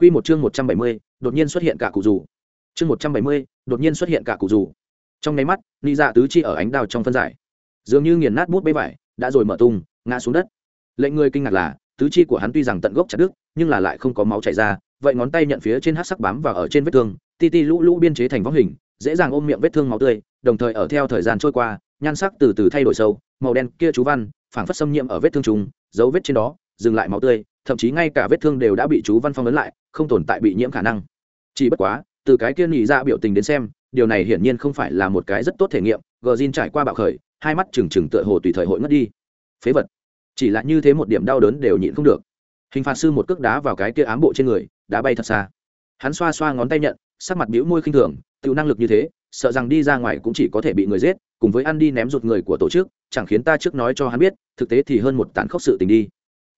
Quy một chương 170, đột nhiên xuất hiện cả cụ rủ. Chương 170, đột nhiên xuất hiện cả cụ rủ. Trong mấy mắt, Lý Dạ tứ chi ở ánh đào trong phân giải, dường như nghiền nát bút bê vải, đã rồi mở tung, ngã xuống đất. Lệnh người kinh ngạc là, tứ chi của hắn tuy rằng tận gốc chặt đứt, nhưng là lại không có máu chảy ra, vậy ngón tay nhận phía trên hắc sắc bám vào ở trên vết thương, ti ti lũ lũ biên chế thành vóng hình, dễ dàng ôm miệng vết thương máu tươi, đồng thời ở theo thời gian trôi qua, nhan sắc từ từ thay đổi sâu, màu đen kia chú văn, phảng phất xâm nhiễm ở vết thương trùng, dấu vết trên đó, dừng lại máu tươi, thậm chí ngay cả vết thương đều đã bị chú văn phong ấn lại không tồn tại bị nhiễm khả năng. Chỉ bất quá, từ cái kia nhị ra dạ biểu tình đến xem, điều này hiển nhiên không phải là một cái rất tốt thể nghiệm, gờ zin trải qua bạo khởi, hai mắt trừng trừng tựa hồ tùy thời hội ngất đi. Phế vật. Chỉ là như thế một điểm đau đớn đều nhịn không được. Hình phạt sư một cước đá vào cái kia ám bộ trên người đá bay thật xa. Hắn xoa xoa ngón tay nhận, sắc mặt bĩu môi khinh thường tự năng lực như thế, sợ rằng đi ra ngoài cũng chỉ có thể bị người giết, cùng với ăn đi ném rụt người của tổ chức, chẳng khiến ta trước nói cho hắn biết, thực tế thì hơn một tàn khốc sự tình đi.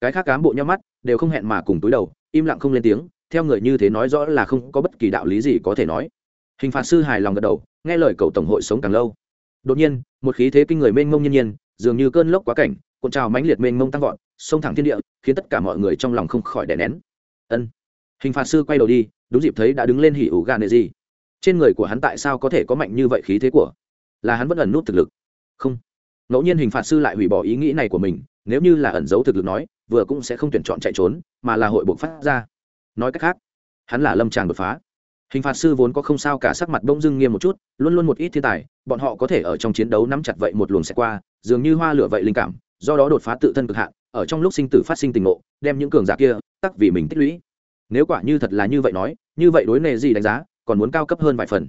Cái khác cám bộ nhau mắt, đều không hẹn mà cùng túi đầu, im lặng không lên tiếng theo người như thế nói rõ là không có bất kỳ đạo lý gì có thể nói. Hình phạt sư hài lòng gật đầu, nghe lời cầu tổng hội sống càng lâu. Đột nhiên, một khí thế kinh người mênh mông nhiên nhiên, dường như cơn lốc quá cảnh, cuộn trào mãnh liệt mênh mông tăng vọt xông thẳng thiên địa, khiến tất cả mọi người trong lòng không khỏi đè nén. Ân. Hình phạt sư quay đầu đi, đúng dịp thấy đã đứng lên hỉ ủ gà nệ gì. Trên người của hắn tại sao có thể có mạnh như vậy khí thế của? Là hắn vẫn ẩn nút thực lực. Không. Ngẫu nhiên hình phạt sư lại hủy bỏ ý nghĩ này của mình, nếu như là ẩn giấu thực lực nói, vừa cũng sẽ không tuyển chọn chạy trốn, mà là hội buộc phát ra nói cách khác, hắn là lâm tràng đột phá. Hình phạt sư vốn có không sao cả, sắc mặt bỗng dưng nghiêm một chút, luôn luôn một ít thiên tài, bọn họ có thể ở trong chiến đấu nắm chặt vậy một luồng sẽ qua, dường như hoa lửa vậy linh cảm, do đó đột phá tự thân cực hạn, ở trong lúc sinh tử phát sinh tình ngộ, đem những cường giả kia tắc vì mình tích lũy. Nếu quả như thật là như vậy nói, như vậy đối nề gì đánh giá, còn muốn cao cấp hơn vài phần.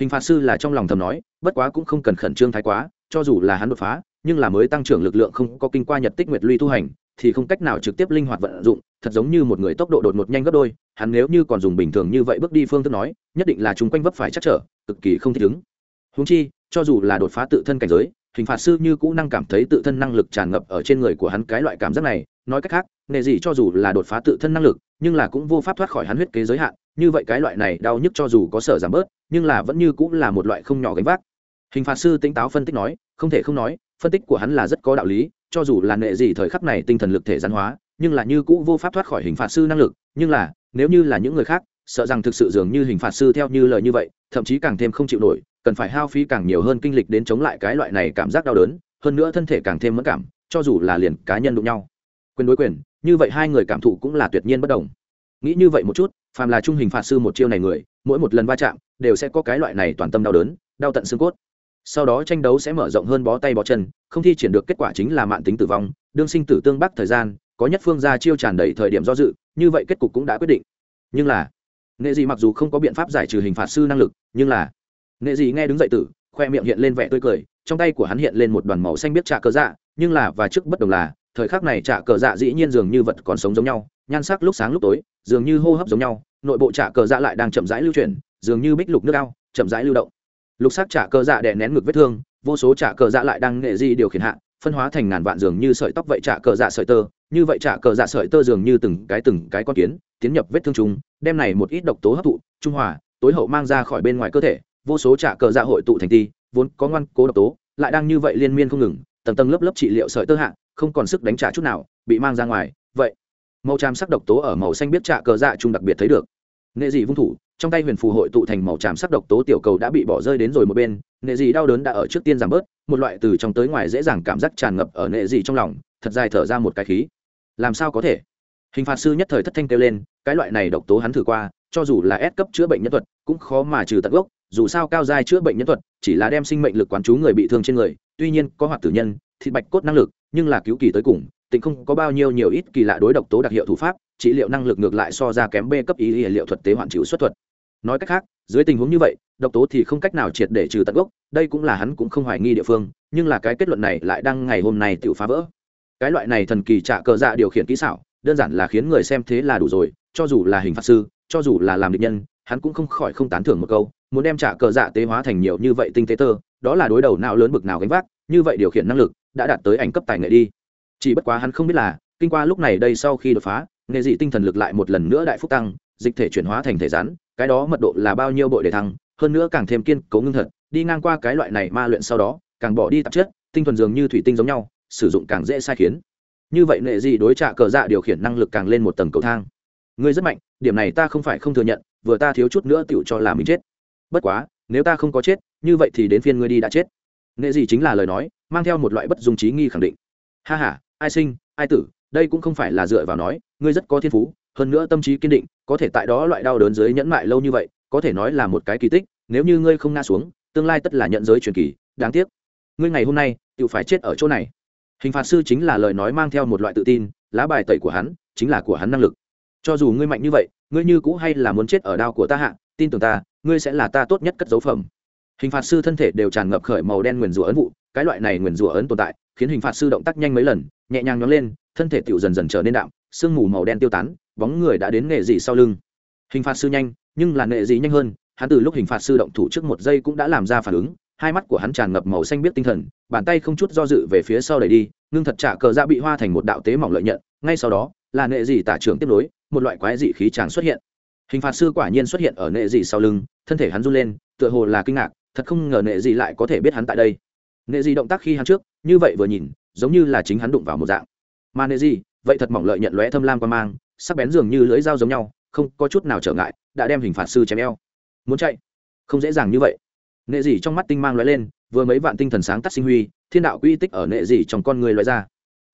Hình phạt sư là trong lòng thầm nói, bất quá cũng không cần khẩn trương thái quá, cho dù là hắn đột phá, nhưng là mới tăng trưởng lực lượng không có kinh qua nhật tích nguyệt luy tu hành thì không cách nào trực tiếp linh hoạt vận dụng, thật giống như một người tốc độ đột ngột nhanh gấp đôi, hắn nếu như còn dùng bình thường như vậy bước đi phương thức nói, nhất định là chúng quanh vấp phải chắc trở, cực kỳ không thích ứng. Húng chi, cho dù là đột phá tự thân cảnh giới, hình phạt sư như cũ năng cảm thấy tự thân năng lực tràn ngập ở trên người của hắn cái loại cảm giác này, nói cách khác, nề gì cho dù là đột phá tự thân năng lực, nhưng là cũng vô pháp thoát khỏi hắn huyết kế giới hạn, như vậy cái loại này đau nhức cho dù có sở giảm bớt, nhưng là vẫn như cũng là một loại không nhỏ gánh vác. Hình phạt sư tỉnh táo phân tích nói, không thể không nói, phân tích của hắn là rất có đạo lý cho dù là nệ gì thời khắc này tinh thần lực thể gián hóa, nhưng là như cũ vô pháp thoát khỏi hình phạt sư năng lực, nhưng là, nếu như là những người khác, sợ rằng thực sự dường như hình phạt sư theo như lời như vậy, thậm chí càng thêm không chịu nổi, cần phải hao phí càng nhiều hơn kinh lịch đến chống lại cái loại này cảm giác đau đớn, hơn nữa thân thể càng thêm mất cảm, cho dù là liền cá nhân đụng nhau. Quyền đối quyền, như vậy hai người cảm thụ cũng là tuyệt nhiên bất đồng. Nghĩ như vậy một chút, phàm là trung hình phạt sư một chiêu này người, mỗi một lần va chạm, đều sẽ có cái loại này toàn tâm đau đớn, đau tận xương cốt sau đó tranh đấu sẽ mở rộng hơn bó tay bó chân, không thi triển được kết quả chính là mạng tính tử vong, đương sinh tử tương bắc thời gian, có nhất phương ra chiêu tràn đầy thời điểm do dự, như vậy kết cục cũng đã quyết định. Nhưng là nghệ dị mặc dù không có biện pháp giải trừ hình phạt sư năng lực, nhưng là nghệ dị nghe đứng dậy tử, khoe miệng hiện lên vẻ tươi cười, trong tay của hắn hiện lên một đoàn màu xanh biết trả cờ dạ nhưng là và trước bất đồng là, thời khắc này trả cờ dạ dĩ nhiên dường như vật còn sống giống nhau, nhan sắc lúc sáng lúc tối, dường như hô hấp giống nhau, nội bộ trả cờ dạ lại đang chậm rãi lưu chuyển, dường như bích lục nước ao, chậm rãi lưu động lục sắc trả cờ dạ đè nén ngực vết thương, vô số trả cờ dạ lại đang nghệ di điều khiển hạ, phân hóa thành ngàn vạn dường như sợi tóc vậy trả cờ dạ sợi tơ, như vậy trả cờ dạ sợi tơ dường như từng cái từng cái con kiến, tiến nhập vết thương chúng đem này một ít độc tố hấp thụ, trung hòa, tối hậu mang ra khỏi bên ngoài cơ thể, vô số trả cờ dạ hội tụ thành ti, vốn có ngoan cố độc tố, lại đang như vậy liên miên không ngừng, tầng tầng lớp lớp trị liệu sợi tơ hạ, không còn sức đánh trả chút nào, bị mang ra ngoài, vậy, màu tràm sắc độc tố ở màu xanh biết trả cờ dạ chung đặc biệt thấy được nghệ dị vung thủ, trong tay huyền phù hội tụ thành màu tràm sắc độc tố tiểu cầu đã bị bỏ rơi đến rồi một bên. Nệ dị đau đớn đã ở trước tiên giảm bớt, một loại từ trong tới ngoài dễ dàng cảm giác tràn ngập ở nệ dị trong lòng, thật dài thở ra một cái khí. Làm sao có thể? Hình phạt sư nhất thời thất thanh kêu lên, cái loại này độc tố hắn thử qua, cho dù là ép cấp chữa bệnh nhân thuật, cũng khó mà trừ tận gốc, dù sao cao giai chữa bệnh nhân thuật, chỉ là đem sinh mệnh lực quán chú người bị thương trên người, tuy nhiên có hoạt tử nhân, thịt bạch cốt năng lực, nhưng là cứu kỳ tới cùng tịnh không có bao nhiêu nhiều ít kỳ lạ đối độc tố đặc hiệu thủ pháp, trị liệu năng lực ngược lại so ra kém b cấp ý liệu thuật tế hoạn chịu xuất thuật. Nói cách khác, dưới tình huống như vậy, độc tố thì không cách nào triệt để trừ tận gốc, đây cũng là hắn cũng không hoài nghi địa phương, nhưng là cái kết luận này lại đang ngày hôm nay tự phá vỡ. Cái loại này thần kỳ trả cờ dạ điều khiển kỹ xảo, đơn giản là khiến người xem thế là đủ rồi, cho dù là hình phạt sư, cho dù là làm địch nhân, hắn cũng không khỏi không tán thưởng một câu, muốn đem trả cờ dạ tế hóa thành nhiều như vậy tinh tế tơ, đó là đối đầu nào lớn bực nào gánh vác, như vậy điều khiển năng lực đã đạt tới ảnh cấp tài nghệ đi chỉ bất quá hắn không biết là, kinh qua lúc này đây sau khi đột phá, nghệ dị tinh thần lực lại một lần nữa đại phúc tăng, dịch thể chuyển hóa thành thể rắn, cái đó mật độ là bao nhiêu bội để thăng, hơn nữa càng thêm kiên cố ngưng thật, đi ngang qua cái loại này ma luyện sau đó, càng bỏ đi tạp chất, tinh thuần dường như thủy tinh giống nhau, sử dụng càng dễ sai khiến. Như vậy nệ dị đối trạ cờ dạ điều khiển năng lực càng lên một tầng cầu thang. Ngươi rất mạnh, điểm này ta không phải không thừa nhận, vừa ta thiếu chút nữa tựu cho là mình chết. Bất quá, nếu ta không có chết, như vậy thì đến phiên ngươi đi đã chết. Nghệ gì chính là lời nói, mang theo một loại bất dung trí nghi khẳng định. Ha h a ai sinh, ai tử, đây cũng không phải là dựa vào nói, ngươi rất có thiên phú, hơn nữa tâm trí kiên định, có thể tại đó loại đau đớn dưới nhẫn mại lâu như vậy, có thể nói là một cái kỳ tích, nếu như ngươi không ngã xuống, tương lai tất là nhận giới truyền kỳ, đáng tiếc. Ngươi ngày hôm nay tự phải chết ở chỗ này. Hình phạt sư chính là lời nói mang theo một loại tự tin, lá bài tẩy của hắn, chính là của hắn năng lực. Cho dù ngươi mạnh như vậy, ngươi như cũ hay là muốn chết ở đao của ta hạ, tin tưởng ta, ngươi sẽ là ta tốt nhất cất dấu phẩm. Hình phạt sư thân thể đều tràn ngập khởi màu đen nguyền rủa ấn vụ, cái loại này nguyền rủa ấn tồn tại, khiến hình phạt sư động tác nhanh mấy lần nhẹ nhàng nhón lên, thân thể tựu dần dần trở nên đạm, sương mù màu đen tiêu tán, bóng người đã đến nghệ dị sau lưng. Hình phạt sư nhanh, nhưng là nghệ dị nhanh hơn, hắn từ lúc hình phạt sư động thủ trước một giây cũng đã làm ra phản ứng, hai mắt của hắn tràn ngập màu xanh biết tinh thần, bàn tay không chút do dự về phía sau đẩy đi, ngưng thật trả cờ ra bị hoa thành một đạo tế mỏng lợi nhận, ngay sau đó, là nghệ dị tả trưởng tiếp nối, một loại quái dị khí tràng xuất hiện. Hình phạt sư quả nhiên xuất hiện ở nệ dị sau lưng, thân thể hắn run lên, tựa hồ là kinh ngạc, thật không ngờ nệ dị lại có thể biết hắn tại đây. Nệ dị động tác khi hắn trước, như vậy vừa nhìn giống như là chính hắn đụng vào một dạng. Mà nệ vậy thật mỏng lợi nhận lóe thâm lam qua mang, sắc bén dường như lưỡi dao giống nhau, không có chút nào trở ngại, đã đem hình phạt sư chém eo. Muốn chạy? Không dễ dàng như vậy. Nệ dị trong mắt tinh mang lóe lên, vừa mấy vạn tinh thần sáng tắt sinh huy, thiên đạo quy tích ở nệ dị trong con người lóe ra.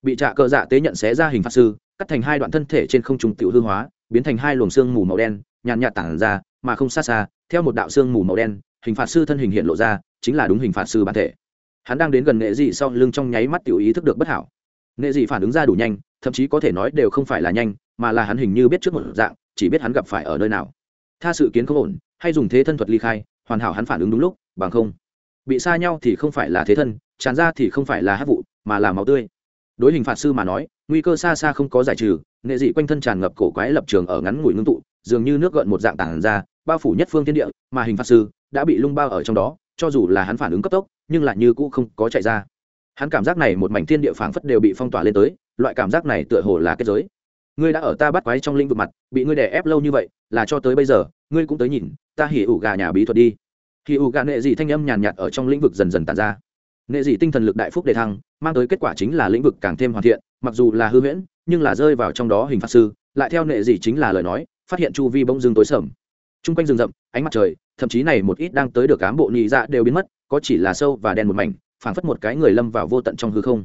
Bị trạ cờ dạ tế nhận xé ra hình phạt sư, cắt thành hai đoạn thân thể trên không trung tiểu hư hóa, biến thành hai luồng xương mù màu đen, nhàn nhạt tản ra, mà không xa xa, theo một đạo xương mù màu đen, hình phạt sư thân hình hiện lộ ra, chính là đúng hình phạt sư bản thể hắn đang đến gần nghệ dị sau lưng trong nháy mắt tiểu ý thức được bất hảo. Nghệ dị phản ứng ra đủ nhanh, thậm chí có thể nói đều không phải là nhanh, mà là hắn hình như biết trước một dạng, chỉ biết hắn gặp phải ở nơi nào. Tha sự kiến không ổn, hay dùng thế thân thuật ly khai, hoàn hảo hắn phản ứng đúng lúc, bằng không. Bị xa nhau thì không phải là thế thân, tràn ra thì không phải là hát vụ, mà là máu tươi. Đối hình phạt sư mà nói, nguy cơ xa xa không có giải trừ, nghệ dị quanh thân tràn ngập cổ quái lập trường ở ngắn ngủi ngưng tụ, dường như nước gợn một dạng tản ra, bao phủ nhất phương thiên địa, mà hình phạt sư đã bị lung bao ở trong đó, cho dù là hắn phản ứng cấp tốc nhưng lại như cũ không có chạy ra. Hắn cảm giác này một mảnh thiên địa phảng phất đều bị phong tỏa lên tới, loại cảm giác này tựa hồ là kết giới. Ngươi đã ở ta bắt quái trong lĩnh vực mặt, bị ngươi đè ép lâu như vậy, là cho tới bây giờ, ngươi cũng tới nhìn, ta hỉ ủ gà nhà bí thuật đi. Hỉ ủ gà nệ dị thanh âm nhàn nhạt ở trong lĩnh vực dần dần tàn ra. Nệ dị tinh thần lực đại phúc đề thăng, mang tới kết quả chính là lĩnh vực càng thêm hoàn thiện, mặc dù là hư huyễn, nhưng là rơi vào trong đó hình phạt sư, lại theo nệ dị chính là lời nói, phát hiện chu vi bỗng dưng tối sầm t quanh rừng rậm, ánh mặt trời, thậm chí này một ít đang tới được cám bộ nhị dạ đều biến mất, có chỉ là sâu và đen một mảnh, phảng phất một cái người lâm vào vô tận trong hư không.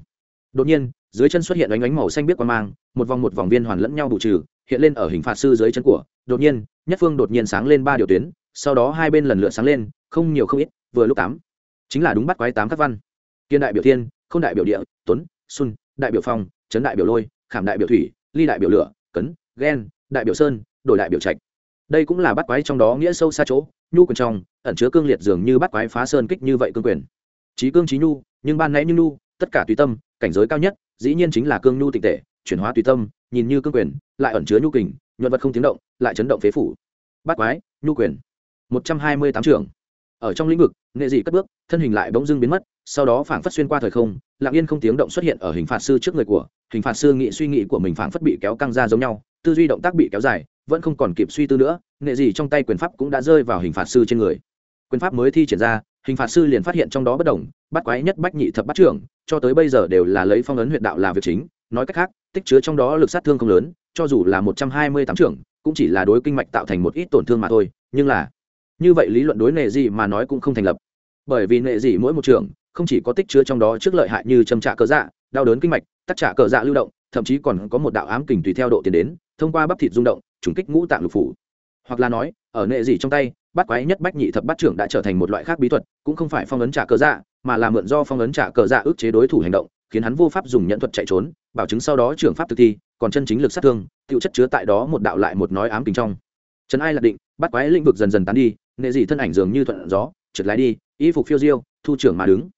Đột nhiên, dưới chân xuất hiện ánh ánh màu xanh biết qua mang, một vòng một vòng viên hoàn lẫn nhau bù trừ, hiện lên ở hình phạt sư dưới chân của. Đột nhiên, nhất phương đột nhiên sáng lên ba điều tuyến, sau đó hai bên lần lượt sáng lên, không nhiều không ít, vừa lúc tám. Chính là đúng bắt quái tám các văn. Kiên đại biểu thiên, không đại biểu địa, tuấn, xuân, đại biểu phong trấn đại biểu lôi, khảm đại biểu thủy, ly đại biểu lửa, cấn, ghen, đại biểu sơn, đổi đại biểu trạch đây cũng là bắt quái trong đó nghĩa sâu xa chỗ, nhu quyền trong, ẩn chứa cương liệt dường như bắt quái phá sơn kích như vậy cương quyền. Trí cương trí nhu, nhưng ban nãy như nhu, tất cả tùy tâm, cảnh giới cao nhất, dĩ nhiên chính là cương nhu tịch tệ, chuyển hóa tùy tâm, nhìn như cương quyền, lại ẩn chứa nhu kình, nhuận vật không tiếng động, lại chấn động phế phủ. Bắt quái, nhu quyền. Một trăm hai mươi tám trường. Ở trong lĩnh vực, nghệ dị cất bước, thân hình lại bỗng dưng biến mất, sau đó phảng phất xuyên qua thời không, lặng yên không tiếng động xuất hiện ở hình phạt sư trước người của, hình phạt sư nghĩ suy nghĩ của mình phảng phất bị kéo căng ra giống nhau tư duy động tác bị kéo dài, vẫn không còn kịp suy tư nữa, nghệ gì trong tay quyền pháp cũng đã rơi vào hình phạt sư trên người. Quyền pháp mới thi triển ra, hình phạt sư liền phát hiện trong đó bất đồng, bắt quái nhất bách nhị thập bắt trưởng, cho tới bây giờ đều là lấy phong ấn huyện đạo là việc chính, nói cách khác, tích chứa trong đó lực sát thương không lớn, cho dù là một trăm hai mươi tám trưởng, cũng chỉ là đối kinh mạch tạo thành một ít tổn thương mà thôi, nhưng là, như vậy lý luận đối nệ gì mà nói cũng không thành lập. Bởi vì nệ gì mỗi một trưởng, không chỉ có tích chứa trong đó trước lợi hại như châm trả cờ dạ đau đớn kinh mạch tắc trả cờ dạ lưu động thậm chí còn có một đạo ám kình tùy theo độ tiền đến, thông qua bắp thịt rung động, trùng kích ngũ tạng lục phủ. Hoặc là nói, ở nệ gì trong tay, bắt quái nhất bách nhị thập bắt trưởng đã trở thành một loại khác bí thuật, cũng không phải phong ấn trả cờ dạ mà là mượn do phong ấn trả cờ dạ ức chế đối thủ hành động, khiến hắn vô pháp dùng nhận thuật chạy trốn, bảo chứng sau đó trưởng pháp thực thi, còn chân chính lực sát thương, tiêu chất chứa tại đó một đạo lại một nói ám kình trong. Trần ai lạc định, bắt quái lĩnh vực dần dần tán đi, nệ dị thân ảnh dường như thuận gió, trượt lái đi, y phục phiêu diêu, thu trưởng mà đứng.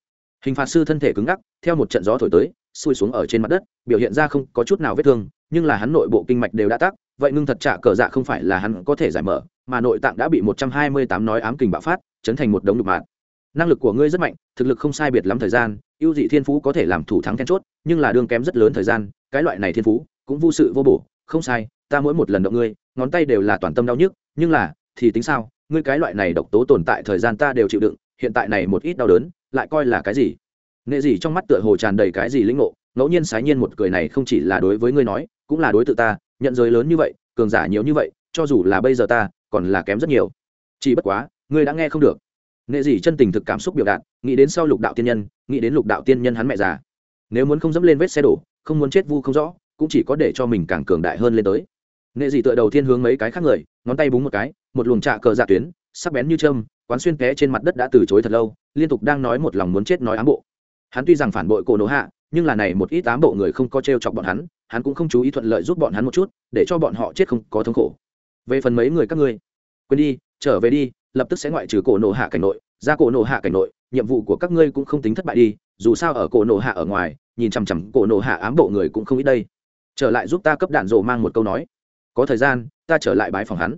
Hình phạt sư thân thể cứng ngắc, theo một trận gió thổi tới xuôi xuống ở trên mặt đất, biểu hiện ra không có chút nào vết thương, nhưng là hắn nội bộ kinh mạch đều đã tắc, vậy ngưng thật trả cờ dạ không phải là hắn có thể giải mở, mà nội tạng đã bị một trăm hai mươi tám nói ám kình bạo phát, chấn thành một đống đục mạng năng lực của ngươi rất mạnh, thực lực không sai biệt lắm thời gian, ưu dị thiên phú có thể làm thủ thắng then chốt, nhưng là đương kém rất lớn thời gian, cái loại này thiên phú cũng vô sự vô bổ, không sai, ta mỗi một lần động ngươi, ngón tay đều là toàn tâm đau nhức, nhưng là, thì tính sao, ngươi cái loại này độc tố tồn tại thời gian ta đều chịu đựng, hiện tại này một ít đau đớn, lại coi là cái gì? Nghệ gì trong mắt tựa hồ tràn đầy cái gì lĩnh ngộ, ngẫu nhiên sái nhiên một cười này không chỉ là đối với ngươi nói, cũng là đối tượng ta, nhận giới lớn như vậy, cường giả nhiều như vậy, cho dù là bây giờ ta, còn là kém rất nhiều. Chỉ bất quá, ngươi đã nghe không được. Nghệ gì chân tình thực cảm xúc biểu đạt, nghĩ đến sau lục đạo tiên nhân, nghĩ đến lục đạo tiên nhân hắn mẹ già. Nếu muốn không dẫm lên vết xe đổ, không muốn chết vu không rõ, cũng chỉ có để cho mình càng cường đại hơn lên tới. Nghệ gì tựa đầu thiên hướng mấy cái khác người, ngón tay búng một cái, một luồng trạ cờ dạ tuyến, sắc bén như châm, quán xuyên té trên mặt đất đã từ chối thật lâu, liên tục đang nói một lòng muốn chết nói ám bộ hắn tuy rằng phản bội cổ nổ hạ, nhưng là này một ít tám bộ người không có t r e o chọc bọn hắn hắn cũng không chú ý thuận lợi giúp bọn hắn một chút, để cho bọn họ chết không có thống khổ. Về phần mấy người các ngươi, quên đi, trở về đi, lập tức sẽ ngoại trừ cổ nổ hạ cảnh nội, ra cổ nổ hạ cảnh nội, nhiệm vụ của các ngươi cũng không tính thất bại đi, dù sao ở cổ nổ hạ ở ngoài, nhìn chằm chằm cổ nổ hạ ám bộ người cũng không ít đây. Trở lại giúp ta cấp đạn rộ mang một câu nói. Có thời gian, ta trở lại bái phòng hắn.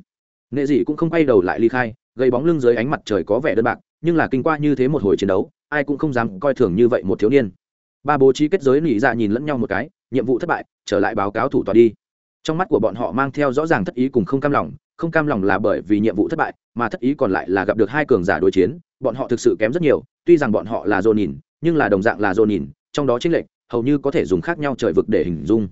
Nghệ dị cũng không quay đầu lại ly khai gây bóng lưng dưới ánh mặt trời có vẻ đơn bạc, nhưng là kinh qua như thế một hồi chiến đấu ai cũng không dám coi thường như vậy một thiếu niên. Ba bố trí kết giới nỉ dạ nhìn lẫn nhau một cái, nhiệm vụ thất bại, trở lại báo cáo thủ tòa đi. Trong mắt của bọn họ mang theo rõ ràng thất ý cùng không cam lòng, không cam lòng là bởi vì nhiệm vụ thất bại, mà thất ý còn lại là gặp được hai cường giả đối chiến, bọn họ thực sự kém rất nhiều, tuy rằng bọn họ là dồn nhìn nhưng là đồng dạng là dồn nhìn trong đó chính lệch, hầu như có thể dùng khác nhau trời vực để hình dung.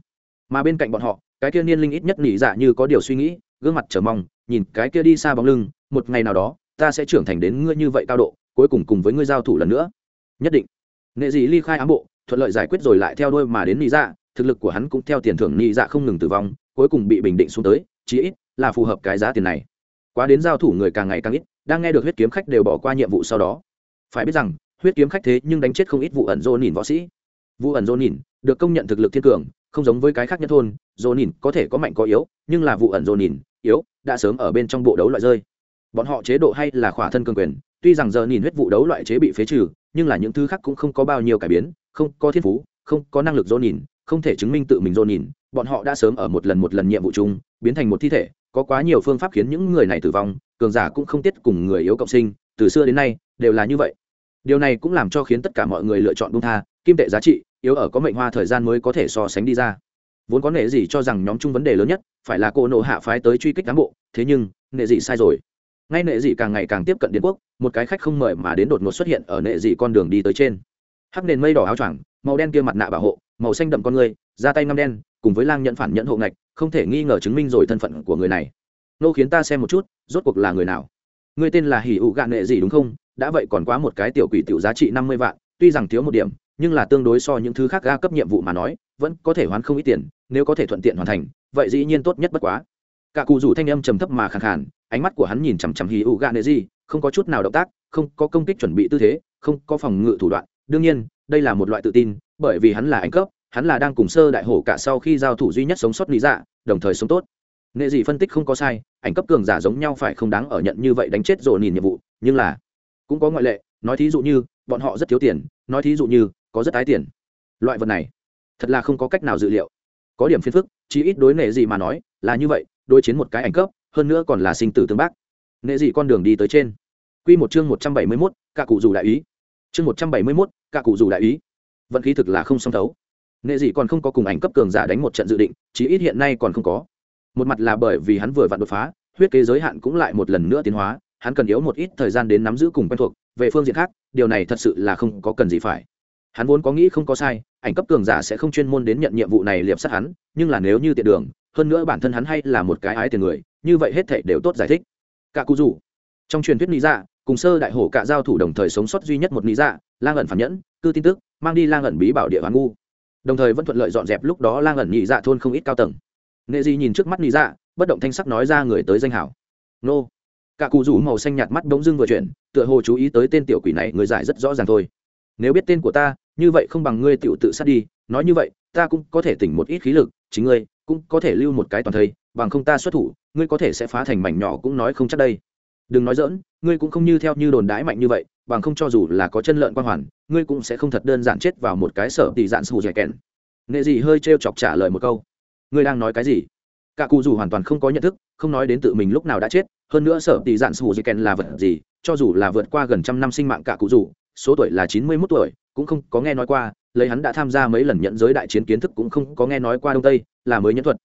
Mà bên cạnh bọn họ, cái kia niên linh ít nhất nỉ dạ như có điều suy nghĩ, gương mặt chờ mong, nhìn cái kia đi xa bóng lưng, một ngày nào đó, ta sẽ trưởng thành đến ngươi như vậy cao độ cuối cùng cùng với ngươi giao thủ lần nữa. Nhất định. Nệ dị ly khai ám bộ, thuận lợi giải quyết rồi lại theo đôi mà đến nị dạ thực lực của hắn cũng theo tiền thưởng nị dạ không ngừng tử vong, cuối cùng bị bình định xuống tới, chí ít là phù hợp cái giá tiền này. Quá đến giao thủ người càng ngày càng ít, đang nghe được huyết kiếm khách đều bỏ qua nhiệm vụ sau đó. Phải biết rằng, huyết kiếm khách thế nhưng đánh chết không ít vụ ẩn dô nhìn võ sĩ. Vụ ẩn dô nhìn được công nhận thực lực thiên cường, không giống với cái khác nhất thôn, dô nhìn có thể có mạnh có yếu, nhưng là vụ ẩn dô nhìn yếu, đã sớm ở bên trong bộ đấu loại rơi. Bọn họ chế độ hay là khỏa thân cường quyền tuy rằng giờ nhìn huyết vụ đấu loại chế bị phế trừ, nhưng là những thứ khác cũng không có bao nhiêu cải biến, không có thiên phú, không có năng lực dô nhìn, không thể chứng minh tự mình dô nhìn, bọn họ đã sớm ở một lần một lần nhiệm vụ chung, biến thành một thi thể, có quá nhiều phương pháp khiến những người này tử vong, cường giả cũng không tiết cùng người yếu cộng sinh, từ xưa đến nay, đều là như vậy. Điều này cũng làm cho khiến tất cả mọi người lựa chọn bung tha, kim tệ giá trị, yếu ở có mệnh hoa thời gian mới có thể so sánh đi ra. Vốn có nệ gì cho rằng nhóm chung vấn đề lớn nhất, phải là cô nộ hạ phái tới truy kích cán bộ, thế nhưng, nệ gì sai rồi? Ngay nệ dị càng ngày càng tiếp cận điện quốc, một cái khách không mời mà đến đột ngột xuất hiện ở nệ dị con đường đi tới trên. Hắc nền mây đỏ áo choàng, màu đen kia mặt nạ bảo hộ, màu xanh đậm con người ra tay ngăm đen, cùng với lang nhận phản nhận hộ ngạch, không thể nghi ngờ chứng minh rồi thân phận của người này. Nô khiến ta xem một chút, rốt cuộc là người nào? Người tên là hỉ ụ gạn nệ dị đúng không? Đã vậy còn quá một cái tiểu quỷ tiểu giá trị năm mươi vạn, tuy rằng thiếu một điểm, nhưng là tương đối so những thứ khác ga cấp nhiệm vụ mà nói, vẫn có thể hoán không ít tiền, nếu có thể thuận tiện hoàn thành, vậy dĩ nhiên tốt nhất bất quá cả cụ rủ thanh âm trầm thấp mà khàn khàn, ánh mắt của hắn nhìn chằm chằm hì ụ gạ nệ gì không có chút nào động tác, không có công kích chuẩn bị tư thế, không có phòng ngự thủ đoạn. Đương nhiên, đây là một loại tự tin, bởi vì hắn là anh cấp, hắn là đang cùng sơ đại hổ cả sau khi giao thủ duy nhất sống sót lý dạ đồng thời sống tốt. Nệ gì phân tích không có sai, ảnh cấp cường giả giống nhau phải không đáng ở nhận như vậy đánh chết rồi nhìn nhiệm vụ, nhưng là, cũng có ngoại lệ, nói thí dụ như, bọn họ rất thiếu tiền, nói thí dụ như, có rất ái tiền. Loại vật này, thật là không có cách nào dự liệu. Có điểm phiền phức, chí ít đối nệ gì mà nói, là như vậy đối chiến một cái ảnh cấp hơn nữa còn là sinh tử tương bác. Nệ dị con đường đi tới trên. Quy một chương một trăm bảy mươi 171, cả cụ dù đại ý. Chương một trăm bảy mươi 171, cả cụ dù đại ý. Vận khí thực là không song thấu. Nệ dị còn không có cùng ảnh cấp cường giả đánh một trận dự định chí ít hiện nay còn không có. Một mặt là bởi vì hắn vừa vặn đột phá huyết kế giới hạn cũng lại một lần nữa tiến hóa hắn cần yếu một ít thời gian đến nắm giữ cùng quen thuộc về phương diện khác điều này thật sự là không có cần gì phải. Hắn vốn có nghĩ không có sai ảnh cấp cường giả sẽ không chuyên môn đến nhận nhiệm vụ này liệp sát hắn nhưng là nếu như tiện đường hơn nữa bản thân hắn hay là một cái ái tiền người, như vậy hết thảy đều tốt giải thích. Cả cụ rủ. Trong truyền thuyết lý dạ cùng sơ đại hổ cả giao thủ đồng thời sống sót duy nhất một lý dạ lang ẩn phản nhẫn, cư tin tức, mang đi lang ẩn bí bảo địa hoàng ngu. Đồng thời vẫn thuận lợi dọn dẹp lúc đó lang ẩn nhị dạ thôn không ít cao tầng. Nghệ di nhìn trước mắt lý dạ bất động thanh sắc nói ra người tới danh hảo. Nô. Cả cụ rủ màu xanh nhạt mắt bỗng dưng vừa chuyển, tựa hồ chú ý tới tên tiểu quỷ này, người giải rất rõ ràng thôi. Nếu biết tên của ta, như vậy không bằng ngươi tiểu tự sát đi, nói như vậy, ta cũng có thể tỉnh một ít khí lực, chính ngươi cũng có thể lưu một cái toàn thây, bằng không ta xuất thủ, ngươi có thể sẽ phá thành mảnh nhỏ cũng nói không chắc đây. Đừng nói dỡn ngươi cũng không như theo như đồn đãi mạnh như vậy, bằng không cho dù là có chân lợn quan hoàn, ngươi cũng sẽ không thật đơn giản chết vào một cái sở tỷ dạn sù dẻ kèn nghệ gì hơi trêu chọc trả lời một câu. Ngươi đang nói cái gì? Cả cụ dù hoàn toàn không có nhận thức, không nói đến tự mình lúc nào đã chết, hơn nữa sở tỷ dạn sù dẻ kèn là vật gì, cho dù là vượt qua gần trăm năm sinh mạng cả cụ dù, số tuổi là chín mươi mốt tuổi, cũng không có nghe nói qua lấy hắn đã tham gia mấy lần nhận giới đại chiến kiến thức cũng không có nghe nói qua đông tây, là mới nhẫn thuật.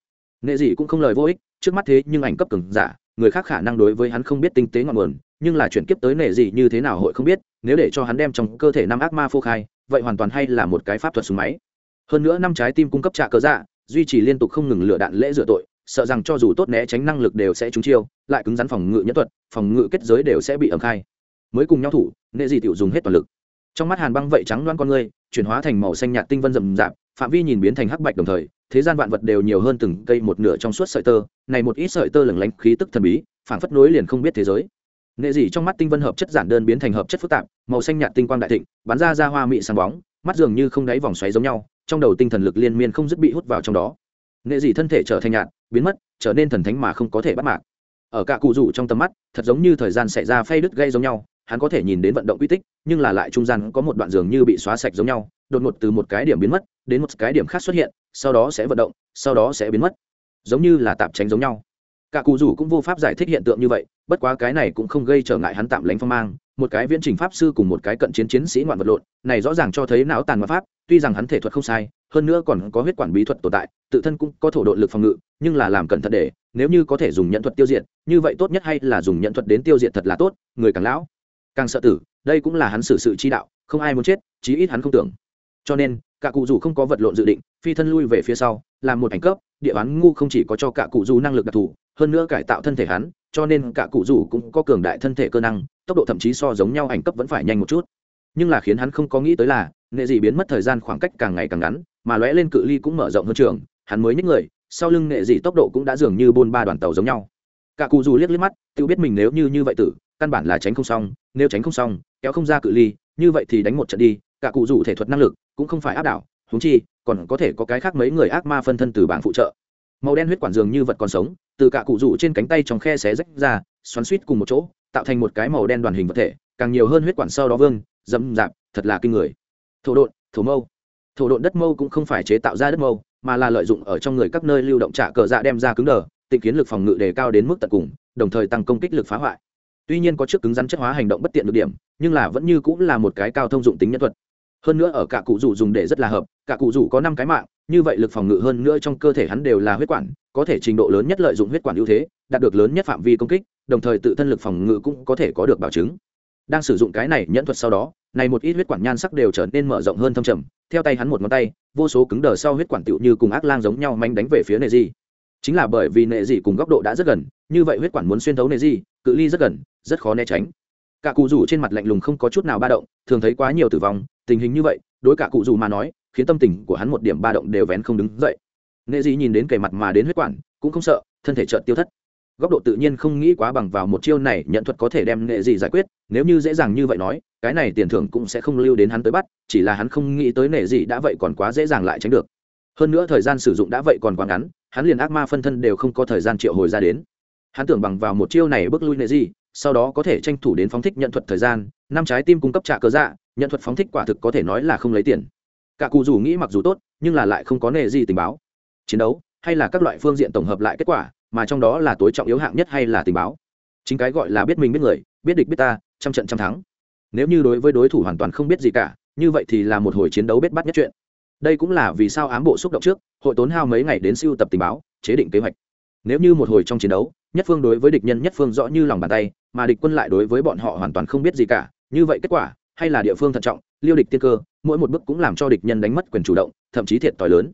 Nghệ dị cũng không lời vô ích, trước mắt thế nhưng ảnh cấp cường giả, người khác khả năng đối với hắn không biết tinh tế ngọn nguồn, nhưng là chuyển kiếp tới nghệ dị như thế nào hội không biết, nếu để cho hắn đem trong cơ thể năm ác ma phô khai, vậy hoàn toàn hay là một cái pháp thuật súng máy. Hơn nữa năm trái tim cung cấp trạ cớ dạ duy trì liên tục không ngừng lựa đạn lễ rửa tội, sợ rằng cho dù tốt né tránh năng lực đều sẽ trúng chiêu, lại cứng rắn phòng ngự nhẫn thuật, phòng ngự kết giới đều sẽ bị ẩm khai. Mới cùng nhau thủ, nghệ dị tiểu dùng hết toàn lực. Trong mắt hàn băng vậy trắng loan con ngươi chuyển hóa thành màu xanh nhạt tinh vân rậm rạp, phạm vi nhìn biến thành hắc bạch đồng thời, thế gian vạn vật đều nhiều hơn từng cây một nửa trong suốt sợi tơ, này một ít sợi tơ lửng lánh, khí tức thần bí, phảng phất nối liền không biết thế giới. Nghệ dị trong mắt tinh vân hợp chất giản đơn biến thành hợp chất phức tạp, màu xanh nhạt tinh quang đại thịnh, bắn ra ra hoa mị sáng bóng, mắt dường như không đáy vòng xoáy giống nhau, trong đầu tinh thần lực liên miên không dứt bị hút vào trong đó. Nghệ dị thân thể trở thành nhạt, biến mất, trở nên thần thánh mà không có thể bắt mạc ở cả cụ rủ trong tầm mắt, thật giống như thời gian xảy ra phay đứt gây giống nhau hắn có thể nhìn đến vận động quy tích, nhưng là lại trung gian có một đoạn giường như bị xóa sạch giống nhau, đột ngột từ một cái điểm biến mất, đến một cái điểm khác xuất hiện, sau đó sẽ vận động, sau đó sẽ biến mất. Giống như là tạm tránh giống nhau. Cả cụ rủ cũng vô pháp giải thích hiện tượng như vậy, bất quá cái này cũng không gây trở ngại hắn tạm lánh phong mang, một cái viễn trình pháp sư cùng một cái cận chiến chiến sĩ ngoạn vật lộn, này rõ ràng cho thấy não tàn ngoại pháp, tuy rằng hắn thể thuật không sai, hơn nữa còn có huyết quản bí thuật tồn tại, tự thân cũng có thổ độ lực phòng ngự, nhưng là làm cẩn thận để, nếu như có thể dùng nhận thuật tiêu diệt, như vậy tốt nhất hay là dùng nhận thuật đến tiêu diệt thật là tốt, người càng lão càng sợ tử, đây cũng là hắn xử sự chi đạo, không ai muốn chết, chí ít hắn không tưởng. Cho nên, cả cụ dù không có vật lộn dự định, phi thân lui về phía sau, làm một ảnh cấp, địa bán ngu không chỉ có cho cả cụ dù năng lực đặc thù, hơn nữa cải tạo thân thể hắn, cho nên cả cụ dù cũng có cường đại thân thể cơ năng, tốc độ thậm chí so giống nhau ảnh cấp vẫn phải nhanh một chút. Nhưng là khiến hắn không có nghĩ tới là, nghệ dị biến mất thời gian khoảng cách càng ngày càng ngắn, mà lóe lên cự ly cũng mở rộng hơn trường, hắn mới nhích người, sau lưng nghệ dị tốc độ cũng đã dường như bôn ba đoàn tàu giống nhau. Cả cụ dù liếc liếc mắt, tự biết mình nếu như như vậy tử căn bản là tránh không xong, nếu tránh không xong, kéo không ra cự ly, như vậy thì đánh một trận đi, cả cụ dù thể thuật năng lực cũng không phải áp đảo húng chi, còn có thể có cái khác mấy người ác ma phân thân từ bảng phụ trợ. Màu đen huyết quản dường như vật còn sống, từ cả cụ rủ trên cánh tay trong khe xé rách ra, xoắn suýt cùng một chỗ, tạo thành một cái màu đen đoàn hình vật thể, càng nhiều hơn huyết quản sau đó vương dẫm dạp thật là kinh người. Thổ độn, thổ mâu. Thổ độn đất mâu cũng không phải chế tạo ra đất mâu, mà là lợi dụng ở trong người các nơi lưu động trả cờ dạ đem ra cứng đờ, tịnh kiến lực phòng ngự đề cao đến mức tận cùng, đồng thời tăng công kích lực phá hoại tuy nhiên có trước cứng rắn chất hóa hành động bất tiện được điểm, nhưng là vẫn như cũng là một cái cao thông dụng tính nhân thuật hơn nữa ở cả cụ rủ dùng để rất là hợp, cả cụ rủ có năm cái mạng, như vậy lực phòng ngự hơn nữa trong cơ thể hắn đều là huyết quản, có thể trình độ lớn nhất lợi dụng huyết quản ưu thế, đạt được lớn nhất phạm vi công kích, đồng thời tự thân lực phòng ngự cũng có thể có được bảo chứng đang sử dụng cái này nhẫn thuật sau đó, này một ít huyết quản nhan sắc đều trở nên mở rộng hơn thâm trầm, theo tay hắn một ngón tay, vô số cứng đờ sau huyết quản tựu như cùng ác lang giống nhau manh đánh về phía nệ dị. chính là bởi vì nệ dị cùng góc độ đã rất gần như vậy huyết quản muốn xuyên thấu nệ gì, cự ly rất gần, rất khó né tránh. Cả cụ rủ trên mặt lạnh lùng không có chút nào ba động, thường thấy quá nhiều tử vong, tình hình như vậy, đối cả cụ rủ mà nói, khiến tâm tình của hắn một điểm ba động đều vén không đứng dậy. Nệ gì nhìn đến kề mặt mà đến huyết quản, cũng không sợ, thân thể chợt tiêu thất. Góc độ tự nhiên không nghĩ quá bằng vào một chiêu này, nhận thuật có thể đem nghệ gì giải quyết, nếu như dễ dàng như vậy nói, cái này tiền thưởng cũng sẽ không lưu đến hắn tới bắt, chỉ là hắn không nghĩ tới nệ gì đã vậy còn quá dễ dàng lại tránh được. Hơn nữa thời gian sử dụng đã vậy còn quá ngắn, hắn liền ác ma phân thân đều không có thời gian triệu hồi ra đến hắn tưởng bằng vào một chiêu này bước lui nệ gì, sau đó có thể tranh thủ đến phóng thích nhận thuật thời gian, năm trái tim cung cấp trả cớ dạ nhận thuật phóng thích quả thực có thể nói là không lấy tiền. Cả cụ dù nghĩ mặc dù tốt, nhưng là lại không có nệ gì tình báo. Chiến đấu, hay là các loại phương diện tổng hợp lại kết quả, mà trong đó là tối trọng yếu hạng nhất hay là tình báo. Chính cái gọi là biết mình biết người, biết địch biết ta, trăm trận trăm thắng. Nếu như đối với đối thủ hoàn toàn không biết gì cả, như vậy thì là một hồi chiến đấu bết bắt nhất chuyện. Đây cũng là vì sao ám bộ xúc động trước, hội tốn hao mấy ngày đến siêu tập tình báo, chế định kế hoạch. Nếu như một hồi trong chiến đấu nhất phương đối với địch nhân nhất phương rõ như lòng bàn tay, mà địch quân lại đối với bọn họ hoàn toàn không biết gì cả. Như vậy kết quả, hay là địa phương thận trọng, liêu địch tiên cơ, mỗi một bước cũng làm cho địch nhân đánh mất quyền chủ động, thậm chí thiệt t lớn.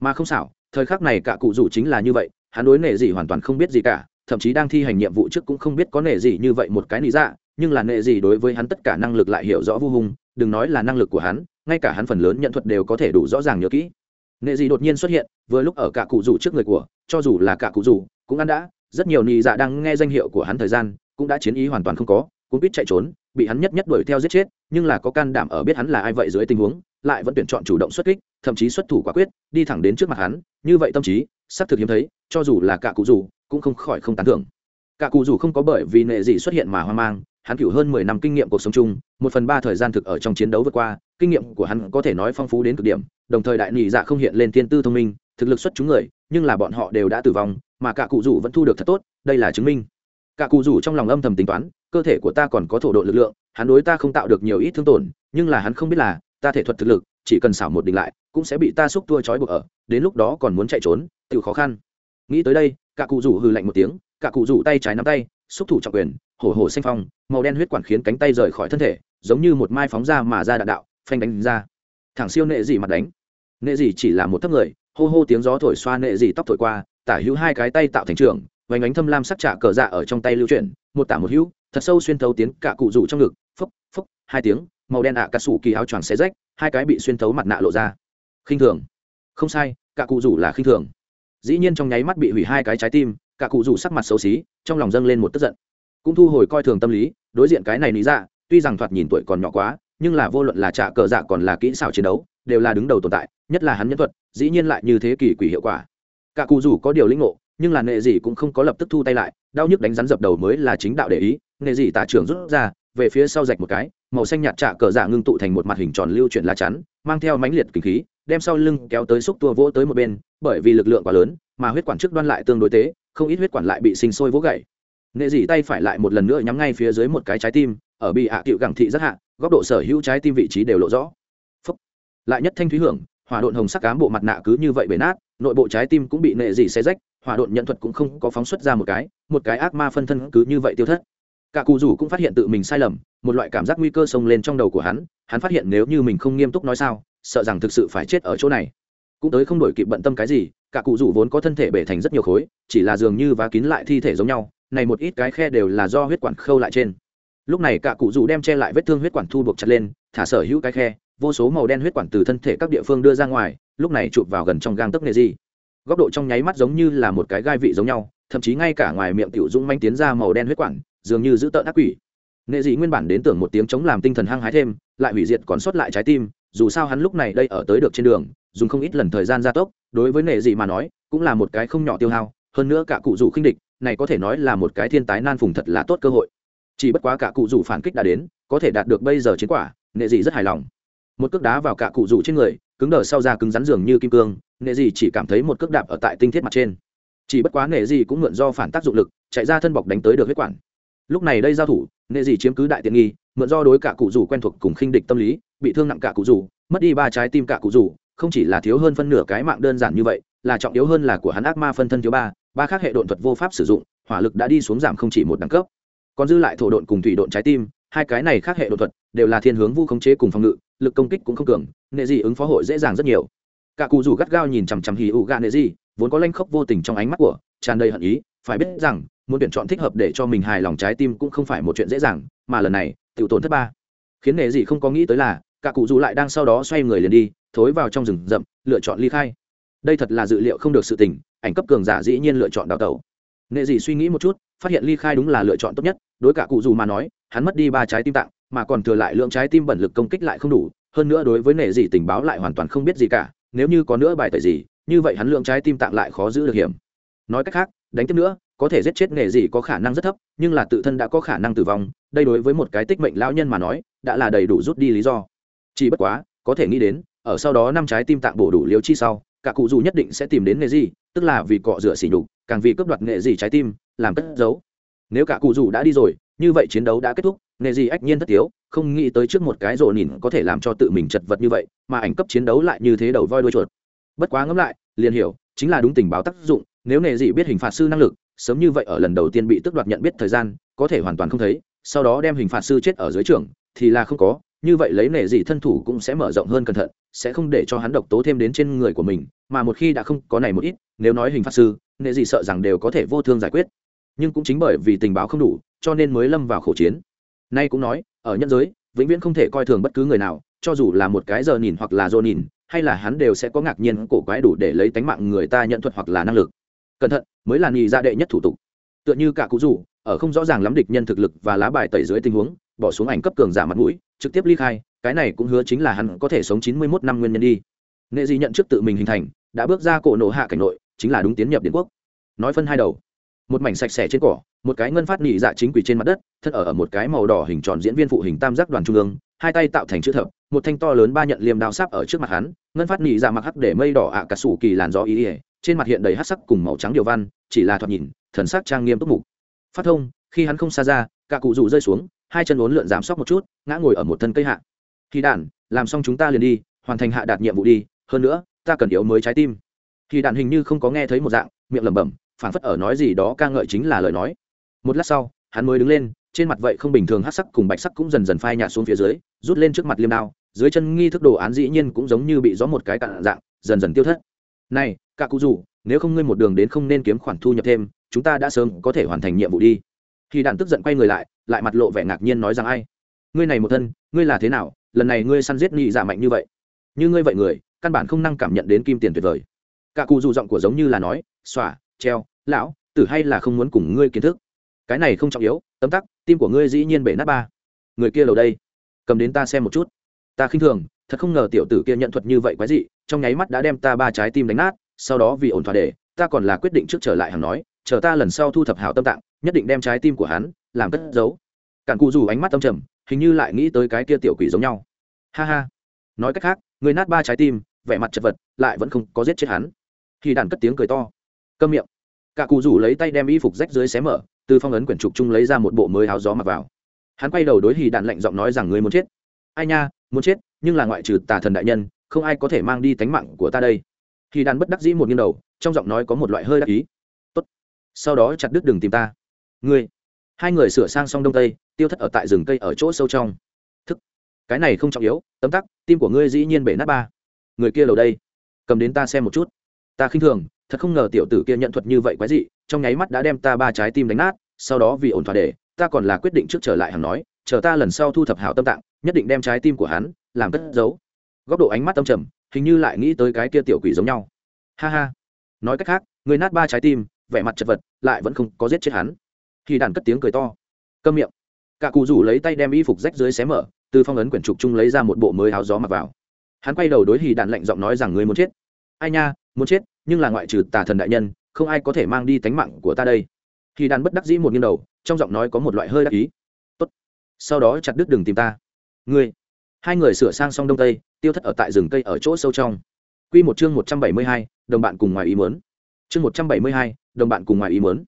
Mà không xảo, thời khắc này cả cụ rủ chính là như vậy, hắn đối nệ gì hoàn toàn không biết gì cả, thậm chí đang thi hành nhiệm vụ trước cũng không biết có nệ gì như vậy một cái lý dạ nhưng là nệ gì đối với hắn tất cả năng lực lại hiểu rõ vô hùng đừng nói là năng lực của hắn, ngay cả hắn phần lớn nhận thuật đều có thể đủ rõ ràng nhớ kỹ. Nệ gì đột nhiên xuất hiện, vừa lúc ở cả cụ rủ trước người của, cho dù là cả cụ rủ, cũng ăn đã rất nhiều nị dạ đang nghe danh hiệu của hắn thời gian, cũng đã chiến ý hoàn toàn không có cũng biết chạy trốn, bị hắn nhất nhất đuổi theo giết chết, nhưng là có can đảm ở biết hắn là ai vậy dưới tình huống, lại vẫn tuyển chọn chủ động xuất kích, thậm chí xuất thủ quả quyết, đi thẳng đến trước mặt hắn. Như vậy tâm trí xác thực hiếm thấy, cho dù là cả cụ rủ, cũng không khỏi không tán thưởng. Cả cụ rủ không có bởi vì nệ gì xuất hiện mà hoang mang, hắn cửu hơn mười năm kinh nghiệm cuộc sống chung, một phần ba thời gian thực ở trong chiến đấu vượt qua, kinh nghiệm của hắn có thể nói phong phú đến cực điểm, đồng thời đại nị dạ không hiện lên tiên tư thông minh, thực lực xuất chúng người, nhưng là bọn họ đều đã tử vong mà cả cụ rủ vẫn thu được thật tốt, đây là chứng minh. Cả cụ rủ trong lòng âm thầm tính toán, cơ thể của ta còn có thổ độ lực lượng, hắn đối ta không tạo được nhiều ít thương tổn, nhưng là hắn không biết là, ta thể thuật thực lực, chỉ cần xảo một đỉnh lại, cũng sẽ bị ta xúc tua trói buộc ở, đến lúc đó còn muốn chạy trốn tự khó khăn. Nghĩ tới đây, cả cụ rủ hừ lạnh một tiếng, cả cụ rủ tay trái nắm tay, xúc thủ trọng quyền, hổ hổ xanh phong, màu đen huyết quản khiến cánh tay rời khỏi thân thể, giống như một mai phóng ra mà ra đạn đạo, phanh đánh ra. Thẳng siêu nệ dị mặt đánh. Nệ dị chỉ là một thấp người, hô hô tiếng gió thổi xoa nệ dị tóc thổi qua tả hữu hai cái tay tạo thành trường, vành ánh thâm lam sắc trả cờ dạ ở trong tay lưu chuyển, một tả một hữu, thật sâu xuyên thấu tiến cả cụ rủ trong ngực, phốc phốc, hai tiếng, màu đen ạ à cà sủ kỳ áo choàng xé rách, hai cái bị xuyên thấu mặt nạ lộ ra. Khinh thường. Không sai cả cụ rủ là khinh thường. Dĩ nhiên trong nháy mắt bị hủy hai cái trái tim cả cụ rủ sắc mặt xấu xí, trong lòng dâng lên một tức giận. Cũng thu hồi coi thường tâm lý, đối diện cái này lý ra tuy rằng thoạt nhìn tuổi còn nhỏ quá, nhưng là vô luận là trả cờ dạ còn là kỹ xảo chiến đấu, đều là đứng đầu tồn tại, nhất là hắn nhân thuật, dĩ nhiên lại như thế kỳ quỷ hiệu quả cả cụ dù có điều lĩnh ngộ, nhưng là nệ gì cũng không có lập tức thu tay lại, đau nhức đánh rắn dập đầu mới là chính đạo để ý. Nệ gì tạ trưởng rút ra, về phía sau rạch một cái, màu xanh nhạt trạ cờ dạ ngưng tụ thành một mặt hình tròn lưu chuyển lá chắn, mang theo mãnh liệt kinh khí, đem sau lưng kéo tới xúc tua vỗ tới một bên, bởi vì lực lượng quá lớn, mà huyết quản trước đoan lại tương đối tế, không ít huyết quản lại bị sinh sôi vỗ gậy. Nệ dị tay phải lại một lần nữa nhắm ngay phía dưới một cái trái tim, ở bị hạ à cựu gẳng thị rất hạ, góc độ sở hữu trái tim vị trí đều lộ rõ. Phúc. lại nhất thanh thúy hưởng, hỏa độn hồng sắc cám bộ mặt nạ cứ như vậy bể nát nội bộ trái tim cũng bị nệ dị xé rách, hỏa độn nhận thuật cũng không có phóng xuất ra một cái một cái ác ma phân thân cứ như vậy tiêu thất. Cả cụ rủ cũng phát hiện tự mình sai lầm, một loại cảm giác nguy cơ xông lên trong đầu của hắn hắn phát hiện nếu như mình không nghiêm túc nói sao, sợ rằng thực sự phải chết ở chỗ này. Cũng tới không đổi kịp bận tâm cái gì, cả cụ rủ vốn có thân thể bể thành rất nhiều khối, chỉ là dường như vá kín lại thi thể giống nhau, này một ít cái khe đều là do huyết quản khâu lại trên. Lúc này cả cụ rủ đem che lại vết thương huyết quản thu buộc chặt lên, thả sở hữu cái khe, vô số màu đen huyết quản từ thân thể các địa phương đưa ra ngoài lúc này chụp vào gần trong gang tấc nghề gì góc độ trong nháy mắt giống như là một cái gai vị giống nhau, thậm chí ngay cả ngoài miệng tiểu dũng manh tiến ra màu đen huyết quản, dường như giữ tợn ác quỷ. Nghệ dị nguyên bản đến tưởng một tiếng chống làm tinh thần hăng hái thêm, lại hủy diệt còn sót lại trái tim, dù sao hắn lúc này đây ở tới được trên đường, dùng không ít lần thời gian gia tốc, đối với nghệ dị mà nói, cũng là một cái không nhỏ tiêu hao, hơn nữa cả cụ rủ khinh địch, này có thể nói là một cái thiên tái nan phùng thật là tốt cơ hội. Chỉ bất quá cả cụ rủ phản kích đã đến, có thể đạt được bây giờ chiến quả nghệ dị rất hài lòng. Một cước đá vào cả cụ rủ trên người cứng đờ sau ra cứng rắn dường như kim cương nghệ dị chỉ cảm thấy một cước đạp ở tại tinh thiết mặt trên. Chỉ bất quá nghệ dị cũng mượn do phản tác dụng lực, chạy ra thân bọc đánh tới được huyết quản. Lúc này đây giao thủ nghệ dị chiếm cứ đại tiện nghi, mượn do đối cả cụ rủ quen thuộc cùng khinh địch tâm lý, bị thương nặng cả cụ rủ, mất đi ba trái tim cả cụ rủ, không chỉ là thiếu hơn phân nửa cái mạng đơn giản như vậy, là trọng yếu hơn là của hắn ác ma phân thân thiếu ba ba khác hệ độn thuật vô pháp sử dụng, hỏa lực đã đi xuống giảm không chỉ một đẳng cấp. Còn dư lại thổ độn cùng thủy độn trái tim, hai cái này khác hệ độn thuật đều là thiên hướng vu khống chế cùng phòng ngự lực công kích cũng không cường, nệ Dị ứng phó hội dễ dàng rất nhiều. Cả cụ rủ gắt gao nhìn chằm chằm hì ụ gà nệ dị, vốn có lanh khốc vô tình trong ánh mắt của, tràn đầy hận ý, phải biết rằng, muốn tuyển chọn thích hợp để cho mình hài lòng trái tim cũng không phải một chuyện dễ dàng, mà lần này tự tổn thất ba. Khiến nệ Dị không có nghĩ tới là, cả cụ rủ lại đang sau đó xoay người liền đi, thối vào trong rừng rậm, lựa chọn ly khai. Đây thật là dự liệu không được sự tình, ảnh cấp cường giả dĩ nhiên lựa chọn đào tẩu. Nệ dị suy nghĩ một chút, phát hiện ly khai đúng là lựa chọn tốt nhất, đối cả cụ dù mà nói, hắn mất đi ba trái tim tạng mà còn thừa lại lượng trái tim bẩn lực công kích lại không đủ, hơn nữa đối với nệ dị tình báo lại hoàn toàn không biết gì cả, nếu như có nữa bài tẩy gì, như vậy hắn lượng trái tim tạng lại khó giữ được hiểm. Nói cách khác, đánh tiếp nữa, có thể giết chết nệ dị có khả năng rất thấp, nhưng là tự thân đã có khả năng tử vong, đây đối với một cái tích mệnh lão nhân mà nói, đã là đầy đủ rút đi lý do. Chỉ bất quá, có thể nghĩ đến, ở sau đó năm trái tim tạng bổ đủ liều chi sau, cả cụ dù nhất định sẽ tìm đến nghệ gì, tức là vì cọ rửa xỉ nhục, càng vì cướp đoạt nghệ gì trái tim, làm cất giấu. Nếu cả cụ dù đã đi rồi như vậy chiến đấu đã kết thúc, nghề gì ách nhiên thất tiếu, không nghĩ tới trước một cái rộ nhìn có thể làm cho tự mình chật vật như vậy, mà ảnh cấp chiến đấu lại như thế đầu voi đuôi chuột. Bất quá ngẫm lại, liền hiểu, chính là đúng tình báo tác dụng, nếu nghề gì biết hình phạt sư năng lực, sớm như vậy ở lần đầu tiên bị tước đoạt nhận biết thời gian, có thể hoàn toàn không thấy, sau đó đem hình phạt sư chết ở dưới trường, thì là không có, như vậy lấy nệ gì thân thủ cũng sẽ mở rộng hơn cẩn thận, sẽ không để cho hắn độc tố thêm đến trên người của mình, mà một khi đã không có này một ít, nếu nói hình phạt sư nệ gì sợ rằng đều có thể vô thương giải quyết. Nhưng cũng chính bởi vì tình báo không đủ cho nên mới lâm vào khẩu chiến. Nay cũng nói, ở nhân giới, vĩnh viễn không thể coi thường bất cứ người nào, cho dù là một cái giờ nhìn hoặc là dô nhìn, hay là hắn đều sẽ có ngạc nhiên cổ quái đủ để lấy tánh mạng người ta nhận thuật hoặc là năng lực. Cẩn thận, mới là nghỉ ra dạ đệ nhất thủ tục. Tựa như cả cụ rủ, ở không rõ ràng lắm địch nhân thực lực và lá bài tẩy dưới tình huống, bỏ xuống ảnh cấp cường giả mặt mũi, trực tiếp ly khai, cái này cũng hứa chính là hắn có thể sống chín mươi 91 năm nguyên nhân đi. Nghệ di nhận trước tự mình hình thành, đã bước ra cổ nổ hạ cảnh nội, chính là đúng tiến nhập điện quốc. Nói phân hai đầu. Một mảnh sạch sẽ trên cỏ một cái ngân phát nỉ dạ chính quỷ trên mặt đất, thân ở ở một cái màu đỏ hình tròn diễn viên phụ hình tam giác đoàn trung ương, hai tay tạo thành chữ thập, một thanh to lớn ba nhận liềm đao sáp ở trước mặt hắn, ngân phát nỉ dạ mặc hắc để mây đỏ ạ cả sủ kỳ làn gió ý ỉa, trên mặt hiện đầy hắc sắc cùng màu trắng điều văn, chỉ là thoạt nhìn, thần sắc trang nghiêm túc mục. Phát thông, khi hắn không xa ra, cả cụ rủ rơi xuống, hai chân uốn lượn giảm sóc một chút, ngã ngồi ở một thân cây hạ. Khi đàn, làm xong chúng ta liền đi, hoàn thành hạ đạt nhiệm vụ đi, hơn nữa, ta cần yếu mới trái tim. Khi đàn hình như không có nghe thấy một dạng, miệng lẩm bẩm phản phất ở nói gì đó ca ngợi chính là lời nói một lát sau, hắn mới đứng lên, trên mặt vậy không bình thường hát sắc cùng bạch sắc cũng dần dần phai nhạt xuống phía dưới, rút lên trước mặt liêm đao, dưới chân nghi thức đồ án dĩ nhiên cũng giống như bị gió một cái cạn dạng, dần dần tiêu thất. Này, cả cụ rủ, nếu không ngươi một đường đến không nên kiếm khoản thu nhập thêm, chúng ta đã sớm có thể hoàn thành nhiệm vụ đi. Khi đạn tức giận quay người lại lại mặt lộ vẻ ngạc nhiên nói rằng ai? Ngươi này một thân, ngươi là thế nào? Lần này ngươi săn giết nhị giả mạnh như vậy. Như ngươi vậy người, căn bản không năng cảm nhận đến kim tiền tuyệt vời. Cả cụ dù giọng của giống như là nói, xòa, treo, lão, tử hay là không muốn cùng ngươi kiến thức? Cái này không trọng yếu, tấm tắc, tim của ngươi dĩ nhiên bể nát ba. Người kia lầu đây, cầm đến ta xem một chút. Ta khinh thường, thật không ngờ tiểu tử kia nhận thuật như vậy quái dị, trong nháy mắt đã đem ta ba trái tim đánh nát, sau đó vì ổn thỏa để, ta còn là quyết định trước trở lại hàng nói, chờ ta lần sau thu thập hảo tâm tạng, nhất định đem trái tim của hắn, làm cất giấu. Cản cụ dù ánh mắt tâm trầm, hình như lại nghĩ tới cái kia tiểu quỷ giống nhau. Ha ha. Nói cách khác, người nát ba trái tim, vẻ mặt chật vật, lại vẫn không có giết chết hắn. Khi đàn cất tiếng cười to. Câm miệng. Cả cụ rủ lấy tay đem y phục rách dưới xé mở từ phong ấn quyển trục chung lấy ra một bộ mới áo gió mặc vào. Hắn quay đầu đối hì đạn lạnh giọng nói rằng, ngươi muốn chết? Ai nha, muốn chết, nhưng là ngoại trừ tà thần đại nhân, không ai có thể mang đi tánh mạng của ta đây. Hì đạn bất đắc dĩ một nghiêng đầu, trong giọng nói có một loại hơi đắc ý. Tốt, sau đó chặt đứt đường tìm ta. Ngươi? Hai người sửa sang song đông tây, tiêu thất ở tại rừng cây ở chỗ sâu trong. Thức, cái này không trọng yếu, tấm tắc, tim của ngươi dĩ nhiên bể nát ba. Người kia lầu đây, cầm đến ta xem một chút. Ta khinh thường thật không ngờ tiểu tử kia nhận thuật như vậy quái dị, trong nháy mắt đã đem ta ba trái tim đánh nát, sau đó vì ổn thỏa để, ta còn là quyết định trước trở lại hằng nói, chờ ta lần sau thu thập hảo tâm tạng, nhất định đem trái tim của hắn, làm cất giấu. Góc độ ánh mắt tâm trầm, hình như lại nghĩ tới cái kia tiểu quỷ giống nhau. Ha ha. Nói cách khác, người nát ba trái tim, vẻ mặt chật vật, lại vẫn không có giết chết hắn. Khi đàn cất tiếng cười to. Câm miệng. Cả cụ rủ lấy tay đem y phục rách dưới xé mở, từ phong ấn quyển trục chung lấy ra một bộ mới áo gió mặc vào. Hắn quay đầu đối hì đạn lạnh giọng nói rằng người muốn chết. Ai nha, muốn chết nhưng là ngoại trừ tà thần đại nhân, không ai có thể mang đi tánh mạng của ta đây. Khi đàn bất đắc dĩ một nghiêng đầu, trong giọng nói có một loại hơi đắc ý. Tốt. sau đó chặt đứt đường tìm ta. Ngươi. Hai người sửa sang song đông tây, tiêu thất ở tại rừng cây ở chỗ sâu trong. Q một chương một trăm bảy mươi hai, đồng bạn cùng ngoài ý mớn chương một trăm bảy mươi hai, đồng bạn cùng ngoài ý mớn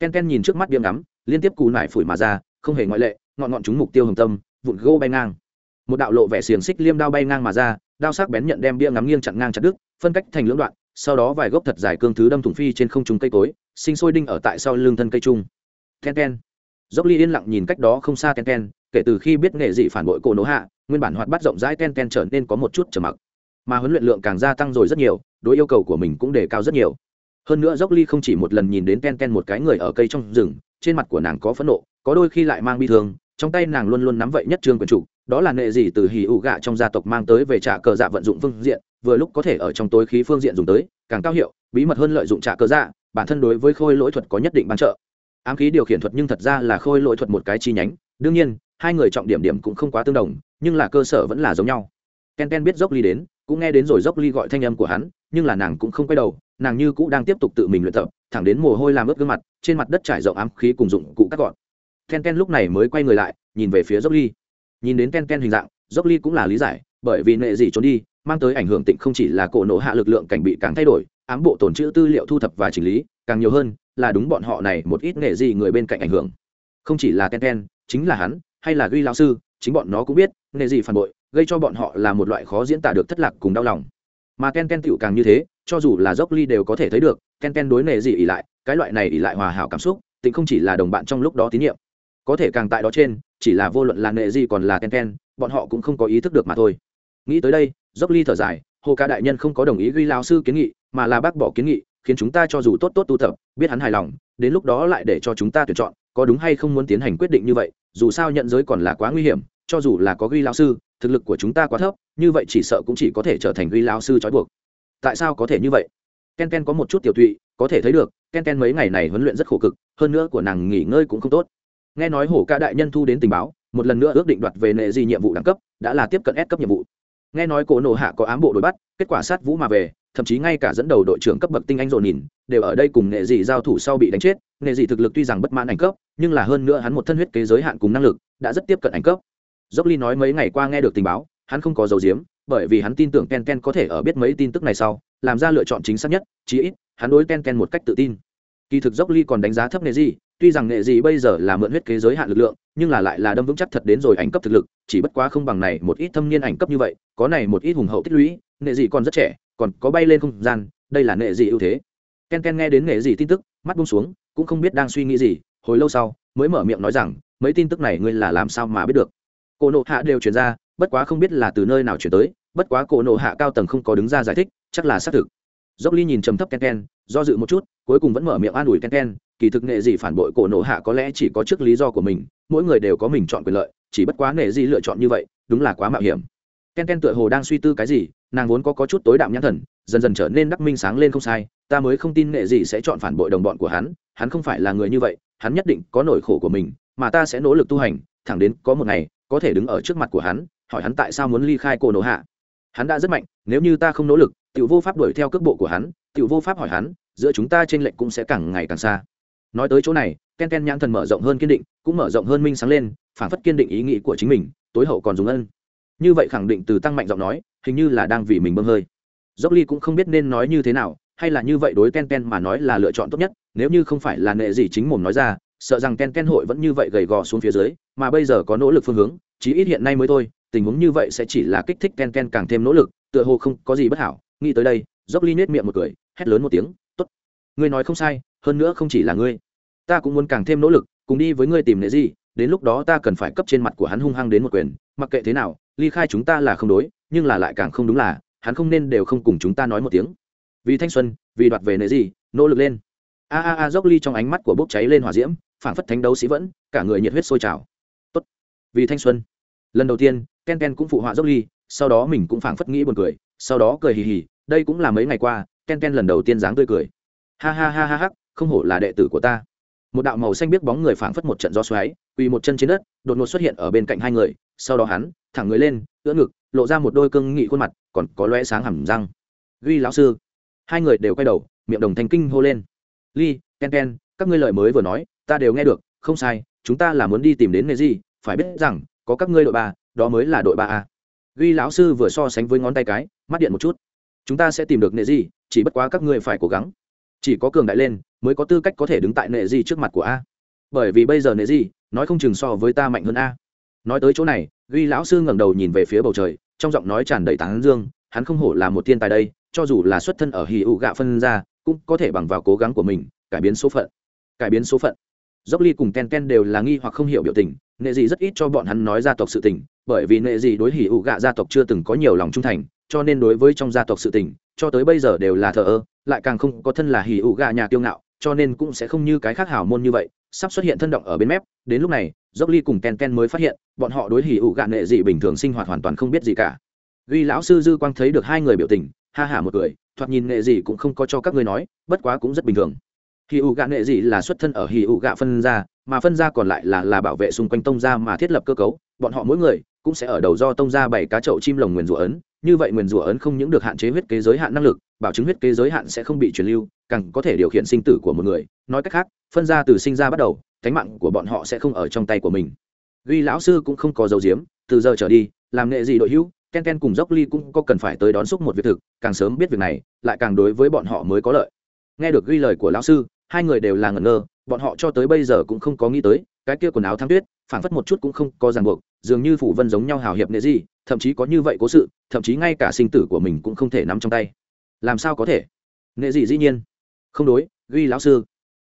ken ken nhìn trước mắt viêm ngắm liên tiếp cù nải phủi mà ra, không hề ngoại lệ, ngọn ngọn chúng mục tiêu hồng tâm, vụn gô bay ngang. Một đạo lộ vẻ xiềng xích liêm đao bay ngang mà ra, đao sắc bén nhận đem bia ngắm nghiêng chặn ngang chặt đứt, phân cách thành lưỡng đoạn sau đó vài gốc thật dài cương thứ đâm thủng phi trên không trung cây cối, sinh sôi đinh ở tại sau lưng thân cây trung. Ken ken dốc ly yên lặng nhìn cách đó không xa ken ken kể từ khi biết nghệ dị phản bội cổ nỗ hạ, nguyên bản hoạt bắt rộng rãi ken ken trở nên có một chút trầm mặc. Mà huấn luyện lượng càng gia tăng rồi rất nhiều, đối yêu cầu của mình cũng đề cao rất nhiều. Hơn nữa dốc ly không chỉ một lần nhìn đến ken ken một cái người ở cây trong rừng, trên mặt của nàng có phẫn nộ, có đôi khi lại mang bi thương, trong tay nàng luôn luôn nắm vậy nhất trương quyền chủ, đó là nệ gì từ hì ủ gạ trong gia tộc mang tới về trả cờ dạ vận dụng phương diện vừa lúc có thể ở trong tối khí phương diện dùng tới, càng cao hiệu, bí mật hơn lợi dụng trả cơ dạ bản thân đối với khôi lỗi thuật có nhất định bán trợ. Ám khí điều khiển thuật nhưng thật ra là khôi lỗi thuật một cái chi nhánh, đương nhiên, hai người trọng điểm điểm cũng không quá tương đồng, nhưng là cơ sở vẫn là giống nhau. Ken ken biết dốc ly đến, cũng nghe đến rồi dốc ly gọi thanh âm của hắn, nhưng là nàng cũng không quay đầu, nàng như cũ đang tiếp tục tự mình luyện tập, thẳng đến mồ hôi làm ướt gương mặt, trên mặt đất trải rộng ám khí cùng dụng cụ cắt gọn. Ken ken lúc này mới quay người lại, nhìn về phía dốc ly nhìn đến ken ken hình dạng dốc ly cũng là lý giải, bởi vì nệ gì trốn đi mang tới ảnh hưởng tịnh không chỉ là cổ nổ hạ lực lượng cảnh bị càng thay đổi, ám bộ tồn trữ tư liệu thu thập và chỉnh lý, càng nhiều hơn là đúng bọn họ này một ít nghệ gì người bên cạnh ảnh hưởng. Không chỉ là ken ken chính là hắn, hay là ghi lao sư, chính bọn nó cũng biết nghệ gì phản bội, gây cho bọn họ là một loại khó diễn tả được thất lạc cùng đau lòng. Mà ken ken tựu càng như thế, cho dù là dốc ly đều có thể thấy được ken ken đối nghề gì ỉ lại, cái loại này ỉ lại hòa hảo cảm xúc, tịnh không chỉ là đồng bạn trong lúc đó tín nhiệm. Có thể càng tại đó trên, chỉ là vô luận là nghề gì còn là ken ken bọn họ cũng không có ý thức được mà thôi. Nghĩ tới đây dốc ly thở dài, hồ ca đại nhân không có đồng ý ghi lao sư kiến nghị, mà là bác bỏ kiến nghị, khiến chúng ta cho dù tốt tốt tu tập, biết hắn hài lòng, đến lúc đó lại để cho chúng ta tuyển chọn, có đúng hay không muốn tiến hành quyết định như vậy, dù sao nhận giới còn là quá nguy hiểm, cho dù là có ghi lao sư, thực lực của chúng ta quá thấp, như vậy chỉ sợ cũng chỉ có thể trở thành ghi lao sư trói buộc. Tại sao có thể như vậy? Ken ken có một chút tiểu tụy, có thể thấy được, ken ken mấy ngày này huấn luyện rất khổ cực, hơn nữa của nàng nghỉ ngơi cũng không tốt. Nghe nói hổ ca đại nhân thu đến tình báo, một lần nữa ước định đoạt về nệ gì nhiệm vụ đẳng cấp, đã là tiếp cận S cấp nhiệm vụ nghe nói cổ nổ hạ có ám bộ đuổi bắt, kết quả sát vũ mà về, thậm chí ngay cả dẫn đầu đội trưởng cấp bậc tinh anh rộn nhìn, đều ở đây cùng nghệ dị giao thủ sau bị đánh chết. Nghệ dị thực lực tuy rằng bất mãn ảnh cấp, nhưng là hơn nữa hắn một thân huyết kế giới hạn cùng năng lực, đã rất tiếp cận ảnh cấp. Dốc ly nói mấy ngày qua nghe được tình báo, hắn không có dấu diếm, bởi vì hắn tin tưởng ken ken có thể ở biết mấy tin tức này sau, làm ra lựa chọn chính xác nhất, chí ít, hắn đối ken ken một cách tự tin. Kỳ thực dốc ly còn đánh giá thấp nghệ dị tuy rằng nghệ dị bây giờ là mượn huyết kế giới hạn lực lượng, nhưng là lại là đâm vững chắc thật đến rồi ảnh cấp thực lực, chỉ bất quá không bằng này một ít thâm niên ảnh cấp như vậy có này một ít hùng hậu tích lũy, nghệ dị còn rất trẻ, còn có bay lên không gian, đây là nghệ dị ưu thế. Ken ken nghe đến nghệ dị tin tức, mắt bung xuống, cũng không biết đang suy nghĩ gì, hồi lâu sau, mới mở miệng nói rằng, mấy tin tức này ngươi là làm sao mà biết được? Cổ nộ hạ đều chuyển ra, bất quá không biết là từ nơi nào chuyển tới, bất quá cổ nộ hạ cao tầng không có đứng ra giải thích, chắc là xác thực. Dốc ly nhìn trầm thấp ken ken, do dự một chút, cuối cùng vẫn mở miệng an ủi ken ken, kỳ thực nghệ gì phản bội cổ nộ hạ có lẽ chỉ có trước lý do của mình, mỗi người đều có mình chọn quyền lợi, chỉ bất quá nghệ gì lựa chọn như vậy, đúng là quá mạo hiểm ken ken tựa hồ đang suy tư cái gì nàng vốn có, có chút tối đạm nhãn thần dần dần trở nên đắc minh sáng lên không sai ta mới không tin nghệ gì sẽ chọn phản bội đồng bọn của hắn hắn không phải là người như vậy hắn nhất định có nỗi khổ của mình mà ta sẽ nỗ lực tu hành thẳng đến có một ngày có thể đứng ở trước mặt của hắn hỏi hắn tại sao muốn ly khai cô nổ hạ. Hắn đã rất mạnh nếu như ta không nỗ lực tiểu vô pháp đuổi theo cước bộ của hắn tiểu vô pháp hỏi hắn giữa chúng ta trên lệnh cũng sẽ càng ngày càng xa. Nói tới chỗ này ken ken nhãn thần mở rộng hơn kiên định cũng mở rộng hơn minh sáng lên phản phất kiên định ý nghĩ của chính mình tối hậu còn dùng ân như vậy khẳng định từ tăng mạnh giọng nói, hình như là đang vì mình bơm hơi. Dốc ly cũng không biết nên nói như thế nào, hay là như vậy đối ken ken mà nói là lựa chọn tốt nhất, nếu như không phải là nệ gì chính mồm nói ra, sợ rằng ken ken hội vẫn như vậy gầy gò xuống phía dưới, mà bây giờ có nỗ lực phương hướng, chí ít hiện nay mới thôi, tình huống như vậy sẽ chỉ là kích thích ken ken càng thêm nỗ lực, tựa hồ không có gì bất hảo. Nghĩ tới đây, dốc ly nết miệng một cười, hét lớn một tiếng t ố t ngươi nói không sai, hơn nữa không chỉ là ngươi, ta cũng muốn càng thêm nỗ lực, cùng đi với ngươi tìm nệ gì đến lúc đó ta cần phải cấp trên mặt của hắn hung hăng đến một quyền, mặc kệ thế nào, ly khai chúng ta là không đối, nhưng là lại càng không đúng là, hắn không nên đều không cùng chúng ta nói một tiếng. Vì thanh xuân, vì đoạt về nệ gì, nỗ lực lên. A a a, dốc ly trong ánh mắt của bốc cháy lên hỏa diễm, phảng phất thánh đấu sĩ vẫn, cả người nhiệt huyết sôi trào. Tốt. Vì thanh xuân. Lần đầu tiên, ken ken cũng phụ họa dốc ly, sau đó mình cũng phảng phất nghĩ buồn cười, sau đó cười hì hì, đây cũng là mấy ngày qua, ken ken lần đầu tiên dáng tươi cười. Ha ha ha ha ha, không hổ là đệ tử của ta một đạo màu xanh biết bóng người phảng phất một trận gió xoáy, quỳ một chân trên đất, đột ngột xuất hiện ở bên cạnh hai người, sau đó hắn, thẳng người lên ưỡ ngực, lộ ra một đôi cương nghị khuôn mặt, còn có lóe sáng hẳn răng. Ghi lão sư. Hai người đều quay đầu, miệng đồng thanh kinh hô lên. Ly, ken ken, các ngươi lời mới vừa nói, ta đều nghe được, không sai, chúng ta là muốn đi tìm đến nghề gì phải biết rằng, có các ngươi đội ba, đó mới là đội ba a. Ghi lão sư vừa so sánh với ngón tay cái, mắt điện một chút. Chúng ta sẽ tìm được nghề gì chỉ bất quá các ngươi phải cố gắng chỉ có cường đại lên mới có tư cách có thể đứng tại nệ di trước mặt của a. Bởi vì bây giờ nệ di nói không chừng so với ta mạnh hơn a. Nói tới chỗ này, ghi lão sư ngẩng đầu nhìn về phía bầu trời, trong giọng nói tràn đầy tán dương, hắn không hổ là một thiên tài đây, cho dù là xuất thân ở hì ụ gạ phân ra, cũng có thể bằng vào cố gắng của mình, cải biến số phận. Cải biến số phận. Dốc ly cùng ken ken đều là nghi hoặc không hiểu biểu tình, nệ dị rất ít cho bọn hắn nói gia tộc sự tình, bởi vì nệ dị đối hỉ ụ gạ gia tộc chưa từng có nhiều lòng trung thành, cho nên đối với trong gia tộc sự tình cho tới bây giờ đều là thờ ơ, lại càng không có thân là hỉ ụ gạ nhà tiêu ngạo, cho nên cũng sẽ không như cái khác hảo môn như vậy, sắp xuất hiện thân động ở bên mép. Đến lúc này, dốc ly cùng ken ken mới phát hiện, bọn họ đối hỉ ụ gạ nệ dị bình thường sinh hoạt hoàn toàn không biết gì cả. Ghi lão sư dư quang thấy được hai người biểu tình, ha hả một cười, thoạt nhìn nghệ dị cũng không có cho các ngươi nói, bất quá cũng rất bình thường. Hì ụ gạ nghệ dị là xuất thân ở hì ụ gạ phân gia, mà phân gia còn lại là là bảo vệ xung quanh tông gia mà thiết lập cơ cấu, bọn họ mỗi người cũng sẽ ở đầu do tông gia bảy cá chậu chim lồng nguyền rủa ấn. Như vậy nguyền rủa ấn không những được hạn chế huyết kế giới hạn năng lực, bảo chứng huyết kế giới hạn sẽ không bị truyền lưu, càng có thể điều khiển sinh tử của một người. Nói cách khác, phân gia từ sinh ra bắt đầu, cánh mạng của bọn họ sẽ không ở trong tay của mình. Ghi lão sư cũng không có dấu diếm, từ giờ trở đi, làm nghệ gì đội hữu, ken ken cùng dốc ly cũng có cần phải tới đón xúc một việc thực, càng sớm biết việc này, lại càng đối với bọn họ mới có lợi. Nghe được ghi lời của lão sư, hai người đều là ngẩn ngơ, bọn họ cho tới bây giờ cũng không có nghĩ tới, cái kia quần áo thăng tuyết, phảng phất một chút cũng không có ràng buộc dường như phủ vân giống nhau hào hiệp nệ gì thậm chí có như vậy cố sự, thậm chí ngay cả sinh tử của mình cũng không thể nắm trong tay. Làm sao có thể? Nệ gì dĩ nhiên. Không đối, ghi lão sư.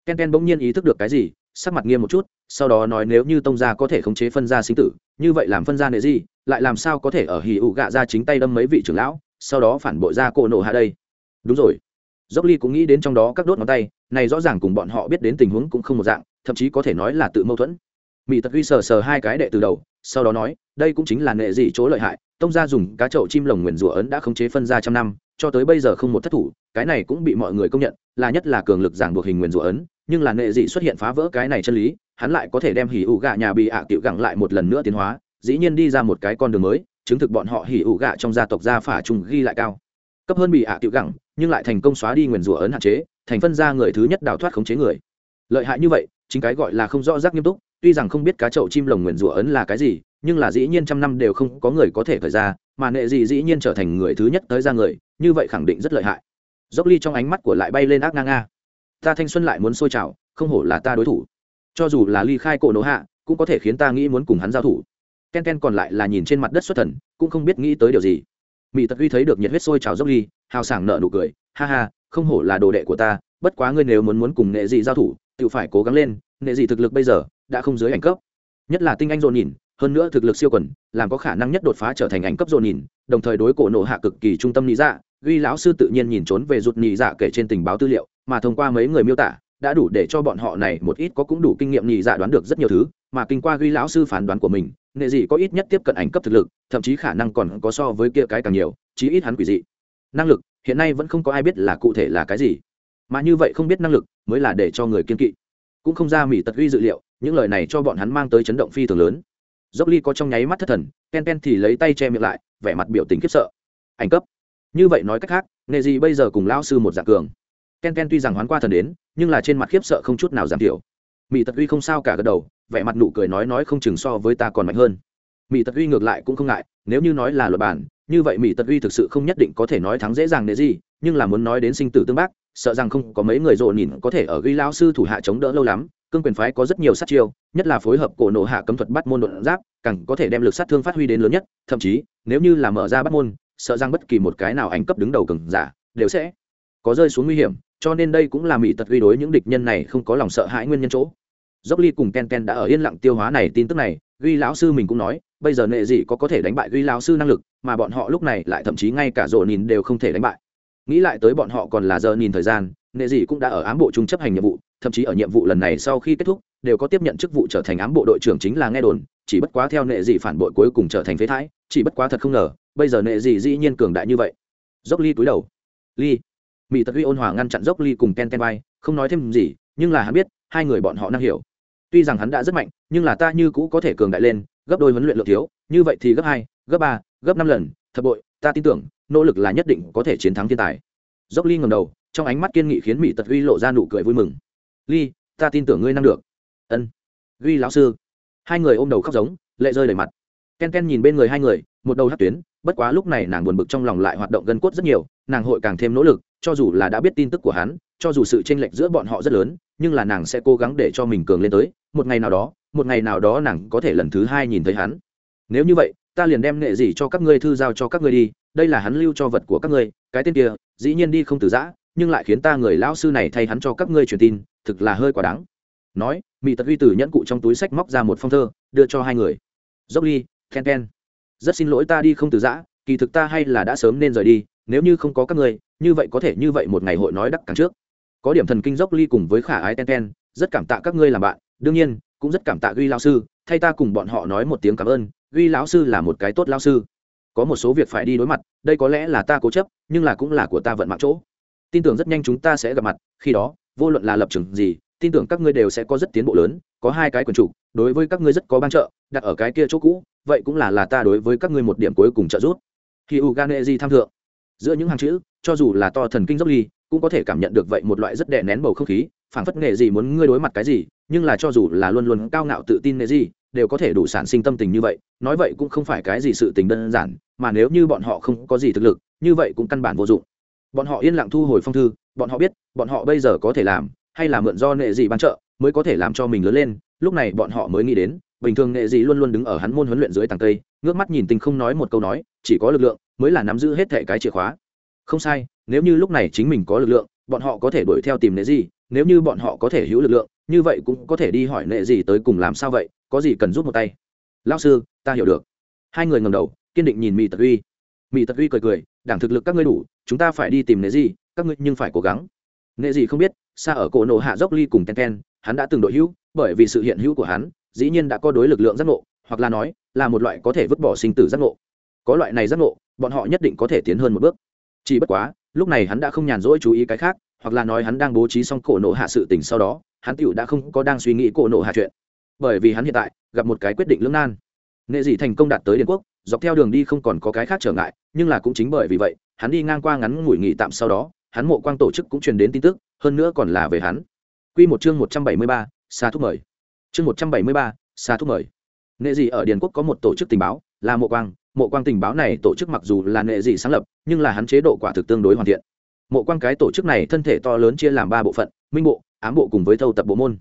Ken ken bỗng nhiên ý thức được cái gì, sắc mặt nghiêm một chút, sau đó nói nếu như tông gia có thể khống chế phân gia sinh tử, như vậy làm phân gia nệ gì lại làm sao có thể ở hì ụ gạ ra chính tay đâm mấy vị trưởng lão, sau đó phản bội ra cô nộ hạ đây. Đúng rồi. Dốc ly cũng nghĩ đến trong đó các đốt ngón tay, này rõ ràng cùng bọn họ biết đến tình huống cũng không một dạng, thậm chí có thể nói là tự mâu thuẫn. Mỹ tật ghi sờ sờ hai cái đệ từ đầu sau đó nói, đây cũng chính là nệ dị chỗ lợi hại, tông gia dùng cá chậu chim lồng nguyền rủa ấn đã khống chế phân ra trăm năm, cho tới bây giờ không một thất thủ, cái này cũng bị mọi người công nhận, là nhất là cường lực giảng buộc hình nguyền rủa ấn, nhưng là nệ dị xuất hiện phá vỡ cái này chân lý, hắn lại có thể đem hỉ ủ gạ nhà bị ạ à tiểu gẳng lại một lần nữa tiến hóa, dĩ nhiên đi ra một cái con đường mới, chứng thực bọn họ hỉ ủ gạ trong gia tộc gia phả trùng ghi lại cao. Cấp hơn bị ạ à tiểu gẳng nhưng lại thành công xóa đi nguyền rủa ấn hạn chế, thành phân ra người thứ nhất đào thoát khống chế người. Lợi hại như vậy, chính cái gọi là không rõ rác nghiêm túc tuy rằng không biết cá chậu chim lồng nguyền rủa ấn là cái gì, nhưng là dĩ nhiên trăm năm đều không có người có thể khởi ra, mà nệ gì dĩ nhiên trở thành người thứ nhất tới ra người, như vậy khẳng định rất lợi hại. Dốc ly trong ánh mắt của lại bay lên ác ngang nga. Ta thanh xuân lại muốn sôi trào không hổ là ta đối thủ. Cho dù là ly khai cổ nỗ hạ, cũng có thể khiến ta nghĩ muốn cùng hắn giao thủ. Ken ken còn lại là nhìn trên mặt đất xuất thần, cũng không biết nghĩ tới điều gì. Mỹ tật huy thấy được nhiệt huyết sôi trào dốc ly, hào sảng nợ nụ cười, ha ha, không hổ là đồ đệ của ta, bất quá ngươi nếu muốn muốn cùng nghệ dị giao thủ tự phải cố gắng lên nghệ dị thực lực bây giờ đã không dưới ảnh cấp. Nhất là tinh anh dồn nhìn, hơn nữa thực lực siêu quần, làm có khả năng nhất đột phá trở thành ảnh cấp dồn nhìn, đồng thời đối cổ nộ hạ cực kỳ trung tâm lý dạ ghi lão sư tự nhiên nhìn trốn về rụt nhị dạ kể trên tình báo tư liệu, mà thông qua mấy người miêu tả, đã đủ để cho bọn họ này một ít có cũng đủ kinh nghiệm nhị dạ đoán được rất nhiều thứ, mà kinh qua ghi lão sư phán đoán của mình, nghệ dị có ít nhất tiếp cận ảnh cấp thực lực, thậm chí khả năng còn có so với kia cái càng nhiều, chí ít hắn quỷ dị. Năng lực, hiện nay vẫn không có ai biết là cụ thể là cái gì. Mà như vậy không biết năng lực mới là để cho người kiên kỵ. Cũng không ra mỹ tật ghi dự liệu những lời này cho bọn hắn mang tới chấn động phi thường lớn. Dốc ly có trong nháy mắt thất thần, ken ken thì lấy tay che miệng lại, vẻ mặt biểu tình khiếp sợ. Ảnh cấp. Như vậy nói cách khác nghề gì bây giờ cùng lao sư một dạng cường. Ken ken tuy rằng hoán qua thần đến, nhưng là trên mặt khiếp sợ không chút nào giảm thiểu. Mỹ tật uy không sao cả gật đầu, vẻ mặt nụ cười nói nói không chừng so với ta còn mạnh hơn. Mỹ tật uy ngược lại cũng không ngại, nếu như nói là luật bản, như vậy mỹ tật uy thực sự không nhất định có thể nói thắng dễ dàng nệ gì nhưng là muốn nói đến sinh tử tương bác, sợ rằng không có mấy người rộn nhìn có thể ở ghi lao sư thủ hạ chống đỡ lâu lắm cương quyền phái có rất nhiều sát chiêu, nhất là phối hợp cổ nộ hạ cấm thuật bắt môn đột giáp, càng có thể đem lực sát thương phát huy đến lớn nhất, thậm chí, nếu như là mở ra bắt môn, sợ rằng bất kỳ một cái nào ảnh cấp đứng đầu cường giả đều sẽ có rơi xuống nguy hiểm, cho nên đây cũng là mỹ tật uy đối những địch nhân này không có lòng sợ hãi nguyên nhân chỗ. Dốc ly cùng ken ken đã ở yên lặng tiêu hóa này tin tức này, ghi lão sư mình cũng nói, bây giờ nệ gì có có thể đánh bại ghi lão sư năng lực, mà bọn họ lúc này lại thậm chí ngay cả rộ nhìn đều không thể đánh bại. Nghĩ lại tới bọn họ còn là giờ nhìn thời gian, nệ gì cũng đã ở ám bộ chung chấp hành nhiệm vụ thậm chí ở nhiệm vụ lần này sau khi kết thúc, đều có tiếp nhận chức vụ trở thành ám bộ đội trưởng chính là nghe đồn, chỉ bất quá theo nệ dị phản bội cuối cùng trở thành phế thái, chỉ bất quá thật không ngờ, bây giờ nệ dị dĩ nhiên cường đại như vậy. Dốc ly túi đầu. Ly. Mỹ tật huy ôn hòa ngăn chặn dốc ly cùng ken ken bay không nói thêm gì, nhưng là hắn biết, hai người bọn họ năng hiểu. Tuy rằng hắn đã rất mạnh, nhưng là ta như cũ có thể cường đại lên, gấp đôi huấn luyện lượng thiếu, như vậy thì gấp hai, gấp ba, gấp năm lần thập bội, ta tin tưởng, nỗ lực là nhất định có thể chiến thắng thiên tài. Dốc ly ngầm đầu, trong ánh mắt kiên nghị khiến mỹ tật huy lộ ra nụ cười vui mừng ly, ta tin tưởng ngươi năng được. Ân. Ghi lão sư. Hai người ôm đầu khóc giống, lệ rơi đầy mặt. Ken ken nhìn bên người hai người, một đầu hát tuyến, bất quá lúc này nàng buồn bực trong lòng lại hoạt động gân cốt rất nhiều, nàng hội càng thêm nỗ lực, cho dù là đã biết tin tức của hắn, cho dù sự chênh lệch giữa bọn họ rất lớn, nhưng là nàng sẽ cố gắng để cho mình cường lên tới, một ngày nào đó, một ngày nào đó nàng có thể lần thứ hai nhìn thấy hắn. Nếu như vậy, ta liền đem nghệ gì cho các ngươi thư giao cho các ngươi đi, đây là hắn lưu cho vật của các ngươi, cái tên kia, dĩ nhiên đi không từ giã, nhưng lại khiến ta người lão sư này thay hắn cho các ngươi truyền tin thực là hơi quá đáng. Nói mỹ tật huy tử nhẫn cụ trong túi sách móc ra một phong thơ đưa cho hai người. Dốc ly ken ken. Rất xin lỗi ta đi không từ giã kỳ thực ta hay là đã sớm nên rời đi nếu như không có các người, như vậy có thể như vậy một ngày hội nói đắc càng trước. Có điểm thần kinh dốc ly cùng với khả ái ten ten rất cảm tạ các ngươi làm bạn đương nhiên cũng rất cảm tạ ghi lao sư thay ta cùng bọn họ nói một tiếng cảm ơn ghi lão sư là một cái tốt lao sư. Có một số việc phải đi đối mặt đây có lẽ là ta cố chấp nhưng là cũng là của ta vận mạng chỗ tin tưởng rất nhanh chúng ta sẽ gặp mặt, khi đó, vô luận là lập trường gì, tin tưởng các ngươi đều sẽ có rất tiến bộ lớn, có hai cái quyền chủ, đối với các ngươi rất có ban trợ, đặt ở cái kia chỗ cũ, vậy cũng là là ta đối với các ngươi một điểm cuối cùng trợ giúp. Khi u gan tham thượng. Giữa những hàng chữ, cho dù là to thần kinh dốc ly, cũng có thể cảm nhận được vậy một loại rất đè nén bầu không khí, phảng phất nghệ gì muốn ngươi đối mặt cái gì, nhưng là cho dù là luôn luôn cao ngạo tự tin nghệ gì, đều có thể đủ sản sinh tâm tình như vậy, nói vậy cũng không phải cái gì sự tình đơn giản, mà nếu như bọn họ không có gì thực lực, như vậy cũng căn bản vô dụng bọn họ yên lặng thu hồi phong thư bọn họ biết bọn họ bây giờ có thể làm hay là mượn do nghệ dị ban trợ mới có thể làm cho mình lớn lên lúc này bọn họ mới nghĩ đến bình thường nghệ dị luôn luôn đứng ở hắn môn huấn luyện dưới tàng cây ngước mắt nhìn tình không nói một câu nói chỉ có lực lượng mới là nắm giữ hết thệ cái chìa khóa. Không sai nếu như lúc này chính mình có lực lượng bọn họ có thể đuổi theo tìm nệ dị, nếu như bọn họ có thể hữu lực lượng như vậy cũng có thể đi hỏi nệ dị tới cùng làm sao vậy có gì cần giúp một tay? Lao sư ta hiểu được. Hai người ngầm đầu kiên định nhìn mỹ tật uy. Mỹ tật uy cười cười đảng thực lực các ngươi đủ chúng ta phải đi tìm nệ gì các ngươi nhưng phải cố gắng. Nệ gì không biết, xa ở cổ nổ hạ dốc ly cùng ten ten, hắn đã từng đội hữu, bởi vì sự hiện hữu của hắn, dĩ nhiên đã có đối lực lượng giác ngộ, hoặc là nói, là một loại có thể vứt bỏ sinh tử giác ngộ. Có loại này giác ngộ, bọn họ nhất định có thể tiến hơn một bước. Chỉ bất quá, lúc này hắn đã không nhàn rỗi chú ý cái khác, hoặc là nói hắn đang bố trí xong cổ nổ hạ sự tình sau đó, hắn tựu đã không có đang suy nghĩ cổ nổ hạ chuyện. Bởi vì hắn hiện tại, gặp một cái quyết định lưỡng nan. Nghệ dị thành công đạt tới điện quốc, dọc theo đường đi không còn có cái khác trở ngại, nhưng là cũng chính bởi vì vậy hắn đi ngang qua ngắn ngủi nghỉ tạm sau đó hắn mộ quang tổ chức cũng truyền đến tin tức hơn nữa còn là về hắn. Quy một chương một trăm bảy mươi ba, xa thúc mời. Chương một trăm bảy mươi ba, xa thúc mời. Nghệ dị ở Điền quốc có một tổ chức tình báo, là Mộ Quang, mộ quang tình báo này tổ chức mặc dù là nệ dị sáng lập nhưng là hắn chế độ quả thực tương đối hoàn thiện. Mộ quang cái tổ chức này thân thể to lớn chia làm ba bộ phận minh bộ ám bộ cùng với thâu tập bộ môn.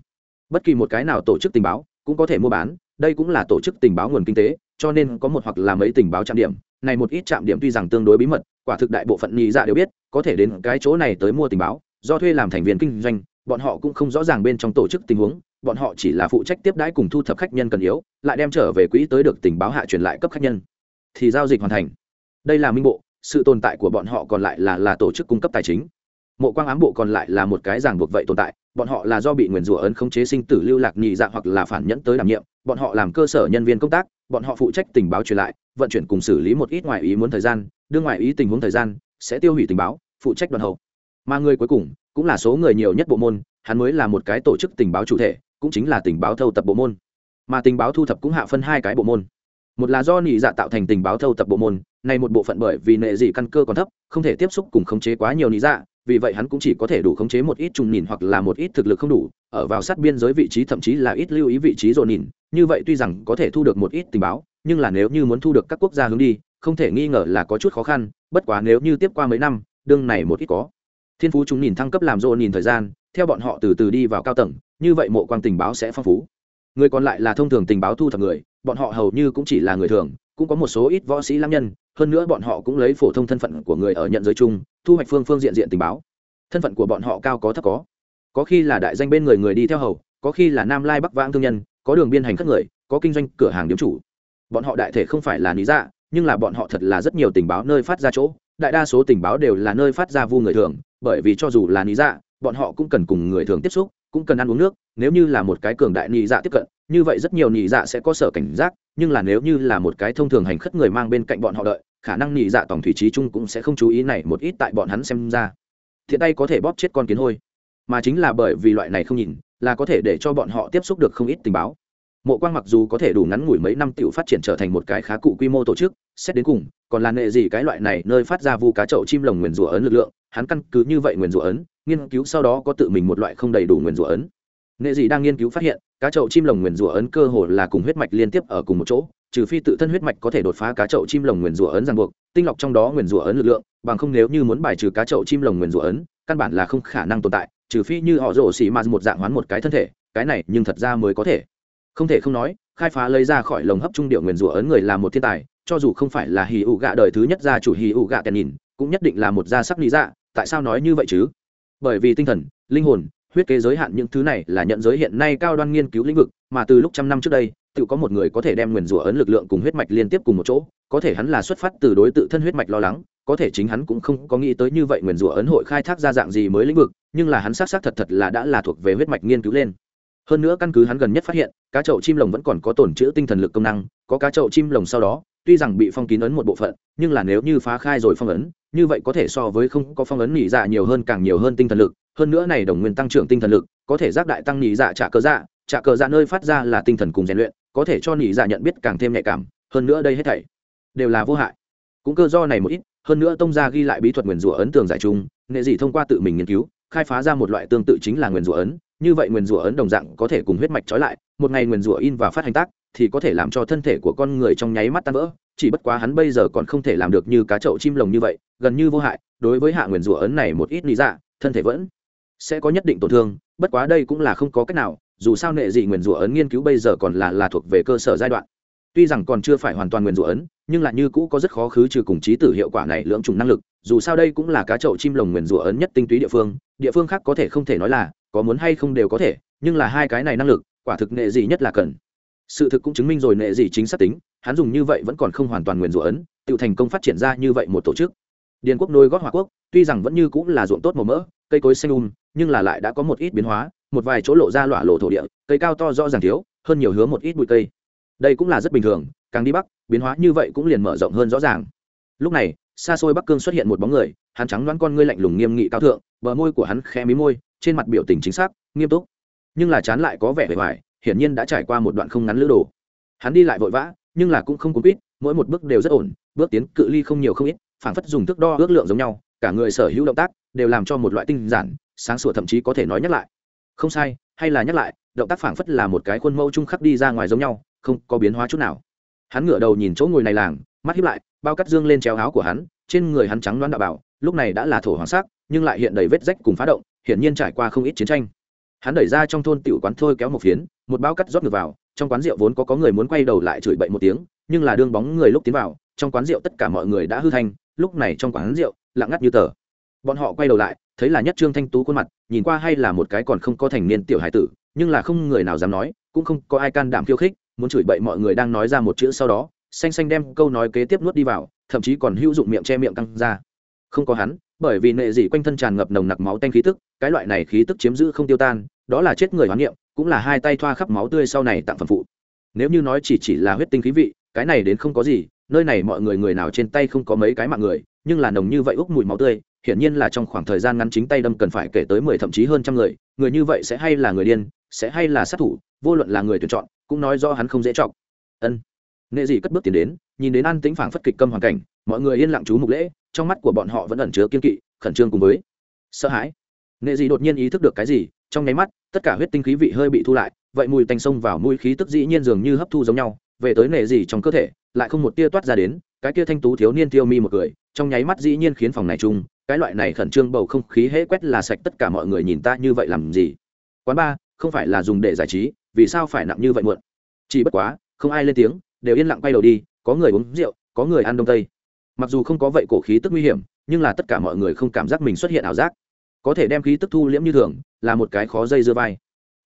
Bất kỳ một cái nào tổ chức tình báo cũng có thể mua bán đây cũng là tổ chức tình báo nguồn kinh tế cho nên có một hoặc là mấy tình báo trang điểm này một ít trạm điểm tuy rằng tương đối bí mật, quả thực đại bộ phận nhị dạ đều biết, có thể đến cái chỗ này tới mua tình báo, do thuê làm thành viên kinh doanh, bọn họ cũng không rõ ràng bên trong tổ chức tình huống, bọn họ chỉ là phụ trách tiếp đãi cùng thu thập khách nhân cần yếu, lại đem trở về quỹ tới được tình báo hạ truyền lại cấp khách nhân. Thì giao dịch hoàn thành. Đây là minh bộ, sự tồn tại của bọn họ còn lại là là tổ chức cung cấp tài chính. Mộ quang ám bộ còn lại là một cái ràng buộc vậy tồn tại, bọn họ là do bị nguyền rủa ấn khống chế sinh tử lưu lạc nhị dạ hoặc là phản nhẫn tới đảm nhiệm, bọn họ làm cơ sở nhân viên công tác bọn họ phụ trách tình báo truyền lại, vận chuyển cùng xử lý một ít ngoại ý muốn thời gian, đương ngoại ý tình huống thời gian, sẽ tiêu hủy tình báo, phụ trách đoàn hậu. Mà người cuối cùng, cũng là số người nhiều nhất bộ môn, hắn mới là một cái tổ chức tình báo chủ thể, cũng chính là tình báo thâu tập bộ môn. Mà tình báo thu thập cũng hạ phân hai cái bộ môn. Một là do nị dạ tạo thành tình báo thâu tập bộ môn này một bộ phận bởi vì nệ dị căn cơ còn thấp, không thể tiếp xúc cùng khống chế quá nhiều nị dạ vì vậy hắn cũng chỉ có thể đủ khống chế một ít trùng nhìn hoặc là một ít thực lực không đủ, ở vào sát biên giới vị trí thậm chí là ít lưu ý vị trí dồn nhìn. Như vậy tuy rằng có thể thu được một ít tình báo, nhưng là nếu như muốn thu được các quốc gia hướng đi, không thể nghi ngờ là có chút khó khăn, bất quá nếu như tiếp qua mấy năm, đương này một ít có. Thiên phú chúng nhìn thăng cấp làm dồn nhìn thời gian, theo bọn họ từ từ đi vào cao tầng, như vậy mộ quang tình báo sẽ phong phú. Người còn lại là thông thường tình báo thu thập người, bọn họ hầu như cũng chỉ là người thường cũng có một số ít võ sĩ lam nhân, hơn nữa bọn họ cũng lấy phổ thông thân phận của người ở nhận giới chung, thu hoạch phương phương diện diện tình báo. Thân phận của bọn họ cao có thấp có. Có khi là đại danh bên người người đi theo hầu, có khi là nam lai bắc vãng thương nhân, có đường biên hành khất người, có kinh doanh cửa hàng điếm chủ. Bọn họ đại thể không phải là lý dạ nhưng là bọn họ thật là rất nhiều tình báo nơi phát ra chỗ, đại đa số tình báo đều là nơi phát ra vu người thường, bởi vì cho dù là lý dạ bọn họ cũng cần cùng người thường tiếp xúc cũng cần ăn uống nước, nếu như là một cái cường đại nhị dạ tiếp cận, như vậy rất nhiều nhị dạ sẽ có sở cảnh giác, nhưng là nếu như là một cái thông thường hành khất người mang bên cạnh bọn họ đợi, khả năng nhị dạ tổng thủy trí chung cũng sẽ không chú ý này một ít tại bọn hắn xem ra. Thiện tay có thể bóp chết con kiến hôi. Mà chính là bởi vì loại này không nhìn, là có thể để cho bọn họ tiếp xúc được không ít tình báo. Mộ quang mặc dù có thể đủ ngắn ngủi mấy năm tự phát triển trở thành một cái khá cụ quy mô tổ chức, xét đến cùng, còn là nghệ gì cái loại này nơi phát ra vu cá chậu chim lồng nguyền rủa ấn lực lượng, hắn căn cứ như vậy nguyền rủa ấn nghiên cứu sau đó có tự mình một loại không đầy đủ nguyền rủa ấn. Nghệ gì đang nghiên cứu phát hiện, cá chậu chim lồng nguyền rủa ấn cơ hồ là cùng huyết mạch liên tiếp ở cùng một chỗ, trừ phi tự thân huyết mạch có thể đột phá cá chậu chim lồng nguyền rủa ấn ràng buộc, tinh lọc trong đó nguyền rủa ấn lực lượng, bằng không nếu như muốn bài trừ cá chậu chim lồng nguyền rủa ấn, căn bản là không khả năng tồn tại, trừ phi như họ rổ xì mà một dạng hoán một cái thân thể, cái này nhưng thật ra mới có thể. Không thể không nói, khai phá lấy ra khỏi lồng hấp trung điệu nguyền rủa ấn người là một thiên tài, cho dù không phải là hì ụ gạ đời thứ nhất gia chủ hì ụ gạ kèn nhìn, cũng nhất định là một gia sắc lý dạ tại sao nói như vậy chứ? Bởi vì tinh thần, linh hồn, huyết kế giới hạn những thứ này là nhận giới hiện nay cao đoan nghiên cứu lĩnh vực, mà từ lúc trăm năm trước đây, tự có một người có thể đem nguyền rủa ấn lực lượng cùng huyết mạch liên tiếp cùng một chỗ, có thể hắn là xuất phát từ đối tự thân huyết mạch lo lắng, có thể chính hắn cũng không có nghĩ tới như vậy nguyền rủa ấn hội khai thác ra dạng gì mới lĩnh vực, nhưng là hắn xác xác thật thật là đã là thuộc về huyết mạch nghiên cứu lên. Hơn nữa căn cứ hắn gần nhất phát hiện, cá chậu chim lồng vẫn còn có tổn chữ tinh thần lực công năng, có cá chậu chim lồng sau đó, tuy rằng bị phong kín ấn một bộ phận, nhưng là nếu như phá khai rồi phong ấn như vậy có thể so với không có phong ấn nhị dạ nhiều hơn càng nhiều hơn tinh thần lực, hơn nữa này đồng nguyên tăng trưởng tinh thần lực, có thể giác đại tăng nhị dạ trả cờ dạ trả cờ dạ nơi phát ra là tinh thần cùng rèn luyện, có thể cho nhị dạ nhận biết càng thêm nhạy cảm, hơn nữa đây hết thảy đều là vô hại. Cũng cơ do này một ít, hơn nữa tông gia ghi lại bí thuật nguyền rủa ấn tường giải trung nghệ dị thông qua tự mình nghiên cứu, khai phá ra một loại tương tự chính là nguyền rủa ấn, như vậy nguyền rủa ấn đồng dạng có thể cùng huyết mạch trói lại, một ngày nguyền rủa in và phát hành tác thì có thể làm cho thân thể của con người trong nháy mắt tan vỡ, chỉ bất quá hắn bây giờ còn không thể làm được như cá chậu chim lồng như vậy, gần như vô hại, đối với hạ nguyền rủa ấn này một ít lý dạ thân thể vẫn sẽ có nhất định tổn thương, bất quá đây cũng là không có cách nào, dù sao nệ dị nguyền rủa ấn nghiên cứu bây giờ còn là là thuộc về cơ sở giai đoạn. Tuy rằng còn chưa phải hoàn toàn nguyền rủa ấn, nhưng là như cũ có rất khó khứ trừ cùng trí tử hiệu quả này lưỡng trùng năng lực, dù sao đây cũng là cá chậu chim lồng nguyền rủa ấn nhất tinh túy địa phương địa phương khác có thể không thể nói là có muốn hay không đều có thể, nhưng là hai cái này năng lực, quả thực nệ gì nhất là cần sự thực cũng chứng minh rồi nệ gì chính xác tính, hắn dùng như vậy vẫn còn không hoàn toàn nguyền rủa ấn, tự thành công phát triển ra như vậy một tổ chức. Điền quốc nôi gót hòa quốc, tuy rằng vẫn như cũng là ruộng tốt màu mỡ, cây cối xanh um nhưng là lại đã có một ít biến hóa, một vài chỗ lộ ra lọa lộ thổ địa, cây cao to rõ ràng thiếu, hơn nhiều hướng một ít bụi cây. Đây cũng là rất bình thường, càng đi bắc, biến hóa như vậy cũng liền mở rộng hơn rõ ràng. Lúc này, xa xôi bắc cương xuất hiện một bóng người, hắn trắng đoán con ngươi lạnh lùng nghiêm nghị cao thượng, bờ môi của hắn khẽ mí môi, trên mặt biểu tình chính xác, nghiêm túc, nhưng là chán lại có vẻ vẻ vải hiển nhiên đã trải qua một đoạn không ngắn lữ đồ. Hắn đi lại vội vã, nhưng là cũng không cuốn quýt, mỗi một bước đều rất ổn, bước tiến cự ly không nhiều không ít, phảng phất dùng thước đo ước lượng giống nhau, cả người sở hữu động tác đều làm cho một loại tinh giản, sáng sủa thậm chí có thể nói nhắc lại. Không sai, hay là nhắc lại, động tác phảng phất là một cái khuôn mẫu trung khắc đi ra ngoài giống nhau, không có biến hóa chút nào. Hắn ngửa đầu nhìn chỗ ngồi này làng, mắt hiếp lại, bao cắt dương lên treo áo của hắn, trên người hắn trắng đoán đạo bảo, lúc này đã là thổ hoàng sắc, nhưng lại hiện đầy vết rách cùng phá động, hiển nhiên trải qua không ít chiến tranh hắn đẩy ra trong thôn tiểu quán thôi kéo một phiến, một bao cắt rót ngược vào, trong quán rượu vốn có có người muốn quay đầu lại chửi bậy một tiếng, nhưng là đương bóng người lúc tiến vào, trong quán rượu tất cả mọi người đã hư thanh, lúc này trong quán rượu, lặng ngắt như tờ. Bọn họ quay đầu lại, thấy là nhất trương thanh tú khuôn mặt, nhìn qua hay là một cái còn không có thành niên tiểu hải tử, nhưng là không người nào dám nói, cũng không có ai can đảm khiêu khích, muốn chửi bậy mọi người đang nói ra một chữ sau đó, xanh xanh đem câu nói kế tiếp nuốt đi vào, thậm chí còn hữu dụng miệng che miệng căng ra. Không có hắn bởi vì nệ dị quanh thân tràn ngập nồng nặc máu tanh khí tức, cái loại này khí tức chiếm giữ không tiêu tan, đó là chết người hoán niệm, cũng là hai tay thoa khắp máu tươi sau này tặng phần phụ. Nếu như nói chỉ chỉ là huyết tinh khí vị, cái này đến không có gì, nơi này mọi người người nào trên tay không có mấy cái mạng người, nhưng là nồng như vậy úc mùi máu tươi, hiển nhiên là trong khoảng thời gian ngắn chính tay đâm cần phải kể tới mười thậm chí hơn trăm người người như vậy sẽ hay là người điên, sẽ hay là sát thủ, vô luận là người tuyển chọn, cũng nói do hắn không dễ chọc. Ân. Nghệ dị cất bước tiến đến, nhìn đến an tĩnh phảng phất kịch câm hoàn cảnh mọi người yên lặng chú mục lễ, trong mắt của bọn họ vẫn ẩn chứa kiên kỵ, khẩn trương cùng với sợ hãi. Nệ dị đột nhiên ý thức được cái gì, trong nháy mắt, tất cả huyết tinh khí vị hơi bị thu lại, vậy mùi tanh sông vào mũi khí tức dĩ nhiên dường như hấp thu giống nhau, về tới nệ Dị trong cơ thể, lại không một tia toát ra đến, cái tia thanh tú thiếu niên tiêu mi một cười, trong nháy mắt dĩ nhiên khiến phòng này chung cái loại này khẩn trương bầu không khí hễ quét là sạch tất cả mọi người nhìn ta như vậy làm gì? Quán ba, không phải là dùng để giải trí, vì sao phải nặng như vậy muộn? Chỉ bất quá, không ai lên tiếng, đều yên lặng quay đầu đi, có người uống rượu, có người ăn đông tây mặc dù không có vậy cổ khí tức nguy hiểm, nhưng là tất cả mọi người không cảm giác mình xuất hiện ảo giác. Có thể đem khí tức thu liễm như thường, là một cái khó dây dưa vai.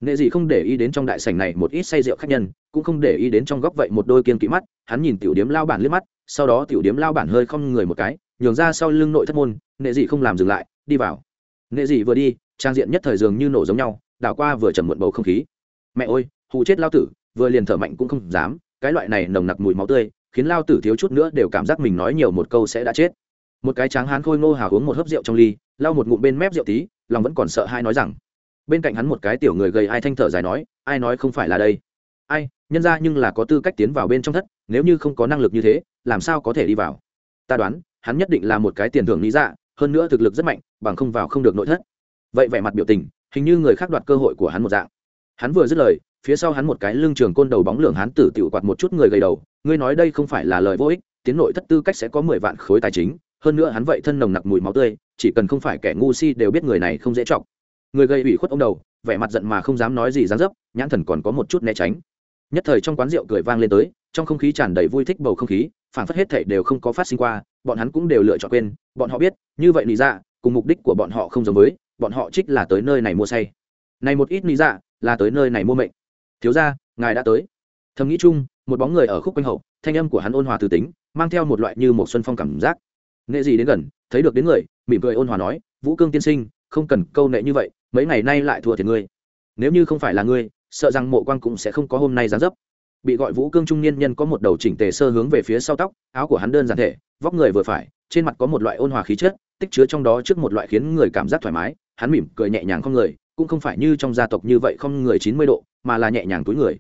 Nghệ dị không để ý đến trong đại sảnh này một ít say rượu khách nhân, cũng không để ý đến trong góc vậy một đôi kiên kỵ mắt, hắn nhìn tiểu điếm lao bản liếc mắt, sau đó tiểu điếm lao bản hơi không người một cái, nhường ra sau lưng nội thất môn, nghệ dị không làm dừng lại, đi vào. Nghệ dị vừa đi, trang diện nhất thời dường như nổ giống nhau, đảo qua vừa trầm muộn bầu không khí. Mẹ ơi, hù chết lao tử, vừa liền thở mạnh cũng không dám, cái loại này nồng nặc mùi máu tươi khiến lao tử thiếu chút nữa đều cảm giác mình nói nhiều một câu sẽ đã chết. Một cái tráng hán khôi ngô hào uống một hớp rượu trong ly, lau một ngụm bên mép rượu tí, lòng vẫn còn sợ hai nói rằng, bên cạnh hắn một cái tiểu người gầy ai thanh thở dài nói, ai nói không phải là đây? Ai, nhân ra nhưng là có tư cách tiến vào bên trong thất, nếu như không có năng lực như thế, làm sao có thể đi vào? Ta đoán, hắn nhất định là một cái tiền thưởng lý dạ hơn nữa thực lực rất mạnh, bằng không vào không được nội thất. Vậy vẻ mặt biểu tình, hình như người khác đoạt cơ hội của hắn một dạng. Hắn vừa dứt lời, phía sau hắn một cái lưng trường côn đầu bóng lượng hắn tử tiểu quạt một chút người gầy đầu ngươi nói đây không phải là lời vô ích, tiến nội thất tư cách sẽ có mười vạn khối tài chính, hơn nữa hắn vậy thân nồng nặc mùi máu tươi, chỉ cần không phải kẻ ngu si đều biết người này không dễ chọc. Người gây ủy khuất ông đầu, vẻ mặt giận mà không dám nói gì dán dấp, nhãn thần còn có một chút né tránh. Nhất thời trong quán rượu cười vang lên tới, trong không khí tràn đầy vui thích bầu không khí phản phất hết thảy đều không có phát sinh qua, bọn hắn cũng đều lựa chọn quên, bọn họ biết, như vậy lý ra dạ, cùng mục đích của bọn họ không giống với, bọn họ trích là tới nơi này mua say. Này một ít lý ra dạ, là tới nơi này mua mệnh. Thiếu ra ngài đã tới. Thầm nghĩ chung một bóng người ở khúc quanh hậu, thanh âm của hắn ôn hòa từ tính, mang theo một loại như một xuân phong cảm giác. Nghệ gì đến gần, thấy được đến người, mỉm cười ôn hòa nói, vũ cương tiên sinh, không cần câu nệ như vậy, mấy ngày nay lại thua thiệt ngươi. Nếu như không phải là ngươi, sợ rằng mộ quang cũng sẽ không có hôm nay dán dấp. Bị gọi vũ cương trung niên nhân có một đầu chỉnh tề sơ hướng về phía sau tóc, áo của hắn đơn giản thể, vóc người vừa phải, trên mặt có một loại ôn hòa khí chất, tích chứa trong đó trước một loại khiến người cảm giác thoải mái, hắn mỉm cười nhẹ nhàng không người, cũng không phải như trong gia tộc như vậy không người chín mươi độ, mà là nhẹ nhàng túi người.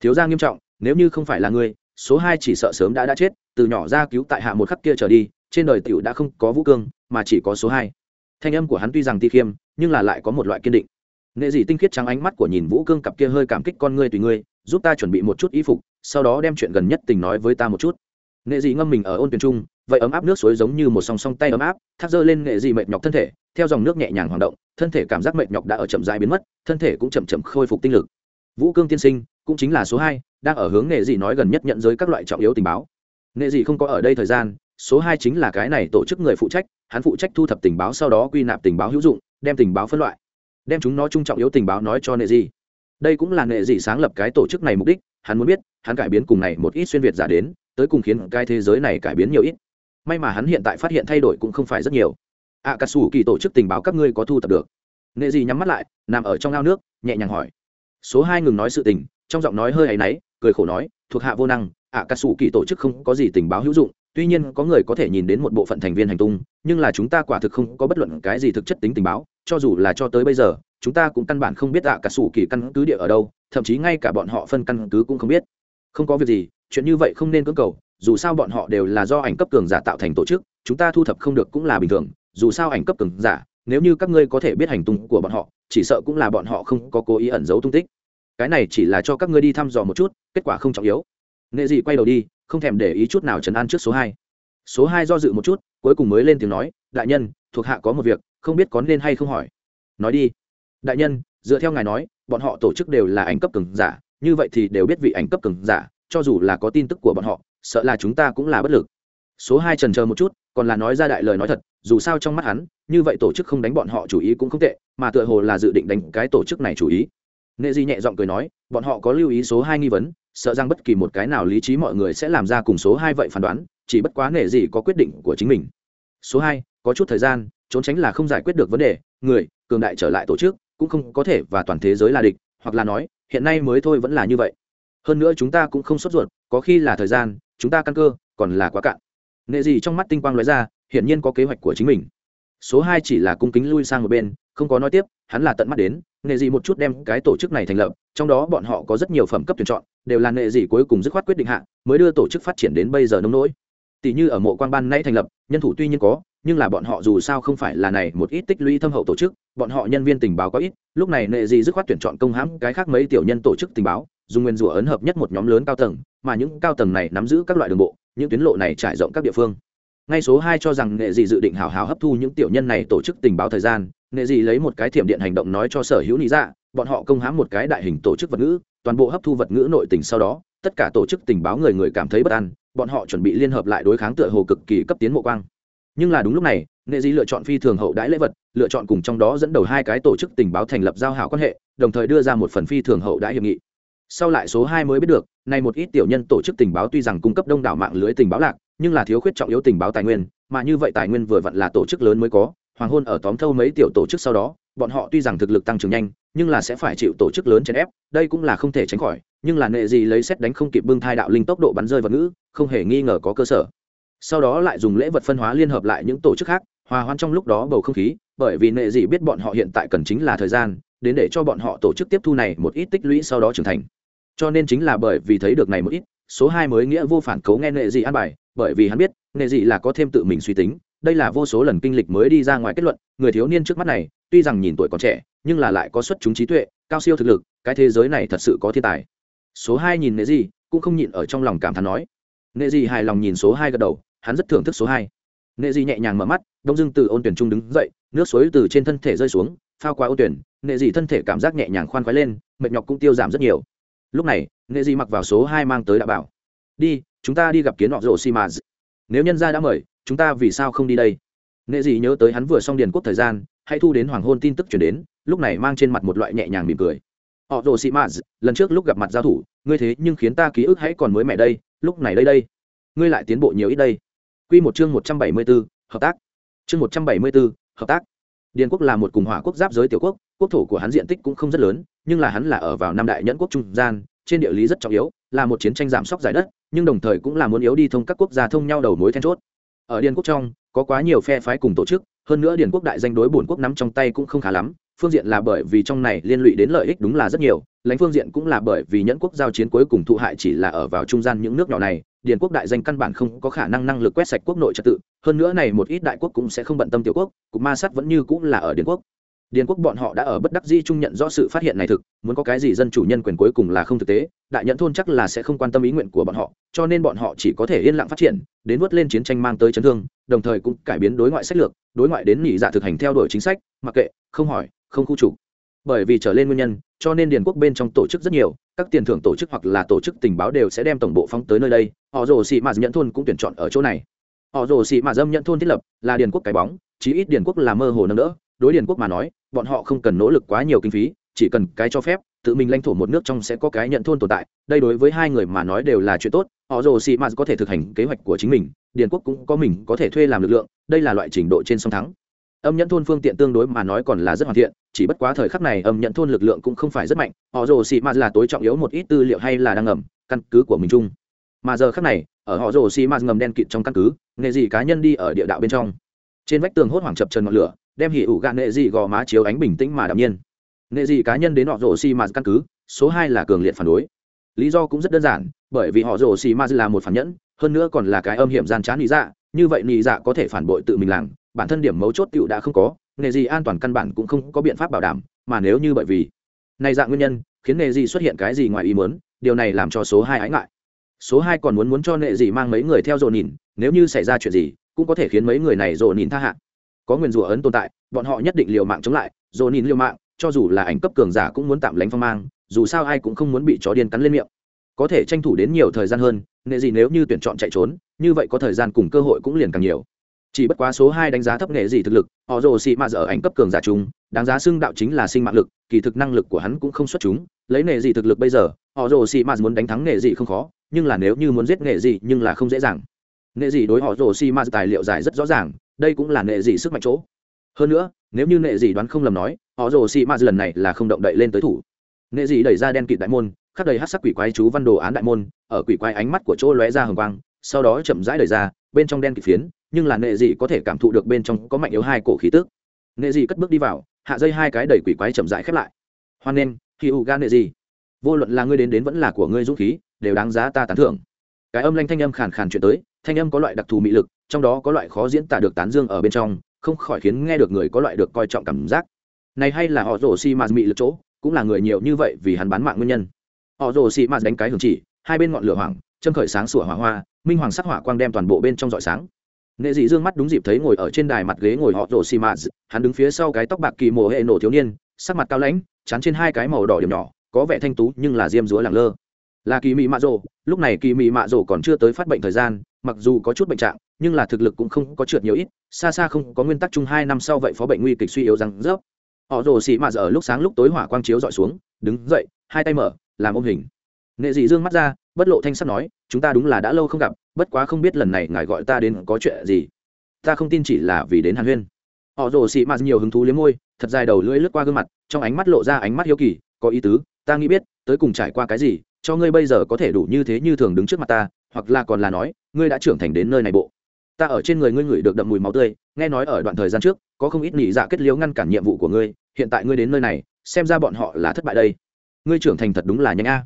Thiếu gia nghiêm trọng nếu như không phải là ngươi, số hai chỉ sợ sớm đã đã chết, từ nhỏ ra cứu tại hạ một khắc kia trở đi, trên đời tiểu đã không có vũ cương, mà chỉ có số hai. Thanh âm của hắn tuy rằng ti khiêm, nhưng là lại có một loại kiên định. Nghệ dị tinh khiết trắng ánh mắt của nhìn vũ cương cặp kia hơi cảm kích con ngươi tùy ngươi, giúp ta chuẩn bị một chút y phục, sau đó đem chuyện gần nhất tình nói với ta một chút. Nghệ dị ngâm mình ở ôn tuyền trung, vậy ấm áp nước suối giống như một song song tay ấm áp thác dơ lên nghệ dị mệt nhọc thân thể, theo dòng nước nhẹ nhàng hoạt động, thân thể cảm giác mệt nhọc đã ở chậm dài biến mất, thân thể cũng chậm chậm khôi phục tinh lực. Vũ cương tiên sinh, cũng chính là số hai đang ở hướng nghệ dị nói gần nhất nhận giới các loại trọng yếu tình báo. Nghệ dị không có ở đây thời gian số hai chính là cái này tổ chức người phụ trách hắn phụ trách thu thập tình báo sau đó quy nạp tình báo hữu dụng đem tình báo phân loại đem chúng nó trung trọng yếu tình báo nói cho nệ gì đây cũng là nệ gì sáng lập cái tổ chức này mục đích hắn muốn biết hắn cải biến cùng này một ít xuyên việt giả đến tới cùng khiến cái thế giới này cải biến nhiều ít. May mà hắn hiện tại phát hiện thay đổi cũng không phải rất nhiều. Ạ à, cà sủ kỳ tổ chức tình báo các ngươi có thu thập được. Nệ gì nhắm mắt lại nằm ở trong ao nước nhẹ nhàng hỏi. Số hai ngừng nói sự tình trong giọng nói hơi áy náy cười khổ nói, thuộc hạ vô năng ạ cà sủ kỳ tổ chức không có gì tình báo hữu dụng, tuy nhiên có người có thể nhìn đến một bộ phận thành viên hành tung, nhưng là chúng ta quả thực không có bất luận cái gì thực chất tính tình báo, cho dù là cho tới bây giờ, chúng ta cũng căn bản không biết ạ cả sủ kỳ căn cứ địa ở đâu, thậm chí ngay cả bọn họ phân căn cứ cũng không biết. Không có việc gì, chuyện như vậy không nên cưỡng cầu, dù sao bọn họ đều là do ảnh cấp cường giả tạo thành tổ chức, chúng ta thu thập không được cũng là bình thường, dù sao ảnh cấp cường giả, nếu như các ngươi có thể biết hành tung của bọn họ, chỉ sợ cũng là bọn họ không có cố ý ẩn giấu tung tích cái này chỉ là cho các ngươi đi thăm dò một chút, kết quả không trọng yếu. Nghệ dị quay đầu đi, không thèm để ý chút nào trấn an trước số hai. Số hai do dự một chút, cuối cùng mới lên tiếng nói, đại nhân, thuộc hạ có một việc, không biết có nên hay không hỏi. Nói đi. Đại nhân, dựa theo ngài nói, bọn họ tổ chức đều là ảnh cấp cường giả, như vậy thì đều biết vị ảnh cấp cường giả, cho dù là có tin tức của bọn họ, sợ là chúng ta cũng là bất lực. Số hai trần chờ một chút, còn là nói ra đại lời nói thật, dù sao trong mắt hắn, như vậy tổ chức không đánh bọn họ chủ ý cũng không tệ, mà tựa hồ là dự định đánh cái tổ chức này chủ ý nghệ di nhẹ giọng cười nói, bọn họ có lưu ý số hai nghi vấn, sợ rằng bất kỳ một cái nào lý trí mọi người sẽ làm ra cùng số hai vậy phán đoán, chỉ bất quá nệ gì có quyết định của chính mình. Số hai, có chút thời gian, trốn tránh là không giải quyết được vấn đề, người, cường đại trở lại tổ chức, cũng không có thể và toàn thế giới là địch, hoặc là nói, hiện nay mới thôi vẫn là như vậy. Hơn nữa chúng ta cũng không sốt ruột, có khi là thời gian, chúng ta căn cơ, còn là quá cạn. Nghệ gì trong mắt tinh quang nói ra, hiển nhiên có kế hoạch của chính mình. Số hai chỉ là cung kính lui sang một bên, không có nói tiếp, hắn là tận mắt đến nghệ dị một chút đem cái tổ chức này thành lập, trong đó bọn họ có rất nhiều phẩm cấp tuyển chọn, đều là nghệ dị cuối cùng dứt khoát quyết định hạ, mới đưa tổ chức phát triển đến bây giờ nông nỗi. Tỷ như ở mộ quan ban nay thành lập, nhân thủ tuy nhiên có, nhưng là bọn họ dù sao không phải là này một ít tích lũy thâm hậu tổ chức, bọn họ nhân viên tình báo có ít, lúc này nệ gì dứt khoát tuyển chọn công hãm cái khác mấy tiểu nhân tổ chức tình báo, dùng nguyên rủa ấn hợp nhất một nhóm lớn cao tầng, mà những cao tầng này nắm giữ các loại đường bộ, những tuyến lộ này trải rộng các địa phương ngay số hai cho rằng nghệ dị dự định hào hào hấp thu những tiểu nhân này tổ chức tình báo thời gian, nghệ dị lấy một cái thiểm điện hành động nói cho sở hữu lý dạ bọn họ công hãm một cái đại hình tổ chức vật ngữ, toàn bộ hấp thu vật ngữ nội tình sau đó, tất cả tổ chức tình báo người người cảm thấy bất an, bọn họ chuẩn bị liên hợp lại đối kháng tựa hồ cực kỳ cấp tiến mộ quang. Nhưng là đúng lúc này, nghệ dị lựa chọn phi thường hậu đãi lễ vật, lựa chọn cùng trong đó dẫn đầu hai cái tổ chức tình báo thành lập giao hảo quan hệ, đồng thời đưa ra một phần phi thường hậu đãi hiệp nghị. Sau lại số hai mới biết được, nay một ít tiểu nhân tổ chức tình báo tuy rằng cung cấp đông đảo mạng lưới tình báo lạc nhưng là thiếu khuyết trọng yếu tình báo tài nguyên, mà như vậy tài nguyên vừa vặn là tổ chức lớn mới có, hoàng hôn ở tóm thâu mấy tiểu tổ chức sau đó, bọn họ tuy rằng thực lực tăng trưởng nhanh, nhưng là sẽ phải chịu tổ chức lớn chèn ép, đây cũng là không thể tránh khỏi, nhưng là nệ gì lấy xét đánh không kịp bưng thai đạo linh tốc độ bắn rơi vật ngữ, không hề nghi ngờ có cơ sở. Sau đó lại dùng lễ vật phân hóa liên hợp lại những tổ chức khác, hòa hoan trong lúc đó bầu không khí, bởi vì nệ gì biết bọn họ hiện tại cần chính là thời gian, đến để cho bọn họ tổ chức tiếp thu này một ít tích lũy sau đó trưởng thành. Cho nên chính là bởi vì thấy được này một ít số hai mới nghĩa vô phản cấu nghe nệ gì an bài, bởi vì hắn biết nệ gì là có thêm tự mình suy tính, đây là vô số lần kinh lịch mới đi ra ngoài kết luận, người thiếu niên trước mắt này, tuy rằng nhìn tuổi còn trẻ, nhưng là lại có xuất chúng trí tuệ, cao siêu thực lực, cái thế giới này thật sự có thiên tài. Số hai nhìn nệ gì cũng không nhịn ở trong lòng cảm thán nói. Nệ gì hài lòng nhìn số hai gật đầu, hắn rất thưởng thức số hai. Nệ gì nhẹ nhàng mở mắt, đông dưng từ ôn tuyển trung đứng dậy, nước suối từ trên thân thể rơi xuống, phao qua ôn tuyển nệ gì thân thể cảm giác nhẹ nhàng khoan khoái lên, mệt nhọc cũng tiêu giảm rất nhiều. Lúc này nghệ gì mặc vào số hai mang tới đã bảo đi chúng ta đi gặp kiến họ rổ xi mà nếu nhân gia đã mời chúng ta vì sao không đi đây? Nghệ gì nhớ tới hắn vừa xong điền quốc thời gian hay thu đến hoàng hôn tin tức chuyển đến lúc này mang trên mặt một loại nhẹ nhàng mỉm cười. Họ rồ xị mã lần trước lúc gặp mặt giao thủ ngươi thế nhưng khiến ta ký ức hãy còn mới mẹ đây lúc này đây đây. Ngươi lại tiến bộ nhiều ít đây. Quy một chương một trăm bảy mươi 174, hợp tác. Chương một trăm bảy mươi 174, hợp tác. Điền quốc là một cùng hỏa quốc giáp giới tiểu quốc, quốc thổ của hắn diện tích cũng không rất lớn, nhưng là hắn là ở vào năm đại nhẫn quốc trung gian, trên địa lý rất trọng yếu, là một chiến tranh giảm sóc giải đất, nhưng đồng thời cũng là muốn yếu đi thông các quốc gia thông nhau đầu mối then chốt. Ở Điền quốc trong, có quá nhiều phe phái cùng tổ chức, hơn nữa Điền quốc đại danh đối bổn quốc nắm trong tay cũng không khá lắm, phương diện là bởi vì trong này liên lụy đến lợi ích đúng là rất nhiều, lãnh phương diện cũng là bởi vì nhẫn quốc giao chiến cuối cùng thụ hại chỉ là ở vào trung gian những nước nhỏ này, điền quốc đại danh căn bản không có khả năng năng lực quét sạch quốc nội trật tự hơn nữa này một ít đại quốc cũng sẽ không bận tâm tiểu quốc cục ma sát vẫn như cũng là ở điền quốc điền quốc bọn họ đã ở bất đắc di trung nhận rõ sự phát hiện này thực, muốn có cái gì dân chủ nhân quyền cuối cùng là không thực tế, đại nhận thôn chắc là sẽ không quan tâm ý nguyện của bọn họ, cho nên bọn họ chỉ có thể yên lặng phát triển, đến vớt lên chiến tranh mang tới chấn thương, đồng thời cũng cải biến đối ngoại sách lược, đối ngoại đến nghỉ dạ thực hành theo đuổi chính sách, mặc kệ, không hỏi, không khu chủ bởi vì trở lên nguyên nhân, cho nên điền quốc bên trong tổ chức rất nhiều, các tiền thưởng tổ chức hoặc là tổ chức tình báo đều sẽ đem tổng bộ phóng tới nơi đây, họ rồ xị mà nhận thôn cũng tuyển chọn ở chỗ này. Họ rồ xị mà dâm nhận thôn thiết lập là điền quốc cái bóng, chí ít điền quốc là mơ hồ nâng đỡ đối điền quốc mà nói, bọn họ không cần nỗ lực quá nhiều kinh phí, chỉ cần cái cho phép, tự mình lãnh thổ một nước trong sẽ có cái nhận thôn tồn tại. Đây đối với hai người mà nói đều là chuyện tốt. Họ rồ xị mạt có thể thực hành kế hoạch của chính mình, điền quốc cũng có mình có thể thuê làm lực lượng, đây là loại trình độ trên song thắng. Âm nhẫn thôn phương tiện tương đối mà nói còn là rất hoàn thiện, chỉ bất quá thời khắc này âm nhẫn thôn lực lượng cũng không phải rất mạnh. Họ rồ xì m là tối trọng yếu một ít tư liệu hay là đang ngầm, căn cứ của mình chung. Mà giờ khắc này, ở họ rồ xì m ngầm đen kịt trong căn cứ, nghề gì cá nhân đi ở địa đạo bên trong. Trên vách tường hốt hoảng chập trần ngọn lửa đem hỉ ủ gạn nệ dị gò má chiếu ánh bình tĩnh mà đạm nhiên. Nệ dị cá nhân đến họ rồ xì m căn cứ, số hai là cường liệt phản đối. Lý do cũng rất đơn giản, bởi vì họ rồ xì m là một phản nhẫn, hơn nữa còn là cái âm hiểm gian trá lý dạ như vậy lý dạ có thể phản bội tự mình làng, bản thân điểm mấu chốt tựu đã không có nghề gì an toàn căn bản cũng không có biện pháp bảo đảm, mà nếu như bởi vì này dạng nguyên nhân, khiến nghề gì xuất hiện cái gì ngoài ý muốn, điều này làm cho số hai ái ngại. Số hai còn muốn muốn cho nệ gì mang mấy người theo dồn nhìn nếu như xảy ra chuyện gì, cũng có thể khiến mấy người này dồn nhìn tha hạ có nguyên rủa ấn tồn tại, bọn họ nhất định liều mạng chống lại, dồn nhìn liều mạng, cho dù là ảnh cấp cường giả cũng muốn tạm lánh phong mang, dù sao ai cũng không muốn bị chó điên cắn lên miệng. Có thể tranh thủ đến nhiều thời gian hơn, nệ gì nếu như tuyển chọn chạy trốn, như vậy có thời gian cùng cơ hội cũng liền càng nhiều. Chỉ bất quá số hai đánh giá thấp nghệ gì thực lực, họ rồ xị mạ dở ảnh cấp cường giả chúng đáng giá xưng đạo chính là sinh mạng lực, kỳ thực năng lực của hắn cũng không xuất chúng. Lấy nghệ gì thực lực bây giờ, họ rồ xị mạ muốn đánh thắng nghệ gì không khó, nhưng là nếu như muốn giết nghệ gì nhưng là không dễ dàng. Nghệ gì đối họ rồ xị mạ tài liệu giải rất rõ ràng đây cũng là Nệ Dị sức mạnh chỗ. Hơn nữa, nếu như nệ dị đoán không lầm nói, họ rồ xì ma lần này là không động đậy lên tới thủ. Nệ dị đẩy ra đen kịt đại môn khắc đầy hát sắc quỷ quái chú văn đồ án đại môn, ở quỷ quái ánh mắt của chỗ lóe ra hồng quang, sau đó chậm rãi đẩy ra, bên trong đen kịt phiến, nhưng là nệ dị có thể cảm thụ được bên trong có mạnh yếu hai cổ khí tức. Nệ dị cất bước đi vào, hạ dây hai cái đẩy quỷ quái chậm rãi khép lại. Hoan nên, khi u gan nệ dị vô luận là ngươi đến đến vẫn là của ngươi dũng khí, đều đáng giá ta tán thưởng. Cái âm lanh thanh âm khàn khàn chuyện tới, thanh âm có loại đặc thù mị lực trong đó có loại khó diễn tả được tán dương ở bên trong, không khỏi khiến nghe được người có loại được coi trọng cảm giác. Này hay là họ rổ xi mạt mị lực chỗ, cũng là người nhiều như vậy vì hắn bán mạng nguyên nhân. Họ rồ xi mạt đánh cái hưởng chỉ, hai bên ngọn lửa hoàng châm khởi sáng sủa hỏa hoa, minh hoàng sắc hỏa quang đem toàn bộ bên trong dọi sáng. Nghệ dị dương mắt đúng dịp thấy ngồi ở trên đài mặt ghế ngồi họ rồ xị mạt, hắn đứng phía sau cái tóc bạc kỳ mồ hệ nổ thiếu niên, sắc mặt cao lãnh chắn trên hai cái màu đỏ điểm nhỏ, có vẻ thanh tú nhưng là diêm dúa làng lơ. Là kỳ mị mạ rồ, lúc này kỳ mị mạ rồ còn chưa tới phát bệnh thời gian, mặc dù có chút bệnh trạng nhưng là thực lực cũng không có trượt nhiều ít, xa xa không có nguyên tắc chung hai năm sau vậy phó bệnh nguy kịch suy yếu răng rớp. Họ rồ xị mạ giờ lúc sáng lúc tối hỏa quang chiếu dọi xuống, đứng dậy, hai tay mở, làm ôm hình. Nghệ dị dương mắt ra, bất lộ thanh sắt nói, chúng ta đúng là đã lâu không gặp, bất quá không biết lần này ngài gọi ta đến có chuyện gì. Ta không tin chỉ là vì đến hàn huyên. Họ rồ xị mạt nhiều hứng thú liếm môi, thật dài đầu lưỡi lướt qua gương mặt, trong ánh mắt lộ ra ánh mắt hiếu kỳ, có ý tứ, ta nghĩ biết, tới cùng trải qua cái gì, cho ngươi bây giờ có thể đủ như thế như thường đứng trước mặt ta, hoặc là còn là nói, ngươi đã trưởng thành đến nơi này bộ ta ở trên người ngươi ngửi được đậm mùi máu tươi, nghe nói ở đoạn thời gian trước, có không ít nỉ dạ kết liễu ngăn cản nhiệm vụ của ngươi, hiện tại ngươi đến nơi này, xem ra bọn họ là thất bại đây. Ngươi trưởng thành thật đúng là nhanh a.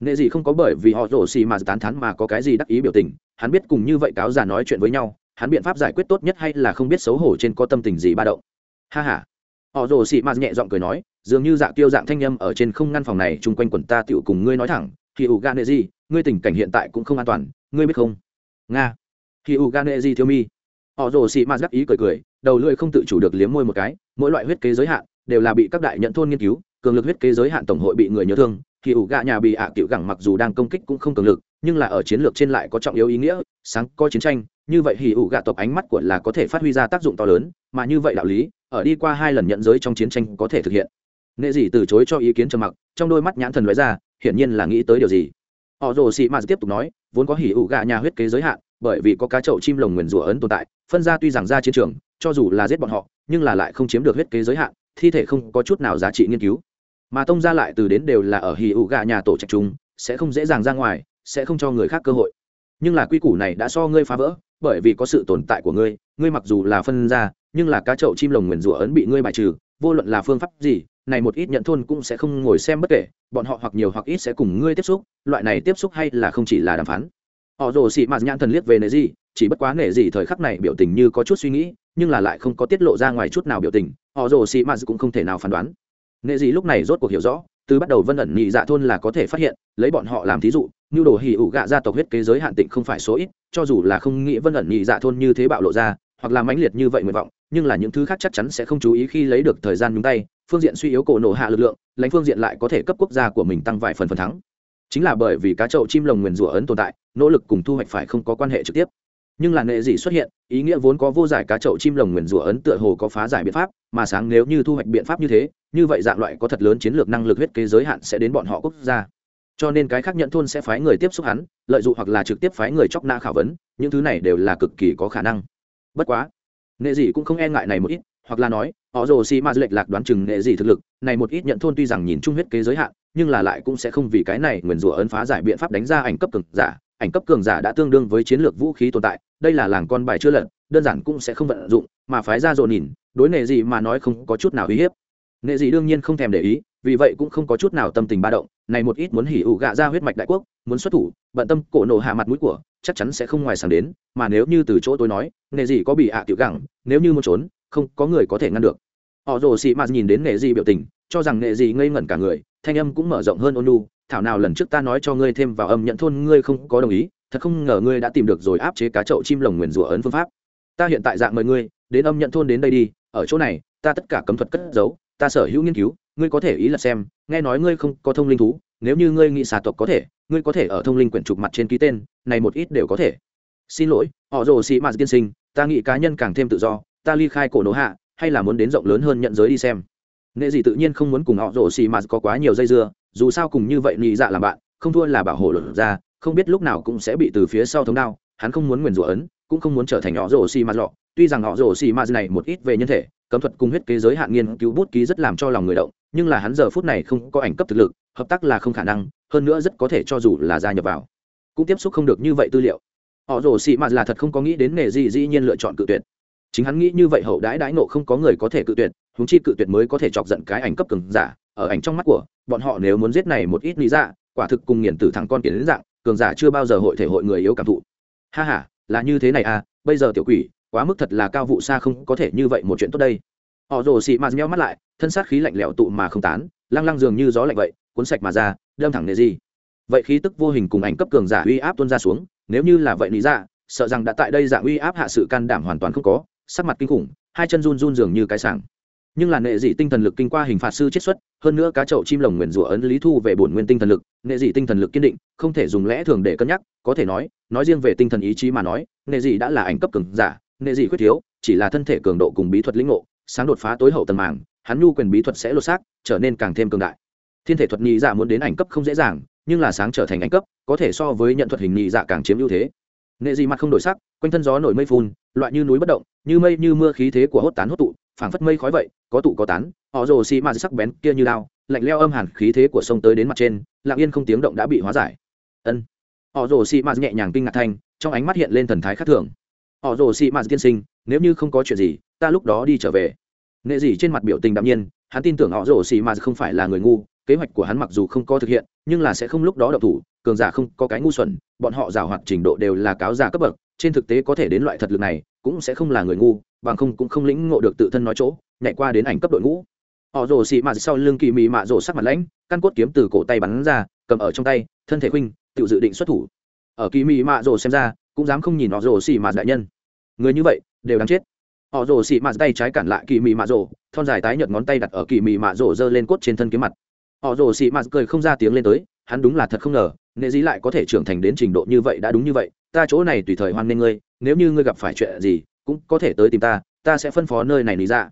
Nghệ gì không có bởi vì họ rổ xì mà tán thán mà có cái gì đắc ý biểu tình, hắn biết cùng như vậy cáo già nói chuyện với nhau, hắn biện pháp giải quyết tốt nhất hay là không biết xấu hổ trên có tâm tình gì ba động. Ha ha. Họ rổ xì mà nhẹ giọng cười nói, dường như dạ tiêu dạng thanh â ở trên không ngăn phòng này chung quanh quần ta tựu cùng ngươi nói thẳng thì ủ gan nệ gì ngươi tình cảnh hiện tại cũng không an toàn, ngươi biết không? Nga thì u gan nệ gì thiếu mi, họ rồ xì ma đắc ý cười cười, đầu lưỡi không tự chủ được liếm môi một cái, mỗi loại huyết kế giới hạn đều là bị các đại nhận thôn nghiên cứu, cường lực huyết kế giới hạn tổng hội bị người nhớ thương. Thì ủ gạ nhà bị ạ à cựu gẳng mặc dù đang công kích cũng không cường lực, nhưng là ở chiến lược trên lại có trọng yếu ý nghĩa, sáng có chiến tranh, như vậy hì ủ gạ tộc ánh mắt của là có thể phát huy ra tác dụng to lớn, mà như vậy đạo lý, ở đi qua hai lần nhận giới trong chiến tranh có thể thực hiện. Nệ dị từ chối cho ý kiến trầm mặc, trong đôi mắt nhãn thần lóe ra, hiển nhiên là nghĩ tới điều gì. Họ rồ xị mạt tiếp tục nói, vốn có hỉ ủ gạ nhà huyết kế giới hạn bởi vì có cá chậu chim lồng nguyền rủa ấn tồn tại, phân ra tuy rằng ra chiến trường, cho dù là giết bọn họ, nhưng là lại không chiếm được huyết kế giới hạn, thi thể không có chút nào giá trị nghiên cứu. Mà tông ra lại từ đến đều là ở hì ụ gà nhà tổ trạch chúng sẽ không dễ dàng ra ngoài, sẽ không cho người khác cơ hội. Nhưng là quy củ này đã so ngươi phá vỡ, bởi vì có sự tồn tại của ngươi ngươi mặc dù là phân ra, nhưng là cá chậu chim lồng nguyền rủa ấn bị ngươi bài trừ, vô luận là phương pháp gì, này một ít nhận thôn cũng sẽ không ngồi xem bất kể, bọn họ hoặc nhiều hoặc ít sẽ cùng ngươi tiếp xúc, loại này tiếp xúc hay là không chỉ là đàm phán họ rồ xị mạt nhãn thần liếc về nệ gì, chỉ bất quá nệ gì thời khắc này biểu tình như có chút suy nghĩ, nhưng là lại không có tiết lộ ra ngoài chút nào biểu tình, họ rồ xị mạt cũng không thể nào phán đoán. Nệ gì lúc này rốt cuộc hiểu rõ, từ bắt đầu vân ẩn nhị dạ thôn là có thể phát hiện, lấy bọn họ làm thí dụ, như đồ hỉ ủ gạ gia tộc huyết kế giới hạn tịnh không phải số ít, cho dù là không nghĩ vân ẩn nhị dạ thôn như thế bạo lộ ra, hoặc là mãnh liệt như vậy nguyện vọng, nhưng là những thứ khác chắc chắn sẽ không chú ý khi lấy được thời gian nhúng tay, phương diện suy yếu cổ nổ hạ lực lượng, lãnh phương diện lại có thể cấp quốc gia của mình tăng vài phần phần thắng. Chính là bởi vì cá chậu chim lồng nguyền rủa ấn tồn tại nỗ lực cùng thu hoạch phải không có quan hệ trực tiếp. Nhưng là nệ gì xuất hiện, ý nghĩa vốn có vô giải cá chậu chim lồng nguyền rủa ấn tựa hồ có phá giải biện pháp, mà sáng nếu như thu hoạch biện pháp như thế, như vậy dạng loại có thật lớn chiến lược năng lực huyết kế giới hạn sẽ đến bọn họ quốc gia. Cho nên cái khác nhận thôn sẽ phái người tiếp xúc hắn, lợi dụng hoặc là trực tiếp phái người chóc na khảo vấn, những thứ này đều là cực kỳ có khả năng. Bất quá nệ gì cũng không e ngại này một ít, hoặc là nói, họ rồ xì ma lệch lạc đoán chừng nệ gì thực lực, này một ít nhận thôn tuy rằng nhìn chung huyết kế giới hạn, nhưng là lại cũng sẽ không vì cái này nguyền rủa ấn phá giải biện pháp đánh ra ảnh cấp cường giả ảnh cấp cường giả đã tương đương với chiến lược vũ khí tồn tại, đây là làng con bài chưa lận đơn giản cũng sẽ không vận dụng, mà phái ra dồn nhìn, đối nệ gì mà nói không có chút nào uy hiếp. Nệ gì đương nhiên không thèm để ý, vì vậy cũng không có chút nào tâm tình ba động, này một ít muốn hỉ ủ gạ ra huyết mạch đại quốc, muốn xuất thủ, bận tâm cổ nổ hạ mặt mũi của, chắc chắn sẽ không ngoài sáng đến, mà nếu như từ chỗ tôi nói, nệ gì có bị ạ tiểu gẳng, nếu như muốn trốn, không có người có thể ngăn được. Họ rồ xị mạt nhìn đến nệ gì biểu tình, cho rằng nệ gì ngây ngẩn cả người, thanh âm cũng mở rộng hơn ôn nu thảo nào lần trước ta nói cho ngươi thêm vào âm nhận thôn, ngươi không có đồng ý, thật không ngờ ngươi đã tìm được rồi áp chế cá chậu chim lồng nguyền rủa ấn phương pháp. Ta hiện tại dạng mời ngươi, đến âm nhận thôn đến đây đi, ở chỗ này, ta tất cả cấm thuật cất giấu, ta sở hữu nghiên cứu, ngươi có thể ý là xem, nghe nói ngươi không có thông linh thú, nếu như ngươi nghĩ xà tộc có thể, ngươi có thể ở thông linh quyển trục mặt trên ký tên, này một ít đều có thể. Xin lỗi, họ rồ sĩ mạt tiên sinh, ta nghĩ cá nhân càng thêm tự do, ta ly khai cổ nổ hạ, hay là muốn đến rộng lớn hơn nhận giới đi xem. Nghệ gì tự nhiên không muốn cùng họ rồ xì mạt có quá nhiều dây dưa dù sao cùng như vậy nhị dạ làm bạn, không thua là bảo hộ luật ra, không biết lúc nào cũng sẽ bị từ phía sau thống đao, hắn không muốn nguyền rủa ấn, cũng không muốn trở thành họ rổ xì ma lọ. Tuy rằng họ rổ xì mà này một ít về nhân thể, cấm thuật cùng huyết kế giới hạn nghiên cứu bút ký rất làm cho lòng người động, nhưng là hắn giờ phút này không có ảnh cấp thực lực, hợp tác là không khả năng, hơn nữa rất có thể cho dù là gia nhập vào, cũng tiếp xúc không được như vậy tư liệu. Họ rổ xì mạt là thật không có nghĩ đến nghề gì dĩ nhiên lựa chọn cự tuyệt. Chính hắn nghĩ như vậy hậu đãi đãi nộ không có người có thể cự tuyệt húng chi cự tuyệt mới có thể chọc giận cái ảnh cấp cường giả ở ảnh trong mắt của bọn họ nếu muốn giết này một ít lý dạ quả thực cùng nghiền tử thẳng con kiến đến dạng, cường giả chưa bao giờ hội thể hội người yếu cảm thụ. Ha ha, là như thế này à bây giờ tiểu quỷ, quá mức thật là cao vụ xa không có thể như vậy một chuyện tốt đây. Họ rồ xị mạt nheo mắt lại, thân sát khí lạnh lẽo tụ mà không tán, lăng lăng dường như gió lạnh vậy, cuốn sạch mà ra, đâm thẳng nề gì. Vậy khí tức vô hình cùng ảnh cấp cường giả uy áp tuôn ra xuống, nếu như là vậy lý dạ sợ rằng đã tại đây dạng uy áp hạ sự can đảm hoàn toàn không có, sắc mặt kinh khủng, hai chân run run dường như cái sảng nhưng là nệ dị tinh thần lực kinh qua hình phạt sư chiết xuất, hơn nữa cá chậu chim lồng nguyền rủa ấn lý thu về bổn nguyên tinh thần lực, nệ dị tinh thần lực kiên định, không thể dùng lẽ thường để cân nhắc, có thể nói nói riêng về tinh thần ý chí mà nói, nệ dị đã là ảnh cấp cường giả, nệ dị khuyết thiếu, chỉ là thân thể cường độ cùng bí thuật lĩnh ngộ, sáng đột phá tối hậu tần màng, hắn nhu quyền bí thuật sẽ lột xác, trở nên càng thêm cường đại. Thiên thể thuật nhị dạ muốn đến ảnh cấp không dễ dàng, nhưng là sáng trở thành ảnh cấp, có thể so với nhận thuật hình nhị dạ càng chiếm ưu thế. Nghệ dị mặt không đổi sắc, quanh thân gió nổi mây phun, loại như núi bất động, như mây như mưa khí thế của hốt tán hốt tụ phảng phất mây khói vậy, có tụ có tán, họ rồ xì ma sắc bén kia như lao lạnh leo âm hàn khí thế của sông tới đến mặt trên, lặng yên không tiếng động đã bị hóa giải. Ân. Họ rồ xì ma nhẹ nhàng kinh ngạc thanh trong ánh mắt hiện lên thần thái khác thường. Họ rồ xì ma tiên sinh, nếu như không có chuyện gì, ta lúc đó đi trở về. Nệ gì trên mặt biểu tình đạm nhiên, hắn tin tưởng họ rồ xì ma không phải là người ngu, kế hoạch của hắn mặc dù không có thực hiện, nhưng là sẽ không lúc đó độc thủ, cường giả không có cái ngu xuẩn, bọn họ giảo hoạt trình độ đều là cáo giả cấp bậc trên thực tế có thể đến loại thật lực này, cũng sẽ không là người ngu, bằng không cũng không lĩnh ngộ được tự thân nói chỗ, nhảy qua đến ảnh cấp đội ngũ. Họ rồ xị mạt sau lưng kỳ mị mạ rồ sắc mặt lãnh, căn cốt kiếm từ cổ tay bắn ra, cầm ở trong tay, thân thể khuynh, tự dự định xuất thủ. Ở kỳ mị mạ rồ xem ra, cũng dám không nhìn họ rồ xị mạt đại nhân. Người như vậy, đều đáng chết. Họ rồ xị mạt tay trái cản lại kỳ mị mạ rồ, thon dài tái nhợt ngón tay đặt ở kỳ mị mạ rồ giơ lên cốt trên thân kiếm mặt. Họ rồ xị mạt cười không ra tiếng lên tới, hắn đúng là thật không ngờ nệ dí lại có thể trưởng thành đến trình độ như vậy đã đúng như vậy ta chỗ này tùy thời hoan nghênh ngươi, nếu như ngươi gặp phải chuyện gì, cũng có thể tới tìm ta ta sẽ phân phó nơi này lý ra.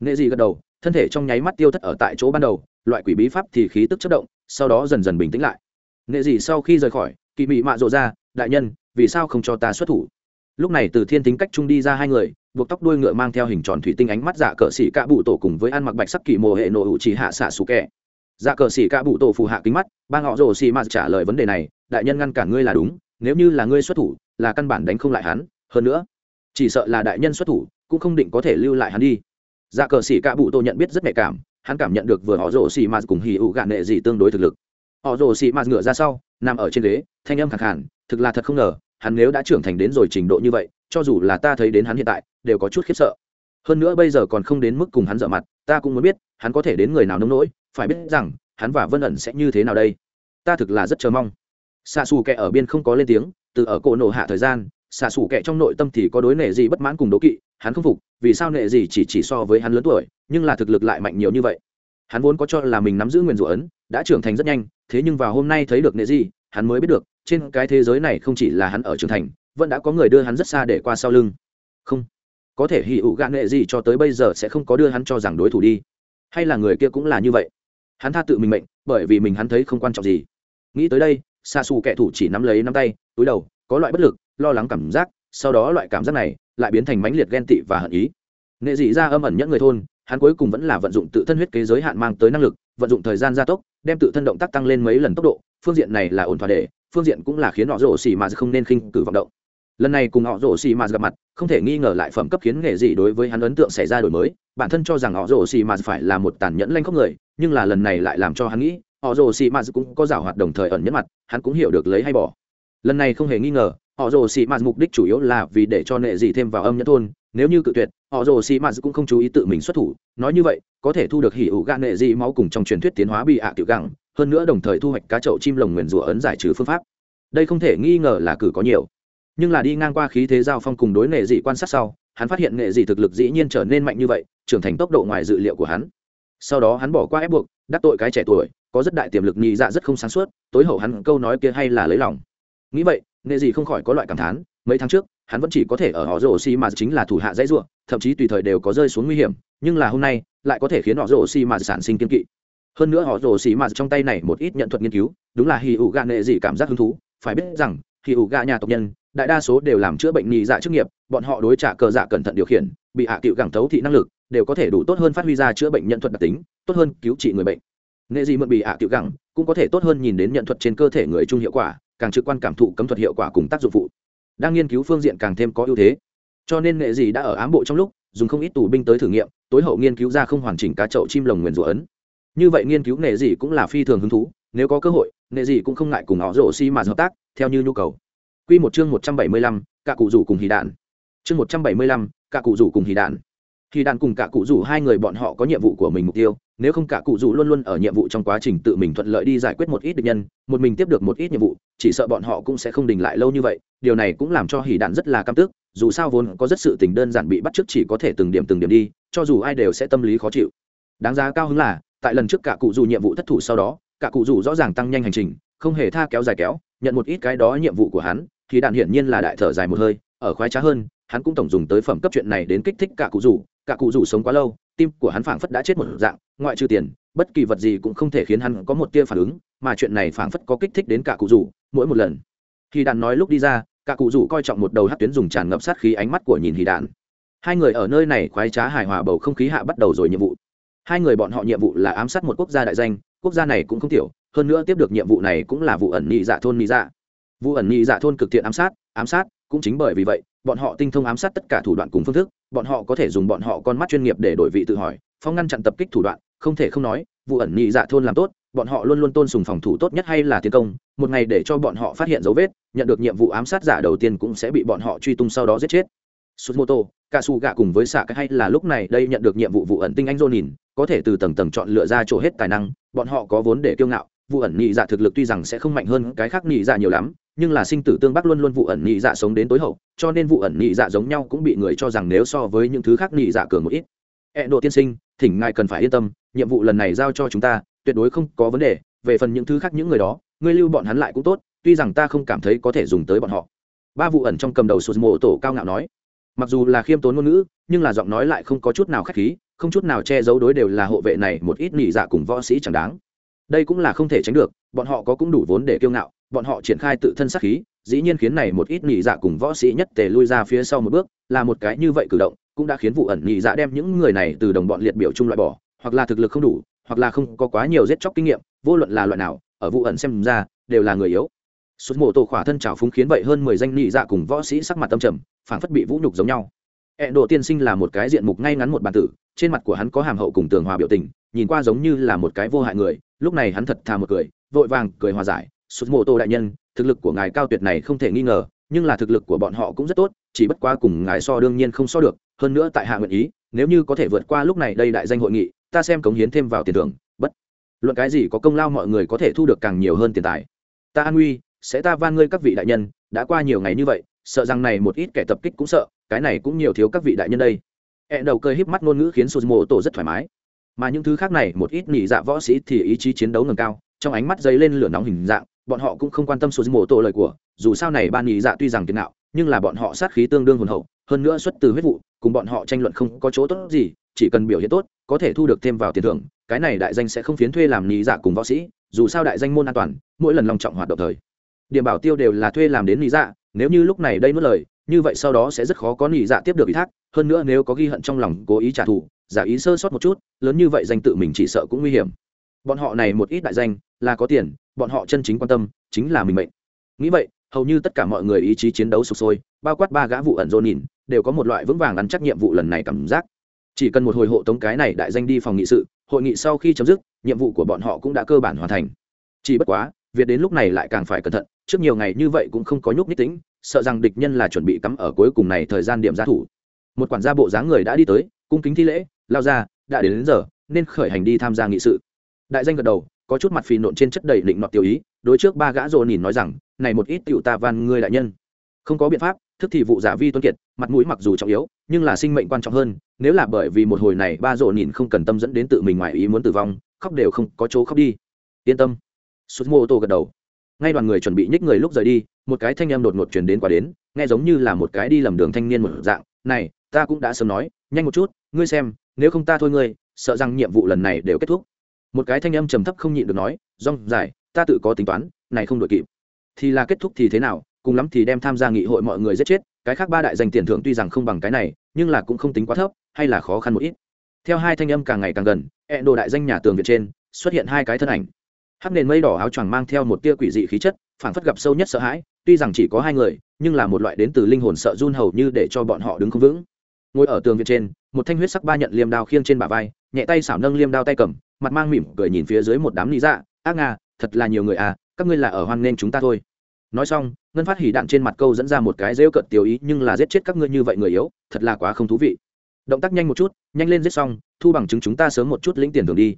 Nghệ gì gật đầu, thân thể trong nháy mắt tiêu thất ở tại chỗ ban đầu, loại quỷ bí pháp thì khí tức chất động, sau đó dần dần bình tĩnh lại. Nghệ gì sau khi rời khỏi kỳ mị mạ rộ ra, đại nhân, vì sao không cho ta xuất thủ? Lúc này từ thiên tính cách trung đi ra hai người, buộc tóc đuôi ngựa mang theo hình tròn thủy tinh ánh mắt dạ cờ xỉ cạ bụ tổ cùng với ăn mặc bạch sắc kỳ mồ hệ nội hữu chỉ hạ xạ xù kẹ. Dạ cờ xỉ cạ bụ tổ phù hạ kính mắt ba ngọ rồ xì mạt trả lời vấn đề này, đại nhân ngăn cản ngươi là đúng nếu như là ngươi xuất thủ, là căn bản đánh không lại hắn, hơn nữa, chỉ sợ là đại nhân xuất thủ, cũng không định có thể lưu lại hắn đi. Dạ cờ xỉ cạ bụ tô nhận biết rất nhạy cảm, hắn cảm nhận được vừa họ rồ xì mạt cùng hì ụ gạn nệ gì tương đối thực lực. Họ rồ xì mạt ngựa ra sau, nằm ở trên ghế, thanh âm khẳng hẳn thực là thật không ngờ, hắn nếu đã trưởng thành đến rồi trình độ như vậy, cho dù là ta thấy đến hắn hiện tại, đều có chút khiếp sợ. Hơn nữa bây giờ còn không đến mức cùng hắn dở mặt, ta cũng muốn biết, hắn có thể đến người nào nông nỗi, phải biết rằng, hắn và vân ẩn sẽ như thế nào đây. Ta thực là rất chờ mong xạ xù kệ ở biên không có lên tiếng, từ ở cổ nổ hạ thời gian, xạ xù kệ trong nội tâm thì có đối nệ gì bất mãn cùng đố kỵ, hắn không phục, vì sao nệ gì chỉ chỉ so với hắn lớn tuổi, nhưng là thực lực lại mạnh nhiều như vậy. Hắn vốn có cho là mình nắm giữ nguyên rủa ấn, đã trưởng thành rất nhanh, thế nhưng vào hôm nay thấy được nệ gì, hắn mới biết được, trên cái thế giới này không chỉ là hắn ở trưởng thành, vẫn đã có người đưa hắn rất xa để qua sau lưng. Không. Có thể hỉ ụ gạ nệ gì cho tới bây giờ sẽ không có đưa hắn cho rằng đối thủ đi. Hay là người kia cũng là như vậy. Hắn tha tự mình mệnh, bởi vì mình hắn thấy không quan trọng gì. Nghĩ tới đây xa xù kẻ thủ chỉ nắm lấy nắm tay, túi đầu, có loại bất lực, lo lắng cảm giác, sau đó loại cảm giác này lại biến thành mãnh liệt ghen tị và hận ý. Nghệ dị ra âm ẩn nhẫn người thôn, hắn cuối cùng vẫn là vận dụng tự thân huyết kế giới hạn mang tới năng lực, vận dụng thời gian gia tốc, đem tự thân động tác tăng lên mấy lần tốc độ, phương diện này là ổn thỏa để, phương diện cũng là khiến họ rổ xì mà không nên khinh cử vọng động. Lần này cùng họ rổ xì mà gặp mặt, không thể nghi ngờ lại phẩm cấp khiến nghệ dị đối với hắn ấn tượng xảy ra đổi mới. Bản thân cho rằng họ rổ xì mà phải là một tàn nhẫn lanh khóc người, nhưng là lần này lại làm cho hắn nghĩ họ rồ xì mạt cũng có giảo hoạt đồng thời ẩn nhất mặt, hắn cũng hiểu được lấy hay bỏ. Lần này không hề nghi ngờ, họ rồ xì mạt mục đích chủ yếu là vì để cho nệ dị thêm vào âm nhất thôn, nếu như cự tuyệt, họ rồ xì mạt cũng không chú ý tự mình xuất thủ. Nói như vậy, có thể thu được hỉ ủ gan nệ dị máu cùng trong truyền thuyết tiến hóa bị ạ tiểu gẳng hơn nữa đồng thời thu hoạch cá chậu chim lồng nguyền rủa ấn giải trừ phương pháp. Đây không thể nghi ngờ là cử có nhiều. Nhưng là đi ngang qua khí thế giao phong cùng đối nệ dị quan sát sau, hắn phát hiện nệ dị thực lực dĩ nhiên trở nên mạnh như vậy, trưởng thành tốc độ ngoài dự liệu của hắn. Sau đó hắn bỏ qua ép buộc, đắc tội cái trẻ tuổi có rất đại tiềm lực nhị dạ rất không sáng suốt, tối hậu hắn câu nói kia hay là lấy lòng. Nghĩ vậy nghệ gì không khỏi có loại cảm thán, mấy tháng trước, hắn vẫn chỉ có thể ở họ rổ xi mà chính là thủ hạ dãy ruộng, thậm chí tùy thời đều có rơi xuống nguy hiểm, nhưng là hôm nay, lại có thể khiến họ rổ xi mà sản sinh kiên kỵ. Hơn nữa họ rổ xi mà trong tay này một ít nhận thuật nghiên cứu, đúng là hì ủ gạ nghệ gì cảm giác hứng thú, phải biết rằng hì ủ gạ nhà tộc nhân, đại đa số đều làm chữa bệnh nhị dạ chức nghiệp, bọn họ đối trả cờ dạ cẩn thận điều khiển, bị hạ cựu gẳng thấu thị năng lực, đều có thể đủ tốt hơn phát huy ra chữa bệnh nhận thuật đặc tính, tốt hơn cứu trị người bệnh nghệ gì mượn bị ạ tiểu gẳng cũng có thể tốt hơn nhìn đến nhận thuật trên cơ thể người chung hiệu quả càng trực quan cảm thụ cấm thuật hiệu quả cùng tác dụng phụ đang nghiên cứu phương diện càng thêm có ưu thế cho nên nghệ gì đã ở ám bộ trong lúc dùng không ít tù binh tới thử nghiệm tối hậu nghiên cứu ra không hoàn chỉnh cá chậu chim lồng nguyền rủa ấn như vậy nghiên cứu nghệ gì cũng là phi thường hứng thú nếu có cơ hội nghệ gì cũng không ngại cùng họ rổ xi mà hợp tác theo như nhu cầu Quy một chương 175, cả cụ rủ cùng hì đạn. Chương 175, cả cụ rủ cùng hì đạn. hì đạn cùng cả cụ rủ hai người bọn họ có nhiệm vụ của mình mục tiêu, nếu không cả cụ rủ luôn luôn ở nhiệm vụ trong quá trình tự mình thuận lợi đi giải quyết một ít địch nhân, một mình tiếp được một ít nhiệm vụ, chỉ sợ bọn họ cũng sẽ không đình lại lâu như vậy, điều này cũng làm cho hỉ đạn rất là căm tức, dù sao vốn có rất sự tình đơn giản bị bắt trước chỉ có thể từng điểm từng điểm đi, cho dù ai đều sẽ tâm lý khó chịu. Đáng giá cao hứng là, tại lần trước cả cụ rủ nhiệm vụ thất thủ sau đó, cả cụ rủ rõ ràng tăng nhanh hành trình, không hề tha kéo dài kéo, nhận một ít cái đó nhiệm vụ của hắn, thì đạn hiển nhiên là đại thở dài một hơi ở khoái trá hơn hắn cũng tổng dùng tới phẩm cấp chuyện này đến kích thích cả cụ rủ cả cụ rủ sống quá lâu tim của hắn phảng phất đã chết một dạng, ngoại trừ tiền, bất kỳ vật gì cũng không thể khiến hắn có một tia phản ứng, mà chuyện này phảng phất có kích thích đến cả cụ rủ, mỗi một lần. Khi đạn nói lúc đi ra, cả cụ rủ coi trọng một đầu hát tuyến dùng tràn ngập sát khí ánh mắt của nhìn hì đạn. Hai người ở nơi này khoái trá hài hòa bầu không khí hạ bắt đầu rồi nhiệm vụ. Hai người bọn họ nhiệm vụ là ám sát một quốc gia đại danh, quốc gia này cũng không tiểu, hơn nữa tiếp được nhiệm vụ này cũng là vụ ẩn nhị dạ thôn nhị dạ. Vụ ẩn nhị dạ thôn cực thiện ám sát ám sát cũng chính bởi vì vậy, bọn họ tinh thông ám sát tất cả thủ đoạn cùng phương thức bọn họ có thể dùng bọn họ con mắt chuyên nghiệp để đổi vị tự hỏi phong ngăn chặn tập kích thủ đoạn không thể không nói vụ ẩn nhị dạ thôn làm tốt bọn họ luôn luôn tôn sùng phòng thủ tốt nhất hay là tiến công một ngày để cho bọn họ phát hiện dấu vết nhận được nhiệm vụ ám sát giả đầu tiên cũng sẽ bị bọn họ truy tung sau đó giết chết. Sumoto, cả su gạ cùng với xạ cái hay là lúc này đây nhận được nhiệm vụ vụ ẩn tinh anh Ronin, có thể từ tầng tầng chọn lựa ra chỗ hết tài năng, bọn họ có vốn để kiêu ngạo, vụ ẩn nhị dạ thực lực tuy rằng sẽ không mạnh hơn cái khác nhị dạ nhiều lắm, nhưng là sinh tử tương bắc luôn luôn vụ ẩn nhị dạ sống đến tối hậu, cho nên vụ ẩn nhị dạ giống nhau cũng bị người cho rằng nếu so với những thứ khác nhị dạ cường một ít. E độ tiên sinh, thỉnh ngài cần phải yên tâm, nhiệm vụ lần này giao cho chúng ta, tuyệt đối không có vấn đề, về phần những thứ khác những người đó, ngươi lưu bọn hắn lại cũng tốt, tuy rằng ta không cảm thấy có thể dùng tới bọn họ. Ba vụ ẩn trong cầm đầu sụt mộ tổ cao ngạo nói, mặc dù là khiêm tốn ngôn ngữ, nhưng là giọng nói lại không có chút nào khách khí, không chút nào che giấu đối đều là hộ vệ này một ít nhị dạ cùng võ sĩ chẳng đáng. Đây cũng là không thể tránh được, bọn họ có cũng đủ vốn để kiêu ngạo bọn họ triển khai tự thân sát khí, dĩ nhiên khiến này một ít nhị dạ cùng võ sĩ nhất tề lui ra phía sau một bước, là một cái như vậy cử động, cũng đã khiến vụ ẩn nhị dạ đem những người này từ đồng bọn liệt biểu chung loại bỏ, hoặc là thực lực không đủ, hoặc là không có quá nhiều giết chóc kinh nghiệm, vô luận là loại nào, ở vụ ẩn xem ra, đều là người yếu. Sút mộ tổ khỏa thân trào phúng khiến vậy hơn mười danh nhị dạ cùng võ sĩ sắc mặt tâm trầm, phảng phất bị vũ nhục giống nhau. Ẹ độ tiên sinh là một cái diện mục ngay ngắn một bàn tử, trên mặt của hắn có hàm hậu cùng tường hòa biểu tình, nhìn qua giống như là một cái vô hại người, lúc này hắn thật thà một cười, vội vàng cười hòa giải sụt mô tô đại nhân, thực lực của ngài cao tuyệt này không thể nghi ngờ, nhưng là thực lực của bọn họ cũng rất tốt, chỉ bất qua cùng ngài so đương nhiên không so được, hơn nữa tại hạ nguyện ý, nếu như có thể vượt qua lúc này đây đại danh hội nghị, ta xem cống hiến thêm vào tiền thưởng, bất luận cái gì có công lao mọi người có thể thu được càng nhiều hơn tiền tài. Ta an nguy sẽ ta van ngươi các vị đại nhân, đã qua nhiều ngày như vậy, sợ rằng này một ít kẻ tập kích cũng sợ, cái này cũng nhiều thiếu các vị đại nhân đây. E đầu cơi híp mắt ngôn ngữ khiến Suzumo mô tổ rất thoải mái. Mà những thứ khác này, một ít nhị dạ võ sĩ thì ý chí chiến đấu ngầm cao, trong ánh mắt dấy lên lửa nóng hình dạng bọn họ cũng không quan tâm số mô tổ lời của, dù sao này ban nhị dạ tuy rằng tiền nạo, nhưng là bọn họ sát khí tương đương hồn hậu, hơn nữa xuất từ huyết vụ, cùng bọn họ tranh luận không có chỗ tốt gì, chỉ cần biểu hiện tốt, có thể thu được thêm vào tiền thưởng, cái này đại danh sẽ không phiến thuê làm nhị dạ cùng võ sĩ, dù sao đại danh môn an toàn, mỗi lần lòng trọng hoạt động thời, điểm bảo tiêu đều là thuê làm đến nhị dạ nếu như lúc này đây nuốt lời, như vậy sau đó sẽ rất khó có nhị dạ tiếp được ủy thác, hơn nữa nếu có ghi hận trong lòng cố ý trả thù, giả ý sơ sót một chút, lớn như vậy danh tự mình chỉ sợ cũng nguy hiểm. Bọn họ này một ít đại danh, là có tiền bọn họ chân chính quan tâm chính là mình mệnh. Nghĩ vậy hầu như tất cả mọi người ý chí chiến đấu sụp sôi bao quát ba gã vụ ẩn dồn nhìn đều có một loại vững vàng ăn chắc nhiệm vụ lần này cảm giác. Chỉ cần một hồi hộ tống cái này đại danh đi phòng nghị sự hội nghị sau khi chấm dứt nhiệm vụ của bọn họ cũng đã cơ bản hoàn thành. Chỉ bất quá việc đến lúc này lại càng phải cẩn thận trước nhiều ngày như vậy cũng không có nhúc nhích tính sợ rằng địch nhân là chuẩn bị cắm ở cuối cùng này thời gian điểm gia thủ. Một quản gia bộ dáng người đã đi tới cung kính thi lễ lao ra đã đến, đến giờ nên khởi hành đi tham gia nghị sự. Đại danh gật đầu có chút mặt phì nộn trên chất đầy định nọt tiểu ý, đối trước ba gã rồ nhìn nói rằng, này một ít tiểu ta van ngươi đại nhân. Không có biện pháp, thức thì vụ giả vi tuân kiệt, mặt mũi mặc dù trọng yếu, nhưng là sinh mệnh quan trọng hơn, nếu là bởi vì một hồi này ba rồ nhìn không cần tâm dẫn đến tự mình ngoài ý muốn tử vong, khóc đều không có chỗ khóc đi. Yên tâm. Sút mô tô gật đầu. Ngay đoàn người chuẩn bị nhích người lúc rời đi, một cái thanh em đột ngột chuyển đến qua đến, nghe giống như là một cái đi lầm đường thanh niên một dạng, này, ta cũng đã sớm nói, nhanh một chút, ngươi xem, nếu không ta thôi ngươi, sợ rằng nhiệm vụ lần này đều kết thúc một cái thanh âm trầm thấp không nhịn được nói, rong dài ta tự có tính toán, này không đội kịp. Thì là kết thúc thì thế nào, cùng lắm thì đem tham gia nghị hội mọi người giết chết, cái khác ba đại danh tiền thưởng tuy rằng không bằng cái này, nhưng là cũng không tính quá thấp, hay là khó khăn một ít. Theo hai thanh âm càng ngày càng gần hẹn đồ đại danh nhà tường việt trên, xuất hiện hai cái thân ảnh. Hắc nền mây đỏ áo choàng mang theo một tia quỷ dị khí chất, phảng phất gặp sâu nhất sợ hãi, tuy rằng chỉ có hai người, nhưng là một loại đến từ linh hồn sợ run hầu như để cho bọn họ đứng không vững. Ngồi ở tường việt trên, một thanh huyết sắc ba nhận liêm đao khiêng trên bả vai, nhẹ tay xảo nâng liêm đao tay cầm mặt mang mỉm cười nhìn phía dưới một đám lý dạ. Ác nga, thật là nhiều người à các ngươi là ở hoan nên chúng ta thôi. Nói xong, ngân phát hỉ đạn trên mặt câu dẫn ra một cái rêu cận tiểu ý, nhưng là giết chết các ngươi như vậy người yếu, thật là quá không thú vị. Động tác nhanh một chút, nhanh lên giết xong, thu bằng chứng chúng ta sớm một chút lĩnh tiền thường đi.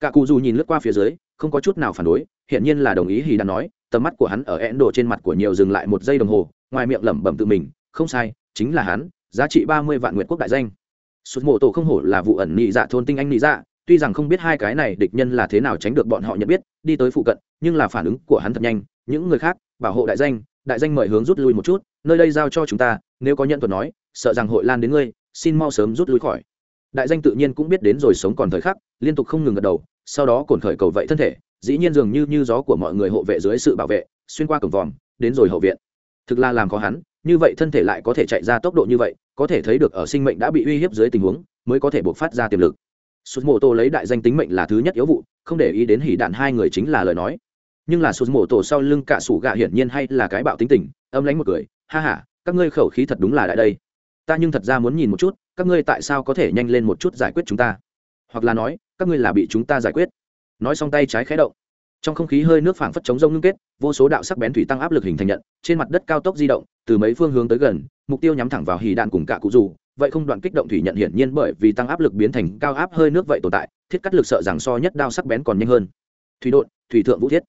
Cả cụ dù nhìn lướt qua phía dưới, không có chút nào phản đối hiện nhiên là đồng ý hỉ đạn nói, tầm mắt của hắn ở én đổ trên mặt của nhiều dừng lại một giây đồng hồ, ngoài miệng lẩm bẩm tự mình, không sai, chính là hắn, giá trị ba mươi vạn nguyện quốc đại danh. Sụt mộ tổ không hổ là vụ ẩn nị dạ thôn tinh anh nị dạ tuy rằng không biết hai cái này địch nhân là thế nào tránh được bọn họ nhận biết, đi tới phụ cận, nhưng là phản ứng của hắn thật nhanh. Những người khác, bảo hộ đại danh đại danh mời hướng rút lui một chút, nơi đây giao cho chúng ta, nếu có nhận thuật nói, sợ rằng hội lan đến ngươi, xin mau sớm rút lui khỏi. Đại danh tự nhiên cũng biết đến rồi sống còn thời khắc, liên tục không ngừng gật đầu, sau đó cồn khởi cầu vậy thân thể, dĩ nhiên dường như như gió của mọi người hộ vệ dưới sự bảo vệ, xuyên qua cổng vòm, đến rồi hậu viện. Thực là làm khó hắn, như vậy thân thể lại có thể chạy ra tốc độ như vậy, có thể thấy được ở sinh mệnh đã bị uy hiếp dưới tình huống, mới có thể buộc phát ra tiềm lực sụt mô tô lấy đại danh tính mệnh là thứ nhất yếu vụ, không để ý đến hỉ đạn hai người chính là lời nói. Nhưng là sụt mô tô sau lưng cả sủ gạ hiển nhiên hay là cái bạo tính tình, âm lánh một cười, ha ha, các ngươi khẩu khí thật đúng là đại đây. Ta nhưng thật ra muốn nhìn một chút, các ngươi tại sao có thể nhanh lên một chút giải quyết chúng ta? Hoặc là nói, các ngươi là bị chúng ta giải quyết. Nói xong tay trái khé động. Trong không khí hơi nước phảng phất chống rông ngưng kết, vô số đạo sắc bén thủy tăng áp lực hình thành nhận, trên mặt đất cao tốc di động, từ mấy phương hướng tới gần, mục tiêu nhắm thẳng vào hì đạn cùng cả cụ dù vậy không đoạn kích động thủy nhận hiển nhiên bởi vì tăng áp lực biến thành cao áp hơi nước vậy tồn tại, thiết cắt lực sợ rằng so nhất đao sắc bén còn nhanh hơn. Thủy đột thủy thượng vũ thiết.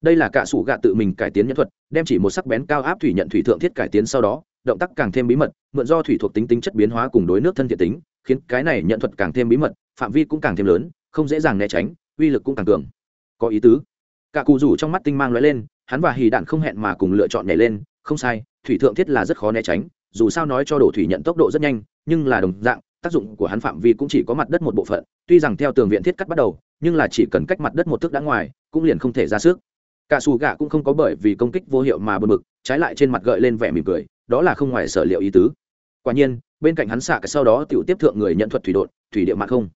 Đây là cả sủ gạ tự mình cải tiến nhân thuật, đem chỉ một sắc bén cao áp thủy nhận thủy thượng thiết cải tiến sau đó, động tác càng thêm bí mật, mượn do thủy thuộc tính tính chất biến hóa cùng đối nước thân thiện tính, khiến cái này nhận thuật càng thêm bí mật, phạm vi cũng càng thêm lớn, không dễ dàng né tránh, uy lực cũng càng cường. Có ý tứ. Cả cụ rủ trong mắt tinh mang lóe lên, hắn và hì đạn không hẹn mà cùng lựa chọn nhảy lên, không sai, thủy thượng thiết là rất khó né tránh, dù sao nói cho đổ thủy nhận tốc độ rất nhanh nhưng là đồng dạng, tác dụng của hắn phạm vi cũng chỉ có mặt đất một bộ phận, tuy rằng theo tường viện thiết cắt bắt đầu, nhưng là chỉ cần cách mặt đất một thước đã ngoài, cũng liền không thể ra sức. Cả xù gạ cũng không có bởi vì công kích vô hiệu mà bật mực trái lại trên mặt gợi lên vẻ mỉm cười, đó là không ngoài sở liệu ý tứ. Quả nhiên, bên cạnh hắn xạ cái sau đó tiểu tiếp thượng người nhận thuật thủy đột thủy địa mạng không.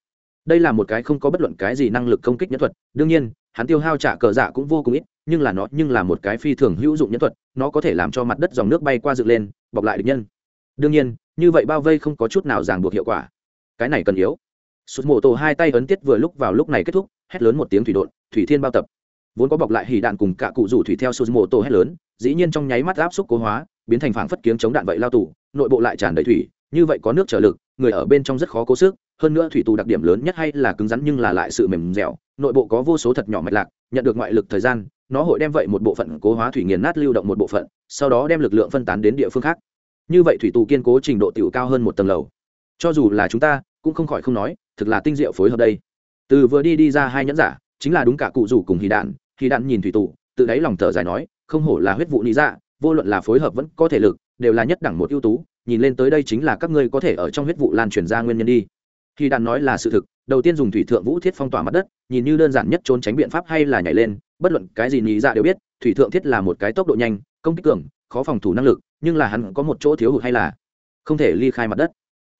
Đây là một cái không có bất luận cái gì năng lực công kích nhân thuật, đương nhiên, hắn tiêu hao trả cờ dạ cũng vô cùng ít, nhưng là nó nhưng là một cái phi thường hữu dụng nhân thuật, nó có thể làm cho mặt đất dòng nước bay qua dựng lên, bọc lại địch nhân đương nhiên, như vậy bao vây không có chút nào ràng buộc hiệu quả. Cái này cần yếu. Sụt mổ tổ hai tay ấn tiết vừa lúc vào lúc này kết thúc, hét lớn một tiếng thủy đột thủy thiên bao tập. Vốn có bọc lại hỉ đạn cùng cả cụ rủ thủy theo sụt mổ tổ hét lớn, dĩ nhiên trong nháy mắt áp xúc cố hóa, biến thành phảng phất kiếm chống đạn vậy lao tù, nội bộ lại tràn đầy thủy, như vậy có nước trở lực, người ở bên trong rất khó cố sức, hơn nữa thủy tù đặc điểm lớn nhất hay là cứng rắn nhưng là lại sự mềm dẻo, nội bộ có vô số thật nhỏ mạch lạc, nhận được ngoại lực thời gian, nó hội đem vậy một bộ phận cố hóa thủy nghiền nát lưu động một bộ phận, sau đó đem lực lượng phân tán đến địa phương khác như vậy thủy tù kiên cố trình độ tiểu cao hơn một tầng lầu. Cho dù là chúng ta, cũng không khỏi không nói, thực là tinh diệu phối hợp đây. Từ vừa đi đi ra hai nhẫn giả, chính là đúng cả cụ rủ cùng hì đạn. Hì đạn nhìn thủy tù, tự đáy lòng thở dài nói, không hổ là huyết vụ lý dạ vô luận là phối hợp vẫn có thể lực, đều là nhất đẳng một ưu tú, nhìn lên tới đây chính là các ngươi có thể ở trong huyết vụ lan truyền ra nguyên nhân đi. Khi đàn nói là sự thực, đầu tiên dùng thủy thượng vũ thiết phong tỏa mặt đất, nhìn như đơn giản nhất trốn tránh biện pháp hay là nhảy lên, bất luận cái gì nghĩ ra dạ đều biết, thủy thượng thiết là một cái tốc độ nhanh, công kích cường, khó phòng thủ năng lực nhưng là hắn có một chỗ thiếu hụt hay là không thể ly khai mặt đất.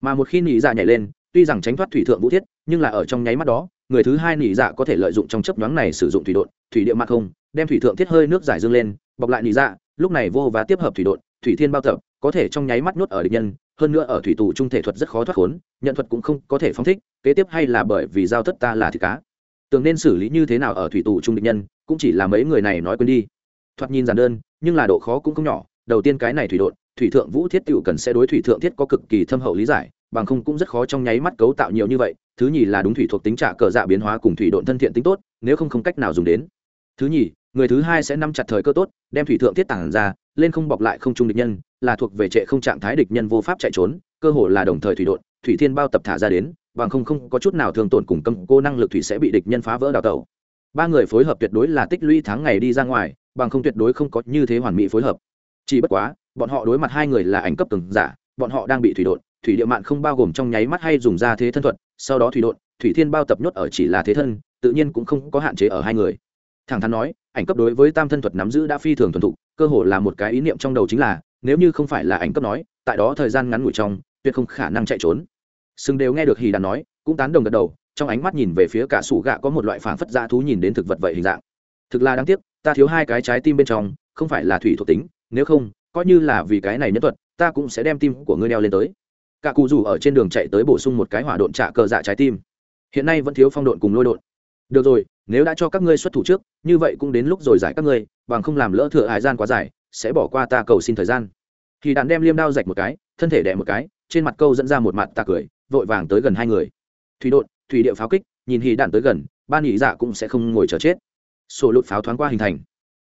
Mà một khi nỉ dạ nhảy lên, tuy rằng tránh thoát thủy thượng vũ thiết, nhưng là ở trong nháy mắt đó, người thứ hai nỉ dạ có thể lợi dụng trong chấp nhoáng này sử dụng thủy đột thủy địa mặt không, đem thủy thượng thiết hơi nước giải dương lên, bọc lại nỉ dạ lúc này vô và tiếp hợp thủy đột thủy thiên bao tập, có thể trong nháy mắt nuốt ở địch nhân, hơn nữa ở thủy tù trung thể thuật rất khó thoát khốn, nhận thuật cũng không có thể phóng thích, kế tiếp hay là bởi vì giao thất ta là thịt cá. Tường nên xử lý như thế nào ở thủy tù trung địch nhân, cũng chỉ là mấy người này nói quên đi. Thoạt nhìn giản đơn, nhưng là độ khó cũng không nhỏ đầu tiên cái này thủy đột thủy thượng vũ thiết tiểu cần sẽ đối thủy thượng thiết có cực kỳ thâm hậu lý giải, bằng không cũng rất khó trong nháy mắt cấu tạo nhiều như vậy, thứ nhì là đúng thủy thuộc tính trả cờ dạ biến hóa cùng thủy độn thân thiện tính tốt, nếu không không cách nào dùng đến. Thứ nhì, người thứ hai sẽ nắm chặt thời cơ tốt, đem thủy thượng thiết tản ra, lên không bọc lại không trung địch nhân, là thuộc về trệ không trạng thái địch nhân vô pháp chạy trốn, cơ hồ là đồng thời thủy độn, thủy thiên bao tập thả ra đến, bằng không không có chút nào thường tổn cùng cầm cô năng lực thủy sẽ bị địch nhân phá vỡ đào tẩu. Ba người phối hợp tuyệt đối là tích lũy tháng ngày đi ra ngoài, bằng không tuyệt đối không có như thế hoàn mỹ phối hợp chỉ bất quá, bọn họ đối mặt hai người là ảnh cấp từng giả, bọn họ đang bị thủy đột thủy địa mạn không bao gồm trong nháy mắt hay dùng ra thế thân thuật, sau đó thủy đột thủy thiên bao tập nhốt ở chỉ là thế thân, tự nhiên cũng không có hạn chế ở hai người. Thẳng thắn nói, ảnh cấp đối với tam thân thuật nắm giữ đã phi thường thuần thục, cơ hồ là một cái ý niệm trong đầu chính là, nếu như không phải là ảnh cấp nói, tại đó thời gian ngắn ngủi trong, tuyệt không khả năng chạy trốn. Sừng đều nghe được hì đàn nói, cũng tán đồng gật đầu, trong ánh mắt nhìn về phía cả sủ gạ có một loại phảng phất dã thú nhìn đến thực vật vậy hình dạng. Thực là đáng tiếc, ta thiếu hai cái trái tim bên trong, không phải là thủy thuộc tính nếu không, coi như là vì cái này nhân thuật, ta cũng sẽ đem tim của ngươi đeo lên tới. Cả cụ rủ ở trên đường chạy tới bổ sung một cái hỏa độn trả cờ dạ trái tim. Hiện nay vẫn thiếu phong độn cùng lôi độn. Được rồi, nếu đã cho các ngươi xuất thủ trước, như vậy cũng đến lúc rồi giải các ngươi, bằng không làm lỡ thừa hải gian quá dài, sẽ bỏ qua ta cầu xin thời gian. Thì đàn đem liêm đao rạch một cái, thân thể đẻ một cái, trên mặt câu dẫn ra một mặt ta cười, vội vàng tới gần hai người. Thủy đột thủy điệu pháo kích, nhìn hì đạn tới gần, ban nhị dạ cũng sẽ không ngồi chờ chết. Sổ lụt pháo thoáng qua hình thành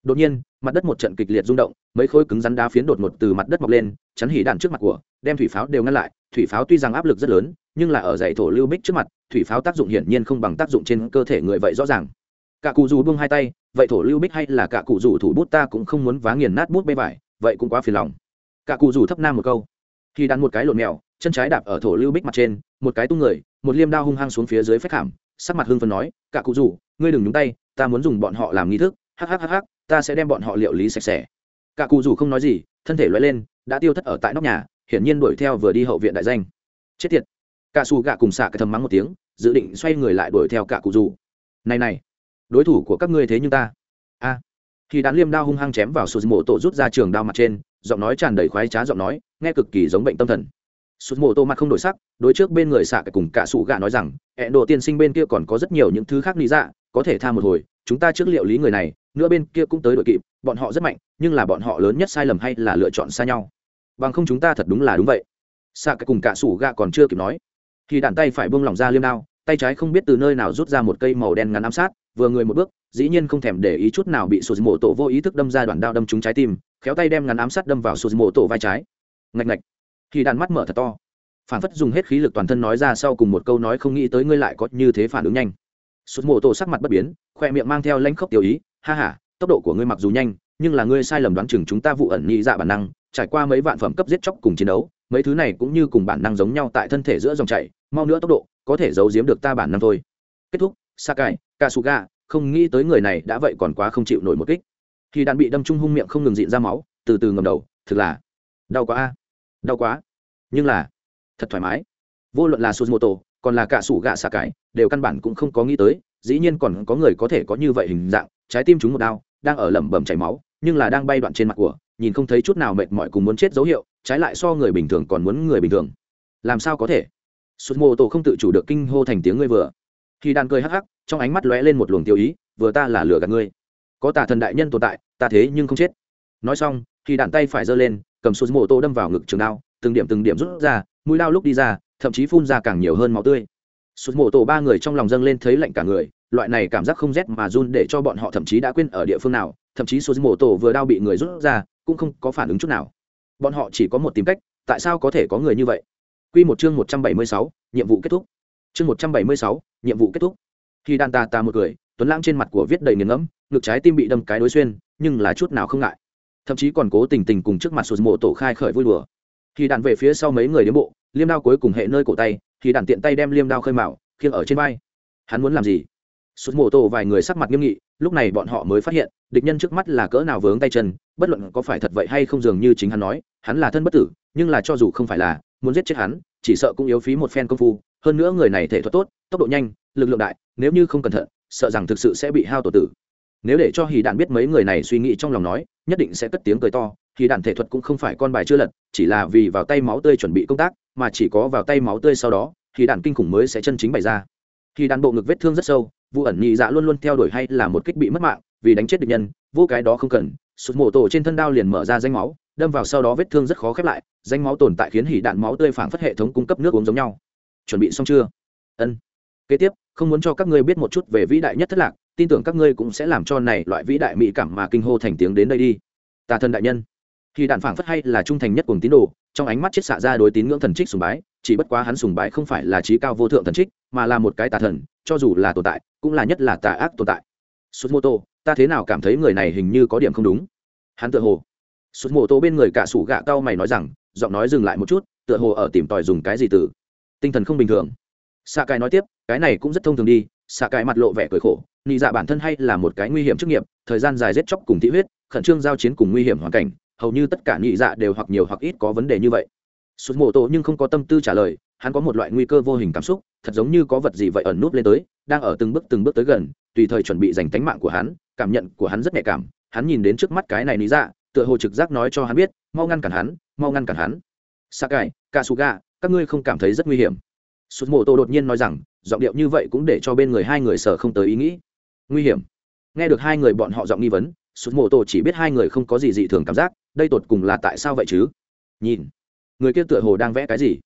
đột nhiên, mặt đất một trận kịch liệt rung động, mấy khối cứng rắn đá phiến đột ngột từ mặt đất mọc lên, chắn hỉ đạn trước mặt của, đem thủy pháo đều ngăn lại. Thủy pháo tuy rằng áp lực rất lớn, nhưng là ở dãy thổ lưu bích trước mặt, thủy pháo tác dụng hiển nhiên không bằng tác dụng trên cơ thể người vậy rõ ràng. Cả cụ dù buông hai tay, vậy thổ lưu bích hay là cả cụ dù thủ bút ta cũng không muốn vá nghiền nát bút bê vải, vậy cũng quá phiền lòng. Cả cụ dù thấp nam một câu. Khi đạn một cái lộn mèo, chân trái đạp ở thổ lưu bích mặt trên, một cái tung người, một liêm đao hung hăng xuống phía dưới phách khảm sắc mặt hưng phần nói, cả cụ dù ngươi đừng nhúng tay, ta muốn dùng bọn họ làm nghi thức. Hắc hắc hắc ta sẽ đem bọn họ liệu lý sạch sẽ. Cả cụ dù không nói gì, thân thể loay lên, đã tiêu thất ở tại nóc nhà, hiển nhiên đuổi theo vừa đi hậu viện đại danh. Chết tiệt. Cả xù gạ cùng xạ cái thầm mắng một tiếng, dự định xoay người lại đuổi theo cả cụ dù. Này này, đối thủ của các ngươi thế nhưng ta. A. Khi đạn liêm đao hung hăng chém vào sụt mộ tổ rút ra trường đao mặt trên, giọng nói tràn đầy khoái trá giọng nói, nghe cực kỳ giống bệnh tâm thần. Sụt mộ tổ mặt không đổi sắc, đối trước bên người xạ cái cùng cả xù gạ nói rằng hẹn độ tiên sinh bên kia còn có rất nhiều những thứ khác lý dạ có thể tha một hồi, chúng ta trước liệu lý người này nữa bên kia cũng tới đội kịp, bọn họ rất mạnh, nhưng là bọn họ lớn nhất sai lầm hay là lựa chọn xa nhau. Bằng không chúng ta thật đúng là đúng vậy. Xạ cái cùng cả sủ gạ còn chưa kịp nói, Thì đạn tay phải buông lỏng ra liêm đao, tay trái không biết từ nơi nào rút ra một cây màu đen ngắn ám sát, vừa người một bước, dĩ nhiên không thèm để ý chút nào bị sụt mộ tổ vô ý thức đâm ra đoạn đao đâm trúng trái tim, khéo tay đem ngắn ám sát đâm vào sụt mộ tổ vai trái. Ngạch ngạch. Thì đạn mắt mở thật to. Phản phất dùng hết khí lực toàn thân nói ra sau cùng một câu nói không nghĩ tới ngươi lại có như thế phản ứng nhanh. Sụt mộ tổ sắc mặt bất biến, khoe miệng mang theo lãnh khốc tiểu ý ha ha, tốc độ của ngươi mặc dù nhanh, nhưng là ngươi sai lầm đoán chừng chúng ta vụ ẩn nhị dạ bản năng, trải qua mấy vạn phẩm cấp giết chóc cùng chiến đấu, mấy thứ này cũng như cùng bản năng giống nhau tại thân thể giữa dòng chảy, mau nữa tốc độ, có thể giấu giếm được ta bản năng thôi. Kết thúc, sakai, kasuga, không nghĩ tới người này đã vậy còn quá không chịu nổi một kích. Khi đạn bị đâm trung hung miệng không ngừng dịn ra máu, từ từ ngầm đầu, thực là đau quá a. Đau quá. Nhưng là thật thoải mái. Vô luận là suzumoto, còn là cả sủ gạ xạ cái đều căn bản cũng không có nghĩ tới, dĩ nhiên còn có người có thể có như vậy hình dạng trái tim chúng một đau, đang ở lẩm bẩm chảy máu, nhưng là đang bay đoạn trên mặt của, nhìn không thấy chút nào mệt mỏi cùng muốn chết dấu hiệu, trái lại so người bình thường còn muốn người bình thường. Làm sao có thể? Sụt mô tổ không tự chủ được kinh hô thành tiếng ngươi vừa. Khi đàn cười hắc hắc, trong ánh mắt lóe lên một luồng tiêu ý, vừa ta là lửa gạt ngươi. Có tà thần đại nhân tồn tại, ta thế nhưng không chết. Nói xong, khi đạn tay phải giơ lên, cầm sụt mô tổ đâm vào ngực trường đao, từng điểm từng điểm rút ra, mũi đao lúc đi ra, thậm chí phun ra càng nhiều hơn máu tươi. Sụt mô tổ ba người trong lòng dâng lên thấy lạnh cả người loại này cảm giác không rét mà run để cho bọn họ thậm chí đã quên ở địa phương nào thậm chí số mổ tổ vừa đau bị người rút ra cũng không có phản ứng chút nào bọn họ chỉ có một tìm cách tại sao có thể có người như vậy Quy một chương 176, nhiệm vụ kết thúc. Chương 176, nhiệm vụ kết thúc. Khi đàn ta ta một cười, Tuấn Lãng trên mặt của viết đầy nghiền ngẫm, ngực trái tim bị đâm cái đối xuyên, nhưng là chút nào không ngại. Thậm chí còn cố tình tình cùng trước mặt sụt mộ tổ khai khởi vui đùa. Khi đàn về phía sau mấy người đến bộ, liêm đao cuối cùng hệ nơi cổ tay, thì đàn tiện tay đem liêm đao khơi mạo, khiêng ở trên vai. Hắn muốn làm gì? Sụt mộ tổ vài người sắc mặt nghiêm nghị, lúc này bọn họ mới phát hiện, địch nhân trước mắt là cỡ nào vướng tay chân, bất luận có phải thật vậy hay không dường như chính hắn nói, hắn là thân bất tử, nhưng là cho dù không phải là, muốn giết chết hắn chỉ sợ cũng yếu phí một phen công phu. Hơn nữa người này thể thuật tốt tốc độ nhanh lực lượng đại nếu như không cẩn thận sợ rằng thực sự sẽ bị hao tổ tử. Nếu để cho hì đạn biết mấy người này suy nghĩ trong lòng nói nhất định sẽ cất tiếng cười to. Hì đạn thể thuật cũng không phải con bài chưa lật chỉ là vì vào tay máu tươi chuẩn bị công tác mà chỉ có vào tay máu tươi sau đó hì đạn kinh khủng mới sẽ chân chính bày ra. Hì đạn bộ ngực vết thương rất sâu vụ ẩn nhị dạ luôn luôn theo đuổi hay là một kích bị mất mạng, vì đánh chết địch nhân, vô cái đó không cần. Sụt mổ tổ trên thân đao liền mở ra danh máu, đâm vào sau đó vết thương rất khó khép lại, danh máu tồn tại khiến hỉ đạn máu tươi phảng phất hệ thống cung cấp nước uống giống nhau. Chuẩn bị xong chưa? Ân. Kế tiếp, không muốn cho các ngươi biết một chút về vĩ đại nhất thất lạc, tin tưởng các ngươi cũng sẽ làm cho này loại vĩ đại mỹ cảm mà kinh hô thành tiếng đến đây đi. Tà thần đại nhân. Khi đạn phảng phất hay là trung thành nhất cùng tín đồ, trong ánh mắt chết xạ ra đối tín ngưỡng thần trích sùng bái, chỉ bất quá hắn sùng bái không phải là trí cao vô thượng thần trích, mà là một cái tà thần, cho dù là tồn tại cũng là nhất là tà ác tồn tại. Sút mô tô ta thế nào cảm thấy người này hình như có điểm không đúng? Hắn tự hồ. Sút mô tô bên người cả sủ gạ cao mày nói rằng, giọng nói dừng lại một chút, tựa hồ ở tìm tòi dùng cái gì từ. Tinh thần không bình thường. Xạ cái nói tiếp, cái này cũng rất thông thường đi xạ cái mặt lộ vẻ cười khổ, nị dạ bản thân hay là một cái nguy hiểm chức nghiệp, thời gian dài rét chóc cùng thị huyết, khẩn trương giao chiến cùng nguy hiểm hoàn cảnh, hầu như tất cả nị dạ đều hoặc nhiều hoặc ít có vấn đề như vậy. Sút mô tô nhưng không có tâm tư trả lời, hắn có một loại nguy cơ vô hình cảm xúc thật giống như có vật gì vậy ẩn núp lên tới, đang ở từng bước từng bước tới gần, tùy thời chuẩn bị giành tánh mạng của hắn, cảm nhận của hắn rất nhạy cảm, hắn nhìn đến trước mắt cái này lý dạ tựa hồ trực giác nói cho hắn biết, mau ngăn cản hắn, mau ngăn cản hắn. Sakai, kasuga, các ngươi không cảm thấy rất nguy hiểm. Sụt mô tô đột nhiên nói rằng, giọng điệu như vậy cũng để cho bên người hai người sợ không tới ý nghĩ. Nguy hiểm. Nghe được hai người bọn họ giọng nghi vấn sụt mô tô chỉ biết hai người không có gì dị thường cảm giác, đây tột cùng là tại sao vậy chứ? Nhìn. Người kia tựa hồ đang vẽ cái gì?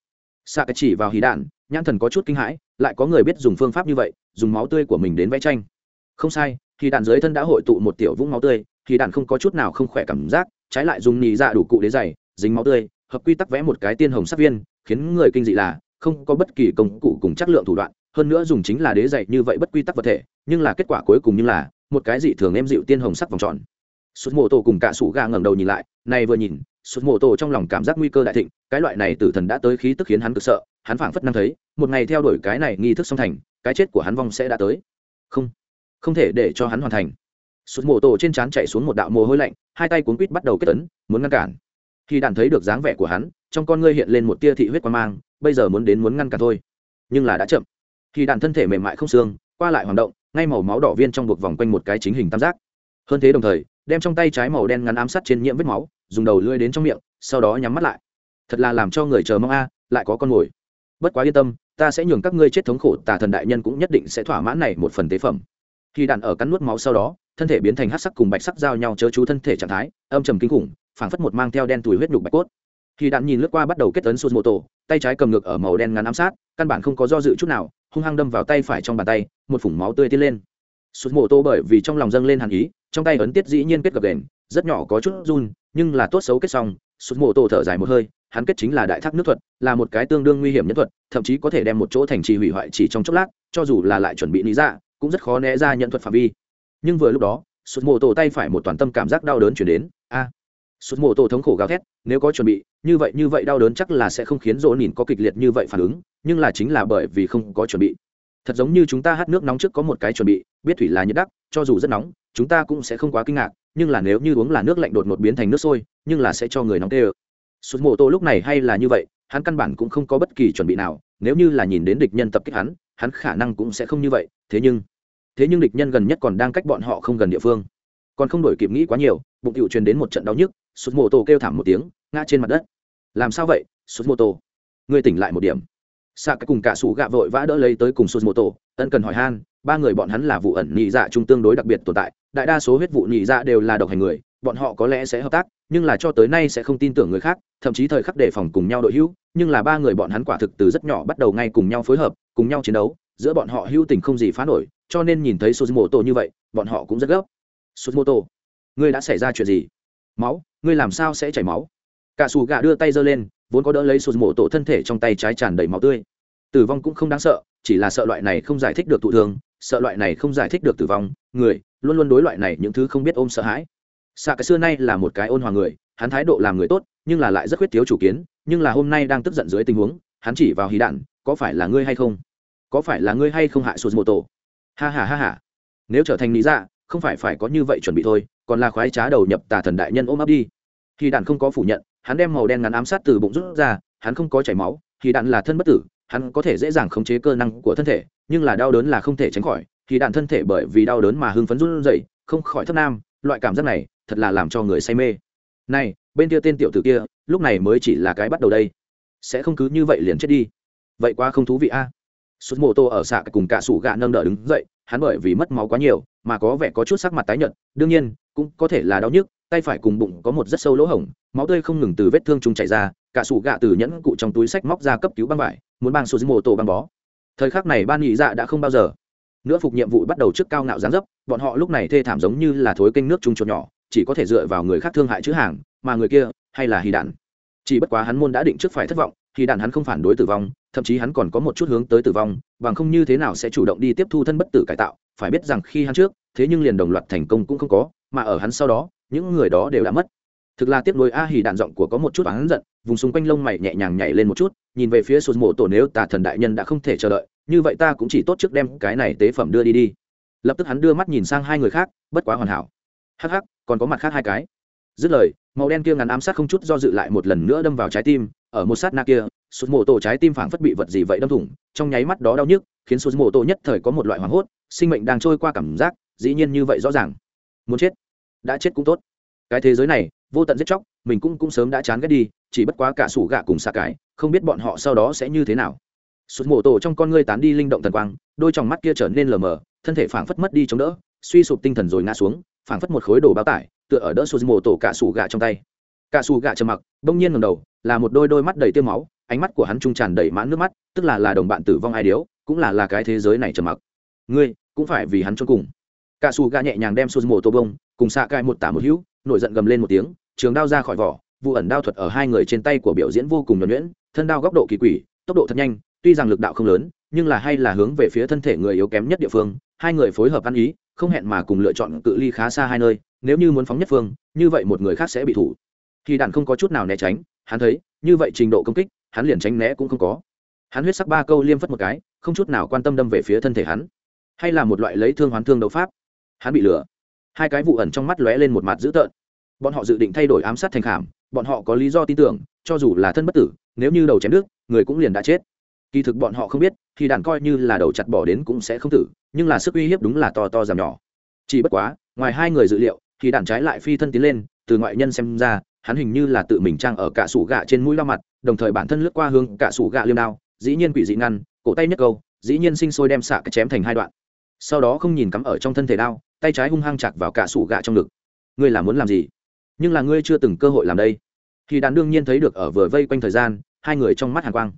Xạ cái chỉ vào hí đạn, nhãn thần có chút kinh hãi, lại có người biết dùng phương pháp như vậy, dùng máu tươi của mình đến vẽ tranh. Không sai khi đạn dưới thân đã hội tụ một tiểu vũng máu tươi thì đạn không có chút nào không khỏe cảm giác, trái lại dùng nhì dạ đủ cụ đế dày, dính máu tươi, hợp quy tắc vẽ một cái tiên hồng sắc viên, khiến người kinh dị là, không có bất kỳ công cụ cùng chất lượng thủ đoạn, hơn nữa dùng chính là đế dày như vậy bất quy tắc vật thể, nhưng là kết quả cuối cùng như là, một cái dị thường em dịu tiên hồng sắc vòng tròn sút Mộ tô cùng cả sủ gà ngẩng đầu nhìn lại, này vừa nhìn sút Mộ tô trong lòng cảm giác nguy cơ đại thịnh, cái loại này tử thần đã tới khí tức khiến hắn cực sợ, hắn phảng phất năng thấy, một ngày theo đuổi cái này nghi thức song thành, cái chết của hắn vong sẽ đã tới. Không không thể để cho hắn hoàn thành. Sút Mộ tô trên trán chạy xuống một đạo mồ hôi lạnh, hai tay cuốn quít bắt đầu kết tấn, muốn ngăn cản. Khi đàn thấy được dáng vẻ của hắn, trong con ngươi hiện lên một tia thị huyết quan mang, bây giờ muốn đến muốn ngăn cản thôi. Nhưng là đã chậm. Khi đàn thân thể mềm mại không xương, qua lại hoạt động, ngay màu máu đỏ viên trong buộc vòng quanh một cái chính hình tam giác. Hơn thế đồng thời đem trong tay trái màu đen ngắn ám sát trên nhiễm vết máu, dùng đầu lưỡi đến trong miệng, sau đó nhắm mắt lại. Thật là làm cho người chờ mong a, lại có con mồi. Bất quá yên tâm, ta sẽ nhường các ngươi chết thống khổ, tà thần đại nhân cũng nhất định sẽ thỏa mãn này một phần tế phẩm. Khi đạn ở cắn nuốt máu sau đó, thân thể biến thành hát sắc cùng bạch sắc giao nhau chớ chú thân thể trạng thái, âm trầm kinh khủng, phảng phất một mang theo đen tùi huyết nhục bạch cốt. Khi đạn nhìn lướt qua bắt đầu kết tấn sụt mô tổ tay trái cầm ngược ở màu đen ngắn ám sát, căn bản không có do dự chút nào, hung hăng đâm vào tay phải trong bàn tay, một phủng máu tươi tiết lên sụt mổ tô bởi vì trong lòng dâng lên hàn ý, trong tay ấn tiết dĩ nhiên kết gập đền, rất nhỏ có chút run, nhưng là tốt xấu kết xong, sụt mổ tô thở dài một hơi, hắn kết chính là đại thác nước thuật, là một cái tương đương nguy hiểm nhất thuật, thậm chí có thể đem một chỗ thành trì hủy hoại chỉ trong chốc lát, cho dù là lại chuẩn bị lý ra cũng rất khó né ra nhận thuật phạm vi. Nhưng vừa lúc đó, sụt mổ tô tay phải một toàn tâm cảm giác đau đớn chuyển đến, a, sụt mổ tô thống khổ gào thét, nếu có chuẩn bị, như vậy như vậy đau đớn chắc là sẽ không khiến rỗ nhìn có kịch liệt như vậy phản ứng, nhưng là chính là bởi vì không có chuẩn bị thật giống như chúng ta hát nước nóng trước có một cái chuẩn bị, biết thủy là nhiệt đắc, cho dù rất nóng, chúng ta cũng sẽ không quá kinh ngạc, nhưng là nếu như uống là nước lạnh đột ngột biến thành nước sôi, nhưng là sẽ cho người nóng tê ơ. Sụt mô tô lúc này hay là như vậy, hắn căn bản cũng không có bất kỳ chuẩn bị nào, nếu như là nhìn đến địch nhân tập kích hắn hắn khả năng cũng sẽ không như vậy, thế nhưng thế nhưng địch nhân gần nhất còn đang cách bọn họ không gần địa phương. Còn không đổi kịp nghĩ quá nhiều, bụng cựu truyền đến một trận đau nhức, sụt mô tô kêu thảm một tiếng, ngã trên mặt đất. Làm sao vậy, sụt mô tô? Ngươi tỉnh lại một điểm xạ cái cùng cả sủ gạ vội vã đỡ lấy tới cùng sụt mô tô ân cần hỏi han, ba người bọn hắn là vụ ẩn nhị dạ trung tương đối đặc biệt tồn tại, đại đa số huyết vụ nhị dạ đều là độc hành người, bọn họ có lẽ sẽ hợp tác, nhưng là cho tới nay sẽ không tin tưởng người khác, thậm chí thời khắc đề phòng cùng nhau đội hữu, nhưng là ba người bọn hắn quả thực từ rất nhỏ bắt đầu ngay cùng nhau phối hợp, cùng nhau chiến đấu, giữa bọn họ hữu tình không gì phá nổi, cho nên nhìn thấy Suzumoto như vậy, bọn họ cũng rất gấp. Suzumoto, ngươi đã xảy ra chuyện gì? Máu, ngươi làm sao sẽ chảy máu? Cả xù gà đưa tay giơ lên, vốn có đỡ lấy Suzumoto thân thể trong tay trái tràn đầy máu tươi tử vong cũng không đáng sợ, chỉ là sợ loại này không giải thích được thụ thương, sợ loại này không giải thích được tử vong, người luôn luôn đối loại này những thứ không biết ôm sợ hãi. Xạ cái xưa nay là một cái ôn hòa người, hắn thái độ làm người tốt, nhưng là lại rất khuyết thiếu chủ kiến, nhưng là hôm nay đang tức giận dưới tình huống, hắn chỉ vào hí đạn, có phải là ngươi hay không? Có phải là ngươi hay không hại sụt mô tổ? Ha ha ha ha. Nếu trở thành lý dạ không phải phải có như vậy chuẩn bị thôi, còn là khoái trá đầu nhập tà thần đại nhân ôm ấp đi. Hí đạn không có phủ nhận, hắn đem màu đen ngắn ám sát từ bụng rút ra, hắn không có chảy máu Hí đạn là thân bất tử hắn có thể dễ dàng khống chế cơ năng của thân thể, nhưng là đau đớn là không thể tránh khỏi, Thì đạn thân thể bởi vì đau đớn mà hưng phấn run dậy không khỏi thất nam, loại cảm giác này thật là làm cho người say mê. Này, bên kia tên tiểu tử kia, lúc này mới chỉ là cái bắt đầu đây. Sẽ không cứ như vậy liền chết đi. Vậy quá không thú vị a. À? sút mô tô ở xạ cùng cả sủ gạ nâng đỡ đứng dậy, hắn bởi vì mất máu quá nhiều, mà có vẻ có chút sắc mặt tái nhợt, đương nhiên, cũng có thể là đau nhức, tay phải cùng bụng có một rất sâu lỗ hổng, máu tươi không ngừng từ vết thương chung chảy ra, cả sủ gạ từ nhẫn cụ trong túi sách móc ra cấp cứu băng vải muốn băng dưới mô tô băng bó. Thời khắc này ban nhị dạ đã không bao giờ. Nữa phục nhiệm vụ bắt đầu trước cao ngạo gián dấp, bọn họ lúc này thê thảm giống như là thối kênh nước trung chuột nhỏ, chỉ có thể dựa vào người khác thương hại chữ hàng, mà người kia hay là hì đạn chỉ bất quá hắn môn đã định trước phải thất vọng thì đạn hắn không phản đối tử vong, thậm chí hắn còn có một chút hướng tới tử vong, bằng không như thế nào sẽ chủ động đi tiếp thu thân bất tử cải tạo, phải biết rằng khi hắn trước, thế nhưng liền đồng loạt thành công cũng không có, mà ở hắn sau đó, những người đó đều đã mất thực là tiếp nối a hì đạn giọng của có một chút oán giận, vùng xung quanh lông mày nhẹ nhàng nhảy lên một chút, nhìn về phía sụt mộ tổ nếu tà thần đại nhân đã không thể chờ đợi, như vậy ta cũng chỉ tốt trước đem cái này tế phẩm đưa đi đi. Lập tức hắn đưa mắt nhìn sang hai người khác, bất quá hoàn hảo. Hắc hắc, còn có mặt khác hai cái. Dứt lời, màu đen kia ngắn ám sát không chút do dự lại một lần nữa đâm vào trái tim, ở một sát na kia, sụt mổ tổ trái tim phảng phất bị vật gì vậy đâm thủng, trong nháy mắt đó đau nhức, khiến sụt mổ tổ nhất thời có một loại hoảng hốt, sinh mệnh đang trôi qua cảm giác, dĩ nhiên như vậy rõ ràng. Muốn chết, đã chết cũng tốt. Cái thế giới này vô tận giết chóc, mình cũng cũng sớm đã chán ghét đi, chỉ bất quá cả sủ gạ cùng xa cái, không biết bọn họ sau đó sẽ như thế nào. Sụt mổ tổ trong con ngươi tán đi linh động thần quang, đôi trong mắt kia trở nên lờ mờ, thân thể phảng phất mất đi chống đỡ, suy sụp tinh thần rồi ngã xuống, phảng phất một khối đồ bao tải, tựa ở đỡ sụt mổ tổ cả sủ gạ trong tay. Cả sủ gạ trầm mặc bỗng nhiên ngầm đầu, là một đôi đôi mắt đầy tiêu máu, ánh mắt của hắn trung tràn đầy mãn nước mắt, tức là là đồng bạn tử vong ai điếu, cũng là là cái thế giới này trầm mặc. Ngươi, cũng phải vì hắn cho cùng. Cả sủ gạ nhẹ nhàng đem sụt mổ tổ bông, cùng xạ cai một tả một hữu, nổi giận gầm lên một tiếng trường đao ra khỏi vỏ, vụ ẩn đao thuật ở hai người trên tay của biểu diễn vô cùng nhuẩn nhuyễn, thân đao góc độ kỳ quỷ, tốc độ thật nhanh, tuy rằng lực đạo không lớn, nhưng là hay là hướng về phía thân thể người yếu kém nhất địa phương, hai người phối hợp ăn ý, không hẹn mà cùng lựa chọn cự ly khá xa hai nơi, nếu như muốn phóng nhất phương, như vậy một người khác sẽ bị thủ. Khi đạn không có chút nào né tránh, hắn thấy, như vậy trình độ công kích, hắn liền tránh né cũng không có. Hắn huyết sắc ba câu liêm phất một cái, không chút nào quan tâm đâm về phía thân thể hắn. Hay là một loại lấy thương hoán thương đấu pháp. Hắn bị lừa hai cái vụ ẩn trong mắt lóe lên một mặt dữ tợn bọn họ dự định thay đổi ám sát thành khảm bọn họ có lý do tin tưởng cho dù là thân bất tử nếu như đầu chém nước, người cũng liền đã chết. Kỳ thực bọn họ không biết thì đàn coi như là đầu chặt bỏ đến cũng sẽ không tử nhưng là sức uy hiếp đúng là to to giảm nhỏ. Chỉ bất quá ngoài hai người dự liệu thì đàn trái lại phi thân tiến lên từ ngoại nhân xem ra hắn hình như là tự mình trang ở cả sủ gạ trên mũi lao mặt đồng thời bản thân lướt qua hướng cả sủ gạ liêm đao dĩ nhiên quỷ dị ngăn cổ tay nhất câu dĩ nhiên sinh sôi đem xạ cái chém thành hai đoạn. Sau đó không nhìn cắm ở trong thân thể đao tay trái hung hăng chặt vào cả sủ gạ trong ngực. Ngươi là muốn làm gì? Nhưng là ngươi chưa từng cơ hội làm đây. Thì đàn đương nhiên thấy được ở vừa vây quanh thời gian, hai người trong mắt hàn quang.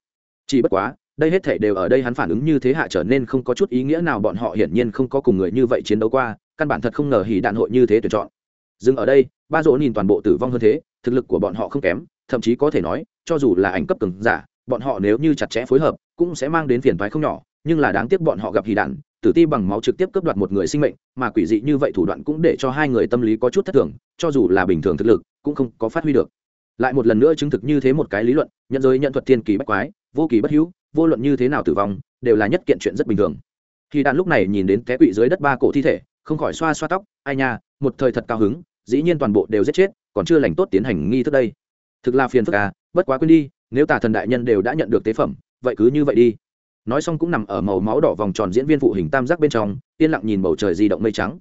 Chỉ bất quá, đây hết thể đều ở đây hắn phản ứng như thế hạ trở nên không có chút ý nghĩa nào, bọn họ hiển nhiên không có cùng người như vậy chiến đấu qua, căn bản thật không ngờ hỉ đạn hội như thế tuyển chọn. Dừng ở đây, ba dỗ nhìn toàn bộ tử vong hơn thế, thực lực của bọn họ không kém, thậm chí có thể nói, cho dù là ảnh cấp cường giả, bọn họ nếu như chặt chẽ phối hợp, cũng sẽ mang đến phiền toái không nhỏ, nhưng là đáng tiếc bọn họ gặp hỉ đạn tử ti bằng máu trực tiếp cướp đoạt một người sinh mệnh, mà quỷ dị như vậy thủ đoạn cũng để cho hai người tâm lý có chút thất thường, cho dù là bình thường thực lực, cũng không có phát huy được. Lại một lần nữa chứng thực như thế một cái lý luận, nhận giới nhận thuật thiên kỳ bách quái, vô kỳ bất hữu, vô luận như thế nào tử vong, đều là nhất kiện chuyện rất bình thường. Khi đạn lúc này nhìn đến té quỵ dưới đất ba cổ thi thể, không khỏi xoa xoa tóc, ai nha, một thời thật cao hứng, dĩ nhiên toàn bộ đều giết chết, còn chưa lành tốt tiến hành nghi thức đây. Thực là phiền phức à bất quá quên đi, nếu tà thần đại nhân đều đã nhận được tế phẩm, vậy cứ như vậy đi nói xong cũng nằm ở màu máu đỏ vòng tròn diễn viên phụ hình tam giác bên trong, yên lặng nhìn bầu trời di động mây trắng.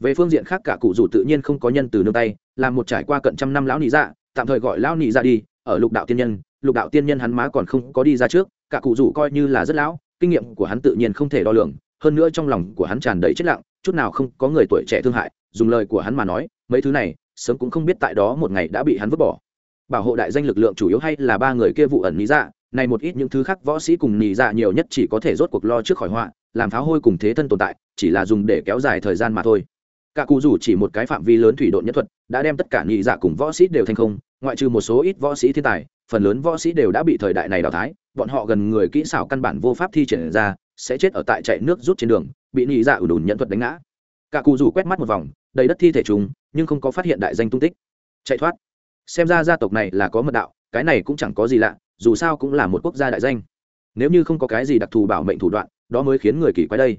Về phương diện khác cả cụ rủ tự nhiên không có nhân từ nương tay, làm một trải qua cận trăm năm lão nị dạ tạm thời gọi lão nị dạ đi, ở lục đạo tiên nhân, lục đạo tiên nhân hắn má còn không có đi ra trước, cả cụ rủ coi như là rất lão, kinh nghiệm của hắn tự nhiên không thể đo lường, hơn nữa trong lòng của hắn tràn đầy chết lặng, chút nào không có người tuổi trẻ thương hại, dùng lời của hắn mà nói, mấy thứ này, sớm cũng không biết tại đó một ngày đã bị hắn vứt bỏ. Bảo hộ đại danh lực lượng chủ yếu hay là ba người kia vụ ẩn lý dạ này một ít những thứ khác võ sĩ cùng nhị dạ nhiều nhất chỉ có thể rốt cuộc lo trước khỏi họa, làm pháo hôi cùng thế thân tồn tại, chỉ là dùng để kéo dài thời gian mà thôi. Cả cụ rủ chỉ một cái phạm vi lớn thủy độn nhất thuật, đã đem tất cả nhị dạ cùng võ sĩ đều thành không, ngoại trừ một số ít võ sĩ thiên tài, phần lớn võ sĩ đều đã bị thời đại này đào thái, bọn họ gần người kỹ xảo căn bản vô pháp thi triển ra, sẽ chết ở tại chạy nước rút trên đường, bị nhị dạ ủ đùn nhận thuật đánh ngã. Cả cụ rủ quét mắt một vòng, đầy đất thi thể chúng nhưng không có phát hiện đại danh tung tích. Chạy thoát. Xem ra gia tộc này là có mật đạo, cái này cũng chẳng có gì lạ dù sao cũng là một quốc gia đại danh. Nếu như không có cái gì đặc thù bảo mệnh thủ đoạn, đó mới khiến người kỳ quái đây.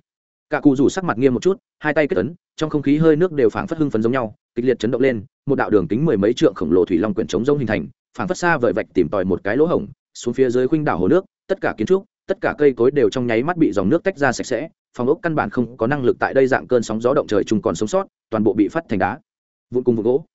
Cả cụ rủ sắc mặt nghiêm một chút, hai tay kết ấn, trong không khí hơi nước đều phảng phất hưng phấn giống nhau, kịch liệt chấn động lên, một đạo đường kính mười mấy trượng khổng lồ thủy long quyển trống rông hình thành, phảng phất xa vời vạch tìm tòi một cái lỗ hổng, xuống phía dưới khuynh đảo hồ nước, tất cả kiến trúc, tất cả cây cối đều trong nháy mắt bị dòng nước tách ra sạch sẽ, phòng ốc căn bản không có năng lực tại đây dạng cơn sóng gió động trời chung còn sống sót, toàn bộ bị phát thành đá. Vụn cùng vụn gỗ.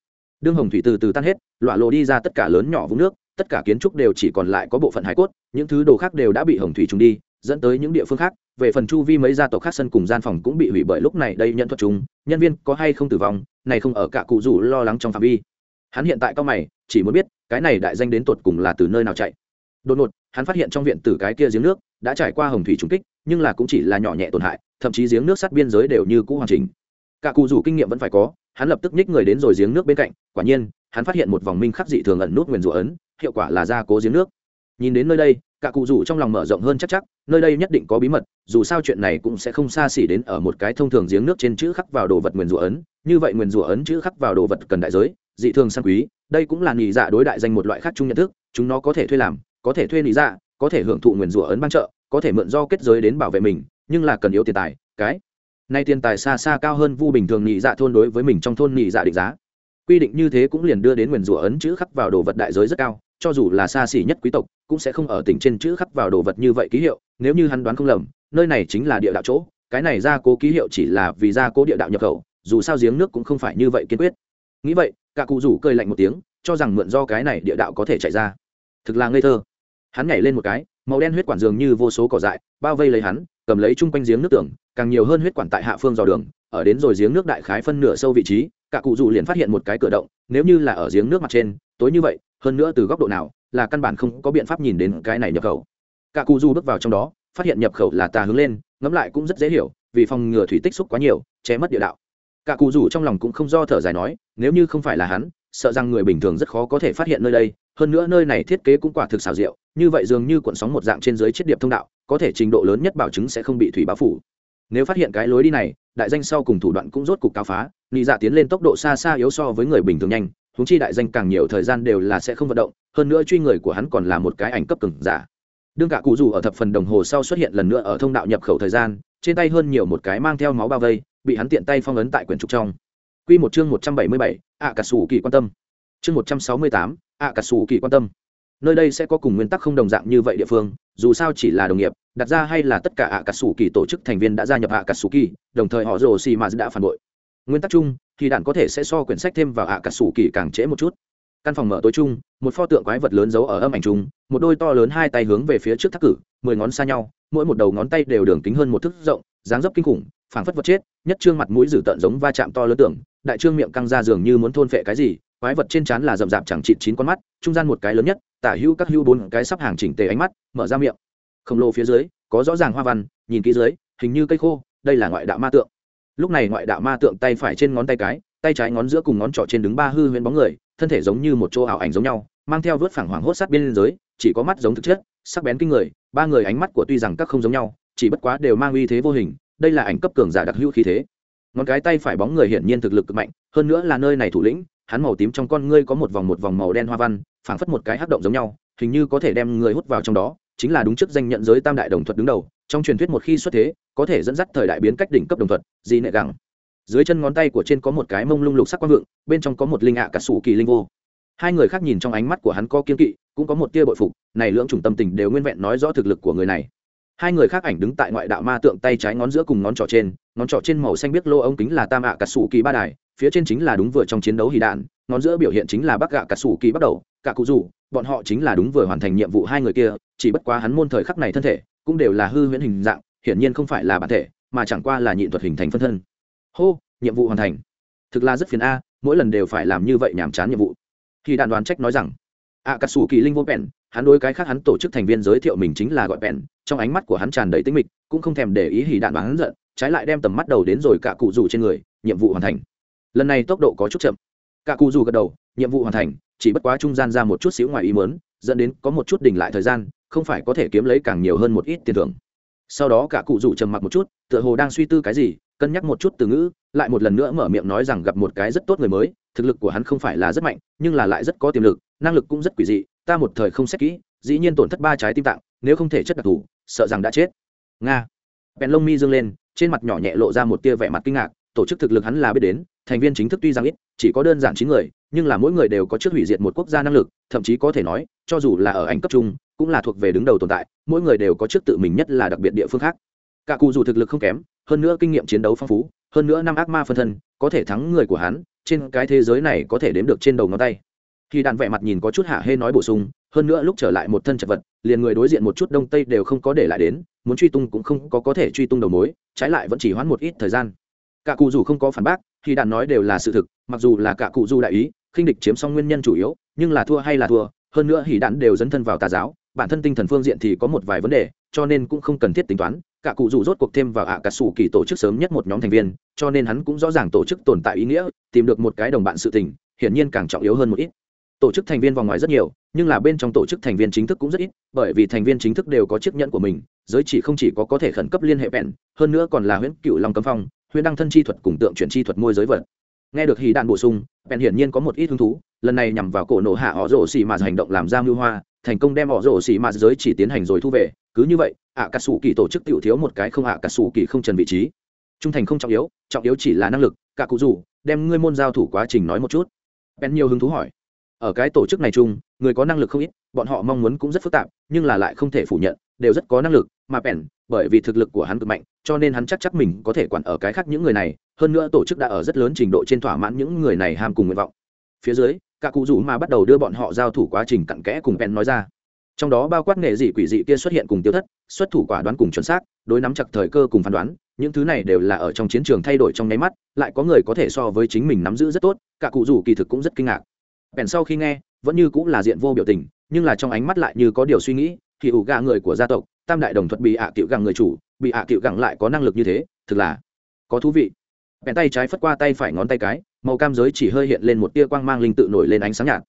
Đương hồng thủy từ từ tan hết, lọa lộ đi ra tất cả lớn nhỏ vũng nước tất cả kiến trúc đều chỉ còn lại có bộ phận hải cốt, những thứ đồ khác đều đã bị hồng thủy trùng đi, dẫn tới những địa phương khác. Về phần chu vi mấy gia tộc khác sân cùng gian phòng cũng bị hủy bởi lúc này đây nhận thuật chúng nhân viên có hay không tử vong, này không ở cả cụ rủ lo lắng trong phạm vi. Hắn hiện tại cao mày, chỉ muốn biết, cái này đại danh đến tột cùng là từ nơi nào chạy. Đột ngột, hắn phát hiện trong viện tử cái kia giếng nước đã trải qua hồng thủy trùng kích, nhưng là cũng chỉ là nhỏ nhẹ tổn hại, thậm chí giếng nước sát biên giới đều như cũ hoàn chỉnh. Cả cụ rủ kinh nghiệm vẫn phải có, hắn lập tức nhích người đến rồi giếng nước bên cạnh, quả nhiên, hắn phát hiện một vòng minh khắc dị thường ẩn nút nguyền rủa ấn hiệu quả là gia cố giếng nước. Nhìn đến nơi đây, cả cụ rủ trong lòng mở rộng hơn chắc chắc, nơi đây nhất định có bí mật, dù sao chuyện này cũng sẽ không xa xỉ đến ở một cái thông thường giếng nước trên chữ khắc vào đồ vật nguyền rủa ấn. Như vậy nguyền rủa ấn chữ khắc vào đồ vật cần đại giới, dị thường sang quý, đây cũng là nghỉ dạ đối đại danh một loại khác chung nhận thức, chúng nó có thể thuê làm, có thể thuê nghỉ dạ có thể hưởng thụ nguyền rủa ấn ban trợ, có thể mượn do kết giới đến bảo vệ mình, nhưng là cần yếu tiền tài, cái nay tiền tài xa xa cao hơn vu bình thường nghỉ dạ thôn đối với mình trong thôn nghỉ dạ định giá. Quy định như thế cũng liền đưa đến nguyền rủa ấn chữ khắc vào đồ vật đại giới rất cao cho dù là xa xỉ nhất quý tộc, cũng sẽ không ở tỉnh trên chữ khắc vào đồ vật như vậy ký hiệu, nếu như hắn đoán không lầm, nơi này chính là địa đạo chỗ, cái này ra cố ký hiệu chỉ là vì ra cố địa đạo nhập khẩu, dù sao giếng nước cũng không phải như vậy kiên quyết. Nghĩ vậy, cả cụ rủ cười lạnh một tiếng, cho rằng mượn do cái này địa đạo có thể chạy ra. Thực là ngây thơ. Hắn nhảy lên một cái, màu đen huyết quản dường như vô số cỏ dại, bao vây lấy hắn, cầm lấy chung quanh giếng nước tưởng, càng nhiều hơn huyết quản tại hạ phương dò đường, ở đến rồi giếng nước đại khái phân nửa sâu vị trí, cả cụ rủ liền phát hiện một cái cửa động, nếu như là ở giếng nước mặt trên, tối như vậy hơn nữa từ góc độ nào, là căn bản không có biện pháp nhìn đến cái này nhập khẩu. Cả cụ du bước vào trong đó, phát hiện nhập khẩu là tà hướng lên, ngẫm lại cũng rất dễ hiểu, vì phòng ngừa thủy tích xúc quá nhiều, che mất địa đạo. Cả cụ rủ trong lòng cũng không do thở dài nói, nếu như không phải là hắn, sợ rằng người bình thường rất khó có thể phát hiện nơi đây, hơn nữa nơi này thiết kế cũng quả thực xào rượu như vậy dường như cuộn sóng một dạng trên dưới chiết điệp thông đạo, có thể trình độ lớn nhất bảo chứng sẽ không bị thủy báo phủ. Nếu phát hiện cái lối đi này, đại danh sau cùng thủ đoạn cũng rốt cục cao phá nghĩ dạ tiến lên tốc độ xa xa yếu so với người bình thường nhanh húng chi đại danh càng nhiều thời gian đều là sẽ không vận động hơn nữa truy người của hắn còn là một cái ảnh cấp cứng giả đương cả cụ dù ở thập phần đồng hồ sau xuất hiện lần nữa ở thông đạo nhập khẩu thời gian trên tay hơn nhiều một cái mang theo máu bao vây bị hắn tiện tay phong ấn tại quyển trục trong Quy một chương 177, ạ cả sủ kỳ quan tâm. Chương 168, ạ cả sủ kỳ quan tâm. Nơi đây sẽ có cùng nguyên tắc không đồng dạng như vậy địa phương, dù sao chỉ là đồng nghiệp, đặt ra hay là tất cả ạ cả sủ kỳ tổ chức thành viên đã gia nhập ạ cả sủ kỳ, đồng thời họ rồ xì mà đã phản bội. Nguyên tắc chung, thì đạn có thể sẽ so quyển sách thêm vào ạ cả sủ kỳ càng trễ một chút. Căn phòng mở tối chung, một pho tượng quái vật lớn giấu ở âm ảnh chung, một đôi to lớn hai tay hướng về phía trước thắt cử, mười ngón xa nhau, mỗi một đầu ngón tay đều đường kính hơn một thước rộng, dáng dấp kinh khủng, phảng phất vật chết, nhất trương mặt mũi dữ tợn giống va chạm to lớn tưởng, đại trương miệng căng ra dường như muốn thôn phệ cái gì quái vật trên trán là rậm rạp chẳng chịt chín con mắt trung gian một cái lớn nhất tả hữu các hữu bốn cái sắp hàng chỉnh tề ánh mắt mở ra miệng khổng lồ phía dưới có rõ ràng hoa văn nhìn kỹ dưới hình như cây khô đây là ngoại đạo ma tượng lúc này ngoại đạo ma tượng tay phải trên ngón tay cái, tay trái ngón giữa cùng ngón trỏ trên đứng ba hư huyễn bóng người, thân thể giống như một chỗ ảo ảnh giống nhau, mang theo vớt phẳng hoàng hốt sát biên giới chỉ có mắt giống thực chất, sắc bén kinh người, ba người ánh mắt của tuy rằng các không giống nhau, chỉ bất quá đều mang uy thế vô hình, đây là ảnh cấp cường giả đặc hữu khí thế. Ngón cái tay phải bóng người hiển nhiên thực lực cực mạnh, hơn nữa là nơi này thủ lĩnh, hắn màu tím trong con ngươi có một vòng một vòng màu đen hoa văn, phảng phất một cái hắc động giống nhau, hình như có thể đem người hút vào trong đó, chính là đúng chức danh nhận giới tam đại đồng thuật đứng đầu trong truyền thuyết một khi xuất thế, có thể dẫn dắt thời đại biến cách đỉnh cấp đồng thuật gì nệ gẳng. Dưới chân ngón tay của trên có một cái mông lung lục sắc quang vượng, bên trong có một linh ạ à cả sủ kỳ linh vô. Hai người khác nhìn trong ánh mắt của hắn có kiên kỵ, cũng có một tia bội phục, này lưỡng chủng tâm tình đều nguyên vẹn nói rõ thực lực của người này. Hai người khác ảnh đứng tại ngoại đạo ma tượng tay trái ngón giữa cùng ngón trỏ trên, ngón trỏ trên màu xanh biết lô ống kính là tam ạ à cà sủ kỳ ba đài, phía trên chính là đúng vừa trong chiến đấu hì đạn, ngón giữa biểu hiện chính là bắc gạ cà sủ kỳ bắt đầu, cả cụ rủ, bọn họ chính là đúng vừa hoàn thành nhiệm vụ hai người kia, chỉ bất quá hắn môn thời khắc này thân thể cũng đều là hư huyễn hình dạng, hiển nhiên không phải là bản thể, mà chẳng qua là nhịn thuật hình thành phân thân. Hô, nhiệm vụ hoàn thành. Thực là rất phiền a, mỗi lần đều phải làm như vậy nhàm chán nhiệm vụ. Khi đạn đoán trách nói rằng ạ cà sủ kỳ linh vô bèn, hắn đối cái khác hắn tổ chức thành viên giới thiệu mình chính là gọi bèn, trong ánh mắt của hắn tràn đầy tinh mịch, cũng không thèm để ý hỉ đạn bán giận, trái lại đem tầm mắt đầu đến rồi cả cụ rủ trên người, nhiệm vụ hoàn thành. Lần này tốc độ có chút chậm. Cả cụ rủ gật đầu, nhiệm vụ hoàn thành, chỉ bất quá trung gian ra một chút xíu ngoài ý mớn dẫn đến có một chút đỉnh lại thời gian không phải có thể kiếm lấy càng nhiều hơn một ít tiền thưởng. Sau đó cả cụ rủ trầm mặc một chút, tựa hồ đang suy tư cái gì, cân nhắc một chút từ ngữ, lại một lần nữa mở miệng nói rằng gặp một cái rất tốt người mới, thực lực của hắn không phải là rất mạnh, nhưng là lại rất có tiềm lực, năng lực cũng rất quỷ dị, ta một thời không xét kỹ, dĩ nhiên tổn thất ba trái tim tạng, nếu không thể chất đặc thù, sợ rằng đã chết. Nga. Bèn lông mi dương lên, trên mặt nhỏ nhẹ lộ ra một tia vẻ mặt kinh ngạc, tổ chức thực lực hắn là biết đến, thành viên chính thức tuy rằng ít, chỉ có đơn giản chín người nhưng là mỗi người đều có trước hủy diệt một quốc gia năng lực, thậm chí có thể nói, cho dù là ở ảnh cấp trung, cũng là thuộc về đứng đầu tồn tại, mỗi người đều có trước tự mình nhất là đặc biệt địa phương khác. Cả cụ dù thực lực không kém, hơn nữa kinh nghiệm chiến đấu phong phú, hơn nữa năm ác ma phân thân, có thể thắng người của hắn, trên cái thế giới này có thể đếm được trên đầu ngón tay. Khi đàn vẻ mặt nhìn có chút hạ hê nói bổ sung, hơn nữa lúc trở lại một thân chật vật, liền người đối diện một chút đông tây đều không có để lại đến, muốn truy tung cũng không có có thể truy tung đầu mối, trái lại vẫn chỉ hoãn một ít thời gian. Cả cụ dù không có phản bác, khi đàn nói đều là sự thực, mặc dù là cả cụ du đại ý khinh địch chiếm xong nguyên nhân chủ yếu, nhưng là thua hay là thua, hơn nữa hỉ đạn đều dấn thân vào tà giáo, bản thân tinh thần phương diện thì có một vài vấn đề, cho nên cũng không cần thiết tính toán, cả cụ dù rốt cuộc thêm vào ạ à cà sủ kỳ tổ chức sớm nhất một nhóm thành viên, cho nên hắn cũng rõ ràng tổ chức tồn tại ý nghĩa, tìm được một cái đồng bạn sự tình, hiển nhiên càng trọng yếu hơn một ít. Tổ chức thành viên vòng ngoài rất nhiều, nhưng là bên trong tổ chức thành viên chính thức cũng rất ít, bởi vì thành viên chính thức đều có chiếc nhận của mình, giới chỉ không chỉ có có thể khẩn cấp liên hệ bèn hơn nữa còn là huyễn cựu long cấm phong, huyễn đăng thân chi thuật cùng tượng chuyển chi thuật môi giới vật nghe được hì đạn bổ sung bèn hiển nhiên có một ít hứng thú, lần này nhằm vào cổ nổ hạ họ rổ xì mà hành động làm ra mưu hoa, thành công đem họ rổ xì mà giới chỉ tiến hành rồi thu về. Cứ như vậy ạ cà sủ kỳ tổ chức tiểu thiếu một cái không ạ cà sủ kỳ không trần vị trí. Trung thành không trọng yếu trọng yếu chỉ là năng lực cả cụ rủ đem ngươi môn giao thủ quá trình nói một chút. Bèn nhiều hứng thú hỏi. Ở cái tổ chức này chung, người có năng lực không ít, bọn họ mong muốn cũng rất phức tạp, nhưng là lại không thể phủ nhận, đều rất có năng lực mà bèn, bởi vì thực lực của hắn cực mạnh, cho nên hắn chắc chắc mình có thể quản ở cái khác những người này, hơn nữa tổ chức đã ở rất lớn trình độ trên thỏa mãn những người này ham cùng nguyện vọng. Phía dưới, cả cụ rủ mà bắt đầu đưa bọn họ giao thủ quá trình cặn kẽ cùng bèn nói ra. Trong đó bao quát nghệ dị quỷ dị kia xuất hiện cùng tiêu thất, xuất thủ quả đoán cùng chuẩn xác, đối nắm chặt thời cơ cùng phán đoán, những thứ này đều là ở trong chiến trường thay đổi trong nháy mắt, lại có người có thể so với chính mình nắm giữ rất tốt, cả cụ rủ kỳ thực cũng rất kinh ngạc. Bèn sau khi nghe, vẫn như cũng là diện vô biểu tình, nhưng là trong ánh mắt lại như có điều suy nghĩ thì ủ gà người của gia tộc, tam đại đồng thuật bị ạ à cựu gẳng người chủ, bị ạ à cựu gẳng lại có năng lực như thế, thực là có thú vị. Bèn tay trái phất qua tay phải ngón tay cái, màu cam giới chỉ hơi hiện lên một tia quang mang linh tự nổi lên ánh sáng nhạt.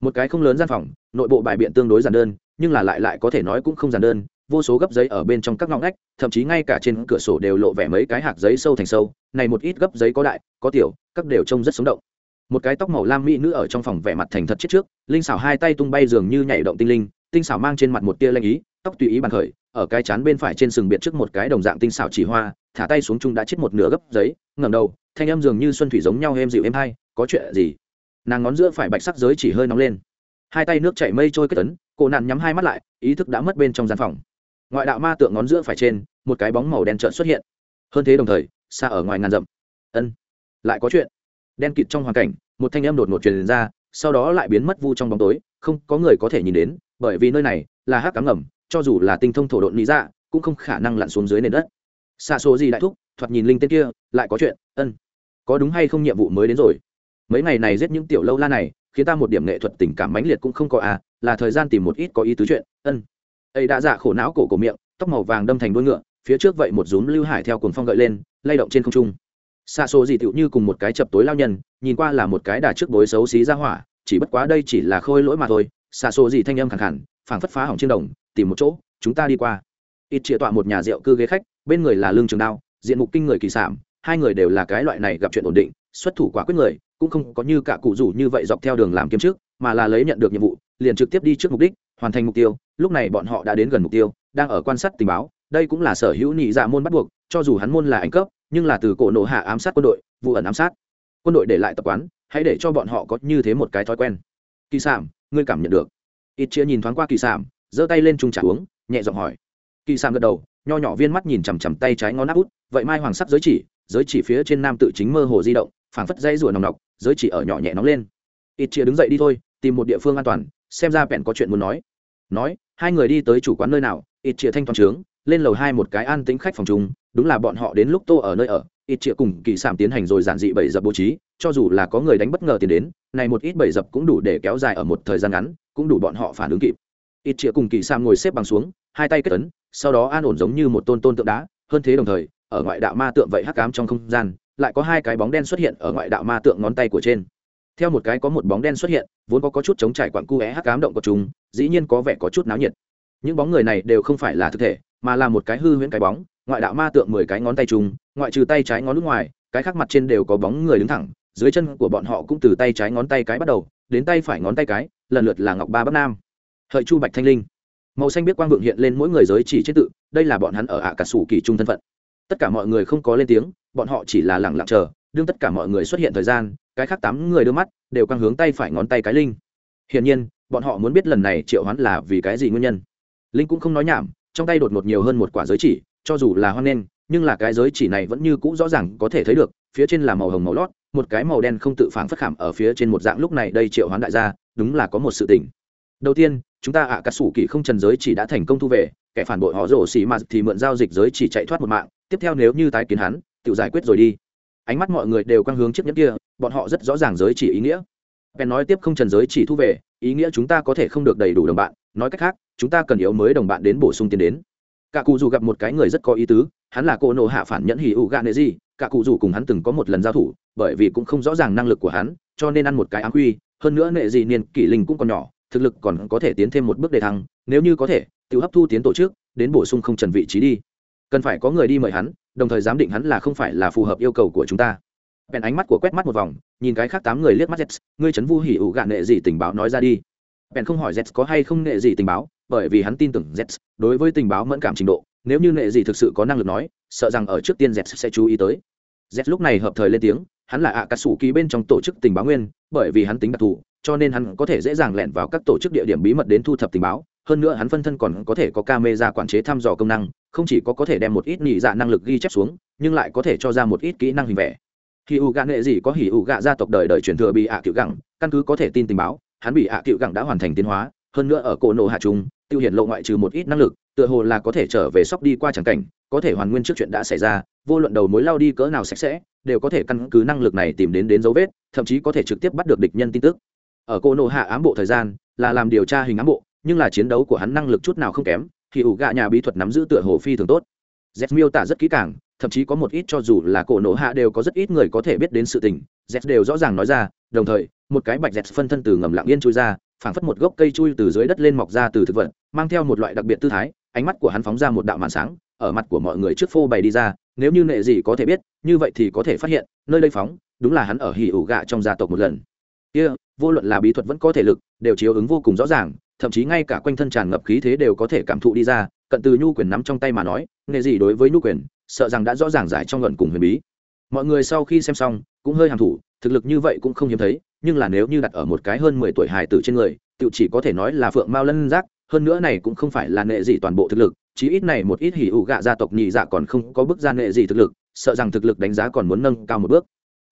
Một cái không lớn gian phòng, nội bộ bài biện tương đối giản đơn, nhưng là lại lại có thể nói cũng không giản đơn, vô số gấp giấy ở bên trong các ngõ ngách, thậm chí ngay cả trên cửa sổ đều lộ vẻ mấy cái hạt giấy sâu thành sâu, này một ít gấp giấy có đại, có tiểu, các đều trông rất sống động. Một cái tóc màu lam mỹ nữ ở trong phòng vẻ mặt thành thật chết trước, linh xảo hai tay tung bay dường như nhảy động tinh linh tinh xảo mang trên mặt một tia lanh ý, tóc tùy ý bàn khởi, ở cái chán bên phải trên sừng biệt trước một cái đồng dạng tinh xảo chỉ hoa, thả tay xuống chung đã chết một nửa gấp giấy, ngẩng đầu, thanh em dường như xuân thủy giống nhau em dịu em hay, có chuyện gì? Nàng ngón giữa phải bạch sắc giới chỉ hơi nóng lên. Hai tay nước chảy mây trôi kết tấn cổ nạn nhắm hai mắt lại, ý thức đã mất bên trong gian phòng. Ngoại đạo ma tượng ngón giữa phải trên, một cái bóng màu đen trợn xuất hiện. Hơn thế đồng thời, xa ở ngoài ngàn rậm ân, lại có chuyện. Đen kịt trong hoàn cảnh, một thanh em đột ngột truyền ra, sau đó lại biến mất vu trong bóng tối không có người có thể nhìn đến, bởi vì nơi này là hát cám ngầm, cho dù là tinh thông thổ độn lý dạ cũng không khả năng lặn xuống dưới nền đất. Xa số gì đại thúc, thoạt nhìn linh tên kia, lại có chuyện, ân. Có đúng hay không nhiệm vụ mới đến rồi? Mấy ngày này giết những tiểu lâu la này, khiến ta một điểm nghệ thuật tình cảm mãnh liệt cũng không có à là thời gian tìm một ít có ý tứ chuyện, ân. Ấy đã dạ khổ não cổ cổ miệng, tóc màu vàng đâm thành đuôi ngựa, phía trước vậy một rúm lưu hải theo cuồng phong gợi lên, lay động trên không trung. Xa số gì tựu như cùng một cái chập tối lao nhân, nhìn qua là một cái đà trước bối xấu xí ra hỏa chỉ bất quá đây chỉ là khôi lỗi mà thôi. Xa xô gì thanh âm khẳng khẳng, phảng phất phá hỏng trên đồng, tìm một chỗ, chúng ta đi qua. Ít chĩa tọa một nhà rượu cư ghế khách, bên người là lương trường đao, diện mục kinh người kỳ sản hai người đều là cái loại này gặp chuyện ổn định, xuất thủ quả quyết người, cũng không có như cả cụ rủ như vậy dọc theo đường làm kiếm trước, mà là lấy nhận được nhiệm vụ, liền trực tiếp đi trước mục đích, hoàn thành mục tiêu. Lúc này bọn họ đã đến gần mục tiêu, đang ở quan sát tình báo. Đây cũng là sở hữu nhị dạ môn bắt buộc, cho dù hắn môn là anh cấp, nhưng là từ cổ nổ hạ ám sát quân đội, vụ ẩn ám sát. Quân đội để lại tập quán hãy để cho bọn họ có như thế một cái thói quen. Kỳ sản ngươi cảm nhận được. Ít chia nhìn thoáng qua kỳ sản giơ tay lên chung trả uống, nhẹ giọng hỏi. Kỳ sản gật đầu, nho nhỏ viên mắt nhìn chằm chằm tay trái ngón áp út, vậy mai hoàng sắc giới chỉ giới chỉ phía trên nam tự chính mơ hồ di động, phảng phất dây rùa nòng nọc, giới chỉ ở nhỏ nhẹ nóng lên. Ít chia đứng dậy đi thôi, tìm một địa phương an toàn, xem ra bèn có chuyện muốn nói. Nói, hai người đi tới chủ quán nơi nào, ít chia thanh toàn trướng, lên lầu hai một cái an tính khách phòng chúng đúng là bọn họ đến lúc tô ở nơi ở ít chia cùng kỳ sản tiến hành rồi giản dị bảy dập bố trí cho dù là có người đánh bất ngờ tiền đến này một ít bảy dập cũng đủ để kéo dài ở một thời gian ngắn cũng đủ bọn họ phản ứng kịp. Ít chia cùng kỳ sản ngồi xếp bằng xuống hai tay kết ấn sau đó an ổn giống như một tôn tôn tượng đá hơn thế đồng thời ở ngoại đạo ma tượng vậy hắc ám trong không gian lại có hai cái bóng đen xuất hiện ở ngoại đạo ma tượng ngón tay của trên. Theo một cái có một bóng đen xuất hiện vốn có, có chút chống trải quặn cu é hắc ám động của chúng dĩ nhiên có vẻ có chút náo nhiệt. Những bóng người này đều không phải là thực thể mà là một cái hư huyễn cái bóng ngoại đạo ma tượng mười cái ngón tay chung, ngoại trừ tay trái ngón nước ngoài, cái khác mặt trên đều có bóng người đứng thẳng, dưới chân của bọn họ cũng từ tay trái ngón tay cái bắt đầu, đến tay phải ngón tay cái, lần lượt là ngọc ba bắc nam. Hợi chu bạch thanh linh. Màu xanh biết quang vượng hiện lên mỗi người giới chỉ chế tự, đây là bọn hắn ở ạ cả sủ kỳ trung thân phận. Tất cả mọi người không có lên tiếng, bọn họ chỉ là lẳng lặng chờ, đương tất cả mọi người xuất hiện thời gian, cái khác tám người đưa mắt, đều căng hướng tay phải ngón tay cái linh. Hiển nhiên, bọn họ muốn biết lần này triệu hoán là vì cái gì nguyên nhân. Linh cũng không nói nhảm, trong tay đột ngột nhiều hơn một quả giới chỉ cho dù là hoan nghênh, nhưng là cái giới chỉ này vẫn như cũ rõ ràng có thể thấy được phía trên là màu hồng màu lót một cái màu đen không tự phản phất khảm ở phía trên một dạng lúc này đây triệu hoán đại gia đúng là có một sự tình. Đầu tiên chúng ta ạ à, cà sủ kỳ không trần giới chỉ đã thành công thu về kẻ phản bội họ rổ xì mà thì mượn giao dịch giới chỉ chạy thoát một mạng tiếp theo nếu như tái kiến hắn tự giải quyết rồi đi. Ánh mắt mọi người đều quang hướng chiếc nhẫn kia bọn họ rất rõ ràng giới chỉ ý nghĩa. Bèn nói tiếp không trần giới chỉ thu về ý nghĩa chúng ta có thể không được đầy đủ đồng bạn nói cách khác chúng ta cần yếu mới đồng bạn đến bổ sung tiền đến cả cụ dù gặp một cái người rất có ý tứ, hắn là cô nộ hạ phản nhẫn hỉ ụ gạ nệ gì cả cụ dù cùng hắn từng có một lần giao thủ, bởi vì cũng không rõ ràng năng lực của hắn, cho nên ăn một cái ám quy, hơn nữa nệ gì niên kỷ linh cũng còn nhỏ, thực lực còn có thể tiến thêm một bước đề thăng, nếu như có thể, tự hấp thu tiến tổ chức, đến bổ sung không trần vị trí đi. Cần phải có người đi mời hắn, đồng thời giám định hắn là không phải là phù hợp yêu cầu của chúng ta. Bèn ánh mắt của quét mắt một vòng, nhìn cái khác tám người liếc mắt z ngươi trấn vu hỉ ủ gạ nệ gì tình báo nói ra đi bèn không hỏi z có hay không nệ gì tình báo, bởi vì hắn tin tưởng z đối với tình báo mẫn cảm trình độ, nếu như nệ gì thực sự có năng lực nói, sợ rằng ở trước tiên z sẽ chú ý tới. Z lúc này hợp thời lên tiếng, hắn là ạ cà sủ ký bên trong tổ chức tình báo nguyên, bởi vì hắn tính đặc thù, cho nên hắn có thể dễ dàng lẻn vào các tổ chức địa điểm bí mật đến thu thập tình báo. Hơn nữa hắn phân thân còn có thể có camera quản chế thăm dò công năng, không chỉ có có thể đem một ít nhị dạ năng lực ghi chép xuống, nhưng lại có thể cho ra một ít kỹ năng hình vẽ. Khi ủ gạ nghệ gì có hỉ ủ gạ gia tộc đời đời truyền thừa bị ạ à cựu gẳng, căn cứ có thể tin tình báo hắn bị ạ à cựu gẳng đã hoàn thành tiến hóa, hơn nữa ở cổ nổ hạ trung tiêu hiện lộ ngoại trừ một ít năng lực, tựa hồ là có thể trở về sóc đi qua tràng cảnh, có thể hoàn nguyên trước chuyện đã xảy ra, vô luận đầu mối lao đi cỡ nào sạch sẽ, đều có thể căn cứ năng lực này tìm đến đến dấu vết, thậm chí có thể trực tiếp bắt được địch nhân tin tức. Ở cô nộ hạ ám bộ thời gian, là làm điều tra hình ám bộ, nhưng là chiến đấu của hắn năng lực chút nào không kém, thì ủ gạ nhà bí thuật nắm giữ tựa hồ phi thường tốt. Z miêu tả rất kỹ càng, thậm chí có một ít cho dù là cổ nộ hạ đều có rất ít người có thể biết đến sự tình z đều rõ ràng nói ra, đồng thời một cái bạch dẹt phân thân từ ngầm lặng yên chui ra, phảng phất một gốc cây chui từ dưới đất lên mọc ra từ thực vật, mang theo một loại đặc biệt tư thái, ánh mắt của hắn phóng ra một đạo màn sáng, ở mặt của mọi người trước phô bày đi ra, nếu như nệ gì có thể biết, như vậy thì có thể phát hiện, nơi đây phóng, đúng là hắn ở hỉ ủ gạ trong gia tộc một lần. Kia, vô luận là bí thuật vẫn có thể lực, đều chiếu ứng vô cùng rõ ràng, thậm chí ngay cả quanh thân tràn ngập khí thế đều có thể cảm thụ đi ra, cận từ nhu quyền nắm trong tay mà nói, nệ gì đối với nhu quyền, sợ rằng đã rõ ràng giải trong luận cùng huyền bí. Mọi người sau khi xem xong, cũng hơi hàm thủ, thực lực như vậy cũng không hiếm thấy nhưng là nếu như đặt ở một cái hơn mười tuổi hài tử trên người tự chỉ có thể nói là phượng mao lân giác, hơn nữa này cũng không phải là nệ gì toàn bộ thực lực, chí ít này một ít hỉ ủ gạ gia tộc nhị dạ còn không có bước ra nệ gì thực lực, sợ rằng thực lực đánh giá còn muốn nâng cao một bước.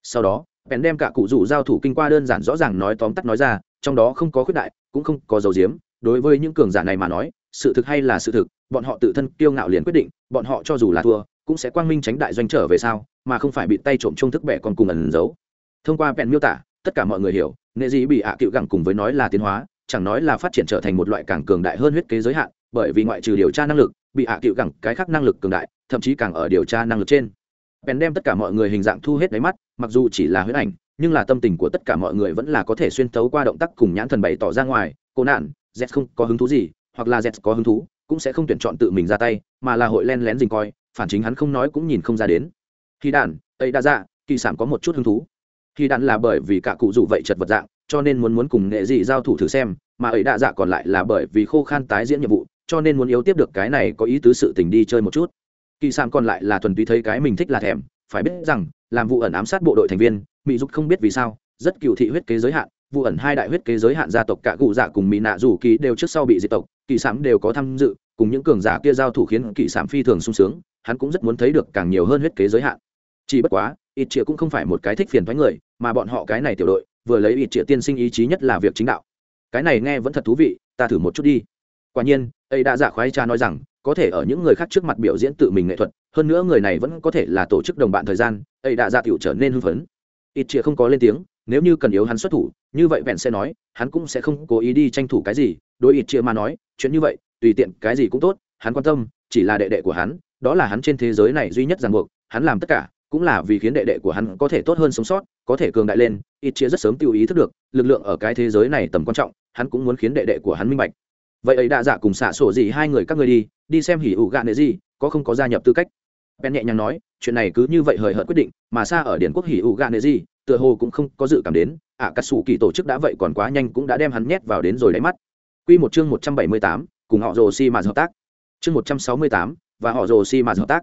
Sau đó, bèn đem cả cụ rủ giao thủ kinh qua đơn giản rõ ràng nói tóm tắt nói ra, trong đó không có khuyết đại, cũng không có dấu diếm, đối với những cường giả này mà nói, sự thực hay là sự thực, bọn họ tự thân kiêu ngạo liền quyết định, bọn họ cho dù là thua, cũng sẽ quang minh tránh đại doanh trở về sau mà không phải bị tay trộm trông thức bẻ còn cùng ẩn giấu. Thông qua bèn miêu tả tất cả mọi người hiểu, nghệ gì bị ạ à cựu gẳng cùng với nói là tiến hóa, chẳng nói là phát triển trở thành một loại càng cường đại hơn huyết kế giới hạn, bởi vì ngoại trừ điều tra năng lực bị ạ à cựu gẳng, cái khác năng lực cường đại, thậm chí càng ở điều tra năng lực trên. Bèn đem tất cả mọi người hình dạng thu hết đáy mắt, mặc dù chỉ là huyết ảnh, nhưng là tâm tình của tất cả mọi người vẫn là có thể xuyên tấu qua động tác cùng nhãn thần bày tỏ ra ngoài. Cô nạn, z không có hứng thú gì, hoặc là z có hứng thú, cũng sẽ không tuyển chọn tự mình ra tay, mà là hội len lén dình coi, phản chính hắn không nói cũng nhìn không ra đến. Khi đàn ấy đã ra dạ, kỳ sản có một chút hứng thú khi đạn là bởi vì cả cụ dù vậy chật vật dạng, cho nên muốn muốn cùng nghệ dị giao thủ thử xem, mà ấy đạ dạ còn lại là bởi vì khô khan tái diễn nhiệm vụ, cho nên muốn yếu tiếp được cái này có ý tứ sự tình đi chơi một chút. Kỳ sản còn lại là thuần túy thấy cái mình thích là thèm, phải biết rằng, làm vụ ẩn ám sát bộ đội thành viên mỹ dục không biết vì sao, rất cựu thị huyết kế giới hạn, vụ ẩn hai đại huyết kế giới hạn gia tộc cả cụ dạ cùng mỹ nạ rủ kỳ đều trước sau bị diệt tộc, kỳ sản đều có tham dự, cùng những cường giả kia giao thủ khiến kỳ sản phi thường sung sướng, hắn cũng rất muốn thấy được càng nhiều hơn huyết kế giới hạn. Chỉ bất quá ít chĩa cũng không phải một cái thích phiền thoái người, mà bọn họ cái này tiểu đội, vừa lấy ít chĩa tiên sinh ý chí nhất là việc chính đạo. Cái này nghe vẫn thật thú vị, ta thử một chút đi. Quả nhiên, ấy đã dạ khoái cha nói rằng, có thể ở những người khác trước mặt biểu diễn tự mình nghệ thuật, hơn nữa người này vẫn có thể là tổ chức đồng bạn thời gian, ấy đã dạ tiểu trở nên hưng phấn. Ít chĩa không có lên tiếng, nếu như cần yếu hắn xuất thủ, như vậy vẹn sẽ nói, hắn cũng sẽ không cố ý đi tranh thủ cái gì, đối ít chia mà nói, chuyện như vậy, tùy tiện cái gì cũng tốt, hắn quan tâm, chỉ là đệ đệ của hắn, đó là hắn trên thế giới này duy nhất ràng buộc, hắn làm tất cả cũng là vì khiến đệ đệ của hắn có thể tốt hơn sống sót có thể cường đại lên ít chia rất sớm tiêu ý thức được lực lượng ở cái thế giới này tầm quan trọng hắn cũng muốn khiến đệ đệ của hắn minh bạch. Vậy ấy đã dạ cùng xả sổ gì hai người các ngươi đi đi xem hỉ ủ gạn nệ gì có không có gia nhập tư cách? Ben nhẹ nhàng nói chuyện này cứ như vậy hời hợt quyết định mà xa ở điển quốc hỉ ủ gạn nệ gì tựa hồ cũng không có dự cảm đến ạ cà sủ kỳ tổ chức đã vậy còn quá nhanh cũng đã đem hắn nhét vào đến rồi đáy mắt. Quy một chương một trăm bảy mươi tám, cùng họ rồ si mà hợp tác. Chương một trăm sáu mươi tám và họ rồ si mà hợp tác.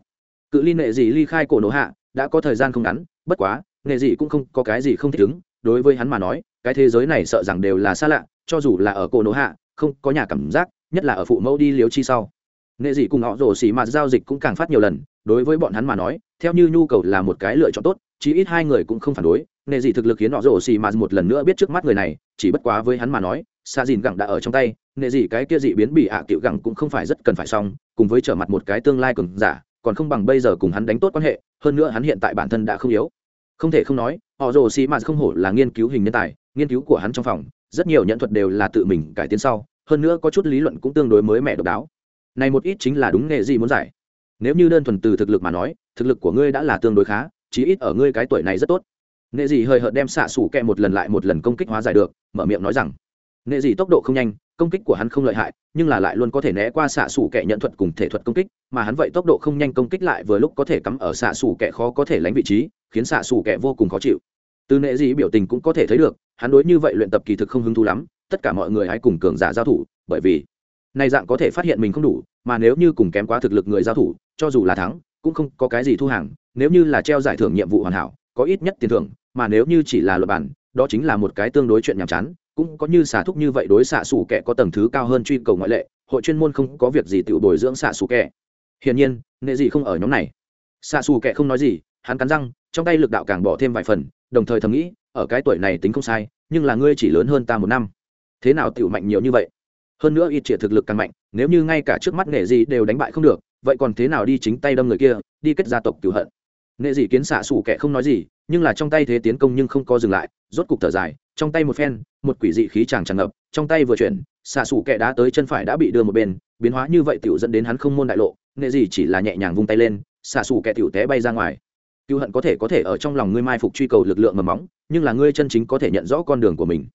Cự ly nệ gì ly khai cổ nổ hạ đã có thời gian không ngắn, bất quá nghề gì cũng không có cái gì không thích ứng. Đối với hắn mà nói, cái thế giới này sợ rằng đều là xa lạ, cho dù là ở cổ nổ hạ, không có nhà cảm giác, nhất là ở phụ mẫu đi liếu chi sau. Nghệ dị cùng họ rổ xì mạt giao dịch cũng càng phát nhiều lần, đối với bọn hắn mà nói, theo như nhu cầu là một cái lựa chọn tốt, chí ít hai người cũng không phản đối. Nghệ dị thực lực khiến họ rổ xì mạt một lần nữa biết trước mắt người này, chỉ bất quá với hắn mà nói xa dìn gẳng đã ở trong tay, nghệ dị cái kia dị biến bị ạ à tiểu gẳng cũng không phải rất cần phải xong, cùng với trở mặt một cái tương lai cường giả còn không bằng bây giờ cùng hắn đánh tốt quan hệ, hơn nữa hắn hiện tại bản thân đã không yếu. Không thể không nói, họ rồ xì mà không hổ là nghiên cứu hình nhân tài, nghiên cứu của hắn trong phòng, rất nhiều nhận thuật đều là tự mình cải tiến sau, hơn nữa có chút lý luận cũng tương đối mới mẻ độc đáo. Này một ít chính là đúng nghề gì muốn giải. Nếu như đơn thuần từ thực lực mà nói, thực lực của ngươi đã là tương đối khá, chí ít ở ngươi cái tuổi này rất tốt. Nghệ dị hơi hợt đem xạ xủ kẹ một lần lại một lần công kích hóa giải được, mở miệng nói rằng. Nghệ dị tốc độ không nhanh công kích của hắn không lợi hại, nhưng là lại luôn có thể né qua xạ xủ kẻ nhận thuật cùng thể thuật công kích, mà hắn vậy tốc độ không nhanh công kích lại vừa lúc có thể cắm ở xạ xủ kẻ khó có thể lánh vị trí, khiến xạ xủ kẻ vô cùng khó chịu. Từ nệ gì biểu tình cũng có thể thấy được, hắn đối như vậy luyện tập kỳ thực không hứng thú lắm, tất cả mọi người hãy cùng cường giả giao thủ, bởi vì này dạng có thể phát hiện mình không đủ, mà nếu như cùng kém quá thực lực người giao thủ, cho dù là thắng, cũng không có cái gì thu hàng, nếu như là treo giải thưởng nhiệm vụ hoàn hảo, có ít nhất tiền thưởng, mà nếu như chỉ là luật bản, đó chính là một cái tương đối chuyện nhàm chán cũng có như xả thúc như vậy đối xạ xù kẻ có tầng thứ cao hơn truy cầu ngoại lệ, hội chuyên môn không có việc gì tự bồi dưỡng xạ xù kẻ. Hiển nhiên nghệ gì không ở nhóm này. Xạ xù kẻ không nói gì, hắn cắn răng, trong tay lực đạo càng bỏ thêm vài phần, đồng thời thầm nghĩ, ở cái tuổi này tính không sai, nhưng là ngươi chỉ lớn hơn ta một năm. Thế nào tiểu mạnh nhiều như vậy? Hơn nữa ít triệt thực lực càng mạnh, nếu như ngay cả trước mắt nghệ gì đều đánh bại không được, vậy còn thế nào đi chính tay đâm người kia, đi kết gia tộc cửu hận? Nghệ gì kiến xạ xù kẻ không nói gì, nhưng là trong tay thế tiến công nhưng không có dừng lại, rốt cục thở dài, trong tay một phen, một quỷ dị khí chàng tràn ngập, trong tay vừa chuyển, xạ xù kẻ đá tới chân phải đã bị đưa một bên, biến hóa như vậy tiểu dẫn đến hắn không môn đại lộ nghệ gì chỉ là nhẹ nhàng vung tay lên, xạ xù kẻ tiểu té bay ra ngoài. Cựu hận có thể có thể ở trong lòng ngươi mai phục truy cầu lực lượng mầm móng, nhưng là ngươi chân chính có thể nhận rõ con đường của mình.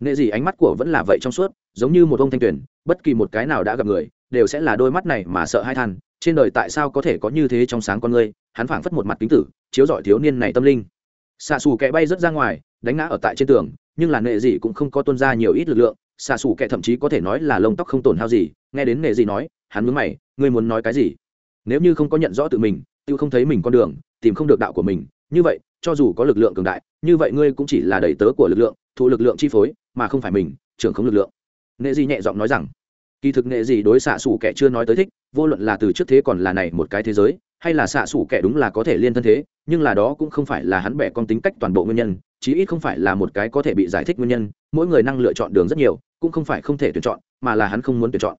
Nghệ gì ánh mắt của vẫn là vậy trong suốt, giống như một ông thanh tuyển, bất kỳ một cái nào đã gặp người, đều sẽ là đôi mắt này mà sợ hai than trên đời tại sao có thể có như thế trong sáng con ngươi hắn phảng phất một mặt kính tử, chiếu rọi thiếu niên này tâm linh. Xạ xù kẻ bay rớt ra ngoài, đánh ngã ở tại trên tường, nhưng là nệ gì cũng không có tuân ra nhiều ít lực lượng. Xạ xù kẻ thậm chí có thể nói là lông tóc không tổn hao gì. Nghe đến nệ gì nói, hắn mướn mày, ngươi muốn nói cái gì? Nếu như không có nhận rõ tự mình tự không thấy mình con đường, tìm không được đạo của mình, như vậy, cho dù có lực lượng cường đại, như vậy ngươi cũng chỉ là đầy tớ của lực lượng, thụ lực lượng chi phối, mà không phải mình, trưởng không lực lượng. Nệ gì nhẹ giọng nói rằng kỳ thực nệ gì đối xạ xủ kẻ chưa nói tới thích, vô luận là từ trước thế còn là này một cái thế giới, hay là xạ xủ kẻ đúng là có thể liên thân thế, nhưng là đó cũng không phải là hắn bẻ con tính cách toàn bộ nguyên nhân, chí ít không phải là một cái có thể bị giải thích nguyên nhân, mỗi người năng lựa chọn đường rất nhiều, cũng không phải không thể tuyển chọn, mà là hắn không muốn tuyển chọn.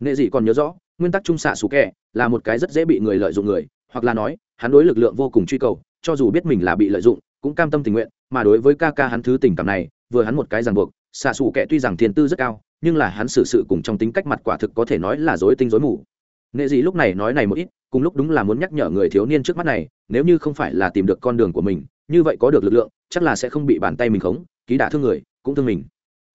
Nệ dị còn nhớ rõ, nguyên tắc trung xạ xù kẻ là một cái rất dễ bị người lợi dụng người, hoặc là nói, hắn đối lực lượng vô cùng truy cầu, cho dù biết mình là bị lợi dụng, cũng cam tâm tình nguyện, mà đối với ca ca hắn thứ tình cảm này, vừa hắn một cái ràng buộc, xạ xù kẻ tuy rằng thiên tư rất cao nhưng là hắn xử sự cùng trong tính cách mặt quả thực có thể nói là dối tinh dối mù. Nệ dị lúc này nói này một ít, cùng lúc đúng là muốn nhắc nhở người thiếu niên trước mắt này, nếu như không phải là tìm được con đường của mình, như vậy có được lực lượng, chắc là sẽ không bị bàn tay mình khống, ký đả thương người, cũng thương mình.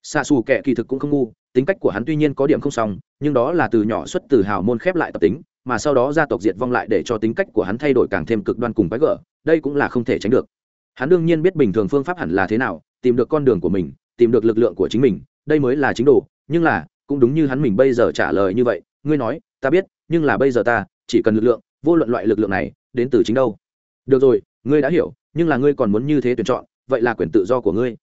Xa xù kệ kỳ thực cũng không ngu, tính cách của hắn tuy nhiên có điểm không xong, nhưng đó là từ nhỏ xuất từ hào môn khép lại tập tính, mà sau đó gia tộc diệt vong lại để cho tính cách của hắn thay đổi càng thêm cực đoan cùng bái gở, đây cũng là không thể tránh được. Hắn đương nhiên biết bình thường phương pháp hẳn là thế nào, tìm được con đường của mình, tìm được lực lượng của chính mình, đây mới là chính đồ nhưng là, cũng đúng như hắn mình bây giờ trả lời như vậy, ngươi nói, ta biết, nhưng là bây giờ ta, chỉ cần lực lượng, vô luận loại lực lượng này, đến từ chính đâu. Được rồi, ngươi đã hiểu, nhưng là ngươi còn muốn như thế tuyển chọn, vậy là quyền tự do của ngươi.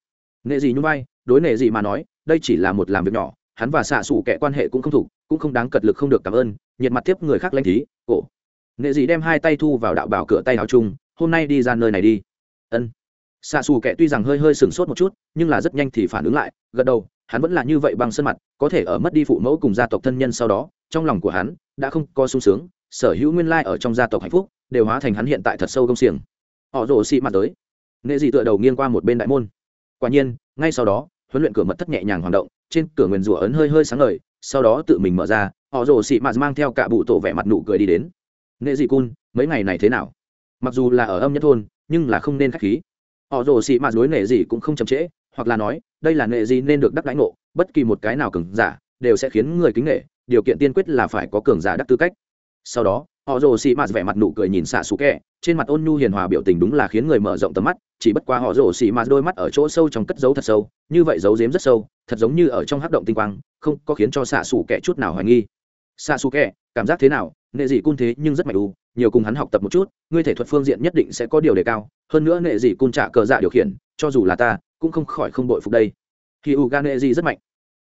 Nệ gì nhung vai, đối nệ gì mà nói, đây chỉ là một làm việc nhỏ, hắn và xạ xủ kẻ quan hệ cũng không thủ, cũng không đáng cật lực không được cảm ơn, nhiệt mặt tiếp người khác lanh thí, cổ. Nệ gì đem hai tay thu vào đạo bảo cửa tay áo chung, hôm nay đi ra nơi này đi. Ân. Xạ xù kẻ tuy rằng hơi hơi sửng sốt một chút, nhưng là rất nhanh thì phản ứng lại, gật đầu hắn vẫn là như vậy bằng sân mặt, có thể ở mất đi phụ mẫu cùng gia tộc thân nhân sau đó, trong lòng của hắn đã không có sung sướng, sở hữu nguyên lai ở trong gia tộc hạnh phúc đều hóa thành hắn hiện tại thật sâu công xiềng. Họ rồ xị mặt tới. Nghệ dị tựa đầu nghiêng qua một bên đại môn. Quả nhiên, ngay sau đó, huấn luyện cửa mật thất nhẹ nhàng hoạt động, trên cửa nguyền rủa ấn hơi hơi sáng ngời, sau đó tự mình mở ra, họ rồ xị mặt mang theo cả bụ tổ vẻ mặt nụ cười đi đến. Nghệ dị cun, mấy ngày này thế nào? Mặc dù là ở âm nhất thôn, nhưng là không nên khách khí. Họ rồ xị mặt đối nghệ dị cũng không chậm trễ hoặc là nói, đây là nghệ gì nên được đắc đãi ngộ, bất kỳ một cái nào cường giả đều sẽ khiến người kính nghệ điều kiện tiên quyết là phải có cường giả đắc tư cách. Sau đó, họ rồ xì mạt vẻ mặt nụ cười nhìn xạ xù kẹ, trên mặt ôn nhu hiền hòa biểu tình đúng là khiến người mở rộng tầm mắt, chỉ bất qua họ rồ xì mạt đôi mắt ở chỗ sâu trong cất dấu thật sâu, như vậy giấu giếm rất sâu, thật giống như ở trong hắc động tinh quang, không có khiến cho xạ xù kẹ chút nào hoài nghi. Xạ xù kẹ, cảm giác thế nào? Nệ dị cun thế nhưng rất mạnh u, nhiều cùng hắn học tập một chút, ngươi thể thuật phương diện nhất định sẽ có điều đề cao, hơn nữa nệ dị cun trả cờ dạ điều khiển, cho dù là ta cũng không khỏi không bội phục đây. Khi u gan nệ dị rất mạnh,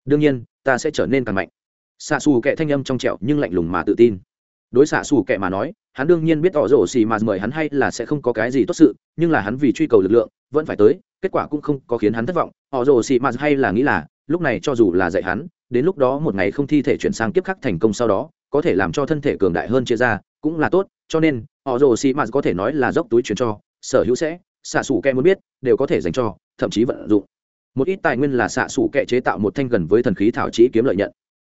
đương nhiên, ta sẽ trở nên càng mạnh. Xạ xù kệ thanh âm trong trẹo nhưng lạnh lùng mà tự tin. Đối xạ xù kệ mà nói, hắn đương nhiên biết tỏ rổ xì mà mời hắn hay là sẽ không có cái gì tốt sự, nhưng là hắn vì truy cầu lực lượng, vẫn phải tới, kết quả cũng không có khiến hắn thất vọng. Họ rổ xì mà hay là nghĩ là, lúc này cho dù là dạy hắn, đến lúc đó một ngày không thi thể chuyển sang kiếp khắc thành công sau đó, có thể làm cho thân thể cường đại hơn chia ra, cũng là tốt, cho nên, họ rồ xì mà có thể nói là dốc túi chuyển cho, sở hữu sẽ xạ xù kẹ muốn biết, đều có thể dành cho, thậm chí vận dụng. Một ít tài nguyên là xạ xù kẹ chế tạo một thanh gần với thần khí thảo trí kiếm lợi nhận.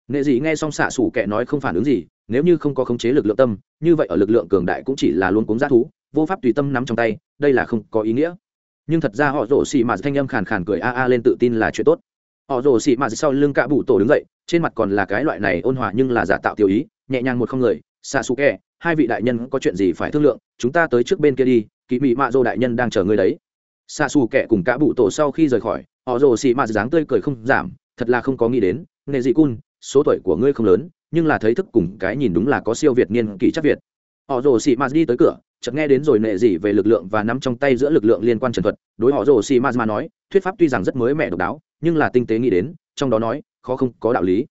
Nệ dị nghe xong xạ xù kẹ nói không phản ứng gì, nếu như không có khống chế lực lượng tâm, như vậy ở lực lượng cường đại cũng chỉ là luôn cúng g thú, vô pháp tùy tâm nắm trong tay, đây là không có ý nghĩa. Nhưng thật ra họ rổ xì mạt thanh âm khàn khàn cười a a lên tự tin là chuyện tốt. Họ rổ xì mạt sau lưng cạ bụ tổ đứng dậy, trên mặt còn là cái loại này ôn hòa nhưng là giả tạo tiểu ý, nhẹ nhàng một không người, xạ xù kẹ, hai vị đại nhân có chuyện gì phải thương lượng, chúng ta tới trước bên kia đi kỳ mị mạ dô đại nhân đang chờ ngươi đấy. Xa xù kẻ cùng cả bụ tổ sau khi rời khỏi, họ rồ xì mạt dáng tươi cười không giảm, thật là không có nghĩ đến nghề dị cun, số tuổi của ngươi không lớn, nhưng là thấy thức cùng cái nhìn đúng là có siêu việt niên kỷ chắc việt. Họ rồ xì mạt đi tới cửa, chợt nghe đến rồi nệ Dị về lực lượng và nắm trong tay giữa lực lượng liên quan trần thuật, đối họ rồ xì mạt mà nói, thuyết pháp tuy rằng rất mới mẻ độc đáo, nhưng là tinh tế nghĩ đến, trong đó nói, khó không có đạo lý.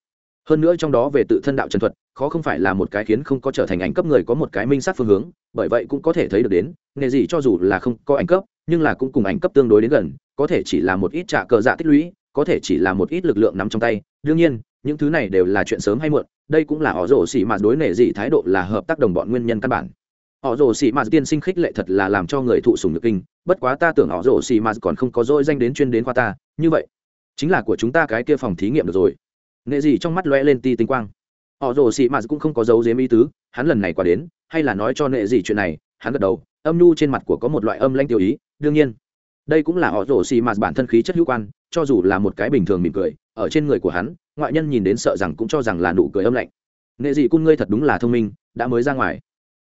Hơn nữa trong đó về tự thân đạo trần thuật khó không phải là một cái khiến không có trở thành ảnh cấp người có một cái minh sát phương hướng, bởi vậy cũng có thể thấy được đến nghề gì cho dù là không có ảnh cấp, nhưng là cũng cùng ảnh cấp tương đối đến gần, có thể chỉ là một ít trả cờ dạ tích lũy, có thể chỉ là một ít lực lượng nắm trong tay. Đương nhiên, những thứ này đều là chuyện sớm hay muộn, đây cũng là họ rồ xỉ mà đối nghề gì thái độ là hợp tác đồng bọn nguyên nhân căn bản. Họ rồ xỉ mạt tiên sinh khích lệ thật là làm cho người thụ sùng nhược kinh, bất quá ta tưởng họ rồ xỉ mạt còn không có dỗi danh đến chuyên đến khoa ta, như vậy, chính là của chúng ta cái kia phòng thí nghiệm được rồi. Nệ gì trong mắt lóe lên ti tinh quang họ rồ xì mạt cũng không có dấu dếm ý tứ, hắn lần này qua đến, hay là nói cho nệ gì chuyện này, hắn gật đầu, âm nhu trên mặt của có một loại âm lanh tiêu ý, đương nhiên. Đây cũng là họ rồ xì mạt bản thân khí chất hữu quan, cho dù là một cái bình thường mỉm cười, ở trên người của hắn, ngoại nhân nhìn đến sợ rằng cũng cho rằng là nụ cười âm lạnh. Nệ gì cung ngươi thật đúng là thông minh, đã mới ra ngoài.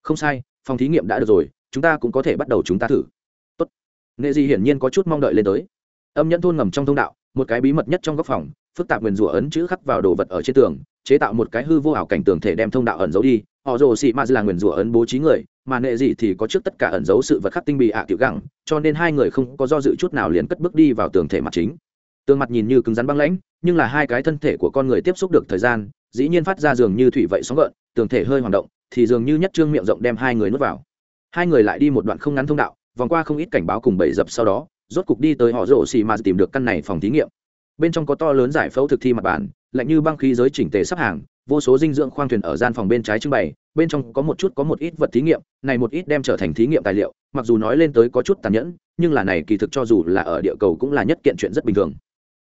Không sai, phòng thí nghiệm đã được rồi, chúng ta cũng có thể bắt đầu chúng ta thử. Tốt. Nệ gì hiển nhiên có chút mong đợi lên tới. Âm nhân thôn ngầm trong thông đạo, một cái bí mật nhất trong góc phòng, phức tạp nguyền rủa ấn chữ khắc vào đồ vật ở trên tường chế tạo một cái hư vô ảo cảnh tường thể đem thông đạo ẩn giấu đi, họ rồ xị m là nguyền rủa ấn bố trí người, mà nệ dị thì có trước tất cả ẩn giấu sự vật khắc tinh bị ạ à tiểu gẳng, cho nên hai người không có do dự chút nào liền cất bước đi vào tường thể mặt chính. Tường mặt nhìn như cứng rắn băng lãnh, nhưng là hai cái thân thể của con người tiếp xúc được thời gian, dĩ nhiên phát ra dường như thủy vậy sóng gợn, tường thể hơi hoạt động, thì dường như nhất trương miệng rộng đem hai người nuốt vào. Hai người lại đi một đoạn không ngắn thông đạo, vòng qua không ít cảnh báo cùng bẫy dập sau đó, rốt cục đi tới họ rồ xì mà tìm được căn này phòng thí nghiệm bên trong có to lớn giải phẫu thực thi mặt bản lạnh như băng khí giới chỉnh tề sắp hàng, vô số dinh dưỡng khoang thuyền ở gian phòng bên trái trưng bày, bên trong có một chút có một ít vật thí nghiệm, này một ít đem trở thành thí nghiệm tài liệu, mặc dù nói lên tới có chút tàn nhẫn, nhưng là này kỳ thực cho dù là ở địa cầu cũng là nhất kiện chuyện rất bình thường.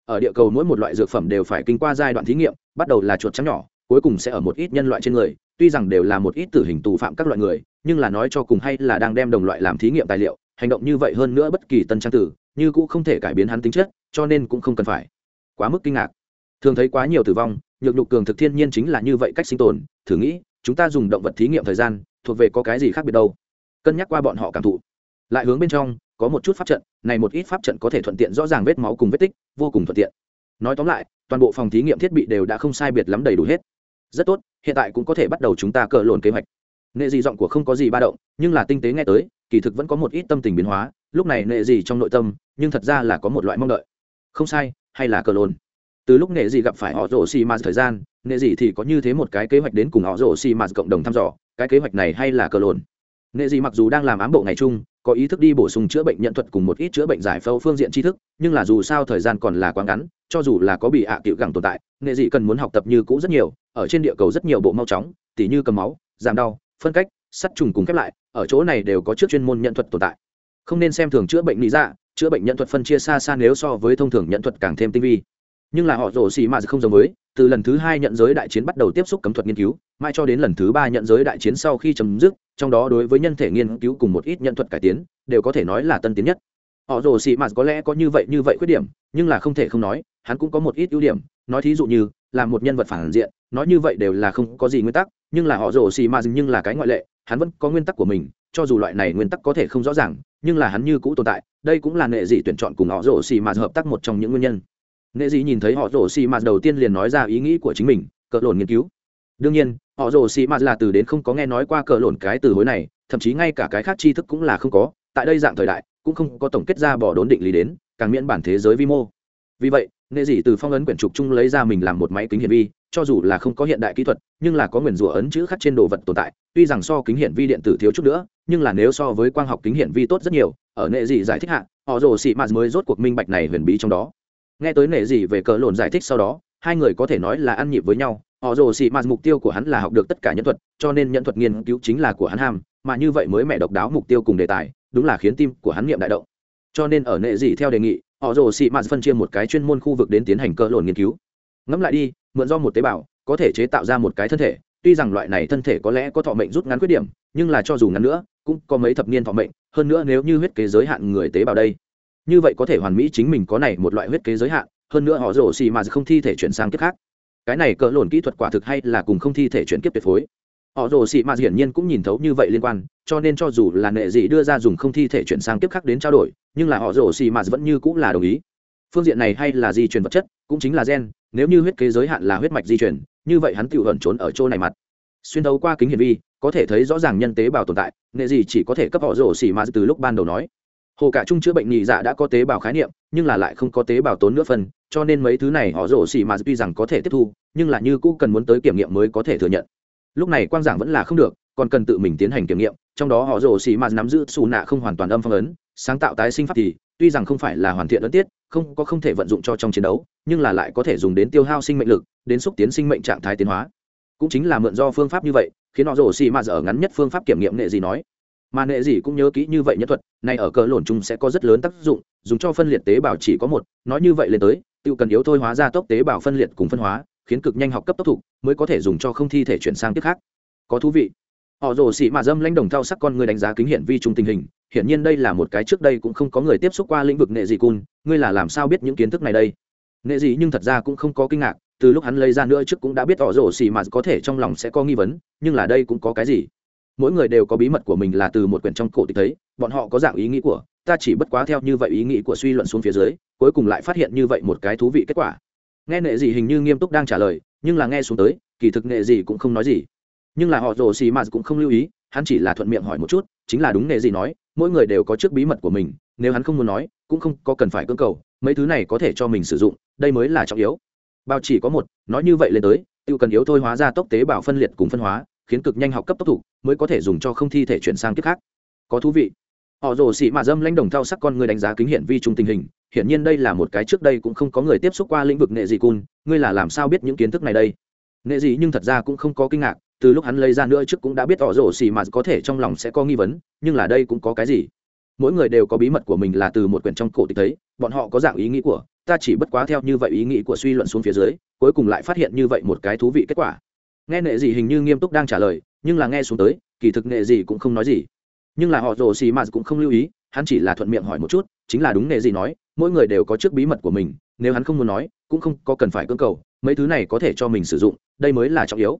Ở địa cầu mỗi một loại dược phẩm đều phải kinh qua giai đoạn thí nghiệm, bắt đầu là chuột trắng nhỏ, cuối cùng sẽ ở một ít nhân loại trên người, tuy rằng đều là một ít tử hình tù phạm các loại người, nhưng là nói cho cùng hay là đang đem đồng loại làm thí nghiệm tài liệu, hành động như vậy hơn nữa bất kỳ tân trang tử, như cũng không thể cải biến hắn tính chất, cho nên cũng không cần phải quá mức kinh ngạc. Thường thấy quá nhiều tử vong, nhược nhục cường thực thiên nhiên chính là như vậy cách sinh tồn, thử nghĩ, chúng ta dùng động vật thí nghiệm thời gian, thuộc về có cái gì khác biệt đâu? Cân nhắc qua bọn họ cảm thụ. Lại hướng bên trong, có một chút pháp trận, này một ít pháp trận có thể thuận tiện rõ ràng vết máu cùng vết tích, vô cùng thuận tiện. Nói tóm lại, toàn bộ phòng thí nghiệm thiết bị đều đã không sai biệt lắm đầy đủ hết. Rất tốt, hiện tại cũng có thể bắt đầu chúng ta cờ lồn kế hoạch. Nệ dị giọng của không có gì ba động, nhưng là tinh tế nghe tới, kỳ thực vẫn có một ít tâm tình biến hóa, lúc này nệ dị trong nội tâm, nhưng thật ra là có một loại mong đợi. Không sai hay là cờ lồn từ lúc nghệ dị gặp phải họ rổ xì mạt thời gian, nghệ dị thì có như thế một cái kế hoạch đến cùng họ rổ xì mạt cộng đồng thăm dò, cái kế hoạch này hay là cờ lồn Nghệ dị mặc dù đang làm ám bộ ngày chung, có ý thức đi bổ sung chữa bệnh nhận thuật cùng một ít chữa bệnh giải phẫu phương diện tri thức, nhưng là dù sao thời gian còn là quá ngắn, cho dù là có bị ạ à cựu gẳng tồn tại, nghệ dị cần muốn học tập như cũ rất nhiều, ở trên địa cầu rất nhiều bộ mau chóng, tỉ như cầm máu, giảm đau, phân cách, sắt trùng cùng khép lại, ở chỗ này đều có trước chuyên môn nhận thuật tồn tại. Không nên xem thường chữa bệnh lý dạ chữa bệnh nhận thuật phân chia xa xa nếu so với thông thường nhận thuật càng thêm tinh vi. Nhưng là họ rổ xì mạt không giống với, từ lần thứ hai nhận giới đại chiến bắt đầu tiếp xúc cấm thuật nghiên cứu mai cho đến lần thứ ba nhận giới đại chiến sau khi chấm dứt, trong đó đối với nhân thể nghiên cứu cùng một ít nhận thuật cải tiến, đều có thể nói là tân tiến nhất. Họ rồ xì mạt có lẽ có như vậy như vậy khuyết điểm, nhưng là không thể không nói, hắn cũng có một ít ưu điểm. Nói thí dụ như, là một nhân vật phản diện, nói như vậy đều là không có gì nguyên tắc, nhưng là họ rồ xì mạt nhưng là cái ngoại lệ, hắn vẫn có nguyên tắc của mình cho dù loại này nguyên tắc có thể không rõ ràng, nhưng là hắn như cũ tồn tại, đây cũng là nghệ dị tuyển chọn cùng họ rổ xì mà hợp tác một trong những nguyên nhân. Nghệ dị nhìn thấy họ rổ xì mà đầu tiên liền nói ra ý nghĩ của chính mình cỡ lồn nghiên cứu. Đương nhiên, họ rổ xì mà là từ đến không có nghe nói qua cỡ lồn cái từ hối này, thậm chí ngay cả cái khác tri thức cũng là không có, tại đây dạng thời đại, cũng không có tổng kết ra bỏ đốn định lý đến, càng miễn bản thế giới vi mô. Vì vậy, nghệ dị từ phong ấn quyển trục chung lấy ra mình làm một máy kính hiển vi cho dù là không có hiện đại kỹ thuật, nhưng là có nguyền rủa ấn chữ khắc trên đồ vật tồn tại, tuy rằng so kính hiển vi điện tử thiếu chút nữa, nhưng là nếu so với quang học kính hiển vi tốt rất nhiều, ở nệ dị giải thích hạ, họ rồ xị mạt mới rốt cuộc minh bạch này huyền bí trong đó. Nghe tới nệ dị về cờ lộn giải thích sau đó, hai người có thể nói là ăn nhịp với nhau, họ rồ xị mạt mục tiêu của hắn là học được tất cả nhân thuật, cho nên nhân thuật nghiên cứu chính là của hắn ham, mà như vậy mới mẹ độc đáo mục tiêu cùng đề tài, đúng là khiến tim của hắn nghiệm đại động. Cho nên ở nệ dị theo đề nghị, họ rồ xị mạt phân chia một cái chuyên môn khu vực đến tiến hành cờ lộn nghiên cứu ngẫm lại đi, mượn do một tế bào, có thể chế tạo ra một cái thân thể. Tuy rằng loại này thân thể có lẽ có thọ mệnh rút ngắn khuyết điểm, nhưng là cho dù ngắn nữa, cũng có mấy thập niên thọ mệnh. Hơn nữa nếu như huyết kế giới hạn người tế bào đây, như vậy có thể hoàn mỹ chính mình có này một loại huyết kế giới hạn. Hơn nữa họ rổ xì mà không thi thể chuyển sang kiếp khác. Cái này cỡ lộn kỹ thuật quả thực hay là cùng không thi thể chuyển kiếp tuyệt phối. Họ rồ xì mà hiển nhiên cũng nhìn thấu như vậy liên quan, cho nên cho dù là nệ dị đưa ra dùng không thi thể chuyển sang kiếp khác đến trao đổi, nhưng là họ rồ xì mà vẫn như cũng là đồng ý. Phương diện này hay là di truyền vật chất, cũng chính là gen nếu như huyết kế giới hạn là huyết mạch di chuyển, như vậy hắn tự hẩn trốn ở chỗ này mặt. Xuyên thấu qua kính hiển vi, có thể thấy rõ ràng nhân tế bào tồn tại nghệ gì chỉ có thể cấp họ rổ xỉ mà từ lúc ban đầu nói. Hồ cả trung chữa bệnh nhị dạ đã có tế bào khái niệm, nhưng là lại không có tế bào tốn nữa phân cho nên mấy thứ này họ rổ xỉ mà tuy rằng có thể tiếp thu, nhưng là như cũ cần muốn tới kiểm nghiệm mới có thể thừa nhận. Lúc này quang giảng vẫn là không được, còn cần tự mình tiến hành kiểm nghiệm, trong đó họ rổ xỉ mà nắm giữ xù nạ không hoàn toàn âm phong ấn, sáng tạo tái sinh pháp thì, tuy rằng không phải là hoàn thiện ấn tiết không có không thể vận dụng cho trong chiến đấu, nhưng là lại có thể dùng đến tiêu hao sinh mệnh lực, đến xúc tiến sinh mệnh trạng thái tiến hóa. Cũng chính là mượn do phương pháp như vậy, khiến họ rổ xì mà ở ngắn nhất phương pháp kiểm nghiệm nệ gì nói. Mà nệ gì cũng nhớ kỹ như vậy nhất thuật này ở cỡ lổn chung sẽ có rất lớn tác dụng, dùng cho phân liệt tế bào chỉ có một, nói như vậy lên tới tự cần yếu thôi hóa ra tốc tế bào phân liệt cùng phân hóa, khiến cực nhanh học cấp tốc thục mới có thể dùng cho không thi thể chuyển sang tiếp khác. Có thú vị họ rồ xị mà dâm lãnh đồng thao sắc con người đánh giá kính hiển vi trung tình hình. Hiển nhiên đây là một cái trước đây cũng không có người tiếp xúc qua lĩnh vực nệ dị cun. Ngươi là làm sao biết những kiến thức này đây? Nệ dị nhưng thật ra cũng không có kinh ngạc. Từ lúc hắn lấy ra nữa trước cũng đã biết họ rồ xị mà có thể trong lòng sẽ có nghi vấn, nhưng là đây cũng có cái gì? Mỗi người đều có bí mật của mình là từ một quyển trong cổ tịch thấy, bọn họ có dạng ý nghĩ của, ta chỉ bất quá theo như vậy ý nghĩ của suy luận xuống phía dưới, cuối cùng lại phát hiện như vậy một cái thú vị kết quả. Nghe nệ Dị hình như nghiêm túc đang trả lời, nhưng là nghe xuống tới, kỳ thực nệ gì cũng không nói gì nhưng là họ rồ xì mà cũng không lưu ý, hắn chỉ là thuận miệng hỏi một chút, chính là đúng nệ gì nói, mỗi người đều có trước bí mật của mình, nếu hắn không muốn nói, cũng không có cần phải cưỡng cầu, mấy thứ này có thể cho mình sử dụng, đây mới là trọng yếu. Bao chỉ có một, nói như vậy lên tới, tiêu cần yếu thôi hóa ra tốc tế bào phân liệt cùng phân hóa, khiến cực nhanh học cấp tốc thủ, mới có thể dùng cho không thi thể chuyển sang kiếp khác. Có thú vị. Họ rồ xị mạ dâm lãnh đồng thao sắc con người đánh giá kính hiển vi trung tình hình, hiển nhiên đây là một cái trước đây cũng không có người tiếp xúc qua lĩnh vực nghệ dị cun, ngươi là làm sao biết những kiến thức này đây? Nghệ dị nhưng thật ra cũng không có kinh ngạc từ lúc hắn lấy ra nữa trước cũng đã biết họ rổ xì mà có thể trong lòng sẽ có nghi vấn, nhưng là đây cũng có cái gì? Mỗi người đều có bí mật của mình là từ một quyển trong cổ tịch thấy, bọn họ có dạng ý nghĩ của, ta chỉ bất quá theo như vậy ý nghĩ của suy luận xuống phía dưới, cuối cùng lại phát hiện như vậy một cái thú vị kết quả. Nghe nệ gì hình như nghiêm túc đang trả lời, nhưng là nghe xuống tới, kỳ thực nệ gì cũng không nói gì. Nhưng là họ rồ xì mà cũng không lưu ý, hắn chỉ là thuận miệng hỏi một chút, chính là đúng nệ gì nói, mỗi người đều có trước bí mật của mình, nếu hắn không muốn nói, cũng không có cần phải cưỡng cầu, mấy thứ này có thể cho mình sử dụng, đây mới là trọng yếu.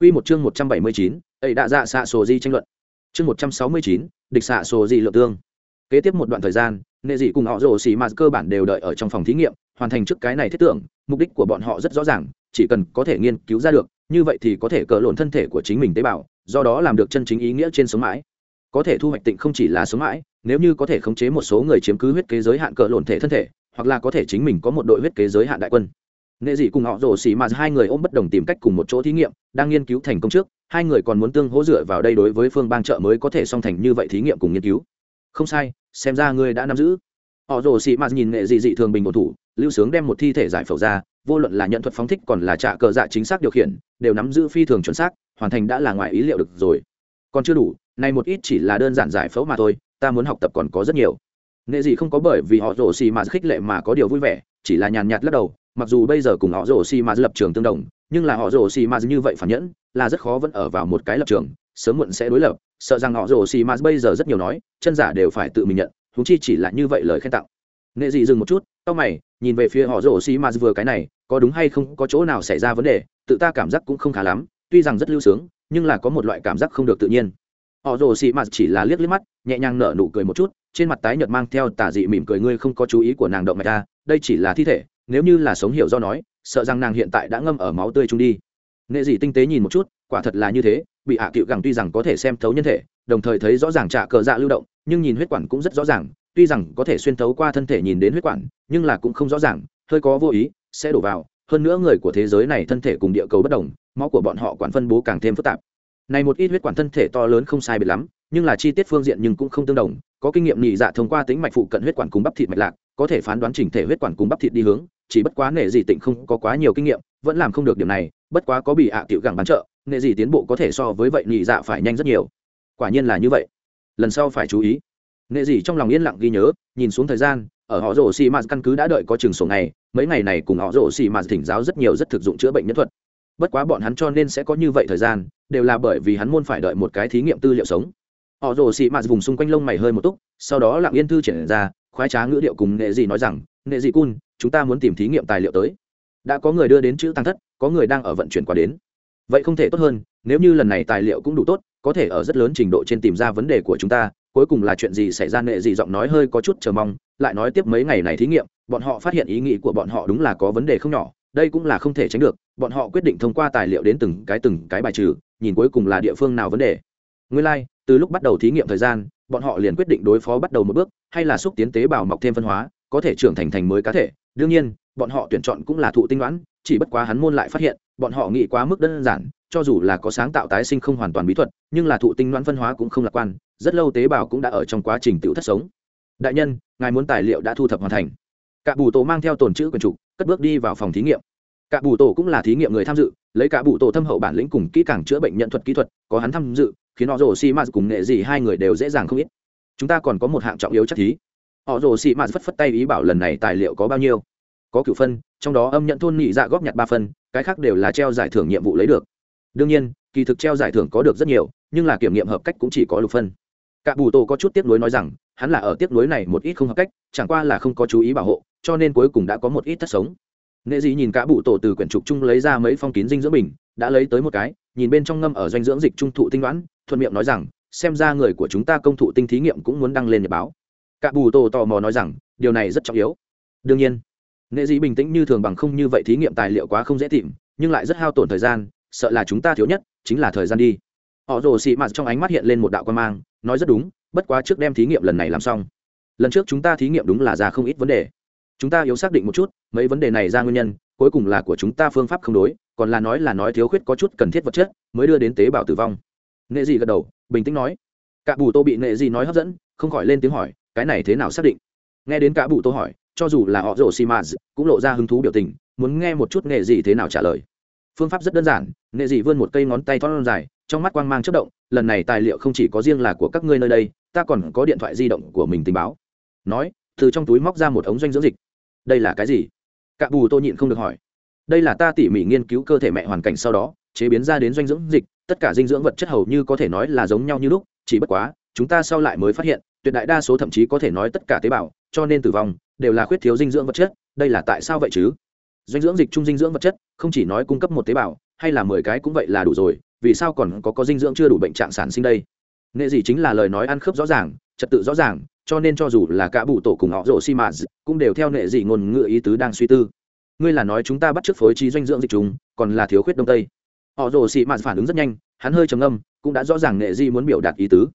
Quy một chương 179, ấy đã dạ xạ sổ gì tranh luận. Chương 169, địch xạ sổ gì lượng tương. Kế tiếp một đoạn thời gian, nệ dị cùng họ rồ xì mà cơ bản đều đợi ở trong phòng thí nghiệm, hoàn thành trước cái này thiết tưởng, mục đích của bọn họ rất rõ ràng, chỉ cần có thể nghiên cứu ra được, như vậy thì có thể cỡ lộn thân thể của chính mình tế bào do đó làm được chân chính ý nghĩa trên sống mãi có thể thu hoạch tịnh không chỉ là sống mãi nếu như có thể khống chế một số người chiếm cứ huyết kế giới hạn cỡ lộn thể thân thể hoặc là có thể chính mình có một đội huyết kế giới hạn đại quân nghệ dị cùng họ rồ xì mà hai người ôm bất đồng tìm cách cùng một chỗ thí nghiệm, đang nghiên cứu thành công trước, hai người còn muốn tương hỗ dựa vào đây đối với phương bang trợ mới có thể song thành như vậy thí nghiệm cùng nghiên cứu. Không sai, xem ra ngươi đã nắm giữ. Họ rồ xì mà nhìn nghệ dị dị thường bình ổn thủ, lưu sướng đem một thi thể giải phẫu ra, vô luận là nhận thuật phóng thích còn là trả cờ dạ chính xác điều khiển, đều nắm giữ phi thường chuẩn xác, hoàn thành đã là ngoài ý liệu được rồi. Còn chưa đủ, này một ít chỉ là đơn giản giải phẫu mà thôi, ta muốn học tập còn có rất nhiều. Nghệ gì không có bởi vì họ rồ xì mà khích lệ mà có điều vui vẻ, chỉ là nhàn nhạt lắc đầu mặc dù bây giờ cùng họ rổ xì ma lập trường tương đồng, nhưng là họ rổ xì ma như vậy phản nhẫn, là rất khó vẫn ở vào một cái lập trường, sớm muộn sẽ đối lập. Sợ rằng họ rổ xì ma bây giờ rất nhiều nói, chân giả đều phải tự mình nhận thú chi chỉ là như vậy lời khen tặng. Nghệ dị dừng một chút tao mày, nhìn về phía họ rổ xì ma vừa cái này, có đúng hay không, có chỗ nào xảy ra vấn đề, tự ta cảm giác cũng không khá lắm, tuy rằng rất lưu sướng, nhưng là có một loại cảm giác không được tự nhiên. Họ rồ xì mà chỉ là liếc liếc mắt, nhẹ nhàng nở nụ cười một chút, trên mặt tái nhợt mang theo tà dị mỉm cười, ngươi không có chú ý của nàng động mạch ta đây chỉ là thi thể nếu như là sống hiểu do nói, sợ rằng nàng hiện tại đã ngâm ở máu tươi trung đi. Nghệ dị tinh tế nhìn một chút, quả thật là như thế, bị hạ cựu gẳng tuy rằng có thể xem thấu nhân thể, đồng thời thấy rõ ràng trả cờ dạ lưu động, nhưng nhìn huyết quản cũng rất rõ ràng, tuy rằng có thể xuyên thấu qua thân thể nhìn đến huyết quản, nhưng là cũng không rõ ràng, hơi có vô ý, sẽ đổ vào. Hơn nữa người của thế giới này thân thể cùng địa cầu bất đồng, máu của bọn họ quản phân bố càng thêm phức tạp. Này một ít huyết quản thân thể to lớn không sai biệt lắm, nhưng là chi tiết phương diện nhưng cũng không tương đồng, có kinh nghiệm nhị dạ thông qua tính mạch phụ cận huyết quản cùng bắp thịt mạch lạc, có thể phán đoán chỉnh thể huyết quản cùng bắp thịt đi hướng chỉ bất quá nệ gì tịnh không có quá nhiều kinh nghiệm, vẫn làm không được điểm này, bất quá có bị ạ tiểu gẳng bán trợ, nệ gì tiến bộ có thể so với vậy nhị dạ phải nhanh rất nhiều. Quả nhiên là như vậy. Lần sau phải chú ý. Nệ gì trong lòng yên lặng ghi nhớ, nhìn xuống thời gian, ở họ rổ xì mạt căn cứ đã đợi có chừng số ngày, mấy ngày này cùng họ rổ xì mạt thỉnh giáo rất nhiều rất thực dụng chữa bệnh nhân thuật. Bất quá bọn hắn cho nên sẽ có như vậy thời gian, đều là bởi vì hắn môn phải đợi một cái thí nghiệm tư liệu sống. Họ rổ xì mạt vùng xung quanh lông mày hơi một túc, sau đó lặng yên thư triển ra, khoái trá ngữ điệu cùng nghệ gì nói rằng nghệ gì cun chúng ta muốn tìm thí nghiệm tài liệu tới. Đã có người đưa đến chữ tăng thất có người đang ở vận chuyển qua đến. Vậy không thể tốt hơn nếu như lần này tài liệu cũng đủ tốt có thể ở rất lớn trình độ trên tìm ra vấn đề của chúng ta cuối cùng là chuyện gì xảy ra nệ gì giọng nói hơi có chút chờ mong lại nói tiếp mấy ngày này thí nghiệm bọn họ phát hiện ý nghĩ của bọn họ đúng là có vấn đề không nhỏ đây cũng là không thể tránh được bọn họ quyết định thông qua tài liệu đến từng cái từng cái bài trừ nhìn cuối cùng là địa phương nào vấn đề. Nguyên lai、like, từ lúc bắt đầu thí nghiệm thời gian bọn họ liền quyết định đối phó bắt đầu một bước hay là xúc tiến tế bào mọc thêm phân hóa có thể trưởng thành thành mới cá thể đương nhiên, bọn họ tuyển chọn cũng là thụ tinh đoán, chỉ bất quá hắn môn lại phát hiện, bọn họ nghĩ quá mức đơn giản, cho dù là có sáng tạo tái sinh không hoàn toàn bí thuật, nhưng là thụ tinh đoán phân hóa cũng không lạc quan, rất lâu tế bào cũng đã ở trong quá trình tự thất sống. Đại nhân, ngài muốn tài liệu đã thu thập hoàn thành. Cả bù tổ mang theo tồn chữ quyền trục cất bước đi vào phòng thí nghiệm. Cả bù tổ cũng là thí nghiệm người tham dự, lấy cả bù tổ thâm hậu bản lĩnh cùng kỹ càng chữa bệnh nhận thuật kỹ thuật, có hắn tham dự, khiến họ rồ xi ma cùng nghệ gì hai người đều dễ dàng không ít. Chúng ta còn có một hạng trọng yếu chắc thí họ rồ xi mạt phất phất tay ý bảo lần này tài liệu có bao nhiêu? Có cửu phân, trong đó âm nhận thôn nhị dạ góp nhặt ba phân, cái khác đều là treo giải thưởng nhiệm vụ lấy được. Đương nhiên, kỳ thực treo giải thưởng có được rất nhiều, nhưng là kiểm nghiệm hợp cách cũng chỉ có lục phân. Cả bù tổ có chút tiếc nuối nói rằng, hắn là ở tiếc nuối này một ít không hợp cách, chẳng qua là không có chú ý bảo hộ, cho nên cuối cùng đã có một ít thất sống. Nghệ dị nhìn cả bụ tổ từ quyển trục chung lấy ra mấy phong kín dinh dưỡng bình, đã lấy tới một cái, nhìn bên trong ngâm ở doanh dưỡng dịch trung thụ tinh đoán, thuận miệng nói rằng, xem ra người của chúng ta công thụ tinh thí nghiệm cũng muốn đăng lên nhật báo cả bù tổ tò mò nói rằng, điều này rất trọng yếu. Đương nhiên, nghệ dị bình tĩnh như thường bằng không như vậy thí nghiệm tài liệu quá không dễ tìm, nhưng lại rất hao tổn thời gian, sợ là chúng ta thiếu nhất, chính là thời gian đi. Họ rồ xị mạt trong ánh mắt hiện lên một đạo quan mang, nói rất đúng, bất quá trước đem thí nghiệm lần này làm xong. Lần trước chúng ta thí nghiệm đúng là ra không ít vấn đề. Chúng ta yếu xác định một chút, mấy vấn đề này ra nguyên nhân, cuối cùng là của chúng ta phương pháp không đối, còn là nói là nói thiếu khuyết có chút cần thiết vật chất, mới đưa đến tế bào tử vong. Nghệ gì gật đầu, bình tĩnh nói. Cả bù tô bị nghệ gì nói hấp dẫn, không khỏi lên tiếng hỏi cái này thế nào xác định? Nghe đến cả bù tô hỏi, cho dù là họ rổ xì mà cũng lộ ra hứng thú biểu tình, muốn nghe một chút nghệ gì thế nào trả lời. Phương pháp rất đơn giản, nghệ gì vươn một cây ngón tay thon dài, trong mắt quang mang chất động, lần này tài liệu không chỉ có riêng là của các ngươi nơi đây, ta còn có điện thoại di động của mình tình báo. Nói, từ trong túi móc ra một ống doanh dưỡng dịch. Đây là cái gì? Cả bù tô nhịn không được hỏi. Đây là ta tỉ mỉ nghiên cứu cơ thể mẹ hoàn cảnh sau đó, chế biến ra đến doanh dưỡng dịch, tất cả dinh dưỡng vật chất hầu như có thể nói là giống nhau như lúc, chỉ bất quá, chúng ta sau lại mới phát hiện tuyệt đại đa số thậm chí có thể nói tất cả tế bào, cho nên tử vong, đều là khuyết thiếu dinh dưỡng vật chất, đây là tại sao vậy chứ? Dinh dưỡng dịch chung dinh dưỡng vật chất, không chỉ nói cung cấp một tế bào, hay là mười cái cũng vậy là đủ rồi, vì sao còn có có dinh dưỡng chưa đủ bệnh trạng sản sinh đây? Nghệ gì chính là lời nói ăn khớp rõ ràng, trật tự rõ ràng, cho nên cho dù là cả bụ tổ cùng họ rổ xi mã cũng đều theo nghệ gì ngôn ngữ ý tứ đang suy tư. Ngươi là nói chúng ta bắt t phối trí dinh dưỡng dịch chúng còn là thiếu khuyết đông tây. Họ rổ xi mã phản ứng rất nhanh, hắn hơi trầm âm cũng đã rõ ràng nghệ gì muốn biểu đạt ý tứ.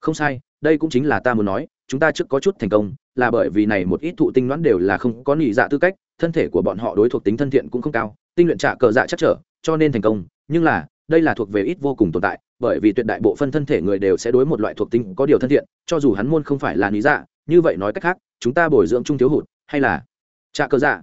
Không sai đây cũng chính là ta muốn nói, chúng ta trước có chút thành công, là bởi vì này một ít thụ tinh đoán đều là không có nhị dạ tư cách, thân thể của bọn họ đối thuộc tính thân thiện cũng không cao, tinh luyện trả cờ dạ chắc trở, cho nên thành công. Nhưng là, đây là thuộc về ít vô cùng tồn tại, bởi vì tuyệt đại bộ phân thân thể người đều sẽ đối một loại thuộc tính có điều thân thiện, cho dù hắn môn không phải là lý dạ như vậy nói cách khác, chúng ta bồi dưỡng trung thiếu hụt, hay là trả cơ dạ?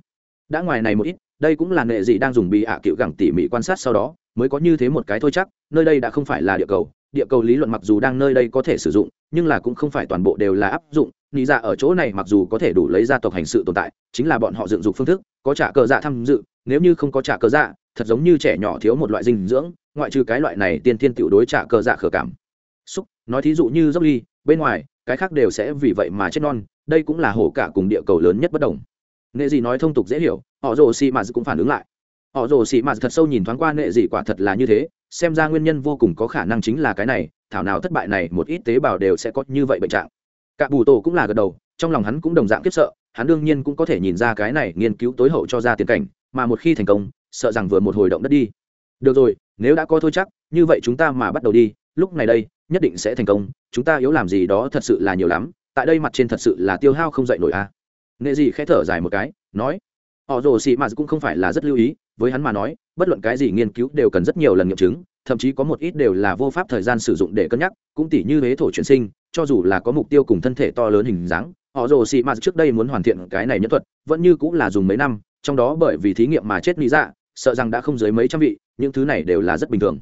Đã ngoài này một ít, đây cũng là nệ dị đang dùng bị ạ à cựu gẳng tỉ mỉ quan sát sau đó, mới có như thế một cái thôi chắc, nơi đây đã không phải là địa cầu. Địa cầu lý luận mặc dù đang nơi đây có thể sử dụng nhưng là cũng không phải toàn bộ đều là áp dụng nghĩ dạ ở chỗ này mặc dù có thể đủ lấy gia tộc hành sự tồn tại, chính là bọn họ dựng dục phương thức, có trả cờ dạ tham dự, nếu như không có trả cờ dạ thật giống như trẻ nhỏ thiếu một loại dinh dưỡng, ngoại trừ cái loại này tiên thiên tiểu đối trả cờ dạ khở cảm. Xúc, nói thí dụ như dốc ly, bên ngoài, cái khác đều sẽ vì vậy mà chết non, đây cũng là hổ cả cùng địa cầu lớn nhất bất đồng. Nghệ gì nói thông tục dễ hiểu, họ rồ xì mà cũng phản ứng lại. Họ rồ xì mà thật sâu nhìn thoáng qua nghệ gì quả thật là như thế, xem ra nguyên nhân vô cùng có khả năng chính là cái này thảo nào thất bại này một ít tế bào đều sẽ có như vậy bệnh trạng cả bù tổ cũng là gật đầu, trong lòng hắn cũng đồng dạng kiếp sợ, hắn đương nhiên cũng có thể nhìn ra cái này nghiên cứu tối hậu cho ra tiền cảnh, mà một khi thành công, sợ rằng vừa một hồi động đất đi được rồi, nếu đã có thôi chắc, như vậy chúng ta mà bắt đầu đi, lúc này đây, nhất định sẽ thành công, chúng ta yếu làm gì đó thật sự là nhiều lắm, tại đây mặt trên thật sự là tiêu hao không dậy nổi a à. nghệ gì khẽ thở dài một cái, nói, họ rồ xì mà cũng không phải là rất lưu ý, với hắn mà nói, bất luận cái gì nghiên cứu đều cần rất nhiều lần nghiệm chứng thậm chí có một ít đều là vô pháp thời gian sử dụng để cân nhắc, cũng tỉ như huế thổ chuyển sinh, cho dù là có mục tiêu cùng thân thể to lớn hình dáng, họ rồ xì mà trước đây muốn hoàn thiện cái này nhân thuật, vẫn như cũng là dùng mấy năm, trong đó bởi vì thí nghiệm mà chết lý dạ sợ rằng đã không dưới mấy trăm vị, những thứ này đều là rất bình thường.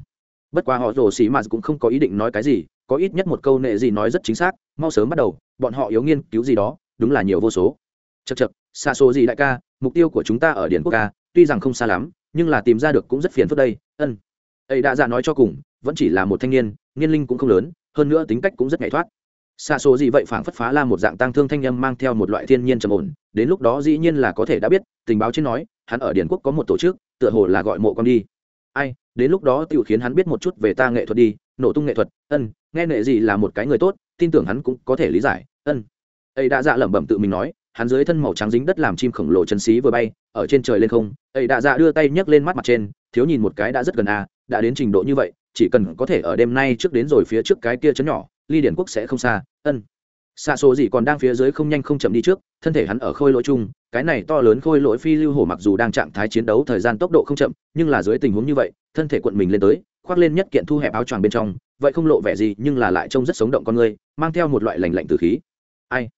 Bất quá họ rồ xì mà cũng không có ý định nói cái gì, có ít nhất một câu nệ gì nói rất chính xác, mau sớm bắt đầu, bọn họ yếu nghiên cứu gì đó, đúng là nhiều vô số. Chật chật xa số gì đại ca, mục tiêu của chúng ta ở điển quốc ca, tuy rằng không xa lắm, nhưng là tìm ra được cũng rất phiền phức đây, ân ấy đã ra nói cho cùng, vẫn chỉ là một thanh niên niên linh cũng không lớn, hơn nữa tính cách cũng rất nhảy thoát. Xa số gì vậy phảng phất phá la một dạng tăng thương thanh âm mang theo một loại thiên nhiên trầm ổn, đến lúc đó dĩ nhiên là có thể đã biết, tình báo trên nói, hắn ở điển quốc có một tổ chức, tựa hồ là gọi mộ con đi. Ai, đến lúc đó tự khiến hắn biết một chút về ta nghệ thuật đi, nổ tung nghệ thuật, ân, nghe nghệ gì là một cái người tốt, tin tưởng hắn cũng có thể lý giải, ân. Ấy đã dạ lẩm bẩm tự mình nói, hắn dưới thân màu trắng dính đất làm chim khổng lồ chân xí vừa bay, ở trên trời lên không ấy đã dạ đưa tay nhấc lên mắt mặt trên, thiếu nhìn một cái đã rất gần à đã đến trình độ như vậy, chỉ cần có thể ở đêm nay trước đến rồi phía trước cái kia chấn nhỏ, ly điển quốc sẽ không xa, ân. Xạ số gì còn đang phía dưới không nhanh không chậm đi trước, thân thể hắn ở khôi lỗi chung, cái này to lớn khôi lỗi phi lưu hổ mặc dù đang trạng thái chiến đấu thời gian tốc độ không chậm, nhưng là dưới tình huống như vậy, thân thể cuộn mình lên tới, khoác lên nhất kiện thu hẹp áo choàng bên trong, vậy không lộ vẻ gì, nhưng là lại trông rất sống động con người, mang theo một loại lành lạnh từ khí. Ai?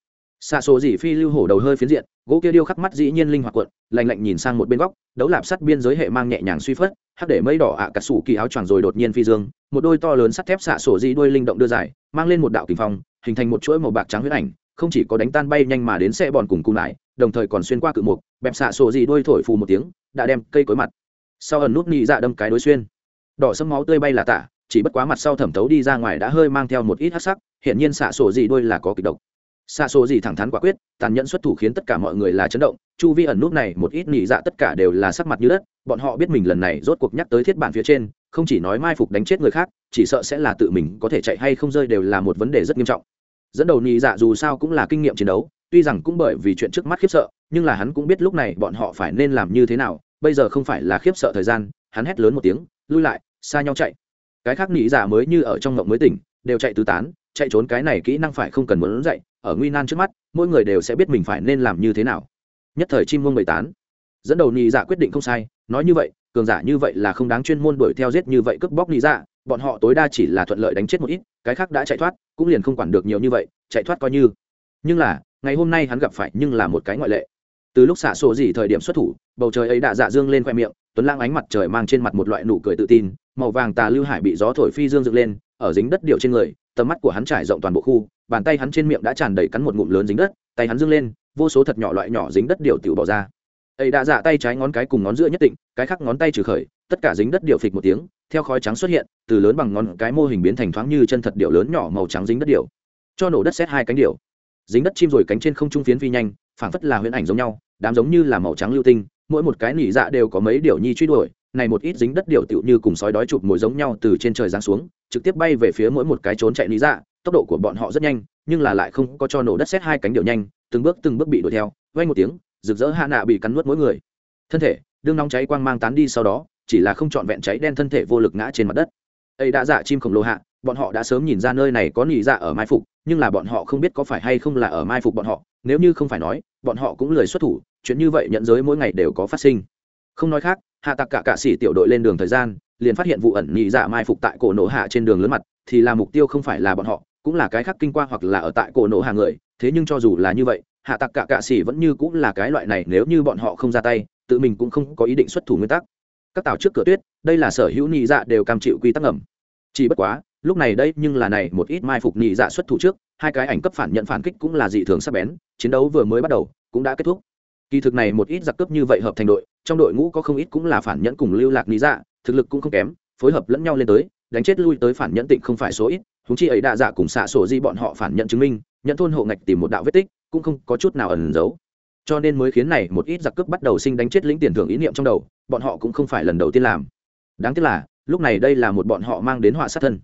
Xạ số gì phi lưu hổ đầu hơi phiến diện gỗ kia điêu khắc mắt dĩ nhiên linh hoạt cuộn, lạnh lạnh nhìn sang một bên góc, đấu lạp sắt biên giới hệ mang nhẹ nhàng suy phất, hắc để mây đỏ ạ à cả sủ kỳ áo choàng rồi đột nhiên phi dương, một đôi to lớn sắt thép xạ sổ di đuôi linh động đưa dài, mang lên một đạo kinh phong, hình thành một chuỗi màu bạc trắng huyết ảnh, không chỉ có đánh tan bay nhanh mà đến xe bòn cùng cung lại, đồng thời còn xuyên qua cự mục, bẹp xạ sổ di đuôi thổi phù một tiếng, đã đem cây cối mặt. Sau ẩn nút nhị dạ đâm cái đối xuyên. Đỏ sâm máu tươi bay là tả, chỉ bất quá mặt sau thẩm thấu đi ra ngoài đã hơi mang theo một ít hắc sắc hiện nhiên xạ sổ di đuôi là có kịch độc xa số gì thẳng thắn quả quyết, tàn nhẫn xuất thủ khiến tất cả mọi người là chấn động. Chu vi ẩn nút này, một ít nỉ dạ tất cả đều là sắc mặt như đất. Bọn họ biết mình lần này rốt cuộc nhắc tới thiết bản phía trên, không chỉ nói mai phục đánh chết người khác, chỉ sợ sẽ là tự mình có thể chạy hay không rơi đều là một vấn đề rất nghiêm trọng. Dẫn đầu nỉ dạ dù sao cũng là kinh nghiệm chiến đấu, tuy rằng cũng bởi vì chuyện trước mắt khiếp sợ, nhưng là hắn cũng biết lúc này bọn họ phải nên làm như thế nào. Bây giờ không phải là khiếp sợ thời gian, hắn hét lớn một tiếng, lui lại, xa nhau chạy. Cái khác nỉ dạ mới như ở trong ngộng mới tỉnh đều chạy tứ tán, chạy trốn cái này kỹ năng phải không cần muốn dạy ở nguy nan trước mắt, mỗi người đều sẽ biết mình phải nên làm như thế nào. Nhất thời chim mông mười tán. Dẫn đầu nhị dạ quyết định không sai, nói như vậy, cường giả như vậy là không đáng chuyên môn đuổi theo giết như vậy cướp bóc nhị dạ bọn họ tối đa chỉ là thuận lợi đánh chết một ít, cái khác đã chạy thoát, cũng liền không quản được nhiều như vậy, chạy thoát coi như. Nhưng là, ngày hôm nay hắn gặp phải nhưng là một cái ngoại lệ. Từ lúc xả sổ gì thời điểm xuất thủ, bầu trời ấy đã dạ dương lên khoe miệng, tuấn lang ánh mặt trời mang trên mặt một loại nụ cười tự tin, màu vàng tà lưu hải bị gió thổi phi dương dựng lên ở dính đất điệu trên người, tầm mắt của hắn trải rộng toàn bộ khu, bàn tay hắn trên miệng đã tràn đầy cắn một ngụm lớn dính đất, tay hắn dâng lên, vô số thật nhỏ loại nhỏ dính đất điệu tự bỏ ra. Ấy đã dạ tay trái ngón cái cùng ngón giữa nhất định cái khác ngón tay trừ khởi, tất cả dính đất điệu phịch một tiếng, theo khói trắng xuất hiện, từ lớn bằng ngón cái mô hình biến thành thoáng như chân thật điệu lớn nhỏ màu trắng dính đất điệu cho nổ đất xét hai cánh điệu dính đất chim rồi cánh trên không trung phiến phi nhanh, phảng phất là huyễn ảnh giống nhau, đám giống như là màu trắng lưu tinh mỗi một cái nỉ dạ đều có mấy điều nhi truy đuổi, này một ít dính đất điều tựu như cùng sói đói chụp mồi giống nhau từ trên trời giáng xuống, trực tiếp bay về phía mỗi một cái trốn chạy nỉ dạ tốc độ của bọn họ rất nhanh, nhưng là lại không có cho nổ đất xét hai cánh điều nhanh, từng bước từng bước bị đuổi theo vay một tiếng, rực rỡ hạ nạ bị cắn nuốt mỗi người. Thân thể, đương nóng cháy quang mang tán đi sau đó, chỉ là không trọn vẹn cháy đen thân thể vô lực ngã trên mặt đất. Ấy đã dạ chim khổng lồ hạ, bọn họ đã sớm nhìn ra nơi này có nỉ dạ ở mai phục nhưng là bọn họ không biết có phải hay không là ở mai phục bọn họ, nếu như không phải nói, bọn họ cũng lười xuất thủ, chuyện như vậy nhận giới mỗi ngày đều có phát sinh. Không nói khác, hạ tặc cả cạ xỉ tiểu đội lên đường thời gian, liền phát hiện vụ ẩn nhị dạ mai phục tại cổ nổ hạ trên đường lớn mặt, thì là mục tiêu không phải là bọn họ, cũng là cái khác kinh qua hoặc là ở tại cổ nổ hạ người, thế nhưng cho dù là như vậy, hạ tặc cả cạ xỉ vẫn như cũng là cái loại này nếu như bọn họ không ra tay, tự mình cũng không có ý định xuất thủ nguyên tắc. Các tàu trước cửa tuyết, đây là sở hữu nhị dạ đều cam chịu quy tắc ngầm. Chỉ bất quá lúc này đây, nhưng là này, một ít mai phục nhị dạ xuất thủ trước, hai cái ảnh cấp phản nhận phản kích cũng là dị thường sắc bén, chiến đấu vừa mới bắt đầu, cũng đã kết thúc. Kỳ thực này, một ít giặc cướp như vậy hợp thành đội, trong đội ngũ có không ít cũng là phản nhẫn cùng lưu lạc lý dạ thực lực cũng không kém, phối hợp lẫn nhau lên tới, đánh chết lui tới phản nhẫn tịnh không phải số ít húng chi ấy đa dạ cùng xạ sổ di bọn họ phản nhận chứng minh, nhận thôn hộ ngạch tìm một đạo vết tích, cũng không có chút nào ẩn giấu. Cho nên mới khiến này, một ít giặc cướp bắt đầu sinh đánh chết lĩnh tiền thưởng ý niệm trong đầu, bọn họ cũng không phải lần đầu tiên làm. Đáng tiếc là, lúc này đây là một bọn họ mang đến họa sát thân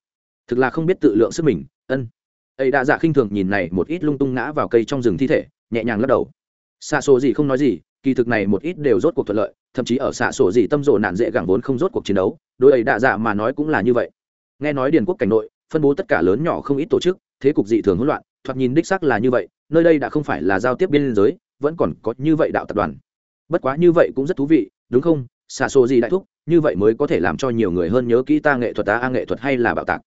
thực là không biết tự lượng sức mình, ân. Ấy đã dạ khinh thường nhìn này một ít lung tung ngã vào cây trong rừng thi thể, nhẹ nhàng lắc đầu. Xạ sổ gì không nói gì, kỳ thực này một ít đều rốt cuộc thuận lợi, thậm chí ở xạ sổ gì tâm rộ nạn dễ gẳng vốn không rốt cuộc chiến đấu đôi ấy đạ dạ mà nói cũng là như vậy. Nghe nói điền quốc cảnh nội, phân bố tất cả lớn nhỏ không ít tổ chức, thế cục dị thường hỗn loạn, thoạt nhìn đích xác là như vậy, nơi đây đã không phải là giao tiếp biên giới, vẫn còn có như vậy đạo tập đoàn. Bất quá như vậy cũng rất thú vị, đúng không? Xạ sổ gì đại thúc, như vậy mới có thể làm cho nhiều người hơn nhớ kỹ ta nghệ thuật, ta a nghệ thuật hay là bảo tạc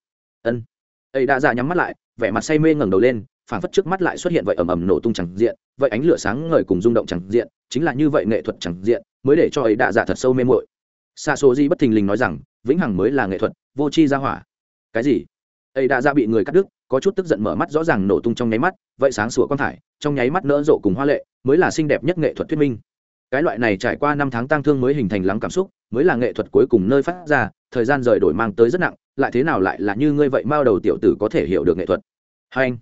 ân. Ấy đã dạ nhắm mắt lại, vẻ mặt say mê ngẩng đầu lên phản phất trước mắt lại xuất hiện vậy ầm ầm nổ tung chẳng diện, vậy ánh lửa sáng ngời cùng rung động chẳng diện, chính là như vậy nghệ thuật chẳng diện, mới để cho ấy đã dạ thật sâu mê mội xa số di bất thình lình nói rằng, vĩnh hằng mới là nghệ thuật, vô chi ra hỏa. Cái gì? Ấy đã dạ bị người cắt đứt, có chút tức giận mở mắt rõ ràng nổ tung trong nháy mắt, vậy sáng sủa con thải, trong nháy mắt nỡ rộ cùng hoa lệ, mới là xinh đẹp nhất nghệ thuật thuyết minh. Cái loại này trải qua năm tháng tang thương mới hình thành lắng cảm xúc, mới là nghệ thuật cuối cùng nơi phát ra, thời gian rời đổi mang tới rất nặng lại thế nào lại là như ngươi vậy mao đầu tiểu tử có thể hiểu được nghệ thuật? Hai anh,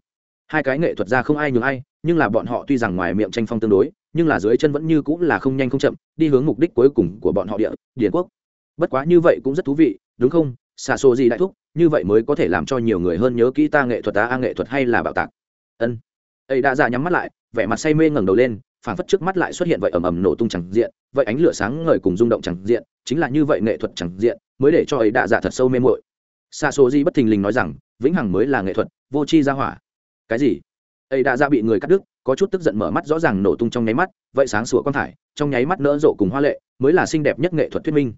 hai cái nghệ thuật ra không ai nhường ai, nhưng là bọn họ tuy rằng ngoài miệng tranh phong tương đối, nhưng là dưới chân vẫn như cũng là không nhanh không chậm, đi hướng mục đích cuối cùng của bọn họ địa điền quốc. Bất quá như vậy cũng rất thú vị, đúng không? Xa xô gì đại thúc, như vậy mới có thể làm cho nhiều người hơn nhớ kỹ ta nghệ thuật ta a nghệ thuật hay là bảo tạc? Ân. Ấy đã ra dạ nhắm mắt lại, vẻ mặt say mê ngẩng đầu lên, phảng phất trước mắt lại xuất hiện vậy ầm ầm nổ tung chẳng diện, vậy ánh lửa sáng ngời cùng rung động chẳng diện, chính là như vậy nghệ thuật chẳng diện, mới để cho ấy đã dạ thật sâu mê muội xa số di bất thình lình nói rằng, vĩnh hằng mới là nghệ thuật, vô chi ra hỏa. Cái gì? Ấy đã ra bị người cắt đứt, có chút tức giận mở mắt rõ ràng nổ tung trong nháy mắt, vậy sáng sủa quang thải, trong nháy mắt nỡ rộ cùng hoa lệ, mới là xinh đẹp nhất nghệ thuật thuyết minh.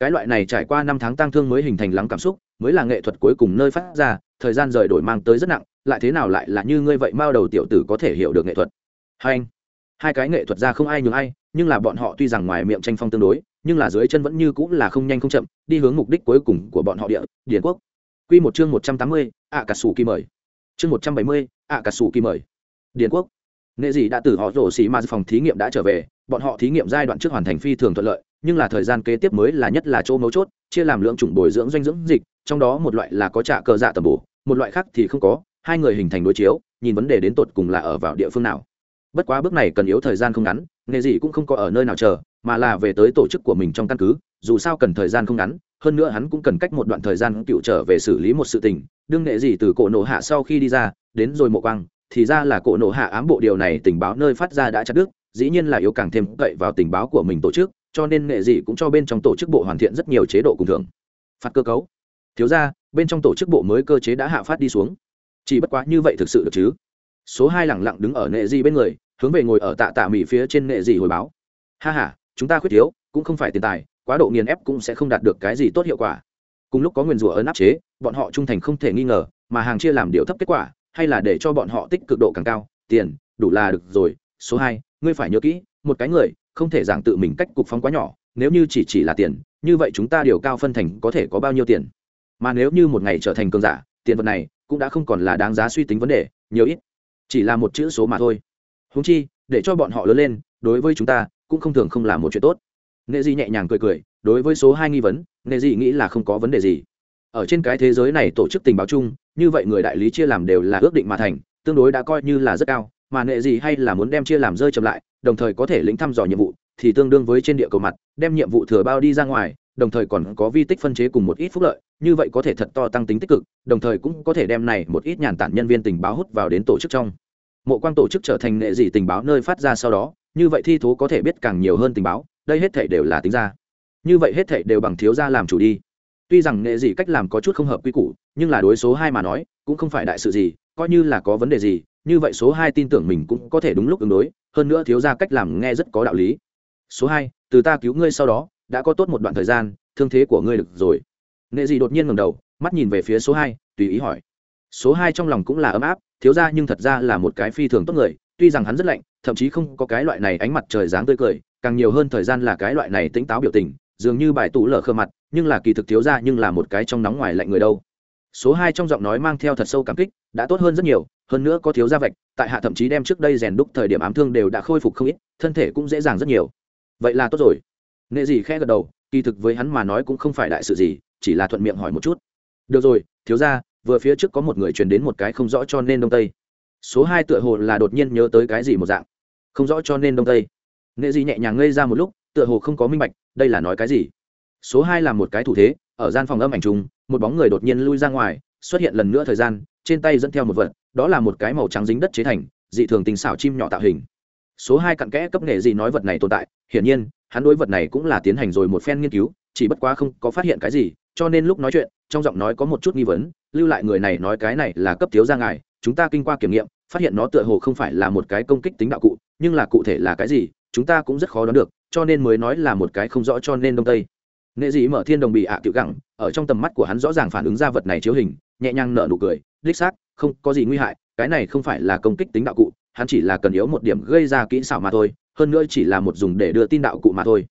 Cái loại này trải qua năm tháng tang thương mới hình thành lắng cảm xúc, mới là nghệ thuật cuối cùng nơi phát ra, thời gian rời đổi mang tới rất nặng, lại thế nào lại là như ngươi vậy mao đầu tiểu tử có thể hiểu được nghệ thuật? Hai anh, hai cái nghệ thuật ra không ai nhường ai, nhưng là bọn họ tuy rằng ngoài miệng tranh phong tương đối nhưng là dưới chân vẫn như cũng là không nhanh không chậm đi hướng mục đích cuối cùng của bọn họ địa Điền quốc Quy một chương một trăm tám mươi, ạ cả sủ kỳ mời. Chương một trăm bảy mươi, ạ cả sủ kỳ mời. Điền quốc. Nghệ gì đã từ họ rổ xí mà phòng thí nghiệm đã trở về, bọn họ thí nghiệm giai đoạn trước hoàn thành phi thường thuận lợi, nhưng là thời gian kế tiếp mới là nhất là chỗ mấu chốt, chia làm lượng chủng bồi dưỡng doanh dưỡng dịch, trong đó một loại là có trả cờ dạ tầm bổ, một loại khác thì không có, hai người hình thành đối chiếu, nhìn vấn đề đến tột cùng là ở vào địa phương nào. Bất quá bước này cần yếu thời gian không ngắn, nghệ gì cũng không có ở nơi nào chờ, mà là về tới tổ chức của mình trong căn cứ, dù sao cần thời gian không ngắn, hơn nữa hắn cũng cần cách một đoạn thời gian cựu trở về xử lý một sự tình đương nghệ gì từ cổ nổ hạ sau khi đi ra đến rồi mộ quang thì ra là cổ nổ hạ ám bộ điều này tình báo nơi phát ra đã chặt đứt dĩ nhiên là yếu càng thêm cậy vào tình báo của mình tổ chức cho nên nghệ gì cũng cho bên trong tổ chức bộ hoàn thiện rất nhiều chế độ cùng thường phạt cơ cấu. Thiếu ra bên trong tổ chức bộ mới cơ chế đã hạ phát đi xuống. Chỉ bất quá như vậy thực sự được chứ? Số hai lẳng lặng đứng ở nghệ gì bên người hướng về ngồi ở tạ tạ mỹ phía trên nghệ gì hồi báo. Ha h a chúng ta khuyết thiếu, cũng không phải tiền tài, quá độ nghiền ép cũng sẽ không đạt được cái gì tốt hiệu quả. Cùng lúc có nguyền rủa ấn áp chế, bọn họ trung thành không thể nghi ngờ, mà hàng chia làm điều thấp kết quả, hay là để cho bọn họ tích cực độ càng cao, tiền, đủ là được rồi, số hai, ngươi phải nhớ kỹ, một cái người, không thể giảng tự mình cách cục phóng quá nhỏ, nếu như chỉ chỉ là tiền, như vậy chúng ta điều cao phân thành có thể có bao nhiêu tiền? Mà nếu như một ngày trở thành cường giả, tiền vật này cũng đã không còn là đáng giá suy tính vấn đề, nhiều ít, chỉ là một chữ số mà thôi. Húng chi, để cho bọn họ lớn lên, đối với chúng ta cũng không thường không là một chuyện tốt. Nghệ di nhẹ nhàng cười cười, đối với số hai nghi vấn nghệ di nghĩ là không có vấn đề gì. Ở trên cái thế giới này tổ chức tình báo chung, như vậy người đại lý chia làm đều là ước định mà thành, tương đối đã coi như là rất cao, mà nghệ Di hay là muốn đem chia làm rơi chậm lại, đồng thời có thể lĩnh thăm dò nhiệm vụ, thì tương đương với trên địa cầu mặt, đem nhiệm vụ thừa bao đi ra ngoài, đồng thời còn có vi tích phân chế cùng một ít phúc lợi, như vậy có thể thật to tăng tính tích cực, đồng thời cũng có thể đem này một ít nhàn tản nhân viên tình báo hút vào đến tổ chức trong. Mộ quang tổ chức trở thành nghệ dị tình báo nơi phát ra sau đó như vậy thi thố có thể biết càng nhiều hơn tình báo, đây hết thể đều là tính ra. Như vậy hết thể đều bằng thiếu gia làm chủ đi. Tuy rằng nghệ gì cách làm có chút không hợp quy củ, nhưng là đối số hai mà nói, cũng không phải đại sự gì, coi như là có vấn đề gì, như vậy số hai tin tưởng mình cũng có thể đúng lúc ứng đối, hơn nữa thiếu gia cách làm nghe rất có đạo lý. Số hai, từ ta cứu ngươi sau đó, đã có tốt một đoạn thời gian, thương thế của ngươi được rồi. Nghệ gì đột nhiên ngẩng đầu, mắt nhìn về phía số hai, tùy ý hỏi. Số hai trong lòng cũng là ấm áp, thiếu gia nhưng thật ra là một cái phi thường tốt người, tuy rằng hắn rất lạnh thậm chí không có cái loại này ánh mặt trời dáng tươi cười, càng nhiều hơn thời gian là cái loại này tỉnh táo biểu tình, dường như bài tủ lở khơ mặt, nhưng là kỳ thực thiếu ra nhưng là một cái trong nóng ngoài lạnh người đâu. Số hai trong giọng nói mang theo thật sâu cảm kích, đã tốt hơn rất nhiều, hơn nữa có thiếu gia vạch, tại hạ thậm chí đem trước đây rèn đúc thời điểm ám thương đều đã khôi phục không ít, thân thể cũng dễ dàng rất nhiều. Vậy là tốt rồi. Nghệ gì khẽ gật đầu, kỳ thực với hắn mà nói cũng không phải đại sự gì, chỉ là thuận miệng hỏi một chút. Được rồi, thiếu ra vừa phía trước có một người truyền đến một cái không rõ cho nên đông tây. Số hai tựa hồ là đột nhiên nhớ tới cái gì một dạng không rõ cho nên đông tây. Nghệ Dị nhẹ nhàng ngây ra một lúc, tựa hồ không có minh bạch, đây là nói cái gì? Số hai là một cái thủ thế, ở gian phòng âm ảnh chung một bóng người đột nhiên lui ra ngoài, xuất hiện lần nữa thời gian, trên tay dẫn theo một vật, đó là một cái màu trắng dính đất chế thành, dị thường tình xảo chim nhỏ tạo hình. Số hai cặn kẽ cấp nghệ Dị nói vật này tồn tại, hiển nhiên, hắn đối vật này cũng là tiến hành rồi một phen nghiên cứu, chỉ bất quá không có phát hiện cái gì, cho nên lúc nói chuyện, trong giọng nói có một chút nghi vấn, lưu lại người này nói cái này là cấp thiếu ra ngài, chúng ta kinh qua kiểm nghiệm, phát hiện nó tựa hồ không phải là một cái công kích tính đạo cụ nhưng là cụ thể là cái gì, chúng ta cũng rất khó đoán được, cho nên mới nói là một cái không rõ cho nên đông tây. Nghệ dị mở thiên đồng bị ạ à tiểu gẳng, ở trong tầm mắt của hắn rõ ràng phản ứng ra vật này chiếu hình, nhẹ nhàng nở nụ cười, đích xác, không có gì nguy hại, cái này không phải là công kích tính đạo cụ, hắn chỉ là cần yếu một điểm gây ra kỹ xảo mà thôi, hơn nữa chỉ là một dùng để đưa tin đạo cụ mà thôi.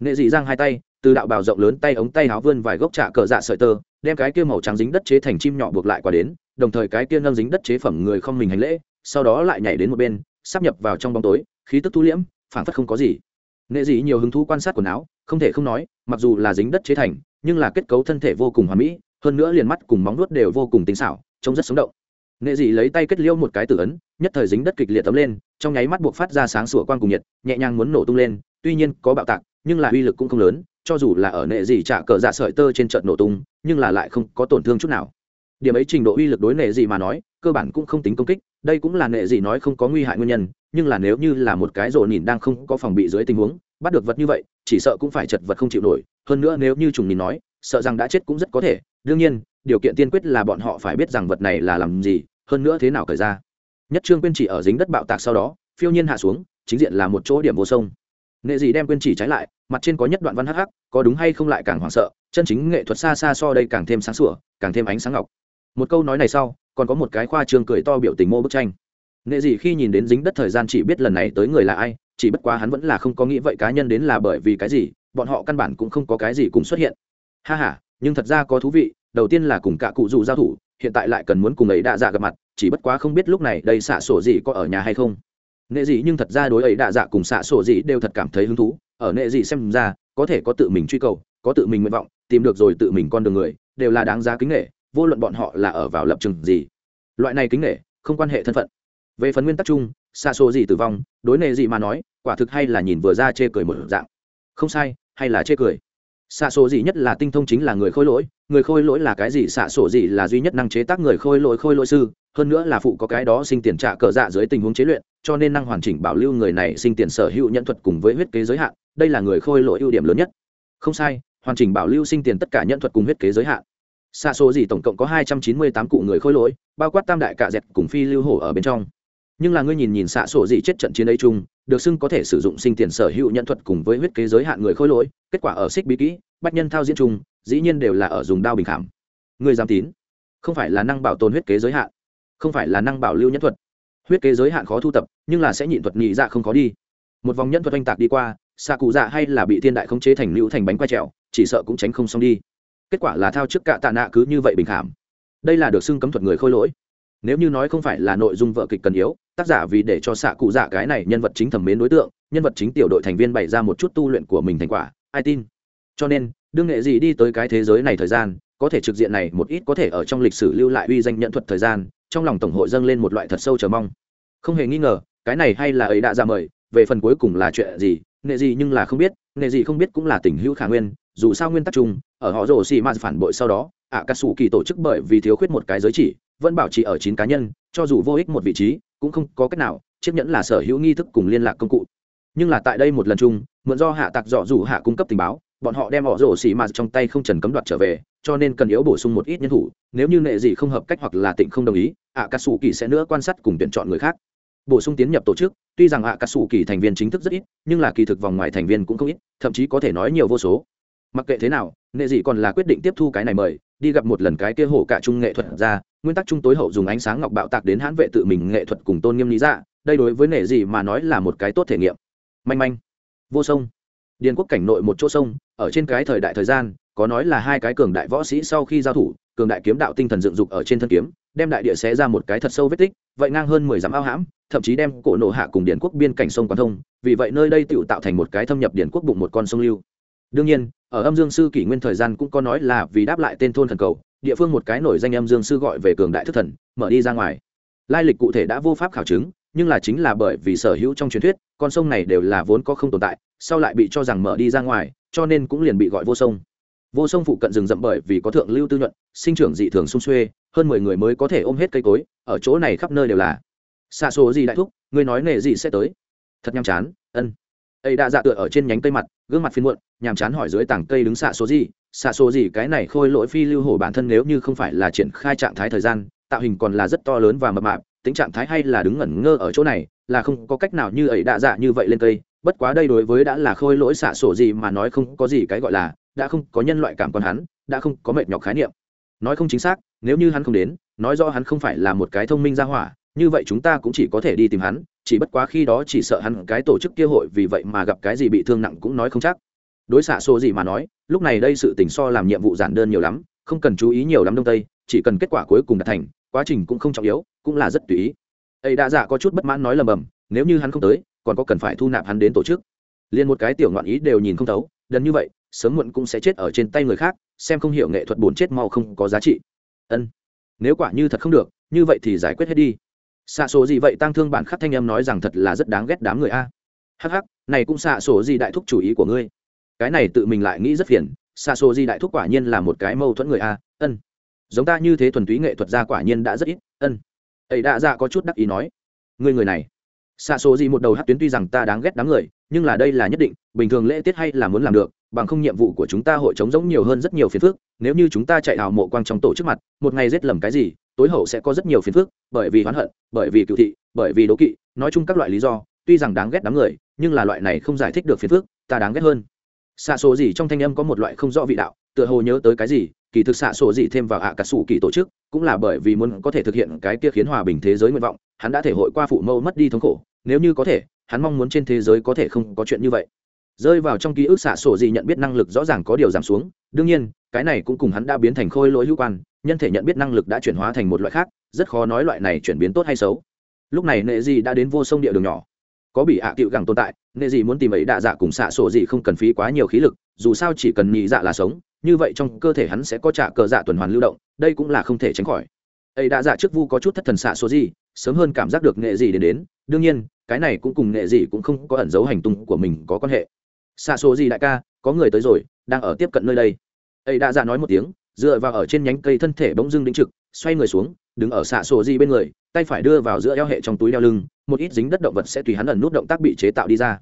Nghệ dị giang hai tay, từ đạo bào rộng lớn tay ống tay áo vươn vài gốc trà cờ dạ sợi tơ, đem cái kia màu trắng dính đất chế thành chim nhỏ buộc lại qua đến, đồng thời cái kia nâng dính đất chế phẩm người không mình hành lễ sau đó lại nhảy đến một bên, sắp nhập vào trong bóng tối, khí tức thu liễm, phảng phất không có gì. Nghệ dị nhiều hứng thú quan sát quần áo, không thể không nói, mặc dù là dính đất chế thành, nhưng là kết cấu thân thể vô cùng hoàn mỹ, hơn nữa liền mắt cùng móng nuốt đều vô cùng tinh xảo, trông rất sống động. Nghệ dị lấy tay kết liêu một cái tử ấn, nhất thời dính đất kịch liệt tấm lên, trong nháy mắt buộc phát ra sáng sủa quan cùng nhiệt, nhẹ nhàng muốn nổ tung lên, tuy nhiên có bạo tạc, nhưng là uy lực cũng không lớn, cho dù là ở nệ dị trả cờ dạ sợi tơ trên trận nổ tung, nhưng là lại không có tổn thương chút nào điểm ấy trình độ uy lực đối nệ gì mà nói, cơ bản cũng không tính công kích, đây cũng là nệ gì nói không có nguy hại nguyên nhân, nhưng là nếu như là một cái rổ nhìn đang không có phòng bị dưới tình huống, bắt được vật như vậy, chỉ sợ cũng phải chật vật không chịu nổi. Hơn nữa nếu như trùng nhìn nói, sợ rằng đã chết cũng rất có thể. Đương nhiên, điều kiện tiên quyết là bọn họ phải biết rằng vật này là làm gì, hơn nữa thế nào cởi ra. Nhất trương quyên chỉ ở dính đất bạo tạc sau đó, phiêu nhiên hạ xuống, chính diện là một chỗ điểm vô sông. Nghệ dị đem quyên chỉ trái lại, mặt trên có nhất đoạn văn hắc hắc, có đúng hay không lại càng hoảng sợ, chân chính nghệ thuật xa xa so đây càng thêm sáng sủa, càng thêm ánh sáng ngọc một câu nói này sau, còn có một cái khoa trương cười to biểu tình mô bức tranh. Nghệ dị khi nhìn đến dính đất thời gian chỉ biết lần này tới người là ai, chỉ bất quá hắn vẫn là không có nghĩ vậy cá nhân đến là bởi vì cái gì, bọn họ căn bản cũng không có cái gì cùng xuất hiện. Ha h a nhưng thật ra có thú vị, đầu tiên là cùng cả cụ dù giao thủ, hiện tại lại cần muốn cùng ấy đạ dạ gặp mặt, chỉ bất quá không biết lúc này đây xạ sổ gì có ở nhà hay không. Nghệ dị nhưng thật ra đối ấy đạ dạ cùng xạ sổ gì đều thật cảm thấy hứng thú, ở nghệ dị xem ra, có thể có tự mình truy cầu, có tự mình nguyện vọng, tìm được rồi tự mình con đường người, đều là đáng giá kính nghệ vô luận bọn họ là ở vào lập trường gì, loại này kính nghệ không quan hệ thân phận. Về phần nguyên tắc chung xa xô gì tử vong, đối nệ gì mà nói, quả thực hay là nhìn vừa ra chê cười một dạng. Không sai, hay là chê cười. Xạ sổ gì nhất là tinh thông chính là người khôi lỗi, người khôi lỗi là cái gì? Xạ sổ gì là duy nhất năng chế tác người khôi lỗi khôi lỗi sư, hơn nữa là phụ có cái đó sinh tiền trả cờ dạ dưới tình huống chế luyện, cho nên năng hoàn chỉnh bảo lưu người này sinh tiền sở hữu nhận thuật cùng với huyết kế giới hạn, đây là người khôi lỗi ưu điểm lớn nhất. Không sai, hoàn chỉnh bảo lưu sinh tiền tất cả nhận thuật cùng huyết kế giới hạn xa số gì tổng cộng có hai trăm chín mươi tám cụ người khôi lỗi, bao quát tam đại cạ dẹt cùng phi lưu hổ ở bên trong. Nhưng là ngươi nhìn nhìn xạ sổ gì chết trận chiến ấy chung, được xưng có thể sử dụng sinh tiền sở hữu nhận thuật cùng với huyết kế giới hạn người khôi lỗi, kết quả ở xích bí kỹ, bách nhân thao diễn chung, dĩ nhiên đều là ở dùng đao bình khảm. Người dám tín? Không phải là năng bảo tồn huyết kế giới hạn. Không phải là năng bảo lưu nhân thuật. Huyết kế giới hạn khó thu tập, nhưng là sẽ nhịn thuật nhị dạ không khó đi. Một vòng nhân thuật oanh tạc đi qua, xạ cụ dạ hay là bị thiên đại khống chế thành lưu thành bánh quay trèo, chỉ sợ cũng tránh không xong đi kết quả là thao trước cạ tạ nạ cứ như vậy bình khảm đây là được xưng cấm thuật người khôi lỗi. Nếu như nói không phải là nội dung vợ kịch cần yếu, tác giả vì để cho xạ cụ dạ cái này nhân vật chính thẩm mến đối tượng, nhân vật chính tiểu đội thành viên bày ra một chút tu luyện của mình thành quả, ai tin. Cho nên, đương nghệ gì đi tới cái thế giới này thời gian, có thể trực diện này một ít có thể ở trong lịch sử lưu lại uy danh nhận thuật thời gian, trong lòng tổng hội dâng lên một loại thật sâu chờ mong. Không hề nghi ngờ, cái này hay là ấy đã ra mời, về phần cuối cùng là chuyện gì, nghệ gì nhưng là không biết, nghệ gì không biết cũng là tình hữu khả nguyên dù sao nguyên tắc chung, ở họ rồ xì ma phản bội sau đó ạ cà sủ kỳ tổ chức bởi vì thiếu khuyết một cái giới chỉ, vẫn bảo trì ở chín cá nhân, cho dù vô ích một vị trí, cũng không có cách nào chiếc nhẫn là sở hữu nghi thức cùng liên lạc công cụ. Nhưng là tại đây một lần chung, mượn do hạ tặc dọ dù hạ cung cấp tình báo, bọn họ đem họ rổ xì mà trong tay không trần cấm đoạt trở về, cho nên cần yếu bổ sung một ít nhân thủ, nếu như nệ gì không hợp cách hoặc là tỉnh không đồng ý ạ cà sủ kỳ sẽ nữa quan sát cùng tuyển chọn người khác. Bổ sung tiến nhập tổ chức, tuy rằng ạ cà sủ kỳ thành viên chính thức rất ít, nhưng là kỳ thực vòng ngoài thành viên cũng không ít, thậm chí có thể nói nhiều vô số mặc kệ thế nào nghệ gì còn là quyết định tiếp thu cái này mời, đi gặp một lần cái kia hổ cả trung nghệ thuật ra nguyên tắc trung tối hậu dùng ánh sáng ngọc bạo tạc đến hãn vệ tự mình nghệ thuật cùng tôn nghiêm lý dạ đây đối với nghệ gì mà nói là một cái tốt thể nghiệm. Manh manh. Vô sông. Điền quốc cảnh nội một chỗ sông, ở trên cái thời đại thời gian, có nói là hai cái cường đại võ sĩ sau khi giao thủ, cường đại kiếm đạo tinh thần dựng dục ở trên thân kiếm, đem đại địa xé ra một cái thật sâu vết tích, vậy ngang hơn mười dặm ao hãm, thậm chí đem cổ nổ hạ cùng điền quốc biên cảnh sông quán thông, vì vậy nơi đây tự tạo thành một cái thâm nhập điền quốc bụng một con sông lưu đương nhiên, ở âm dương sư kỷ nguyên thời gian cũng có nói là vì đáp lại tên thôn thần cầu, địa phương một cái nổi danh âm dương sư gọi về cường đại thức thần, mở đi ra ngoài. Lai lịch cụ thể đã vô pháp khảo chứng, nhưng là chính là bởi vì sở hữu trong truyền thuyết, con sông này đều là vốn có không tồn tại, sau lại bị cho rằng mở đi ra ngoài, cho nên cũng liền bị gọi vô sông. Vô sông phụ cận rừng rậm bởi vì có thượng lưu tư nhuận, sinh trưởng dị thường sung xuê, hơn mười người mới có thể ôm hết cây cối, ở chỗ này khắp nơi đều là. Xa số gì đại thúc, ngươi nói nghề gì sẽ tới? Thật nhàm chán, ân ấy đã dạ tựa ở trên nhánh cây mặt, gương mặt phiên muộn, nhàm chán hỏi dưới tảng cây đứng xạ số gì. Xạ số gì, cái này khôi lỗi phi lưu hổ bản thân nếu như không phải là triển khai trạng thái thời gian, tạo hình còn là rất to lớn và mập mạp, tính trạng thái hay là đứng ngẩn ngơ ở chỗ này, là không có cách nào như ấy đã dạ như vậy lên cây. Bất quá đây đối với đã là khôi lỗi xạ sổ gì mà nói không có gì cái gọi là, đã không có nhân loại cảm còn hắn, đã không có mệt nhọc khái niệm. Nói không chính xác, nếu như hắn không đến, nói do hắn không phải là một cái thông minh ra hỏa như vậy chúng ta cũng chỉ có thể đi tìm hắn, chỉ bất quá khi đó chỉ sợ hắn cái tổ chức kia hội vì vậy mà gặp cái gì bị thương nặng cũng nói không chắc. Đối xạ số gì mà nói, lúc này đây sự tình so làm nhiệm vụ giản đơn nhiều lắm, không cần chú ý nhiều lắm đông tây, chỉ cần kết quả cuối cùng đạt thành, quá trình cũng không trọng yếu, cũng là rất tùy ý. Ấy đã dạ có chút bất mãn nói lầm bầm, nếu như hắn không tới, còn có cần phải thu nạp hắn đến tổ chức? Liền một cái tiểu ngoạn ý đều nhìn không thấu, đần như vậy, sớm muộn cũng sẽ chết ở trên tay người khác, xem không hiểu nghệ thuật buồn chết mau không có giá trị. Ân, nếu quả như thật không được, như vậy thì giải quyết hết đi xạ số gì vậy? Tăng thương bản khắc thanh âm nói rằng thật là rất đáng ghét đám người a. Hắc hắc, này cũng xạ số gì đại thúc chủ ý của ngươi. Cái này tự mình lại nghĩ rất phiền. Xạ số gì đại thúc quả nhiên là một cái mâu thuẫn người a. Ân. Giống ta như thế thuần túy nghệ thuật gia quả nhiên đã rất ít. Ân. Ấy đã ra dạ có chút đắc ý nói. Ngươi người này. Xạ số gì một đầu hát tuyến tuy rằng ta đáng ghét đám người, nhưng là đây là nhất định, bình thường lễ tiết hay là muốn làm được, bằng không nhiệm vụ của chúng ta hội chống giống nhiều hơn rất nhiều phiền phức. Nếu như chúng ta chạy hào mộ quang trong tổ trước mặt, một ngày giết lầm cái gì tối hậu sẽ có rất nhiều phiền phức, bởi vì oán hận, bởi vì cựu thị, bởi vì đố kỵ, nói chung các loại lý do, tuy rằng đáng ghét đám người, nhưng là loại này không giải thích được phiền phức, ta đáng ghét hơn. Xạ sổ gì trong thanh âm có một loại không rõ vị đạo, tựa hồ nhớ tới cái gì, kỳ thực xạ sổ gì thêm vào ạ cả sủ kỳ tổ chức, cũng là bởi vì muốn có thể thực hiện cái kia khiến hòa bình thế giới nguyện vọng, hắn đã thể hội qua phụ mẫu mất đi thống khổ, nếu như có thể, hắn mong muốn trên thế giới có thể không có chuyện như vậy. Rơi vào trong ký ức xạ sổ gì nhận biết năng lực rõ ràng có điều giảm xuống, đương nhiên, cái này cũng cùng hắn đã biến thành khôi lỗi hữu quan nhân thể nhận biết năng lực đã chuyển hóa thành một loại khác, rất khó nói loại này chuyển biến tốt hay xấu. Lúc này nệ Dị đã đến vô sông địa đường nhỏ. Có bị hạ à cựu gẳng tồn tại, nệ Dị muốn tìm ấy đạ dạ cùng xạ sổ gì không cần phí quá nhiều khí lực, dù sao chỉ cần nhị dạ là sống, như vậy trong cơ thể hắn sẽ có trả cờ dạ tuần hoàn lưu động, đây cũng là không thể tránh khỏi. Ấy đạ dạ trước vu có chút thất thần xạ số gì, sớm hơn cảm giác được Nệ Dị đến đến, đương nhiên, cái này cũng cùng Nệ Dị cũng không có ẩn dấu hành tung của mình có quan hệ. Xạ số gì đại ca, có người tới rồi, đang ở tiếp cận nơi đây. Ấy đạ dạ nói một tiếng dựa vào ở trên nhánh cây thân thể bỗng dưng đĩnh trực, xoay người xuống, đứng ở xạ sổ di bên người, tay phải đưa vào giữa eo hệ trong túi đeo lưng, một ít dính đất động vật sẽ tùy hắn ẩn nút động tác bị chế tạo đi ra.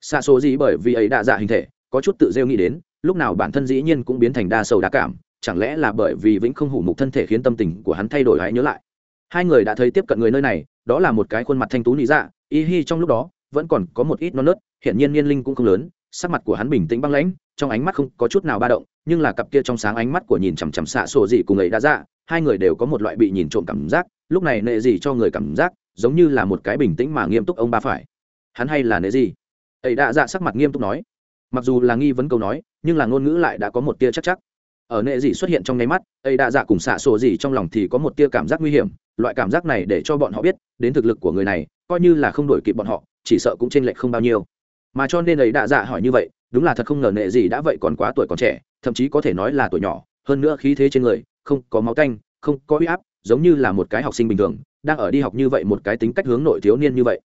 Xạ sổ di bởi vì ấy đã dạ hình thể, có chút tự rêu nghĩ đến, lúc nào bản thân dĩ nhiên cũng biến thành đa sầu đa cảm, chẳng lẽ là bởi vì vĩnh không hủ mục thân thể khiến tâm tình của hắn thay đổi hãy nhớ lại. Hai người đã thấy tiếp cận người nơi này, đó là một cái khuôn mặt thanh tú lý dạ y hi trong lúc đó, vẫn còn có một ít non nớt hiện nhiên niên linh cũng không lớn, sắc mặt của hắn bình tĩnh băng lãnh trong ánh mắt không có chút nào ba động, nhưng là cặp kia trong sáng ánh mắt của nhìn chằm chằm xạ sổ dị cùng ấy đã dạ hai người đều có một loại bị nhìn trộm cảm giác, lúc này nệ gì cho người cảm giác, giống như là một cái bình tĩnh mà nghiêm túc ông ba phải. Hắn hay là nệ gì? Ấy đã dạ sắc mặt nghiêm túc nói. Mặc dù là nghi vấn câu nói, nhưng là ngôn ngữ lại đã có một tia chắc chắc. Ở nệ dị xuất hiện trong nháy mắt, ấy đã dạ cùng xạ sổ dị trong lòng thì có một tia cảm giác nguy hiểm, loại cảm giác này để cho bọn họ biết, đến thực lực của người này, coi như là không đổi kịp bọn họ, chỉ sợ cũng chênh lệch không bao nhiêu mà cho nên ấy đã dạ hỏi như vậy, đúng là thật không ngờ nệ gì đã vậy còn quá tuổi còn trẻ, thậm chí có thể nói là tuổi nhỏ, hơn nữa khí thế trên người, không có máu canh không có huy áp, giống như là một cái học sinh bình thường, đang ở đi học như vậy một cái tính cách hướng nội thiếu niên như vậy.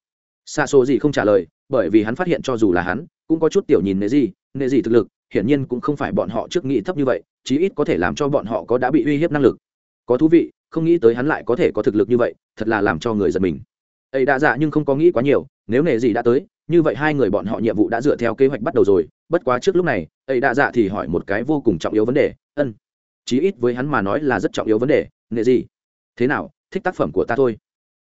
Xa số gì không trả lời, bởi vì hắn phát hiện cho dù là hắn, cũng có chút tiểu nhìn nệ gì nệ gì thực lực, hiển nhiên cũng không phải bọn họ trước nghĩ thấp như vậy, chí ít có thể làm cho bọn họ có đã bị uy hiếp năng lực. Có thú vị, không nghĩ tới hắn lại có thể có thực lực như vậy, thật là làm cho người giật mình. Ấy đã dạ nhưng không có nghĩ quá nhiều, nếu nệ gì đã tới như vậy hai người bọn họ nhiệm vụ đã dựa theo kế hoạch bắt đầu rồi, bất quá trước lúc này, ấy đã dạ thì hỏi một cái vô cùng trọng yếu vấn đề, ân, chí ít với hắn mà nói là rất trọng yếu vấn đề, nghệ gì thế nào, thích tác phẩm của ta thôi.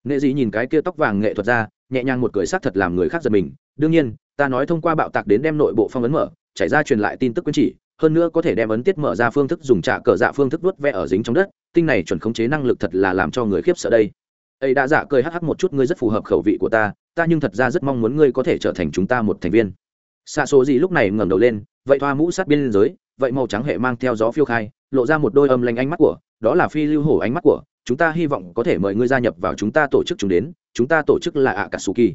Nghệ gì nhìn cái kia tóc vàng nghệ thuật ra, nhẹ nhàng một cười sắc thật làm người khác giật mình. Đương nhiên, ta nói thông qua bạo tạc đến đem nội bộ phong ấn mở, chảy ra truyền lại tin tức quyến chỉ, hơn nữa có thể đem ấn tiết mở ra phương thức dùng trả cờ dạ phương thức đuốt vẽ ở dính trong đất tinh này chuẩn khống chế năng lực thật là làm cho người khiếp sợ đây. Ấy đã dạ cười hắc hắc một chút, ngươi rất phù hợp khẩu vị của ta ta nhưng thật ra rất mong muốn ngươi có thể trở thành chúng ta một thành viên. Xa số gì lúc này ngẩng đầu lên vậy thoa mũ sát biên giới vậy màu trắng hệ mang theo gió phiêu khai lộ ra một đôi âm lanh ánh mắt của đó là phi lưu hổ ánh mắt của chúng ta hy vọng có thể mời ngươi gia nhập vào chúng ta tổ chức chúng đến chúng ta tổ chức là ạ cả su kỳ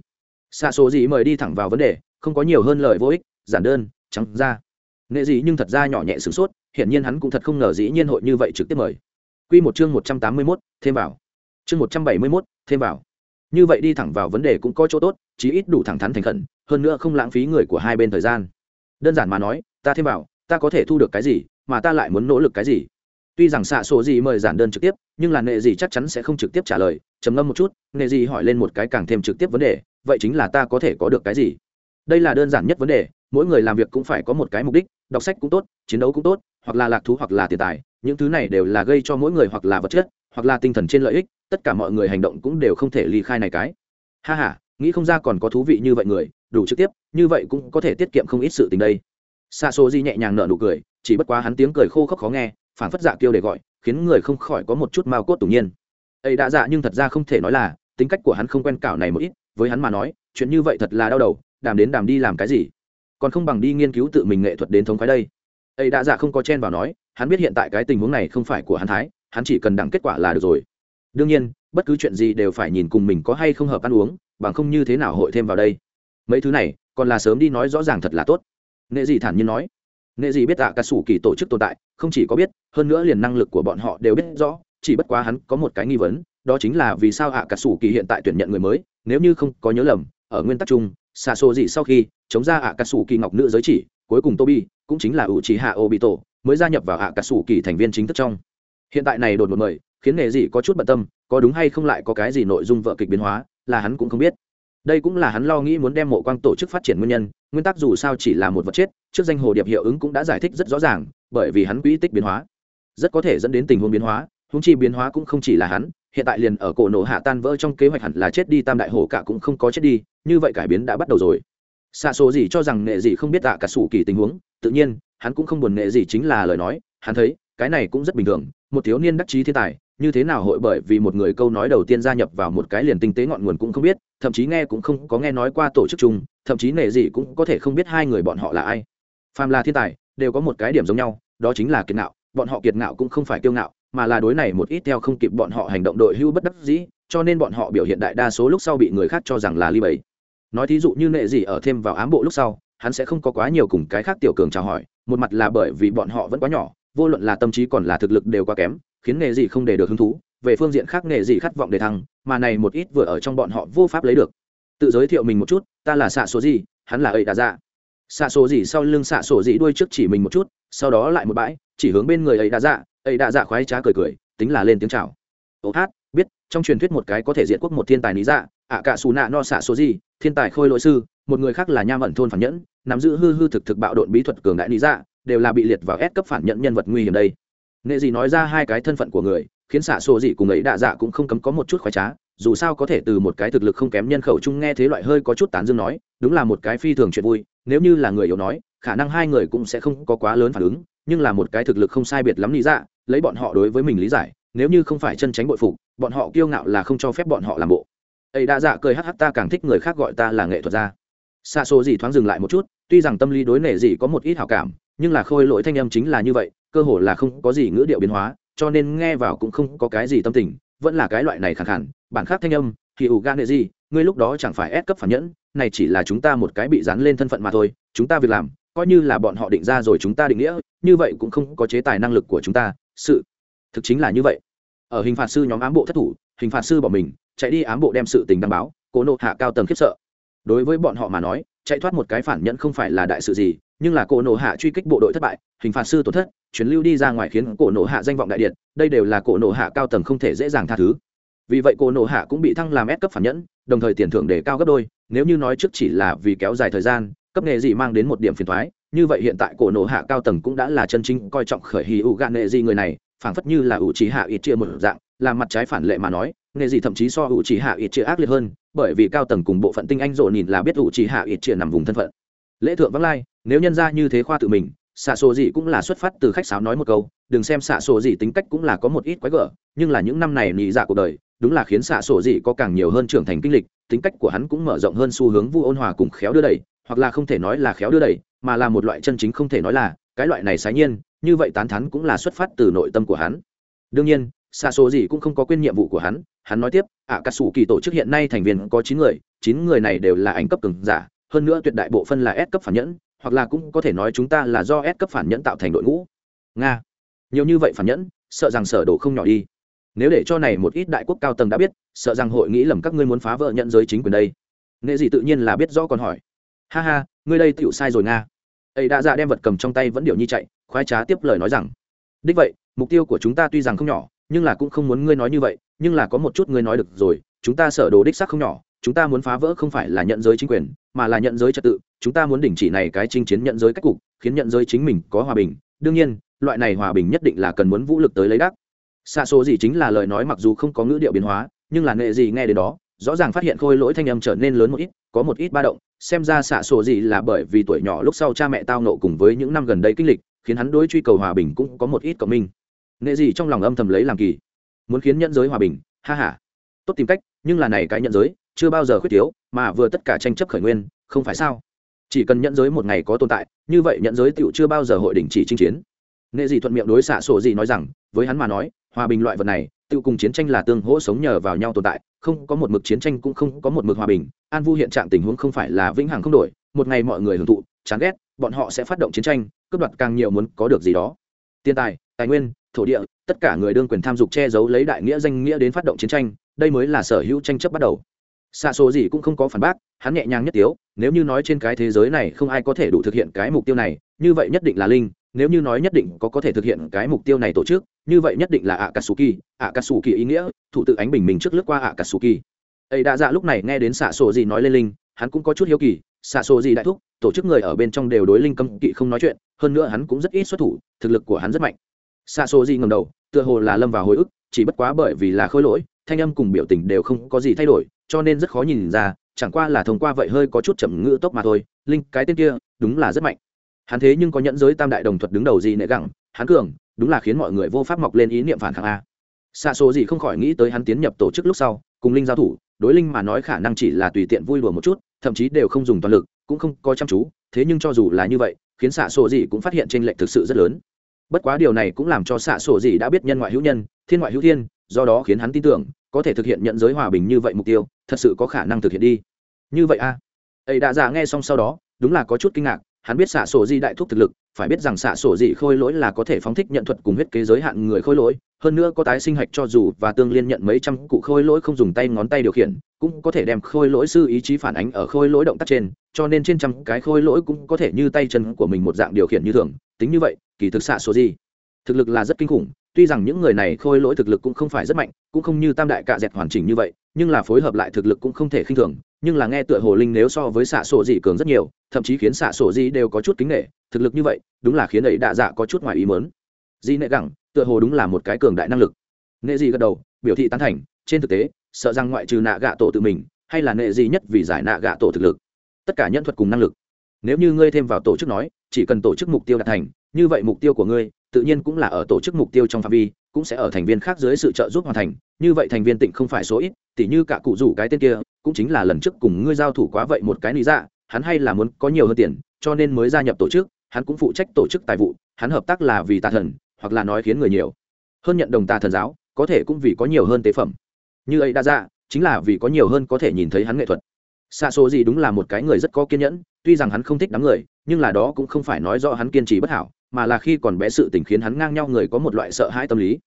xa số gì mời đi thẳng vào vấn đề không có nhiều hơn lời vô ích giản đơn trắng ra. Nghệ gì nhưng thật ra nhỏ nhẹ sửng sốt hiển nhiên hắn cũng thật không ngờ dĩ nhiên hội như vậy trực tiếp mời. Quy một chương một trăm tám mươi 181, thêm vào. Chương một trăm bảy mươi 171, thêm vào như vậy đi thẳng vào vấn đề cũng có chỗ tốt, chí ít đủ thẳng thắn thành khẩn, hơn nữa không lãng phí người của hai bên thời gian. Đơn giản mà nói, ta thêm vào, ta có thể thu được cái gì, mà ta lại muốn nỗ lực cái gì? Tuy rằng xạ sổ gì mời giản đơn trực tiếp, nhưng là nệ gì chắc chắn sẽ không trực tiếp trả lời, trầm ngâm một chút, nệ gì hỏi lên một cái càng thêm trực tiếp vấn đề, vậy chính là ta có thể có được cái gì? Đây là đơn giản nhất vấn đề, mỗi người làm việc cũng phải có một cái mục đích, đọc sách cũng tốt, chiến đấu cũng tốt, hoặc là lạc thú hoặc là tiền tài, những thứ này đều là gây cho mỗi người hoặc là vật chất, hoặc là tinh thần trên lợi ích tất cả mọi người hành động cũng đều không thể ly khai này cái. Ha ha, nghĩ không ra còn có thú vị như vậy người, đủ trực tiếp, như vậy cũng có thể tiết kiệm không ít sự tình đây. Xa xô di nhẹ nhàng nở nụ cười, chỉ bất quá hắn tiếng cười khô khốc khó nghe phản phất dạ kêu để gọi, khiến người không khỏi có một chút mao cốt tủng nhiên. Ấy đã dạ nhưng thật ra không thể nói là, tính cách của hắn không quen cảo này một ít, với hắn mà nói, chuyện như vậy thật là đau đầu, đàm đến đàm đi làm cái gì? Còn không bằng đi nghiên cứu tự mình nghệ thuật đến thống khoái đây. Ấy đã dạ không có chen vào nói, hắn biết hiện tại cái tình huống này không phải của hắn thái, hắn chỉ cần đặng kết quả là được rồi đương nhiên, bất cứ chuyện gì đều phải nhìn cùng mình có hay không hợp ăn uống, bằng không như thế nào hội thêm vào đây. Mấy thứ này, còn là sớm đi nói rõ ràng thật là tốt. Nghệ dị thản nhiên nói. Nghệ dị biết tạ cả sủ kỳ tổ chức tồn tại, không chỉ có biết, hơn nữa liền năng lực của bọn họ đều biết rõ, chỉ bất quá hắn có một cái nghi vấn, đó chính là vì sao ạ cả sủ kỳ hiện tại tuyển nhận người mới, nếu như không có nhớ lầm, ở nguyên tắc chung xa xô gì sau khi chống ra ạ cả sủ kỳ ngọc nữ giới chỉ, cuối cùng tobi cũng chính là ủ trí hạ ô bị tổ mới gia nhập vào ạ cả sủ kỳ thành viên chính thức trong. Hiện tại này đột một mời khiến nghề gì có chút bận tâm, có đúng hay không lại có cái gì nội dung vợ kịch biến hóa, là hắn cũng không biết. Đây cũng là hắn lo nghĩ muốn đem mộ quang tổ chức phát triển nguyên nhân, nguyên tắc dù sao chỉ là một vật chết, trước danh hồ điệp hiệu ứng cũng đã giải thích rất rõ ràng, bởi vì hắn quỹ tích biến hóa, rất có thể dẫn đến tình huống biến hóa húng chi biến hóa cũng không chỉ là hắn, hiện tại liền ở cổ nổ hạ tan vỡ trong kế hoạch hẳn là chết đi tam đại hồ cả cũng không có chết đi, như vậy cải biến đã bắt đầu rồi. Xa số gì cho rằng nghệ gì không biết tạ cả sủ kỳ tình huống, tự nhiên, hắn cũng không buồn nghệ gì chính là lời nói, hắn thấy, cái này cũng rất bình thường một thiếu niên đắc chí thiên tài, như thế nào hội bởi vì một người câu nói đầu tiên gia nhập vào một cái liền tinh tế ngọn nguồn cũng không biết, thậm chí nghe cũng không có nghe nói qua tổ chức chung, thậm chí nể gì cũng có thể không biết hai người bọn họ là ai. Phàm là thiên tài, đều có một cái điểm giống nhau, đó chính là kiệt ngạo, bọn họ kiệt ngạo cũng không phải kiêu ngạo, mà là đối này một ít theo không kịp bọn họ hành động đội hưu bất đắc dĩ, cho nên bọn họ biểu hiện đại đa số lúc sau bị người khác cho rằng là ly bẫy nói thí dụ như nệ gì ở thêm vào ám bộ lúc sau, hắn sẽ không có quá nhiều cùng cái khác tiểu cường chào hỏi, một mặt là bởi vì bọn họ vẫn quá nhỏ vô luận là tâm trí còn là thực lực đều quá kém, khiến nghề gì không để được hứng thú, về phương diện khác nghề gì khát vọng để thăng, mà này một ít vừa ở trong bọn họ vô pháp lấy được. Tự giới thiệu mình một chút, ta là xạ số gì hắn là ấy đã ra xạ số gì sau lưng xạ số gì đuôi trước chỉ mình một chút, sau đó lại một bãi, chỉ hướng bên người ấy đã dạ ấy đã dạ khoái trá cười cười, tính là lên tiếng chào. Ô hát, biết, trong truyền thuyết một cái có thể diện quốc một thiên tài lý dạ ạ cả xù nạ no xạ số gì thiên tài khôi lỗi sư, một người khác là nham ẩn thôn phản nhẫn, nắm giữ hư hư thực thực bạo độn bí thuật cường đại lý dạ đều là bị liệt vào ép cấp phản nhận nhân vật nguy hiểm đây. Nghệ gì nói ra hai cái thân phận của người, khiến xạ sổ dị cùng ấy đạ dạ cũng không cấm có một chút khoái trá, dù sao có thể từ một cái thực lực không kém nhân khẩu chung nghe thế loại hơi có chút tán dương nói, đúng là một cái phi thường chuyện vui, nếu như là người yếu nói, khả năng hai người cũng sẽ không có quá lớn phản ứng, nhưng là một cái thực lực không sai biệt lắm lý dạ lấy bọn họ đối với mình lý giải, nếu như không phải chân tránh bội phục, bọn họ kiêu ngạo là không cho phép bọn họ làm bộ. Ấy đa dạ cười hắc hắc, ta càng thích người khác gọi ta là nghệ thuật gia. Xa số gì thoáng dừng lại một chút, tuy rằng tâm lý đối nể gì có một ít hảo cảm nhưng là khôi lỗi thanh âm chính là như vậy, cơ hồ là không có gì ngữ điệu biến hóa, cho nên nghe vào cũng không có cái gì tâm tình, vẫn là cái loại này khẳng khẳng, bản khác thanh âm, thì ủ gan nệ gì, ngươi lúc đó chẳng phải ép cấp phản nhẫn, này chỉ là chúng ta một cái bị dán lên thân phận mà thôi, chúng ta việc làm, coi như là bọn họ định ra rồi chúng ta định nghĩa, như vậy cũng không có chế tài năng lực của chúng ta, sự thực chính là như vậy. Ở hình phạt sư nhóm ám bộ thất thủ, hình phạt sư bỏ mình, chạy đi ám bộ đem sự tình đăng báo, cố nộ hạ cao tầng khiếp sợ. Đối với bọn họ mà nói, chạy thoát một cái phản nhẫn không phải là đại sự gì nhưng là cổ nổ hạ truy kích bộ đội thất bại, hình phạt sư tổn thất chuyến lưu đi ra ngoài khiến cổ nổ hạ danh vọng đại điện, đây đều là cổ nổ hạ cao tầng không thể dễ dàng tha thứ. Vì vậy cổ nổ hạ cũng bị thăng làm ép cấp phản nhẫn, đồng thời tiền thưởng để cao gấp đôi, nếu như nói trước chỉ là vì kéo dài thời gian, cấp nghề gì mang đến một điểm phiền thoái như vậy hiện tại cổ nổ hạ cao tầng cũng đã là chân chính coi trọng khởi hì ủ gạn nghệ gì người này, phảng phất như là ủ trí hạ ít chia một dạng làm mặt trái phản lệ mà nói nghề gì thậm chí so ủ trí hạ ít chia ác liệt hơn, bởi vì cao tầng cùng bộ phận tinh anh rộ nhìn là biết ủ trí hạ ít chia nằm vùng thân phận. Lễ thượng vắng lai nếu nhân ra như thế khoa tự mình xạ sổ gì cũng là xuất phát từ khách sáo nói một câu đừng xem xạ sổ gì tính cách cũng là có một ít quái gở nhưng là những năm này nhị dạ cuộc đời đúng là khiến xạ sổ gì có càng nhiều hơn trưởng thành kinh lịch tính cách của hắn cũng mở rộng hơn xu hướng vu ôn hòa cùng khéo đưa đẩy hoặc là không thể nói là khéo đưa đẩy mà là một loại chân chính không thể nói là cái loại này sái nhiên như vậy tán thắn cũng là xuất phát từ nội tâm của hắn. Đương nhiên xạ sổ gì cũng không có quên nhiệm vụ của hắn hắn nói tiếp ạ cà sủ kỳ tổ chức hiện nay thành viên có chín người chín người này đều là ảnh cấp cường giả hơn nữa tuyệt đại bộ phân là S cấp phản nhẫn, hoặc là cũng có thể nói chúng ta là do S cấp phản nhẫn tạo thành đội ngũ. Nga. Nhiều như vậy phản nhẫn, sợ rằng sở đồ không nhỏ đi. Nếu để cho này một ít đại quốc cao tầng đã biết, sợ rằng hội nghĩ lầm các ngươi muốn phá vỡ nhận giới chính quyền đây. Nghệ gì tự nhiên là biết rõ còn hỏi. Ha ha, ngươi đây tiểu sai rồi nga. Ấy đã dạ đem vật cầm trong tay vẫn điều nhi chạy, khoái trá tiếp lời nói rằng: "Đích vậy, mục tiêu của chúng ta tuy rằng không nhỏ, nhưng là cũng không muốn ngươi nói như vậy, nhưng là có một chút ngươi nói được rồi, chúng ta sở đồ đích xác không nhỏ, chúng ta muốn phá vỡ không phải là nhận giới chính quyền, mà là nhận giới trật tự. Chúng ta muốn đình chỉ này cái chinh chiến nhận giới cách cục, khiến nhận giới chính mình có hòa bình. Đương nhiên, loại này hòa bình nhất định là cần muốn vũ lực tới lấy đắc. Xa số gì chính là lời nói mặc dù không có ngữ điệu biến hóa, nhưng là nghệ gì nghe đến đó, rõ ràng phát hiện khôi lỗi thanh âm trở nên lớn một ít, có một ít ba động. Xem ra xạ sổ gì là bởi vì tuổi nhỏ lúc sau cha mẹ tao nộ cùng với những năm gần đây kinh lịch, khiến hắn đối truy cầu hòa bình cũng có một ít cộng minh. Nghệ gì trong lòng âm thầm lấy làm kỳ, muốn khiến nhận giới hòa bình, ha ha. Tốt tìm cách, nhưng là này cái nhận giới chưa bao giờ khuyết thiếu, mà vừa tất cả tranh chấp khởi nguyên, không phải sao? Chỉ cần nhận giới một ngày có tồn tại, như vậy nhận giới tựu chưa bao giờ hội đình chỉ chinh chiến. Nghệ dị thuận miệng đối xạ sổ gì nói rằng, với hắn mà nói, hòa bình loại vật này tự cùng chiến tranh là tương hỗ sống nhờ vào nhau tồn tại, không có một mực chiến tranh cũng không có một mực hòa bình. An vu hiện trạng tình huống không phải là vĩnh hằng không đổi, một ngày mọi người hưởng thụ, chán ghét, bọn họ sẽ phát động chiến tranh, cướp đoạt càng nhiều muốn có được gì đó. Tiền tài tài nguyên, thổ địa, tất cả người đương quyền tham dục che giấu lấy đại nghĩa danh nghĩa đến phát động chiến tranh, đây mới là sở hữu tranh chấp bắt đầu xa số gì cũng không có phản bác, hắn nhẹ nhàng nhất tiếu, nếu như nói trên cái thế giới này không ai có thể đủ thực hiện cái mục tiêu này, như vậy nhất định là linh, nếu như nói nhất định có có thể thực hiện cái mục tiêu này tổ chức, như vậy nhất định là ạ katsuki ạ kỳ ý nghĩa, thủ tự ánh bình mình trước lướt qua ạ kỳ. ấy đã dạ lúc này nghe đến xạ sổ gì nói lên linh, hắn cũng có chút hiếu kỳ, xạ sổ gì đại thúc, tổ chức người ở bên trong đều đối linh cấm kỵ không nói chuyện, hơn nữa hắn cũng rất ít xuất thủ, thực lực của hắn rất mạnh xạ sổ gì ngầm đầu, tựa hồ là lâm vào hồi ức, chỉ bất quá bởi vì là khôi lỗi, thanh âm cùng biểu tình đều không có gì thay đổi cho nên rất khó nhìn ra, chẳng qua là thông qua vậy hơi có chút chậm ngữ tốc mà thôi. Linh, cái tên kia, đúng là rất mạnh. Hắn thế nhưng có nhẫn giới tam đại đồng thuật đứng đầu gì nệ gẳng, hắn cường, đúng là khiến mọi người vô pháp mọc lên ý niệm phản kháng a. Xa số gì không khỏi nghĩ tới hắn tiến nhập tổ chức lúc sau, cùng linh giao thủ, đối linh mà nói khả năng chỉ là tùy tiện vui đùa một chút, thậm chí đều không dùng toàn lực, cũng không có chăm chú, thế nhưng cho dù là như vậy, khiến xạ sổ gì cũng phát hiện trên lệnh thực sự rất lớn. Bất quá điều này cũng làm cho xạ sổ gì đã biết nhân ngoại hữu nhân, thiên ngoại hữu thiên, do đó khiến hắn tin tưởng, có thể thực hiện nhận giới hòa bình như vậy mục tiêu thật sự có khả năng thực hiện đi như vậy a à. ấy đã già nghe xong sau đó, đúng là có chút kinh ngạc, hắn biết xạ sổ di đại thúc thực lực, phải biết rằng xạ sổ dị khôi lỗi là có thể phóng thích nhận thuật cùng huyết kế giới hạn người khôi lỗi, hơn nữa có tái sinh hạch cho dù và tương liên nhận mấy trăm cụ khôi lỗi không dùng tay ngón tay điều khiển, cũng có thể đem khôi lỗi sư ý chí phản ánh ở khôi lỗi động tác trên, cho nên trên trăm cái khôi lỗi cũng có thể như tay chân của mình một dạng điều khiển như thường, tính như vậy, kỳ thực xạ sổ gì thực lực là rất kinh khủng tuy rằng những người này khôi lỗi thực lực cũng không phải rất mạnh, cũng không như tam đại cạ dẹt hoàn chỉnh như vậy, nhưng là phối hợp lại thực lực cũng không thể khinh thường, nhưng là nghe tựa hồ linh nếu so với xạ sổ dị cường rất nhiều, thậm chí khiến xạ sổ dị đều có chút kính nghệ thực lực như vậy, đúng là khiến ấy đạ dạ có chút ngoài ý mớn dị nệ gẳng, tựa hồ đúng là một cái cường đại năng lực. Nệ dị gật đầu, biểu thị tán thành, trên thực tế, sợ rằng ngoại trừ nạ gạ tổ tự mình, hay là nệ dị nhất vì giải nạ gạ tổ thực lực. Tất cả nhân thuật cùng năng lực. Nếu như ngươi thêm vào tổ chức nói, chỉ cần tổ chức mục tiêu đạt thành, như vậy mục tiêu của ngươi tự nhiên cũng là ở tổ chức mục tiêu trong phạm vi, cũng sẽ ở thành viên khác dưới sự trợ giúp hoàn thành. Như vậy thành viên tịnh không phải số ít, tỉ như cả cụ rủ cái tên kia, cũng chính là lần trước cùng ngươi giao thủ quá vậy một cái lý dạ hắn hay là muốn có nhiều hơn tiền, cho nên mới gia nhập tổ chức, hắn cũng phụ trách tổ chức tài vụ, hắn hợp tác là vì tà thần, hoặc là nói khiến người nhiều. Hơn nhận đồng tà thần giáo, có thể cũng vì có nhiều hơn tế phẩm. Như ấy đã ra, chính là vì có nhiều hơn có thể nhìn thấy hắn nghệ thuật. Xa số gì đúng là một cái người rất có kiên nhẫn, tuy rằng hắn không thích đám người, nhưng là đó cũng không phải nói do hắn kiên trì bất hảo mà là khi còn bé sự tình khiến hắn ngang nhau người có một loại sợ hãi tâm lý.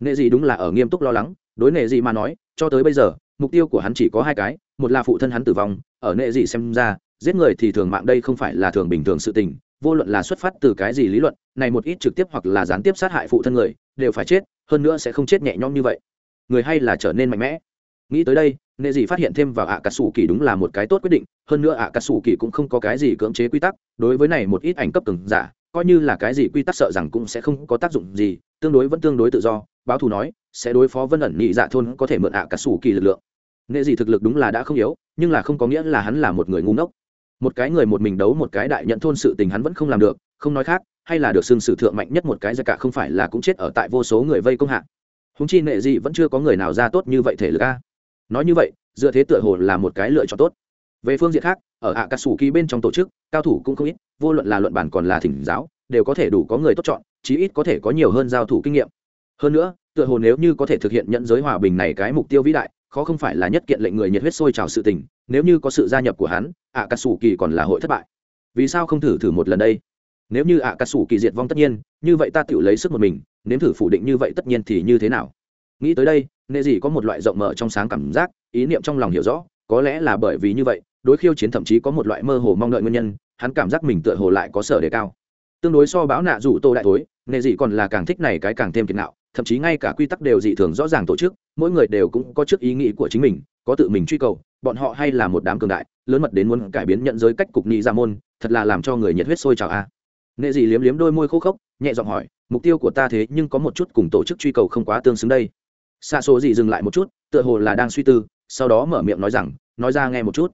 Nệ gì đúng là ở nghiêm túc lo lắng, đối nệ gì mà nói, cho tới bây giờ, mục tiêu của hắn chỉ có hai cái, một là phụ thân hắn tử vong, ở nệ gì xem ra, giết người thì thường mạng đây không phải là thường bình thường sự tình, vô luận là xuất phát từ cái gì lý luận, này một ít trực tiếp hoặc là gián tiếp sát hại phụ thân người, đều phải chết, hơn nữa sẽ không chết nhẹ nhõm như vậy. Người hay là trở nên mạnh mẽ nghĩ tới đây, nệ dị phát hiện thêm vào ạ cà sủ kỳ đúng là một cái tốt quyết định, hơn nữa ạ cà sủ kỳ cũng không có cái gì cưỡng chế quy tắc, đối với này một ít ảnh cấp từng giả, coi như là cái gì quy tắc sợ rằng cũng sẽ không có tác dụng gì, tương đối vẫn tương đối tự do, báo thù nói, sẽ đối phó vân ẩn nhị dạ thôn có thể mượn ạ cà sủ kỳ lực lượng. Nghệ dị thực lực đúng là đã không yếu, nhưng là không có nghĩa là hắn là một người ngu ngốc. Một cái người một mình đấu một cái đại nhận thôn sự tình hắn vẫn không làm được, không nói khác, hay là được xưng sử thượng mạnh nhất một cái ra cả không phải là cũng chết ở tại vô số người vây công hạ. Húng chi nệ dị vẫn chưa có người nào ra tốt như vậy thể lực a nói như vậy, dựa thế tựa hồ là một cái lựa chọn tốt. Về phương diện khác, ở ạ cà sủ kỳ bên trong tổ chức, cao thủ cũng không ít, vô luận là luận bản còn là thỉnh giáo, đều có thể đủ có người tốt chọn, chí ít có thể có nhiều hơn giao thủ kinh nghiệm. Hơn nữa, tựa hồ nếu như có thể thực hiện nhận giới hòa bình này cái mục tiêu vĩ đại, khó không phải là nhất kiện lệnh người nhiệt huyết sôi trào sự tình, nếu như có sự gia nhập của hắn ạ cà sủ kỳ còn là hội thất bại. Vì sao không thử thử một lần đây? Nếu như ạ cà sủ kỳ diệt vong tất nhiên, như vậy ta tự lấy sức một mình nếu thử phủ định như vậy tất nhiên thì như thế nào? Nghĩ tới đây, nệ gì có một loại rộng mở trong sáng cảm giác, ý niệm trong lòng hiểu rõ, có lẽ là bởi vì như vậy, đối khiêu chiến thậm chí có một loại mơ hồ mong đợi nguyên nhân, hắn cảm giác mình tựa hồ lại có sở đề cao. Tương đối so báo nạ rủ tô đại tối nệ dị còn là càng thích này cái càng thêm kiệt nạo thậm chí ngay cả quy tắc đều dị thường rõ ràng tổ chức, mỗi người đều cũng có trước ý nghĩ của chính mình, có tự mình truy cầu, bọn họ hay là một đám cường đại, lớn mật đến muốn cải biến nhận giới cách cục ni ra dạ môn, thật là làm cho người nhiệt huyết sôi trào a. À. nệ dị liếm liếm đôi môi khô khốc, nhẹ giọng hỏi, mục tiêu của ta thế nhưng có một chút cùng tổ chức truy cầu không quá tương xứng đây xa số gì dừng lại một chút, tựa hồ là đang suy tư, sau đó mở miệng nói rằng, nói ra nghe một chút.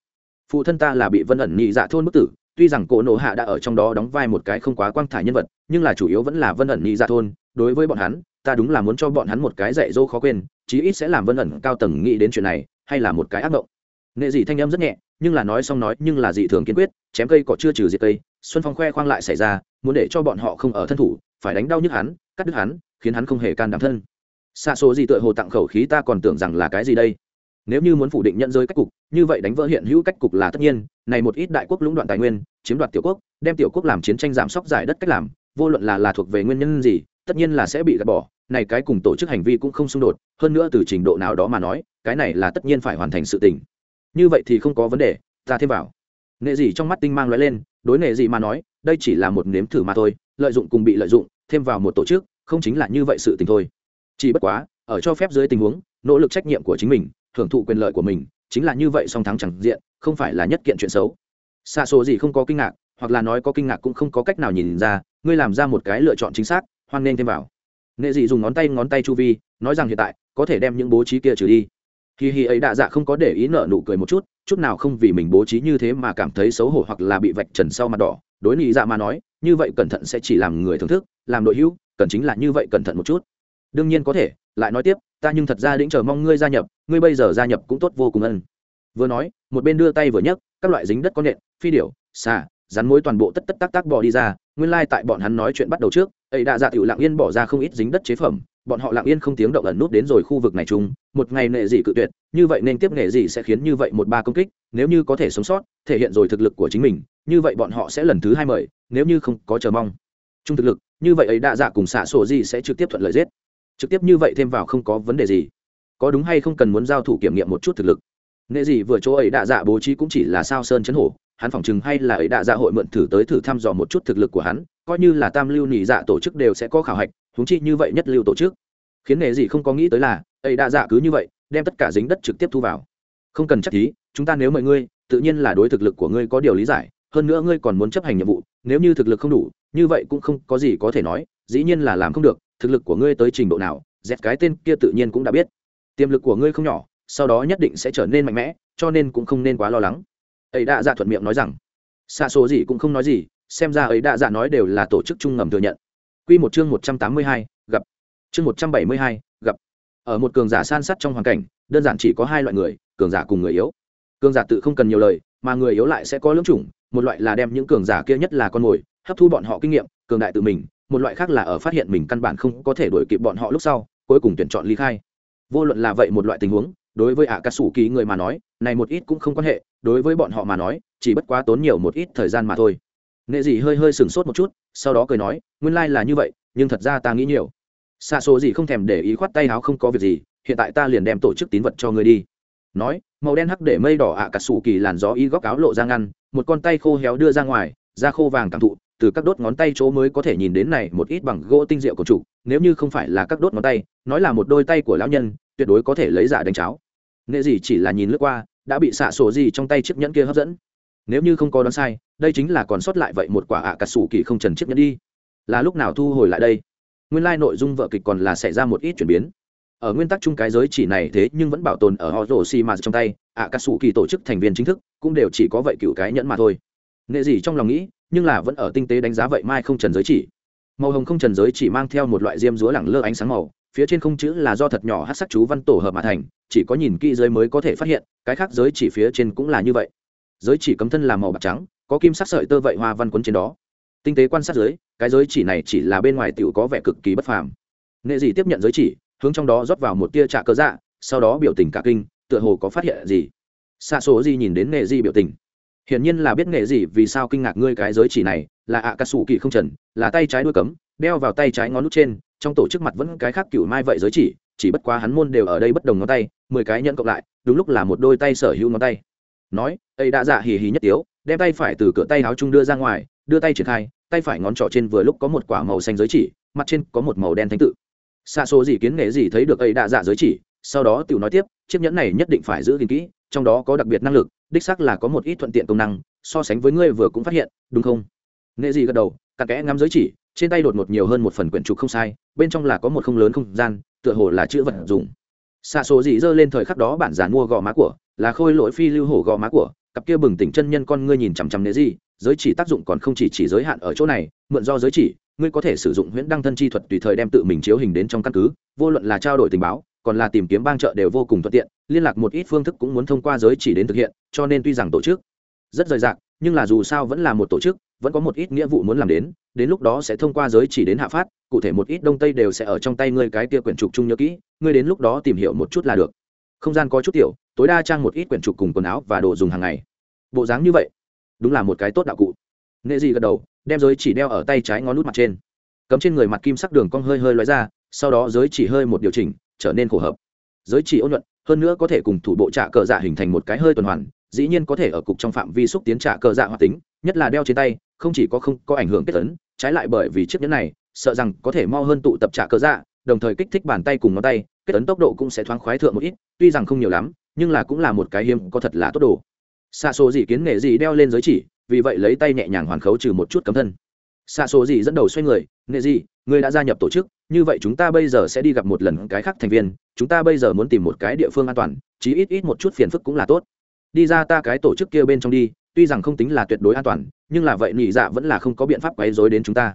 Phụ thân ta là bị vân ẩn nhị dạ thôn bức tử, tuy rằng cổ nổ hạ đã ở trong đó đóng vai một cái không quá quang thải nhân vật, nhưng là chủ yếu vẫn là vân ẩn nhị dạ thôn. Đối với bọn hắn, ta đúng là muốn cho bọn hắn một cái dạy dỗ khó quên, chí ít sẽ làm vân ẩn cao tầng nghĩ đến chuyện này, hay là một cái ác mộng. Nghệ dị thanh âm rất nhẹ, nhưng là nói xong nói, nhưng là dị thường kiên quyết, chém cây cỏ chưa trừ diệt cây, xuân phong khoe khoang lại xảy ra, muốn để cho bọn họ không ở thân thủ, phải đánh đau nhức hắn, cắt đứt hắn, khiến hắn không hề can đảm thân xa số gì tựa hồ tặng khẩu khí ta còn tưởng rằng là cái gì đây. Nếu như muốn phủ định nhận giới cách cục, như vậy đánh vỡ hiện hữu cách cục là tất nhiên, này một ít đại quốc lũng đoạn tài nguyên, chiếm đoạt tiểu quốc, đem tiểu quốc làm chiến tranh giảm sóc giải đất cách làm, vô luận là là thuộc về nguyên nhân gì, tất nhiên là sẽ bị gạt bỏ, này cái cùng tổ chức hành vi cũng không xung đột, hơn nữa từ trình độ nào đó mà nói, cái này là tất nhiên phải hoàn thành sự tình. Như vậy thì không có vấn đề, ta thêm vào. Nệ gì trong mắt tinh mang lóe lên, đối nệ gì mà nói, đây chỉ là một nếm thử mà thôi, lợi dụng cùng bị lợi dụng, thêm vào một tổ chức, không chính là như vậy sự tình thôi chỉ bất quá, ở cho phép dưới tình huống, nỗ lực trách nhiệm của chính mình, hưởng thụ quyền lợi của mình, chính là như vậy song thắng chẳng diện, không phải là nhất kiện chuyện xấu. Xa số gì không có kinh ngạc, hoặc là nói có kinh ngạc cũng không có cách nào nhìn ra, ngươi làm ra một cái lựa chọn chính xác, hoan nên thêm vào. Nghệ dị dùng ngón tay ngón tay chu vi, nói rằng hiện tại, có thể đem những bố trí kia trừ đi. Khi hi ấy đạ dạ không có để ý nợ nụ cười một chút chút nào không vì mình bố trí như thế mà cảm thấy xấu hổ hoặc là bị vạch trần sau mặt đỏ. Đối nghị dạ mà nói, như vậy cẩn thận sẽ chỉ làm người thưởng thức, làm đội hữu, cần chính là như vậy cẩn thận một chút đương nhiên có thể, lại nói tiếp, ta nhưng thật ra đĩnh chờ mong ngươi gia nhập, ngươi bây giờ gia nhập cũng tốt vô cùng ân. Vừa nói, một bên đưa tay vừa nhấc, các loại dính đất con nện, phi điểu, xà, rắn mối toàn bộ tất tất tác tác bỏ đi ra, nguyên lai、like、tại bọn hắn nói chuyện bắt đầu trước, ấy đã dạ tiểu lặng yên bỏ ra không ít dính đất chế phẩm, bọn họ lặng yên không tiếng động ẩn nút đến rồi khu vực này chung, một ngày nệ dị cự tuyệt, như vậy nên tiếp nghệ dị sẽ khiến như vậy một ba công kích, nếu như có thể sống sót, thể hiện rồi thực lực của chính mình, như vậy bọn họ sẽ lần thứ hai mời, nếu như không có chờ mong. Chung thực lực, như vậy ấy đã dạ cùng xạ sổ gì sẽ trực tiếp thuận lợi giết trực tiếp như vậy thêm vào không có vấn đề gì. Có đúng hay không cần muốn giao thủ kiểm nghiệm một chút thực lực? Nệ gì vừa chỗ ấy đạ dạ bố trí cũng chỉ là sao sơn chấn hổ, hắn phỏng chừng hay là ấy đạ dạ hội mượn thử tới thử thăm dò một chút thực lực của hắn, coi như là tam lưu nhị dạ tổ chức đều sẽ có khảo hạch húng chi như vậy nhất lưu tổ chức. Khiến nệ gì không có nghĩ tới là, ấy đạ dạ cứ như vậy, đem tất cả dính đất trực tiếp thu vào. Không cần chắc thí chúng ta nếu mời ngươi, tự nhiên là đối thực lực của ngươi có điều lý giải, hơn nữa ngươi còn muốn chấp hành nhiệm vụ, nếu như thực lực không đủ, như vậy cũng không có gì có thể nói, dĩ nhiên là làm không được thực lực của ngươi tới trình độ nào dẹp cái tên kia tự nhiên cũng đã biết. Tiềm lực của ngươi không nhỏ, sau đó nhất định sẽ trở nên mạnh mẽ, cho nên cũng không nên quá lo lắng. Ấy đã dạ thuận miệng nói rằng. Xa số gì cũng không nói gì, xem ra ấy đã dạ nói đều là tổ chức trung ngầm thừa nhận. Quy một chương một trăm tám mươi hai, gặp. Chương một trăm bảy mươi hai, gặp. Ở một cường giả san sát trong hoàn cảnh, đơn giản chỉ có hai loại người, cường giả cùng người yếu. Cường giả tự không cần nhiều lời, mà người yếu lại sẽ có lưỡng chủng, một loại là đem những cường giả kia nhất là con mồi, hấp thu bọn họ kinh nghiệm, cường đại tự mình một loại khác là ở phát hiện mình căn bản không có thể đuổi kịp bọn họ lúc sau, cuối cùng tuyển chọn ly khai. Vô luận là vậy một loại tình huống, đối với ạ cà sủ kỳ người mà nói, này một ít cũng không quan hệ, đối với bọn họ mà nói, chỉ bất quá tốn nhiều một ít thời gian mà thôi. Nghệ dị hơi hơi sừng sốt một chút, sau đó cười nói, nguyên lai là như vậy, nhưng thật ra ta nghĩ nhiều. Xa số gì không thèm để ý khoát tay áo không có việc gì, hiện tại ta liền đem tổ chức tín vật cho ngươi đi. Nói, màu đen hắc để mây đỏ ạ à cà sủ kỳ làn gió y góc áo lộ ra ngăn, một con tay khô héo đưa ra ngoài, da khô vàng cảm thụ từ các đốt ngón tay chỗ mới có thể nhìn đến này một ít bằng gỗ tinh diệu của chủ, nếu như không phải là các đốt ngón tay, nói là một đôi tay của lão nhân, tuyệt đối có thể lấy giả đánh cháo. Nghệ gì chỉ là nhìn lướt qua, đã bị xạ sổ gì trong tay chiếc nhẫn kia hấp dẫn. Nếu như không có đoán sai, đây chính là còn sót lại vậy một quả ạ à cà sủ kỳ không trần chiếc nhẫn đi. Là lúc nào thu hồi lại đây? Nguyên lai nội dung vợ kịch còn là xảy ra một ít chuyển biến. Ở nguyên tắc chung cái giới chỉ này thế nhưng vẫn bảo tồn ở họ rổ xi mà trong tay, ạ cà sủ kỳ tổ chức thành viên chính thức, cũng đều chỉ có vậy cựu cái nhẫn mà thôi. Nghệ gì trong lòng nghĩ nhưng là vẫn ở tinh tế đánh giá vậy mai không trần giới chỉ. Màu hồng không trần giới chỉ mang theo một loại diêm dúa lẳng lơ ánh sáng màu, phía trên không chữ là do thật nhỏ hát sắc chú văn tổ hợp mà thành, chỉ có nhìn kỹ giới mới có thể phát hiện, cái khác giới chỉ phía trên cũng là như vậy. Giới chỉ cấm thân là màu bạc trắng, có kim sắc sợi tơ vậy hoa văn quấn trên đó. Tinh tế quan sát giới, cái giới chỉ này chỉ là bên ngoài tựu có vẻ cực kỳ bất phàm. Nghệ gì tiếp nhận giới chỉ, hướng trong đó rót vào một tia trạ cơ dạ sau đó biểu tình cả kinh, tựa hồ có phát hiện gì. Xa số gì nhìn đến nghệ gì biểu tình hiển nhiên là biết nghệ gì, vì sao kinh ngạc ngươi cái giới chỉ này, là ạ cà sủ kỳ không trần, là tay trái đuôi cấm, đeo vào tay trái ngón nút trên, trong tổ chức mặt vẫn cái khác cựu mai vậy giới chỉ chỉ bất quá hắn môn đều ở đây bất đồng ngón tay, mười cái nhận cộng lại, đúng lúc là một đôi tay sở hữu ngón tay. Nói ấy đã dạ hì hì nhất tiếu, đem tay phải từ cửa tay áo trung đưa ra ngoài, đưa tay triển khai, tay phải ngón trỏ trên vừa lúc có một quả màu xanh giới chỉ, mặt trên có một màu đen thánh tự. Xa số gì kiến nghệ gì thấy được ấy đã dạ giới chỉ, sau đó tiểu nói tiếp, chiếc nhẫn này nhất định phải giữ gìn kỹ trong đó có đặc biệt năng lực, đích xác là có một ít thuận tiện công năng, so sánh với ngươi vừa cũng phát hiện, đúng không? Nghệ gì gật đầu, cặn kẽ ngắm giới chỉ, trên tay đột ngột nhiều hơn một phần quyển trục không sai, bên trong là có một không lớn không gian, tựa hồ là chữ vật dùng. Xa số gì dơ lên thời khắc đó bản giản mua gò má của, là khôi lỗi phi lưu hổ gò má của, cặp kia bừng tỉnh chân nhân con ngươi nhìn chằm chằm nghệ gì giới chỉ tác dụng còn không chỉ chỉ giới hạn ở chỗ này, mượn do giới chỉ, ngươi có thể sử dụng huyễn đăng thân chi thuật tùy thời đem tự mình chiếu hình đến trong căn cứ, vô luận là trao đổi tình báo còn là tìm kiếm bang chợ đều vô cùng thuận tiện, liên lạc một ít phương thức cũng muốn thông qua giới chỉ đến thực hiện, cho nên tuy rằng tổ chức rất rời rạc, nhưng là dù sao vẫn là một tổ chức, vẫn có một ít nghĩa vụ muốn làm đến đến lúc đó sẽ thông qua giới chỉ đến hạ phát, cụ thể một ít đông tây đều sẽ ở trong tay ngươi cái kia quyển trục chung nhớ kỹ, ngươi đến lúc đó tìm hiểu một chút là được. Không gian có chút tiểu, tối đa trang một ít quyển trục cùng quần áo và đồ dùng hàng ngày. Bộ dáng như vậy, đúng là một cái tốt đạo cụ. Nghệ gì gật đầu, đem giới chỉ đeo ở tay trái ngón nút mặt trên. Cấm trên người mặt kim sắc đường cong hơi hơi lóe ra, sau đó giới chỉ hơi một điều chỉnh trở nên khổ hợp. Giới chỉ ôn nhuận, hơn nữa có thể cùng thủ bộ trạ cờ dạ hình thành một cái hơi tuần hoàn, dĩ nhiên có thể ở cục trong phạm vi xúc tiến trạ cờ dạ hoạt tính, nhất là đeo trên tay, không chỉ có không có ảnh hưởng kết tấn trái lại bởi vì chiếc nhẫn này, sợ rằng có thể mau hơn tụ tập trạ cờ dạ đồng thời kích thích bàn tay cùng ngón tay, kết tấn tốc độ cũng sẽ thoáng khoái thượng một ít, tuy rằng không nhiều lắm, nhưng là cũng là một cái hiếm có thật là tốt đồ. Xa số gì kiến nghệ gì đeo lên giới chỉ, vì vậy lấy tay nhẹ nhàng hoàn khấu trừ một chút cấm thân xa số gì dẫn đầu xoay người nghệ gì người đã gia nhập tổ chức, như vậy chúng ta bây giờ sẽ đi gặp một lần cái khác thành viên, chúng ta bây giờ muốn tìm một cái địa phương an toàn, chí ít ít một chút phiền phức cũng là tốt. Đi ra ta cái tổ chức kia bên trong đi, tuy rằng không tính là tuyệt đối an toàn, nhưng là vậy nhị dạ vẫn là không có biện pháp quấy rối đến chúng ta.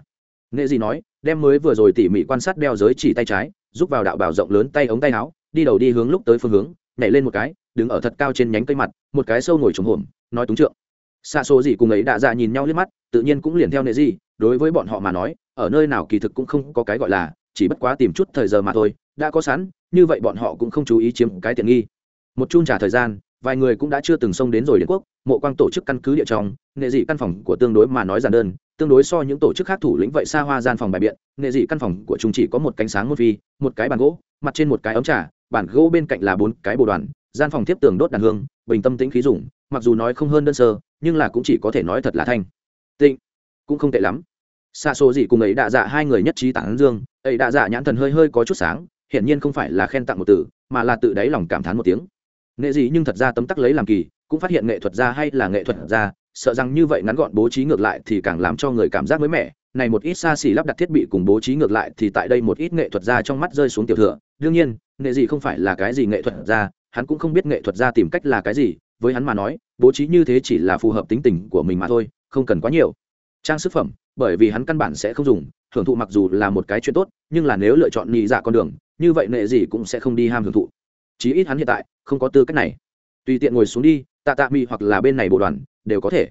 Nghệ gì nói, đem mới vừa rồi tỉ mỉ quan sát đeo giới chỉ tay trái giúp vào đạo bảo rộng lớn tay ống tay áo, đi đầu đi hướng lúc tới phương hướng, nhảy lên một cái, đứng ở thật cao trên nhánh cây mặt, một cái sâu ngồi trống hổm, nói túng trượng xa số gì cùng ấy đã ra nhìn nhau liếc mắt, tự nhiên cũng liền theo nệ gì, đối với bọn họ mà nói, ở nơi nào kỳ thực cũng không có cái gọi là, chỉ bất quá tìm chút thời giờ mà thôi, đã có sẵn, như vậy bọn họ cũng không chú ý chiếm cái tiện nghi. Một chung trả thời gian, vài người cũng đã chưa từng xông đến rồi điện quốc, mộ quang tổ chức căn cứ địa trong nghệ dị căn phòng của tương đối mà nói giản đơn, tương đối so những tổ chức khác thủ lĩnh vậy xa hoa gian phòng bài biện nghệ dị căn phòng của chúng chỉ có một cánh sáng một phi, một cái bàn gỗ, mặt trên một cái ống trà bản gỗ bên cạnh là bốn cái bồ đoàn gian phòng tiếp tường đốt đàn hương, bình tâm tĩnh khí dùng, mặc dù nói không hơn đơn sơ, nhưng là cũng chỉ có thể nói thật là thanh. Tịnh, cũng không tệ lắm. Xa số gì cùng ấy đạ dạ hai người nhất trí tản dương, ấy đạ dạ nhãn thần hơi hơi có chút sáng, hiển nhiên không phải là khen tặng một từ, mà là tự đáy lòng cảm thán một tiếng. Nghệ gì nhưng thật ra tấm tắc lấy làm kỳ, cũng phát hiện nghệ thuật gia hay là nghệ thuật gia, sợ rằng như vậy ngắn gọn bố trí ngược lại thì càng làm cho người cảm giác mới mẻ. Này một ít xa xỉ lắp đặt thiết bị cùng bố trí ngược lại thì tại đây một ít nghệ thuật gia trong mắt rơi xuống tiểu thừa. Đương nhiên, nghệ gì không phải là cái gì nghệ thuật gia hắn cũng không biết nghệ thuật ra tìm cách là cái gì, với hắn mà nói, bố trí như thế chỉ là phù hợp tính tình của mình mà thôi, không cần quá nhiều. Trang sức phẩm, bởi vì hắn căn bản sẽ không dùng hưởng thụ mặc dù là một cái chuyện tốt, nhưng là nếu lựa chọn nhị dạ con đường, như vậy nệ gì cũng sẽ không đi ham hưởng thụ. Chí ít hắn hiện tại, không có tư cách này. Tùy tiện ngồi xuống đi, tạ tạ mi hoặc là bên này bộ đoàn, đều có thể.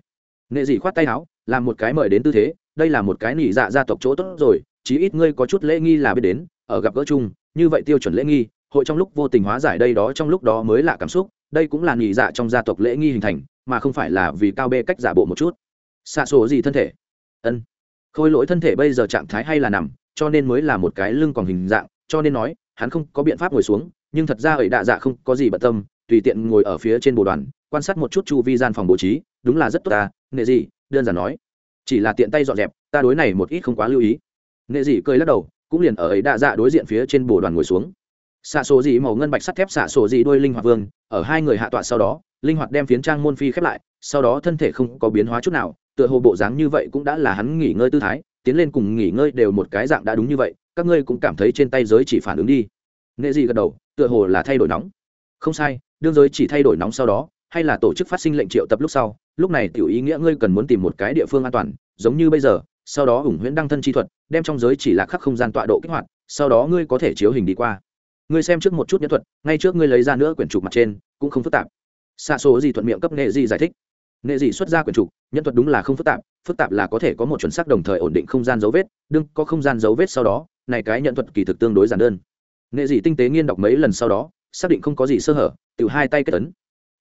Nệ gì khoát tay áo, làm một cái mời đến tư thế, đây là một cái nhị dạ gia tộc chỗ tốt rồi, chí ít ngươi có chút lễ nghi là biết đến, ở gặp gỡ chung, như vậy tiêu chuẩn lễ nghi hội trong lúc vô tình hóa giải đây đó, trong lúc đó mới là cảm xúc, đây cũng là nghỉ dạ trong gia tộc lễ nghi hình thành, mà không phải là vì cao bê cách giả bộ một chút. Xạ sổ gì thân thể? Ân. Khôi lỗi thân thể bây giờ trạng thái hay là nằm, cho nên mới là một cái lưng còn hình dạng, cho nên nói, hắn không có biện pháp ngồi xuống, nhưng thật ra ấy đạ dạ không có gì bận tâm, tùy tiện ngồi ở phía trên bồ đoàn, quan sát một chút chu vi gian phòng bố trí, đúng là rất tốt ta nghệ gì, đơn giản nói. Chỉ là tiện tay dọn dẹp, ta đối này một ít không quá lưu ý. Nghệ gì cười lắc đầu, cũng liền ở ấy đạ dạ đối diện phía trên bồ đoàn ngồi xuống xạ sổ dị màu ngân bạch sắt thép xạ sổ dị đôi linh hoạt vương, ở hai người hạ tọa sau đó, linh hoạt đem phiến trang môn phi khép lại, sau đó thân thể không có biến hóa chút nào, tựa hồ bộ dáng như vậy cũng đã là hắn nghỉ ngơi tư thái, tiến lên cùng nghỉ ngơi đều một cái dạng đã đúng như vậy, các ngươi cũng cảm thấy trên tay giới chỉ phản ứng đi. Nghệ gì gật đầu, tựa hồ là thay đổi nóng. Không sai, đương giới chỉ thay đổi nóng sau đó, hay là tổ chức phát sinh lệnh triệu tập lúc sau, lúc này tiểu ý nghĩa ngươi cần muốn tìm một cái địa phương an toàn, giống như bây giờ, sau đó ủng huyễn đăng thân chi thuật, đem trong giới chỉ lạc khắc không gian tọa độ kích hoạt, sau đó ngươi có thể chiếu hình đi qua ngươi xem trước một chút nhẫn thuật, ngay trước ngươi lấy ra nữa quyển trục mặt trên, cũng không phức tạp. Xa số gì thuận miệng cấp nghệ gì giải thích. Nghệ gì xuất ra quyển trục nhẫn thuật đúng là không phức tạp phức tạp là có thể có một chuẩn xác đồng thời ổn định không gian dấu vết đương có không gian dấu vết sau đó, này cái nhận thuật kỳ thực tương đối giản đơn. Nghệ dị tinh tế nghiên đọc mấy lần sau đó, xác định không có gì sơ hở từ hai tay kết ấn.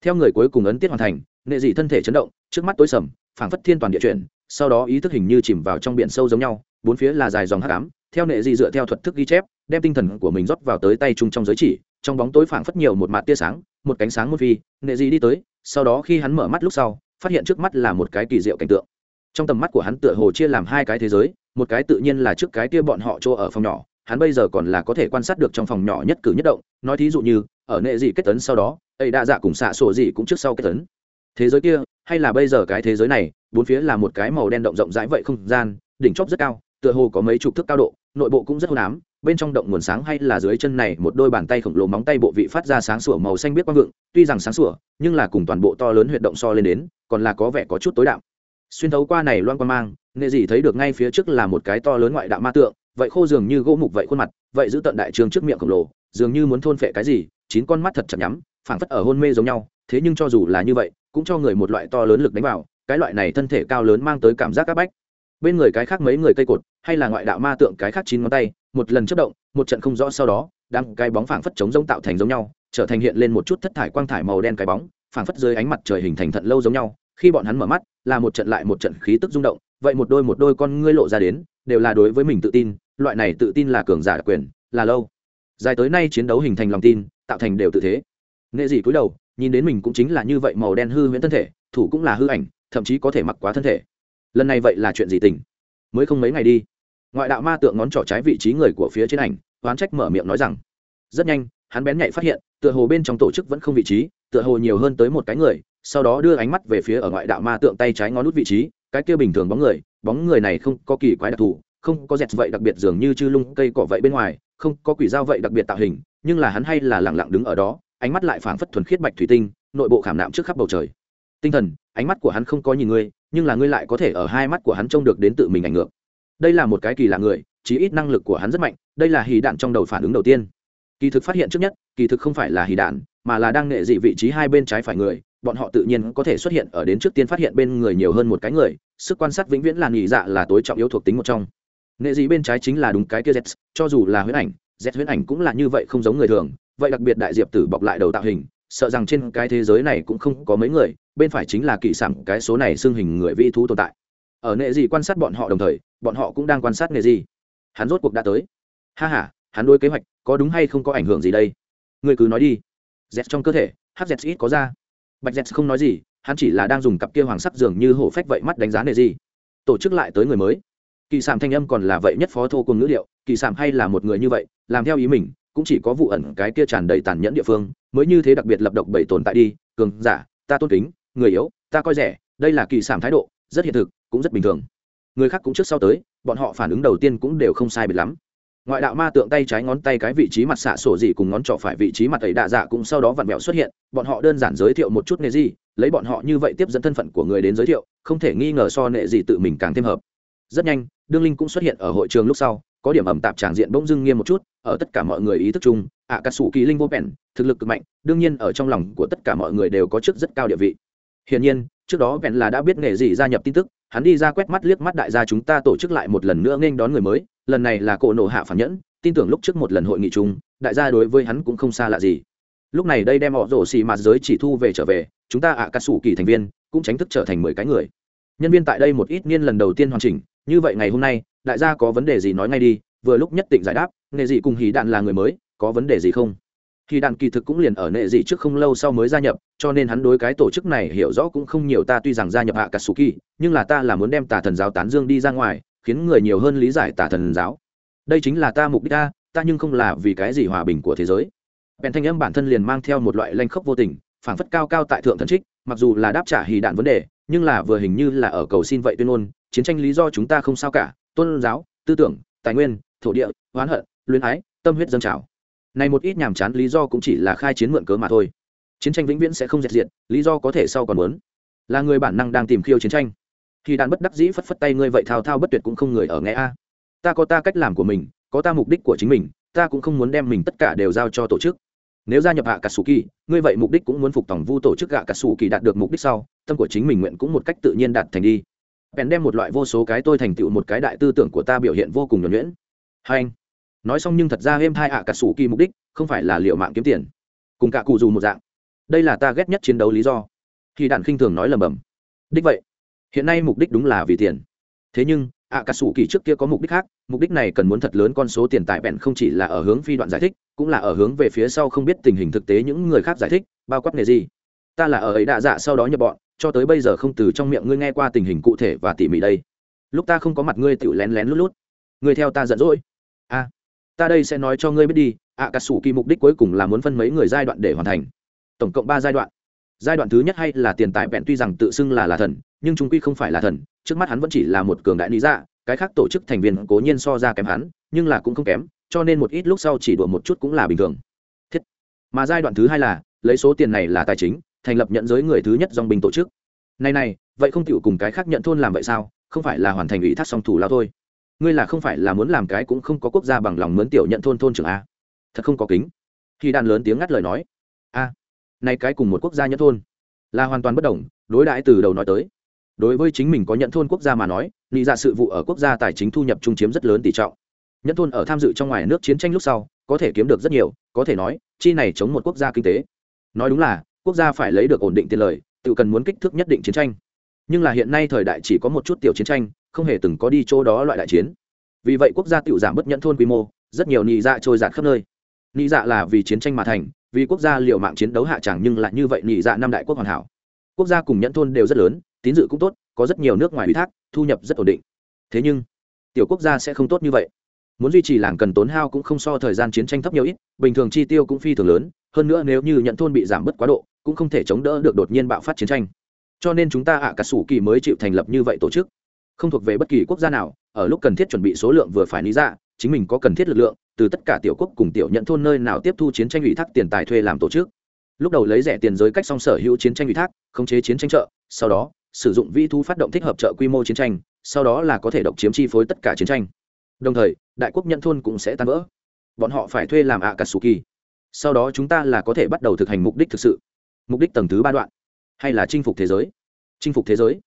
Theo người cuối cùng ấn tiết hoàn thành nghệ dị thân thể chấn động, trước mắt tối sầm, phảng phất thiên toàn địa chuyển, sau đó ý thức hình như chìm vào trong biển sâu giống nhau, bốn phía là dài dòng hắc ám, theo nghệ dị dựa theo thuật thức ghi chép đem tinh thần của mình rót vào tới tay chung trong giới chỉ, trong bóng tối phảng phất nhiều một mạt tia sáng, một cánh sáng một phi, nệ dị đi tới, sau đó khi hắn mở mắt lúc sau, phát hiện trước mắt là một cái kỳ diệu cảnh tượng. Trong tầm mắt của hắn tựa hồ chia làm hai cái thế giới, một cái tự nhiên là trước cái kia bọn họ chỗ ở phòng nhỏ, hắn bây giờ còn là có thể quan sát được trong phòng nhỏ nhất cử nhất động, nói thí dụ như, ở nệ dị kết tấn sau đó, ấy đã dạ cùng xạ sổ dị cũng trước sau kết tấn. Thế giới kia, hay là bây giờ cái thế giới này, bốn phía là một cái màu đen động rộng rãi vậy không gian, đỉnh chóp rất cao tựa hồ có mấy chục thước cao độ, nội bộ cũng rất hôn ám, bên trong động nguồn sáng hay là dưới chân này một đôi bàn tay khổng lồ móng tay bộ vị phát ra sáng sủa màu xanh biết quang vượng, tuy rằng sáng sủa, nhưng là cùng toàn bộ to lớn huyệt động so lên đến, còn là có vẻ có chút tối đạo xuyên thấu qua này loan quan mang, nghệ dị thấy được ngay phía trước là một cái to lớn ngoại đạo ma tượng, vậy khô dường như gỗ mục vậy khuôn mặt, vậy giữ tận đại trường trước miệng khổng lồ, dường như muốn thôn phệ cái gì, chín con mắt thật chặt nhắm, phảng phất ở hôn mê giống nhau, thế nhưng cho dù là như vậy, cũng cho người một loại to lớn lực đánh vào, cái loại này thân thể cao lớn mang tới cảm giác áp bách bên người cái khác mấy người cây cột, hay là ngoại đạo ma tượng cái khác chín ngón tay, một lần chất động, một trận không rõ sau đó đăng cái bóng phảng phất chống giống tạo thành giống nhau, trở thành hiện lên một chút thất thải quang thải màu đen cái bóng, phảng phất dưới ánh mặt trời hình thành thận lâu giống nhau. Khi bọn hắn mở mắt, là một trận lại một trận khí tức rung động, vậy một đôi một đôi con ngươi lộ ra đến, đều là đối với mình tự tin, loại này tự tin là cường giả đặc quyền, là lâu. Dài tới nay chiến đấu hình thành lòng tin, tạo thành đều tự thế. Nghệ dị cúi đầu, nhìn đến mình cũng chính là như vậy màu đen hư huyễn thân thể, thủ cũng là hư ảnh, thậm chí có thể mặc quá thân thể lần này vậy là chuyện gì tình? Mới không mấy ngày đi, ngoại đạo ma tượng ngón trỏ trái vị trí người của phía trên ảnh, oán trách mở miệng nói rằng, rất nhanh, hắn bén nhạy phát hiện, tựa hồ bên trong tổ chức vẫn không vị trí, tựa hồ nhiều hơn tới một cái người, sau đó đưa ánh mắt về phía ở ngoại đạo ma tượng tay trái ngón nút vị trí, cái kia bình thường bóng người bóng người này không có kỳ quái đặc thù, không có dẹt vậy đặc biệt dường như chư lung cây cỏ vậy bên ngoài, không có quỷ dao vậy đặc biệt tạo hình, nhưng là hắn hay là lẳng lặng đứng ở đó, ánh mắt lại phảng phất thuần khiết bạch thủy tinh, nội bộ khảm nạm trước khắp bầu trời. Tinh thần, ánh mắt của hắn không có nhìn ngươi nhưng là ngươi lại có thể ở hai mắt của hắn trông được đến tự mình ảnh ngược. Đây là một cái kỳ lạ người, chí ít năng lực của hắn rất mạnh, đây là hì đạn trong đầu phản ứng đầu tiên. Kỳ thực phát hiện trước nhất, kỳ thực không phải là hì đạn, mà là đang nghệ dị vị trí hai bên trái phải người, bọn họ tự nhiên có thể xuất hiện ở đến trước tiên phát hiện bên người nhiều hơn một cái người, sức quan sát vĩnh viễn là nghỉ dạ là tối trọng yếu thuộc tính một trong. Nghệ dị bên trái chính là đúng cái kia z cho dù là huyễn ảnh z huyễn ảnh cũng là như vậy không giống người thường, vậy đặc biệt đại diệp tử bọc lại đầu tạo hình sợ rằng trên cái thế giới này cũng không có mấy người, bên phải chính là kỳ sản cái số này xưng hình người vi thú tồn tại. Ở nệ gì quan sát bọn họ đồng thời, bọn họ cũng đang quan sát nệ gì. Hắn rốt cuộc đã tới. Ha h a hắn đôi kế hoạch, có đúng hay không có ảnh hưởng gì đây? Người cứ nói đi. Z trong cơ thể hz ít có ra. Bạch z không nói gì, hắn chỉ là đang dùng cặp kia hoàng sắc dường như hổ phách vậy mắt đánh giá nệ gì. Tổ chức lại tới người mới. Kỳ sản thanh âm còn là vậy nhất phó thô cùng ngữ liệu kỳ sản hay là một người như vậy, làm theo ý mình, cũng chỉ có vụ ẩn cái kia tràn đầy tàn nhẫn địa phương mới như thế đặc biệt lập độc bảy tồn tại đi, cường giả, ta tôn kính, người yếu, ta coi rẻ, đây là kỳ sản thái độ, rất hiện thực, cũng rất bình thường. Người khác cũng trước sau tới, bọn họ phản ứng đầu tiên cũng đều không sai biệt lắm. Ngoại đạo ma tượng tay trái ngón tay cái vị trí mặt xạ sổ gì cùng ngón trỏ phải vị trí mặt ấy đạ dạ cũng sau đó vặn vẹo xuất hiện, bọn họ đơn giản giới thiệu một chút nệ gì lấy bọn họ như vậy tiếp dẫn thân phận của người đến giới thiệu, không thể nghi ngờ so nệ gì tự mình càng thêm hợp. Rất nhanh, đương linh cũng xuất hiện ở hội trường lúc sau, có điểm ẩm tạp tràng diện bỗng dưng nghiêm một chút, ở tất cả mọi người ý thức chung ạ cà sủ kỳ linh vô bèn thực lực cực mạnh, đương nhiên ở trong lòng của tất cả mọi người đều có chức rất cao địa vị. Hiển nhiên, trước đó bèn là đã biết nghề gì gia nhập tin tức, hắn đi ra quét mắt liếc mắt đại gia chúng ta tổ chức lại một lần nữa nghênh đón người mới, lần này là cổ nổ hạ phản nhẫn, tin tưởng lúc trước một lần hội nghị chung, đại gia đối với hắn cũng không xa lạ gì. Lúc này đây đem họ rổ xì mạt giới chỉ thu về trở về, chúng ta ạ cà sủ kỳ thành viên cũng tránh thức trở thành mười cái người. Nhân viên tại đây một ít niên lần đầu tiên hoàn chỉnh, như vậy ngày hôm nay, đại gia có vấn đề gì nói ngay đi, vừa lúc nhất định giải đáp, nghề gì cùng hì đạn là người mới có vấn đề gì không? Khi đạn kỳ thực cũng liền ở nệ gì trước không lâu sau mới gia nhập, cho nên hắn đối cái tổ chức này hiểu rõ cũng không nhiều ta tuy rằng gia nhập hạ cả sù nhưng là ta là muốn đem tà thần giáo tán dương đi ra ngoài, khiến người nhiều hơn lý giải tà thần giáo. Đây chính là ta mục đích ta ta nhưng không là vì cái gì hòa bình của thế giới. Bèn thanh âm bản thân liền mang theo một loại lanh khốc vô tình, phảng phất cao cao tại thượng thần trích, mặc dù là đáp trả hì đạn vấn đề, nhưng là vừa hình như là ở cầu xin vậy tuyên ngôn, chiến tranh lý do chúng ta không sao cả, tôn giáo, tư tưởng, tài nguyên, thổ địa, oán hận, luyến ái, tâm huyết dân trào này một ít nhàm chán lý do cũng chỉ là khai chiến mượn cớ mà thôi. Chiến tranh vĩnh viễn sẽ không diệt diện lý do có thể sau còn muốn. Là người bản năng đang tìm khiêu chiến tranh. Khi đàn bất đắc dĩ phất phất tay ngươi vậy thao thao bất tuyệt cũng không người ở nghe a. Ta có ta cách làm của mình, có ta mục đích của chính mình, ta cũng không muốn đem mình tất cả đều giao cho tổ chức. Nếu gia nhập hạ cả sủ kỳ, ngươi vậy mục đích cũng muốn phục tổng vu tổ chức gạ cả sủ kỳ đạt được mục đích sau, tâm của chính mình nguyện cũng một cách tự nhiên đạt thành đi. Bèn đem một loại vô số cái tôi thành tựu một cái đại tư tưởng của ta biểu hiện vô cùng nhuẩn nhuyễn. Hai anh nói xong nhưng thật ra êm hai ạ cả sủ kỳ mục đích, không phải là liệu mạng kiếm tiền. Cùng cả cụ dù một dạng. Đây là ta ghét nhất chiến đấu lý do. Khi đạn khinh thường nói lầm bầm. Đích vậy. Hiện nay mục đích đúng là vì tiền. Thế nhưng, ạ cả sủ kỳ trước kia có mục đích khác, mục đích này cần muốn thật lớn con số tiền tài bèn không chỉ là ở hướng phi đoạn giải thích, cũng là ở hướng về phía sau không biết tình hình thực tế những người khác giải thích, bao quát nghề gì. Ta là ở ấy đạ dạ sau đó nhập bọn, cho tới bây giờ không từ trong miệng ngươi nghe qua tình hình cụ thể và tỉ mỉ đây. Lúc ta không có mặt ngươi tự lén lén lút lút. Ngươi theo ta giận dỗi ta đây sẽ nói cho ngươi biết đi ạ cà sủ kỳ mục đích cuối cùng là muốn phân mấy người giai đoạn để hoàn thành. Tổng cộng ba giai đoạn. Giai đoạn thứ nhất hay là tiền tài vẹn tuy rằng tự xưng là là thần, nhưng chúng quy không phải là thần, trước mắt hắn vẫn chỉ là một cường đại lý dạ cái khác tổ chức thành viên cố nhiên so ra kém hắn, nhưng là cũng không kém, cho nên một ít lúc sau chỉ đùa một chút cũng là bình thường. Thiết. Mà giai đoạn thứ hai là, lấy số tiền này là tài chính, thành lập nhận giới người thứ nhất dòng binh tổ chức. Này này, vậy không chịu cùng cái khác nhận thôn làm vậy sao? Không phải là hoàn thành ủy thác song thủ lao thôi ngươi là không phải là muốn làm cái cũng không có quốc gia bằng lòng mướn tiểu nhận thôn thôn trưởng a? Thật không có kính. Khi đàn lớn tiếng ngắt lời nói. A nay cái cùng một quốc gia nhận thôn. Là hoàn toàn bất đồng, đối đãi từ đầu nói tới. Đối với chính mình có nhận thôn quốc gia mà nói, nghĩ ra sự vụ ở quốc gia tài chính thu nhập trung chiếm rất lớn tỷ trọng. Nhận thôn ở tham dự trong ngoài nước chiến tranh lúc sau, có thể kiếm được rất nhiều, có thể nói, chi này chống một quốc gia kinh tế. Nói đúng là, quốc gia phải lấy được ổn định tiền lời, tự cần muốn kích thước nhất định chiến tranh. Nhưng là hiện nay thời đại chỉ có một chút tiểu chiến tranh không hề từng có đi chỗ đó loại đại chiến. Vì vậy quốc gia tự giảm bất nhẫn thôn quy mô, rất nhiều nị dạ trôi giạt khắp nơi. Nị dạ là vì chiến tranh mà thành, vì quốc gia liệu mạng chiến đấu hạ tràng nhưng lại như vậy nị dạ năm đại quốc hoàn hảo. Quốc gia cùng nhẫn thôn đều rất lớn, tín dự cũng tốt, có rất nhiều nước ngoài ủy thác, thu nhập rất ổn định. Thế nhưng, tiểu quốc gia sẽ không tốt như vậy. Muốn duy trì làng cần tốn hao cũng không so thời gian chiến tranh thấp nhiều ít, bình thường chi tiêu cũng phi thường lớn, hơn nữa nếu như nhận thôn bị giảm bớt quá độ, cũng không thể chống đỡ được đột nhiên bạo phát chiến tranh. Cho nên chúng ta ạ cả sủ kỳ mới chịu thành lập như vậy tổ chức không thuộc về bất kỳ quốc gia nào, ở lúc cần thiết chuẩn bị số lượng vừa phải lý ra, chính mình có cần thiết lực lượng, từ tất cả tiểu quốc cùng tiểu nhận thôn nơi nào tiếp thu chiến tranh ủy thác tiền tài thuê làm tổ chức. Lúc đầu lấy rẻ tiền giới cách song sở hữu chiến tranh ủy thác, khống chế chiến tranh trợ, sau đó, sử dụng vi thu phát động thích hợp trợ quy mô chiến tranh, sau đó là có thể độc chiếm chi phối tất cả chiến tranh. Đồng thời, đại quốc nhận thôn cũng sẽ tan vỡ. Bọn họ phải thuê làm ạ cả sù kỳ sau đó chúng ta là có thể bắt đầu thực hành mục đích thực sự. Mục đích tầng thứ ba đoạn. Hay là chinh phục thế giới. Chinh phục thế giới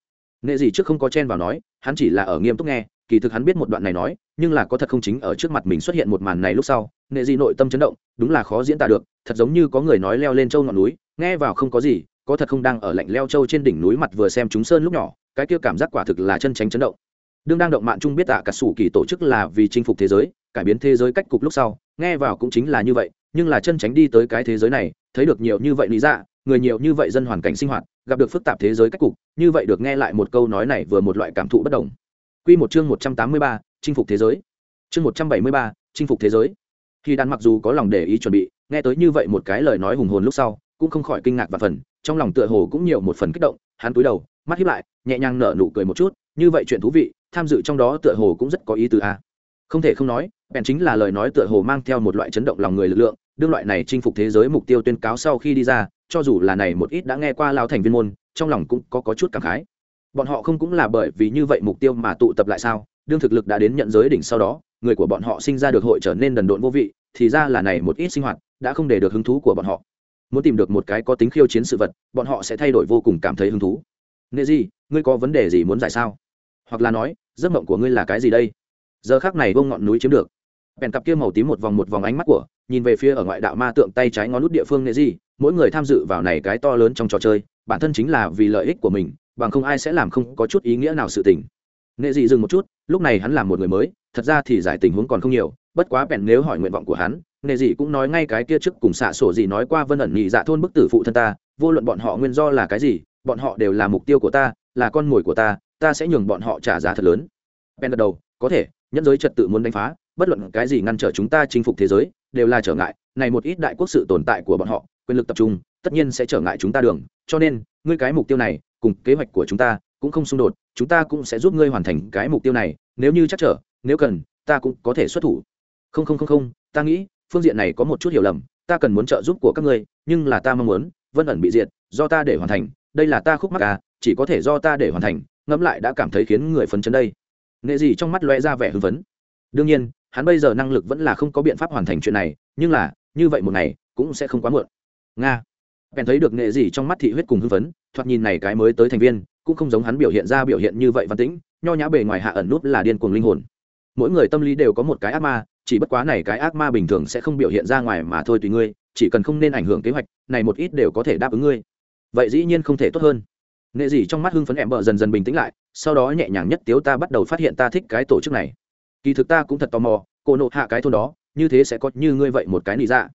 nghệ gì trước không có chen vào nói, hắn chỉ là ở nghiêm túc nghe, kỳ thực hắn biết một đoạn này nói, nhưng là có thật không chính ở trước mặt mình xuất hiện một màn này lúc sau, nghệ gì nội tâm chấn động, đúng là khó diễn tả được, thật giống như có người nói leo lên châu ngọn núi, nghe vào không có gì, có thật không đang ở lạnh leo châu trên đỉnh núi mặt vừa xem chúng sơn lúc nhỏ, cái kia cảm giác quả thực là chân tránh chấn động. Đương đang động mạng chung biết tạ cả sủ kỳ tổ chức là vì chinh phục thế giới, cải biến thế giới cách cục lúc sau, nghe vào cũng chính là như vậy, nhưng là chân tránh đi tới cái thế giới này, thấy được nhiều như vậy lý dạ người nhiều như vậy dân hoàn cảnh sinh hoạt gặp được phức tạp thế giới cách cục như vậy được nghe lại một câu nói này vừa một loại cảm thụ bất đồng Quy một chương 183, chinh phục thế giới. Chương 173, chinh phục thế giới. Khi đàn mặc dù có lòng để ý chuẩn bị, nghe tới như vậy một cái lời nói hùng hồn lúc sau, cũng không khỏi kinh ngạc và phần, trong lòng tựa hồ cũng nhiều một phần kích động, hắn cúi đầu, mắt híp lại, nhẹ nhàng nở nụ cười một chút, như vậy chuyện thú vị, tham dự trong đó tựa hồ cũng rất có ý tứ a. Không thể không nói, bèn chính là lời nói tựa hồ mang theo một loại chấn động lòng người lực lượng, đương loại này chinh phục thế giới mục tiêu tuyên cáo sau khi đi ra, cho dù là này một ít đã nghe qua lao thành viên môn, trong lòng cũng có có chút cảm khái. Bọn họ không cũng là bởi vì như vậy mục tiêu mà tụ tập lại sao? Đương thực lực đã đến nhận giới đỉnh sau đó người của bọn họ sinh ra được hội trở nên đần độn vô vị thì ra là này một ít sinh hoạt đã không để được hứng thú của bọn họ. Muốn tìm được một cái có tính khiêu chiến sự vật bọn họ sẽ thay đổi vô cùng cảm thấy hứng thú. Nghệ gì ngươi có vấn đề gì muốn giải sao? Hoặc là nói giấc mộng của ngươi là cái gì đây? Giờ khác này bông ngọn núi chiếm được. Bèn cặp kia màu tím một vòng một vòng ánh mắt của nhìn về phía ở ngoại đạo ma tượng tay trái ngón lút địa phương nghệ gì mỗi người tham dự vào này cái to lớn trong trò chơi, bản thân chính là vì lợi ích của mình, bằng không ai sẽ làm không có chút ý nghĩa nào sự tình. Nghệ dị dừng một chút, lúc này hắn là một người mới, thật ra thì giải tình huống còn không nhiều, bất quá bèn nếu hỏi nguyện vọng của hắn, nghệ dị cũng nói ngay cái kia trước cùng xạ sổ gì nói qua vân ẩn nhị dạ thôn bức tử phụ thân ta, vô luận bọn họ nguyên do là cái gì, bọn họ đều là mục tiêu của ta, là con mồi của ta ta sẽ nhường bọn họ trả giá thật lớn. Bèn gật đầu, có thể nhân giới trật tự muốn đánh phá bất luận cái gì ngăn trở chúng ta chinh phục thế giới, đều là trở ngại, này một ít đại quốc sự tồn tại của bọn họ, quyền lực tập trung, tất nhiên sẽ trở ngại chúng ta đường, cho nên, ngươi cái mục tiêu này, cùng kế hoạch của chúng ta cũng không xung đột, chúng ta cũng sẽ giúp ngươi hoàn thành cái mục tiêu này, nếu như chắc trở, nếu cần, ta cũng có thể xuất thủ. Không không không không, ta nghĩ, phương diện này có một chút hiểu lầm, ta cần muốn trợ giúp của các ngươi, nhưng là ta mong muốn, vân ẩn bị diệt, do ta để hoàn thành, đây là ta khúc mắc à chỉ có thể do ta để hoàn thành, ngẫm lại đã cảm thấy khiến người phấn chấn đây. Nghệ gì trong mắt loe ra vẻ hưng phấn. Đương nhiên hắn bây giờ năng lực vẫn là không có biện pháp hoàn thành chuyện này, nhưng là, như vậy một ngày, cũng sẽ không quá muộn. Nga. Bèn thấy được nghệ gì trong mắt thị huyết cùng hưng phấn, thoạt nhìn này cái mới tới thành viên, cũng không giống hắn biểu hiện ra biểu hiện như vậy văn tĩnh, nho nhã bề ngoài hạ ẩn nút là điên cuồng linh hồn. Mỗi người tâm lý đều có một cái ác ma, chỉ bất quá này cái ác ma bình thường sẽ không biểu hiện ra ngoài mà thôi tùy ngươi, chỉ cần không nên ảnh hưởng kế hoạch, này một ít đều có thể đáp ứng ngươi. Vậy dĩ nhiên không thể tốt hơn. Nghệ gì trong mắt hưng phấn em bợ dần dần bình tĩnh lại, sau đó nhẹ nhàng nhất tiếu ta bắt đầu phát hiện ta thích cái tổ chức này kỳ thực ta cũng thật tò mò, cô nộ hạ cái thôn đó, như thế sẽ có như ngươi vậy một cái nị dạ.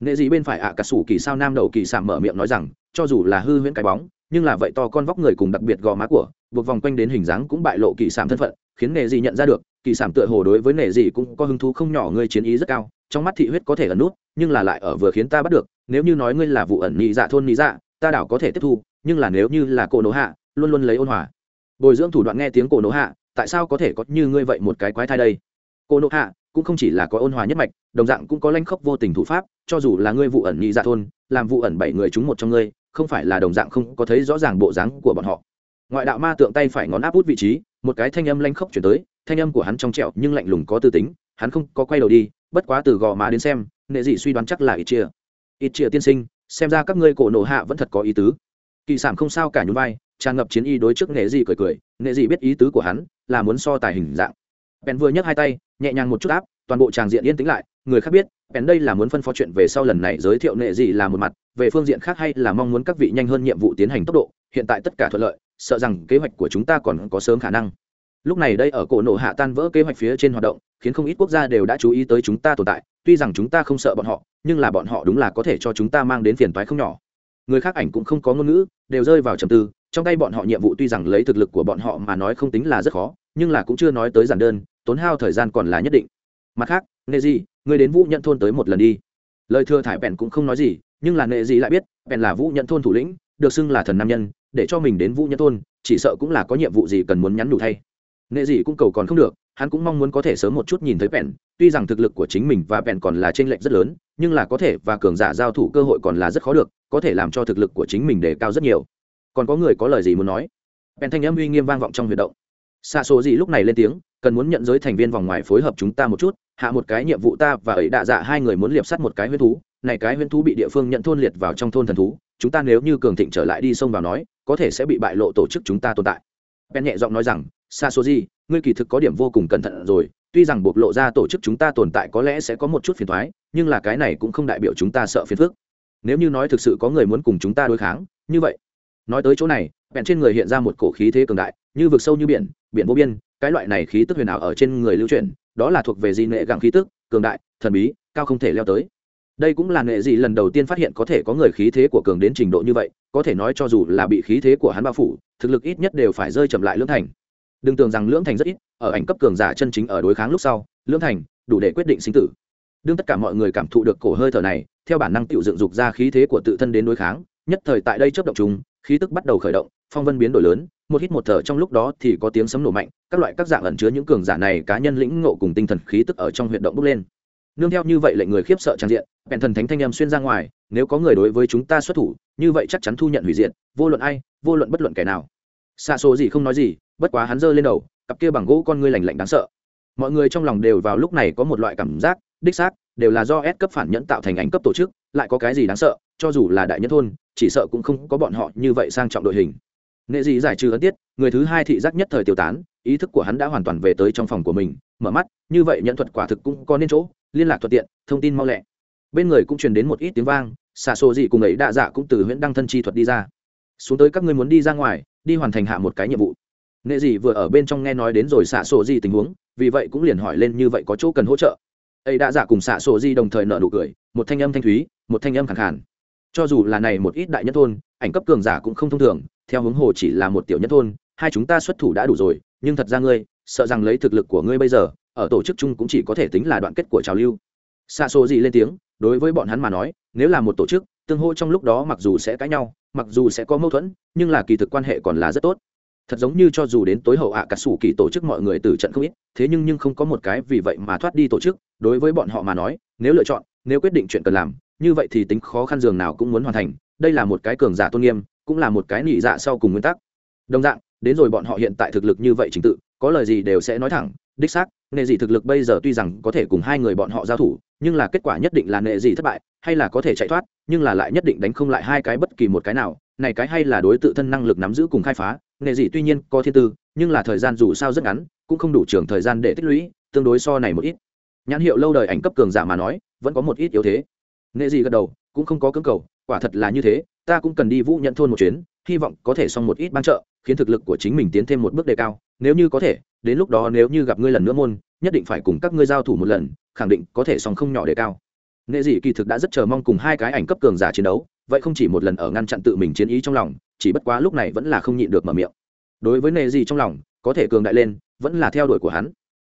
Nghệ dị bên phải ạ, cả sủ kỳ sao nam đầu kỳ sạm mở miệng nói rằng, cho dù là hư huyễn cái bóng, nhưng là vậy to con vóc người cùng đặc biệt gò má của, buộc vòng quanh đến hình dáng cũng bại lộ kỳ sạm thân phận, khiến nghệ dị nhận ra được, kỳ sạm tựa hồ đối với nghệ dị cũng có hứng thú không nhỏ, ngươi chiến ý rất cao, trong mắt thị huyết có thể ẩn nút, nhưng là lại ở vừa khiến ta bắt được, nếu như nói ngươi là vụ ẩn nị dạ thôn nị dạ ta đảo có thể tiếp thu, nhưng là nếu như là cổ nổ hạ, luôn luôn lấy ôn hòa. Bồi dưỡng thủ đoạn nghe tiếng cổ nổ hạ tại sao có thể có như ngươi vậy một cái quái thai đây? Cổ nộ hạ, cũng không chỉ là có ôn hòa nhất mạch, đồng dạng cũng có lanh khốc vô tình thủ pháp, cho dù là ngươi vụ ẩn nhị dạ thôn, làm vụ ẩn bảy người chúng một trong ngươi, không phải là đồng dạng không có thấy rõ ràng bộ dáng của bọn họ. Ngoại đạo ma tượng tay phải ngón áp út vị trí, một cái thanh âm lanh khốc chuyển tới, thanh âm của hắn trong trẹo nhưng lạnh lùng có tư tính, hắn không có quay đầu đi, bất quá từ gò má đến xem, nệ dị suy đoán chắc là ít chia ít chia tiên sinh, xem ra các ngươi cổ nổ hạ vẫn thật có ý tứ. Kỳ sản không sao cả nhún vai tràn ngập chiến y đối trước nghệ dị cười cười, nghệ dị biết ý tứ của hắn, là muốn so tài hình dạng. Bèn vừa nhấc hai tay, nhẹ nhàng một chút áp, toàn bộ tràng diện yên tĩnh lại, người khác biết bèn đây là muốn phân phó chuyện về sau lần này, giới thiệu nghệ dị là một mặt, về phương diện khác hay là mong muốn các vị nhanh hơn nhiệm vụ tiến hành tốc độ, hiện tại tất cả thuận lợi, sợ rằng kế hoạch của chúng ta còn có sớm khả năng. Lúc này đây ở cổ nổ hạ tan vỡ kế hoạch phía trên hoạt động, khiến không ít quốc gia đều đã chú ý tới chúng ta tồn tại, tuy rằng chúng ta không sợ bọn họ, nhưng là bọn họ đúng là có thể cho chúng ta mang đến phiền toái không nhỏ. Người khác ảnh cũng không có ngôn ngữ, đều rơi vào trầm tư trong tay bọn họ nhiệm vụ tuy rằng lấy thực lực của bọn họ mà nói không tính là rất khó, nhưng là cũng chưa nói tới giản đơn, tốn hao thời gian còn là nhất định. Mặt khác, nệ gì người đến vũ nhận thôn tới một lần đi. Lời thừa thải bèn cũng không nói gì, nhưng là nệ gì lại biết, bèn là vũ nhận thôn thủ lĩnh, được xưng là thần nam nhân, để cho mình đến vũ nhận thôn, chỉ sợ cũng là có nhiệm vụ gì cần muốn nhắn đủ thay. Nghệ dị cũng cầu còn không được, hắn cũng mong muốn có thể sớm một chút nhìn thấy bèn, tuy rằng thực lực của chính mình và bèn còn là t r ê n lệch rất lớn, nhưng là có thể và cường giả giao thủ cơ hội còn là rất khó được, có thể làm cho thực lực của chính mình đề cao rất nhiều còn có người có lời gì muốn nói? Bèn thanh âm uy nghiêm vang vọng trong huy động. Xa số gì lúc này lên tiếng, cần muốn nhận giới thành viên vòng ngoài phối hợp chúng ta một chút, hạ một cái nhiệm vụ ta và ấy đạ dạ hai người muốn liệp sắt một cái huyết thú. Này cái huyết thú bị địa phương nhận thôn liệt vào trong thôn thần thú, chúng ta nếu như cường thịnh trở lại đi sông vào nói, có thể sẽ bị bại lộ tổ chức chúng ta tồn tại. Bèn nhẹ giọng nói rằng xa số gì ngươi kỳ thực có điểm vô cùng cẩn thận rồi, tuy rằng bộc lộ ra tổ chức chúng ta tồn tại có lẽ sẽ có một chút phiền thoái nhưng là cái này cũng không đại biểu chúng ta sợ phiền phức. Nếu như nói thực sự có người muốn cùng chúng ta đối kháng, như vậy nói tới chỗ này, bèn trên người hiện ra một cổ khí thế cường đại, như vực sâu như biển biển vô biên, cái loại này khí tức huyền ảo ở trên người lưu truyền đó là thuộc về di nệ gặng khí tức, cường đại, thần bí, cao không thể leo tới. Đây cũng là nghệ gì lần đầu tiên phát hiện có thể có người khí thế của cường đến trình độ như vậy, có thể nói cho dù là bị khí thế của hắn bao phủ, thực lực ít nhất đều phải rơi chậm lại lưỡng thành. Đừng tưởng rằng lưỡng thành rất ít, ở ảnh cấp cường giả chân chính ở đối kháng lúc sau, lưỡng thành đủ để quyết định sinh tử. Đương tất cả mọi người cảm thụ được cổ hơi thở này, theo bản năng tự dựng dục ra khí thế của tự thân đến đối kháng, nhất thời tại đây chấp động chúng khí tức bắt đầu khởi động, phong vân biến đổi lớn, một hít một thở trong lúc đó thì có tiếng sấm nổ mạnh, các loại các dạng ẩn chứa những cường giả này cá nhân lĩnh ngộ cùng tinh thần khí tức ở trong huyện động bốc lên. Nương theo như vậy lệnh người khiếp sợ trang diện, bèn thần thánh thanh em xuyên ra ngoài, nếu có người đối với chúng ta xuất thủ, như vậy chắc chắn thu nhận hủy diện vô luận ai, vô luận bất luận kẻ nào. Xa số gì không nói gì, bất quá hắn giơ lên đầu, cặp kia bằng gỗ con ngươi lành lạnh đáng sợ. Mọi người trong lòng đều vào lúc này có một loại cảm giác, đích xác, đều là do S cấp phản nhẫn tạo thành ảnh cấp tổ chức, lại có cái gì đáng sợ, cho dù là đại nhân thôn chỉ sợ cũng không có bọn họ như vậy sang trọng đội hình. Nghệ Dị giải trừ ấn tiết, người thứ hai thị giác nhất thời tiêu tán, ý thức của hắn đã hoàn toàn về tới trong phòng của mình, mở mắt, như vậy nhận thuật quả thực cũng có nên chỗ, liên lạc thuận tiện, thông tin mau lẹ. Bên người cũng truyền đến một ít tiếng vang xả sổ gì cùng ấy đạ dạ cũng từ huyện đăng thân chi thuật đi ra. Xuống tới các ngươi muốn đi ra ngoài, đi hoàn thành hạ một cái nhiệm vụ. Nghệ Dị vừa ở bên trong nghe nói đến rồi xả sổ gì tình huống, vì vậy cũng liền hỏi lên như vậy có chỗ cần hỗ trợ. Ấy đã dạ cùng xả sổ gì đồng thời nợ nụ cười, một thanh âm thanh thúy, một thanh âm khẳng khàn cho dù là này một ít đại nhất thôn, ảnh cấp cường giả cũng không thông thường, theo hướng hồ chỉ là một tiểu nhất thôn, hai chúng ta xuất thủ đã đủ rồi, nhưng thật ra ngươi, sợ rằng lấy thực lực của ngươi bây giờ, ở tổ chức chung cũng chỉ có thể tính là đoạn kết của trào lưu. Xa xô gì lên tiếng, đối với bọn hắn mà nói, nếu là một tổ chức, tương hô trong lúc đó mặc dù sẽ cãi nhau, mặc dù sẽ có mâu thuẫn, nhưng là kỳ thực quan hệ còn là rất tốt. Thật giống như cho dù đến tối hậu ạ, cả sủ kỳ tổ chức mọi người từ trận không ít, thế nhưng nhưng không có một cái vì vậy mà thoát đi tổ chức, đối với bọn họ mà nói, nếu lựa chọn, nếu quyết định chuyện cần làm như vậy thì tính khó khăn dường nào cũng muốn hoàn thành, đây là một cái cường giả tôn nghiêm, cũng là một cái nỉ dạ sau cùng nguyên tắc. Đồng dạng, đến rồi bọn họ hiện tại thực lực như vậy trình tự, có lời gì đều sẽ nói thẳng, đích xác nệ dị thực lực bây giờ tuy rằng có thể cùng hai người bọn họ giao thủ, nhưng là kết quả nhất định là nệ dị thất bại, hay là có thể chạy thoát, nhưng là lại nhất định đánh không lại hai cái bất kỳ một cái nào, này cái hay là đối tự thân năng lực nắm giữ cùng khai phá nệ dị tuy nhiên có thiên tư, nhưng là thời gian dù sao rất ngắn, cũng không đủ trường thời gian để tích lũy, tương đối so này một ít. Nhãn hiệu lâu đời ảnh cấp cường giả mà nói, vẫn có một ít yếu thế nghệ dị gật đầu, cũng không có cưỡng cầu, quả thật là như thế, ta cũng cần đi vũ nhận thôn một chuyến, hy vọng có thể xong một ít ban trợ, khiến thực lực của chính mình tiến thêm một bước đề cao, nếu như có thể, đến lúc đó nếu như gặp ngươi lần nữa môn, nhất định phải cùng các ngươi giao thủ một lần, khẳng định có thể song không nhỏ đề cao. Nghệ dị kỳ thực đã rất chờ mong cùng hai cái ảnh cấp cường giả chiến đấu, vậy không chỉ một lần ở ngăn chặn tự mình chiến ý trong lòng, chỉ bất quá lúc này vẫn là không nhịn được mở miệng. Đối với nghệ dị trong lòng, có thể cường đại lên, vẫn là theo đuổi của hắn.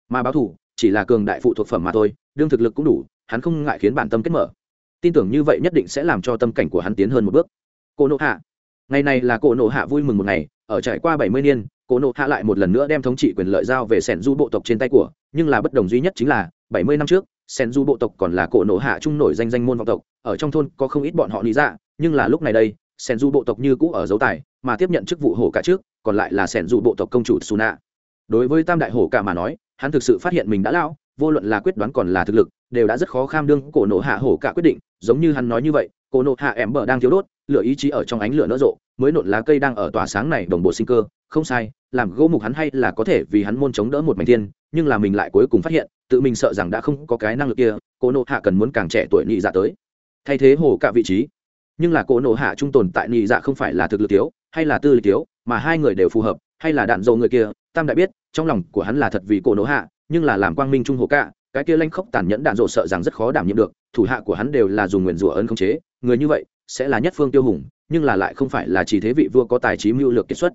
Mà báo thủ, chỉ là cường đại phụ thuộc phẩm mà thôi, đương thực lực cũng đủ, hắn không ngại khiến bản tâm kết mở tin tưởng như vậy nhất định sẽ làm cho tâm cảnh của hắn tiến hơn một bước. Cô nộ hạ, ngày này là cô nộ hạ vui mừng một ngày, ở trải qua bảy mươi niên cô nộ hạ lại một lần nữa đem thống trị quyền lợi giao về sẻn du bộ tộc trên tay của, nhưng là bất đồng duy nhất chính là, bảy mươi năm trước, sẻn du bộ tộc còn là cổ nộ hạ trung nổi danh danh môn vọng tộc, ở trong thôn có không ít bọn họ lý ra nhưng là lúc này đây, sẻn du bộ tộc như cũ ở dấu tài, mà tiếp nhận chức vụ hổ cả trước, còn lại là sẻn du bộ tộc công chủ suna đối với tam đại hổ cả mà nói, hắn thực sự phát hiện mình đã lao vô luận là quyết đoán còn là thực lực, đều đã rất khó kham đương. Cổ nộ hạ hổ cả quyết định, giống như hắn nói như vậy, cổ nộ hạ em bờ đang thiếu đốt, lửa ý chí ở trong ánh lửa nở rộ, mới nộn lá cây đang ở tỏa sáng này đồng bộ sinh cơ. Không sai, làm gỗ mục hắn hay là có thể vì hắn môn chống đỡ một mảnh thiên, nhưng là mình lại cuối cùng phát hiện, tự mình sợ rằng đã không có cái năng lực kia, cổ nộ hạ cần muốn càng trẻ tuổi nhị dạ tới. Thay thế hồ cả vị trí, nhưng là cổ nộ hạ trung tồn tại nhị dạ không phải là thực lực thiếu, hay là tư lực thiếu, mà hai người đều phù hợp, hay là đạn dầu người kia, tam đại biết, trong lòng của hắn là thật vì cổ nộ hạ nhưng là làm quang minh trung hồ cả cái kia lanh khốc tàn nhẫn đạn dộ sợ rằng rất khó đảm nhiệm được thủ hạ của hắn đều là dùng nguyền rủa ấn khống chế người như vậy sẽ là nhất phương tiêu hùng nhưng là lại không phải là chỉ thế vị vua có tài trí mưu lược kiệt xuất.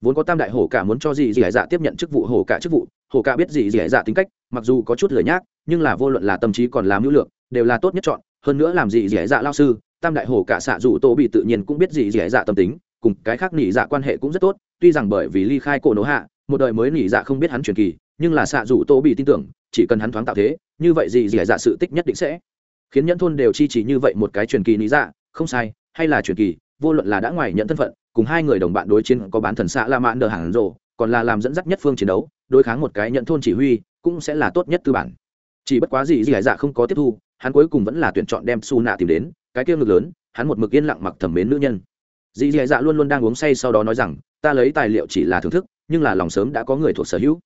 Vốn có tam đại hổ cả muốn cho dì dì hải dạ tiếp nhận chức vụ hổ cả chức vụ hổ cả biết dì dì hải dạ tính cách mặc dù có chút lười nhác nhưng là vô luận là tâm trí còn làm mưu lược, đều là tốt nhất chọn hơn nữa làm dì dì hải dạ lao sư tam đại hổ cả xạ dù tô bị tự nhiên cũng biết dì dì hải dạ tâm tính cùng cái khác nỉ dạ quan hệ cũng rất tốt tuy rằng bởi vì ly khai cổ nổ hạ một đời mới nỉ dạ không biết hắn truyền kỳ nhưng là xạ dù tô bị tin tưởng, chỉ cần hắn thoáng tạo thế, như vậy gì gì dạ sự tích nhất định sẽ. Khiến nhẫn thôn đều chi chỉ như vậy một cái truyền kỳ lý dạ không sai, hay là truyền kỳ, vô luận là đã ngoài nhận thân phận, cùng hai người đồng bạn đối chiến có bán thần xạ la mãn đờ hàng rộ còn là làm dẫn dắt nhất phương chiến đấu, đối kháng một cái nhận thôn chỉ huy, cũng sẽ là tốt nhất tư bản. Chỉ bất quá gì gì dạ không có tiếp thu, hắn cuối cùng vẫn là tuyển chọn đem su nạ tìm đến, cái kia ngực lớn, hắn một mực yên lặng mặc thẩm mến nữ nhân. Dì dì dạ luôn luôn đang uống say sau đó nói rằng, ta lấy tài liệu chỉ là thưởng thức, nhưng là lòng sớm đã có người thuộc sở hữu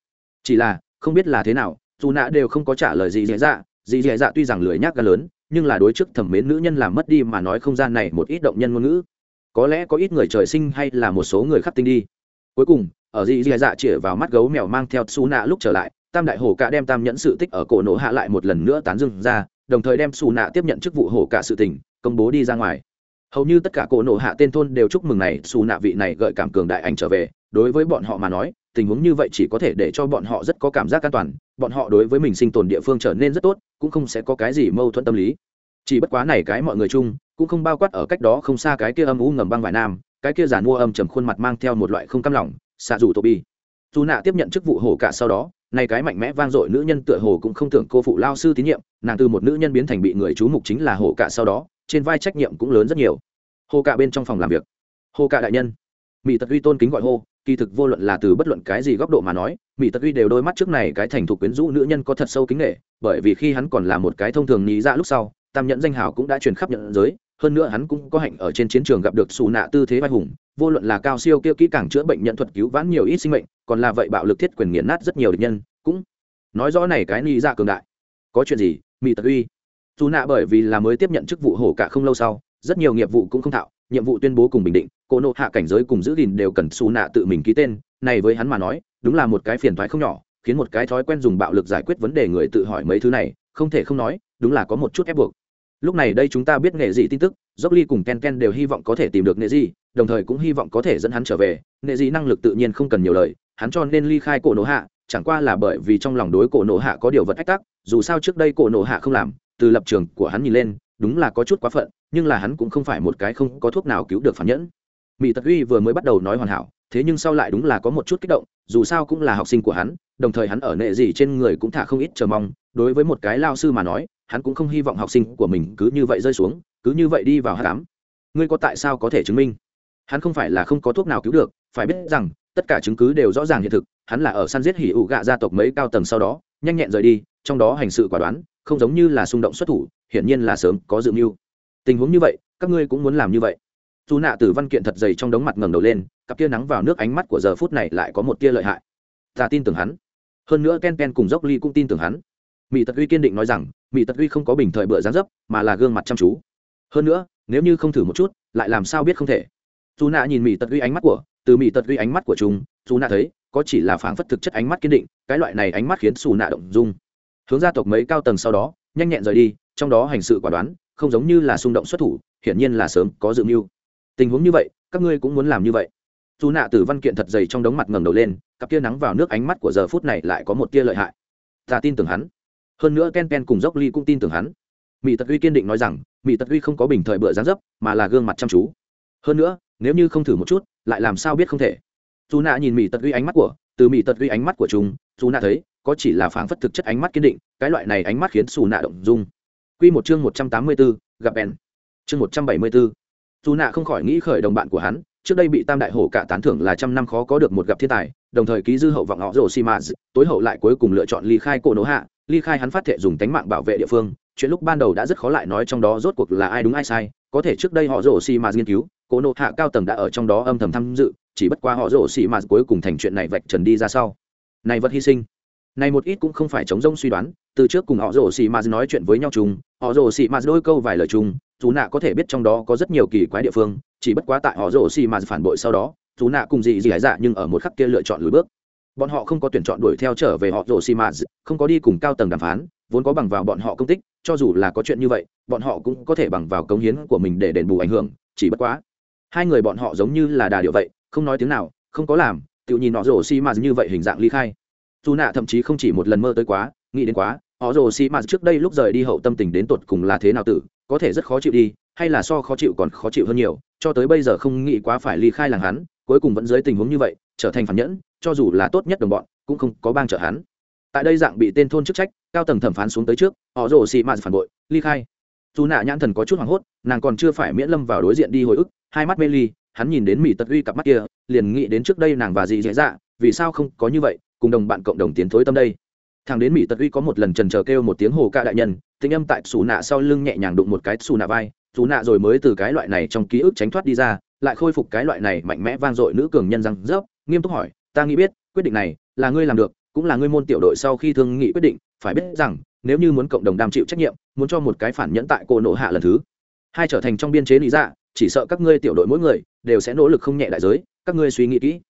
chỉ là, không biết là thế nào, dù nạ đều không có trả lời gì dễ dạ. Dì dì dạ tuy rằng lười nhác ga lớn, nhưng là đối chức thẩm mến nữ nhân làm mất đi mà nói không gian này một ít động nhân ngôn ngữ. Có lẽ có ít người trời sinh hay là một số người khắc tinh đi. Cuối cùng, ở dì dì dạ chĩa vào mắt gấu mèo mang theo su nạ lúc trở lại, tam đại hổ cả đem tam nhẫn sự tích ở cổ nổ hạ lại một lần nữa tán dưng ra, đồng thời đem xu nạ tiếp nhận chức vụ hổ cả sự tình, công bố đi ra ngoài. Hầu như tất cả cổ nổ hạ tên thôn đều chúc mừng này xu nạ vị này gợi cảm cường đại ảnh trở về đối với bọn họ mà nói, tình huống như vậy chỉ có thể để cho bọn họ rất có cảm giác an toàn. Bọn họ đối với mình sinh tồn địa phương trở nên rất tốt, cũng không sẽ có cái gì mâu thuẫn tâm lý. Chỉ bất quá này cái mọi người chung, cũng không bao quát ở cách đó không xa cái kia âm u ngầm băng vài nam, cái kia giàn mua âm trầm khuôn mặt mang theo một loại không cam lòng, xạ dù tô bi dù nạ tiếp nhận chức vụ hổ cả sau đó, này cái mạnh mẽ vang dội nữ nhân tựa hồ cũng không tưởng cô phụ lao sư tín nhiệm, nàng từ một nữ nhân biến thành bị người chú mục chính là hổ cả sau đó, trên vai trách nhiệm cũng lớn rất nhiều. Hồ cả bên trong phòng làm việc. Hồ cả đại nhân mỹ tật uy tôn kính gọi hô, kỳ thực vô luận là từ bất luận cái gì góc độ mà nói mỹ tật uy đều đôi mắt trước này cái thành thục quyến rũ nữ nhân có thật sâu kính nghệ bởi vì khi hắn còn là một cái thông thường nhí ra dạ lúc sau, tam nhẫn danh hào cũng đã truyền khắp nhận giới, hơn nữa hắn cũng có hạnh ở trên chiến trường gặp được xù nạ tư thế vai hùng, vô luận là cao siêu kêu kỹ càng chữa bệnh nhận thuật cứu vãn nhiều ít sinh mệnh, còn là vậy bạo lực thiết quyền nghiền nát rất nhiều địch nhân, cũng nói rõ này cái ni ra dạ cường đại. Có chuyện gì mỹ tật uy? Dù nạ bởi vì là mới tiếp nhận chức vụ hổ cả không lâu sau, rất nhiều nghiệp vụ cũng không thạo nhiệm vụ tuyên bố cùng bình định cô nộ hạ cảnh giới cùng giữ gìn đều cần xù nạ tự mình ký tên. Này với hắn mà nói, đúng là một cái phiền thoái không nhỏ, khiến một cái thói quen dùng bạo lực giải quyết vấn đề người tự hỏi mấy thứ này, không thể không nói, đúng là có một chút ép buộc. Lúc này đây chúng ta biết nghệ dị tin tức dốc ly cùng ken ken đều hy vọng có thể tìm được nghệ dị đồng thời cũng hy vọng có thể dẫn hắn trở về. Nghệ dị năng lực tự nhiên không cần nhiều lời, hắn cho nên ly khai cổ nổ hạ, chẳng qua là bởi vì trong lòng đối cổ nổ hạ có điều vật ách tắc, dù sao trước đây cổ nổ hạ không làm, từ lập trường của hắn nhìn lên đúng là có chút quá phận, nhưng là hắn cũng không phải một cái không có thuốc nào cứu được phản nhẫn. Mỹ tật uy vừa mới bắt đầu nói hoàn hảo, thế nhưng sau lại đúng là có một chút kích động, dù sao cũng là học sinh của hắn, đồng thời hắn ở nệ gì trên người cũng thả không ít chờ mong, đối với một cái lao sư mà nói, hắn cũng không hy vọng học sinh của mình cứ như vậy rơi xuống, cứ như vậy đi vào hát cám ngươi có tại sao có thể chứng minh? Hắn không phải là không có thuốc nào cứu được, phải biết rằng, tất cả chứng cứ đều rõ ràng hiện thực, hắn là ở săn giết hỉ ụ gạ gia tộc mấy cao tầng sau đó, nhanh nhẹn rời đi, trong đó hành sự quả đoán, không giống như là xung động xuất thủ hiển nhiên là sớm có dự mưu. Tình huống như vậy, các ngươi cũng muốn làm như vậy. Dù nạ tử văn kiện thật dày trong đống mặt ngẩng đầu lên, cặp kia nắng vào nước ánh mắt của giờ phút này lại có một tia lợi hại. Ta tin tưởng hắn. Hơn nữa ken ken cùng dốc ly cũng tin tưởng hắn. Mỹ tật uy kiên định nói rằng, mỹ tật uy không có bình thời bựa gián dấp, mà là gương mặt chăm chú. Hơn nữa, nếu như không thử một chút, lại làm sao biết không thể. Dù nạ nhìn mỹ tật uy ánh mắt của, từ mỹ tật uy ánh mắt của chúng, dù nạ thấy, có chỉ là phảng phất thực chất ánh mắt kiên định, cái loại này ánh mắt khiến xù nạ động dung. Hướng gia tộc mấy cao tầng sau đó, nhanh nhẹn rời đi trong đó hành sự quả đoán không giống như là xung động xuất thủ, hiển nhiên là sớm có dự mưu. Tình huống như vậy, các ngươi cũng muốn làm như vậy. Dù nạ tử văn kiện thật dày trong đống mặt ngẩng đầu lên, cặp kia nắng vào nước ánh mắt của giờ phút này lại có một tia lợi hại. Ta tin tưởng hắn. Hơn nữa ken ken cùng dốc ly cũng tin tưởng hắn. Mỹ tật uy kiên định nói rằng, mỹ tật uy không có bình thời bựa gián dấp, mà là gương mặt chăm chú. Hơn nữa, nếu như không thử một chút, lại làm sao biết không thể. Dù nạ nhìn mỹ tật uy ánh mắt của, từ mỹ tật uy ánh mắt của chúng, dù nạ thấy, có chỉ là phảng phất thực chất ánh mắt kiên định, cái loại này ánh mắt khiến xù nạ động dung. Quy một chương 184, gặp bèn. Chương 174. Dù nạ không khỏi nghĩ khởi đồng bạn của hắn, trước đây bị Tam đại hổ cả tán thưởng là trăm năm khó có được một gặp thiên tài, đồng thời ký dư hậu vọng họ Rosimaz, tối hậu lại cuối cùng lựa chọn ly khai cổ nô hạ, ly khai hắn phát thể dùng tánh mạng bảo vệ địa phương, chuyện lúc ban đầu đã rất khó lại nói trong đó rốt cuộc là ai đúng ai sai, có thể trước đây họ Rosimaz nghiên cứu, cổ nô hạ cao tầng đã ở trong đó âm thầm tham dự, chỉ bất qua họ Rosimaz cuối cùng thành chuyện này vạch trần đi ra sau. Này vật hy sinh này một ít cũng không phải chống rông suy đoán, từ trước cùng họ rồ xì m nói chuyện với nhau chung, họ rồ xì m đôi câu vài lời chung, dù nạ có thể biết trong đó có rất nhiều kỳ quái địa phương, chỉ bất quá tại họ rồ xì m phản bội sau đó, dù nạ cùng gì gì hải dạ nhưng ở một khắc kia lựa chọn lùi bước. Bọn họ không có tuyển chọn đuổi theo trở về họ rồ xì m không có đi cùng cao tầng đàm phán, vốn có bằng vào bọn họ công tích, cho dù là có chuyện như vậy, bọn họ cũng có thể bằng vào cống hiến của mình để đền bù ảnh hưởng, chỉ bất quá, hai người bọn họ giống như là đà điệu vậy, không nói tiếng nào, không có làm, tự nhìn họ rồ xi m như vậy hình dạng ly khai dù nạ thậm chí không chỉ một lần mơ tới quá, nghĩ đến quá, họ rồ xì mạt trước đây lúc rời đi hậu tâm tình đến tột cùng là thế nào tử, có thể rất khó chịu đi, hay là so khó chịu còn khó chịu hơn nhiều, cho tới bây giờ không nghĩ quá phải ly khai làng hắn, cuối cùng vẫn dưới tình huống như vậy, trở thành phản nhẫn, cho dù là tốt nhất đồng bọn, cũng không có bang trợ hắn. Tại đây dạng bị tên thôn chức trách, cao tầng thẩm phán xuống tới trước, họ rồ xì mạt phản bội, ly khai. Dù nạ nhãn thần có chút hoảng hốt, nàng còn chưa phải miễn lâm vào đối diện đi hồi ức, hai mắt mê ly, hắn nhìn đến mỹ tật uy cặp mắt kia, liền nghĩ đến trước đây nàng và dì dễ dạ vì sao không có như vậy cùng đồng bạn cộng đồng tiến thối tâm đây. Thằng đến mỹ tật uy có một lần trần trờ kêu một tiếng hồ ca đại nhân tinh âm tại xù nạ sau lưng nhẹ nhàng đụng một cái xù nạ vai, xù nạ rồi mới từ cái loại này trong ký ức tránh thoát đi ra, lại khôi phục cái loại này mạnh mẽ vang dội nữ cường nhân răng rớp, nghiêm túc hỏi, ta nghĩ biết, quyết định này là ngươi làm được, cũng là ngươi môn tiểu đội sau khi thương nghị quyết định, phải biết rằng, nếu như muốn cộng đồng đam chịu trách nhiệm, muốn cho một cái phản nhẫn tại cô nộ hạ lần thứ hai trở thành trong biên chế lý dạ chỉ sợ các ngươi tiểu đội mỗi người đều sẽ nỗ lực không nhẹ đại giới, các ngươi suy nghĩ kỹ.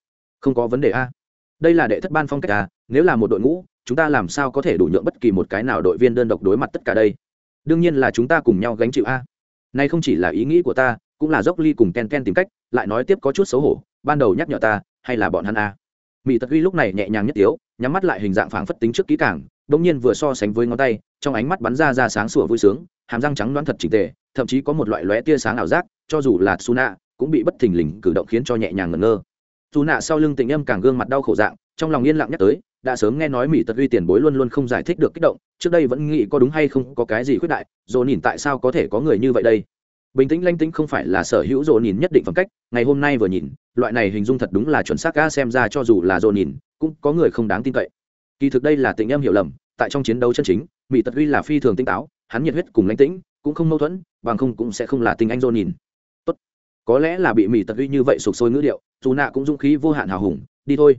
Không có vấn đề a đây là đệ thất ban phong cách a nếu là một đội ngũ, chúng ta làm sao có thể đủ nhượng bất kỳ một cái nào đội viên đơn độc đối mặt tất cả đây? Đương nhiên là chúng ta cùng nhau gánh chịu a. Nay không chỉ là ý nghĩ của ta, cũng là dốc ly cùng ken ken tìm cách, lại nói tiếp có chút xấu hổ, ban đầu nhắc nhở ta, hay là bọn hắn a. Mỹ tật huy lúc này nhẹ nhàng nhất tiếu, nhắm mắt lại hình dạng phảng phất tính trước kỹ cảng đ ỗ n g nhiên vừa so sánh với ngón tay, trong ánh mắt bắn ra ra sáng sủa vui sướng, hàm răng trắng đoán thật trình tề, thậm chí có một loại lóe tia sáng ảo giác, cho dù là su nạ cũng bị bất thình lình cử động khiến cho nhẹ nhàng ngẩn ngơ. Dù nạ sau lưng tình âm càng gương mặt đau khổ dạng, trong lòng yên lặng nhắc tới, đã sớm nghe nói mỹ tật uy tiền bối luôn luôn không giải thích được kích động, trước đây vẫn nghĩ có đúng hay không, có cái gì khuyết đại rồi nhìn tại sao có thể có người như vậy đây? Bình tĩnh lanh tĩnh không phải là sở hữu dồn nhìn nhất định phẩm cách, ngày hôm nay vừa nhìn, loại này hình dung thật đúng là chuẩn xác ca xem ra cho dù là dồn nhìn, cũng có người không đáng tin cậy. Kỳ thực đây là tình em hiểu lầm, tại trong chiến đấu chân chính mỹ tật uy là phi thường tinh táo, hắn nhiệt huyết cùng lanh tĩnh, cũng không mâu thuẫn, bằng không cũng sẽ không là tình anh dồn nhìn. Tốt. Có lẽ là bị mỹ tật uy như vậy sụp sôi ngữ điệu dù nạ cũng dũng khí vô hạn hào hùng, đi thôi.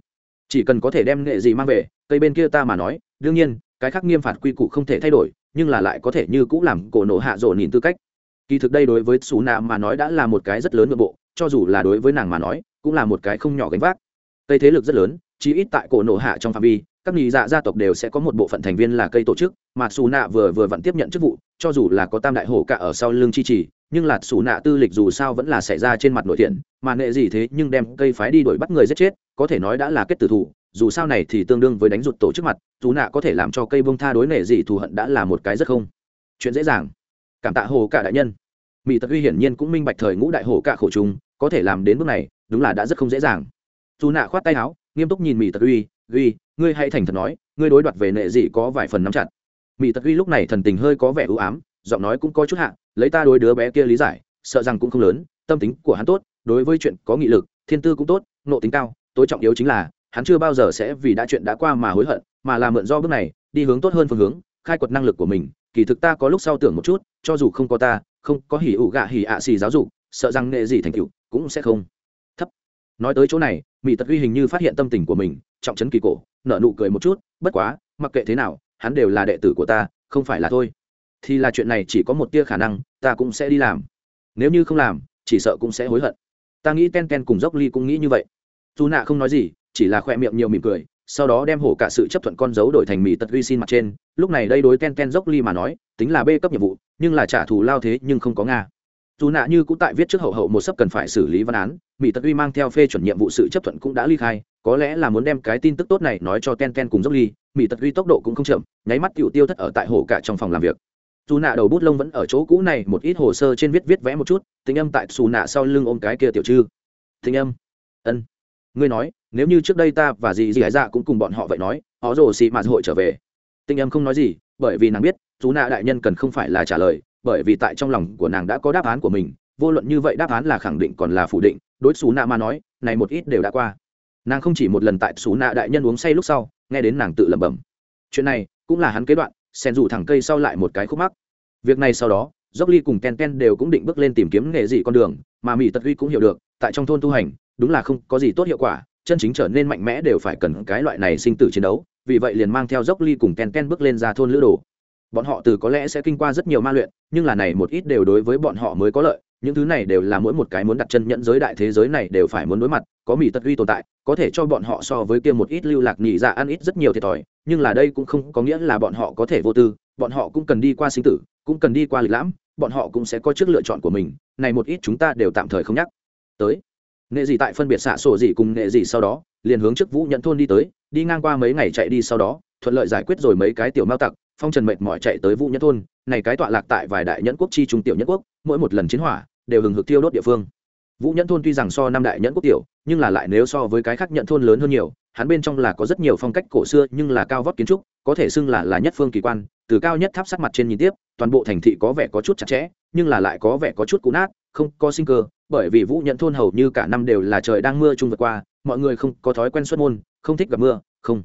Chỉ cần có thể đem nghệ gì mang về, cây bên kia ta mà nói, đương nhiên, cái khác nghiêm phạt quy củ không thể thay đổi, nhưng là lại có thể như cũ làm cổ nổ hạ rộ nhìn tư cách. Kỳ thực đây đối với xù nạ mà nói đã là một cái rất lớn nội bộ, cho dù là đối với nàng mà nói, cũng là một cái không nhỏ gánh vác. Cây thế lực rất lớn chỉ ít tại cổ nổ hạ trong phạm vi, các nghị dạ gia tộc đều sẽ có một bộ phận thành viên là cây tổ chức, mà xù nạ vừa vừa vẫn tiếp nhận chức vụ, cho dù là có tam đại hổ cả ở sau lưng chi trì nhưng là xù nạ tư lịch dù sao vẫn là xảy ra trên mặt nội thiện mà nệ gì thế nhưng đem cây phái đi đuổi bắt người giết chết, có thể nói đã là kết tử thủ, dù sao này thì tương đương với đánh rụt tổ chức mặt, dù nạ có thể làm cho cây bông tha đối nệ gì thù hận đã là một cái rất không. Chuyện dễ dàng. Cảm tạ hồ cả đại nhân. Mỹ tật uy hiển nhiên cũng minh bạch thời ngũ đại hồ cả khổ chúng có thể làm đến bước này, đúng là đã rất không dễ dàng. Dù nạ khoát tay áo, nghiêm túc nhìn mỹ tật uy uy ngươi hay thành thật nói, ngươi đối đoạt về nệ gì có vài phần nắm chặt. Mỹ tật uy lúc này thần tình hơi có vẻ ưu ám, giọng nói cũng có chút hạ lấy ta đối đứa bé kia lý giải, sợ rằng cũng không lớn, tâm tính của hắn tốt, đối với chuyện có nghị lực, thiên tư cũng tốt, nộ tính cao, tối trọng yếu chính là, hắn chưa bao giờ sẽ vì đã chuyện đã qua mà hối hận, mà là mượn do bước này, đi hướng tốt hơn phương hướng, khai quật năng lực của mình. Kỳ thực ta có lúc sau tưởng một chút, cho dù không có ta, không có hỉ ủ gạ hỉ ạ xì giáo dục, sợ rằng nghệ gì thành tựu cũng sẽ không. Thấp. Nói tới chỗ này, mỹ tật uy hình như phát hiện tâm tình của mình, trọng trấn kỳ cổ, nở nụ cười một chút, bất quá, mặc kệ thế nào, hắn đều là đệ tử của ta, không phải là thôi thì là chuyện này chỉ có một tia khả năng, ta cũng sẽ đi làm. Nếu như không làm, chỉ sợ cũng sẽ hối hận. Ta nghĩ ten ten cùng dốc ly cũng nghĩ như vậy. Dù nạ không nói gì, chỉ là khoe miệng nhiều mỉm cười, sau đó đem hổ cả sự chấp thuận con dấu đổi thành mì tật Uy xin mặt trên. Lúc này đây đối ten ten dốc ly mà nói, tính là b cấp nhiệm vụ, nhưng là trả thù lao thế nhưng không có nga. Dù nạ như cũng tại viết trước hậu hậu một sấp cần phải xử lý văn án mỹ tật uy mang theo phê chuẩn nhiệm vụ sự chấp thuận cũng đã ly khai. Có lẽ là muốn đem cái tin tức tốt này nói cho ten ten cùng dốc ly mỹ tật uy tốc độ cũng không chậm, nháy mắt tiểu tiêu thất ở tại hổ cả trong phòng làm việc dù nạ đầu bút lông vẫn ở chỗ cũ này, một ít hồ sơ trên viết viết vẽ một chút tình âm tại xù nạ sau lưng ôm cái kia tiểu chư tình âm. Ân. Ngươi nói, nếu như trước đây ta và dì dì gái dạ cũng cùng bọn họ vậy nói, họ rồ xị mạt hội trở về. Tình âm không nói gì, bởi vì nàng biết, dù nạ đại nhân cần không phải là trả lời, bởi vì tại trong lòng của nàng đã có đáp án của mình, vô luận như vậy đáp án là khẳng định còn là phủ định, đối xù nạ mà nói, này một ít đều đã qua. Nàng không chỉ một lần tại xù nạ đại nhân uống say lúc sau, nghe đến nàng tự lẩm bẩm. Chuyện này cũng là hắn kế đoạn sen rủ thẳng cây sau lại một cái khúc mắc. Việc này sau đó dốc ly cùng ken ken đều cũng định bước lên tìm kiếm nghề gì con đường, mà mỹ tật huy cũng hiểu được, tại trong thôn tu hành, đúng là không có gì tốt hiệu quả, chân chính trở nên mạnh mẽ đều phải cần cái loại này sinh tử chiến đấu, vì vậy liền mang theo dốc ly cùng ken ken bước lên ra thôn lữ đồ. Bọn họ từ có lẽ sẽ kinh qua rất nhiều ma luyện, nhưng là này một ít đều đối với bọn họ mới có lợi, những thứ này đều là mỗi một cái muốn đặt chân nhẫn giới đại thế giới này đều phải muốn đối mặt, có mỹ tật huy tồn tại, có thể cho bọn họ so với kia một ít lưu lạc nhị dạ ăn ít rất nhiều thiệt thòi nhưng là đây cũng không có nghĩa là bọn họ có thể vô tư, bọn họ cũng cần đi qua sinh tử, cũng cần đi qua lịch lãm, bọn họ cũng sẽ có trước lựa chọn của mình, này một ít chúng ta đều tạm thời không nhắc. Tới. Nghệ gì tại phân biệt xạ sổ gì cùng nghệ gì sau đó, liền hướng trước vũ nhận thôn đi tới, đi ngang qua mấy ngày chạy đi sau đó, thuận lợi giải quyết rồi mấy cái tiểu mao tặc, phong trần mệt mỏi chạy tới vũ nhẫn thôn, này cái tọa lạc tại vài đại nhẫn quốc chi trung tiểu nhẫn quốc, mỗi một lần chiến hỏa, đều hừng hực tiêu đốt địa phương. Vũ nhẫn thôn tuy rằng so năm đại nhẫn quốc tiểu nhưng là lại nếu so với cái khác nhận thôn lớn hơn nhiều, hắn bên trong là có rất nhiều phong cách cổ xưa, nhưng là cao vóc kiến trúc, có thể xưng là là nhất phương kỳ quan, từ cao nhất tháp sắc mặt trên nhìn tiếp, toàn bộ thành thị có vẻ có chút chặt chẽ, nhưng là lại có vẻ có chút cũ nát, không có sinh cơ, bởi vì vũ nhận thôn hầu như cả năm đều là trời đang mưa chung vượt qua, mọi người không có thói quen xuất môn, không thích gặp mưa, không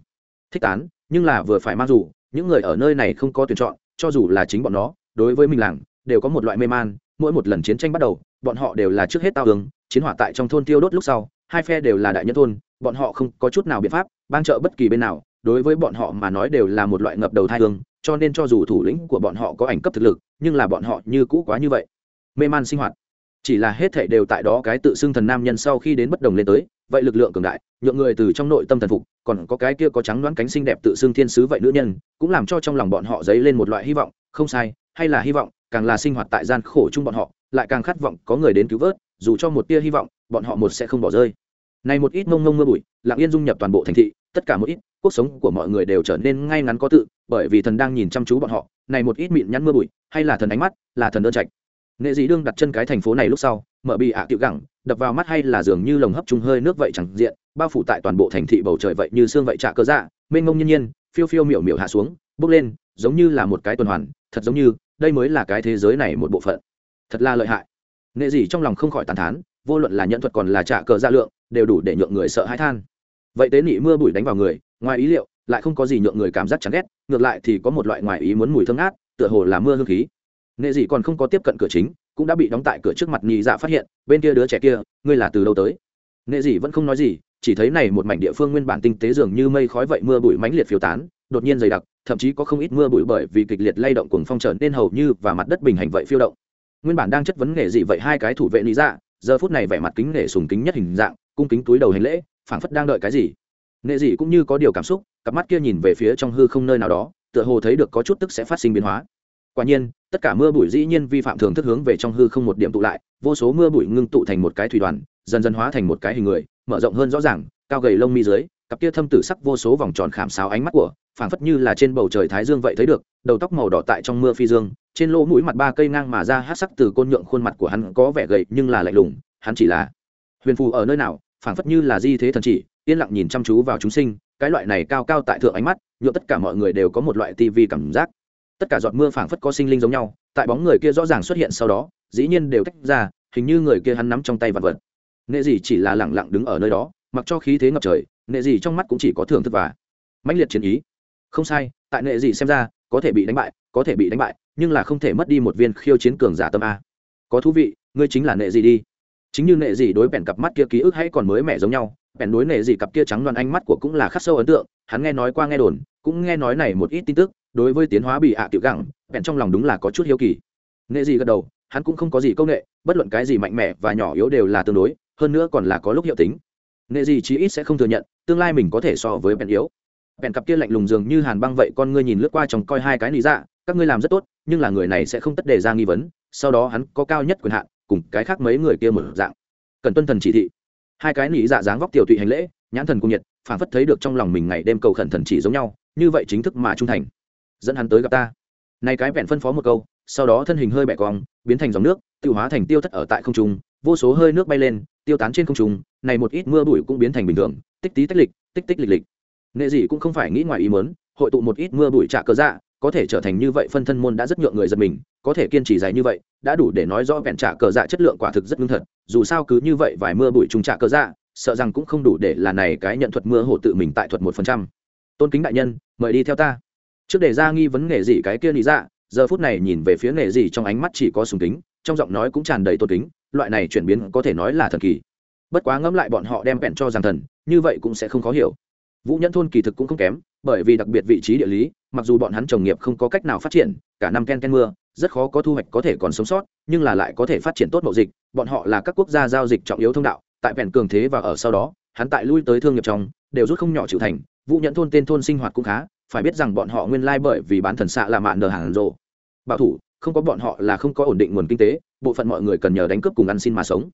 thích tán, nhưng là vừa phải mang dù, những người ở nơi này không có tuyển chọn, cho dù là chính bọn nó, đối với mình làng, đều có một loại mê man, mỗi một lần chiến tranh bắt đầu, bọn họ đều là trước hết tao hướng chiến hỏa tại trong thôn tiêu đốt lúc sau hai phe đều là đại nhân thôn, bọn họ không có chút nào biện pháp ban trợ bất kỳ bên nào, đối với bọn họ mà nói đều là một loại ngập đầu thai thương cho nên cho dù thủ lĩnh của bọn họ có ảnh cấp thực lực, nhưng là bọn họ như cũ quá như vậy. Mê man sinh hoạt. Chỉ là hết thảy đều tại đó cái tự xưng thần nam nhân sau khi đến bất đồng lên tới, vậy lực lượng cường đại, nhượng người từ trong nội tâm thần phục, còn có cái kia có trắng đoán cánh xinh đẹp tự xưng thiên sứ vậy nữ nhân, cũng làm cho trong lòng bọn họ dấy lên một loại hy vọng, không sai, hay là hy vọng, càng là sinh hoạt tại gian khổ chung bọn họ, lại càng khát vọng có người đến cứu vớt, dù cho một tia hy vọng bọn họ một sẽ không bỏ rơi. Này một ít mông mông mưa bụi lặng yên dung nhập toàn bộ thành thị, tất cả một ít cuộc sống của mọi người đều trở nên ngay ngắn có tự, bởi vì thần đang nhìn chăm chú bọn họ. Này một ít mịn nhăn mưa bụi, hay là thần ánh mắt, là thần đơn trạch. Nghệ dị đương đặt chân cái thành phố này lúc sau, mở bị ạ à tiểu gẳng, đập vào mắt hay là dường như lồng hấp trung hơi nước vậy chẳng diện, bao phủ tại toàn bộ thành thị bầu trời vậy như xương vậy trả cơ dạ mênh mông nhiên nhiên, phiêu phiêu miểu miểu hạ xuống, bước lên, giống như là một cái tuần hoàn, thật giống như, đây mới là cái thế giới này một bộ phận. Thật là lợi hại. Nghệ dị trong lòng không khỏi tàn thán vô luận là nhận thuật còn là trả cờ ra lượng, đều đủ để nhượng người sợ hãi than. Vậy tế nị mưa bụi đánh vào người, ngoài ý liệu, lại không có gì nhượng người cảm giác chán ghét, ngược lại thì có một loại ngoài ý muốn mùi thơm ngát, tựa hồ là mưa hương khí. Nghệ dị còn không có tiếp cận cửa chính, cũng đã bị đóng tại cửa trước mặt nhị dạ phát hiện, bên kia đứa trẻ kia, ngươi là từ đâu tới? Nghệ dị vẫn không nói gì, chỉ thấy này một mảnh địa phương nguyên bản tinh tế dường như mây khói vậy mưa bụi mãnh liệt phiêu tán, đột nhiên dày đặc, thậm chí có không ít mưa bụi bởi vì kịch liệt lay động cuồng phong trở nên hầu như và mặt đất bình hành vậy phiêu động. Nguyên bản đang chất vấn nghệ dị vậy hai cái thủ vệ lý dạ giờ phút này vẻ mặt kính nể sùng kính nhất hình dạng, cung kính túi đầu hành lễ, phảng phất đang đợi cái gì. Nghệ dị cũng như có điều cảm xúc, cặp mắt kia nhìn về phía trong hư không nơi nào đó, tựa hồ thấy được có chút tức sẽ phát sinh biến hóa. Quả nhiên, tất cả mưa bụi dĩ nhiên vi phạm thường thức hướng về trong hư không một điểm tụ lại, vô số mưa bụi ngưng tụ thành một cái thủy đoàn, dần dần hóa thành một cái hình người, mở rộng hơn rõ ràng, cao gầy lông mi dưới, cặp kia thâm tử sắc vô số vòng tròn khảm sáo ánh mắt của phảng phất như là trên bầu trời thái dương vậy thấy được, đầu tóc màu đỏ tại trong mưa phi dương, trên lỗ mũi mặt ba cây ngang mà ra hát sắc từ côn nhượng khuôn mặt của hắn có vẻ gầy nhưng là lạnh lùng, hắn chỉ là huyền phù ở nơi nào, phảng phất như là di thế thần chỉ, yên lặng nhìn chăm chú vào chúng sinh, cái loại này cao cao tại thượng ánh mắt, nhựa tất cả mọi người đều có một loại tivi cảm giác. Tất cả giọt mưa phảng phất có sinh linh giống nhau, tại bóng người kia rõ ràng xuất hiện sau đó, dĩ nhiên đều tách ra, hình như người kia hắn nắm trong tay vật vật. Nệ gì chỉ là lẳng lặng đứng ở nơi đó, mặc cho khí thế ngập trời, nệ gì trong mắt cũng chỉ có thưởng thức và mãnh liệt chiến ý không sai, tại Nệ gì xem ra, có thể bị đánh bại, có thể bị đánh bại, nhưng là không thể mất đi một viên khiêu chiến cường giả tâm a. Có thú vị, ngươi chính là Nệ gì đi. Chính như Nệ gì đối bèn cặp mắt kia ký ức hay còn mới mẻ giống nhau, bèn đối Nệ gì cặp kia trắng loan ánh mắt của cũng là khắc sâu ấn tượng, hắn nghe nói qua nghe đồn, cũng nghe nói này một ít tin tức, đối với tiến hóa bị hạ tiểu gẳng, bèn trong lòng đúng là có chút hiếu kỳ. Nệ gì gật đầu, hắn cũng không có gì công nghệ, bất luận cái gì mạnh mẽ và nhỏ yếu đều là tương đối, hơn nữa còn là có lúc hiệu tính. Nệ gì chí ít sẽ không thừa nhận, tương lai mình có thể so với bèn yếu bèn cặp kia lạnh lùng dường như hàn băng vậy, con ngươi nhìn lướt qua chồng coi hai cái lý dạ các ngươi làm rất tốt, nhưng là người này sẽ không tất đề ra nghi vấn, sau đó hắn có cao nhất quyền hạn, cùng cái khác mấy người kia mở dạng. Cần tuân thần chỉ thị. Hai cái nỉ dạ dáng vóc tiểu tụy hành lễ, nhãn thần cung nhiệt phản phất thấy được trong lòng mình ngày đêm cầu khẩn thần chỉ giống nhau, như vậy chính thức mà trung thành. Dẫn hắn tới gặp ta. Nay cái vẹn phân phó một câu, sau đó thân hình hơi bẻ cong, biến thành dòng nước, tiêu hóa thành tiêu thất ở tại không trung, vô số hơi nước bay lên, tiêu tán trên không trung, này một ít mưa bụi cũng biến thành bình thường, tích tí tích lịch, tích tích lịch lịch nệ gì cũng không phải nghĩ ngoài ý muốn, hội tụ một ít mưa bụi trả cơ dạ có thể trở thành như vậy phân thân môn đã rất nhượng người giật mình, có thể kiên trì dài như vậy, đã đủ để nói rõ vẹn trả cờ dạ chất lượng quả thực rất ngưng thật, dù sao cứ như vậy vài mưa bụi trùng trả cờ dạ sợ rằng cũng không đủ để là này cái nhận thuật mưa hổ tự mình tại thuật một phần trăm. Tôn kính đại nhân, mời đi theo ta. Trước để ra nghi vấn nghề gì cái kia lý dạ giờ phút này nhìn về phía nghề gì trong ánh mắt chỉ có sùng kính, trong giọng nói cũng tràn đầy tôn kính, loại này chuyển biến có thể nói là thần kỳ. Bất quá ngẫm lại bọn họ đem vẹn cho rằng thần, như vậy cũng sẽ không khó hiểu vũ nhẫn thôn kỳ thực cũng không kém, bởi vì đặc biệt vị trí địa lý, mặc dù bọn hắn trồng nghiệp không có cách nào phát triển, cả năm ken ken mưa, rất khó có thu hoạch có thể còn sống sót, nhưng là lại có thể phát triển tốt mậu dịch, bọn họ là các quốc gia giao dịch trọng yếu thông đạo, tại vẹn cường thế và ở sau đó, hắn tại lui tới thương nghiệp trong, đều rút không nhỏ chịu thành, vũ nhẫn thôn tên thôn sinh hoạt cũng khá, phải biết rằng bọn họ nguyên lai bởi vì bán thần xạ là mạn nở hàng rộ. Bảo thủ, không có bọn họ là không có ổn định nguồn kinh tế, bộ phận mọi người cần nhờ đánh cướp cùng ăn xin mà sống.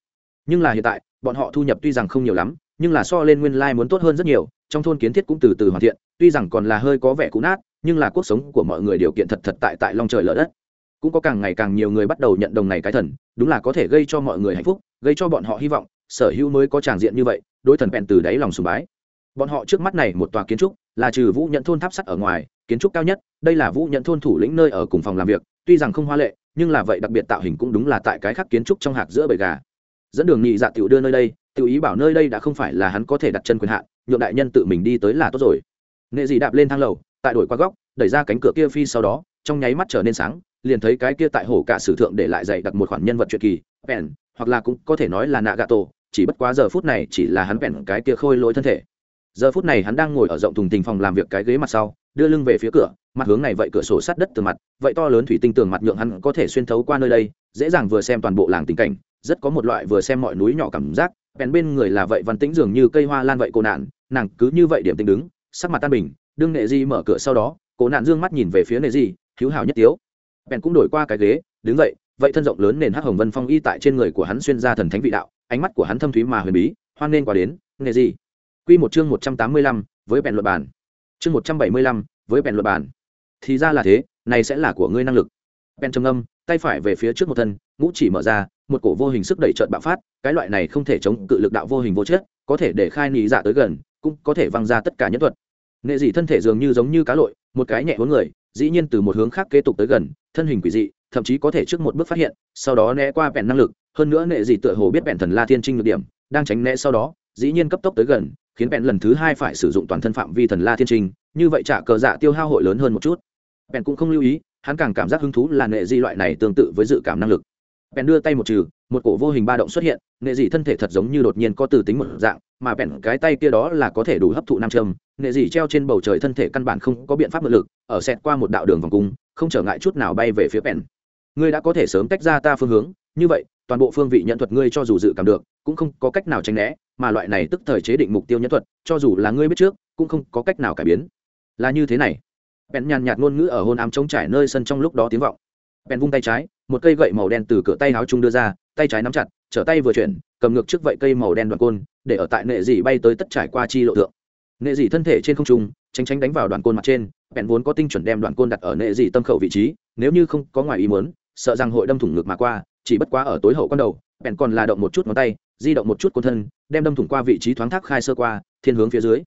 Nhưng là hiện tại, bọn họ thu nhập tuy rằng không nhiều lắm nhưng là so lên nguyên lai muốn tốt hơn rất nhiều, trong thôn kiến thiết cũng từ từ hoàn thiện, tuy rằng còn là hơi có vẻ cũ nát, nhưng là cuộc sống của mọi người điều kiện thật thật tại tại long trời lở đất. Cũng có càng ngày càng nhiều người bắt đầu nhận đồng này cái thần, đúng là có thể gây cho mọi người hạnh phúc, gây cho bọn họ hy vọng, sở hữu mới có tràng diện như vậy, đối thần bèn từ đáy lòng sùng bái. Bọn họ trước mắt này một tòa kiến trúc, là trừ vũ nhận thôn tháp sắt ở ngoài, kiến trúc cao nhất, đây là vũ nhận thôn thủ lĩnh nơi ở cùng phòng làm việc, tuy rằng không hoa lệ, nhưng là vậy đặc biệt tạo hình cũng đúng là tại cái khác kiến trúc trong hạt giữa bầy gà. Dẫn đường nhị dạ tiểu đưa nơi đây tiểu ý bảo nơi đây đã không phải là hắn có thể đặt chân quyền hạn, nhượng đại nhân tự mình đi tới là tốt rồi. Nghệ dị đạp lên thang lầu, tại đổi qua góc, đẩy ra cánh cửa kia phi sau đó, trong nháy mắt trở nên sáng, liền thấy cái kia tại hồ cả sử thượng để lại dạy đặt một khoản nhân vật truyện kỳ bèn hoặc là cũng có thể nói là nạ gà tổ chỉ bất quá giờ phút này chỉ là hắn bèn cái kia khôi lỗi thân thể. Giờ phút này hắn đang ngồi ở rộng thùng tình phòng làm việc cái ghế mặt sau, đưa lưng về phía cửa, mặt hướng này vậy cửa sổ sát đất từ mặt, vậy to lớn thủy tinh tường mặt nhượng hắn có thể xuyên thấu qua nơi đây, dễ dàng vừa xem toàn bộ làng tình cảnh, rất có một loại vừa xem mọi núi nhỏ cảm giác bèn bên người là vậy văn tĩnh dường như cây hoa lan vậy cô nạn, nàng cứ như vậy điểm tính đứng, sắc mặt tan bình, đương nệ di mở cửa sau đó, cô nạn dương mắt nhìn về phía nệ di, hữu hào nhất tiếu. Bèn cũng đổi qua cái ghế, đứng dậy, vậy thân rộng lớn nền hắc hồng vân phong y tại trên người của hắn xuyên ra thần thánh vị đạo, ánh mắt của hắn thâm thúy mà huyền bí, hoan nên quả đến, nệ di. Quy một chương một trăm tám mươi lăm, với bèn luật bản. Chương một trăm bảy mươi lăm, với bèn luật bản. Thì ra là thế, này sẽ là của ngươi năng lực. Bèn trầm âm tay phải về phía trước một thân, ngũ chỉ mở ra một cổ vô hình sức đẩy trợn bạo phát, cái loại này không thể chống cự lực đạo vô hình vô chất, có thể để khai nị dạ tới gần, cũng có thể văng ra tất cả nhân thuật. Nghệ dị thân thể dường như giống như cá lội, một cái nhẹ hướng người, dĩ nhiên từ một hướng khác kế tục tới gần, thân hình quỷ dị, thậm chí có thể trước một bước phát hiện, sau đó né qua vẹn năng lực, hơn nữa nghệ dị tựa hồ biết vẹn thần la thiên trinh được điểm, đang tránh né sau đó, dĩ nhiên cấp tốc tới gần, khiến vẹn lần thứ hai phải sử dụng toàn thân phạm vi thần la thiên trinh, như vậy trả cờ dạ tiêu hao hội lớn hơn một chút. Vẹn cũng không lưu ý, hắn càng cảm giác hứng thú là nghệ dị loại này tương tự với dự cảm năng lực bèn đưa tay một trừ, một cổ vô hình ba động xuất hiện, nghệ dị thân thể thật giống như đột nhiên có từ tính một dạng, mà bèn cái tay kia đó là có thể đủ hấp thụ nam châm. Nghệ dị treo trên bầu trời thân thể căn bản không có biện pháp mượn lực, ở xẹt qua một đạo đường vòng cung, không trở ngại chút nào bay về phía bèn. Ngươi đã có thể sớm tách ra ta phương hướng, như vậy, toàn bộ phương vị nhận thuật ngươi cho dù dự cảm được, cũng không có cách nào tránh né, mà loại này tức thời chế định mục tiêu nhân thuật, cho dù là ngươi biết trước, cũng không có cách nào cải biến. Là như thế này. Bèn nhàn nhạt ngôn ngữ ở hôn ám trống trải nơi sân trong lúc đó tiếng vọng bèn vung tay trái, một cây gậy màu đen từ cửa tay áo trung đưa ra, tay trái nắm chặt, trở tay vừa chuyển, cầm ngược trước vậy cây màu đen đoạn côn, để ở tại nệ dị bay tới tất trải qua chi lộ thượng. Nệ dị thân thể trên không trung, tránh tránh đánh vào đoạn côn mặt trên, bèn vốn có tinh chuẩn đem đoạn côn đặt ở nệ dị tâm khẩu vị trí, nếu như không có ngoài ý muốn, sợ rằng hội đâm thủng ngực mà qua, chỉ bất quá ở tối hậu con đầu, bèn còn là động một chút ngón tay, di động một chút côn thân, đem đâm thủng qua vị trí thoáng thác khai sơ qua, thiên hướng phía dưới.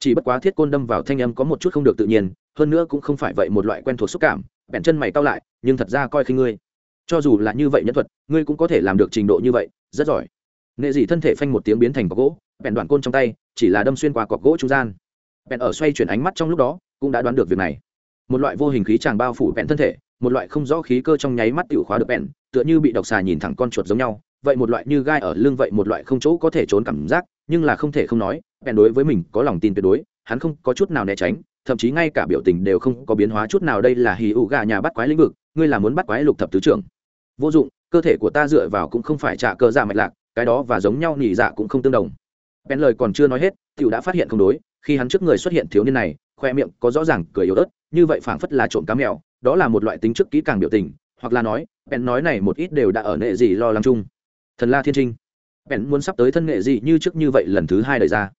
Chỉ bất quá thiết côn đâm vào thanh âm có một chút không được tự nhiên, hơn nữa cũng không phải vậy một loại quen thuộc xúc cảm, bèn chân mày cao lại nhưng thật ra coi khi ngươi. Cho dù là như vậy nhân thuật, ngươi cũng có thể làm được trình độ như vậy, rất giỏi. Nghệ dị thân thể phanh một tiếng biến thành cọc gỗ, bèn đoạn côn trong tay, chỉ là đâm xuyên qua cọc gỗ trung gian. Bèn ở xoay chuyển ánh mắt trong lúc đó, cũng đã đoán được việc này. Một loại vô hình khí tràng bao phủ bèn thân thể, một loại không rõ khí cơ trong nháy mắt tiểu khóa được bèn, tựa như bị độc xà nhìn thẳng con chuột giống nhau. Vậy một loại như gai ở lưng vậy một loại không chỗ có thể trốn cảm giác, nhưng là không thể không nói, bèn đối với mình có lòng tin tuyệt đối, hắn không có chút nào né tránh, thậm chí ngay cả biểu tình đều không có biến hóa chút nào. Đây là hì ụ gà nhà bắt quái lĩnh vực ngươi là muốn bắt quái lục thập tứ trưởng. Vô dụng, cơ thể của ta dựa vào cũng không phải trả cơ dạ mạch lạc, cái đó và giống nhau nhị dạ cũng không tương đồng. Bèn lời còn chưa nói hết, tiểu đã phát hiện không đối, khi hắn trước người xuất hiện thiếu niên này, khoe miệng có rõ ràng cười yếu ớt, như vậy phảng phất là trộm cá mèo, đó là một loại tính chức kỹ càng biểu tình, hoặc là nói bèn nói này một ít đều đã ở nệ gì lo lắng chung. Thần la thiên trinh. Bèn muốn sắp tới thân nghệ gì như trước như vậy lần thứ hai đời ra.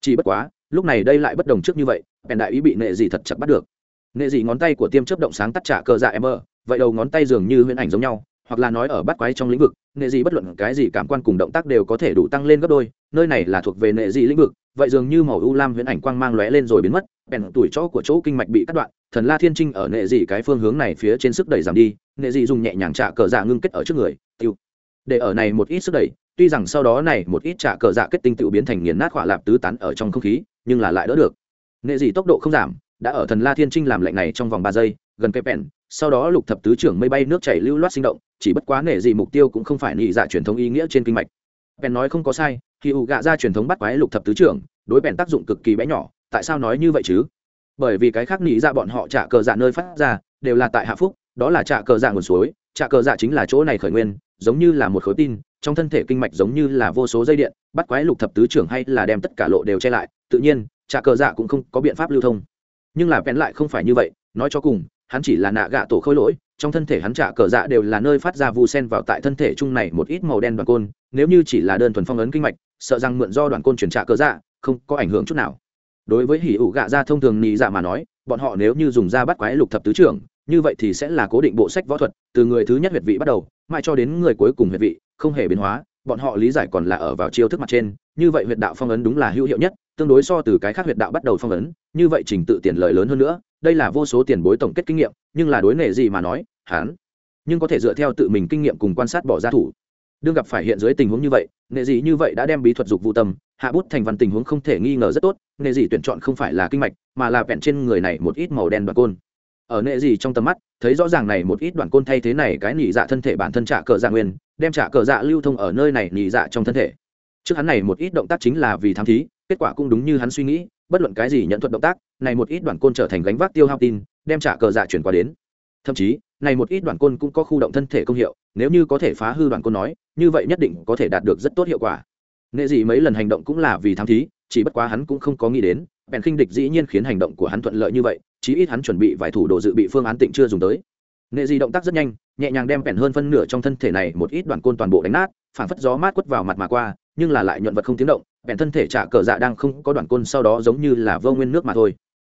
Chỉ bất quá, lúc này đây lại bất đồng trước như vậy bèn đại ý bị nệ gì thật chặt bắt được nệ dị ngón tay của tiêm chớp động sáng tắt trả cờ dạ em mơ vậy đầu ngón tay dường như huyễn ảnh giống nhau, hoặc là nói ở bắt quái trong lĩnh vực, nệ dị bất luận cái gì cảm quan cùng động tác đều có thể đủ tăng lên gấp đôi, nơi này là thuộc về nệ dị lĩnh vực, vậy dường như màu u lam huyễn ảnh quang mang lóe lên rồi biến mất, bèn tuổi chỗ của chỗ kinh mạch bị cắt đoạn, thần la thiên trinh ở nệ dị cái phương hướng này phía trên sức đẩy giảm đi, nệ dị dùng nhẹ nhàng trả cờ dạ ngưng kết ở trước người, tiêu. Để ở này một ít sức đẩy, tuy rằng sau đó này một ít trả cờ dạ kết tinh tự biến thành nghiền nát hỏa lạp tứ tán ở trong không khí, nhưng là lại đỡ được. Nệ dị tốc độ không giảm đã ở thần la thiên trinh làm lệnh này trong vòng ba giây, gần cây bèn sau đó lục thập tứ trưởng mây bay nước chảy lưu loát sinh động, chỉ bất quá nể gì mục tiêu cũng không phải nhị dạ truyền thống ý nghĩa trên kinh mạch. Bèn nói không có sai, khi ủ gạ ra truyền thống bắt quái lục thập tứ trưởng, đối bèn tác dụng cực kỳ bé nhỏ, tại sao nói như vậy chứ? Bởi vì cái khác nhị dạ bọn họ trả cờ dạ nơi phát ra, đều là tại hạ phúc, đó là trả cờ dạ nguồn suối, trả cờ dạ chính là chỗ này khởi nguyên, giống như là một khối tin, trong thân thể kinh mạch giống như là vô số dây điện, bắt quái lục thập tứ trưởng hay là đem tất cả lộ đều che lại, tự nhiên, trả cờ dạ cũng không có biện pháp lưu thông nhưng là vẹn lại không phải như vậy, nói cho cùng, hắn chỉ là nạ gạ tổ khôi lỗi, trong thân thể hắn trả cờ dạ đều là nơi phát ra vu sen vào tại thân thể chung này một ít màu đen đoàn côn, nếu như chỉ là đơn thuần phong ấn kinh mạch, sợ rằng mượn do đoàn côn chuyển trả cờ dạ không có ảnh hưởng chút nào. Đối với hỉ ủ gạ ra thông thường nhị dạ mà nói, bọn họ nếu như dùng da bắt quái lục thập tứ trưởng, như vậy thì sẽ là cố định bộ sách võ thuật, từ người thứ nhất huyệt vị bắt đầu, mãi cho đến người cuối cùng huyệt vị, không hề biến hóa, bọn họ lý giải còn là ở vào chiêu thức mặt trên, như vậy huyệt đạo phong ấn đúng là hữu hiệu nhất tương đối so từ cái khác huyệt đạo bắt đầu phong ấn, như vậy trình tự tiền lợi lớn hơn nữa, đây là vô số tiền bối tổng kết kinh nghiệm, nhưng là đối nệ gì mà nói, hắn nhưng có thể dựa theo tự mình kinh nghiệm cùng quan sát bỏ ra thủ. Đương gặp phải hiện dưới tình huống như vậy nệ gì như vậy đã đem bí thuật dục vụ tâm, hạ bút thành văn tình huống không thể nghi ngờ rất tốt nệ gì tuyển chọn không phải là kinh mạch, mà là vẹn trên người này một ít màu đen đoạn côn. Ở nệ gì trong tầm mắt, thấy rõ ràng này một ít đoạn côn thay thế này cái nỉ dạ thân thể bản thân trả cờ dạ nguyên, đem trả cờ dạ lưu thông ở nơi này nỉ dạ trong thân thể. Trước hắn này một ít động tác chính là vì thám thí kết quả cũng đúng như hắn suy nghĩ, bất luận cái gì nhận thuật động tác, này một ít đoạn côn trở thành gánh vác tiêu hao tin, đem trả cờ dạ chuyển qua đến. Thậm chí, này một ít đoạn côn cũng có khu động thân thể công hiệu, nếu như có thể phá hư đoạn côn nói, như vậy nhất định có thể đạt được rất tốt hiệu quả. Nghệ dị mấy lần hành động cũng là vì thám thí, chỉ bất quá hắn cũng không có nghĩ đến, bèn khinh địch dĩ nhiên khiến hành động của hắn thuận lợi như vậy, chí ít hắn chuẩn bị vài thủ đồ dự bị phương án tịnh chưa dùng tới. Nghệ dị động tác rất nhanh, nhẹ nhàng đem bèn hơn phân nửa trong thân thể này một ít đoạn côn toàn bộ đánh nát phản phất gió mát quất vào mặt mà qua nhưng là lại nhuận vật không tiếng động, bèn thân thể trả cờ dạ đang không có đoạn côn sau đó giống như là vô nguyên nước mà thôi.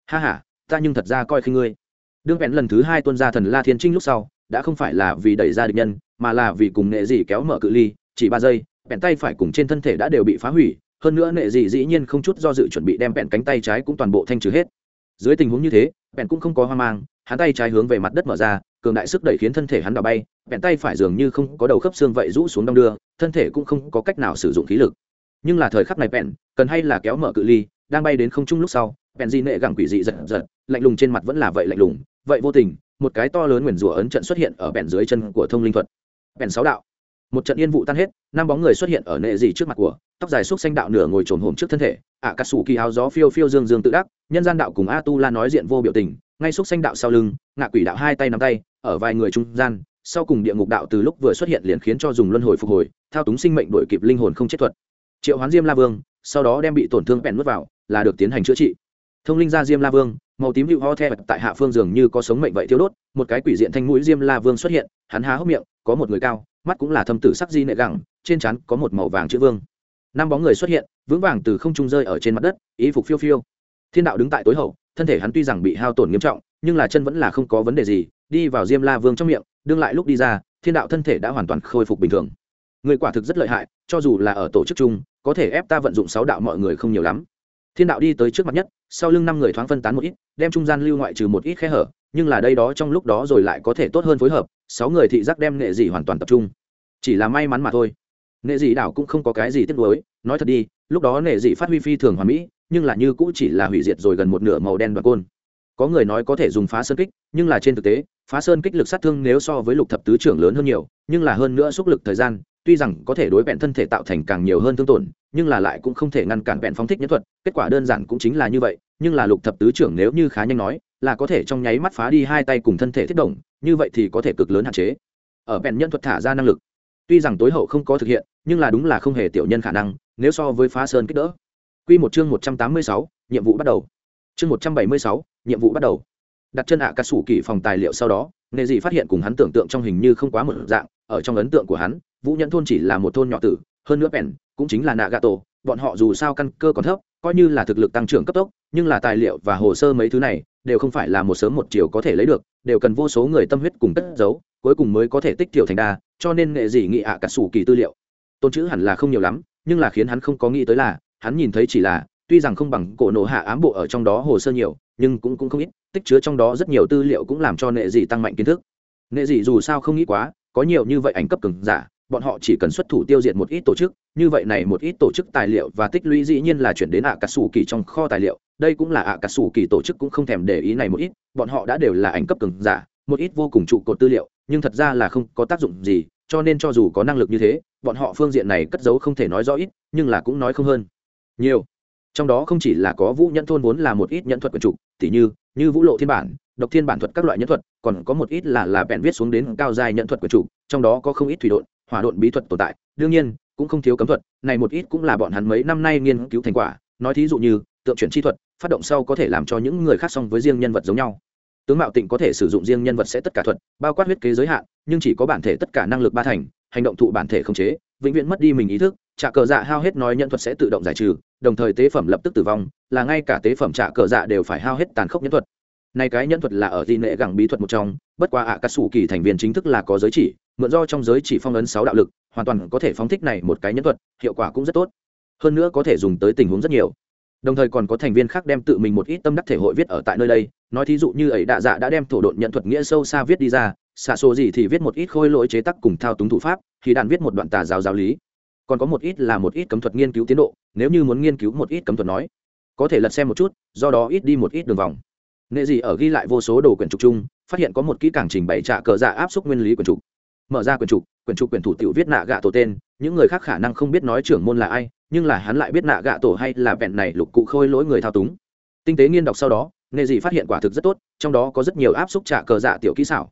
Ha ha, ta nhưng thật ra coi khi ngươi. Đương bèn lần thứ hai tuân ra thần la thiên trinh lúc sau, đã không phải là vì đẩy ra địch nhân, mà là vì cùng nệ dị kéo mở cự ly, chỉ ba giây, bèn tay phải cùng trên thân thể đã đều bị phá hủy, hơn nữa nệ dị dĩ nhiên không chút do dự chuẩn bị đem bèn cánh tay trái cũng toàn bộ thanh trừ hết. Dưới tình huống như thế, bèn cũng không có hoang mang, hắn tay trái hướng về mặt đất mở ra cường đại sức đẩy khiến thân thể hắn đào bay bẹn tay phải dường như không có đầu khớp xương vậy rũ xuống đong đưa, thân thể cũng không có cách nào sử dụng khí lực. Nhưng là thời khắc này bẹn cần hay là kéo mở cự ly, đang bay đến không trung lúc sau bẹn di nệ gẳng quỷ dị giật giật, lạnh lùng trên mặt vẫn là vậy lạnh lùng. Vậy vô tình, một cái to lớn nguyền rủa ấn trận xuất hiện ở bẹn dưới chân của thông linh thuật. Bẹn sáu đạo. Một trận yên vụ tan hết, năm bóng người xuất hiện ở nệ dị trước mặt của, tóc dài xúc xanh đạo nửa ngồi trồn hổm trước thân thể. Ạ cà sủ kỳ áo gió phiêu phiêu dương dương tự đắc, nhân gian đạo cùng a tu la nói diện vô biểu tình ngay xúc xanh đạo sau lưng, ngạ quỷ đạo hai tay nắm tay, ở vài người trung gian, sau cùng địa ngục đạo từ lúc vừa xuất hiện liền khiến cho dùng luân hồi phục hồi, thao túng sinh mệnh đổi kịp linh hồn không chết thuật. Triệu hoán diêm la vương, sau đó đem bị tổn thương bèn nuốt vào, là được tiến hành chữa trị. Thông linh ra diêm la vương, màu tím hữu ho the tại hạ phương dường như có sống mệnh vậy thiếu đốt, một cái quỷ diện thanh mũi diêm la vương xuất hiện, hắn há hốc miệng, có một người cao, mắt cũng là thâm tử sắc di nệ gẳng, trên trán có một màu vàng chữ vương. Năm bóng người xuất hiện, vững vàng từ không trung rơi ở trên mặt đất ý phục phiêu phiêu. Thiên đạo đứng tại tối hậu thân thể hắn tuy rằng bị hao tổn nghiêm trọng, nhưng là chân vẫn là không có vấn đề gì, đi vào diêm la vương trong miệng, đương lại lúc đi ra, thiên đạo thân thể đã hoàn toàn khôi phục bình thường. Người quả thực rất lợi hại, cho dù là ở tổ chức chung, có thể ép ta vận dụng sáu đạo mọi người không nhiều lắm. Thiên đạo đi tới trước mặt nhất, sau lưng năm người thoáng phân tán một ít, đem trung gian lưu ngoại trừ một ít khe hở, nhưng là đây đó trong lúc đó rồi lại có thể tốt hơn phối hợp, sáu người thị giác đem nghệ dị hoàn toàn tập trung. Chỉ là may mắn mà thôi. Nghệ dị đảo cũng không có cái gì tiếc nuối, nói thật đi, lúc đó nghệ dị phát huy phi thường hoàn mỹ nhưng là như cũ chỉ là hủy diệt rồi gần một nửa màu đen đoạn côn. Có người nói có thể dùng phá sơn kích, nhưng là trên thực tế, phá sơn kích lực sát thương nếu so với lục thập tứ trưởng lớn hơn nhiều, nhưng là hơn nữa xúc lực thời gian, tuy rằng có thể đối vẹn thân thể tạo thành càng nhiều hơn thương tổn, nhưng là lại cũng không thể ngăn cản vẹn phóng thích nhất thuật, kết quả đơn giản cũng chính là như vậy, nhưng là lục thập tứ trưởng nếu như khá nhanh nói, là có thể trong nháy mắt phá đi hai tay cùng thân thể thiết động, như vậy thì có thể cực lớn hạn chế. Ở vẹn nhân thuật thả ra năng lực, tuy rằng tối hậu không có thực hiện, nhưng là đúng là không hề tiểu nhân khả năng, nếu so với phá sơn kích đỡ. Quy một chương một trăm tám mươi sáu, nhiệm vụ bắt đầu. Chương một trăm bảy mươi sáu, nhiệm vụ bắt đầu. Đặt chân ạ à cà sủ kỳ phòng tài liệu sau đó, Nề gì phát hiện cùng hắn tưởng tượng trong hình như không quá một dạng, ở trong ấn tượng của hắn, Vũ Nhẫn thôn chỉ là một thôn nhỏ tử, hơn nữa bèn, cũng chính là Nagato, bọn họ dù sao căn cơ còn thấp, coi như là thực lực tăng trưởng cấp tốc, nhưng là tài liệu và hồ sơ mấy thứ này đều không phải là một sớm một chiều có thể lấy được, đều cần vô số người tâm huyết cùng cất giấu, cuối cùng mới có thể tích tiểu thành đa, cho nên nghệ gì nghĩ ạ à cả sủ kỳ tư liệu. Tôn chữ hẳn là không nhiều lắm, nhưng là khiến hắn không có nghĩ tới là, hắn nhìn thấy chỉ là, tuy rằng không bằng cổ nộ hạ ám bộ ở trong đó hồ sơ nhiều, nhưng cũng cũng không ít, tích chứa trong đó rất nhiều tư liệu cũng làm cho nệ dị tăng mạnh kiến thức. Nệ dị dù sao không nghĩ quá, có nhiều như vậy ảnh cấp cường giả, bọn họ chỉ cần xuất thủ tiêu diệt một ít tổ chức, như vậy này một ít tổ chức tài liệu và tích lũy dĩ nhiên là chuyển đến ạ cà sủ kỳ trong kho tài liệu. Đây cũng là ạ cà sủ kỳ tổ chức cũng không thèm để ý này một ít, bọn họ đã đều là ảnh cấp cường giả, một ít vô cùng trụ cột tư liệu, nhưng thật ra là không có tác dụng gì, cho nên cho dù có năng lực như thế, bọn họ phương diện này cất giấu không thể nói rõ ít, nhưng là cũng nói không hơn nhiều. Trong đó không chỉ là có vũ nhẫn thôn vốn là một ít nhẫn thuật quần trục tỉ như như vũ lộ thiên bản, độc thiên bản thuật các loại nhẫn thuật, còn có một ít là là bèn viết xuống đến cao dài nhẫn thuật quần trục trong đó có không ít thủy độn, hỏa độn bí thuật tồn tại. Đương nhiên, cũng không thiếu cấm thuật, này một ít cũng là bọn hắn mấy năm nay nghiên cứu thành quả. Nói thí dụ như, tượng chuyển chi thuật, phát động sau có thể làm cho những người khác song với riêng nhân vật giống nhau. Tướng mạo tịnh có thể sử dụng riêng nhân vật sẽ tất cả thuật, bao quát huyết kế giới hạn, nhưng chỉ có bản thể tất cả năng lực ba thành, hành động thụ bản thể không chế, vĩnh viễn mất đi mình ý thức, trả cờ dạ hao hết nói nhân thuật sẽ tự động giải trừ đồng thời tế phẩm lập tức tử vong là ngay cả tế phẩm trả cờ dạ đều phải hao hết tàn khốc nhân thuật. Này cái nhân thuật là ở di nệ gẳng bí thuật một trong bất qua ạ à, cắt xù kỳ thành viên chính thức là có giới chỉ mượn do trong giới chỉ phong ấn sáu đạo lực hoàn toàn có thể phóng thích này một cái nhân thuật hiệu quả cũng rất tốt. Hơn nữa có thể dùng tới tình huống rất nhiều. Đồng thời còn có thành viên khác đem tự mình một ít tâm đắc thể hội viết ở tại nơi đây nói thí dụ như ấy đạ dạ đã đem thổ độn nhận thuật nghĩa sâu xa viết đi ra xạ số gì thì viết một ít khôi lỗi chế tắc cùng thao túng thủ pháp thì đàn viết một đoạn tà giáo giáo lý còn có một ít là một ít cấm thuật nghiên cứu tiến độ, nếu như muốn nghiên cứu một ít cấm thuật nói, có thể lật xem một chút, do đó ít đi một ít đường vòng. Nghệ gì ở ghi lại vô số đồ quyển trục chung, phát hiện có một kỹ càng trình bày trạ cờ dạ áp suất nguyên lý quyển trục. Mở ra quyển trục quyển trục quyển thủ tiểu viết nạ gạ tổ tên, những người khác khả năng không biết nói trưởng môn là ai, nhưng là hắn lại biết nạ gạ tổ hay là vẹn này lục cụ khôi lỗi người thao túng. Tinh tế nghiên đọc sau đó nghệ gì phát hiện quả thực rất tốt, trong đó có rất nhiều áp suất trạ cờ dạ tiểu kỹ xảo.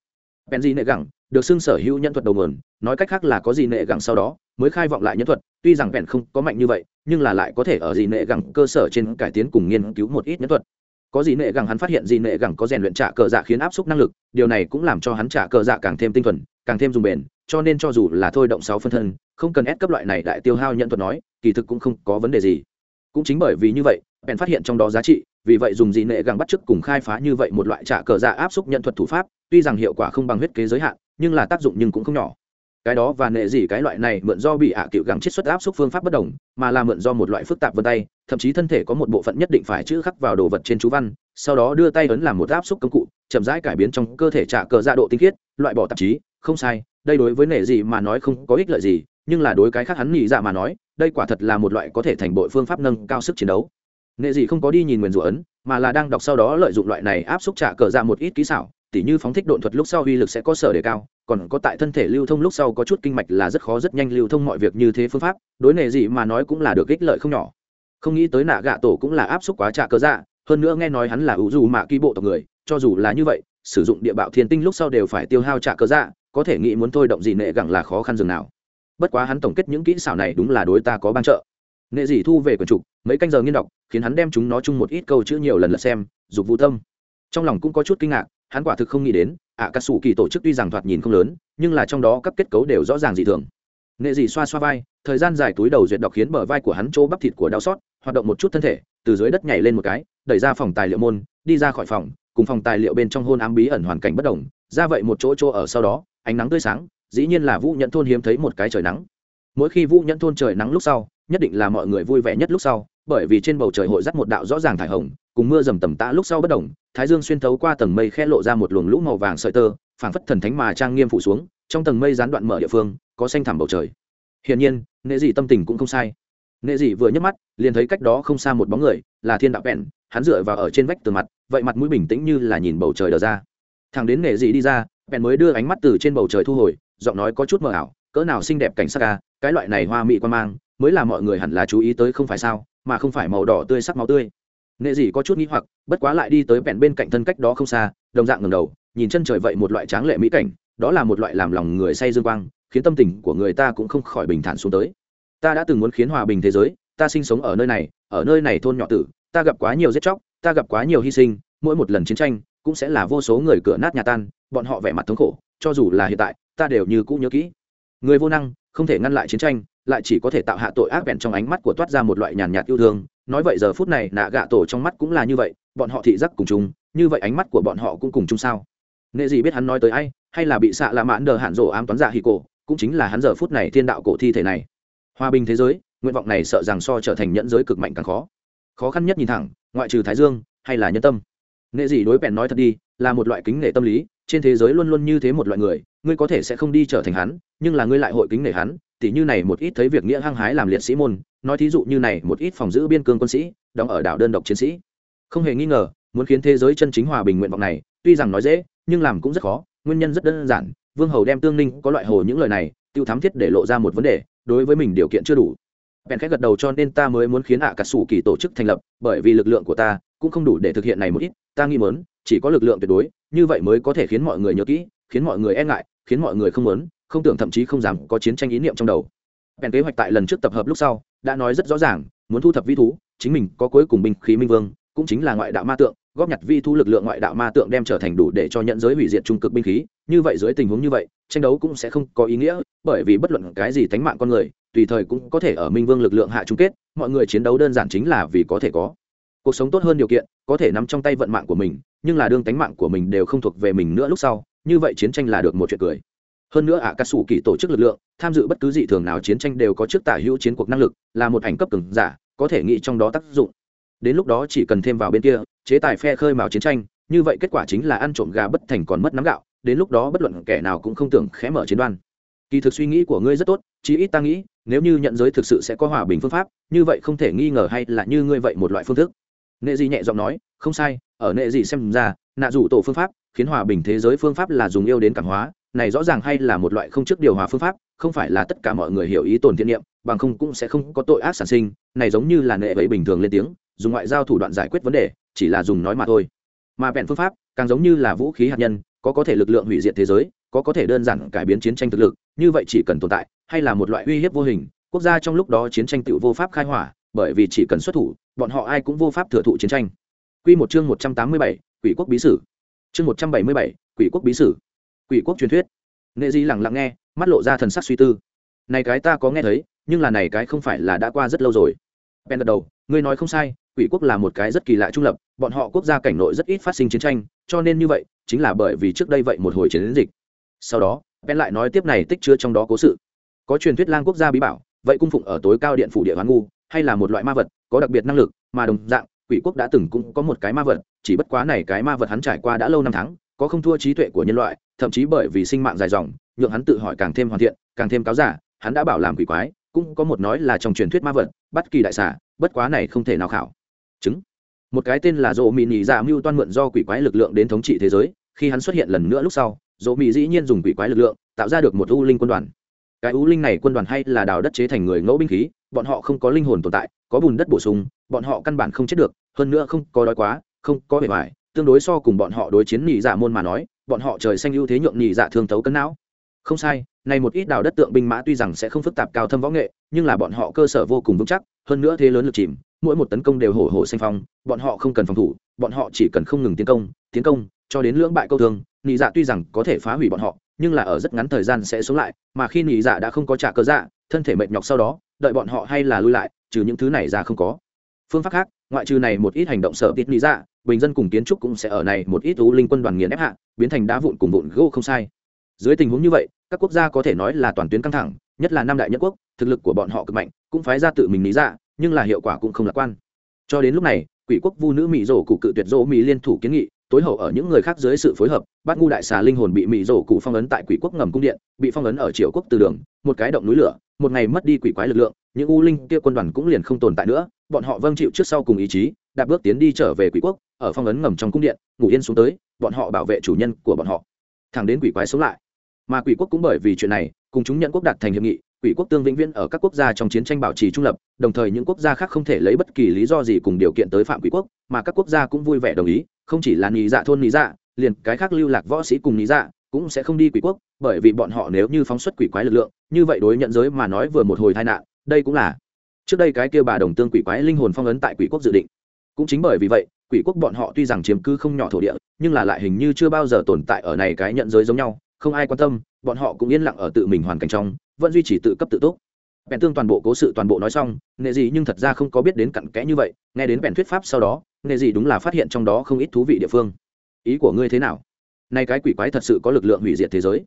Vẹn gì nệ gẳng được xưng sở hữu nhân thuật đầu nguồn, nói cách khác là có gì nệ gẳng sau đó mới khai vọng lại nhân thuật, tuy rằng vẹn không có mạnh như vậy, nhưng là lại có thể ở gì nệ gẳng cơ sở trên cải tiến cùng nghiên cứu một ít nhân thuật. Có gì nệ gẳng hắn phát hiện gì nệ gẳng có rèn luyện trả cờ dạ khiến áp suất năng lực, điều này cũng làm cho hắn trả cờ dạ càng thêm tinh thuần, càng thêm dùng bền, cho nên cho dù là thôi động sáu phân thân, không cần ép cấp loại này đại tiêu hao nhận thuật nói, kỳ thực cũng không có vấn đề gì. Cũng chính bởi vì như vậy, bèn phát hiện trong đó giá trị, vì vậy dùng dị nệ gẳng bắt chước cùng khai phá như vậy một loại trả cờ dạ áp suất nhận thuật thủ pháp, tuy rằng hiệu quả không bằng huyết kế giới hạn, nhưng là tác dụng nhưng cũng không nhỏ cái đó và nệ gì cái loại này mượn do bị ạ à cựu gắng chiết xuất áp suất phương pháp bất đồng, mà là mượn do một loại phức tạp vân tay, thậm chí thân thể có một bộ phận nhất định phải chữ khắc vào đồ vật trên chú văn, sau đó đưa tay ấn làm một áp suất công cụ, chậm rãi cải biến trong cơ thể trả cờ ra độ tinh khiết, loại bỏ tạp chí, không sai, đây đối với nệ gì mà nói không có ích lợi gì, nhưng là đối cái khác hắn nghĩ dạ mà nói, đây quả thật là một loại có thể thành bội phương pháp nâng cao sức chiến đấu. Nệ gì không có đi nhìn nguyền rủa ấn, mà là đang đọc sau đó lợi dụng loại này áp suất trả cờ ra một ít kỹ xảo, tỉ như phóng thích độn thuật lúc sau uy lực sẽ có sở đề cao còn có tại thân thể lưu thông lúc sau có chút kinh mạch là rất khó rất nhanh lưu thông mọi việc như thế phương pháp, đối nệ gì mà nói cũng là được ích lợi không nhỏ. Không nghĩ tới nạ gạ tổ cũng là áp suất quá trả cơ dạ hơn nữa nghe nói hắn là ủ dù mạ kỳ bộ tộc người, cho dù là như vậy, sử dụng địa bạo thiên tinh lúc sau đều phải tiêu hao trả cơ dạ có thể nghĩ muốn thôi động gì nệ gẳng là khó khăn dường nào. Bất quá hắn tổng kết những kỹ xảo này đúng là đối ta có ban trợ. Nệ gì thu về quần trục, mấy canh giờ nghiên đọc, khiến hắn đem chúng nó chung một ít câu chữ nhiều lần lật xem, dục vũ tâm. Trong lòng cũng có chút kinh ngạc hắn quả thực không nghĩ đến ạ cà sủ kỳ tổ chức tuy rằng thoạt nhìn không lớn, nhưng là trong đó các kết cấu đều rõ ràng dị thường. Nệ dị xoa xoa vai, thời gian dài túi đầu duyệt đọc khiến bờ vai của hắn chỗ bắp thịt của đau xót, hoạt động một chút thân thể, từ dưới đất nhảy lên một cái, đẩy ra phòng tài liệu môn, đi ra khỏi phòng, cùng phòng tài liệu bên trong hôn ám bí ẩn hoàn cảnh bất đồng, ra vậy một chỗ chỗ ở sau đó, ánh nắng tươi sáng, dĩ nhiên là vũ nhẫn thôn hiếm thấy một cái trời nắng. Mỗi khi vũ nhẫn thôn trời nắng lúc sau, nhất định là mọi người vui vẻ nhất lúc sau, bởi vì trên bầu trời hội dắt một đạo rõ ràng thải hồng cùng mưa dầm tầm tã lúc sau bất đồng thái dương xuyên thấu qua tầng mây khe lộ ra một luồng lũ màu vàng sợi tơ, phảng phất thần thánh mà trang nghiêm phủ xuống, trong tầng mây gián đoạn mở địa phương, có xanh thẳm bầu trời. Hiển nhiên, nệ dị tâm tình cũng không sai. Nệ dị vừa nhấc mắt, liền thấy cách đó không xa một bóng người, là thiên đạo vẹn, hắn dựa vào ở trên vách tường mặt, vậy mặt mũi bình tĩnh như là nhìn bầu trời đờ ra. Thằng đến nệ dị đi ra, vẹn mới đưa ánh mắt từ trên bầu trời thu hồi, giọng nói có chút mờ ảo, cỡ nào xinh đẹp cảnh sắc ca cái loại này hoa mị quan mang, mới là mọi người hẳn là chú ý tới không phải sao, mà không phải màu đỏ tươi sắc máu tươi nghệ dị có chút nghĩ hoặc, bất quá lại đi tới vẹn bên cạnh thân cách đó không xa, đồng dạng ngầm đầu, nhìn chân trời vậy một loại tráng lệ mỹ cảnh, đó là một loại làm lòng người say dương quang, khiến tâm tình của người ta cũng không khỏi bình thản xuống tới. Ta đã từng muốn khiến hòa bình thế giới, ta sinh sống ở nơi này, ở nơi này thôn nhỏ tử, ta gặp quá nhiều giết chóc, ta gặp quá nhiều hy sinh, mỗi một lần chiến tranh cũng sẽ là vô số người cửa nát nhà tan, bọn họ vẻ mặt thống khổ, cho dù là hiện tại, ta đều như cũ nhớ kỹ. Người vô năng, không thể ngăn lại chiến tranh, lại chỉ có thể tạo hạ tội ác vẹn trong ánh mắt của toát ra một loại nhàn nhạt yêu thương nói vậy giờ phút này nạ gạ tổ trong mắt cũng là như vậy, bọn họ thị giác cùng chung, như vậy ánh mắt của bọn họ cũng cùng chung sao? Nệ gì biết hắn nói tới ai, hay là bị xạ lạ mãn đờ hạn rổ ám toán giả hì cổ, cũng chính là hắn giờ phút này thiên đạo cổ thi thể này. Hòa bình thế giới, nguyện vọng này sợ rằng so trở thành nhẫn giới cực mạnh càng khó. Khó khăn nhất nhìn thẳng, ngoại trừ thái dương, hay là nhân tâm. Nệ gì đối bèn nói thật đi, là một loại kính nể tâm lý, trên thế giới luôn luôn như thế một loại người, ngươi có thể sẽ không đi trở thành hắn, nhưng là ngươi lại hội kính nể hắn tỉ như này một ít thấy việc nghĩa hăng hái làm liệt sĩ môn, nói thí dụ như này một ít phòng giữ biên cương quân sĩ, đóng ở đảo đơn độc chiến sĩ. Không hề nghi ngờ, muốn khiến thế giới chân chính hòa bình nguyện vọng này, tuy rằng nói dễ, nhưng làm cũng rất khó, nguyên nhân rất đơn giản, vương hầu đem tương ninh có loại hồ những lời này, tiêu thám thiết để lộ ra một vấn đề, đối với mình điều kiện chưa đủ. Bèn khẽ gật đầu cho nên ta mới muốn khiến ạ à cả sủ kỳ tổ chức thành lập, bởi vì lực lượng của ta cũng không đủ để thực hiện này một ít, ta nghĩ mớn chỉ có lực lượng tuyệt đối, như vậy mới có thể khiến mọi người nhớ kỹ, khiến mọi người e ngại, khiến mọi người không muốn không tưởng thậm chí không dám có chiến tranh ý niệm trong đầu. Bèn kế hoạch tại lần trước tập hợp lúc sau, đã nói rất rõ ràng, muốn thu thập vi thú, chính mình có cuối cùng binh khí minh vương, cũng chính là ngoại đạo ma tượng, góp nhặt vi thu lực lượng ngoại đạo ma tượng đem trở thành đủ để cho nhận giới hủy diệt trung cực binh khí. Như vậy dưới tình huống như vậy, tranh đấu cũng sẽ không có ý nghĩa, bởi vì bất luận cái gì tánh mạng con người, tùy thời cũng có thể ở minh vương lực lượng hạ chung kết, mọi người chiến đấu đơn giản chính là vì có thể có. Cuộc sống tốt hơn điều kiện, có thể nắm trong tay vận mạng của mình, nhưng là đương tánh mạng của mình đều không thuộc về mình nữa lúc sau, như vậy chiến tranh là được một chuyện cười hơn nữa ạ à, các sủ kỳ tổ chức lực lượng tham dự bất cứ dị thường nào chiến tranh đều có trước tả hữu chiến cuộc năng lực là một ảnh cấp cường giả có thể nghĩ trong đó tác dụng. Đến lúc đó chỉ cần thêm vào bên kia chế tài phe khơi mào chiến tranh như vậy kết quả chính là ăn trộm gà bất thành còn mất nắm gạo đến lúc đó bất luận kẻ nào cũng không tưởng khẽ mở chiến đoan. Kỳ thực suy nghĩ của ngươi rất tốt chí ít ta nghĩ nếu như nhận giới thực sự sẽ có hòa bình phương pháp như vậy không thể nghi ngờ hay là như ngươi vậy một loại phương thức. Nệ dị nhẹ giọng nói không sai ở nệ dị xem ra nạ rủ tổ phương pháp khiến hòa bình thế giới phương pháp là dùng yêu đến cảm hóa này rõ ràng hay là một loại không trước điều hòa phương pháp không phải là tất cả mọi người hiểu ý tồn thiện niệm bằng không cũng sẽ không có tội ác sản sinh này giống như là nệ vậy bình thường lên tiếng dùng ngoại giao thủ đoạn giải quyết vấn đề chỉ là dùng nói mà thôi mà vẹn phương pháp càng giống như là vũ khí hạt nhân có có thể lực lượng hủy diệt thế giới có có thể đơn giản cải biến chiến tranh thực lực như vậy chỉ cần tồn tại hay là một loại uy hiếp vô hình quốc gia trong lúc đó chiến tranh tự vô pháp khai hỏa bởi vì chỉ cần xuất thủ bọn họ ai cũng vô pháp thừa thụ chiến tranh Quy một chương 187, Quỷ quốc bí sử. Chương 177, Quỷ quốc bí sử. Quỷ quốc truyền thuyết. Nghệ Di lặng lặng nghe, mắt lộ ra thần sắc suy tư. Này cái ta có nghe thấy, nhưng là này cái không phải là đã qua rất lâu rồi. Ben gật đầu, ngươi nói không sai, Quỷ quốc là một cái rất kỳ lạ trung lập, bọn họ quốc gia cảnh nội rất ít phát sinh chiến tranh, cho nên như vậy, chính là bởi vì trước đây vậy một hồi chiến dịch. Sau đó, Ben lại nói tiếp này tích chứa trong đó cố sự. Có truyền thuyết lang quốc gia bí bảo, vậy cung phụng ở tối cao điện phủ địa hoán ngu, hay là một loại ma vật, có đặc biệt năng lực, mà đồng dạng, quỷ quốc đã từng cũng có một cái ma vật chỉ bất quá này cái ma vật hắn trải qua đã lâu năm tháng có không thua trí tuệ của nhân loại, thậm chí bởi vì sinh mạng dài dòng, nhượng hắn tự hỏi càng thêm hoàn thiện, càng thêm cáo giả hắn đã bảo làm quỷ quái, cũng có một nói là trong truyền thuyết ma vật, bất kỳ đại xả bất quá này không thể nào khảo. Chứng. Một cái tên là dỗ mỹ nhị dạ mưu toan mượn do quỷ quái lực lượng đến thống trị thế giới, khi hắn xuất hiện lần nữa lúc sau dỗ mỹ dĩ nhiên dùng quỷ quái lực lượng, tạo ra được một u linh quân đoàn. Cái u linh này quân đoàn hay là đào đất chế thành người ngẫu binh khí, bọn họ không có linh hồn tồn tại, có bùn đất bổ sung, bọn họ căn bản không chết được, hơn nữa không có đói quá, không có bề ngoài tương đối so cùng bọn họ đối chiến nhị dạ môn mà nói, bọn họ trời xanh ưu thế nhượng nhị dạ thương thấu cân não. Không sai này một ít đào đất tượng binh mã tuy rằng sẽ không phức tạp cao thâm võ nghệ, nhưng là bọn họ cơ sở vô cùng vững chắc, hơn nữa thế lớn lực chìm, mỗi một tấn công đều hổ hổ xanh phong, bọn họ không cần phòng thủ, bọn họ chỉ cần không ngừng tiến công tiến công, cho đến lưỡng bại câu thương, nhị dạ tuy rằng có thể phá hủy bọn họ, nhưng là ở rất ngắn thời gian sẽ sống lại, mà khi nhị dạ đã không có trả cơ dạ thân thể mệt nhọc sau đó, đợi bọn họ hay là lui lại, trừ những thứ này ra không có phương pháp khác, ngoại trừ này một ít hành động sợ tít lý dạ bình dân cùng kiến trúc cũng sẽ ở này một ít u linh quân đoàn nghiền ép hạ, biến thành đá vụn cùng vụn gỗ không sai. Dưới tình huống như vậy, các quốc gia có thể nói là toàn tuyến căng thẳng, nhất là năm đại nhất quốc, thực lực của bọn họ cực mạnh, cũng phái ra tự mình lý dạ nhưng là hiệu quả cũng không lạc quan. Cho đến lúc này, quỷ quốc vu nữ mỹ rổ cụ cự tuyệt rỗ mỹ liên thủ kiến nghị tối hậu ở những người khác dưới sự phối hợp, bát ngu đại xà linh hồn bị mị rổ cụ phong ấn tại quỷ quốc ngầm cung điện, bị phong ấn ở triều quốc từ đường, một cái động núi lửa, một ngày mất đi quỷ quái lực lượng, những u linh kia quân đoàn cũng liền không tồn tại nữa, bọn họ vâng chịu trước sau cùng ý chí, đạp bước tiến đi trở về quỷ quốc, ở phong ấn ngầm trong cung điện, ngủ yên xuống tới, bọn họ bảo vệ chủ nhân của bọn họ. Thẳng đến quỷ quái sống lại. Mà quỷ quốc cũng bởi vì chuyện này, cùng chúng nhận quốc đạt thành hiệp nghị, quỷ quốc tương vĩnh viễn ở các quốc gia trong chiến tranh bảo trì trung lập, đồng thời những quốc gia khác không thể lấy bất kỳ lý do gì cùng điều kiện tới phạm quỷ quốc, mà các quốc gia cũng vui vẻ đồng ý không chỉ là nhị dạ thôn nhị dạ liền cái khác lưu lạc võ sĩ cùng nhị dạ cũng sẽ không đi quỷ quốc, bởi vì bọn họ nếu như phóng xuất quỷ quái lực lượng, như vậy đối nhận giới mà nói vừa một hồi tai nạn, đây cũng là trước đây cái kia bà đồng tương quỷ quái linh hồn phong ấn tại quỷ quốc dự định. Cũng chính bởi vì vậy, quỷ quốc bọn họ tuy rằng chiếm cứ không nhỏ thổ địa, nhưng là lại hình như chưa bao giờ tồn tại ở này cái nhận giới giống nhau, không ai quan tâm, bọn họ cũng yên lặng ở tự mình hoàn cảnh trong, vẫn duy trì tự cấp tự túc. Bèn tương toàn bộ cố sự toàn bộ nói xong nghệ gì nhưng thật ra không có biết đến cặn kẽ như vậy, nghe đến bèn thuyết pháp sau đó nghề gì đúng là phát hiện trong đó không ít thú vị địa phương. Ý của ngươi thế nào? Nay cái quỷ quái thật sự có lực lượng hủy diệt thế giới.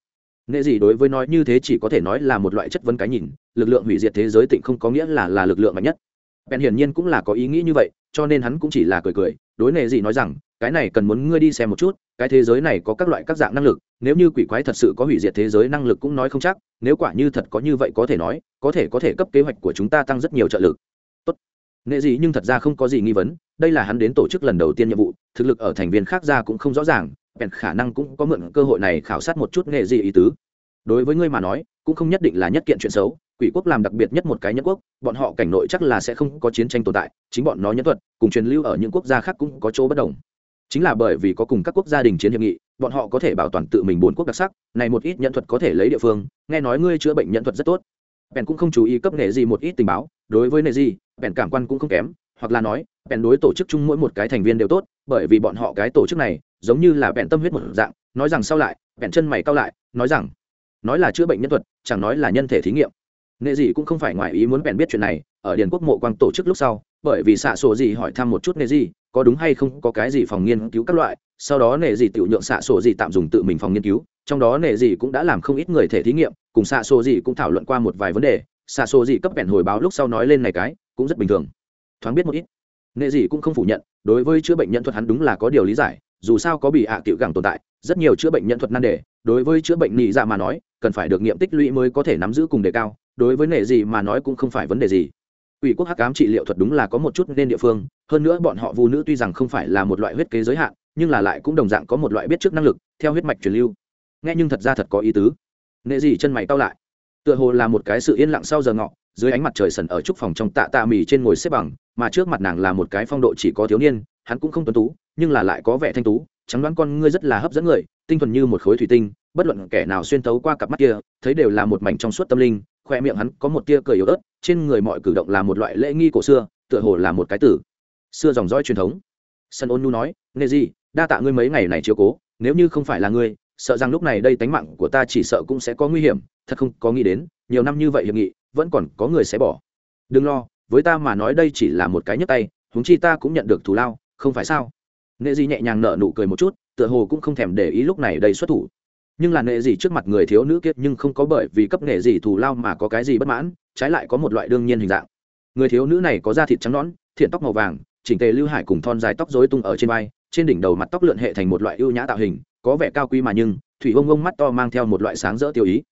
Nghệ gì đối với nói như thế chỉ có thể nói là một loại chất vấn cái nhìn, lực lượng hủy diệt thế giới tịnh không có nghĩa là là lực lượng mạnh nhất. Bèn hiển nhiên cũng là có ý nghĩ như vậy, cho nên hắn cũng chỉ là cười cười, đối nghệ gì nói rằng, cái này cần muốn ngươi đi xem một chút, cái thế giới này có các loại các dạng năng lực, nếu như quỷ quái thật sự có hủy diệt thế giới năng lực cũng nói không chắc, nếu quả như thật có như vậy có thể nói, có thể có thể cấp kế hoạch của chúng ta tăng rất nhiều trợ lực nghệ gì nhưng thật ra không có gì nghi vấn, đây là hắn đến tổ chức lần đầu tiên nhiệm vụ, thực lực ở thành viên khác ra cũng không rõ ràng, bèn khả năng cũng có mượn cơ hội này khảo sát một chút nghệ gì ý tứ. Đối với ngươi mà nói, cũng không nhất định là nhất kiện chuyện xấu, quỷ quốc làm đặc biệt nhất một cái nhất quốc, bọn họ cảnh nội chắc là sẽ không có chiến tranh tồn tại, chính bọn nó nhân thuật, cùng truyền lưu ở những quốc gia khác cũng có chỗ bất đồng. Chính là bởi vì có cùng các quốc gia đình chiến hiệp nghị, bọn họ có thể bảo toàn tự mình bốn quốc đặc sắc, này một ít nhân thuật có thể lấy địa phương, nghe nói ngươi chữa bệnh nhân thuật rất tốt. Bèn cũng không chú ý cấp nghề gì một ít tình báo, đối với nghề gì bèn cảm quan cũng không kém, hoặc là nói, bèn đối tổ chức chung mỗi một cái thành viên đều tốt, bởi vì bọn họ cái tổ chức này, giống như là bèn tâm huyết một dạng, nói rằng sau lại, bèn chân mày cao lại, nói rằng, nói là chữa bệnh nhân thuật, chẳng nói là nhân thể thí nghiệm. Nghệ gì cũng không phải ngoài ý muốn bèn biết chuyện này, ở điền quốc mộ quang tổ chức lúc sau, bởi vì xạ sổ gì hỏi thăm một chút nghệ gì có đúng hay không, có cái gì phòng nghiên cứu các loại, sau đó nệ gì tự nhượng xạ sổ gì tạm dùng tự mình phòng nghiên cứu, trong đó nệ gì cũng đã làm không ít người thể thí nghiệm, cùng xạ sổ gì cũng thảo luận qua một vài vấn đề, xạ sổ gì cấp bèn hồi báo lúc sau nói lên này cái cũng rất bình thường. Thoáng biết một ít. Nghệ dị cũng không phủ nhận, đối với chữa bệnh nhân thuật hắn đúng là có điều lý giải, dù sao có bị hạ à tiểu gẳng tồn tại, rất nhiều chữa bệnh nhân thuật nan đề, đối với chữa bệnh nị dạ mà nói, cần phải được nghiệm tích lũy mới có thể nắm giữ cùng đề cao, đối với nghệ dị mà nói cũng không phải vấn đề gì. Ủy quốc hắc ám trị liệu thuật đúng là có một chút nên địa phương, hơn nữa bọn họ vu nữ tuy rằng không phải là một loại huyết kế giới hạn, nhưng là lại cũng đồng dạng có một loại biết trước năng lực, theo huyết mạch truyền lưu. Nghe nhưng thật ra thật có ý tứ. Nghệ gì chân mày cau lại. Tựa hồ là một cái sự yên lặng sau giờ ngọ dưới ánh mặt trời sần ở trúc phòng trong tạ tạ mì trên ngồi xếp bằng, mà trước mặt nàng là một cái phong độ chỉ có thiếu niên, hắn cũng không tuấn tú, nhưng là lại có vẻ thanh tú, trắng đoán con ngươi rất là hấp dẫn người, tinh thuần như một khối thủy tinh, bất luận kẻ nào xuyên tấu qua cặp mắt kia, thấy đều là một mảnh trong suốt tâm linh, khoe miệng hắn có một tia cười yếu ớt, trên người mọi cử động là một loại lễ nghi cổ xưa, tựa hồ là một cái tử xưa dòng dõi truyền thống. Sân ôn nu nói nghe gì đa tạ ngươi mấy ngày này chiếu cố, nếu như không phải là ngươi, sợ rằng lúc này đây tánh mạng của ta chỉ sợ cũng sẽ có nguy hiểm, thật không có nghĩ đến, nhiều năm như vậy hiệp nghị vẫn còn có người sẽ bỏ. Đừng lo, với ta mà nói đây chỉ là một cái nhấp tay, huống chi ta cũng nhận được thù lao, không phải sao? Nghệ dị nhẹ nhàng nở nụ cười một chút, tựa hồ cũng không thèm để ý lúc này đây xuất thủ. Nhưng là nghệ dị trước mặt người thiếu nữ kiệt nhưng không có bởi vì cấp nghệ dị thù lao mà có cái gì bất mãn, trái lại có một loại đương nhiên hình dạng. Người thiếu nữ này có da thịt trắng nõn, thiện tóc màu vàng, chỉnh tề lưu hải cùng thon dài tóc rối tung ở trên vai, trên đỉnh đầu mặt tóc lượn hệ thành một loại ưu nhã tạo hình, có vẻ cao quý mà nhưng, thủy ông ông mắt to mang theo một loại sáng rỡ tiêu ý.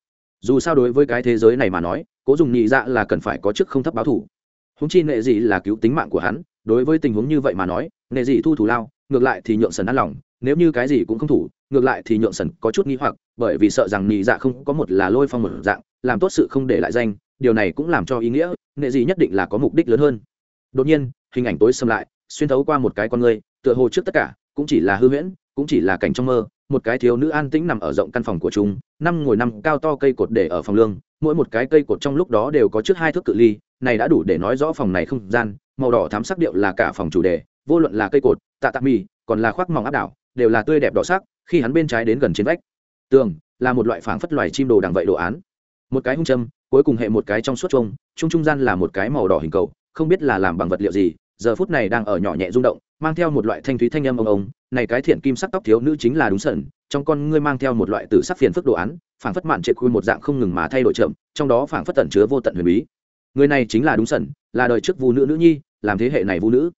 Dù sao đối với cái thế giới này mà nói cố dùng nhị dạ là cần phải có chức không thấp báo thủ. Húng chi nệ gì là cứu tính mạng của hắn, đối với tình huống như vậy mà nói, nệ gì thu thủ lao, ngược lại thì nhượng sần ăn lòng, nếu như cái gì cũng không thủ, ngược lại thì nhượng sần có chút nghi hoặc, bởi vì sợ rằng nhị dạ không có một là lôi phong một dạng, làm tốt sự không để lại danh, điều này cũng làm cho ý nghĩa, nệ gì nhất định là có mục đích lớn hơn. Đột nhiên, hình ảnh tối xâm lại, xuyên thấu qua một cái con người, tựa hồ trước tất cả, cũng chỉ là hư huyễn, cũng chỉ là cảnh trong mơ, một cái thiếu nữ an tĩnh nằm ở rộng căn phòng của chúng, năm ngồi năm cao to cây cột để ở phòng lương mỗi một cái cây cột trong lúc đó đều có trước hai thước cự ly, này đã đủ để nói rõ phòng này không gian, màu đỏ thám sắc điệu là cả phòng chủ đề, vô luận là cây cột, tạ tạ mì, còn là khoác mỏng áp đảo, đều là tươi đẹp đỏ sắc, khi hắn bên trái đến gần trên vách. Tường, là một loại phảng phất loài chim đồ đằng vậy đồ án. Một cái hung châm, cuối cùng hệ một cái trong suốt trông trung trung gian là một cái màu đỏ hình cầu, không biết là làm bằng vật liệu gì, giờ phút này đang ở nhỏ nhẹ rung động, mang theo một loại thanh thúy thanh âm ông ông, này cái thiện kim sắc tóc thiếu nữ chính là đúng sẩn trong con ngươi mang theo một loại tử sắc phiền phức đồ án phảng phất mạn trệ khuy một dạng không ngừng mà thay đổi chậm, trong đó phảng phất tẩn chứa vô tận huyền bí. Người này chính là đúng sẩn là đời trước vu nữ nữ nhi, làm thế hệ này vu nữ.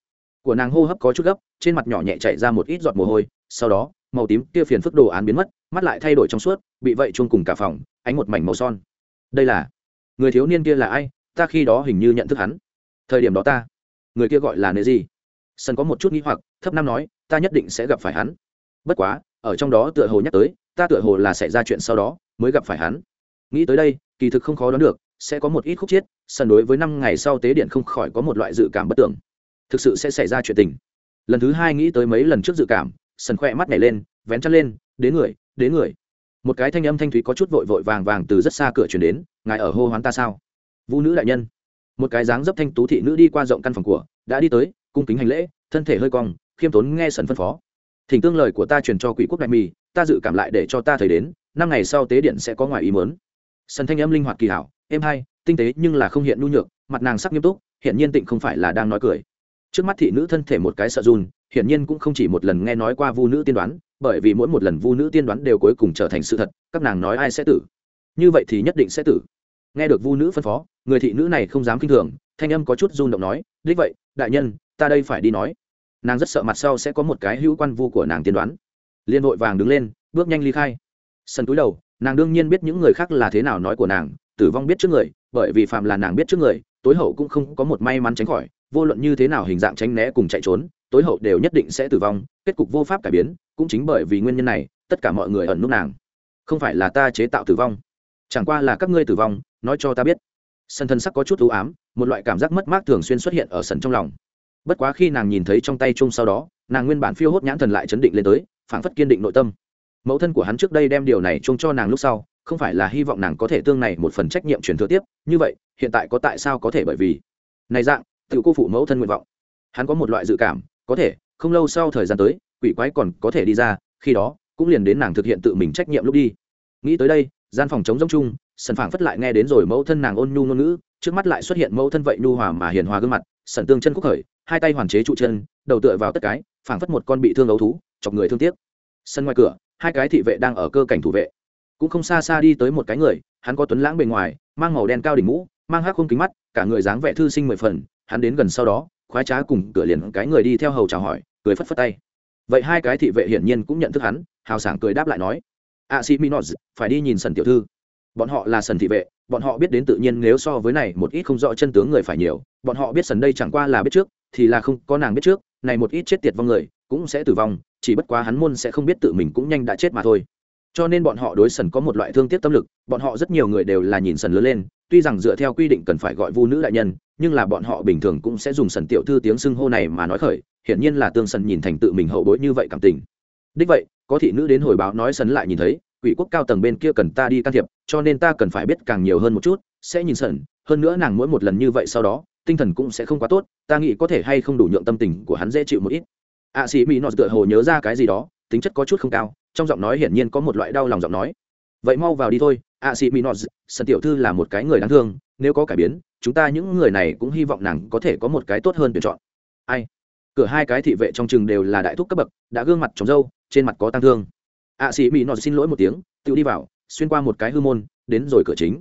Của nàng hô hấp có chút gấp, trên mặt nhỏ nhẹ chảy ra một ít giọt mồ hôi, sau đó, màu tím kia phiền phức đồ án biến mất, mắt lại thay đổi trong suốt, bị vậy chuông cùng cả phòng, ánh một mảnh màu son. Đây là, người thiếu niên kia là ai? Ta khi đó hình như nhận thức hắn. Thời điểm đó ta, người kia gọi là nệ gì sân có một chút nghĩ hoặc, thấp năm nói, ta nhất định sẽ gặp phải hắn. Bất quá, ở trong đó tựa hồ nhắc tới, ta tựa hồ là xảy ra chuyện sau đó mới gặp phải hắn. Nghĩ tới đây, kỳ thực không khó đoán được, sẽ có một ít khúc chiết sân đối với năm ngày sau tế điện không khỏi có một loại dự cảm bất tưởng. Thực sự sẽ xảy ra chuyện tình. Lần thứ hai nghĩ tới mấy lần trước dự cảm, sân khoe mắt nhảy lên, vén chăn lên đến người đến người. Một cái thanh âm thanh thúy có chút vội vội vàng vàng từ rất xa cửa chuyển đến, ngài ở hô hoán ta sao? Vũ nữ đại nhân. Một cái dáng dấp thanh tú thị nữ đi qua rộng căn phòng của, đã đi tới, cung kính hành lễ, thân thể hơi cong, khiêm tốn nghe sần phân phó. Thỉnh tương lời của ta truyền cho quỷ quốc đại mì, ta dự cảm lại để cho ta thấy đến năm ngày sau tế điện sẽ có ngoài ý mớn sân thanh âm linh hoạt kỳ hảo, êm hay, tinh tế nhưng là không hiện nhu nhược, mặt nàng sắc nghiêm túc hiện nhiên tịnh không phải là đang nói cười. Trước mắt thị nữ thân thể một cái sợ run, hiển nhiên cũng không chỉ một lần nghe nói qua vu nữ tiên đoán, bởi vì mỗi một lần vu nữ tiên đoán đều cuối cùng trở thành sự thật, các nàng nói ai sẽ tử. Như vậy thì nhất định sẽ tử. Nghe được vu nữ phân phó, người thị nữ này không dám kinh thường, thanh âm có chút run động nói, đích vậy, đại nhân, ta đây phải đi nói. Nàng rất sợ mặt sau sẽ có một cái hữu quan vu của nàng tiên đoán. Liên hội vàng đứng lên, bước nhanh ly khai sân túi đầu, nàng đương nhiên biết những người khác là thế nào nói của nàng, tử vong biết trước người, bởi vì phạm là nàng biết trước người, tối hậu cũng không có một may mắn tránh khỏi, vô luận như thế nào hình dạng tránh né cùng chạy trốn, tối hậu đều nhất định sẽ tử vong, kết cục vô pháp cải biến, cũng chính bởi vì nguyên nhân này, tất cả mọi người ẩn nút nàng. Không phải là ta chế tạo tử vong, chẳng qua là các ngươi tử vong, nói cho ta biết. Sân thân sắc có chút ưu ám, một loại cảm giác mất mát thường xuyên xuất hiện ở sân trong lòng. Bất quá khi nàng nhìn thấy trong tay chung sau đó, nàng nguyên bản phiêu hốt nhãn thần lại chấn định lên tới, phảng phất kiên định nội tâm mẫu thân của hắn trước đây đem điều này chung cho nàng lúc sau, không phải là hy vọng nàng có thể tương này một phần trách nhiệm truyền thừa tiếp, như vậy, hiện tại có tại sao có thể bởi vì này dạng tự cô phụ mẫu thân nguyện vọng. Hắn có một loại dự cảm, có thể, không lâu sau thời gian tới, quỷ quái còn có thể đi ra, khi đó, cũng liền đến nàng thực hiện tự mình trách nhiệm lúc đi. Nghĩ tới đây, gian phòng chống giống chung, sần phảng phất lại nghe đến rồi mẫu thân nàng ôn nhu ngôn ngữ, trước mắt lại xuất hiện mẫu thân vậy nhu hòa mà hiền hòa gương mặt, sần tương chân khúc khởi, hai tay hoàn chế trụ chân, đầu tựa vào tất cái, phảng phất một con bị thương ấu thú, chọc người thương tiếc. Sân ngoài cửa hai cái thị vệ đang ở cơ cảnh thủ vệ. Cũng không xa xa đi tới một cái người, hắn có tuấn lãng bề ngoài, mang màu đen cao đỉnh mũ, mang hắc không kính mắt, cả người dáng vẻ thư sinh mười phần, hắn đến gần sau đó, khoái trá cùng cửa liền cái người đi theo hầu chào hỏi, cười phất phất tay. Vậy hai cái thị vệ hiển nhiên cũng nhận thức hắn, hào sảng cười đáp lại nói a sĩ minos phải đi nhìn sần tiểu thư. Bọn họ là sần thị vệ, bọn họ biết đến tự nhiên nếu so với này một ít không rõ chân tướng người phải nhiều, bọn họ biết sần đây chẳng qua là biết trước, thì là không có nàng biết trước, này một ít chết tiệt vong người cũng sẽ tử vong chỉ bất quá hắn môn sẽ không biết tự mình cũng nhanh đã chết mà thôi. Cho nên bọn họ đối sần có một loại thương tiếc tâm lực, bọn họ rất nhiều người đều là nhìn sần lớn lên, tuy rằng dựa theo quy định cần phải gọi vu nữ đại nhân, nhưng là bọn họ bình thường cũng sẽ dùng sần tiểu thư tiếng xưng hô này mà nói khởi, hiển nhiên là tương sần nhìn thành tự mình hậu bối như vậy cảm tình. Đích vậy, có thị nữ đến hồi báo nói sần lại nhìn thấy, quỷ quốc cao tầng bên kia cần ta đi can thiệp, cho nên ta cần phải biết càng nhiều hơn một chút, sẽ nhìn sần, hơn nữa nàng mỗi một lần như vậy sau đó, tinh thần cũng sẽ không quá tốt, ta nghĩ có thể hay không đủ nhượng tâm tình của hắn dễ chịu một ít ạ sĩ mỹ nọ tựa hồ nhớ ra cái gì đó, tính chất có chút không cao, trong giọng nói hiển nhiên có một loại đau lòng giọng nói. Vậy mau vào đi thôi, ạ sĩ mỹ nọ sân tiểu thư là một cái người đáng thương, nếu có cải biến, chúng ta những người này cũng hy vọng nàng có thể có một cái tốt hơn tuyển chọn. Ai? Cửa hai cái thị vệ trong chừng đều là đại thúc cấp bậc, đã gương mặt trồng dâu trên mặt có tăng thương. Ạ sĩ mỹ nọ xin lỗi một tiếng, tự đi vào, xuyên qua một cái hư môn, đến rồi cửa chính.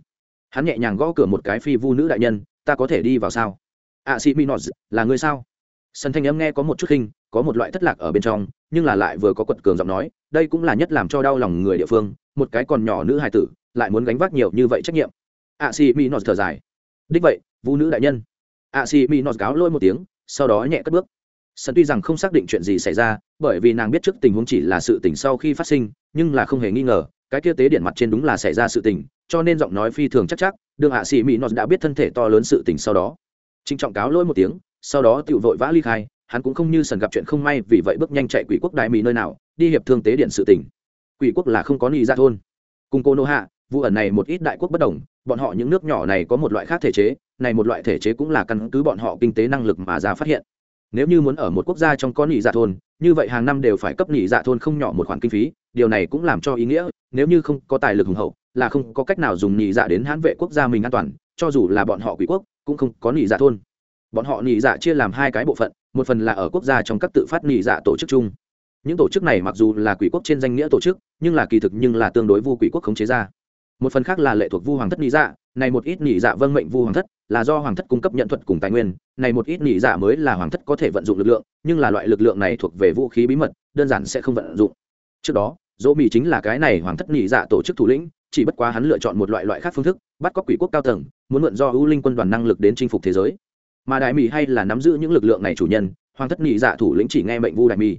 Hắn nhẹ nhàng gõ cửa một cái phi vu nữ đại nhân, ta có thể đi vào sao? Ạ sĩ mỹ nọ, là người sao? Sân thanh âm nghe có một chút khinh có một loại thất lạc ở bên trong, nhưng là lại vừa có quật cường giọng nói, đây cũng là nhất làm cho đau lòng người địa phương, một cái còn nhỏ nữ hài tử, lại muốn gánh vác nhiều như vậy trách nhiệm. Ạ xì mỹ nọ thở dài. Đích vậy vu nữ đại nhân. Ạ xì mỹ nọ cáo lôi một tiếng, sau đó nhẹ cất bước. Sân tuy rằng không xác định chuyện gì xảy ra, bởi vì nàng biết trước tình huống chỉ là sự tình sau khi phát sinh, nhưng là không hề nghi ngờ, cái kia tế điện mặt trên đúng là xảy ra sự tình, cho nên giọng nói phi thường chắc chắc đường hạ sĩ mỹ nọ đã biết thân thể to lớn sự tình sau đó. Trinh trọng cáo lỗi một tiếng, sau đó tự vội vã ly khai hắn cũng không như sần gặp chuyện không may, vì vậy bước nhanh chạy quỷ quốc đại mỹ nơi nào, đi hiệp thương tế điện sự tỉnh. Quỷ quốc là không có nị ra thôn. Cùng cô nô hạ, vụ ẩn này một ít đại quốc bất đồng, bọn họ những nước nhỏ này có một loại khác thể chế, này một loại thể chế cũng là căn cứ bọn họ kinh tế năng lực mà ra phát hiện. Nếu như muốn ở một quốc gia trong có nị dạ thôn, như vậy hàng năm đều phải cấp nị dạ thôn không nhỏ một khoản kinh phí, điều này cũng làm cho ý nghĩa, nếu như không có tài lực hùng hậu, là không có cách nào dùng nị dạ đến hãn vệ quốc gia mình an toàn, cho dù là bọn họ quỷ quốc, cũng không có nị dạ thôn bọn họ nị dạ chia làm hai cái bộ phận, một phần là ở quốc gia trong các tự phát nị dạ tổ chức chung. Những tổ chức này mặc dù là quỷ quốc trên danh nghĩa tổ chức, nhưng là kỳ thực nhưng là tương đối vu quỷ quốc khống chế ra. Một phần khác là lệ thuộc vu hoàng thất nị dạ này một ít nị dạ vâng mệnh vu hoàng thất là do hoàng thất cung cấp nhận thuật cùng tài nguyên, này một ít nị dạ mới là hoàng thất có thể vận dụng lực lượng, nhưng là loại lực lượng này thuộc về vũ khí bí mật, đơn giản sẽ không vận dụng. Trước đó, dỗ mỹ chính là cái này hoàng thất nị dạ tổ chức thủ lĩnh, chỉ bất quá hắn lựa chọn một loại loại khác phương thức, bắt cóc quỷ quốc cao tầng, muốn mượn do ưu linh quân đoàn năng lực đến chinh phục thế giới mà đại mỹ hay là nắm giữ những lực lượng này chủ nhân hoàng thất mỹ dạ thủ lĩnh chỉ nghe mệnh vu đại mỹ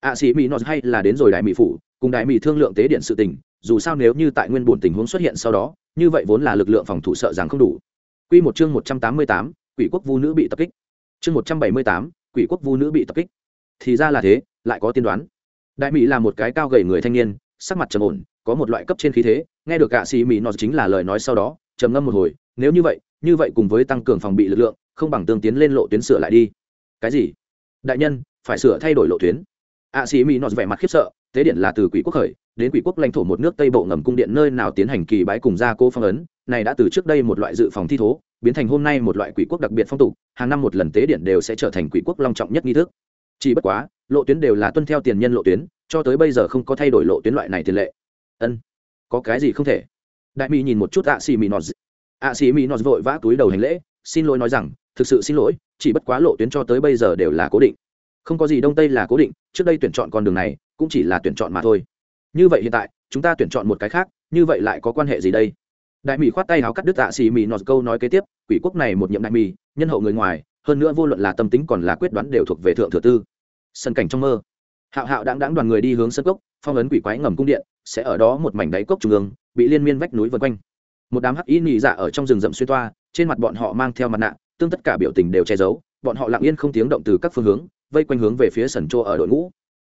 ạ sĩ mỹ nói hay là đến rồi đại mỹ phủ cùng đại mỹ thương lượng tế điện sự tình dù sao nếu như tại nguyên bổn tình huống xuất hiện sau đó như vậy vốn là lực lượng phòng thủ sợ rằng không đủ Quy một chương 188, quỷ quốc vu nữ bị tập kích. Chương 178, quỷ quốc vu nữ bị tập kích. Thì ra là thế, lại có tiên đoán. Đại Mỹ là một cái cao gầy người thanh niên, sắc mặt trầm ổn, có một loại cấp trên khí thế, nghe được ạ sĩ Mỹ nói chính là lời nói sau đó, trầm ngâm một hồi, nếu như vậy, như vậy cùng với tăng cường phòng bị lực lượng, không bằng tương tiến lên lộ tuyến sửa lại đi. Cái gì? Đại nhân, phải sửa thay đổi lộ tuyến. a sĩ Mỹ nói vẻ mặt khiếp sợ, tế điện là từ quỷ quốc khởi, đến quỷ quốc lãnh thổ một nước tây bộ ngầm cung điện nơi nào tiến hành kỳ bái cùng gia cố phong ấn này đã từ trước đây một loại dự phòng thi thố biến thành hôm nay một loại quỷ quốc đặc biệt phong tục hàng năm một lần tế điện đều sẽ trở thành quỷ quốc long trọng nhất nghi thức chỉ bất quá lộ tuyến đều là tuân theo tiền nhân lộ tuyến cho tới bây giờ không có thay đổi lộ tuyến loại này tiền lệ ân có cái gì không thể đại mỹ nhìn một chút ạ xì mỹ nọt ạ xì mỹ nọt vội vã túi đầu hành lễ xin lỗi nói rằng thực sự xin lỗi, chỉ bất quá lộ tuyến cho tới bây giờ đều là cố định. Không có gì đông tây là cố định, trước đây tuyển chọn con đường này, cũng chỉ là tuyển chọn mà thôi. Như vậy hiện tại, chúng ta tuyển chọn một cái khác, như vậy lại có quan hệ gì đây? Đại mỹ khoát tay áo cắt đứt tạ xì mỹ nọt câu nói kế tiếp, quỷ quốc này một nhiệm đại mỹ, nhân hậu người ngoài, hơn nữa vô luận là tâm tính còn là quyết đoán đều thuộc về thượng thừa tư. Sân cảnh trong mơ. Hạo hạo đáng đáng đoàn người đi hướng sân cốc, phong ấn quỷ quái ngầm cung điện, sẽ ở đó một mảnh đáy cốc trung ương, bị liên miên vách núi vân quanh. Một đám hắc y nhị dạ ở trong rừng rậm xuyên toa, trên mặt bọn họ mang theo mặt nạ tương tất cả biểu tình đều che giấu, bọn họ lặng yên không tiếng động từ các phương hướng, vây quanh hướng về phía sần trô ở đội ngũ.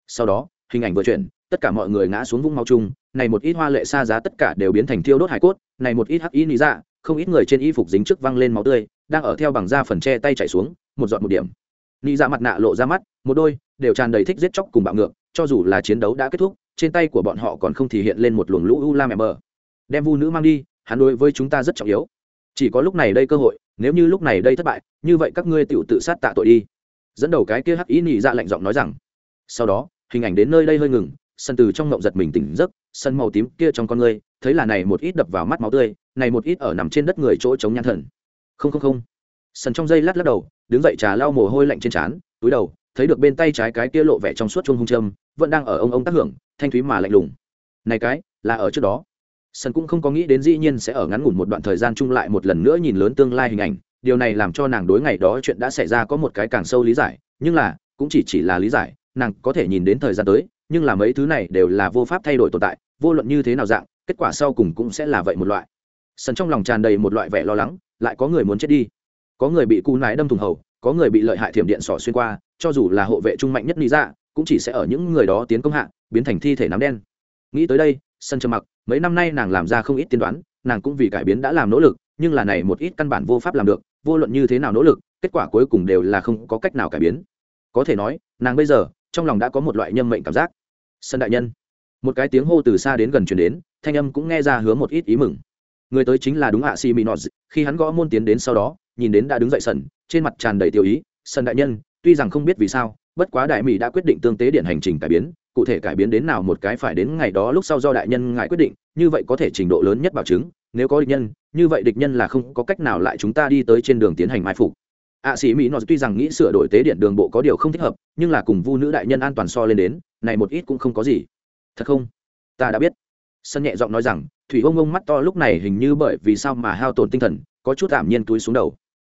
Sau đó, hình ảnh vừa chuyển, tất cả mọi người ngã xuống vũng máu chung, này một ít hoa lệ xa giá tất cả đều biến thành thiêu đốt hải cốt, này một ít hắc ý lý dạ không ít người trên y phục dính trước văng lên máu tươi, đang ở theo bằng da phần che tay chảy xuống, một giọt một điểm. Lý dạ mặt nạ lộ ra mắt, một đôi, đều tràn đầy thích giết chóc cùng bạo ngược, cho dù là chiến đấu đã kết thúc, trên tay của bọn họ còn không thể hiện lên một luồng lũ u la mẹ mờ. Đem vu nữ mang đi, hắn đối với chúng ta rất trọng yếu. Chỉ có lúc này đây cơ hội nếu như lúc này đây thất bại, như vậy các ngươi tự tự sát tạ tội đi. Dẫn đầu cái kia hắc ý nhị dạ lạnh giọng nói rằng. Sau đó, hình ảnh đến nơi đây hơi ngừng, sân từ trong ngộng giật mình tỉnh giấc, sân màu tím kia trong con ngươi, thấy là này một ít đập vào mắt máu tươi, này một ít ở nằm trên đất người chỗ chống nhan thần. Không không không. Sân trong dây lát lắc đầu, đứng dậy trà lau mồ hôi lạnh trên trán, túi đầu, thấy được bên tay trái cái kia lộ vẻ trong suốt chuông hung châm, vẫn đang ở ông ông tác hưởng, thanh thúy mà lạnh lùng. Này cái, là ở trước đó sân cũng không có nghĩ đến dĩ nhiên sẽ ở ngắn ngủn một đoạn thời gian chung lại một lần nữa nhìn lớn tương lai hình ảnh. Điều này làm cho nàng đối ngày đó chuyện đã xảy ra có một cái càng sâu lý giải. Nhưng là, cũng chỉ chỉ là lý giải, nàng có thể nhìn đến thời gian tới, nhưng là mấy thứ này đều là vô pháp thay đổi tồn tại, vô luận như thế nào dạng, kết quả sau cùng cũng sẽ là vậy một loại. Sân trong lòng tràn đầy một loại vẻ lo lắng, lại có người muốn chết đi. Có người bị cú nái đâm thùng hầu, có người bị lợi hại thiểm điện sỏ xuyên qua, cho dù là hộ vệ trung mạnh nhất lý ra dạ, cũng chỉ sẽ ở những người đó tiến công hạ, biến thành thi thể nám đen. Nghĩ tới đây sân trầm mặc, mấy năm nay nàng làm ra không ít tiên đoán, nàng cũng vì cải biến đã làm nỗ lực, nhưng là này một ít căn bản vô pháp làm được, vô luận như thế nào nỗ lực, kết quả cuối cùng đều là không có cách nào cải biến. Có thể nói, nàng bây giờ, trong lòng đã có một loại nhâm mệnh cảm giác. Sân đại nhân. Một cái tiếng hô từ xa đến gần chuyển đến, thanh âm cũng nghe ra hứa một ít ý mừng. Người tới chính là đúng hạ si mỹ nọt. Khi hắn gõ môn tiến đến sau đó, nhìn đến đã đứng dậy sần trên mặt tràn đầy tiêu ý. Sân đại nhân, tuy rằng không biết vì sao, bất quá đại mỹ đã quyết định tương tế điện hành trình cải biến cụ thể cải biến đến nào một cái phải đến ngày đó lúc sau do đại nhân ngài quyết định, như vậy có thể trình độ lớn nhất bảo chứng, nếu có địch nhân, như vậy địch nhân là không có cách nào lại chúng ta đi tới trên đường tiến hành mai phục. Ạ sĩ mỹ nó tuy rằng nghĩ sửa đổi tế điện đường bộ có điều không thích hợp, nhưng là cùng vu nữ đại nhân an toàn so lên đến, này một ít cũng không có gì. Thật không? Ta đã biết. Sân nhẹ giọng nói rằng, thủy ông ông mắt to lúc này hình như bởi vì sao mà hao tổn tinh thần, có chút tạm nhiên túi xuống đầu.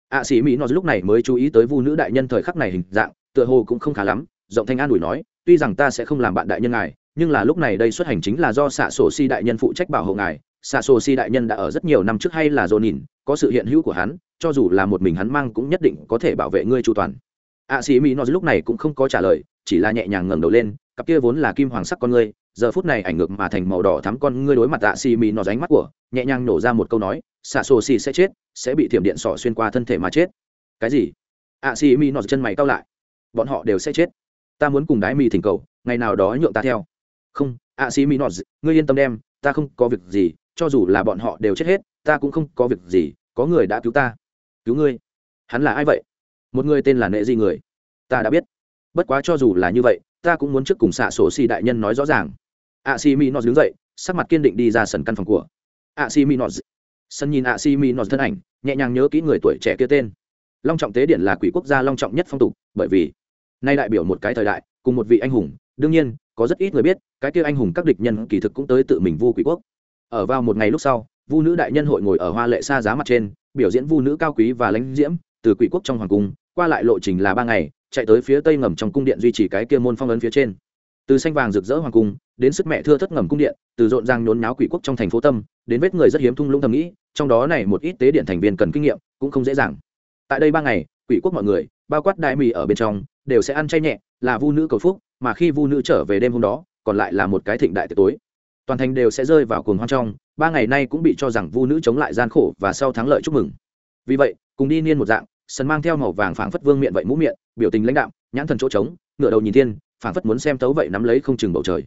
Ạ sĩ mỹ nó lúc này mới chú ý tới vu nữ đại nhân thời khắc này hình dạng, tựa hồ cũng không khá lắm giọng thanh an ủi nói, tuy rằng ta sẽ không làm bạn đại nhân ngài, nhưng là lúc này đây xuất hành chính là do xạ sổ si đại nhân phụ trách bảo hộ ngài. Xạ sổ si đại nhân đã ở rất nhiều năm trước hay là dồn nhìn, có sự hiện hữu của hắn, cho dù là một mình hắn mang cũng nhất định có thể bảo vệ ngươi chu toàn. Ạ sĩ mỹ nó lúc này cũng không có trả lời, chỉ là nhẹ nhàng ngẩng đầu lên, cặp kia vốn là kim hoàng sắc con ngươi, giờ phút này ảnh ngược mà thành màu đỏ thắm con ngươi đối mặt ạ sĩ mỹ nó ránh mắt của, nhẹ nhàng nổ ra một câu nói, xạ sổ si sẽ chết, sẽ bị thiểm điện sỏ xuyên qua thân thể mà chết. Cái gì? Ạ sĩ mỹ nó chân mày cau lại. Bọn họ đều sẽ chết ta muốn cùng đái mì thỉnh cầu, ngày nào đó nhượng ta theo. Không, ạ sĩ mỹ nọ ngươi yên tâm đem, ta không có việc gì, cho dù là bọn họ đều chết hết, ta cũng không có việc gì, có người đã cứu ta. Cứu ngươi? Hắn là ai vậy? Một người tên là nệ di người. Ta đã biết. Bất quá cho dù là như vậy, ta cũng muốn trước cùng xạ sổ xì đại nhân nói rõ ràng. Ạ xì mỹ nọ đứng dậy, sắc mặt kiên định đi ra sân căn phòng của. Ạ xì mỹ nọ sân nhìn ạ xì mỹ nọ thân ảnh, nhẹ nhàng nhớ kỹ người tuổi trẻ kia tên. Long trọng tế điện là quỷ quốc gia long trọng nhất phong tục, bởi vì nay đại biểu một cái thời đại, cùng một vị anh hùng, đương nhiên, có rất ít người biết, cái kia anh hùng các địch nhân kỳ thực cũng tới tự mình vu quỷ quốc. Ở vào một ngày lúc sau, vu nữ đại nhân hội ngồi ở hoa lệ xa giá mặt trên, biểu diễn vu nữ cao quý và lãnh diễm, từ quỷ quốc trong hoàng cung, qua lại lộ trình là ba ngày, chạy tới phía tây ngầm trong cung điện duy trì cái kia môn phong ấn phía trên. Từ xanh vàng rực rỡ hoàng cung, đến sức mẹ thưa thất ngầm cung điện, từ rộn ràng nhốn náo quỷ quốc trong thành phố tâm, đến vết người rất hiếm thung lũng thầm nghĩ, trong đó này một ít tế điện thành viên cần kinh nghiệm, cũng không dễ dàng. Tại đây ba ngày quỷ quốc mọi người, bao quát đại mì ở bên trong, đều sẽ ăn chay nhẹ, là vu nữ cầu phúc, mà khi vu nữ trở về đêm hôm đó, còn lại là một cái thịnh đại tiệc tối. Toàn thành đều sẽ rơi vào cuồng hoang trong, ba ngày nay cũng bị cho rằng vu nữ chống lại gian khổ và sau thắng lợi chúc mừng. Vì vậy, cùng đi niên một dạng, sân mang theo màu vàng phảng phất vương miệng vậy mũ miệng biểu tình lãnh đạo nhãn thần chỗ trống ngựa đầu nhìn thiên, phảng phất muốn xem tấu vậy nắm lấy không chừng bầu trời.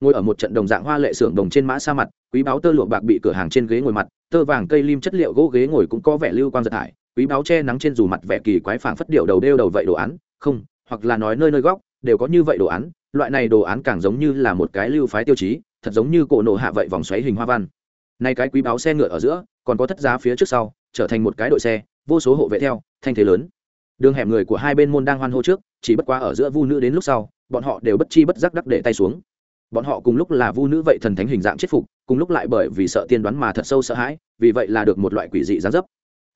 Ngồi ở một trận đồng dạng hoa lệ xưởng đồng trên mã sa mặt, quý báo tơ lụa bạc bị cửa hàng trên ghế ngồi mặt, tơ vàng cây lim chất liệu gỗ ghế ngồi cũng có vẻ lưu quang giật thải quý báo che nắng trên dù mặt vẻ kỳ quái phảng phất điệu đầu đeo đầu vậy đồ án, không, hoặc là nói nơi nơi góc, đều có như vậy đồ án, loại này đồ án càng giống như là một cái lưu phái tiêu chí, thật giống như cổ nổ hạ vậy vòng xoáy hình hoa văn. Nay cái quý báo xe ngựa ở giữa, còn có thất giá phía trước sau, trở thành một cái đội xe, vô số hộ vệ theo, thanh thế lớn. Đường hẻm người của hai bên môn đang hoan hô trước, chỉ bất quá ở giữa vu nữ đến lúc sau, bọn họ đều bất chi bất giác đắc để tay xuống. Bọn họ cùng lúc là vu nữ vậy thần thánh hình dạng chết phục, cùng lúc lại bởi vì sợ tiên đoán mà thật sâu sợ hãi, vì vậy là được một loại quỷ dị gián dấp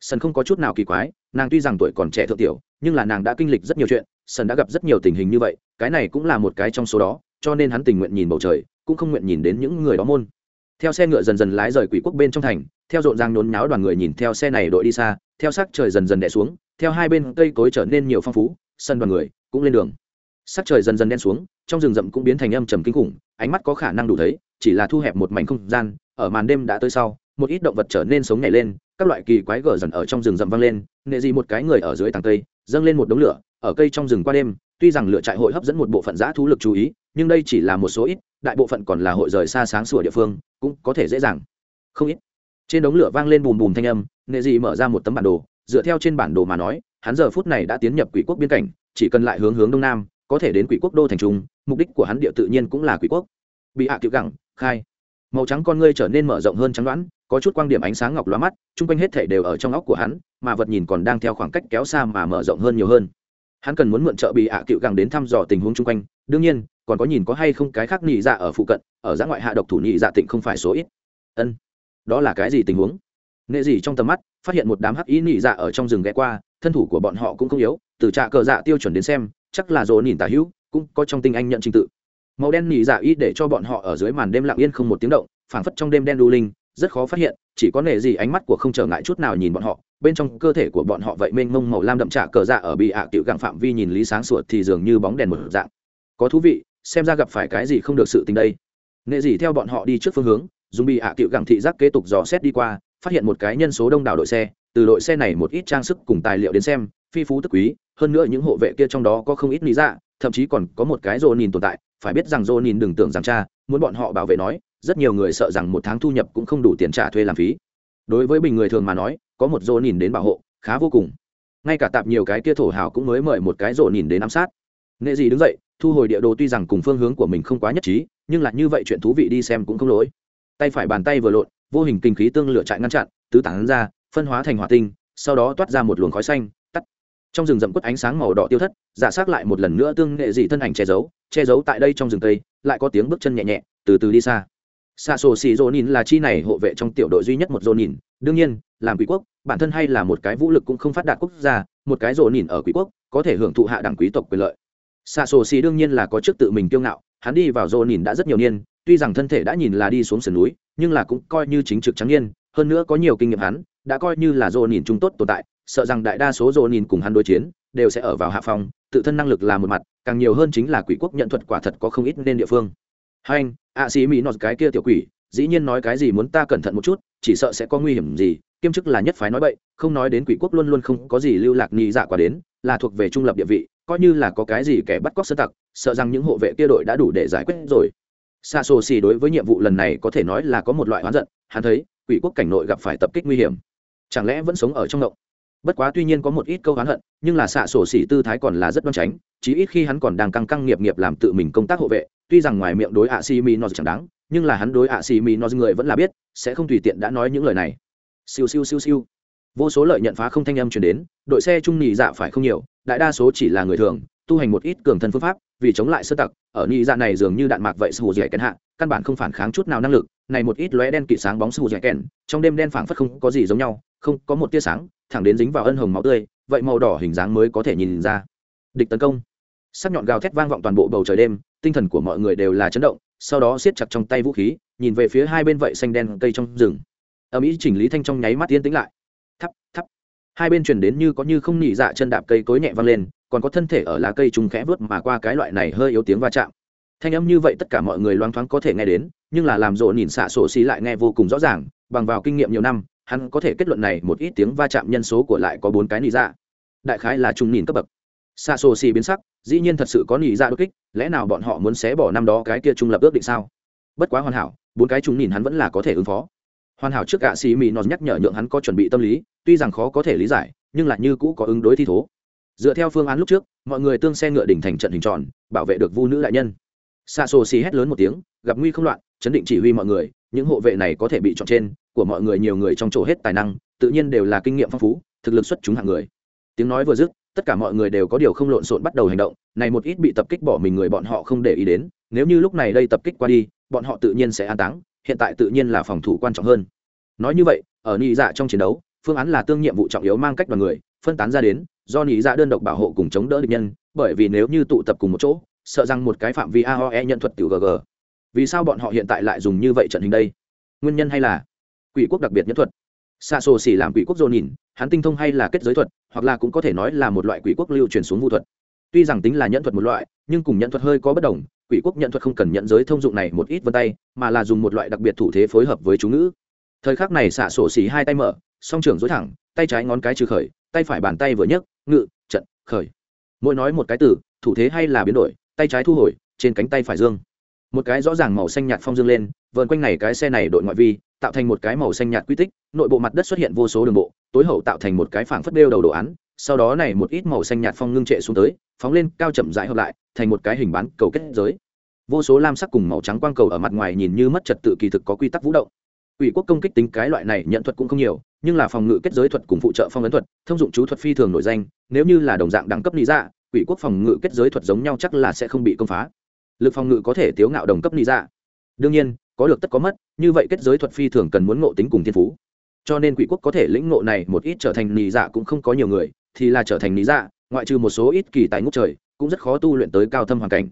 sân không có chút nào kỳ quái, nàng tuy rằng tuổi còn trẻ thượng tiểu, nhưng là nàng đã kinh lịch rất nhiều chuyện, sân đã gặp rất nhiều tình hình như vậy, cái này cũng là một cái trong số đó, cho nên hắn tình nguyện nhìn bầu trời, cũng không nguyện nhìn đến những người đó môn. Theo xe ngựa dần dần lái rời quỷ quốc bên trong thành, theo rộn ràng nhốn nháo đoàn người nhìn theo xe này đội đi xa, theo sắc trời dần dần đẻ xuống, theo hai bên cây cối trở nên nhiều phong phú, sân đoàn người cũng lên đường. Sắc trời dần dần đen xuống, trong rừng rậm cũng biến thành âm trầm kinh khủng, ánh mắt có khả năng đủ thấy, chỉ là thu hẹp một mảnh không gian, ở màn đêm đã tới sau, một ít động vật trở nên sống nhảy lên các loại kỳ quái gở dần ở trong rừng rậm vang lên, nệ gì một cái người ở dưới tàng cây dâng lên một đống lửa, ở cây trong rừng qua đêm, tuy rằng lửa trại hội hấp dẫn một bộ phận giã thú lực chú ý, nhưng đây chỉ là một số ít, đại bộ phận còn là hội rời xa sáng sủa địa phương, cũng có thể dễ dàng. Không ít. Trên đống lửa vang lên bùm bùm thanh âm, nệ gì mở ra một tấm bản đồ, dựa theo trên bản đồ mà nói, hắn giờ phút này đã tiến nhập quỷ quốc biên cảnh, chỉ cần lại hướng hướng đông nam, có thể đến quỷ quốc đô thành trung, mục đích của hắn địa tự nhiên cũng là quỷ quốc. Bị hạ à gẳng khai màu trắng con ngươi trở nên mở rộng hơn trắng đoán, có chút quang điểm ánh sáng ngọc lóa mắt, chung quanh hết thể đều ở trong óc của hắn, mà vật nhìn còn đang theo khoảng cách kéo xa mà mở rộng hơn nhiều hơn. Hắn cần muốn mượn trợ bị ạ cựu gẳng đến thăm dò tình huống chung quanh, đương nhiên, còn có nhìn có hay không cái khác nhị dạ ở phụ cận, ở giã ngoại hạ độc thủ nhị dạ tịnh không phải số ít. Ân, đó là cái gì tình huống? Nệ gì trong tầm mắt, phát hiện một đám hắc ý nhị dạ ở trong rừng ghé qua, thân thủ của bọn họ cũng không yếu, từ trạ cờ dạ tiêu chuẩn đến xem, chắc là dồn nhìn tả hữu, cũng có trong tinh anh nhận trình tự màu đen nhị dạ ít để cho bọn họ ở dưới màn đêm lặng yên không một tiếng động, phảng phất trong đêm đen đu linh, rất khó phát hiện, chỉ có nể gì ánh mắt của không trở ngại chút nào nhìn bọn họ. Bên trong cơ thể của bọn họ vậy mênh mông màu lam đậm trả cờ dạ ở bị ạ à tiểu gặng phạm vi nhìn lý sáng sủa thì dường như bóng đèn một dạng. Có thú vị, xem ra gặp phải cái gì không được sự tình đây. Nệ gì theo bọn họ đi trước phương hướng, dùng bị ạ à tiểu gặng thị giác kế tục dò xét đi qua, phát hiện một cái nhân số đông đảo đội xe, từ đội xe này một ít trang sức cùng tài liệu đến xem, phi phú tức quý hơn nữa những hộ vệ kia trong đó có không ít lý dạ thậm chí còn có một cái rô nhìn tồn tại. Phải biết rằng rô nhìn đừng tưởng rằng cha muốn bọn họ bảo vệ nói, rất nhiều người sợ rằng một tháng thu nhập cũng không đủ tiền trả thuê làm phí. Đối với bình người thường mà nói, có một rô nhìn đến bảo hộ, khá vô cùng. Ngay cả tạp nhiều cái kia thổ hào cũng mới mời một cái rô nhìn đến ám sát. Nghệ gì đứng dậy, thu hồi địa đồ tuy rằng cùng phương hướng của mình không quá nhất trí, nhưng là như vậy chuyện thú vị đi xem cũng không lỗi. Tay phải bàn tay vừa lộn, vô hình kinh khí tương lửa chạy ngăn chặn, tứ tán ra, phân hóa thành hỏa tinh, sau đó toát ra một luồng khói xanh trong rừng rậm quất ánh sáng màu đỏ tiêu thất, giả sát lại một lần nữa tương nghệ dị thân ảnh che giấu che giấu tại đây trong rừng tây, lại có tiếng bước chân nhẹ nhẹ, từ từ đi xa. Xa sổ xì dỗ nhìn là chi này hộ vệ trong tiểu đội duy nhất một dỗ nhìn đương nhiên, làm quý quốc, bản thân hay là một cái vũ lực cũng không phát đạt quốc gia, một cái dỗ nhìn ở quý quốc, có thể hưởng thụ hạ đẳng quý tộc quyền lợi. Xa sổ xì đương nhiên là có trước tự mình kiêu ngạo, hắn đi vào dỗ nhìn đã rất nhiều niên, tuy rằng thân thể đã nhìn là đi xuống sườn núi, nhưng là cũng coi như chính trực trắng niên, hơn nữa có nhiều kinh nghiệm hắn, đã coi như là dỗ nhìn trung tốt tồn tại sợ rằng đại đa số dỗ nhìn cùng hắn đối chiến đều sẽ ở vào hạ phòng tự thân năng lực là một mặt, càng nhiều hơn chính là quỷ quốc nhận thuật quả thật có không ít nên địa phương. Hai anh ạ sĩ mỹ nọt cái kia tiểu quỷ, dĩ nhiên nói cái gì muốn ta cẩn thận một chút, chỉ sợ sẽ có nguy hiểm gì, kiêm chức là nhất phái nói bậy, không nói đến quỷ quốc luôn luôn không có gì lưu lạc nhị dạ quả đến, là thuộc về trung lập địa vị, coi như là có cái gì kẻ bắt cóc sơ tặc, sợ rằng những hộ vệ kia đội đã đủ để giải quyết rồi. Xa xô xì đối với nhiệm vụ lần này có thể nói là có một loại oán giận, hắn thấy quỷ quốc cảnh nội gặp phải tập kích nguy hiểm, chẳng lẽ vẫn sống ở trong ngộng? Bất quá tuy nhiên có một ít câu oán hận, nhưng là xạ sổ xỉ tư thái còn là rất đoan tránh, chí ít khi hắn còn đang căng căng nghiệp nghiệp làm tự mình công tác hộ vệ, tuy rằng ngoài miệng đối ạ xì mi nó chẳng đáng, nhưng là hắn đối ạ xì mi nó người vẫn là biết, sẽ không tùy tiện đã nói những lời này. Siêu siêu siêu siêu. Vô số lợi nhận phá không thanh âm chuyển đến, đội xe trung nhị dạ phải không nhiều, đại đa số chỉ là người thường, tu hành một ít cường thân phương pháp, vì chống lại sơ tặc, ở nhị dạ này dường như đạn mạc vậy sù dẻ kèn hạ, căn bản không phản kháng chút nào năng lực, này một ít lóe đen kỵ sáng bóng sù dẻ kèn, trong đêm đen phảng phất không có gì giống nhau, không có một tia sáng thẳng đến dính vào ân hồng máu tươi, vậy màu đỏ hình dáng mới có thể nhìn ra. Địch tấn công. Sắc nhọn gào thét vang vọng toàn bộ bầu trời đêm, tinh thần của mọi người đều là chấn động, sau đó siết chặt trong tay vũ khí, nhìn về phía hai bên vậy xanh đen cây trong rừng. Ở mỹ chỉnh lý thanh trong nháy mắt tiến tĩnh lại. Thắp thắp. Hai bên truyền đến như có như không nhị dạ chân đạp cây cối nhẹ văng lên, còn có thân thể ở lá cây trùng khẽ vớt mà qua cái loại này hơi yếu tiếng va chạm. Thanh âm như vậy tất cả mọi người loang thoáng có thể nghe đến, nhưng là làm rộ nhìn xạ sổ xí lại nghe vô cùng rõ ràng, bằng vào kinh nghiệm nhiều năm hắn có thể kết luận này một ít tiếng va chạm nhân số của lại có bốn cái nị dạ. Đại khái là trung nhìn cấp bậc. Xa xô xì biến sắc, dĩ nhiên thật sự có nị dạ đột kích, lẽ nào bọn họ muốn xé bỏ năm đó cái kia trung lập ước định sao? Bất quá hoàn hảo, bốn cái trung nhìn hắn vẫn là có thể ứng phó. Hoàn hảo trước gạ xì mì nó nhắc nhở nhượng hắn có chuẩn bị tâm lý, tuy rằng khó có thể lý giải, nhưng là như cũ có ứng đối thi thố. Dựa theo phương án lúc trước, mọi người tương xe ngựa đỉnh thành trận hình tròn, bảo vệ được vu nữ đại nhân. Xa xô xì hét lớn một tiếng, gặp nguy không loạn, chấn định chỉ huy mọi người, những hộ vệ này có thể bị chọn trên của mọi người nhiều người trong chỗ hết tài năng, tự nhiên đều là kinh nghiệm phong phú, thực lực xuất chúng hạng người. Tiếng nói vừa dứt, tất cả mọi người đều có điều không lộn xộn bắt đầu hành động, này một ít bị tập kích bỏ mình người bọn họ không để ý đến, nếu như lúc này đây tập kích qua đi, bọn họ tự nhiên sẽ an táng, hiện tại tự nhiên là phòng thủ quan trọng hơn. Nói như vậy, ở nhị dạ trong chiến đấu, phương án là tương nhiệm vụ trọng yếu mang cách đoàn người, phân tán ra đến, do nhị dạ đơn độc bảo hộ cùng chống đỡ địch nhân, bởi vì nếu như tụ tập cùng một chỗ, sợ rằng một cái phạm vi aoe nhận thuật tiểu gg vì sao bọn họ hiện tại lại dùng như vậy trận hình đây? Nguyên nhân hay là quỷ quốc đặc biệt nhất thuật. Xa xô xỉ làm quỷ quốc dồn nhìn, hắn tinh thông hay là kết giới thuật, hoặc là cũng có thể nói là một loại quỷ quốc lưu truyền xuống vũ thuật. Tuy rằng tính là nhận thuật một loại, nhưng cùng nhận thuật hơi có bất đồng, quỷ quốc nhận thuật không cần nhận giới thông dụng này một ít vân tay, mà là dùng một loại đặc biệt thủ thế phối hợp với chú ngữ. Thời khắc này xạ sổ xỉ hai tay mở, song trưởng dối thẳng, tay trái ngón cái trừ khởi, tay phải bàn tay vừa nhấc, ngự, trận, khởi. Mỗi nói một cái từ, thủ thế hay là biến đổi, tay trái thu hồi, trên cánh tay phải dương. Một cái rõ ràng màu xanh nhạt phong dương lên vờn quanh này cái xe này đội ngoại vi, tạo thành một cái màu xanh nhạt quy tích, nội bộ mặt đất xuất hiện vô số đường bộ, tối hậu tạo thành một cái phảng phất đeo đầu đồ án, sau đó này một ít màu xanh nhạt phong ngưng trệ xuống tới, phóng lên cao chậm rãi hợp lại, thành một cái hình bán cầu kết giới. Vô số lam sắc cùng màu trắng quang cầu ở mặt ngoài nhìn như mất trật tự kỳ thực có quy tắc vũ động. Quỷ quốc công kích tính cái loại này nhận thuật cũng không nhiều, nhưng là phòng ngự kết giới thuật cùng phụ trợ phong ấn thuật, thông dụng chú thuật phi thường nổi danh, nếu như là đồng dạng đẳng cấp lý dạ quỷ quốc phòng ngự kết giới thuật giống nhau chắc là sẽ không bị công phá. Lực phòng ngự có thể tiếu ngạo đồng cấp lý dạ đương nhiên có được tất có mất, như vậy kết giới thuật phi thường cần muốn ngộ tính cùng thiên phú. Cho nên quỷ quốc có thể lĩnh ngộ này một ít trở thành lý dạ cũng không có nhiều người, thì là trở thành lý dạ ngoại trừ một số ít kỳ tài ngút trời, cũng rất khó tu luyện tới cao thâm hoàn cảnh.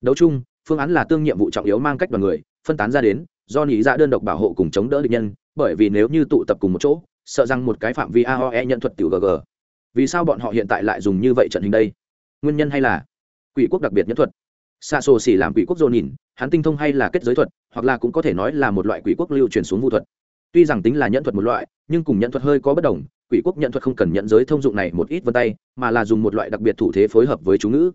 Đấu chung, phương án là tương nhiệm vụ trọng yếu mang cách đoàn người, phân tán ra đến, do nì dạ đơn độc bảo hộ cùng chống đỡ địch nhân, bởi vì nếu như tụ tập cùng một chỗ, sợ rằng một cái phạm vi aoe nhận thuật tiểu gg vì sao bọn họ hiện tại lại dùng như vậy trận hình đây? Nguyên nhân hay là quỷ quốc đặc biệt nhất thuật? Xa xô xỉ làm quỷ quốc dồn nhìn hắn tinh thông hay là kết giới thuật, hoặc là cũng có thể nói là một loại quỷ quốc lưu truyền xuống vũ thuật. Tuy rằng tính là nhận thuật một loại, nhưng cùng nhận thuật hơi có bất đồng, quỷ quốc nhận thuật không cần nhận giới thông dụng này một ít vân tay, mà là dùng một loại đặc biệt thủ thế phối hợp với chú ngữ.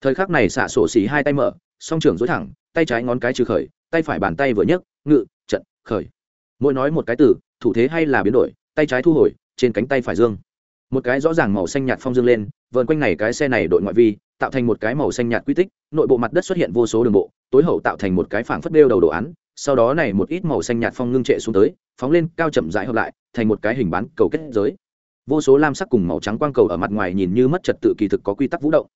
Thời khắc này xạ sổ xì hai tay mở, song trưởng dối thẳng, tay trái ngón cái trừ khởi, tay phải bàn tay vừa nhấc, ngự, trận, khởi. Mỗi nói một cái từ, thủ thế hay là biến đổi, tay trái thu hồi, trên cánh tay phải dương. Một cái rõ ràng màu xanh nhạt phong dương lên, vờn quanh này cái xe này đội ngoại vi, tạo thành một cái màu xanh nhạt quy tích, nội bộ mặt đất xuất hiện vô số đường bộ tối hậu tạo thành một cái phảng phất đeo đầu đồ án sau đó này một ít màu xanh nhạt phong ngưng trệ xuống tới phóng lên cao chậm rãi hợp lại thành một cái hình bán cầu kết giới vô số lam sắc cùng màu trắng quang cầu ở mặt ngoài nhìn như mất trật tự kỳ thực có quy tắc vũ động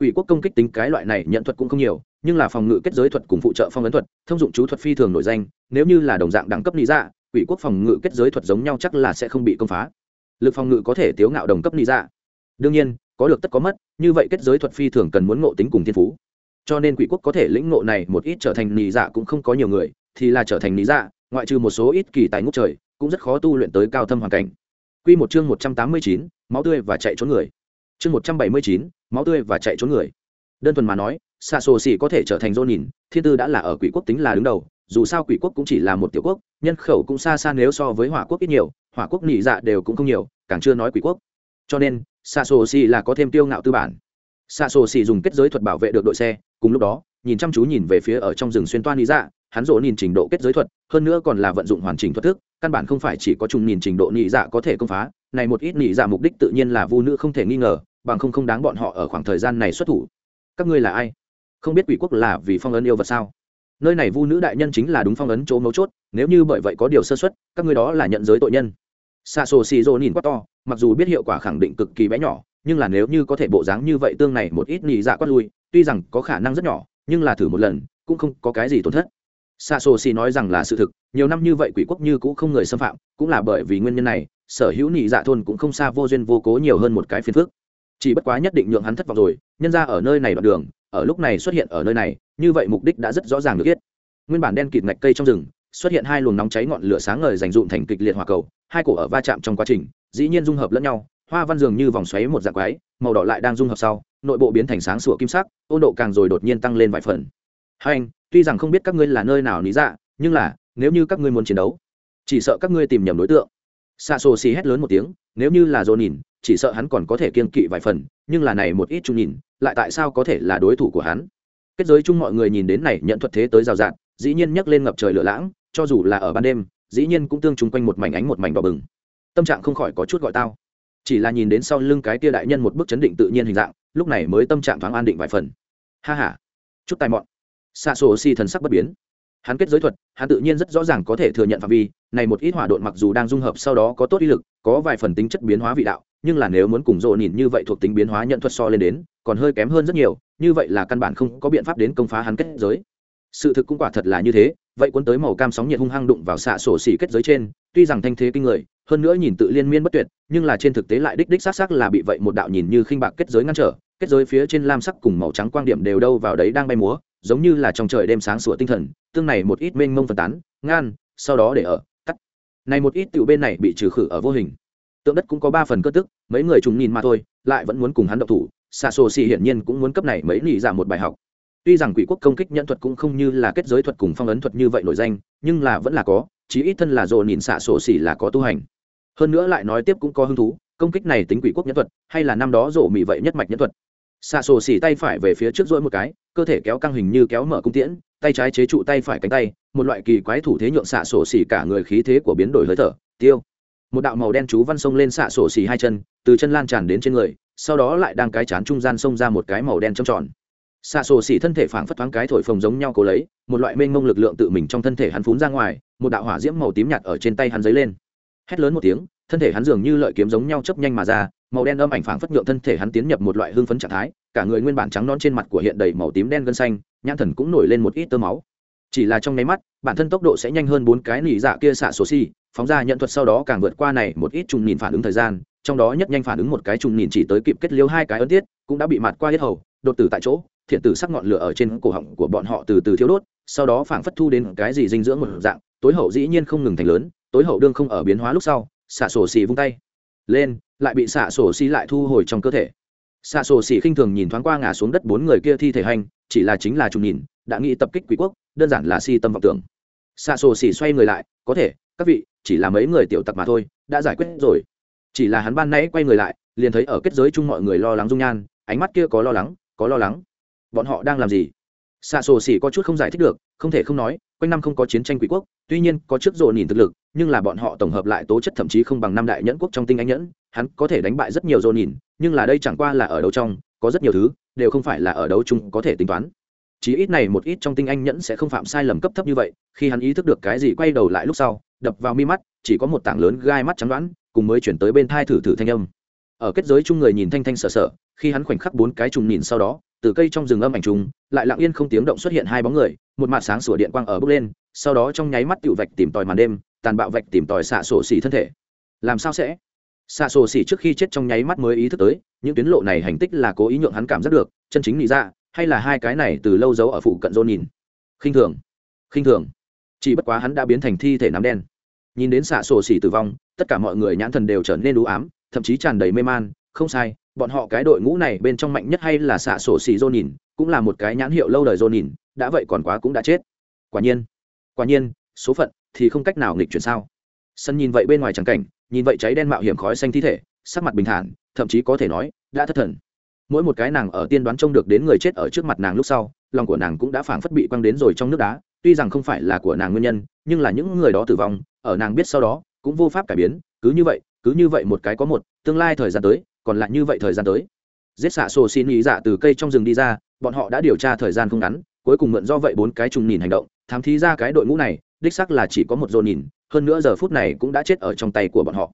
Quỷ quốc công kích tính cái loại này nhận thuật cũng không nhiều, nhưng là phòng ngự kết giới thuật cùng phụ trợ phong ấn thuật, thông dụng chú thuật phi thường nổi danh, nếu như là đồng dạng đẳng cấp lý dạ, quỷ quốc phòng ngự kết giới thuật giống nhau chắc là sẽ không bị công phá. Lực phòng ngự có thể tiếu ngạo đồng cấp lý dạ. Đương nhiên, có được tất có mất, như vậy kết giới thuật phi thường cần muốn ngộ tính cùng thiên phú. Cho nên quỷ quốc có thể lĩnh ngộ này một ít trở thành lý dạ cũng không có nhiều người, thì là trở thành lý dạ, ngoại trừ một số ít kỳ tài ngốc trời, cũng rất khó tu luyện tới cao thâm hoàn cảnh. Quy một chương 189, máu tươi và chạy trốn người. Chương 179, máu tươi và chạy trốn người đơn thuần mà nói xạ sổ xỉ có thể trở thành dô nhìn thiên tư đã là ở quỷ quốc tính là đứng đầu dù sao quỷ quốc cũng chỉ là một tiểu quốc nhân khẩu cũng xa xa nếu so với hỏa quốc ít nhiều hỏa quốc nỉ dạ đều cũng không nhiều càng chưa nói quỷ quốc cho nên xạ sổ xỉ là có thêm tiêu ngạo tư bản xạ sổ xỉ dùng kết giới thuật bảo vệ được đội xe cùng lúc đó, nhìn chăm chú nhìn về phía ở trong rừng xuyên toa nỉ dạ hắn rỗ nhìn trình độ kết giới thuật, hơn nữa còn là vận dụng hoàn chỉnh thuật thức, căn bản không phải chỉ có trùng nhìn trình độ nhị dạ có thể công phá, này một ít nhị dạ mục đích tự nhiên là vu nữ không thể nghi ngờ, bằng không không đáng bọn họ ở khoảng thời gian này xuất thủ. Các ngươi là ai? Không biết quỷ quốc là vì phong ấn yêu vật sao? Nơi này vu nữ đại nhân chính là đúng phong ấn chỗ mấu chốt, nếu như bởi vậy có điều sơ xuất các ngươi đó là nhận giới tội nhân. Xa xô xì rô nhìn quá to, mặc dù biết hiệu quả khẳng định cực kỳ bé nhỏ nhưng là nếu như có thể bộ dáng như vậy tương này một ít nhị dạ quát lui, tuy rằng có khả năng rất nhỏ, nhưng là thử một lần, cũng không có cái gì tổn thất. Xa xô xì nói rằng là sự thực, nhiều năm như vậy quỷ quốc như cũng không người xâm phạm, cũng là bởi vì nguyên nhân này, sở hữu nhị dạ thôn cũng không xa vô duyên vô cố nhiều hơn một cái phiền phức. Chỉ bất quá nhất định nhượng hắn thất vọng rồi, nhân ra ở nơi này đoạn đường, ở lúc này xuất hiện ở nơi này, như vậy mục đích đã rất rõ ràng được biết. Nguyên bản đen kịt ngạch cây trong rừng, xuất hiện hai luồng nóng cháy ngọn lửa sáng ngời dành dụm thành kịch liệt hỏa cầu, hai cổ ở va chạm trong quá trình, dĩ nhiên dung hợp lẫn nhau hoa văn dường như vòng xoáy một dạng quái, màu đỏ lại đang dung hợp sau, nội bộ biến thành sáng sủa kim sắc, ôn độ càng rồi đột nhiên tăng lên vài phần. Hai anh, tuy rằng không biết các ngươi là nơi nào lý dạ nhưng là, nếu như các ngươi muốn chiến đấu, chỉ sợ các ngươi tìm nhầm đối tượng. Xa xô xì hét lớn một tiếng, nếu như là dồn nhìn chỉ sợ hắn còn có thể kiên kỵ vài phần, nhưng là này một ít chung nhìn, lại tại sao có thể là đối thủ của hắn? Kết giới chung mọi người nhìn đến này, nhận thuật thế tới rào rạt, dĩ nhiên nhấc lên ngập trời lửa lãng, cho dù là ở ban đêm, dĩ nhiên cũng tương chung quanh một mảnh ánh một mảnh đỏ bừng. Tâm trạng không khỏi có chút gọi tao chỉ là nhìn đến sau lưng cái tia đại nhân một bước chấn định tự nhiên hình dạng, lúc này mới tâm trạng thoáng an định vài phần. Ha ha, chút tài mọn. Xa xô si thần sắc bất biến. Hắn kết giới thuật, hắn tự nhiên rất rõ ràng có thể thừa nhận phạm vi, này một ít hỏa độn mặc dù đang dung hợp sau đó có tốt ý lực, có vài phần tính chất biến hóa vị đạo, nhưng là nếu muốn cùng rộ nhìn như vậy thuộc tính biến hóa nhận thuật so lên đến, còn hơi kém hơn rất nhiều, như vậy là căn bản không có biện pháp đến công phá hắn kết giới. Sự thực cũng quả thật là như thế, vậy cuốn tới màu cam sóng nhiệt hung hăng đụng vào xạ sổ xỉ kết giới trên, tuy rằng thanh thế kinh người hơn nữa nhìn tự liên miên bất tuyệt, nhưng là trên thực tế lại đích đích xác xác là bị vậy một đạo nhìn như khinh bạc kết giới ngăn trở, kết giới phía trên lam sắc cùng màu trắng quang điểm đều đâu vào đấy đang bay múa, giống như là trong trời đêm sáng sủa tinh thần, tương này một ít mênh mông phân tán, ngan, sau đó để ở cắt này một ít tiểu bên này bị trừ khử ở vô hình. Tượng đất cũng có ba phần cơ tức, mấy người chúng nhìn mà thôi, lại vẫn muốn cùng hắn động thủ xa xô xì hiển nhiên cũng muốn cấp này mấy lì giảm một bài học. Tuy rằng quỷ quốc công kích nhận thuật cũng không như là kết giới thuật cùng phong ấn thuật như vậy nổi danh, nhưng là vẫn là có, chí ít thân là rồ nhìn xạ sổ xỉ là có tu hành hơn nữa lại nói tiếp cũng có hứng thú, công kích này tính quỷ quốc nhân thuật, hay là năm đó rộ mị vậy nhất mạch nhân thuật. Xạ sổ xỉ tay phải về phía trước dỗi một cái, cơ thể kéo căng hình như kéo mở cung tiễn, tay trái chế trụ tay phải cánh tay, một loại kỳ quái thủ thế nhượng xạ sổ xỉ cả người khí thế của biến đổi hơi thở, tiêu. Một đạo màu đen chú văn sông lên xạ sổ xỉ hai chân, từ chân lan tràn đến trên người, sau đó lại đang cái chán trung gian xông ra một cái màu đen trông tròn. Xạ sổ xỉ thân thể phảng phất thoáng cái thổi phồng giống nhau cố lấy, một loại mênh mông lực lượng tự mình trong thân thể hắn phún ra ngoài, một đạo hỏa diễm màu tím nhạt ở trên tay hắn dấy lên hét lớn một tiếng, thân thể hắn dường như lợi kiếm giống nhau chấp nhanh mà ra, màu đen âm ảnh phảng phất nhượng thân thể hắn tiến nhập một loại hương phấn trạng thái, cả người nguyên bản trắng non trên mặt của hiện đầy màu tím đen gân xanh, nhãn thần cũng nổi lên một ít tơ máu. Chỉ là trong nháy mắt, bản thân tốc độ sẽ nhanh hơn bốn cái nỉ dạ kia xạ số xi phóng ra nhận thuật sau đó càng vượt qua này một ít trùng nhìn phản ứng thời gian, trong đó nhất nhanh phản ứng một cái trùng nhìn chỉ tới kịp kết liêu hai cái ấn tiết, cũng đã bị mặt qua hết hầu, đột tử tại chỗ, thiện tử sắc ngọn lửa ở trên cổ họng của bọn họ từ từ thiếu đốt, sau đó phảng phất thu đến cái gì dinh dưỡng một dạng, tối hậu dĩ nhiên không ngừng thành lớn tối hậu đương không ở biến hóa lúc sau, xạ sổ xì vung tay lên, lại bị xạ sổ xì lại thu hồi trong cơ thể. Xạ sổ xì khinh thường nhìn thoáng qua ngả xuống đất bốn người kia thi thể hành, chỉ là chính là trùng nhìn, đã nghĩ tập kích quý quốc, đơn giản là si tâm vọng tưởng. Xạ sổ xì xoay người lại, có thể, các vị, chỉ là mấy người tiểu tặc mà thôi, đã giải quyết rồi. Chỉ là hắn ban nãy quay người lại, liền thấy ở kết giới chung mọi người lo lắng dung nhan, ánh mắt kia có lo lắng, có lo lắng. Bọn họ đang làm gì? Xạ sổ xỉ có chút không giải thích được, không thể không nói, quanh năm không có chiến tranh quỷ quốc, tuy nhiên có trước rộ nhìn thực lực, nhưng là bọn họ tổng hợp lại tố chất thậm chí không bằng năm đại nhẫn quốc trong tinh anh nhẫn, hắn có thể đánh bại rất nhiều rộ nhìn, nhưng là đây chẳng qua là ở đấu trong, có rất nhiều thứ, đều không phải là ở đấu chung có thể tính toán. Chí ít này một ít trong tinh anh nhẫn sẽ không phạm sai lầm cấp thấp như vậy, khi hắn ý thức được cái gì quay đầu lại lúc sau, đập vào mi mắt, chỉ có một tảng lớn gai mắt trắng đoán, cùng mới chuyển tới bên thai thử thử thanh âm. Ở kết giới chung người nhìn thanh thanh sợ sợ, khi hắn khoảnh khắc bốn cái trùng nhìn sau đó từ cây trong rừng âm ảnh trùng, lại lặng yên không tiếng động xuất hiện hai bóng người, một mặt sáng sủa điện quang ở bước lên, sau đó trong nháy mắt tiểu vạch tìm tòi màn đêm, tàn bạo vạch tìm tòi xạ sổ xỉ thân thể. Làm sao sẽ? Xạ sổ xỉ trước khi chết trong nháy mắt mới ý thức tới, những tuyến lộ này hành tích là cố ý nhượng hắn cảm giác được, chân chính nghĩ ra, hay là hai cái này từ lâu giấu ở phụ cận dôn nhìn khinh thường. Khinh thường. Chỉ bất quá hắn đã biến thành thi thể nắm đen. Nhìn đến xạ sổ xỉ tử vong, tất cả mọi người nhãn thần đều trở nên đủ ám, thậm chí tràn đầy mê man, không sai bọn họ cái đội ngũ này bên trong mạnh nhất hay là xạ sổ xì dô nhìn cũng là một cái nhãn hiệu lâu đời dô nhìn đã vậy còn quá cũng đã chết. Quả nhiên quả nhiên, số phận thì không cách nào nghịch chuyển sao? Sân nhìn vậy bên ngoài trắng cảnh, nhìn vậy cháy đen mạo hiểm khói xanh thi thể, sắc mặt bình thản, thậm chí có thể nói, đã thất thần. Mỗi một cái nàng ở tiên đoán trông được đến người chết ở trước mặt nàng lúc sau, lòng của nàng cũng đã phảng phất bị quăng đến rồi trong nước đá. Tuy rằng không phải là của nàng nguyên nhân, nhưng là những người đó tử vong, ở nàng biết sau đó, cũng vô pháp cải biến. Cứ như vậy, cứ như vậy một cái có một, tương lai thời gian tới còn lại như vậy thời gian tới. Giết xạ sổ xin ý dạ từ cây trong rừng đi ra, bọn họ đã điều tra thời gian không ngắn, cuối cùng mượn do vậy bốn cái trùng nhìn hành động, thám thí ra cái đội ngũ này, đích sắc là chỉ có một dồn nhìn, hơn nữa giờ phút này cũng đã chết ở trong tay của bọn họ.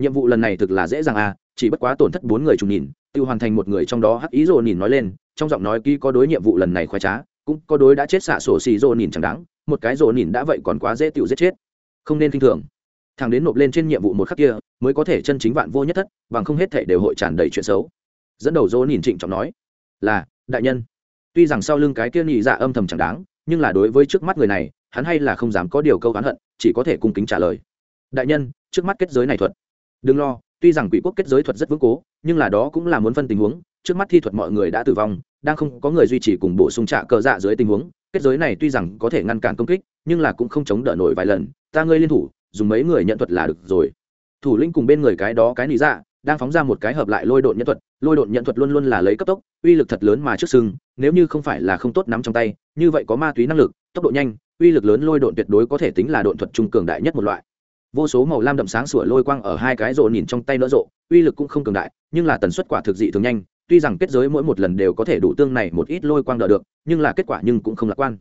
Nhiệm vụ lần này thực là dễ dàng à chỉ bất quá tổn thất bốn người trùng nhìn tự hoàn thành một người trong đó hắc ý dồn nhìn nói lên, trong giọng nói ký có đối nhiệm vụ lần này khoái trá, cũng có đối đã chết xạ sổ xì dồn nhìn chẳng đáng, một cái dồn nhìn đã vậy còn quá dễ tự giết chết. Không nên kinh thường thằng đến nộp lên trên nhiệm vụ một khắc kia, mới có thể chân chính vạn vô nhất thất, bằng không hết thể đều hội tràn đầy chuyện xấu. Dẫn đầu dỗ nhìn trịnh trọng nói, là, đại nhân. Tuy rằng sau lưng cái kia nhị dạ âm thầm chẳng đáng, nhưng là đối với trước mắt người này, hắn hay là không dám có điều câu oán hận, chỉ có thể cung kính trả lời. Đại nhân, trước mắt kết giới này thuật. Đừng lo, tuy rằng quỷ quốc kết giới thuật rất vững cố, nhưng là đó cũng là muốn phân tình huống, trước mắt thi thuật mọi người đã tử vong, đang không có người duy trì cùng bổ sung trả cờ dạ dưới tình huống, kết giới này tuy rằng có thể ngăn cản công kích, nhưng là cũng không chống đỡ nổi vài lần, ta ngươi liên thủ dùng mấy người nhận thuật là được rồi. Thủ lĩnh cùng bên người cái đó cái nị dạ đang phóng ra một cái hợp lại lôi độn nhận thuật. Lôi độn nhận thuật luôn luôn là lấy cấp tốc, uy lực thật lớn mà trước sưng nếu như không phải là không tốt nắm trong tay, như vậy có ma túy năng lực, tốc độ nhanh, uy lực lớn lôi độn tuyệt đối có thể tính là độn thuật trung cường đại nhất một loại. Vô số màu lam đậm sáng sủa lôi quang ở hai cái rộ nhìn trong tay nỡ rộ, uy lực cũng không cường đại, nhưng là tần suất quả thực dị thường nhanh, tuy rằng kết giới mỗi một lần đều có thể đủ tương này một ít lôi quang đỡ được, nhưng là kết quả nhưng cũng không lạc quan.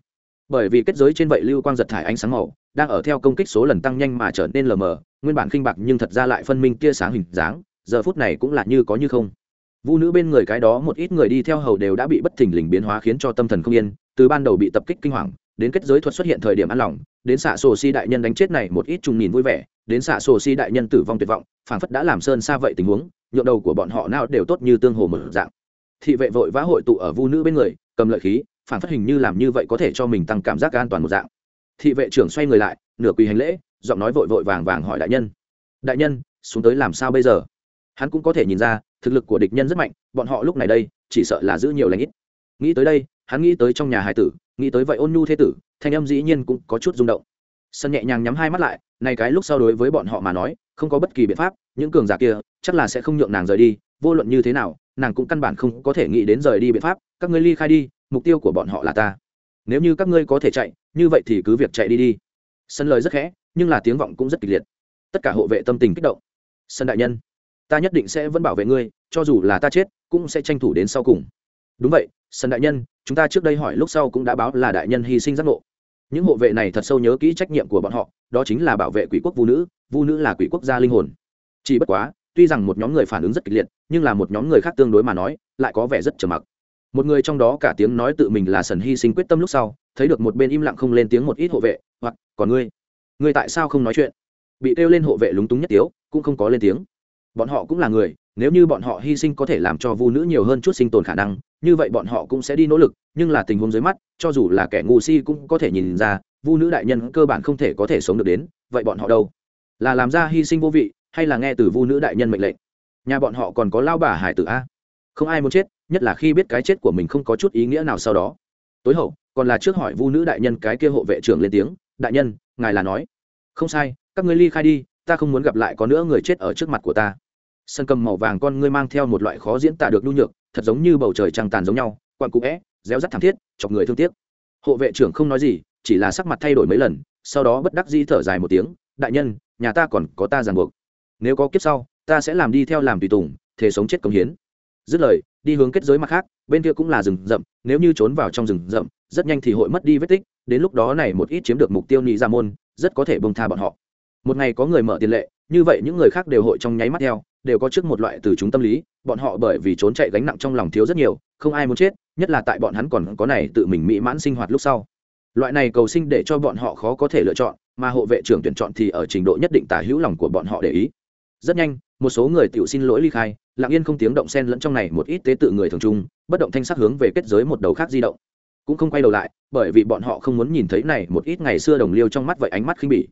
Bởi vì kết giới trên vậy lưu quang giật thải ánh sáng màu đang ở theo công kích số lần tăng nhanh mà trở nên lờ mờ, nguyên bản khinh bạc nhưng thật ra lại phân minh tia sáng hình dáng, giờ phút này cũng là như có như không. Vũ nữ bên người cái đó một ít người đi theo hầu đều đã bị bất thình lình biến hóa khiến cho tâm thần không yên, từ ban đầu bị tập kích kinh hoàng, đến kết giới thuật xuất hiện thời điểm an lòng, đến xạ sổ si đại nhân đánh chết này một ít trùng nhìn vui vẻ, đến xạ sổ si đại nhân tử vong tuyệt vọng, phảng phất đã làm sơn xa vậy tình huống, nhượng đầu của bọn họ nào đều tốt như tương hồ mở dạng. Thị vệ vội vã hội tụ ở vu nữ bên người, cầm lợi khí, phảng phất hình như làm như vậy có thể cho mình tăng cảm giác an toàn một dạng thị vệ trưởng xoay người lại, nửa quỳ hành lễ, giọng nói vội vội vàng vàng hỏi đại nhân. Đại nhân, xuống tới làm sao bây giờ? Hắn cũng có thể nhìn ra, thực lực của địch nhân rất mạnh, bọn họ lúc này đây, chỉ sợ là giữ nhiều lãnh ít. Nghĩ tới đây, hắn nghĩ tới trong nhà hải tử, nghĩ tới vậy ôn nhu thế tử, thanh âm dĩ nhiên cũng có chút rung động. Sân nhẹ nhàng nhắm hai mắt lại, này cái lúc sau đối với bọn họ mà nói, không có bất kỳ biện pháp, những cường giả kia, chắc là sẽ không nhượng nàng rời đi, vô luận như thế nào, nàng cũng căn bản không có thể nghĩ đến rời đi biện pháp, các ngươi ly khai đi, mục tiêu của bọn họ là ta nếu như các ngươi có thể chạy, như vậy thì cứ việc chạy đi đi. Sân lời rất khẽ, nhưng là tiếng vọng cũng rất kịch liệt. Tất cả hộ vệ tâm tình kích động. Sân đại nhân, ta nhất định sẽ vẫn bảo vệ ngươi, cho dù là ta chết, cũng sẽ tranh thủ đến sau cùng. Đúng vậy, sân đại nhân, chúng ta trước đây hỏi lúc sau cũng đã báo là đại nhân hy sinh giác ngộ. Những hộ vệ này thật sâu nhớ kỹ trách nhiệm của bọn họ, đó chính là bảo vệ quỷ quốc vũ nữ vũ nữ là quỷ quốc gia linh hồn. Chỉ bất quá, tuy rằng một nhóm người phản ứng rất kịch liệt, nhưng là một nhóm người khác tương đối mà nói, lại có vẻ rất trầm mặc một người trong đó cả tiếng nói tự mình là sần hy sinh quyết tâm lúc sau, thấy được một bên im lặng không lên tiếng một ít hộ vệ, hoặc, còn ngươi? Ngươi tại sao không nói chuyện? Bị kêu lên hộ vệ lúng túng nhất tiếu, cũng không có lên tiếng. Bọn họ cũng là người, nếu như bọn họ hy sinh có thể làm cho vu nữ nhiều hơn chút sinh tồn khả năng, như vậy bọn họ cũng sẽ đi nỗ lực, nhưng là tình huống dưới mắt, cho dù là kẻ ngu si cũng có thể nhìn ra, vu nữ đại nhân cơ bản không thể có thể sống được đến, vậy bọn họ đâu? Là làm ra hy sinh vô vị, hay là nghe từ vu nữ đại nhân mệnh lệnh? Nhà bọn họ còn có lao bà hải tử a? Không ai muốn chết nhất là khi biết cái chết của mình không có chút ý nghĩa nào sau đó. Tối hậu, còn là trước hỏi vu nữ đại nhân cái kia hộ vệ trưởng lên tiếng, đại nhân, ngài là nói. Không sai, các ngươi ly khai đi, ta không muốn gặp lại có nữa người chết ở trước mặt của ta. Sân cầm màu vàng con ngươi mang theo một loại khó diễn tả được nhu nhược, thật giống như bầu trời trăng tàn giống nhau, quặn cụ vẽ réo rắt thảm thiết, chọc người thương tiếc. Hộ vệ trưởng không nói gì, chỉ là sắc mặt thay đổi mấy lần, sau đó bất đắc dĩ thở dài một tiếng, đại nhân, nhà ta còn có ta ràng buộc. Nếu có kiếp sau, ta sẽ làm đi theo làm tùy tùng thể sống chết công hiến. Dứt lời đi hướng kết giới mặt khác, bên kia cũng là rừng rậm, nếu như trốn vào trong rừng rậm, rất nhanh thì hội mất đi vết tích, đến lúc đó này một ít chiếm được mục tiêu nhị ra môn, rất có thể bông tha bọn họ. Một ngày có người mở tiền lệ, như vậy những người khác đều hội trong nháy mắt theo, đều có trước một loại từ chúng tâm lý, bọn họ bởi vì trốn chạy gánh nặng trong lòng thiếu rất nhiều, không ai muốn chết, nhất là tại bọn hắn còn có này tự mình mỹ mãn sinh hoạt lúc sau. Loại này cầu sinh để cho bọn họ khó có thể lựa chọn, mà hộ vệ trưởng tuyển chọn thì ở trình độ nhất định tả hữu lòng của bọn họ để ý. Rất nhanh một số người tiểu xin lỗi ly khai, lặng yên không tiếng động sen lẫn trong này một ít tế tự người thường trung, bất động thanh sắc hướng về kết giới một đầu khác di động. Cũng không quay đầu lại, bởi vì bọn họ không muốn nhìn thấy này một ít ngày xưa đồng liêu trong mắt vậy ánh mắt khinh bỉ.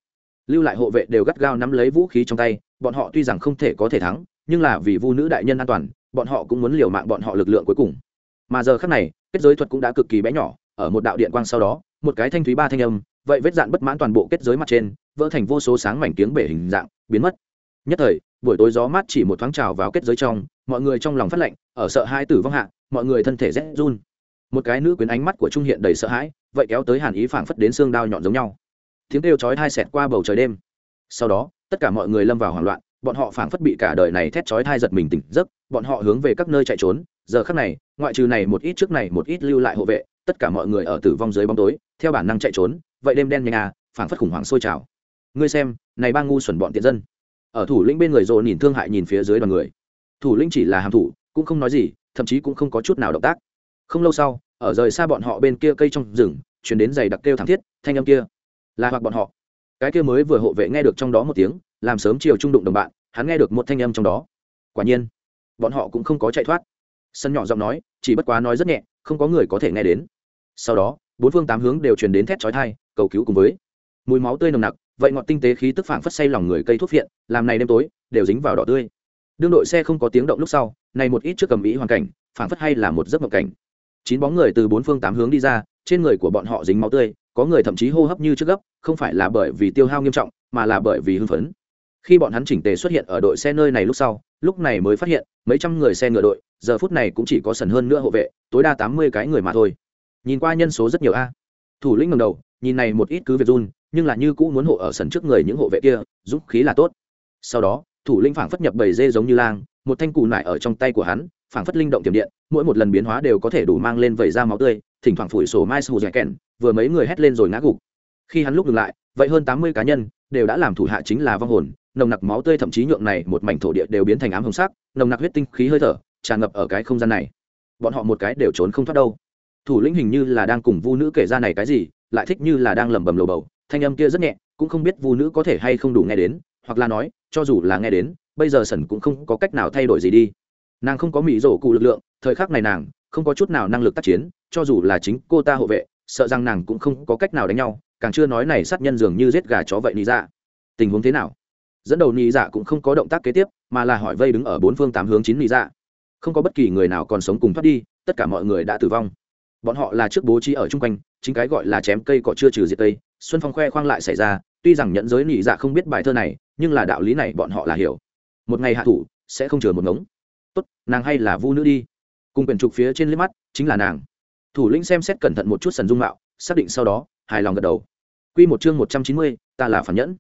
Lưu lại hộ vệ đều gắt gao nắm lấy vũ khí trong tay, bọn họ tuy rằng không thể có thể thắng, nhưng là vì vu nữ đại nhân an toàn, bọn họ cũng muốn liều mạng bọn họ lực lượng cuối cùng. Mà giờ khác này, kết giới thuật cũng đã cực kỳ bé nhỏ, ở một đạo điện quang sau đó, một cái thanh thúy ba thanh âm, vậy vết dạn bất mãn toàn bộ kết giới mặt trên, vỡ thành vô số sáng mảnh tiếng bể hình dạng, biến mất nhất thời, buổi tối gió mát chỉ một thoáng trào vào kết giới trong, mọi người trong lòng phát lạnh, ở sợ hai tử vong hạ, mọi người thân thể rét run. Một cái nữ quyến ánh mắt của trung hiện đầy sợ hãi, vậy kéo tới hàn ý phảng phất đến xương đao nhọn giống nhau. Tiếng kêu chói thai xẹt qua bầu trời đêm. Sau đó, tất cả mọi người lâm vào hoảng loạn, bọn họ phảng phất bị cả đời này thét chói thai giật mình tỉnh giấc, bọn họ hướng về các nơi chạy trốn. Giờ khắc này, ngoại trừ này một ít trước này một ít lưu lại hộ vệ, tất cả mọi người ở tử vong dưới bóng tối, theo bản năng chạy trốn, vậy đêm đen nhanh à phảng phất khủng hoảng sôi trào. Ngươi xem, này ba ngu xuẩn bọn tiện dân ở thủ lĩnh bên người rồ nhìn thương hại nhìn phía dưới đoàn người. Thủ lĩnh chỉ là hàm thủ, cũng không nói gì, thậm chí cũng không có chút nào động tác. Không lâu sau, ở rời xa bọn họ bên kia cây trong rừng chuyển đến giày đặc kêu thảm thiết, thanh âm kia. Là hoặc bọn họ. Cái kia mới vừa hộ vệ nghe được trong đó một tiếng, làm sớm chiều trung đụng đồng bạn, hắn nghe được một thanh âm trong đó. Quả nhiên, bọn họ cũng không có chạy thoát. Sân nhỏ giọng nói, chỉ bất quá nói rất nhẹ, không có người có thể nghe đến. Sau đó, bốn phương tám hướng đều truyền đến thét chói thai cầu cứu cùng với. Mùi máu tươi nồng nặc vậy ngọt tinh tế khí tức phảng phất say lòng người cây thuốc viện, làm này đêm tối, đều dính vào đỏ tươi. Đương đội xe không có tiếng động lúc sau, này một ít trước cầm ý hoàn cảnh, phảng phất hay là một giấc mộng cảnh. Chín bóng người từ bốn phương tám hướng đi ra, trên người của bọn họ dính máu tươi, có người thậm chí hô hấp như trước gấp, không phải là bởi vì tiêu hao nghiêm trọng, mà là bởi vì hưng phấn. Khi bọn hắn chỉnh tề xuất hiện ở đội xe nơi này lúc sau, lúc này mới phát hiện, mấy trăm người xe ngựa đội, giờ phút này cũng chỉ có sần hơn nữa hộ vệ, tối đa tám mươi cái người mà thôi. Nhìn qua nhân số rất nhiều a. Thủ lĩnh ngầm đầu, nhìn này một ít cứ việc run nhưng là như cũ muốn hộ ở sân trước người những hộ vệ kia giúp khí là tốt. Sau đó, thủ linh phảng phất nhập bầy dê giống như lang, một thanh cù nải ở trong tay của hắn, phảng phất linh động tiềm điện, mỗi một lần biến hóa đều có thể đủ mang lên vẩy ra máu tươi, thỉnh thoảng phủi sổ mai sù dẻ kèn vừa mấy người hét lên rồi ngã gục. Khi hắn lúc ngừng lại, vậy hơn tám mươi cá nhân đều đã làm thủ hạ chính là vong hồn, nồng nặc máu tươi thậm chí nhượng này một mảnh thổ địa đều biến thành ám hồng sắc, nồng nặc huyết tinh khí hơi thở tràn ngập ở cái không gian này. Bọn họ một cái đều trốn không thoát đâu. Thủ lĩnh hình như là đang cùng vu nữ kể ra này cái gì, lại thích như là đang lẩm bẩm lầu bầu thanh âm kia rất nhẹ, cũng không biết vu nữ có thể hay không đủ nghe đến, hoặc là nói, cho dù là nghe đến, bây giờ sẩn cũng không có cách nào thay đổi gì đi. Nàng không có mỹ rổ cụ lực lượng, thời khắc này nàng không có chút nào năng lực tác chiến, cho dù là chính cô ta hộ vệ, sợ rằng nàng cũng không có cách nào đánh nhau, càng chưa nói này sát nhân dường như giết gà chó vậy nị dạ. Tình huống thế nào? Dẫn đầu nị dạ cũng không có động tác kế tiếp, mà là hỏi vây đứng ở bốn phương tám hướng chín nị dạ. Không có bất kỳ người nào còn sống cùng thoát đi, tất cả mọi người đã tử vong. Bọn họ là trước bố trí ở chung quanh, chính cái gọi là chém cây cọ chưa trừ diệt tây xuân phong khoe khoang lại xảy ra, tuy rằng nhận giới nị dạ không biết bài thơ này, nhưng là đạo lý này bọn họ là hiểu. Một ngày hạ thủ, sẽ không chừa một ngống. Tốt, nàng hay là vu nữ đi. Cùng quyển trục phía trên liếc mắt, chính là nàng. Thủ lĩnh xem xét cẩn thận một chút sần dung mạo, xác định sau đó, hài lòng gật đầu. Q một chương một trăm chín mươi, ta là phản nhẫn.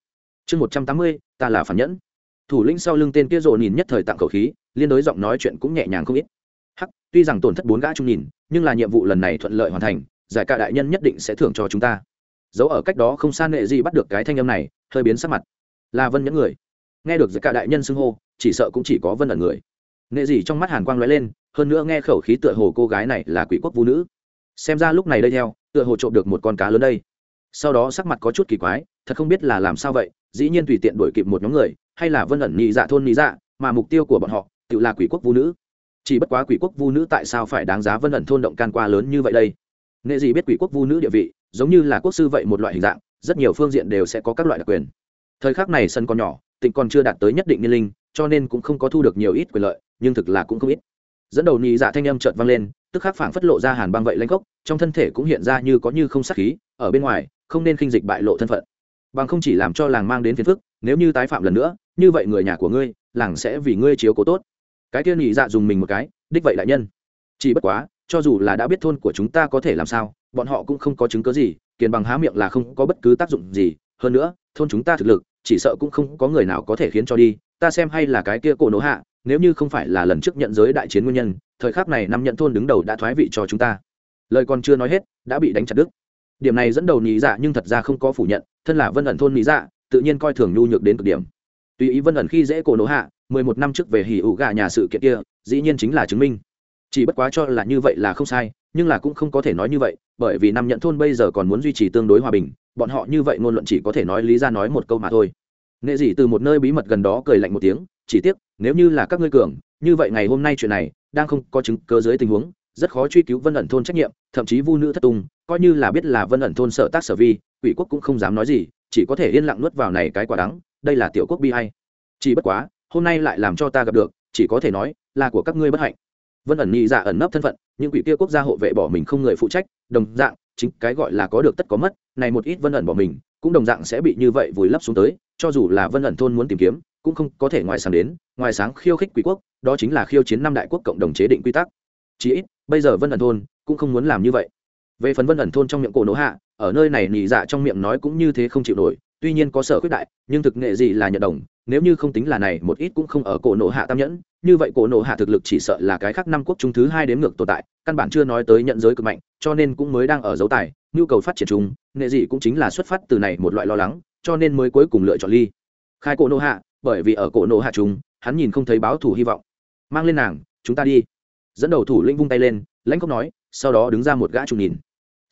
Chương một trăm tám mươi, ta là phản nhẫn. Thủ lĩnh sau lưng tên kia rộ nhìn nhất thời tặng khẩu khí, liên đối giọng nói chuyện cũng nhẹ nhàng không ít. Hắc, tuy rằng tổn thất bốn gã trung nhìn, nhưng là nhiệm vụ lần này thuận lợi hoàn thành, giải ca đại nhân nhất định sẽ thưởng cho chúng ta dấu ở cách đó không xa nệ gì bắt được cái thanh âm này, hơi biến sắc mặt. Là vân nhẫn người. Nghe được giữa cả đại nhân xưng hô, chỉ sợ cũng chỉ có vân ẩn người. Nệ gì trong mắt hàn quang lóe lên, hơn nữa nghe khẩu khí tựa hồ cô gái này là quỷ quốc vũ nữ. Xem ra lúc này đây theo, tựa hồ trộm được một con cá lớn đây. Sau đó sắc mặt có chút kỳ quái, thật không biết là làm sao vậy, dĩ nhiên tùy tiện đuổi kịp một nhóm người, hay là vân ẩn nhị dạ thôn nhị dạ mà mục tiêu của bọn họ, tự là quỷ quốc vũ nữ. Chỉ bất quá quỷ quốc vu nữ tại sao phải đáng giá vân ẩn thôn động can qua lớn như vậy đây? Nghệ gì biết quỷ quốc vu nữ địa vị giống như là quốc sư vậy một loại hình dạng, rất nhiều phương diện đều sẽ có các loại đặc quyền. Thời khắc này sân còn nhỏ, tịnh còn chưa đạt tới nhất định niên linh, cho nên cũng không có thu được nhiều ít quyền lợi, nhưng thực là cũng không ít. Dẫn đầu nhị dạ thanh âm chợt vang lên, tức khắc phảng phất lộ ra hàn băng vậy lanh cốc trong thân thể cũng hiện ra như có như không sát khí, ở bên ngoài, không nên khinh dịch bại lộ thân phận. Bằng không chỉ làm cho làng mang đến phiền phức, nếu như tái phạm lần nữa, như vậy người nhà của ngươi, làng sẽ vì ngươi chiếu cố tốt. Cái kia nhị dạ dùng mình một cái, đích vậy đại nhân. Chỉ bất quá, cho dù là đã biết thôn của chúng ta có thể làm sao bọn họ cũng không có chứng cớ gì, kiền bằng há miệng là không có bất cứ tác dụng gì. Hơn nữa, thôn chúng ta thực lực, chỉ sợ cũng không có người nào có thể khiến cho đi. Ta xem hay là cái kia cổ nổ hạ, nếu như không phải là lần trước nhận giới đại chiến nguyên nhân, thời khắc này năm nhận thôn đứng đầu đã thoái vị cho chúng ta. Lời còn chưa nói hết, đã bị đánh chặt đứt. Điểm này dẫn đầu nhị dạ nhưng thật ra không có phủ nhận, thân là vân ẩn thôn nhị dạ tự nhiên coi thường nhu nhược đến cực điểm. Tùy ý vân ẩn khi dễ cổ nổ hạ, mười một năm trước về hỉ ủ gà nhà sự kiện kia, dĩ nhiên chính là chứng minh chỉ bất quá cho là như vậy là không sai, nhưng là cũng không có thể nói như vậy, bởi vì năm nhận thôn bây giờ còn muốn duy trì tương đối hòa bình, bọn họ như vậy ngôn luận chỉ có thể nói lý ra nói một câu mà thôi. Nghệ dị từ một nơi bí mật gần đó cười lạnh một tiếng, chỉ tiếc, nếu như là các ngươi cường, như vậy ngày hôm nay chuyện này, đang không có chứng cơ dưới tình huống, rất khó truy cứu vân ẩn thôn trách nhiệm, thậm chí vu nữ thất tung, coi như là biết là vân ẩn thôn sợ tác sở vi, quỷ quốc cũng không dám nói gì, chỉ có thể yên lặng nuốt vào này cái quả đắng, đây là tiểu quốc bi hay. Chỉ bất quá, hôm nay lại làm cho ta gặp được, chỉ có thể nói là của các ngươi bất hạnh vân ẩn nhị dạ ẩn nấp thân phận những quỷ kia quốc gia hộ vệ bỏ mình không người phụ trách đồng dạng chính cái gọi là có được tất có mất này một ít vân ẩn bỏ mình cũng đồng dạng sẽ bị như vậy vùi lấp xuống tới cho dù là vân ẩn thôn muốn tìm kiếm cũng không có thể ngoài sáng đến ngoài sáng khiêu khích quỷ quốc đó chính là khiêu chiến năm đại quốc cộng đồng chế định quy tắc chí ít bây giờ vân ẩn thôn cũng không muốn làm như vậy về phần vân ẩn thôn trong miệng cổ nỗ hạ ở nơi này nhị dạ trong miệng nói cũng như thế không chịu nổi tuy nhiên có sở khuyết đại nhưng thực nghệ gì là nhận đồng nếu như không tính là này một ít cũng không ở cổ nổ hạ tam nhẫn như vậy cổ nộ hạ thực lực chỉ sợ là cái khác năm quốc trung thứ hai đến ngược tồn tại căn bản chưa nói tới nhận giới cực mạnh cho nên cũng mới đang ở dấu tài nhu cầu phát triển chúng, nghệ gì cũng chính là xuất phát từ này một loại lo lắng cho nên mới cuối cùng lựa chọn ly. Khai cổ nộ hạ bởi vì ở cổ nộ hạ chúng hắn nhìn không thấy báo thủ hy vọng. Mang lên nàng chúng ta đi. Dẫn đầu thủ linh vung tay lên lãnh cốc nói sau đó đứng ra một gã trùng nhìn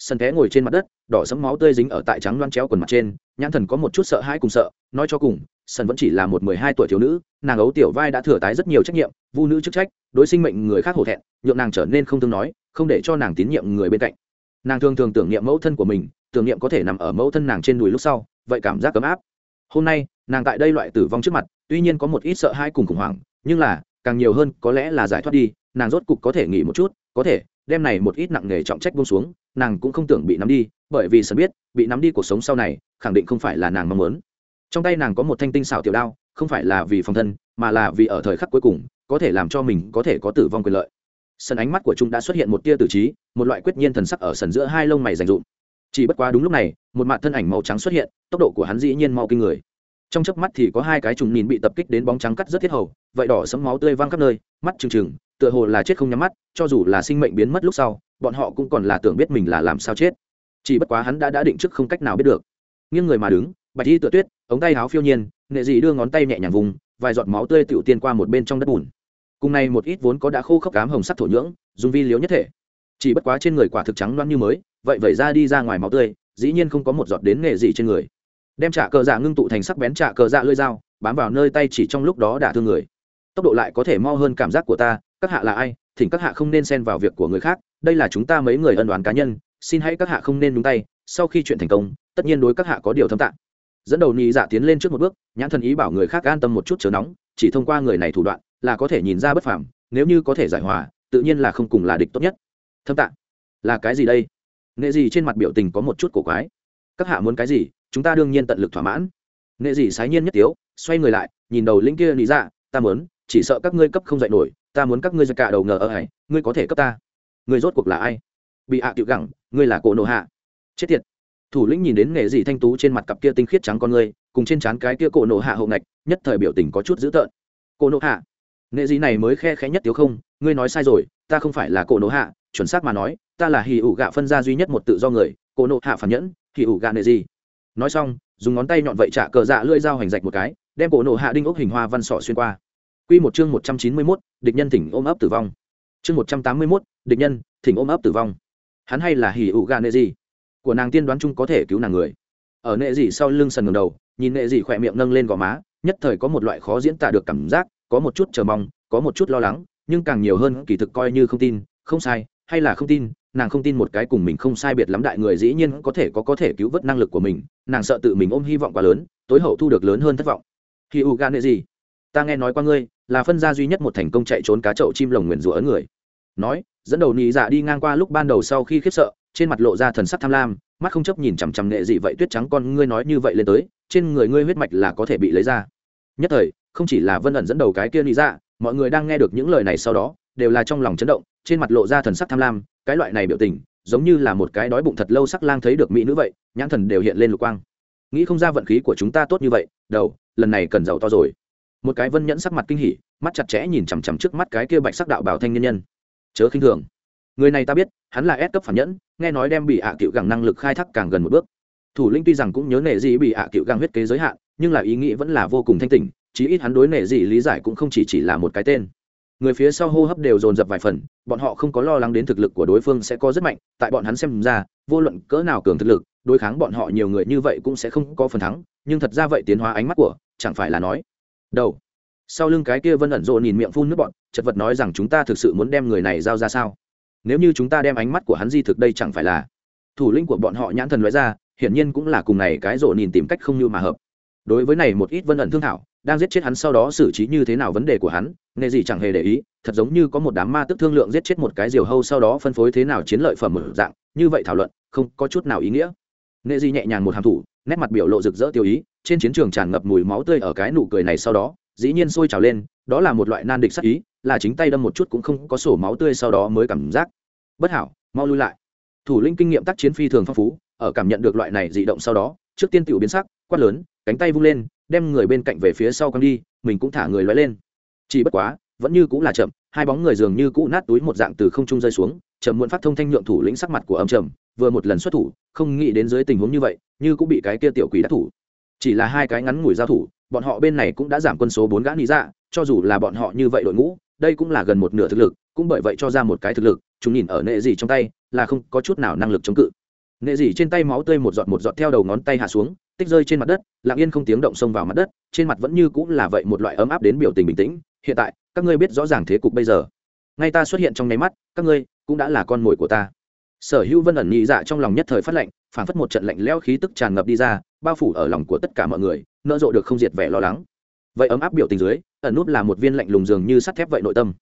sân té ngồi trên mặt đất, đỏ sẫm máu tươi dính ở tại trắng loan chéo quần mặt trên, nhãn thần có một chút sợ hãi cùng sợ, nói cho cùng, sân vẫn chỉ là một mười hai tuổi thiếu nữ, nàng ấu tiểu vai đã thừa tái rất nhiều trách nhiệm, vu nữ chức trách, đối sinh mệnh người khác hổ thẹn, nhượng nàng trở nên không thương nói, không để cho nàng tín nhiệm người bên cạnh. Nàng thường thường tưởng niệm mẫu thân của mình, tưởng niệm có thể nằm ở mẫu thân nàng trên đùi lúc sau, vậy cảm giác ấm áp. Hôm nay, nàng tại đây loại tử vong trước mặt, tuy nhiên có một ít sợ hãi cùng khủng hoảng, nhưng là, càng nhiều hơn có lẽ là giải thoát đi, nàng rốt cục có thể nghỉ một chút, có thể, đem này một ít nặng nghề trọng trách buông xuống nàng cũng không tưởng bị nắm đi, bởi vì sân biết, bị nắm đi cuộc sống sau này, khẳng định không phải là nàng mong muốn. Trong tay nàng có một thanh tinh xảo tiểu đao, không phải là vì phòng thân, mà là vì ở thời khắc cuối cùng, có thể làm cho mình có thể có tử vong quyền lợi. Sân ánh mắt của chúng đã xuất hiện một tia tử trí, một loại quyết nhiên thần sắc ở sần giữa hai lông mày dành dụm. Chỉ bất quá đúng lúc này, một mặt thân ảnh màu trắng xuất hiện, tốc độ của hắn dĩ nhiên mau kinh người. Trong chớp mắt thì có hai cái trùng nhìn bị tập kích đến bóng trắng cắt rất thiết hầu, vậy đỏ sấm máu tươi văng khắp nơi, mắt trừng trừng tựa hồ là chết không nhắm mắt, cho dù là sinh mệnh biến mất lúc sau, bọn họ cũng còn là tưởng biết mình là làm sao chết. Chỉ bất quá hắn đã đã định trước không cách nào biết được. Nghiêng người mà đứng, bạch y tựa tuyết, ống tay áo phiêu nhiên nghệ dị đưa ngón tay nhẹ nhàng vùng, vài giọt máu tươi tựu tiên qua một bên trong đất bùn. Cùng này một ít vốn có đã khô khốc cám hồng sắc thổ nhưỡng, dùng vi liếu nhất thể. Chỉ bất quá trên người quả thực trắng loãng như mới, vậy vẩy ra đi ra ngoài máu tươi, dĩ nhiên không có một giọt đến nghệ dị trên người. Đem trả cờ dạ ngưng tụ thành sắc bén trả cờ dạ lưỡi dao, bám vào nơi tay chỉ trong lúc đó đả thương người. Tốc độ lại có thể mau hơn cảm giác của ta các hạ là ai, thỉnh các hạ không nên xen vào việc của người khác, đây là chúng ta mấy người ân đoán cá nhân, xin hãy các hạ không nên đúng tay, sau khi chuyện thành công, tất nhiên đối các hạ có điều thâm tạng. Dẫn đầu nhị dạ tiến lên trước một bước, nhãn thần ý bảo người khác an tâm một chút chờ nóng, chỉ thông qua người này thủ đoạn, là có thể nhìn ra bất phàm, nếu như có thể giải hòa, tự nhiên là không cùng là địch tốt nhất. Thâm tạng? Là cái gì đây? Nghệ gì dạ trên mặt biểu tình có một chút cổ quái. Các hạ muốn cái gì? Chúng ta đương nhiên tận lực thỏa mãn. Nghệ gì dạ sái nhiên nhất tiếu, xoay người lại, nhìn đầu linh kia lý dạ ta muốn, chỉ sợ các ngươi cấp không dạy nổi ta muốn các ngươi giật cả đầu ngờ ở hải, ngươi có thể cấp ta. Ngươi rốt cuộc là ai? Bị hạ à tiểu gẳng, ngươi là cổ nộ hạ. Chết tiệt. Thủ lĩnh nhìn đến nghệ dị thanh tú trên mặt cặp kia tinh khiết trắng con ngươi, cùng trên trán cái kia cổ nộ hạ hậu ngạch, nhất thời biểu tình có chút dữ tợn. Cổ nộ hạ. Nghệ dị này mới khe khẽ nhất tiếu không, ngươi nói sai rồi, ta không phải là cổ nộ hạ, chuẩn xác mà nói, ta là hì ủ gạ phân ra duy nhất một tự do người, cổ nộ hạ phản nhẫn, hì ủ gạ nệ dị. Nói xong, dùng ngón tay nhọn vậy trả cờ dạ lưỡi dao hành rạch một cái, đem cổ nộ hạ đinh ốc hình hoa văn sọ xuyên qua. Quy một chương một trăm chín mươi 191, địch nhân thỉnh ôm ấp tử vong. Chương một trăm tám mươi 181, địch nhân, thỉnh ôm ấp tử vong. Hắn hay là hỉ ủ gà nệ gì? Của nàng tiên đoán chung có thể cứu nàng người. Ở nệ gì sau lưng sần ngẩng đầu, nhìn nệ gì khỏe miệng nâng lên gò má, nhất thời có một loại khó diễn tả được cảm giác, có một chút chờ mong, có một chút lo lắng, nhưng càng nhiều hơn kỳ thực coi như không tin, không sai, hay là không tin, nàng không tin một cái cùng mình không sai biệt lắm đại người dĩ nhiên có thể có có thể cứu vớt năng lực của mình, nàng sợ tự mình ôm hy vọng quá lớn, tối hậu thu được lớn hơn thất vọng. Hỉ ủ gà nệ gì? Ta nghe nói qua ngươi, là phân gia duy nhất một thành công chạy trốn cá chậu chim lồng nguyền rủa ấn người. Nói dẫn đầu nị dạ đi ngang qua lúc ban đầu sau khi khiếp sợ trên mặt lộ ra thần sắc tham lam mắt không chấp nhìn chằm chằm nghệ dị vậy tuyết trắng con ngươi nói như vậy lên tới trên người ngươi huyết mạch là có thể bị lấy ra. Nhất thời không chỉ là vân ẩn dẫn đầu cái kia nị dạ mọi người đang nghe được những lời này sau đó đều là trong lòng chấn động trên mặt lộ ra thần sắc tham lam cái loại này biểu tình giống như là một cái đói bụng thật lâu sắc lang thấy được mỹ nữ vậy nhãn thần đều hiện lên lục quang. Nghĩ không ra vận khí của chúng ta tốt như vậy đầu lần này cần giàu to rồi một cái vân nhẫn sắc mặt kinh hỉ, mắt chặt chẽ nhìn chằm chằm trước mắt cái kia bạch sắc đạo bảo thanh nhân nhân. Chớ khinh thường. Người này ta biết, hắn là ép cấp phản nhẫn, nghe nói đem bị ạ à cựu gẳng năng lực khai thác càng gần một bước. Thủ linh tuy rằng cũng nhớ nể gì bị ạ à cựu gẳng huyết kế giới hạn, nhưng là ý nghĩ vẫn là vô cùng thanh tỉnh, chí ít hắn đối nể gì lý giải cũng không chỉ chỉ là một cái tên. Người phía sau hô hấp đều dồn dập vài phần, bọn họ không có lo lắng đến thực lực của đối phương sẽ có rất mạnh, tại bọn hắn xem ra, vô luận cỡ nào cường thực lực, đối kháng bọn họ nhiều người như vậy cũng sẽ không có phần thắng, nhưng thật ra vậy tiến hóa ánh mắt của, chẳng phải là nói đầu. Sau lưng cái kia vân ẩn rộ nhìn miệng phun nước bọn chật vật nói rằng chúng ta thực sự muốn đem người này giao ra sao? Nếu như chúng ta đem ánh mắt của hắn di thực đây chẳng phải là thủ lĩnh của bọn họ nhãn thần nói ra, hiển nhiên cũng là cùng này cái rộ nhìn tìm cách không như mà hợp. Đối với này một ít vân ẩn thương thảo, đang giết chết hắn sau đó xử trí như thế nào vấn đề của hắn nghề gì chẳng hề để ý, thật giống như có một đám ma tức thương lượng giết chết một cái diều hâu sau đó phân phối thế nào chiến lợi phẩm mở dạng, như vậy thảo luận, không có chút nào ý nghĩa nghệ di nhẹ nhàng một hàm thủ, nét mặt biểu lộ rực rỡ tiêu ý, trên chiến trường tràn ngập mùi máu tươi ở cái nụ cười này sau đó, dĩ nhiên sôi trào lên, đó là một loại nan địch sắc ý, là chính tay đâm một chút cũng không có sổ máu tươi sau đó mới cảm giác. Bất hảo, mau lui lại. Thủ linh kinh nghiệm tác chiến phi thường phong phú, ở cảm nhận được loại này dị động sau đó, trước tiên tiểu biến sắc, quát lớn, cánh tay vung lên, đem người bên cạnh về phía sau quăng đi, mình cũng thả người lói lên. Chỉ bất quá, vẫn như cũng là chậm, hai bóng người dường như cũ nát túi một dạng từ không trung rơi xuống Trầm muộn phát thông thanh nhượng thủ lĩnh sắc mặt của âm trầm, vừa một lần xuất thủ, không nghĩ đến dưới tình huống như vậy, như cũng bị cái kia tiểu quỷ đắc thủ. Chỉ là hai cái ngắn ngủi giao thủ, bọn họ bên này cũng đã giảm quân số bốn gã lý ra dạ, cho dù là bọn họ như vậy đội ngũ, đây cũng là gần một nửa thực lực, cũng bởi vậy cho ra một cái thực lực, chúng nhìn ở nệ gì trong tay, là không có chút nào năng lực chống cự. Nệ gì trên tay máu tươi một giọt một giọt theo đầu ngón tay hạ xuống, tích rơi trên mặt đất, lặng yên không tiếng động xông vào mặt đất, trên mặt vẫn như cũng là vậy một loại ấm áp đến biểu tình bình tĩnh. Hiện tại, các ngươi biết rõ ràng thế cục bây giờ. Ngay ta xuất hiện trong nháy mắt, các ngươi cũng đã là con mồi của ta. Sở hữu vân ẩn nhị dạ trong lòng nhất thời phát lệnh, phản phất một trận lạnh leo khí tức tràn ngập đi ra bao phủ ở lòng của tất cả mọi người nỡ rộ được không diệt vẻ lo lắng. Vậy ấm áp biểu tình dưới ẩn nút là một viên lạnh lùng dường như sắt thép vậy nội tâm.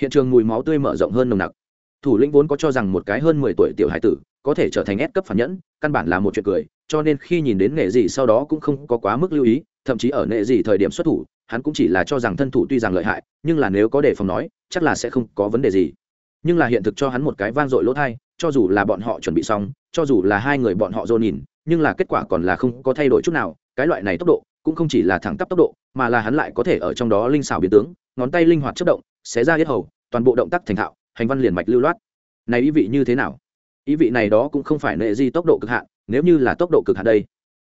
Hiện trường mùi máu tươi mở rộng hơn nồng nặc. Thủ lĩnh vốn có cho rằng một cái hơn mười tuổi tiểu hải tử có thể trở thành ép cấp phản nhẫn căn bản là một chuyện cười cho nên khi nhìn đến nghệ gì sau đó cũng không có quá mức lưu ý thậm chí ở nghệ gì thời điểm xuất thủ hắn cũng chỉ là cho rằng thân thủ tuy rằng lợi hại nhưng là nếu có đề phòng nói chắc là sẽ không có vấn đề gì nhưng là hiện thực cho hắn một cái vang dội lỗ thai, cho dù là bọn họ chuẩn bị xong, cho dù là hai người bọn họ dồn nhìn, nhưng là kết quả còn là không có thay đổi chút nào, cái loại này tốc độ cũng không chỉ là thẳng tắp tốc độ, mà là hắn lại có thể ở trong đó linh xảo biến tướng, ngón tay linh hoạt chất động, xé ra hết hầu, toàn bộ động tác thành thạo, hành văn liền mạch lưu loát. Này ý vị như thế nào? Ý vị này đó cũng không phải nệ di tốc độ cực hạn, nếu như là tốc độ cực hạn đây,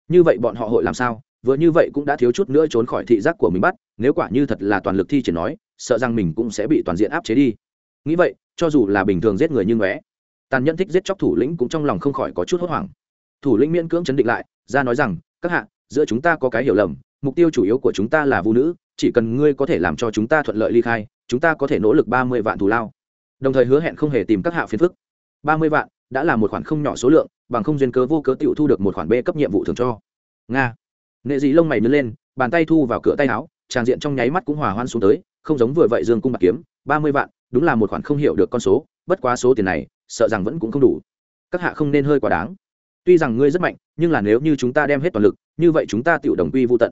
như vậy bọn họ hội làm sao? Vừa như vậy cũng đã thiếu chút nữa trốn khỏi thị giác của mình bắt, nếu quả như thật là toàn lực thi triển nói, sợ rằng mình cũng sẽ bị toàn diện áp chế đi nghĩ vậy, cho dù là bình thường giết người như ngóe, tàn nhẫn thích giết chóc thủ lĩnh cũng trong lòng không khỏi có chút hốt hoảng. Thủ lĩnh miễn cưỡng chấn định lại, ra nói rằng, các hạ, giữa chúng ta có cái hiểu lầm, mục tiêu chủ yếu của chúng ta là vũ nữ, chỉ cần ngươi có thể làm cho chúng ta thuận lợi ly khai, chúng ta có thể nỗ lực ba mươi vạn thù lao. Đồng thời hứa hẹn không hề tìm các hạ phiền phức. Ba mươi vạn đã là một khoản không nhỏ số lượng, bằng không duyên cớ vô cớ tiểu thu được một khoản b cấp nhiệm vụ thường cho. Nga. Nghệ dị lông mày nứt lên, bàn tay thu vào cửa tay áo, tràng diện trong nháy mắt cũng hòa hoan xuống tới, không giống vừa vậy dương cung bạc kiếm, ba mươi vạn đúng là một khoản không hiểu được con số, bất quá số tiền này, sợ rằng vẫn cũng không đủ. Các hạ không nên hơi quá đáng. Tuy rằng ngươi rất mạnh, nhưng là nếu như chúng ta đem hết toàn lực, như vậy chúng ta tự đồng quy vô tận.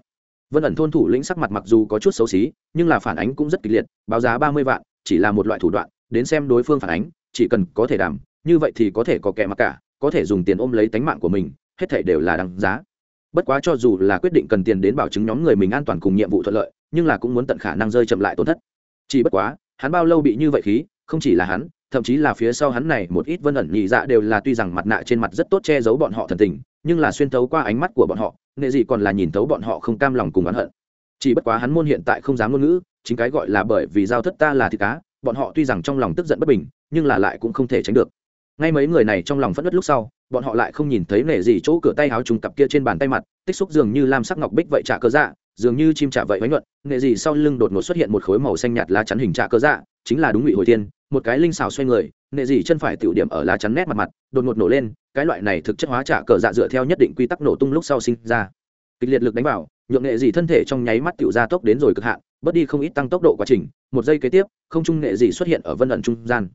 Vân ẩn thôn thủ lĩnh sắc mặt mặc dù có chút xấu xí, nhưng là phản ánh cũng rất kịch liệt, báo giá ba mươi vạn, chỉ là một loại thủ đoạn, đến xem đối phương phản ánh, chỉ cần có thể đảm, như vậy thì có thể có kẻ mặc cả, có thể dùng tiền ôm lấy tánh mạng của mình, hết thể đều là đằng giá. Bất quá cho dù là quyết định cần tiền đến bảo chứng nhóm người mình an toàn cùng nhiệm vụ thuận lợi, nhưng là cũng muốn tận khả năng rơi chậm lại tổn thất. Chỉ bất quá hắn bao lâu bị như vậy khí, không chỉ là hắn, thậm chí là phía sau hắn này một ít vân ẩn nhị dạ đều là tuy rằng mặt nạ trên mặt rất tốt che giấu bọn họ thần tình, nhưng là xuyên thấu qua ánh mắt của bọn họ, nghệ gì còn là nhìn thấu bọn họ không cam lòng cùng oán hận. Chỉ bất quá hắn môn hiện tại không dám ngôn ngữ, chính cái gọi là bởi vì giao thất ta là thịt cá, bọn họ tuy rằng trong lòng tức giận bất bình, nhưng là lại cũng không thể tránh được. Ngay mấy người này trong lòng phẫn nứt lúc sau, bọn họ lại không nhìn thấy nể gì chỗ cửa tay áo trùng cặp kia trên bàn tay mặt, tích xúc dường như lam sắc ngọc bích vậy trả cơ dạ dường như chim trả vậy bánh nhuận, nghệ gì sau lưng đột ngột xuất hiện một khối màu xanh nhạt lá chắn hình trạ cơ dạ chính là đúng ngụy hồi tiên. một cái linh xào xoay người, nghệ gì chân phải tiểu điểm ở lá chắn nét mặt mặt, đột ngột nổ lên, cái loại này thực chất hóa trả cờ dạ dựa theo nhất định quy tắc nổ tung lúc sau sinh ra kịch liệt lực đánh vào, nhượng nghệ gì thân thể trong nháy mắt tiểu ra tốc đến rồi cực hạn, bớt đi không ít tăng tốc độ quá trình, một giây kế tiếp, không trung nghệ gì xuất hiện ở vân ẩn trung gian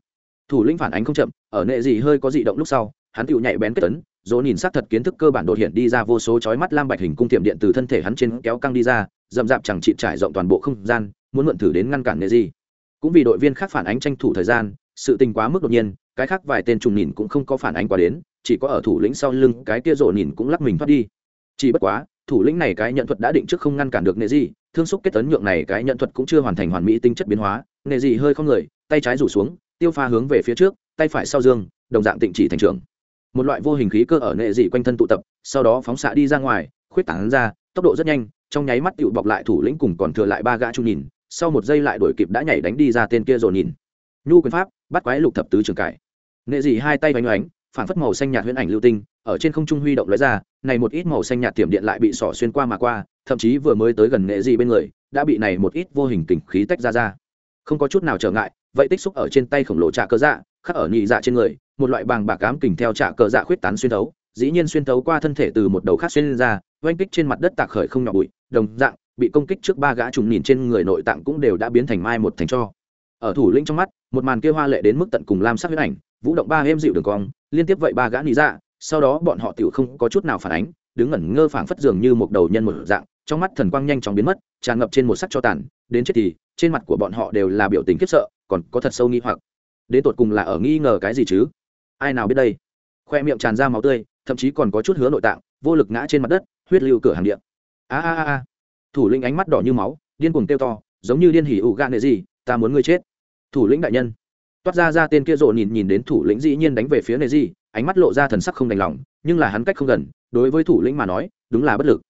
thủ lĩnh phản ánh không chậm, ở nghệ gì hơi có dị động lúc sau, hắn tiểu nhạy bén kết tấn dỗ nhìn xác thật kiến thức cơ bản đột hiện đi ra vô số chói mắt lam bạch hình cung tiệm điện từ thân thể hắn trên kéo căng đi ra, rậm rạp chẳng chịt trải rộng toàn bộ không gian, muốn mượn thử đến ngăn cản nghệ gì. Cũng vì đội viên khác phản ánh tranh thủ thời gian, sự tình quá mức đột nhiên, cái khác vài tên trùng nhìn cũng không có phản ánh quá đến, chỉ có ở thủ lĩnh sau lưng cái kia rộ nhìn cũng lắc mình thoát đi. Chỉ bất quá, thủ lĩnh này cái nhận thuật đã định trước không ngăn cản được nghệ gì, thương xúc kết tấn nhượng này cái nhận thuật cũng chưa hoàn thành hoàn mỹ tinh chất biến hóa nghệ gì hơi không người, tay trái rủ xuống, tiêu pha hướng về phía trước, tay phải sau dương, đồng dạng tịnh chỉ thành trưởng một loại vô hình khí cơ ở nệ dị quanh thân tụ tập, sau đó phóng xạ đi ra ngoài, khuyết tảng ra, tốc độ rất nhanh, trong nháy mắt tựu bọc lại thủ lĩnh cùng còn thừa lại ba gã trung nhìn, sau một giây lại đuổi kịp đã nhảy đánh đi ra tên kia rồi nhìn. Nhu quyền pháp, bắt quái lục thập tứ trường cải. Nệ dị hai tay bánh oánh, phản phất màu xanh nhạt huyễn ảnh lưu tinh, ở trên không trung huy động lóe ra, này một ít màu xanh nhạt tiềm điện lại bị sỏ xuyên qua mà qua, thậm chí vừa mới tới gần nệ dị bên người, đã bị này một ít vô hình kình khí tách ra ra. Không có chút nào trở ngại, vậy tích xúc ở trên tay khổng lồ trà cơ dạ khắc ở nhị dạ trên người một loại bàng bạc cám kình theo trả cờ dạ khuyết tán xuyên thấu, dĩ nhiên xuyên thấu qua thân thể từ một đầu khác xuyên lên ra, oanh kích trên mặt đất tạc khởi không nhỏ bụi, đồng dạng, bị công kích trước ba gã trùng nhìn trên người nội tạng cũng đều đã biến thành mai một thành cho. Ở thủ lĩnh trong mắt, một màn kia hoa lệ đến mức tận cùng lam sắc huyết ảnh, vũ động ba êm dịu đường cong, liên tiếp vậy ba gã nhị dạ sau đó bọn họ tiểu không có chút nào phản ánh, đứng ngẩn ngơ phảng phất dường như một đầu nhân một dạng, trong mắt thần quang nhanh chóng biến mất, tràn ngập trên một sắc cho tàn, đến chết thì, trên mặt của bọn họ đều là biểu tình khiếp sợ, còn có thật sâu nghi hoặc. Đến tột cùng là ở nghi ngờ cái gì chứ? Ai nào biết đây? Khoe miệng tràn ra máu tươi, thậm chí còn có chút hứa nội tạng, vô lực ngã trên mặt đất, huyết lưu cửa hàng điện a a a thủ lĩnh ánh mắt đỏ như máu, điên cuồng kêu to, giống như điên hỉ ủ gan nệ gì, ta muốn ngươi chết. Thủ lĩnh đại nhân. Toát ra ra tên kia rộ nhìn nhìn đến thủ lĩnh dĩ nhiên đánh về phía nệ gì, ánh mắt lộ ra thần sắc không đành lòng, nhưng là hắn cách không gần, đối với thủ lĩnh mà nói, đúng là bất lực.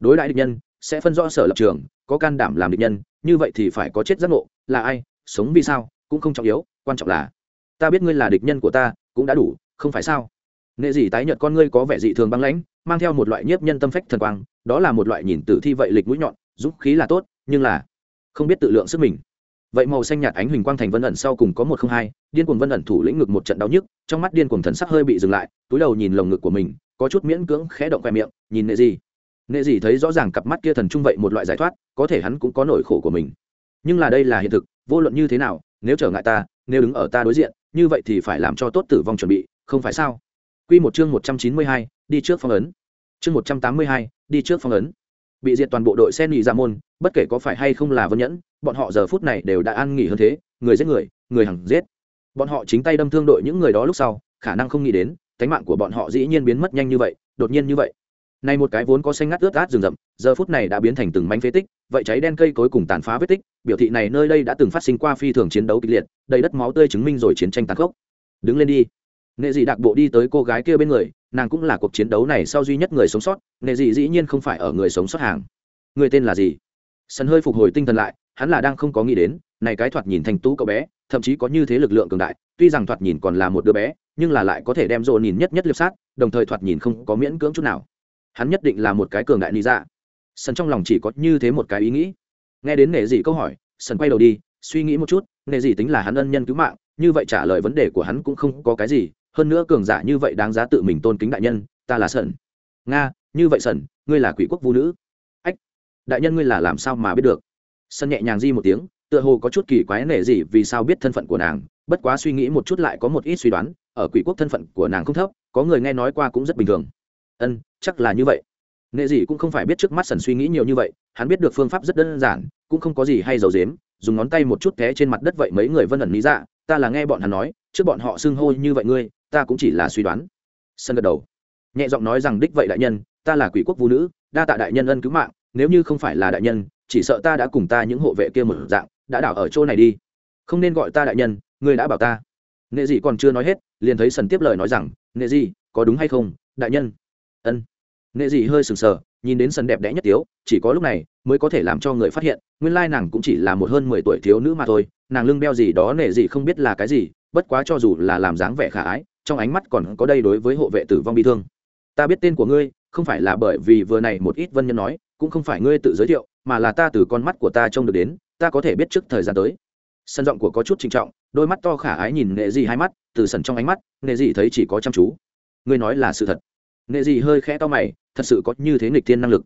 Đối đại địch nhân, sẽ phân rõ sở lập trường, có can đảm làm địch nhân, như vậy thì phải có chết giác ngộ, là ai, sống vì sao, cũng không trọng yếu, quan trọng là, ta biết ngươi là địch nhân của ta cũng đã đủ, không phải sao? Nghệ gì tái nhợt con ngươi có vẻ dị thường băng lãnh, mang theo một loại nhiếp nhân tâm phách thần quang, đó là một loại nhìn tử thi vậy lịch mũi nhọn, giúp khí là tốt, nhưng là không biết tự lượng sức mình. Vậy màu xanh nhạt ánh huỳnh quang thành vân ẩn sau cùng có một không hai, điên cuồng vân ẩn thủ lĩnh ngực một trận đau nhức, trong mắt điên cuồng thần sắc hơi bị dừng lại, túi đầu nhìn lồng ngực của mình, có chút miễn cưỡng khẽ động khoe miệng, nhìn nệ gì nệ gì thấy rõ ràng cặp mắt kia thần trung vậy một loại giải thoát, có thể hắn cũng có nỗi khổ của mình. Nhưng là đây là hiện thực, vô luận như thế nào, nếu trở ngại ta nếu đứng ở ta đối diện như vậy thì phải làm cho tốt tử vong chuẩn bị không phải sao Quy một chương 192, đi trước phong ấn. Chương 182, đi trước phong ấn. Bị diệt toàn bộ đội sen nhị ra dạ môn, bất kể có phải hay không là Vân Nhẫn, bọn họ giờ phút này đều đã an nghỉ hơn thế, người giết người, người hằng giết. Bọn họ chính tay đâm thương đội những người đó lúc sau, khả năng không nghĩ đến, cánh mạng của bọn họ dĩ nhiên biến mất nhanh như vậy, đột nhiên như vậy. Này một cái vốn có xanh ngắt ướt át rừng rậm, giờ phút này đã biến thành từng mảnh phế tích, vậy cháy đen cây cối cùng tàn phá vết tích, biểu thị này nơi đây đã từng phát sinh qua phi thường chiến đấu kịch liệt, đầy đất máu tươi chứng minh rồi chiến tranh tàn khốc. Đứng lên đi. Nghệ dị đặc bộ đi tới cô gái kia bên người nàng cũng là cuộc chiến đấu này sau duy nhất người sống sót nghệ dị dĩ nhiên không phải ở người sống sót hàng. Người tên là gì? Sân hơi phục hồi tinh thần lại hắn là đang không có nghĩ đến này cái thoạt nhìn thành tú cậu bé thậm chí có như thế lực lượng cường đại tuy rằng thoạt nhìn còn là một đứa bé nhưng là lại có thể đem rộ nhìn nhất nhất liệp sát đồng thời thoạt nhìn không có miễn cưỡng chút nào. Hắn nhất định là một cái cường đại lý dạ sân trong lòng chỉ có như thế một cái ý nghĩ. Nghe đến nệ dị câu hỏi sân quay đầu đi, suy nghĩ một chút nệ dị tính là hắn ân nhân cứu mạng, như vậy trả lời vấn đề của hắn cũng không có cái gì, hơn nữa cường giả như vậy đáng giá tự mình tôn kính đại nhân, ta là sẩn nga, như vậy sẩn ngươi là quỷ quốc vũ nữ. Ách, đại nhân ngươi là làm sao mà biết được? Sân nhẹ nhàng di một tiếng, tựa hồ có chút kỳ quái nể gì vì sao biết thân phận của nàng, bất quá suy nghĩ một chút lại có một ít suy đoán, ở quỷ quốc thân phận của nàng không thấp, có người nghe nói qua cũng rất bình thường. Ân, chắc là như vậy nệ gì cũng không phải biết trước mắt sần suy nghĩ nhiều như vậy, hắn biết được phương pháp rất đơn giản, cũng không có gì hay dầu dếm dùng ngón tay một chút té trên mặt đất vậy mấy người vân ẩn lý dạ ta là nghe bọn hắn nói, trước bọn họ xưng hô như vậy ngươi, ta cũng chỉ là suy đoán. Sân gật đầu. Nhẹ giọng nói rằng, đích vậy đại nhân, ta là quỷ quốc vũ nữ, đa tạ đại nhân ân cứu mạng, nếu như không phải là đại nhân, chỉ sợ ta đã cùng ta những hộ vệ kia một dạng, đã đảo ở chỗ này đi. Không nên gọi ta đại nhân, ngươi đã bảo ta. Nệ dị còn chưa nói hết, liền thấy sần tiếp lời nói rằng, nệ dị có đúng hay không? Đại nhân. Ân nệ dị hơi sừng sờ, nhìn đến sần đẹp đẽ nhất tiếu chỉ có lúc này mới có thể làm cho người phát hiện, nguyên lai nàng cũng chỉ là một hơn mười tuổi thiếu nữ mà thôi, nàng lưng beo gì đó nệ dị không biết là cái gì, bất quá cho dù là làm dáng vẻ khả ái, trong ánh mắt còn có đây đối với hộ vệ tử vong bị thương. Ta biết tên của ngươi, không phải là bởi vì vừa này một ít vân nhân nói, cũng không phải ngươi tự giới thiệu, mà là ta từ con mắt của ta trông được đến, ta có thể biết trước thời gian tới. Sân giọng của có chút trinh trọng, đôi mắt to khả ái nhìn nghệ dị hai mắt, từ sần trong ánh mắt nghệ dị thấy chỉ có chăm chú. Ngươi nói là sự thật. Nệ dị hơi khẽ to mày, thật sự có như thế nghịch thiên năng lực.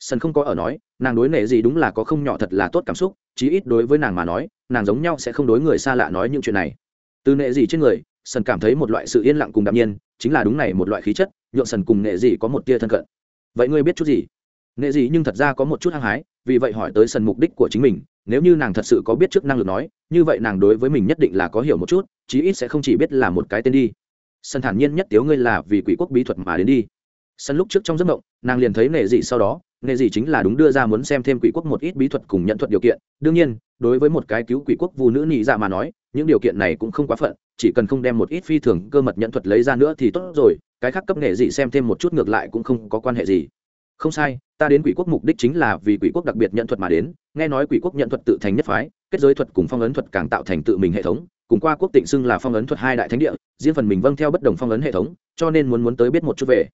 Sân không có ở nói, nàng đối Nệ dị đúng là có không nhỏ thật là tốt cảm xúc, chí ít đối với nàng mà nói, nàng giống nhau sẽ không đối người xa lạ nói những chuyện này. Từ Nệ dị trên người sân cảm thấy một loại sự yên lặng cùng đạm nhiên, chính là đúng này một loại khí chất, nhượng sần cùng Nệ dị có một tia thân cận. Vậy ngươi biết chút gì? Nệ dị nhưng thật ra có một chút hăng hái, vì vậy hỏi tới sần mục đích của chính mình, nếu như nàng thật sự có biết trước năng lực nói, như vậy nàng đối với mình nhất định là có hiểu một chút, chí ít sẽ không chỉ biết là một cái tên đi sân thản nhiên nhất tiếu ngươi là vì quỷ quốc bí thuật mà đến đi. Sân lúc trước trong giấc mộng, nàng liền thấy nệ dị sau đó, nệ dị chính là đúng đưa ra muốn xem thêm quỷ quốc một ít bí thuật cùng nhận thuật điều kiện. Đương nhiên, đối với một cái cứu quỷ quốc vu nữ nhị dạ mà nói, những điều kiện này cũng không quá phận, chỉ cần không đem một ít phi thường cơ mật nhận thuật lấy ra nữa thì tốt rồi, cái khác cấp nghệ dị xem thêm một chút ngược lại cũng không có quan hệ gì. Không sai, ta đến quỷ quốc mục đích chính là vì quỷ quốc đặc biệt nhận thuật mà đến, nghe nói quỷ quốc nhận thuật tự thành nhất phái, kết giới thuật cùng phong ấn thuật càng tạo thành tự mình hệ thống cùng qua quốc tịnh xưng là phong ấn thuật hai đại thánh địa, riêng phần mình vâng theo bất đồng phong ấn hệ thống, cho nên muốn muốn tới biết một chút về.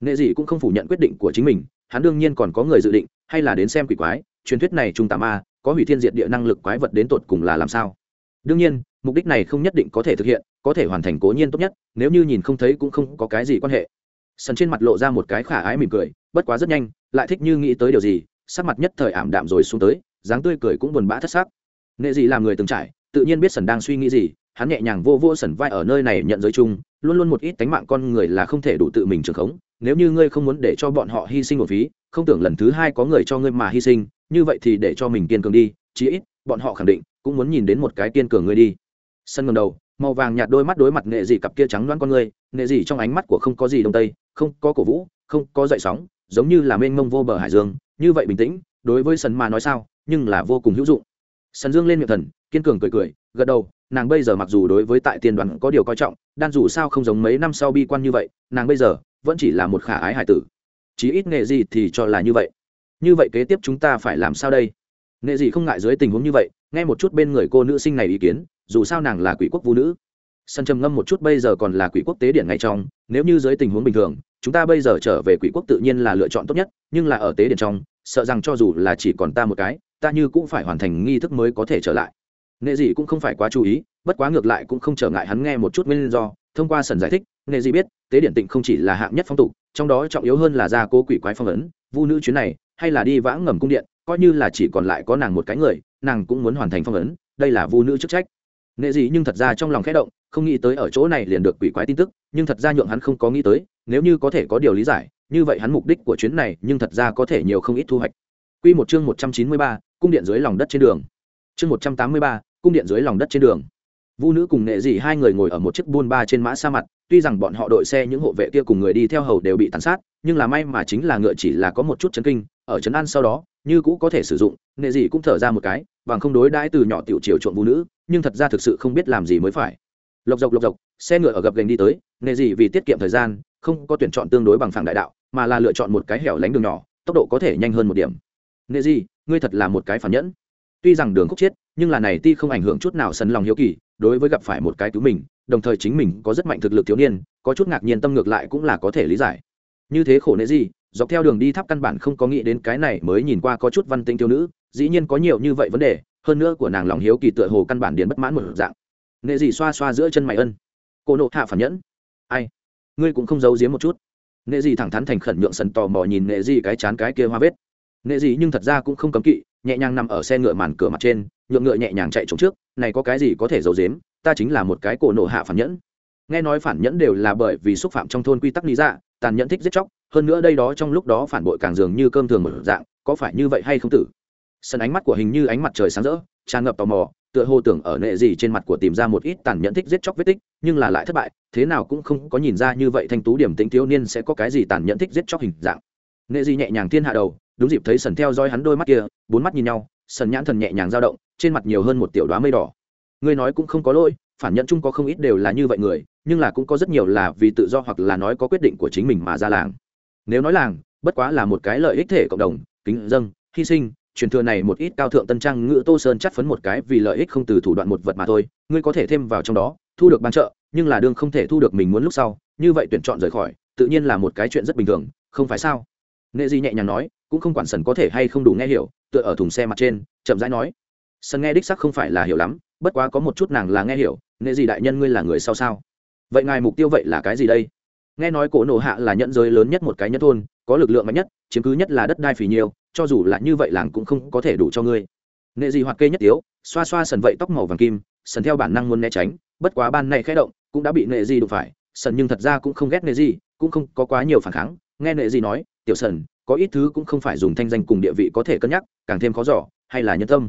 Nghệ dị cũng không phủ nhận quyết định của chính mình, hắn đương nhiên còn có người dự định, hay là đến xem quỷ quái, truyền thuyết này trung tà ma, có hủy thiên diệt địa năng lực quái vật đến tột cùng là làm sao? Đương nhiên, mục đích này không nhất định có thể thực hiện, có thể hoàn thành cố nhiên tốt nhất, nếu như nhìn không thấy cũng không có cái gì quan hệ. Sần trên mặt lộ ra một cái khả ái mỉm cười, bất quá rất nhanh, lại thích như nghĩ tới điều gì, sắc mặt nhất thời ảm đạm rồi xuống tới, dáng tươi cười cũng buồn bã thất xác nghệ dị làm người từng trải tự nhiên biết sần đang suy nghĩ gì, hắn nhẹ nhàng vô vô sần vai ở nơi này nhận giới chung, luôn luôn một ít tánh mạng con người là không thể đủ tự mình trường khống, nếu như ngươi không muốn để cho bọn họ hy sinh một phí, không tưởng lần thứ hai có người cho ngươi mà hy sinh, như vậy thì để cho mình kiên cường đi, chí ít, bọn họ khẳng định cũng muốn nhìn đến một cái kiên cường ngươi đi. Sân ngầm đầu, màu vàng nhạt đôi mắt đối mặt nghệ dị cặp kia trắng loáng con người nghệ dị trong ánh mắt của không có gì đông tây, không có cổ vũ, không có dậy sóng, giống như là mênh mông vô bờ hải dương, như vậy bình tĩnh, đối với sân mà nói sao, nhưng là vô cùng hữu dụng sần dương lên miệng thần, kiên cường cười cười, gật đầu, nàng bây giờ mặc dù đối với tại tiên đoàn có điều coi trọng, đan dù sao không giống mấy năm sau bi quan như vậy, nàng bây giờ vẫn chỉ là một khả ái hải tử. Chí ít nghệ gì thì cho là như vậy. Như vậy kế tiếp chúng ta phải làm sao đây? Nghệ gì không ngại dưới tình huống như vậy, nghe một chút bên người cô nữ sinh này ý kiến, dù sao nàng là quỷ quốc vũ nữ. Sân trầm ngâm một chút bây giờ còn là quỷ quốc tế điện ngay trong, nếu như dưới tình huống bình thường, chúng ta bây giờ trở về quỷ quốc tự nhiên là lựa chọn tốt nhất, nhưng là ở tế điện trong, sợ rằng cho dù là chỉ còn ta một cái ta như cũng phải hoàn thành nghi thức mới có thể trở lại. Nệ dị cũng không phải quá chú ý bất quá ngược lại cũng không trở ngại hắn nghe một chút nguyên do thông qua sần giải thích nệ dị biết tế điện tịnh không chỉ là hạng nhất phong tục trong đó trọng yếu hơn là gia cố quỷ quái phong ấn vu nữ chuyến này hay là đi vãng ngầm cung điện coi như là chỉ còn lại có nàng một cái người nàng cũng muốn hoàn thành phong ấn đây là vu nữ chức trách. Nệ dị nhưng thật ra trong lòng khẽ động không nghĩ tới ở chỗ này liền được quỷ quái tin tức nhưng thật ra nhượng hắn không có nghĩ tới nếu như có thể có điều lý giải như vậy hắn mục đích của chuyến này nhưng thật ra có thể nhiều không ít thu hoạch. Quy một chương 193, cung điện dưới lòng đất trên đường. Chương một trăm tám mươi ba, cung điện dưới lòng đất trên đường. Vu nữ cùng nghệ dị hai người ngồi ở một chiếc buôn ba trên mã sa mặt, tuy rằng bọn họ đội xe những hộ vệ kia cùng người đi theo hầu đều bị tàn sát, nhưng là may mà chính là ngựa chỉ là có một chút chấn kinh, ở trấn an sau đó, như cũ có thể sử dụng, nghệ dị cũng thở ra một cái, bằng không đối đãi từ nhỏ tiểu triều trộn vu nữ, nhưng thật ra thực sự không biết làm gì mới phải lộc dọc lộc dọc xe ngựa ở gập gành đi tới nghệ dị vì tiết kiệm thời gian không có tuyển chọn tương đối bằng phẳng đại đạo mà là lựa chọn một cái hẻo lánh đường nhỏ tốc độ có thể nhanh hơn một điểm Nghệ gì ngươi thật là một cái phản nhẫn. Tuy rằng đường khúc chết, nhưng là này ti không ảnh hưởng chút nào sân lòng hiếu kỳ, đối với gặp phải một cái cứu mình, đồng thời chính mình có rất mạnh thực lực thiếu niên, có chút ngạc nhiên tâm ngược lại cũng là có thể lý giải. Như thế khổ nệ gì dọc theo đường đi tháp căn bản không có nghĩ đến cái này mới nhìn qua có chút văn tinh thiếu nữ, dĩ nhiên có nhiều như vậy vấn đề, hơn nữa của nàng lòng hiếu kỳ tựa hồ căn bản điền bất mãn một dạng. Nghệ gì xoa xoa giữa chân mày ân. Cô nộ hạ phản nhẫn. Ai? Ngươi cũng không giấu giếm một chút. Nghệ gì thẳng thắn thành khẩn nhượng sần tò mò nhìn nghệ gì cái chán cái kia hoa vết nệ dị nhưng thật ra cũng không cấm kỵ, nhẹ nhàng nằm ở xe ngựa màn cửa mặt trên, nhượng ngựa nhẹ nhàng chạy trống trước, này có cái gì có thể giấu dếm ta chính là một cái cổ nổ hạ phản nhẫn. Nghe nói phản nhẫn đều là bởi vì xúc phạm trong thôn quy tắc lý dạ tàn nhẫn thích giết chóc, hơn nữa đây đó trong lúc đó phản bội càng dường như cơm thường một dạng, có phải như vậy hay không tử? Sân ánh mắt của hình như ánh mặt trời sáng rỡ, tràn ngập tò mò, tựa hồ tưởng ở nệ gì trên mặt của tìm ra một ít tàn nhẫn thích giết chóc vết tích, nhưng là lại thất bại, thế nào cũng không có nhìn ra như vậy thanh tú điểm tính thiếu niên sẽ có cái gì tàn nhẫn thích giết chóc hình dạng. Nệ gì nhẹ nhàng thiên hạ đầu đúng dịp thấy sần theo dõi hắn đôi mắt kia, bốn mắt nhìn nhau, sần nhãn thần nhẹ nhàng dao động, trên mặt nhiều hơn một tiểu đoá mây đỏ. Ngươi nói cũng không có lỗi, phản nhận chung có không ít đều là như vậy người, nhưng là cũng có rất nhiều là vì tự do hoặc là nói có quyết định của chính mình mà ra làng. Nếu nói làng, bất quá là một cái lợi ích thể cộng đồng, kính dâng hy sinh, truyền thừa này một ít cao thượng tân trang ngữ tô sơn chắt phấn một cái vì lợi ích không từ thủ đoạn một vật mà thôi, ngươi có thể thêm vào trong đó, thu được ban trợ, nhưng là đương không thể thu được mình muốn lúc sau, như vậy tuyển chọn rời khỏi, tự nhiên là một cái chuyện rất bình thường, không phải sao? Nệ di nhẹ nhàng nói cũng không quản sần có thể hay không đủ nghe hiểu, tựa ở thùng xe mặt trên, chậm rãi nói. Sần nghe đích sắc không phải là hiểu lắm, bất quá có một chút nàng là nghe hiểu, nệ gì đại nhân ngươi là người sao sao? Vậy ngài mục tiêu vậy là cái gì đây? Nghe nói cổ nổ hạ là nhận giới lớn nhất một cái nhất thôn, có lực lượng mạnh nhất, chiếm cứ nhất là đất đai phì nhiều, cho dù là như vậy làng cũng không có thể đủ cho ngươi. Nệ gì hoặc kê nhất tiếu, xoa xoa sần vậy tóc màu vàng kim, sần theo bản năng muốn né tránh, bất quá ban này khẽ động, cũng đã bị nệ gì đụng phải, sần nhưng thật ra cũng không ghét nệ gì, cũng không có quá nhiều phản kháng. Nghe nệ gì nói, tiểu sần có ít thứ cũng không phải dùng thanh danh cùng địa vị có thể cân nhắc, càng thêm khó giỏ hay là nhân tâm.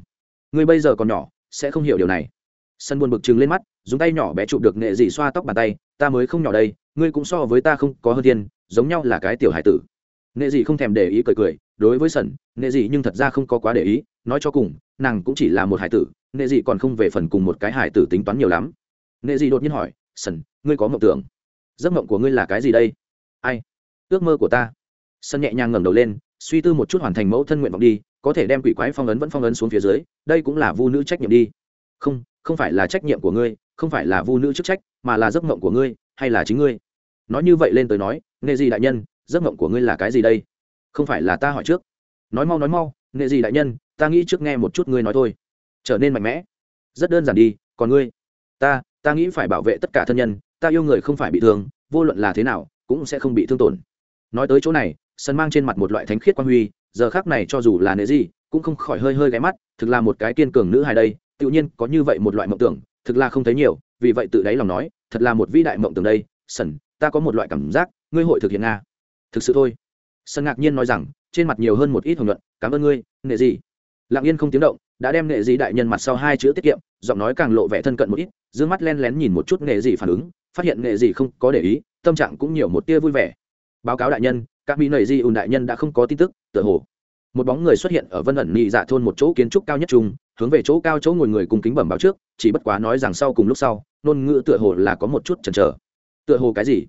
Người bây giờ còn nhỏ, sẽ không hiểu điều này. Sân buồn bực chừng lên mắt, dùng tay nhỏ bé chụp được nghệ dị xoa tóc bàn tay, ta mới không nhỏ đây, ngươi cũng so với ta không có hơn thiên, giống nhau là cái tiểu hải tử. Nghệ dị không thèm để ý cười cười, đối với sần nghệ dị nhưng thật ra không có quá để ý, nói cho cùng, nàng cũng chỉ là một hải tử, nghệ dị còn không về phần cùng một cái hải tử tính toán nhiều lắm. Nghệ dị đột nhiên hỏi sần ngươi có mộng tưởng? Giấc mộng của ngươi là cái gì đây? Ai? Ước mơ của ta sân nhẹ nhàng ngẩng đầu lên, suy tư một chút hoàn thành mẫu thân nguyện vọng đi, có thể đem quỷ quái phong ấn vẫn phong ấn xuống phía dưới, đây cũng là vu nữ trách nhiệm đi. Không không phải là trách nhiệm của ngươi, không phải là vu nữ chức trách, mà là giấc mộng của ngươi, hay là chính ngươi? Nói như vậy lên tới nói, nghệ gì đại nhân, giấc mộng của ngươi là cái gì đây? Không phải là ta hỏi trước. Nói mau nói mau, nghệ gì đại nhân, ta nghĩ trước nghe một chút ngươi nói thôi. Trở nên mạnh mẽ. Rất đơn giản đi, còn ngươi? Ta ta nghĩ phải bảo vệ tất cả thân nhân, ta yêu người không phải bị thương, vô luận là thế nào, cũng sẽ không bị thương tổn. Nói tới chỗ này sân mang trên mặt một loại thánh khiết quan huy, giờ khác này cho dù là nệ gì cũng không khỏi hơi hơi ghé mắt, thực là một cái kiên cường nữ hài đây, tự nhiên có như vậy một loại mộng tưởng, thực là không thấy nhiều, vì vậy tự đáy lòng nói, thật là một vĩ đại mộng tưởng đây, sân, ta có một loại cảm giác, ngươi hội thực hiện nga thực sự thôi. Sân ngạc nhiên nói rằng, trên mặt nhiều hơn một ít hồng luận cảm ơn ngươi, nệ gì lặng yên không tiếng động, đã đem nghệ gì đại nhân mặt sau hai chữ tiết kiệm, giọng nói càng lộ vẻ thân cận một ít d mắt len lén nhìn một chút nghệ gì phản ứng, phát hiện nghệ gì không có để ý, tâm trạng cũng nhiều một tia vui vẻ báo cáo đại nhân, các mỹ nầy di ùn đại nhân đã không có tin tức, tựa hồ. Một bóng người xuất hiện ở vân ẩn nhị dạ thôn một chỗ kiến trúc cao nhất trung, hướng về chỗ cao chỗ ngồi người cùng kính bẩm báo trước, chỉ bất quá nói rằng sau cùng lúc sau, ngôn ngữ tựa hồ là có một chút chần chờ. Tựa hồ cái gì?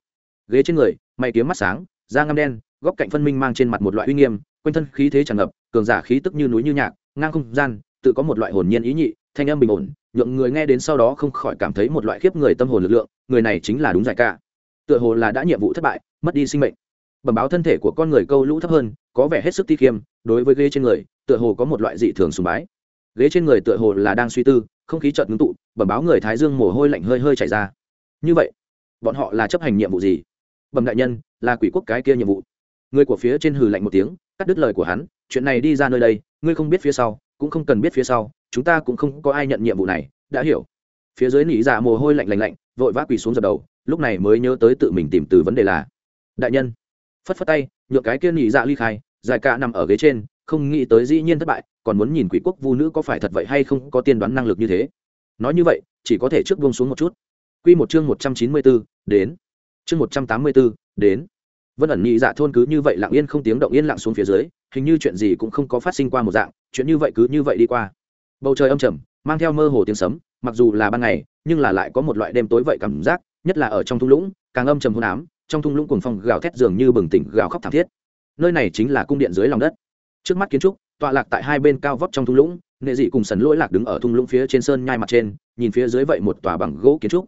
Ghế trên người, mày kiếm mắt sáng, da ngăm đen, góc cạnh phân minh mang trên mặt một loại uy nghiêm, quanh thân khí thế tràn ngập, cường giả khí tức như núi như nhạc, ngang không gian, tự có một loại hồn nhiên ý nhị, thanh âm bình ổn, nhượng người nghe đến sau đó không khỏi cảm thấy một loại khiếp người tâm hồn lực lượng, người này chính là đúng giải cả tựa hồ là đã nhiệm vụ thất bại, mất đi sinh mệnh. Bẩm báo thân thể của con người câu lũ thấp hơn, có vẻ hết sức ti khiêm, đối với ghế trên người, tựa hồ có một loại dị thường sùng bái. Ghế trên người tựa hồ là đang suy tư, không khí chợt ngưng tụ, bẩm báo người thái dương mồ hôi lạnh hơi hơi chảy ra. Như vậy, bọn họ là chấp hành nhiệm vụ gì? Bẩm đại nhân, là quỷ quốc cái kia nhiệm vụ. Người của phía trên hừ lạnh một tiếng, cắt đứt lời của hắn, chuyện này đi ra nơi đây, ngươi không biết phía sau, cũng không cần biết phía sau, chúng ta cũng không có ai nhận nhiệm vụ này, đã hiểu. Phía dưới nỉ dạ mồ hôi lạnh lạnh lạnh, vội vã quỳ xuống dập đầu lúc này mới nhớ tới tự mình tìm từ vấn đề là đại nhân. Phất phất tay nhượng cái kia nhị dạ ly khai dài cả nằm ở ghế trên không nghĩ tới dĩ nhiên thất bại còn muốn nhìn quỷ quốc vu nữ có phải thật vậy hay không có tiên đoán năng lực như thế. Nói như vậy chỉ có thể trước buông xuống một chút. Quy một chương một trăm chín mươi 194, đến. Chương một trăm tám mươi 184, đến. Vân ẩn nhị dạ thôn cứ như vậy lặng yên không tiếng động yên lặng xuống phía dưới hình như chuyện gì cũng không có phát sinh qua một dạng chuyện như vậy cứ như vậy đi qua. Bầu trời âm trầm mang theo mơ hồ tiếng sấm mặc dù là ban ngày nhưng là lại có một loại đêm tối vậy cảm giác nhất là ở trong thung lũng, càng âm trầm hôn ám, trong thung lũng cuồng phong gào thét dường như bừng tỉnh, gào khóc thảm thiết. Nơi này chính là cung điện dưới lòng đất. Trước mắt kiến trúc, tọa lạc tại hai bên cao vóc trong thung lũng, nghệ dị cùng sần lỗi lạc đứng ở thung lũng phía trên sơn nhai mặt trên, nhìn phía dưới vậy một tòa bằng gỗ kiến trúc.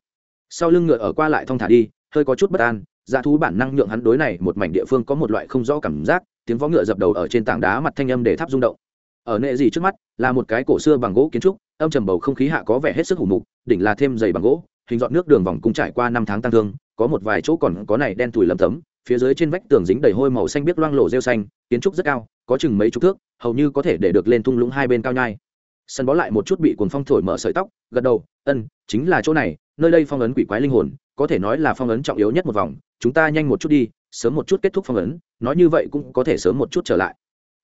Sau lưng ngựa ở qua lại thong thả đi, hơi có chút bất an dạ thú bản năng nhượng hắn đối này một mảnh địa phương có một loại không rõ cảm giác, tiếng vó ngựa dập đầu ở trên tảng đá mặt thanh âm để tháp rung động. Ở nệ dị trước mắt, là một cái cổ xưa bằng gỗ kiến trúc, âm trầm bầu không khí hạ có vẻ hết sức hủ mục, đỉnh là thêm dày bằng gỗ hình dọn nước đường vòng cung trải qua năm tháng tăng thương, có một vài chỗ còn có này đen thùi lầm tấm, phía dưới trên vách tường dính đầy hôi màu xanh biếc loang lộ rêu xanh, kiến trúc rất cao, có chừng mấy chục thước, hầu như có thể để được lên thung lũng hai bên cao nhai. Sân bó lại một chút bị cuồng phong thổi mở sợi tóc, gật đầu, ân, chính là chỗ này, nơi đây phong ấn quỷ quái linh hồn, có thể nói là phong ấn trọng yếu nhất một vòng, chúng ta nhanh một chút đi, sớm một chút kết thúc phong ấn, nói như vậy cũng có thể sớm một chút trở lại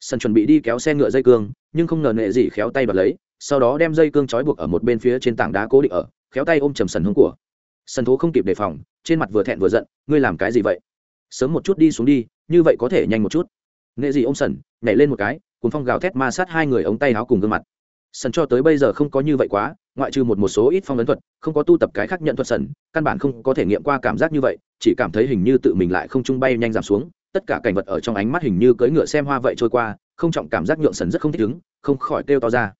sân chuẩn bị đi kéo xe ngựa dây cương, nhưng không ngờ nệ gì khéo tay bật lấy, sau đó đem dây cương trói buộc ở một bên phía trên tảng đá cố định ở, khéo tay ôm trầm sần hướng của. Sân thố không kịp đề phòng, trên mặt vừa thẹn vừa giận, ngươi làm cái gì vậy? Sớm một chút đi xuống đi, như vậy có thể nhanh một chút. Nghệ gì ô m sần, nhảy lên một cái cùng phong gào thét ma sát hai người ống tay áo cùng gương mặt. Sần cho tới bây giờ không có như vậy quá, ngoại trừ một một số ít phong ấn thuật, không có tu tập cái khác nhận thuật sần, căn bản không có thể nghiệm qua cảm giác như vậy, chỉ cảm thấy hình như tự mình lại không trung bay nhanh giảm xuống tất cả cảnh vật ở trong ánh mắt hình như cưỡi ngựa xem hoa vậy trôi qua, không trọng cảm giác nhượng sần rất không thích ứng, không khỏi kêu to ra.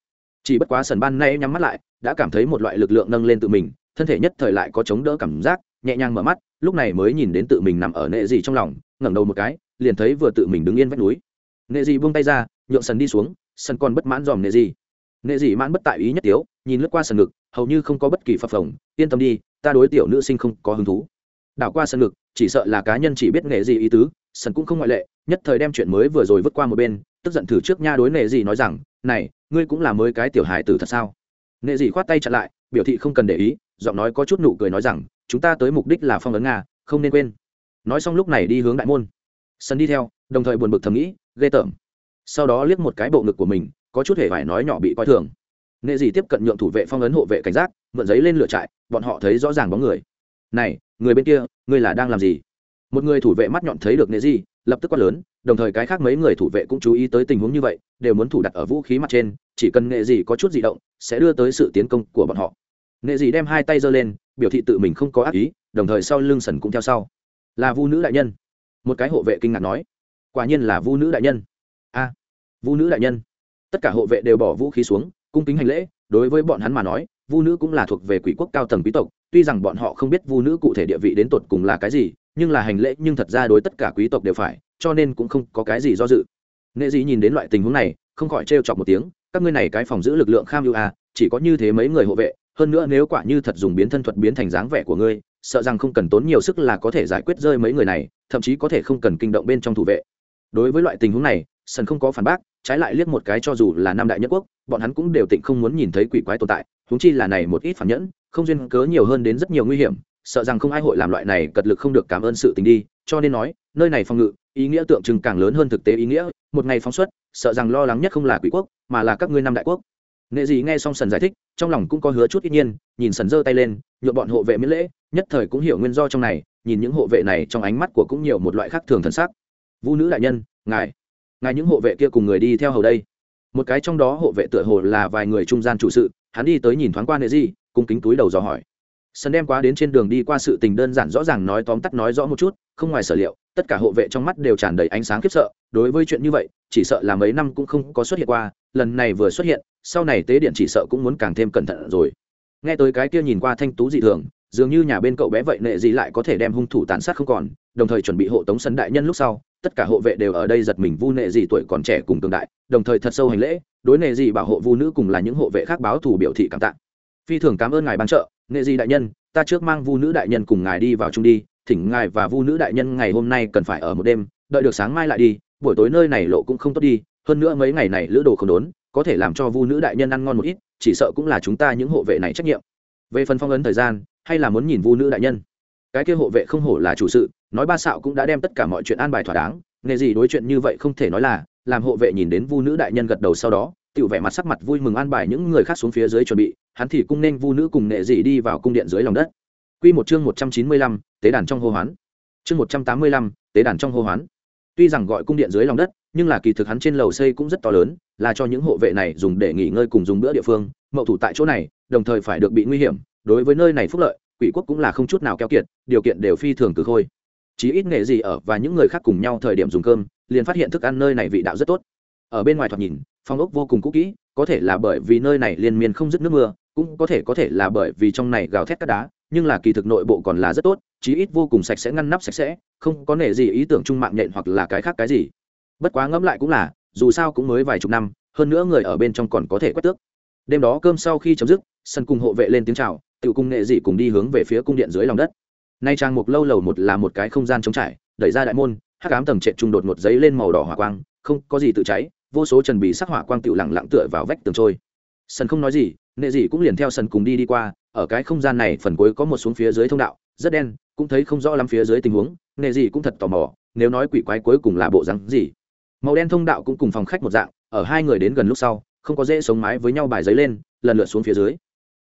Chỉ bất quá sần ban nay nhắm mắt lại, đã cảm thấy một loại lực lượng nâng lên tự mình, thân thể nhất thời lại có chống đỡ cảm giác, nhẹ nhàng mở mắt, lúc này mới nhìn đến tự mình nằm ở nệ gì trong lòng, ngẩng đầu một cái, liền thấy vừa tự mình đứng yên vách núi. Nệ gì buông tay ra, nhượng sần đi xuống, sần còn bất mãn dòm nệ gì. Nệ gì mãn bất tại ý nhất tiếu, nhìn lướt qua sần ngực, hầu như không có bất kỳ phập phồng, yên tâm đi, ta đối tiểu nữ sinh không có hứng thú đảo qua sân ngực, chỉ sợ là cá nhân chỉ biết nghề gì ý tứ, sân cũng không ngoại lệ, nhất thời đem chuyện mới vừa rồi vứt qua một bên, tức giận thử trước nha đối nghề gì nói rằng, này, ngươi cũng là mới cái tiểu hài tử thật sao? Nghề gì khoát tay chặn lại, biểu thị không cần để ý, giọng nói có chút nụ cười nói rằng, chúng ta tới mục đích là phong ấn nga, không nên quên. Nói xong lúc này đi hướng đại môn. Sân đi theo, đồng thời buồn bực thầm nghĩ, ghê tởm. Sau đó liếc một cái bộ ngực của mình, có chút hề phải nói nhỏ bị coi thường. Nghệ gì tiếp cận nhượng thủ vệ phong ấn hộ vệ cảnh giác, mượn giấy lên lửa trại, bọn họ thấy rõ ràng bóng người này, người bên kia, ngươi là đang làm gì? Một người thủ vệ mắt nhọn thấy được nệ gì lập tức quát lớn, đồng thời cái khác mấy người thủ vệ cũng chú ý tới tình huống như vậy, đều muốn thủ đặt ở vũ khí mặt trên, chỉ cần nghệ gì có chút di động, sẽ đưa tới sự tiến công của bọn họ. Nghệ gì đem hai tay giơ lên, biểu thị tự mình không có ác ý, đồng thời sau lưng sần cũng theo sau. Là vu nữ đại nhân. Một cái hộ vệ kinh ngạc nói. Quả nhiên là vu nữ đại nhân. A, vu nữ đại nhân. Tất cả hộ vệ đều bỏ vũ khí xuống, cung kính hành lễ, đối với bọn hắn mà nói vu nữ cũng là thuộc về quỷ quốc cao tầng quý tộc, tuy rằng bọn họ không biết vu nữ cụ thể địa vị đến tột cùng là cái gì, nhưng là hành lễ nhưng thật ra đối tất cả quý tộc đều phải, cho nên cũng không có cái gì do dự. Nghệ Dĩ nhìn đến loại tình huống này, không khỏi trêu chọc một tiếng, các ngươi này cái phòng giữ lực lượng kham ưu a chỉ có như thế mấy người hộ vệ, hơn nữa nếu quả như thật dùng biến thân thuật biến thành dáng vẻ của ngươi, sợ rằng không cần tốn nhiều sức là có thể giải quyết rơi mấy người này, thậm chí có thể không cần kinh động bên trong thủ vệ. Đối với loại tình huống này, sần không có phản bác, trái lại liếc một cái cho dù là nam đại nhất quốc, bọn hắn cũng đều tịnh không muốn nhìn thấy quỷ quái tồn tại huống chi là này một ít phản nhẫn, không duyên cớ nhiều hơn đến rất nhiều nguy hiểm, sợ rằng không ai hội làm loại này cật lực không được cảm ơn sự tình đi, cho nên nói, nơi này phòng ngự, ý nghĩa tượng trưng càng lớn hơn thực tế ý nghĩa, một ngày phóng xuất, sợ rằng lo lắng nhất không là quỷ quốc, mà là các ngươi năm đại quốc. Nghệ gì nghe xong sần giải thích, trong lòng cũng có hứa chút ít nhiên, nhìn sần giơ tay lên nhựa bọn hộ vệ miễn lễ, nhất thời cũng hiểu nguyên do trong này, nhìn những hộ vệ này trong ánh mắt của cũng nhiều một loại khác thường thần sắc. Vũ nữ đại nhân, ngài ngài những hộ vệ kia cùng người đi theo hầu đây. Một cái trong đó hộ vệ tựa hồ là vài người trung gian chủ sự hắn đi tới nhìn thoáng qua nệ gì cung kính túi đầu dò hỏi. Sân đem quá đến trên đường đi qua sự tình đơn giản rõ ràng nói tóm tắt nói rõ một chút, không ngoài sở liệu, tất cả hộ vệ trong mắt đều tràn đầy ánh sáng khiếp sợ, đối với chuyện như vậy, chỉ sợ là mấy năm cũng không có xuất hiện qua, lần này vừa xuất hiện, sau này tế điện chỉ sợ cũng muốn càng thêm cẩn thận rồi. Nghe tới cái kia nhìn qua thanh tú dị thường, dường như nhà bên cậu bé vậy nệ gì lại có thể đem hung thủ tàn sát không còn, đồng thời chuẩn bị hộ tống sân đại nhân lúc sau tất cả hộ vệ đều ở đây giật mình vu nệ dị tuổi còn trẻ cùng tương đại, đồng thời thật sâu hành lễ, đối nệ dị bảo hộ vu nữ cùng là những hộ vệ khác báo thù biểu thị cảm tạ. Phi thường cảm ơn ngài ban trợ, nệ dị đại nhân, ta trước mang vu nữ đại nhân cùng ngài đi vào chung đi, thỉnh ngài và vu nữ đại nhân ngày hôm nay cần phải ở một đêm, đợi được sáng mai lại đi, buổi tối nơi này lộ cũng không tốt đi, hơn nữa mấy ngày này lữ đồ không đốn, có thể làm cho vu nữ đại nhân ăn ngon một ít, chỉ sợ cũng là chúng ta những hộ vệ này trách nhiệm. Về phần phong ấn thời gian, hay là muốn nhìn vu nữ đại nhân? Cái kia hộ vệ không hổ là chủ sự nói ba xạo cũng đã đem tất cả mọi chuyện an bài thỏa đáng nghề gì đối chuyện như vậy không thể nói là làm hộ vệ nhìn đến vu nữ đại nhân gật đầu sau đó tự vẻ mặt sắc mặt vui mừng an bài những người khác xuống phía dưới chuẩn bị hắn thì cung nên vu nữ cùng nghệ dị đi vào cung điện dưới lòng đất Quy một chương một trăm chín mươi lăm, tế đàn trong hô hoán. Chương một trăm tám mươi lăm, tế đàn trong hô hoán. Tuy rằng gọi cung điện dưới lòng đất, nhưng là kỳ thực hắn trên lầu xây cũng rất to lớn, là cho những hộ vệ này dùng để nghỉ ngơi cùng dùng bữa địa phương, mậu thủ tại chỗ này, đồng thời phải được bị nguy hiểm, đối với nơi này phúc lợi, quỷ quốc cũng là không chút nào keo kiệt, điều kiện đều phi thường cử khôi chí ít nghệ gì ở và những người khác cùng nhau thời điểm dùng cơm, liền phát hiện thức ăn nơi này vị đạo rất tốt. Ở bên ngoài thoạt nhìn, phong ốc vô cùng cũ kỹ, có thể là bởi vì nơi này liên miên không dứt nước mưa, cũng có thể có thể là bởi vì trong này gào thét cát đá, nhưng là kỳ thực nội bộ còn là rất tốt, chí ít vô cùng sạch sẽ ngăn nắp sạch sẽ, không có nể gì ý tưởng trung mạng nhện hoặc là cái khác cái gì. Bất quá ngẫm lại cũng là, dù sao cũng mới vài chục năm, hơn nữa người ở bên trong còn có thể quét tước. Đêm đó cơm sau khi chấm dứt, sân cùng hộ vệ lên tiếng chào tự cung nghệ dị cùng đi hướng về phía cung điện dưới lòng đất nay trang mục lâu lầu một là một cái không gian trống trải, đẩy ra đại môn, hắc ám tầng trệ trung đột một giấy lên màu đỏ hỏa quang, không có gì tự cháy, vô số trần bì sắc hỏa quang tự lặng lặng tựa vào vách tường trôi. Sân không nói gì, nệ dị cũng liền theo sân cùng đi đi qua, ở cái không gian này phần cuối có một xuống phía dưới thông đạo, rất đen, cũng thấy không rõ lắm phía dưới tình huống, nệ dị cũng thật tò mò, nếu nói quỷ quái cuối cùng là bộ rắn gì. Màu đen thông đạo cũng cùng phòng khách một dạng, ở hai người đến gần lúc sau, không có dễ sống mái với nhau bài giấy lên, lần lượt xuống phía dưới.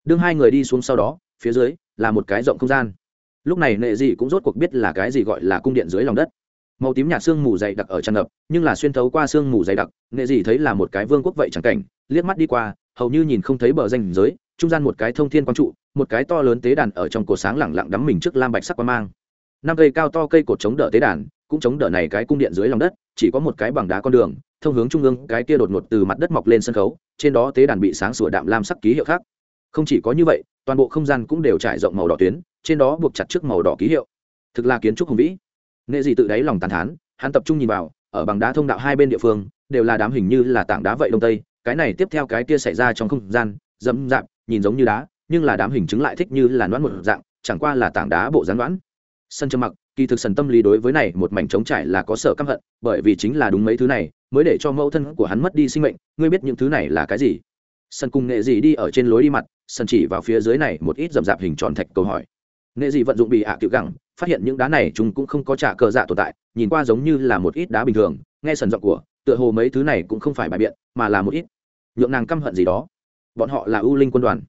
Đương hai người đi xuống sau đó, phía dưới là một cái rộng không gian lúc này nệ dị cũng rốt cuộc biết là cái gì gọi là cung điện dưới lòng đất. Màu tím nhạt sương mù dày đặc ở tràn ngập, nhưng là xuyên thấu qua sương mù dày đặc, nệ dị thấy là một cái vương quốc vậy chẳng cảnh, liếc mắt đi qua, hầu như nhìn không thấy bờ danh giới, trung gian một cái thông thiên quang trụ, một cái to lớn tế đàn ở trong cổ sáng lẳng lặng đắm mình trước lam bạch sắc quang mang. Năm cây cao to cây cột chống đỡ tế đàn, cũng chống đỡ này cái cung điện dưới lòng đất, chỉ có một cái bằng đá con đường, thông hướng trung ương, cái kia đột ngột từ mặt đất mọc lên sân khấu, trên đó tế đàn bị sáng sủa đạm lam sắc ký hiệu khác không chỉ có như vậy, toàn bộ không gian cũng đều trải rộng màu đỏ tuyến, trên đó buộc chặt trước màu đỏ ký hiệu. Thực là kiến trúc hùng vĩ. Nghệ gì tự đáy lòng tàn thán, hắn tập trung nhìn vào, ở bằng đá thông đạo hai bên địa phương, đều là đám hình như là tảng đá vậy đông tây, cái này tiếp theo cái kia xảy ra trong không gian dẫm dạp nhìn giống như đá, nhưng là đám hình chứng lại thích như là đoán một dạng, chẳng qua là tảng đá bộ rắn đoán sân trầm mặc, kỳ thực sần tâm lý đối với này một mảnh trống trải là có sở căm hận, bởi vì chính là đúng mấy thứ này, mới để cho mẫu thân của hắn mất đi sinh mệnh, ngươi biết những thứ này là cái gì? Sân cùng nghệ gì đi ở trên lối đi mặt, sân chỉ vào phía dưới này một ít rậm rạp hình tròn thạch câu hỏi. Nghệ gì vận dụng bị hạ à cựu gẳng, phát hiện những đá này chúng cũng không có trả cờ dạ tồn tại, nhìn qua giống như là một ít đá bình thường, nghe sần giọng của, tựa hồ mấy thứ này cũng không phải bài biện, mà là một ít. Nhượng nàng căm hận gì đó. Bọn họ là ưu linh quân đoàn.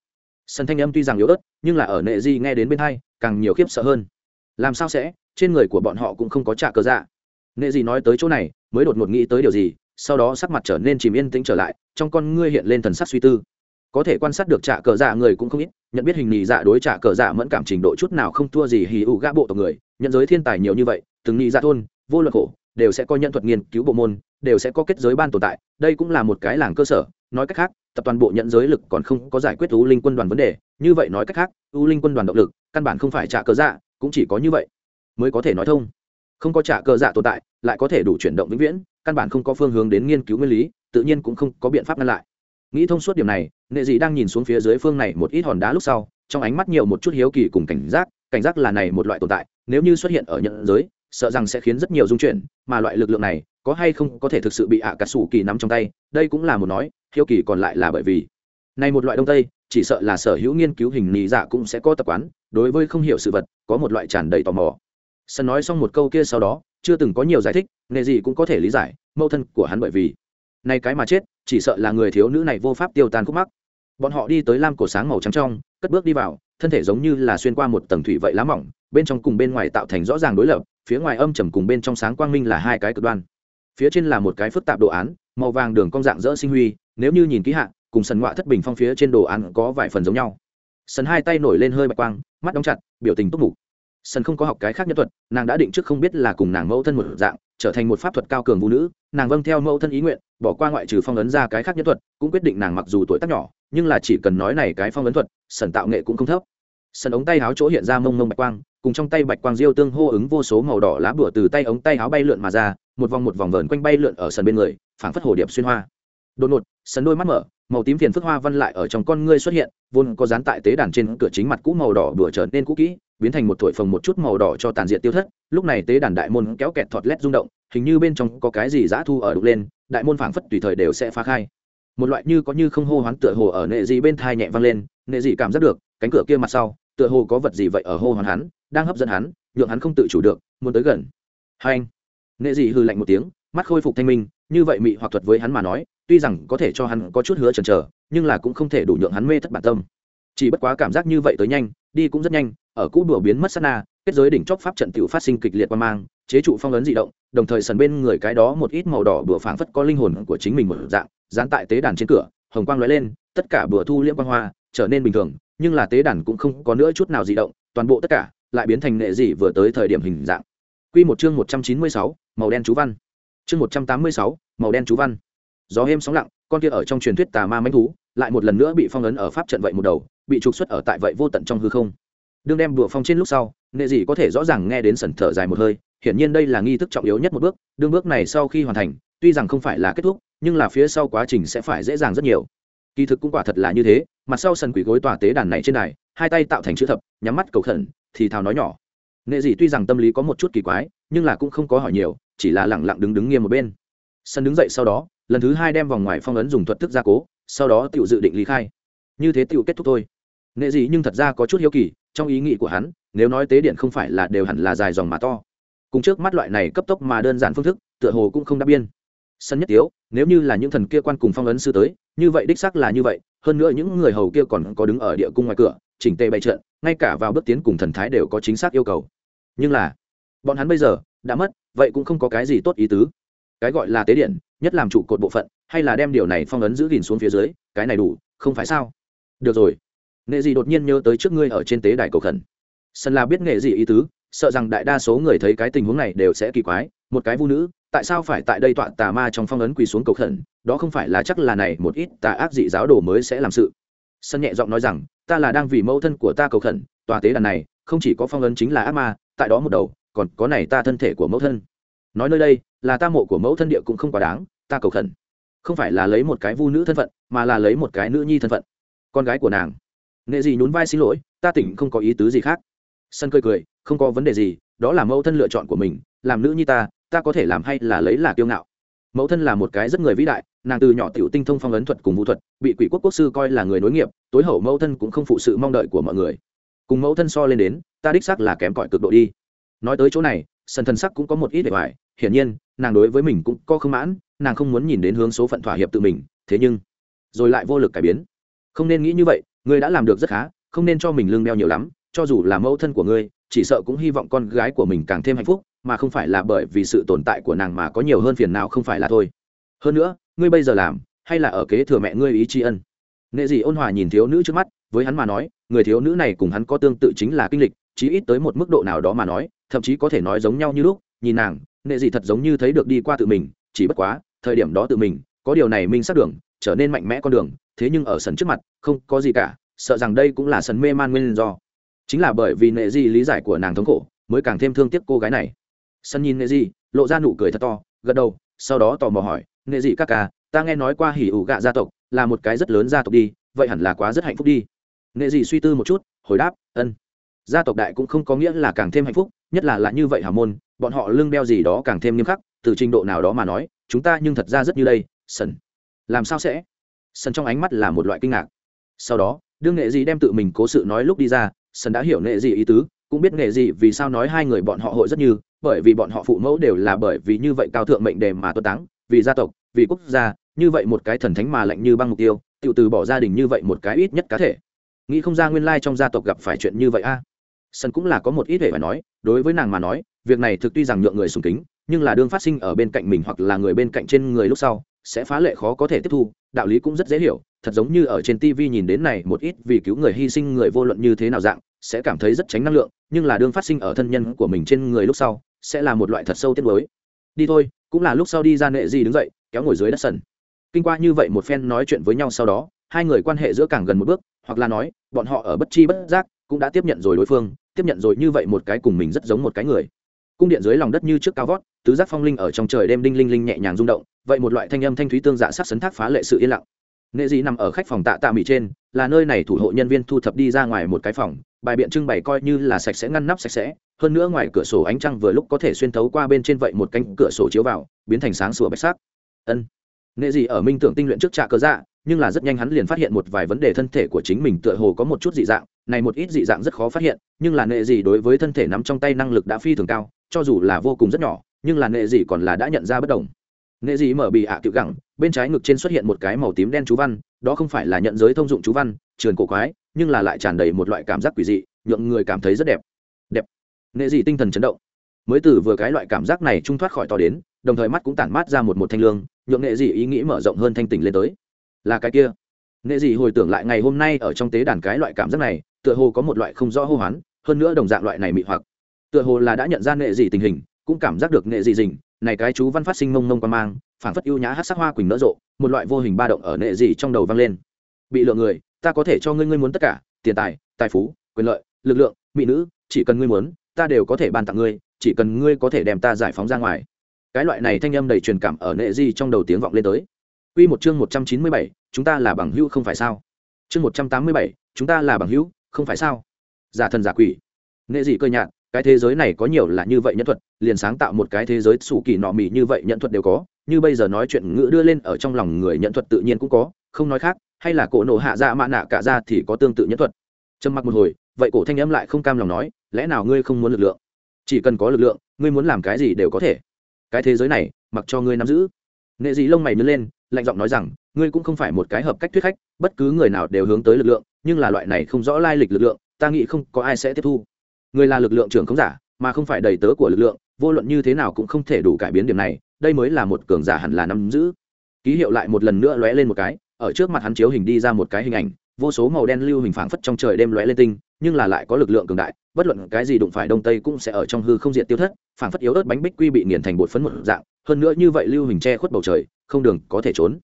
Sân thanh âm tuy rằng yếu ớt, nhưng là ở nệ di nghe đến bên hai, càng nhiều khiếp sợ hơn. Làm sao sẽ, trên người của bọn họ cũng không có trả cờ dạ. Nệ di nói tới chỗ này, mới đột ngột nghĩ tới điều gì sau đó sắc mặt trở nên chìm yên tĩnh trở lại, trong con ngươi hiện lên thần sắc suy tư. Có thể quan sát được trả cờ dạ người cũng không ít, nhận biết hình nhì dạ đối trả cờ dạ mẫn cảm trình độ chút nào không thua gì hì ụ gã bộ tộc người, nhận giới thiên tài nhiều như vậy, từng nhì dạ thôn, vô luận khổ, đều sẽ có nhân thuật nghiên cứu bộ môn, đều sẽ có kết giới ban tồn tại, đây cũng là một cái làng cơ sở. Nói cách khác, tập toàn bộ nhận giới lực còn không có giải quyết u linh quân đoàn vấn đề, như vậy nói cách khác, u linh quân đoàn động lực, căn bản không phải trả cờ dạ cũng chỉ có như vậy. Mới có thể nói thông không có trả cờ dạ tồn tại, lại có thể đủ chuyển động vĩnh viễn, căn bản không có phương hướng đến nghiên cứu nguyên lý, tự nhiên cũng không có biện pháp ngăn lại. Nghĩ thông suốt điểm này, nệ dị đang nhìn xuống phía dưới phương này một ít hòn đá lúc sau, trong ánh mắt nhiều một chút hiếu kỳ cùng cảnh giác cảnh giác là này một loại tồn tại, nếu như xuất hiện ở nhận giới, sợ rằng sẽ khiến rất nhiều dung chuyển, mà loại lực lượng này, có hay không có thể thực sự bị ạ à cà sủ kỳ nắm trong tay, đây cũng là một nói, hiếu kỳ còn lại là bởi vì, này một loại đông tây, chỉ sợ là sở hữu nghiên cứu hình lý dạ cũng sẽ có tập quán, đối với không hiểu sự vật, có một loại tràn đầy tò mò sân nói xong một câu kia sau đó, chưa từng có nhiều giải thích, nghề gì cũng có thể lý giải mâu thân của hắn bởi vì nay cái mà chết, chỉ sợ là người thiếu nữ này vô pháp tiêu tan khúc mắc. Bọn họ đi tới lam cổ sáng màu trắng trong, cất bước đi vào, thân thể giống như là xuyên qua một tầng thủy vậy lá mỏng, bên trong cùng bên ngoài tạo thành rõ ràng đối lập, phía ngoài âm trầm cùng bên trong sáng quang minh là hai cái cực đoan. Phía trên là một cái phức tạp đồ án, màu vàng đường cong dạng dỡ sinh huy, nếu như nhìn kỹ hạ, cùng sần ngoạ thất bình phong phía trên đồ án có vài phần giống nhau. Sần hai tay nổi lên hơi bạch quang, mắt đóng chặt, biểu tình túc mục sân không có học cái khác nhân thuật, nàng đã định trước không biết là cùng nàng mẫu thân một dạng, trở thành một pháp thuật cao cường vũ nữ, nàng vâng theo mẫu thân ý nguyện, bỏ qua ngoại trừ phong ấn ra cái khác nhân thuật, cũng quyết định nàng mặc dù tuổi tác nhỏ, nhưng là chỉ cần nói này cái phong ấn thuật, sần tạo nghệ cũng không thấp. Sần ống tay áo chỗ hiện ra mông mông bạch quang, cùng trong tay bạch quang diêu tương hô ứng vô số màu đỏ lá bửa từ tay ống tay áo bay lượn mà ra, một vòng một vòng vờn quanh bay lượn ở sân bên người, phảng phất hồ điệp xuyên hoa. Đột ngột sân đôi mắt mở, màu tím phiền phức hoa văn lại ở trong con ngươi xuất hiện, vốn có dán tại tế đàn trên cửa chính mặt cũ màu đỏ bửa trở nên cũ kỹ biến thành một thổi phồng một chút màu đỏ cho tàn diện tiêu thất. Lúc này tế đàn đại môn kéo kẹt thọt lét rung động, hình như bên trong có cái gì dã thu ở đục lên, đại môn phảng phất tùy thời đều sẽ phá khai. Một loại như có như không hô hoán tựa hồ ở nệ dị bên thai nhẹ vang lên, nệ dị cảm giác được, cánh cửa kia mặt sau, tựa hồ có vật gì vậy ở hô hoán hắn, đang hấp dẫn hắn, nhượng hắn không tự chủ được, muốn tới gần. Hai anh, nệ dị hư lạnh một tiếng, mắt khôi phục thanh minh, như vậy mị hoặc thuật với hắn mà nói, tuy rằng có thể cho hắn có chút hứa chần chờ, nhưng là cũng không thể đủ nhượng hắn mê thất bản tâm. Chỉ bất quá cảm giác như vậy tới nhanh, đi cũng rất nhanh ở cũ đùa biến mất sát na, kết giới đỉnh chóp pháp trận tiểu phát sinh kịch liệt qua mang, chế trụ phong ấn dị động, đồng thời sần bên người cái đó một ít màu đỏ bừa phảng phất có linh hồn của chính mình một dạng, dán tại tế đàn trên cửa, hồng quang lóe lên, tất cả bừa thu liễm quang hoa, trở nên bình thường, nhưng là tế đàn cũng không có nữa chút nào dị động, toàn bộ tất cả lại biến thành nệ dị vừa tới thời điểm hình dạng. Quy một chương một trăm chín mươi sáu, màu đen chú văn. Chương một trăm tám mươi sáu, màu đen chú văn. Gió êm sóng lặng, con kia ở trong truyền thuyết tà ma manh thú, lại một lần nữa bị phong ấn ở pháp trận vậy một đầu, bị trục xuất ở tại vậy vô tận trong hư không đương đem đùa phong trên lúc sau, nệ dị có thể rõ ràng nghe đến sẩn thở dài một hơi, hiển nhiên đây là nghi thức trọng yếu nhất một bước, đương bước này sau khi hoàn thành, tuy rằng không phải là kết thúc, nhưng là phía sau quá trình sẽ phải dễ dàng rất nhiều. Kỳ thực cũng quả thật là như thế, mặt sau sần quỷ gối tòa tế đàn này trên đài, hai tay tạo thành chữ thập, nhắm mắt cầu khẩn, thì thào nói nhỏ. Nghệ dị tuy rằng tâm lý có một chút kỳ quái, nhưng là cũng không có hỏi nhiều, chỉ là lẳng lặng đứng đứng nghiêm một bên. Sân đứng dậy sau đó, lần thứ hai đem vòng ngoài phong ấn dùng thuật thức gia cố, sau đó tự dự định lý khai. Như thế tự kết thúc thôi. Nghệ dị nhưng thật ra có chút hiếu kỳ trong ý nghĩ của hắn, nếu nói tế điện không phải là đều hẳn là dài dòng mà to. Cùng trước mắt loại này cấp tốc mà đơn giản phương thức, tựa hồ cũng không đáp biên. Sân nhất tiếu, nếu như là những thần kia quan cùng phong ấn sư tới, như vậy đích xác là như vậy, hơn nữa những người hầu kia còn có đứng ở địa cung ngoài cửa, chỉnh tề bày trận, ngay cả vào bước tiến cùng thần thái đều có chính xác yêu cầu. Nhưng là, bọn hắn bây giờ, đã mất, vậy cũng không có cái gì tốt ý tứ. Cái gọi là tế điện, nhất làm trụ cột bộ phận, hay là đem điều này phong ấn giữ gìn xuống phía dưới, cái này đủ, không phải sao? Được rồi nghệ dị đột nhiên nhớ tới trước ngươi ở trên tế đài cầu khẩn. Sân là biết nghệ dị ý tứ, sợ rằng đại đa số người thấy cái tình huống này đều sẽ kỳ quái, một cái vu nữ, tại sao phải tại đây tọa tà ma trong phong ấn quỳ xuống cầu khẩn, đó không phải là chắc là này một ít tà ác dị giáo đồ mới sẽ làm sự. Sân nhẹ giọng nói rằng, ta là đang vì mẫu thân của ta cầu khẩn, tòa tế đàn này, không chỉ có phong ấn chính là ác ma, tại đó một đầu, còn có này ta thân thể của mẫu thân. Nói nơi đây, là ta mộ của mẫu thân địa cũng không quá đáng, ta cầu khẩn. Không phải là lấy một cái vu nữ thân phận, mà là lấy một cái nữ nhi thân phận. Con gái của nàng nghệ gì nhún vai xin lỗi, ta tỉnh không có ý tứ gì khác. Sân cười cười, không có vấn đề gì, đó là mẫu thân lựa chọn của mình, làm nữ như ta ta có thể làm hay là lấy là kiêu ngạo. Mẫu thân là một cái rất người vĩ đại, nàng từ nhỏ tiểu tinh thông phong ấn thuật cùng vũ thuật, bị quỷ quốc quốc sư coi là người nối nghiệp, tối hậu mẫu thân cũng không phụ sự mong đợi của mọi người. Cùng mẫu thân so lên đến, ta đích xác là kém cỏi cực độ đi. Nói tới chỗ này, sân thân sắc cũng có một ít để hoài hiển nhiên, nàng đối với mình cũng có không mãn, nàng không muốn nhìn đến hướng số phận thỏa hiệp tự mình, thế nhưng, rồi lại vô lực cải biến. Không nên nghĩ như vậy ngươi đã làm được rất khá, không nên cho mình lương đeo nhiều lắm, cho dù là mẫu thân của ngươi, chỉ sợ cũng hy vọng con gái của mình càng thêm hạnh phúc, mà không phải là bởi vì sự tồn tại của nàng mà có nhiều hơn phiền nào không phải là thôi. Hơn nữa, ngươi bây giờ làm, hay là ở kế thừa mẹ ngươi ý tri ân? Nghệ dị ôn hòa nhìn thiếu nữ trước mắt, với hắn mà nói, người thiếu nữ này cùng hắn có tương tự chính là kinh lịch chí ít tới một mức độ nào đó mà nói, thậm chí có thể nói giống nhau như lúc, nhìn nàng nghệ dị thật giống như thấy được đi qua tự mình, chỉ bất quá, thời điểm đó tự mình, có điều này minh sát đường, trở nên mạnh mẽ con đường thế nhưng ở sân trước mặt, không có gì cả, sợ rằng đây cũng là sân mê man nguyên do. Chính là bởi vì nệ di lý giải của nàng thống khổ, mới càng thêm thương tiếc cô gái này. Sân nhìn nệ di, lộ ra nụ cười thật to, gật đầu, sau đó tò mò hỏi, nệ di các ca, ta nghe nói qua hỉ ủ gạ gia tộc là một cái rất lớn gia tộc đi, vậy hẳn là quá rất hạnh phúc đi. Nệ di suy tư một chút, hồi đáp, ân. Gia tộc đại cũng không có nghĩa là càng thêm hạnh phúc, nhất là là như vậy hả môn, bọn họ lương đeo gì đó càng thêm nghiêm khắc, từ trình độ nào đó mà nói, chúng ta nhưng thật ra rất như đây sân làm sao sẽ? Sân trong ánh mắt là một loại kinh ngạc. Sau đó, đương nghệ Dị đem tự mình cố sự nói lúc đi ra sân đã hiểu nghệ Dị ý tứ, cũng biết nghệ Dị vì sao nói hai người bọn họ hội rất như, bởi vì bọn họ phụ mẫu đều là bởi vì như vậy cao thượng mệnh đề mà tuân táng, vì gia tộc, vì quốc gia, như vậy một cái thần thánh mà lạnh như băng mục tiêu tự từ bỏ gia đình như vậy một cái ít nhất cá thể. Nghĩ không ra nguyên lai trong gia tộc gặp phải chuyện như vậy a. Sân cũng là có một ít hệ phải nói, đối với nàng mà nói, việc này thực tuy rằng nhượng người sùng kính, nhưng là đương phát sinh ở bên cạnh mình hoặc là người bên cạnh trên người lúc sau sẽ phá lệ khó có thể tiếp thu, đạo lý cũng rất dễ hiểu, thật giống như ở trên tv nhìn đến này một ít vì cứu người hy sinh người vô luận như thế nào dạng, sẽ cảm thấy rất tránh năng lượng, nhưng là đương phát sinh ở thân nhân của mình trên người lúc sau, sẽ là một loại thật sâu tiết mới đi thôi, cũng là lúc sau đi ra nệ gì đứng dậy, kéo ngồi dưới đất sân. Kinh qua như vậy một phen nói chuyện với nhau sau đó, hai người quan hệ giữa càng gần một bước, hoặc là nói, bọn họ ở bất chi bất giác cũng đã tiếp nhận rồi đối phương, tiếp nhận rồi như vậy một cái cùng mình rất giống một cái người. Cung điện dưới lòng đất như trước cao vót, tứ giác phong linh ở trong trời đêm đinh linh linh nhẹ nhàng rung động vậy một loại thanh âm thanh thúy tương dạ sắc sấn thác phá lệ sự yên lặng. Nghệ dị nằm ở khách phòng tạ tạ mỹ trên, là nơi này thủ hộ nhân viên thu thập đi ra ngoài một cái phòng, bài biện trưng bày coi như là sạch sẽ ngăn nắp sạch sẽ, hơn nữa ngoài cửa sổ ánh trăng vừa lúc có thể xuyên thấu qua bên trên vậy một cánh cửa sổ chiếu vào, biến thành sáng sủa bạch sắc. Ân. Nghệ dị ở minh tưởng tinh luyện trước trạ cơ dạ nhưng là rất nhanh hắn liền phát hiện một vài vấn đề thân thể của chính mình tựa hồ có một chút dị dạng, này một ít dị dạng rất khó phát hiện, nhưng là nệ dị đối với thân thể nắm trong tay năng lực đã phi thường cao, cho dù là vô cùng rất nhỏ, nhưng là nệ dị còn là đã nhận ra bất đồng. Nghệ dị mở bị ạ à tiểu gẳng, bên trái ngực trên xuất hiện một cái màu tím đen chú văn, đó không phải là nhận giới thông dụng chú văn trường cổ quái, nhưng là lại tràn đầy một loại cảm giác quỷ dị, nhượng người cảm thấy rất đẹp. Đẹp. Nghệ dị tinh thần chấn động. Mới từ vừa cái loại cảm giác này trung thoát khỏi to đến, đồng thời mắt cũng tản mát ra một một thanh lương, nhượng Nghệ dị ý nghĩ mở rộng hơn thanh tỉnh lên tới. Là cái kia. Nghệ dị hồi tưởng lại ngày hôm nay ở trong tế đàn cái loại cảm giác này, tựa hồ có một loại không rõ hô hoán, hơn nữa đồng dạng loại này mị hoặc. Tựa hồ là đã nhận ra Nghệ dị tình hình, cũng cảm giác được Nghệ dị dình này cái chú văn phát sinh mông mông qua mang phảng phất ưu nhã hát sắc hoa quỳnh nở rộ một loại vô hình ba động ở nệ dị trong đầu vang lên bị lượng người ta có thể cho ngươi ngươi muốn tất cả tiền tài tài phú quyền lợi lực lượng mỹ nữ chỉ cần ngươi muốn ta đều có thể ban tặng ngươi chỉ cần ngươi có thể đem ta giải phóng ra ngoài cái loại này thanh âm đầy truyền cảm ở nệ di trong đầu tiếng vọng lên tới Quy một chương 197, chúng ta là bằng hữu không phải sao? Chương 187, chúng ta là bằng hữu, không phải sao? Giả thần giả quỷ. Nghệ dị cơ nhạt, cái thế giới này có nhiều là như vậy nhẫn thuật, liền sáng tạo một cái thế giới xù kỳ nọ mị như vậy nhẫn thuật đều có, như bây giờ nói chuyện ngữ đưa lên ở trong lòng người nhẫn thuật tự nhiên cũng có, không nói khác, hay là cổ nổ hạ dạ mạ nạ cả ra thì có tương tự nhẫn thuật. Trầm mặc một hồi, vậy cổ thanh âm lại không cam lòng nói, lẽ nào ngươi không muốn lực lượng? Chỉ cần có lực lượng, ngươi muốn làm cái gì đều có thể. Cái thế giới này, mặc cho ngươi nắm giữ. Nghệ dị lông mày nhướng lên, lạnh giọng nói rằng ngươi cũng không phải một cái hợp cách thuyết khách bất cứ người nào đều hướng tới lực lượng nhưng là loại này không rõ lai lịch lực lượng ta nghĩ không có ai sẽ tiếp thu người là lực lượng trưởng không giả, mà không phải đầy tớ của lực lượng, vô luận như thế nào cũng không thể đủ cải biến điểm này, đây mới là một cường giả hẳn là nắm giữ. Ký hiệu lại một lần nữa lóe lên một cái, ở trước mặt hắn chiếu hình đi ra một cái hình ảnh, vô số màu đen lưu hình phảng phất trong trời đêm lóe lên tinh, nhưng là lại có lực lượng cường đại, bất luận cái gì đụng phải đông tây cũng sẽ ở trong hư không diện tiêu thất, phảng phất yếu ớt bánh bích quy bị nghiền thành bột phấn một dạng, hơn nữa như vậy lưu hình che khuất bầu trời, không đường có thể trốn.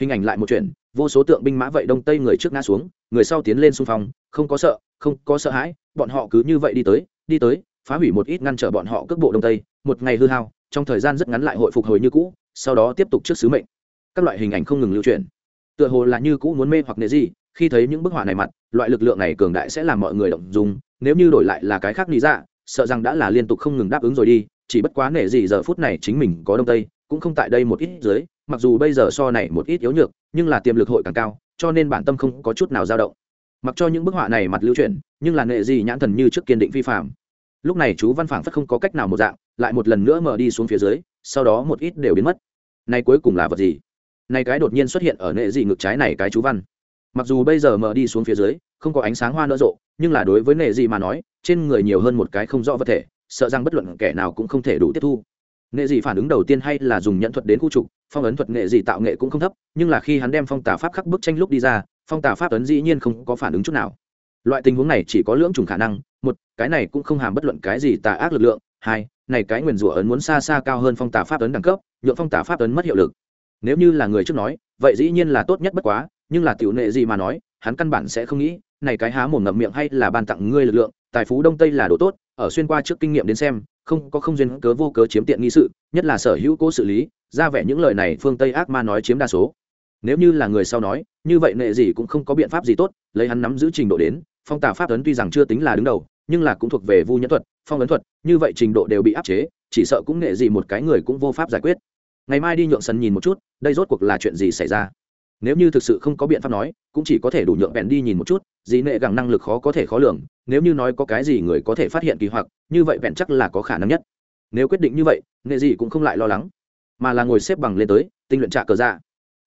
Hình ảnh lại một chuyện, vô số tượng binh mã vậy đông tây người trước ngã xuống, người sau tiến lên xung phong, không có sợ, không có sợ hãi bọn họ cứ như vậy đi tới đi tới, phá hủy một ít ngăn trở bọn họ cước bộ đông tây, một ngày hư hao, trong thời gian rất ngắn lại hội phục hồi như cũ, sau đó tiếp tục trước sứ mệnh. Các loại hình ảnh không ngừng lưu truyền. Tựa hồ là như cũ muốn mê hoặc nệ gì, khi thấy những bức họa này mặt, loại lực lượng này cường đại sẽ làm mọi người động dùng nếu như đổi lại là cái khác lý dạ sợ rằng đã là liên tục không ngừng đáp ứng rồi đi, chỉ bất quá nể gì giờ phút này chính mình có đông tây, cũng không tại đây một ít dưới, mặc dù bây giờ so này một ít yếu nhược, nhưng là tiềm lực hội càng cao, cho nên bản tâm không có chút nào dao động mặc cho những bức họa này mặt lưu chuyển, nhưng là nghệ gì nhãn thần như trước kiên định vi phạm lúc này chú văn phảng phất không có cách nào một dạng, lại một lần nữa mở đi xuống phía dưới, sau đó một ít đều biến mất. Này cuối cùng là vật gì? Này cái đột nhiên xuất hiện ở nghệ gì ngực trái này cái chú văn. Mặc dù bây giờ mở đi xuống phía dưới, không có ánh sáng hoa nở rộ, nhưng là đối với nghệ gì mà nói, trên người nhiều hơn một cái không rõ vật thể, sợ rằng bất luận kẻ nào cũng không thể đủ tiếp thu. Nghệ dị phản ứng đầu tiên hay là dùng nhận thuật đến khu trục, phong ấn thuật nghệ dị tạo nghệ cũng không thấp, nhưng là khi hắn đem phong tả pháp khắc bức tranh lúc đi ra phong tà pháp ấn dĩ nhiên không có phản ứng chút nào. Loại tình huống này chỉ có lưỡng trùng khả năng, một, cái này cũng không hàm bất luận cái gì tà ác lực lượng, hai, này cái nguyền rủa ấn muốn xa xa cao hơn phong tà pháp ấn đẳng cấp nhuộm phong tà pháp ấn mất hiệu lực. Nếu như là người trước nói, vậy dĩ nhiên là tốt nhất bất quá, nhưng là tiểu nệ gì mà nói, hắn căn bản sẽ không nghĩ, này cái há mồm ngậm miệng hay là ban tặng ngươi lực lượng, tài phú đông tây là đồ tốt, ở xuyên qua trước kinh nghiệm đến xem, không, có không duyên cớ vô cớ chiếm tiện nghi sự, nhất là sở hữu cố xử lý, ra vẻ những lời này phương tây ác ma nói chiếm đa số nếu như là người sau nói, như vậy nệ gì cũng không có biện pháp gì tốt, lấy hắn nắm giữ trình độ đến, phong tà pháp ấn tuy rằng chưa tính là đứng đầu, nhưng là cũng thuộc về vu nhẫn thuật, phong ấn thuật, như vậy trình độ đều bị áp chế, chỉ sợ cũng nệ gì một cái người cũng vô pháp giải quyết. Ngày mai đi nhượng sân nhìn một chút, đây rốt cuộc là chuyện gì xảy ra? Nếu như thực sự không có biện pháp nói, cũng chỉ có thể đủ nhượng bèn đi nhìn một chút, dĩ nệ gẳng năng lực khó có thể khó lường, nếu như nói có cái gì người có thể phát hiện kỳ hoặc, như vậy bèn chắc là có khả năng nhất. Nếu quyết định như vậy nghệ gì cũng không lại lo lắng, mà là ngồi xếp bằng lên tới, tinh luyện trạ cờ ra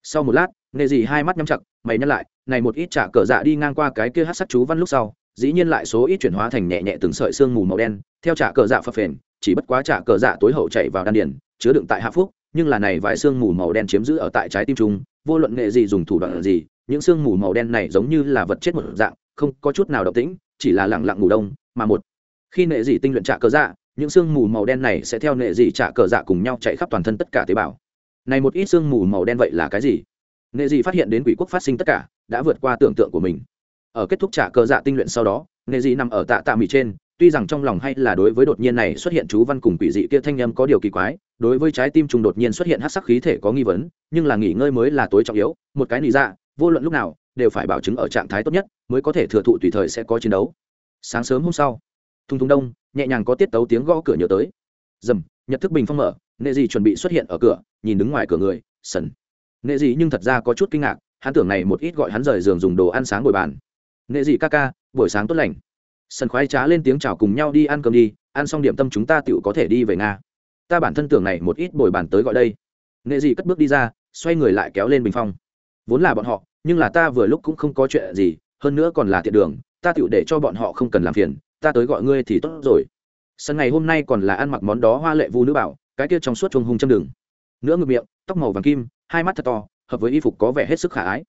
sau một lát nghệ gì hai mắt nhắm chặt, mày nhắc lại, này một ít trả cờ dạ đi ngang qua cái kia hát sắc chú văn lúc sau, dĩ nhiên lại số ít chuyển hóa thành nhẹ nhẹ từng sợi xương mù màu đen, theo trả cờ dạ phập phền, chỉ bất quá trả cờ dạ tối hậu chạy vào đan điển chứa đựng tại hạ phúc, nhưng là này vài xương mù màu đen chiếm giữ ở tại trái tim trung vô luận nghệ gì dùng thủ đoạn gì, những xương mù màu đen này giống như là vật chết một dạng, không có chút nào động tĩnh, chỉ là lặng lặng ngủ đông, mà một, khi nệ dị tinh luyện trả cờ dạ những xương mù màu đen này sẽ theo nệ dị trả cờ dạ cùng nhau chạy khắp toàn thân tất cả tế bào này một ít sương mù màu đen vậy là cái gì? Nghệ dị phát hiện đến quỷ quốc phát sinh tất cả, đã vượt qua tưởng tượng của mình. Ở kết thúc trả cờ dạ tinh luyện sau đó, nghệ dị nằm ở tạ tạ mì trên, tuy rằng trong lòng hay là đối với đột nhiên này xuất hiện chú văn cùng quỷ dị kia thanh âm có điều kỳ quái, đối với trái tim trùng đột nhiên xuất hiện hát sắc khí thể có nghi vấn, nhưng là nghỉ ngơi mới là tối trọng yếu, một cái nỉ dạ vô luận lúc nào, đều phải bảo chứng ở trạng thái tốt nhất, mới có thể thừa thụ tùy thời sẽ có chiến đấu. Sáng sớm hôm sau thung thung đông, nhẹ nhàng có tiết tấu tiếng gõ cửa nhớ tới. Dầm, nhật thức bình phong mở nệ dị chuẩn bị xuất hiện ở cửa, nhìn đứng ngoài cửa người, sần. Nệ dị nhưng thật ra có chút kinh ngạc, hắn tưởng này một ít gọi hắn rời giường dùng đồ ăn sáng ngồi bàn. Nệ dị ca ca, buổi sáng tốt lành. Sần khoái trá lên tiếng chào cùng nhau đi ăn cơm đi, ăn xong điểm tâm chúng ta tựu có thể đi về nga. Ta bản thân tưởng này một ít bồi bàn tới gọi đây. Nệ dị cất bước đi ra, xoay người lại kéo lên bình phong. Vốn là bọn họ, nhưng là ta vừa lúc cũng không có chuyện gì, hơn nữa còn là tiện đường, ta tựu để cho bọn họ không cần làm phiền, ta tới gọi ngươi thì tốt rồi. Sân ngày hôm nay còn là ăn mặc món đó hoa lệ vu nữ bảo cái kia trong suốt chuông hung châm đường. Nữa ngực miệng, tóc màu vàng kim, hai mắt thật to, hợp với y phục có vẻ hết sức khả ái.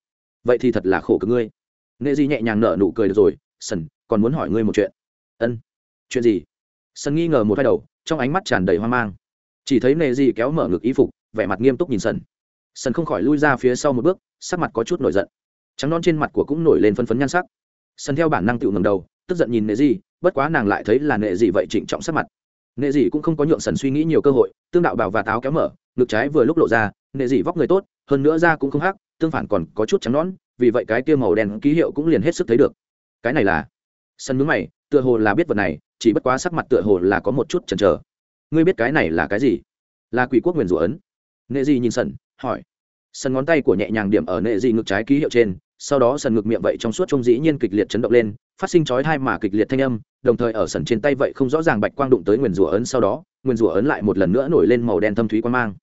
Vậy thì thật là khổ cực ngươi. Nghệ di nhẹ nhàng nở nụ cười được rồi, sần, còn muốn hỏi ngươi một chuyện. Ân. Chuyện gì? Sần nghi ngờ một hai đầu, trong ánh mắt tràn đầy hoang mang. Chỉ thấy nệ di kéo mở ngực y phục, vẻ mặt nghiêm túc nhìn sần. Sần không khỏi lui ra phía sau một bước, sắc mặt có chút nổi giận. Trắng non trên mặt của cũng nổi lên phân phấn nhan sắc. Sần theo bản năng tự ngầm đầu, tức giận nhìn nệ di, bất quá nàng lại thấy là nệ di vậy trịnh trọng sắc mặt nệ dị cũng không có nhượng sần suy nghĩ nhiều cơ hội, tương đạo bảo và táo kéo mở, ngực trái vừa lúc lộ ra, nệ dị vóc người tốt, hơn nữa da cũng không hắc, tương phản còn có chút trắng nón vì vậy cái kia màu đen ký hiệu cũng liền hết sức thấy được. Cái này là? Sân mướn mày, tựa hồ là biết vật này, chỉ bất quá sắc mặt tựa hồ là có một chút chần chờ. Ngươi biết cái này là cái gì? Là quỷ quốc nguyền rủa ấn. Nệ dị nhìn sần, hỏi. Sần ngón tay của nhẹ nhàng điểm ở nệ dị ngực trái ký hiệu trên, sau đó sần ngực miệng vậy trong suốt trông dĩ nhiên kịch liệt chấn động lên, phát sinh chói thai mà kịch liệt thanh âm đồng thời ở sần trên tay vậy không rõ ràng bạch quang đụng tới nguyền rủa ấn sau đó, nguyền rủa ấn lại một lần nữa nổi lên màu đen thâm thúy quan mang.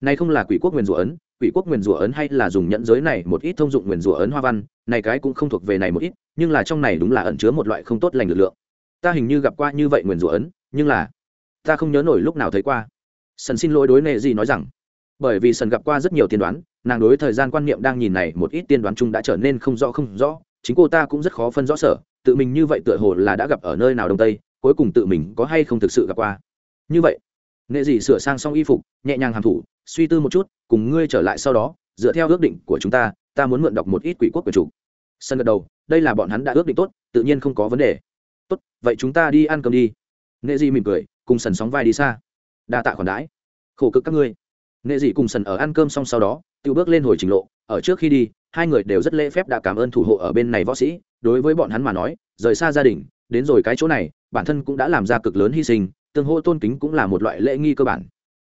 Này không là quỷ quốc nguyền rủa ấn, quỷ quốc nguyền rủa ấn hay là dùng nhẫn giới này một ít thông dụng nguyền rủa ấn hoa văn, này cái cũng không thuộc về này một ít, nhưng là trong này đúng là ẩn chứa một loại không tốt lành lực lượng. Ta hình như gặp qua như vậy nguyền rủa ấn, nhưng là, ta không nhớ nổi lúc nào thấy qua. Sần xin lỗi đối nệ gì nói rằng, bởi vì sần gặp qua rất nhiều tiên đoán, nàng đối thời gian quan niệm đang nhìn này một ít tiên đoán chung đã trở nên không rõ không rõ chính cô ta cũng rất khó phân rõ sở, tự mình như vậy tựa hồ là đã gặp ở nơi nào đông tây, cuối cùng tự mình có hay không thực sự gặp qua. Như vậy, nghệ dị sửa sang xong y phục, nhẹ nhàng hàm thủ, suy tư một chút, cùng ngươi trở lại sau đó, dựa theo ước định của chúng ta ta muốn mượn đọc một ít quỷ quốc quyền chủ. Sân gật đầu, đây là bọn hắn đã ước định tốt, tự nhiên không có vấn đề. Tốt, vậy chúng ta đi ăn cơm đi. Nghệ dị mỉm cười, cùng sần sóng vai đi xa. Đa tạ khoản đãi. Khổ cực các ngươi. Nghệ dị cùng sần ở ăn cơm xong sau đó, tự bước lên hồi trình lộ, ở trước khi đi hai người đều rất lễ phép đã cảm ơn thủ hộ ở bên này võ sĩ. Đối với bọn hắn mà nói, rời xa gia đình, đến rồi cái chỗ này, bản thân cũng đã làm ra cực lớn hy sinh, tương hô tôn kính cũng là một loại lễ nghi cơ bản.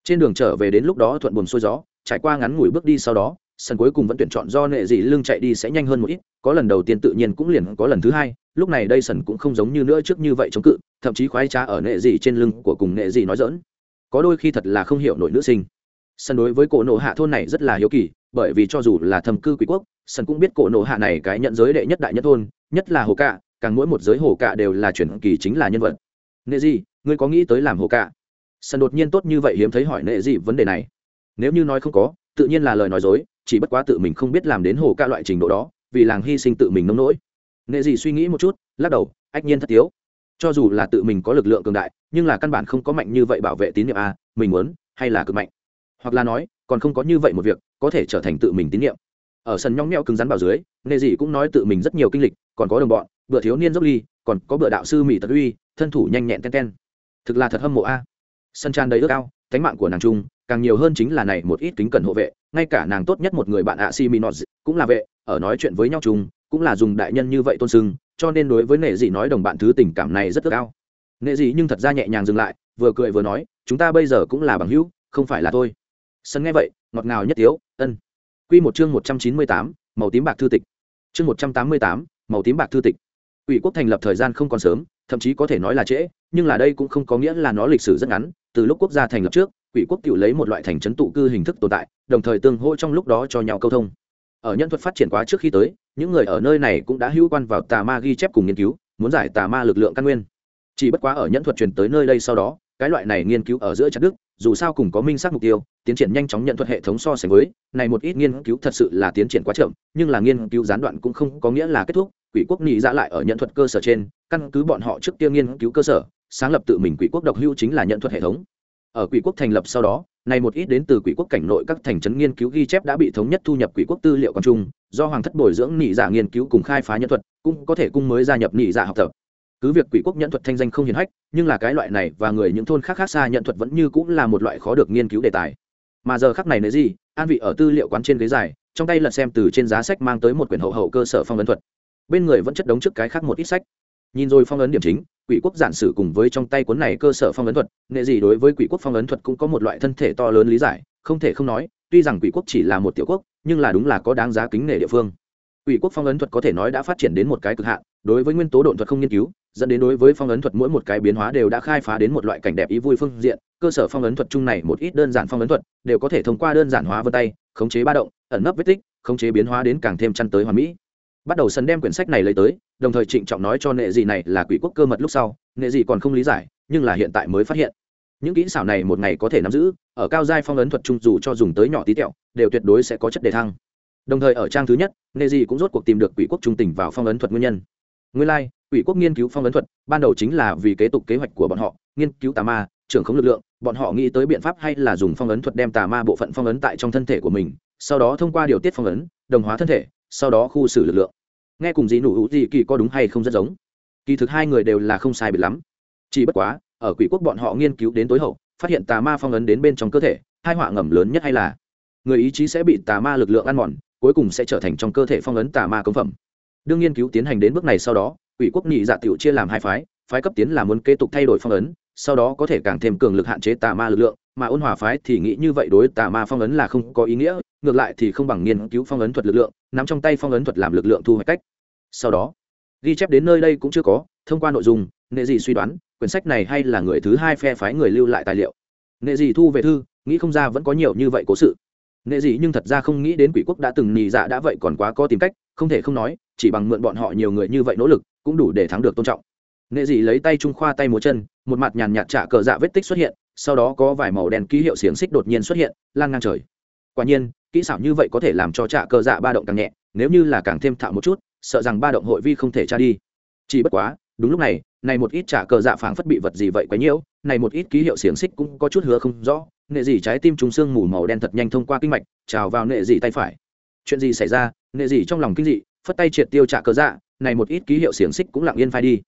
Trên đường trở về đến lúc đó thuận buồn xuôi gió, trải qua ngắn ngủi bước đi sau đó, sân cuối cùng vẫn tuyển chọn do nệ dị lưng chạy đi sẽ nhanh hơn một ít, có lần đầu tiên tự nhiên cũng liền có lần thứ hai, lúc này đây sân cũng không giống như nữa trước như vậy chống cự, thậm chí khoái trá ở nệ dị trên lưng của cùng nệ dị nói dỡn có đôi khi thật là không hiểu nổi nữ sinh sân đối với cổ nộ hạ thôn này rất là hiếu kỳ, bởi vì cho dù là thầm cư quý quốc, sân cũng biết cổ nộ hạ này cái nhận giới đệ nhất đại nhất thôn, nhất là hồ cạ, càng mỗi một giới hồ cạ đều là chuyển kỳ chính là nhân vật. Nệ dị ngươi có nghĩ tới làm hồ cạ? Sân đột nhiên tốt như vậy hiếm thấy hỏi nệ dị vấn đề này. Nếu như nói không có, tự nhiên là lời nói dối, chỉ bất quá tự mình không biết làm đến hồ cạ loại trình độ đó, vì làng hy sinh tự mình nông nỗi. Nệ gì suy nghĩ một chút, lắc đầu, ách nhiên thất tiếu. Cho dù là tự mình có lực lượng cường đại, nhưng là căn bản không có mạnh như vậy bảo vệ tín nhiệm a, mình muốn hay là cực mạnh? Hoặc là nói, còn không có như vậy một việc, có thể trở thành tự mình tín nhiệm. Ở sân nhóng nhẽo cứng rắn bảo dưới nệ gì cũng nói tự mình rất nhiều kinh lịch, còn có đồng bọn, bữa thiếu niên dốc ly, còn có bữa đạo sư mỹ tật uy, thân thủ nhanh nhẹn ten ten. Thực là thật hâm mộ a. Sân tràn đầy ước ao thánh mạng của nàng trung, càng nhiều hơn chính là này một ít kính cẩn hộ vệ, ngay cả nàng tốt nhất một người bạn ạ si mi nọt cũng là vệ, ở nói chuyện với nhau chung, cũng là dùng đại nhân như vậy tôn sưng, cho nên đối với nệ dị nói đồng bạn thứ tình cảm này rất ước ao. nệ dị nhưng thật ra nhẹ nhàng dừng lại, vừa cười vừa nói, chúng ta bây giờ cũng là bằng hữu, không phải là tôi sân nghe vậy, ngọt ngào nhất tiếu ân. Q một chương một trăm chín mươi tám, màu tím bạc thư tịch. Chương một trăm tám mươi tám, màu tím bạc thư tịch. Ủy quốc thành lập thời gian không còn sớm, thậm chí có thể nói là trễ, nhưng là đây cũng không có nghĩa là nó lịch sử rất ngắn. Từ lúc quốc gia thành lập trước, quỷ quốc tự lấy một loại thành trấn tụ cư hình thức tồn tại, đồng thời tương hỗ trong lúc đó cho nhau câu thông. Ở nhân thuật phát triển quá trước khi tới, những người ở nơi này cũng đã hữu quan vào tà ma ghi chép cùng nghiên cứu, muốn giải tà ma lực lượng căn nguyên. Chỉ bất quá ở nhân thuật truyền tới nơi đây sau đó, cái loại này nghiên cứu ở giữa chặt đức dù sao cùng có minh xác mục tiêu, tiến triển nhanh chóng nhận thuật hệ thống so sánh với, này một ít nghiên cứu thật sự là tiến triển quá chậm, nhưng là nghiên cứu gián đoạn cũng không có nghĩa là kết thúc, quỷ quốc nghĩ ra dạ lại ở nhận thuật cơ sở trên, căn cứ bọn họ trước tiên nghiên cứu cơ sở, sáng lập tự mình quỷ quốc độc hưu chính là nhận thuật hệ thống. Ở quỷ quốc thành lập sau đó, này một ít đến từ quỷ quốc cảnh nội các thành trấn nghiên cứu ghi chép đã bị thống nhất thu nhập quỷ quốc tư liệu còn chung, do hoàng thất bồi dưỡng nhị giả nghiên cứu cùng khai phá nhân thuật, cũng có thể cung mới gia nhập nhị giả học tập cứ việc quỷ quốc nhận thuật thanh danh không hiển hách, nhưng là cái loại này và người những thôn khác khác xa nhận thuật vẫn như cũng là một loại khó được nghiên cứu đề tài. Mà giờ khắc này nấy gì an vị ở tư liệu quán trên ghế dài, trong tay lật xem từ trên giá sách mang tới một quyển hậu hậu cơ sở phong ấn thuật. Bên người vẫn chất đống trước cái khác một ít sách. Nhìn rồi phong ấn điểm chính, quỷ quốc giản sử cùng với trong tay cuốn này cơ sở phong ấn thuật nghệ gì đối với quỷ quốc phong ấn thuật cũng có một loại thân thể to lớn lý giải, không thể không nói, tuy rằng quỷ quốc chỉ là một tiểu quốc, nhưng là đúng là có đáng giá kính nể địa phương quỷ quốc phong ấn thuật có thể nói đã phát triển đến một cái cực hạn, đối với nguyên tố độn thuật không nghiên cứu, dẫn đến đối với phong ấn thuật mỗi một cái biến hóa đều đã khai phá đến một loại cảnh đẹp ý vui phương diện. Cơ sở phong ấn thuật chung này một ít đơn giản phong ấn thuật đều có thể thông qua đơn giản hóa vân tay, khống chế ba động, ẩn nấp vết tích, khống chế biến hóa đến càng thêm chăn tới hoàn mỹ. Bắt đầu sân đem quyển sách này lấy tới, đồng thời trịnh trọng nói cho nệ gì này là quỷ quốc cơ mật lúc sau, nệ gì còn không lý giải, nhưng là hiện tại mới phát hiện. Những kỹ xảo này một ngày có thể nắm giữ, ở cao giai phong ấn thuật trung dù cho dùng tới nhỏ tí tẹo, đều tuyệt đối sẽ có chất đề thăng đồng thời ở trang thứ nhất nệ dị cũng rốt cuộc tìm được quỷ quốc trung tình vào phong ấn thuật nguyên nhân. Nguyên lai、like, quỷ quốc nghiên cứu phong ấn thuật ban đầu chính là vì kế tục kế hoạch của bọn họ nghiên cứu tà ma trưởng khống lực lượng bọn họ nghĩ tới biện pháp hay là dùng phong ấn thuật đem tà ma bộ phận phong ấn tại trong thân thể của mình sau đó thông qua điều tiết phong ấn đồng hóa thân thể sau đó khu xử lực lượng. Nghe cùng dị nụ hữu dị kỳ có đúng hay không rất giống. Kỳ thực hai người đều là không sai biệt lắm. Chỉ bất quá ở quỷ quốc bọn họ nghiên cứu đến tối hậu phát hiện tà ma phong ấn đến bên trong cơ thể hai họa ngầm lớn nhất hay là người ý chí sẽ bị tà ma lực lượng ăn mòn cuối cùng sẽ trở thành trong cơ thể phong ấn tà ma công phẩm. Đương nghiên cứu tiến hành đến bước này sau đó ủy quốc nhị dạ tiểu chia làm hai phái phái cấp tiến là muốn kế tục thay đổi phong ấn, sau đó có thể càng thêm cường lực hạn chế tà ma lực lượng, mà ôn hòa phái thì nghĩ như vậy đối tà ma phong ấn là không có ý nghĩa, ngược lại thì không bằng nghiên cứu phong ấn thuật lực lượng, nắm trong tay phong ấn thuật làm lực lượng thu hoạch cách. Sau đó, ghi chép đến nơi đây cũng chưa có, thông qua nội dung nghệ dị suy đoán, quyển sách này hay là người thứ hai phe phái người lưu lại tài liệu. Nghệ dị thu về thư, nghĩ không ra vẫn có nhiều như vậy cố sự nghệ gì nhưng thật ra không nghĩ đến quỷ quốc đã từng nhì dạ đã vậy còn quá có tìm cách, không thể không nói, chỉ bằng mượn bọn họ nhiều người như vậy nỗ lực, cũng đủ để thắng được tôn trọng. Nghệ dị lấy tay trung khoa tay múa chân, một mặt nhàn nhạt trả cờ dạ vết tích xuất hiện, sau đó có vài màu đen ký hiệu xiềng xích đột nhiên xuất hiện, lan ngang trời. Quả nhiên, kỹ xảo như vậy có thể làm cho trả cờ dạ ba động càng nhẹ, nếu như là càng thêm thạo một chút, sợ rằng ba động hội vi không thể tra đi. Chỉ bất quá, đúng lúc này này một ít trả cờ dạ phảng phất bị vật gì vậy quấy nhiễu, này một ít ký hiệu xiềng xích cũng có chút hứa không rõ nệ dị trái tim trùng xương mù màu đen thật nhanh thông qua kinh mạch, trào vào nệ dị tay phải. Chuyện gì xảy ra? Nệ dị trong lòng kinh dị, phất tay triệt tiêu trả cơ dạ này một ít ký hiệu xiềng xích cũng lặng yên phai đi.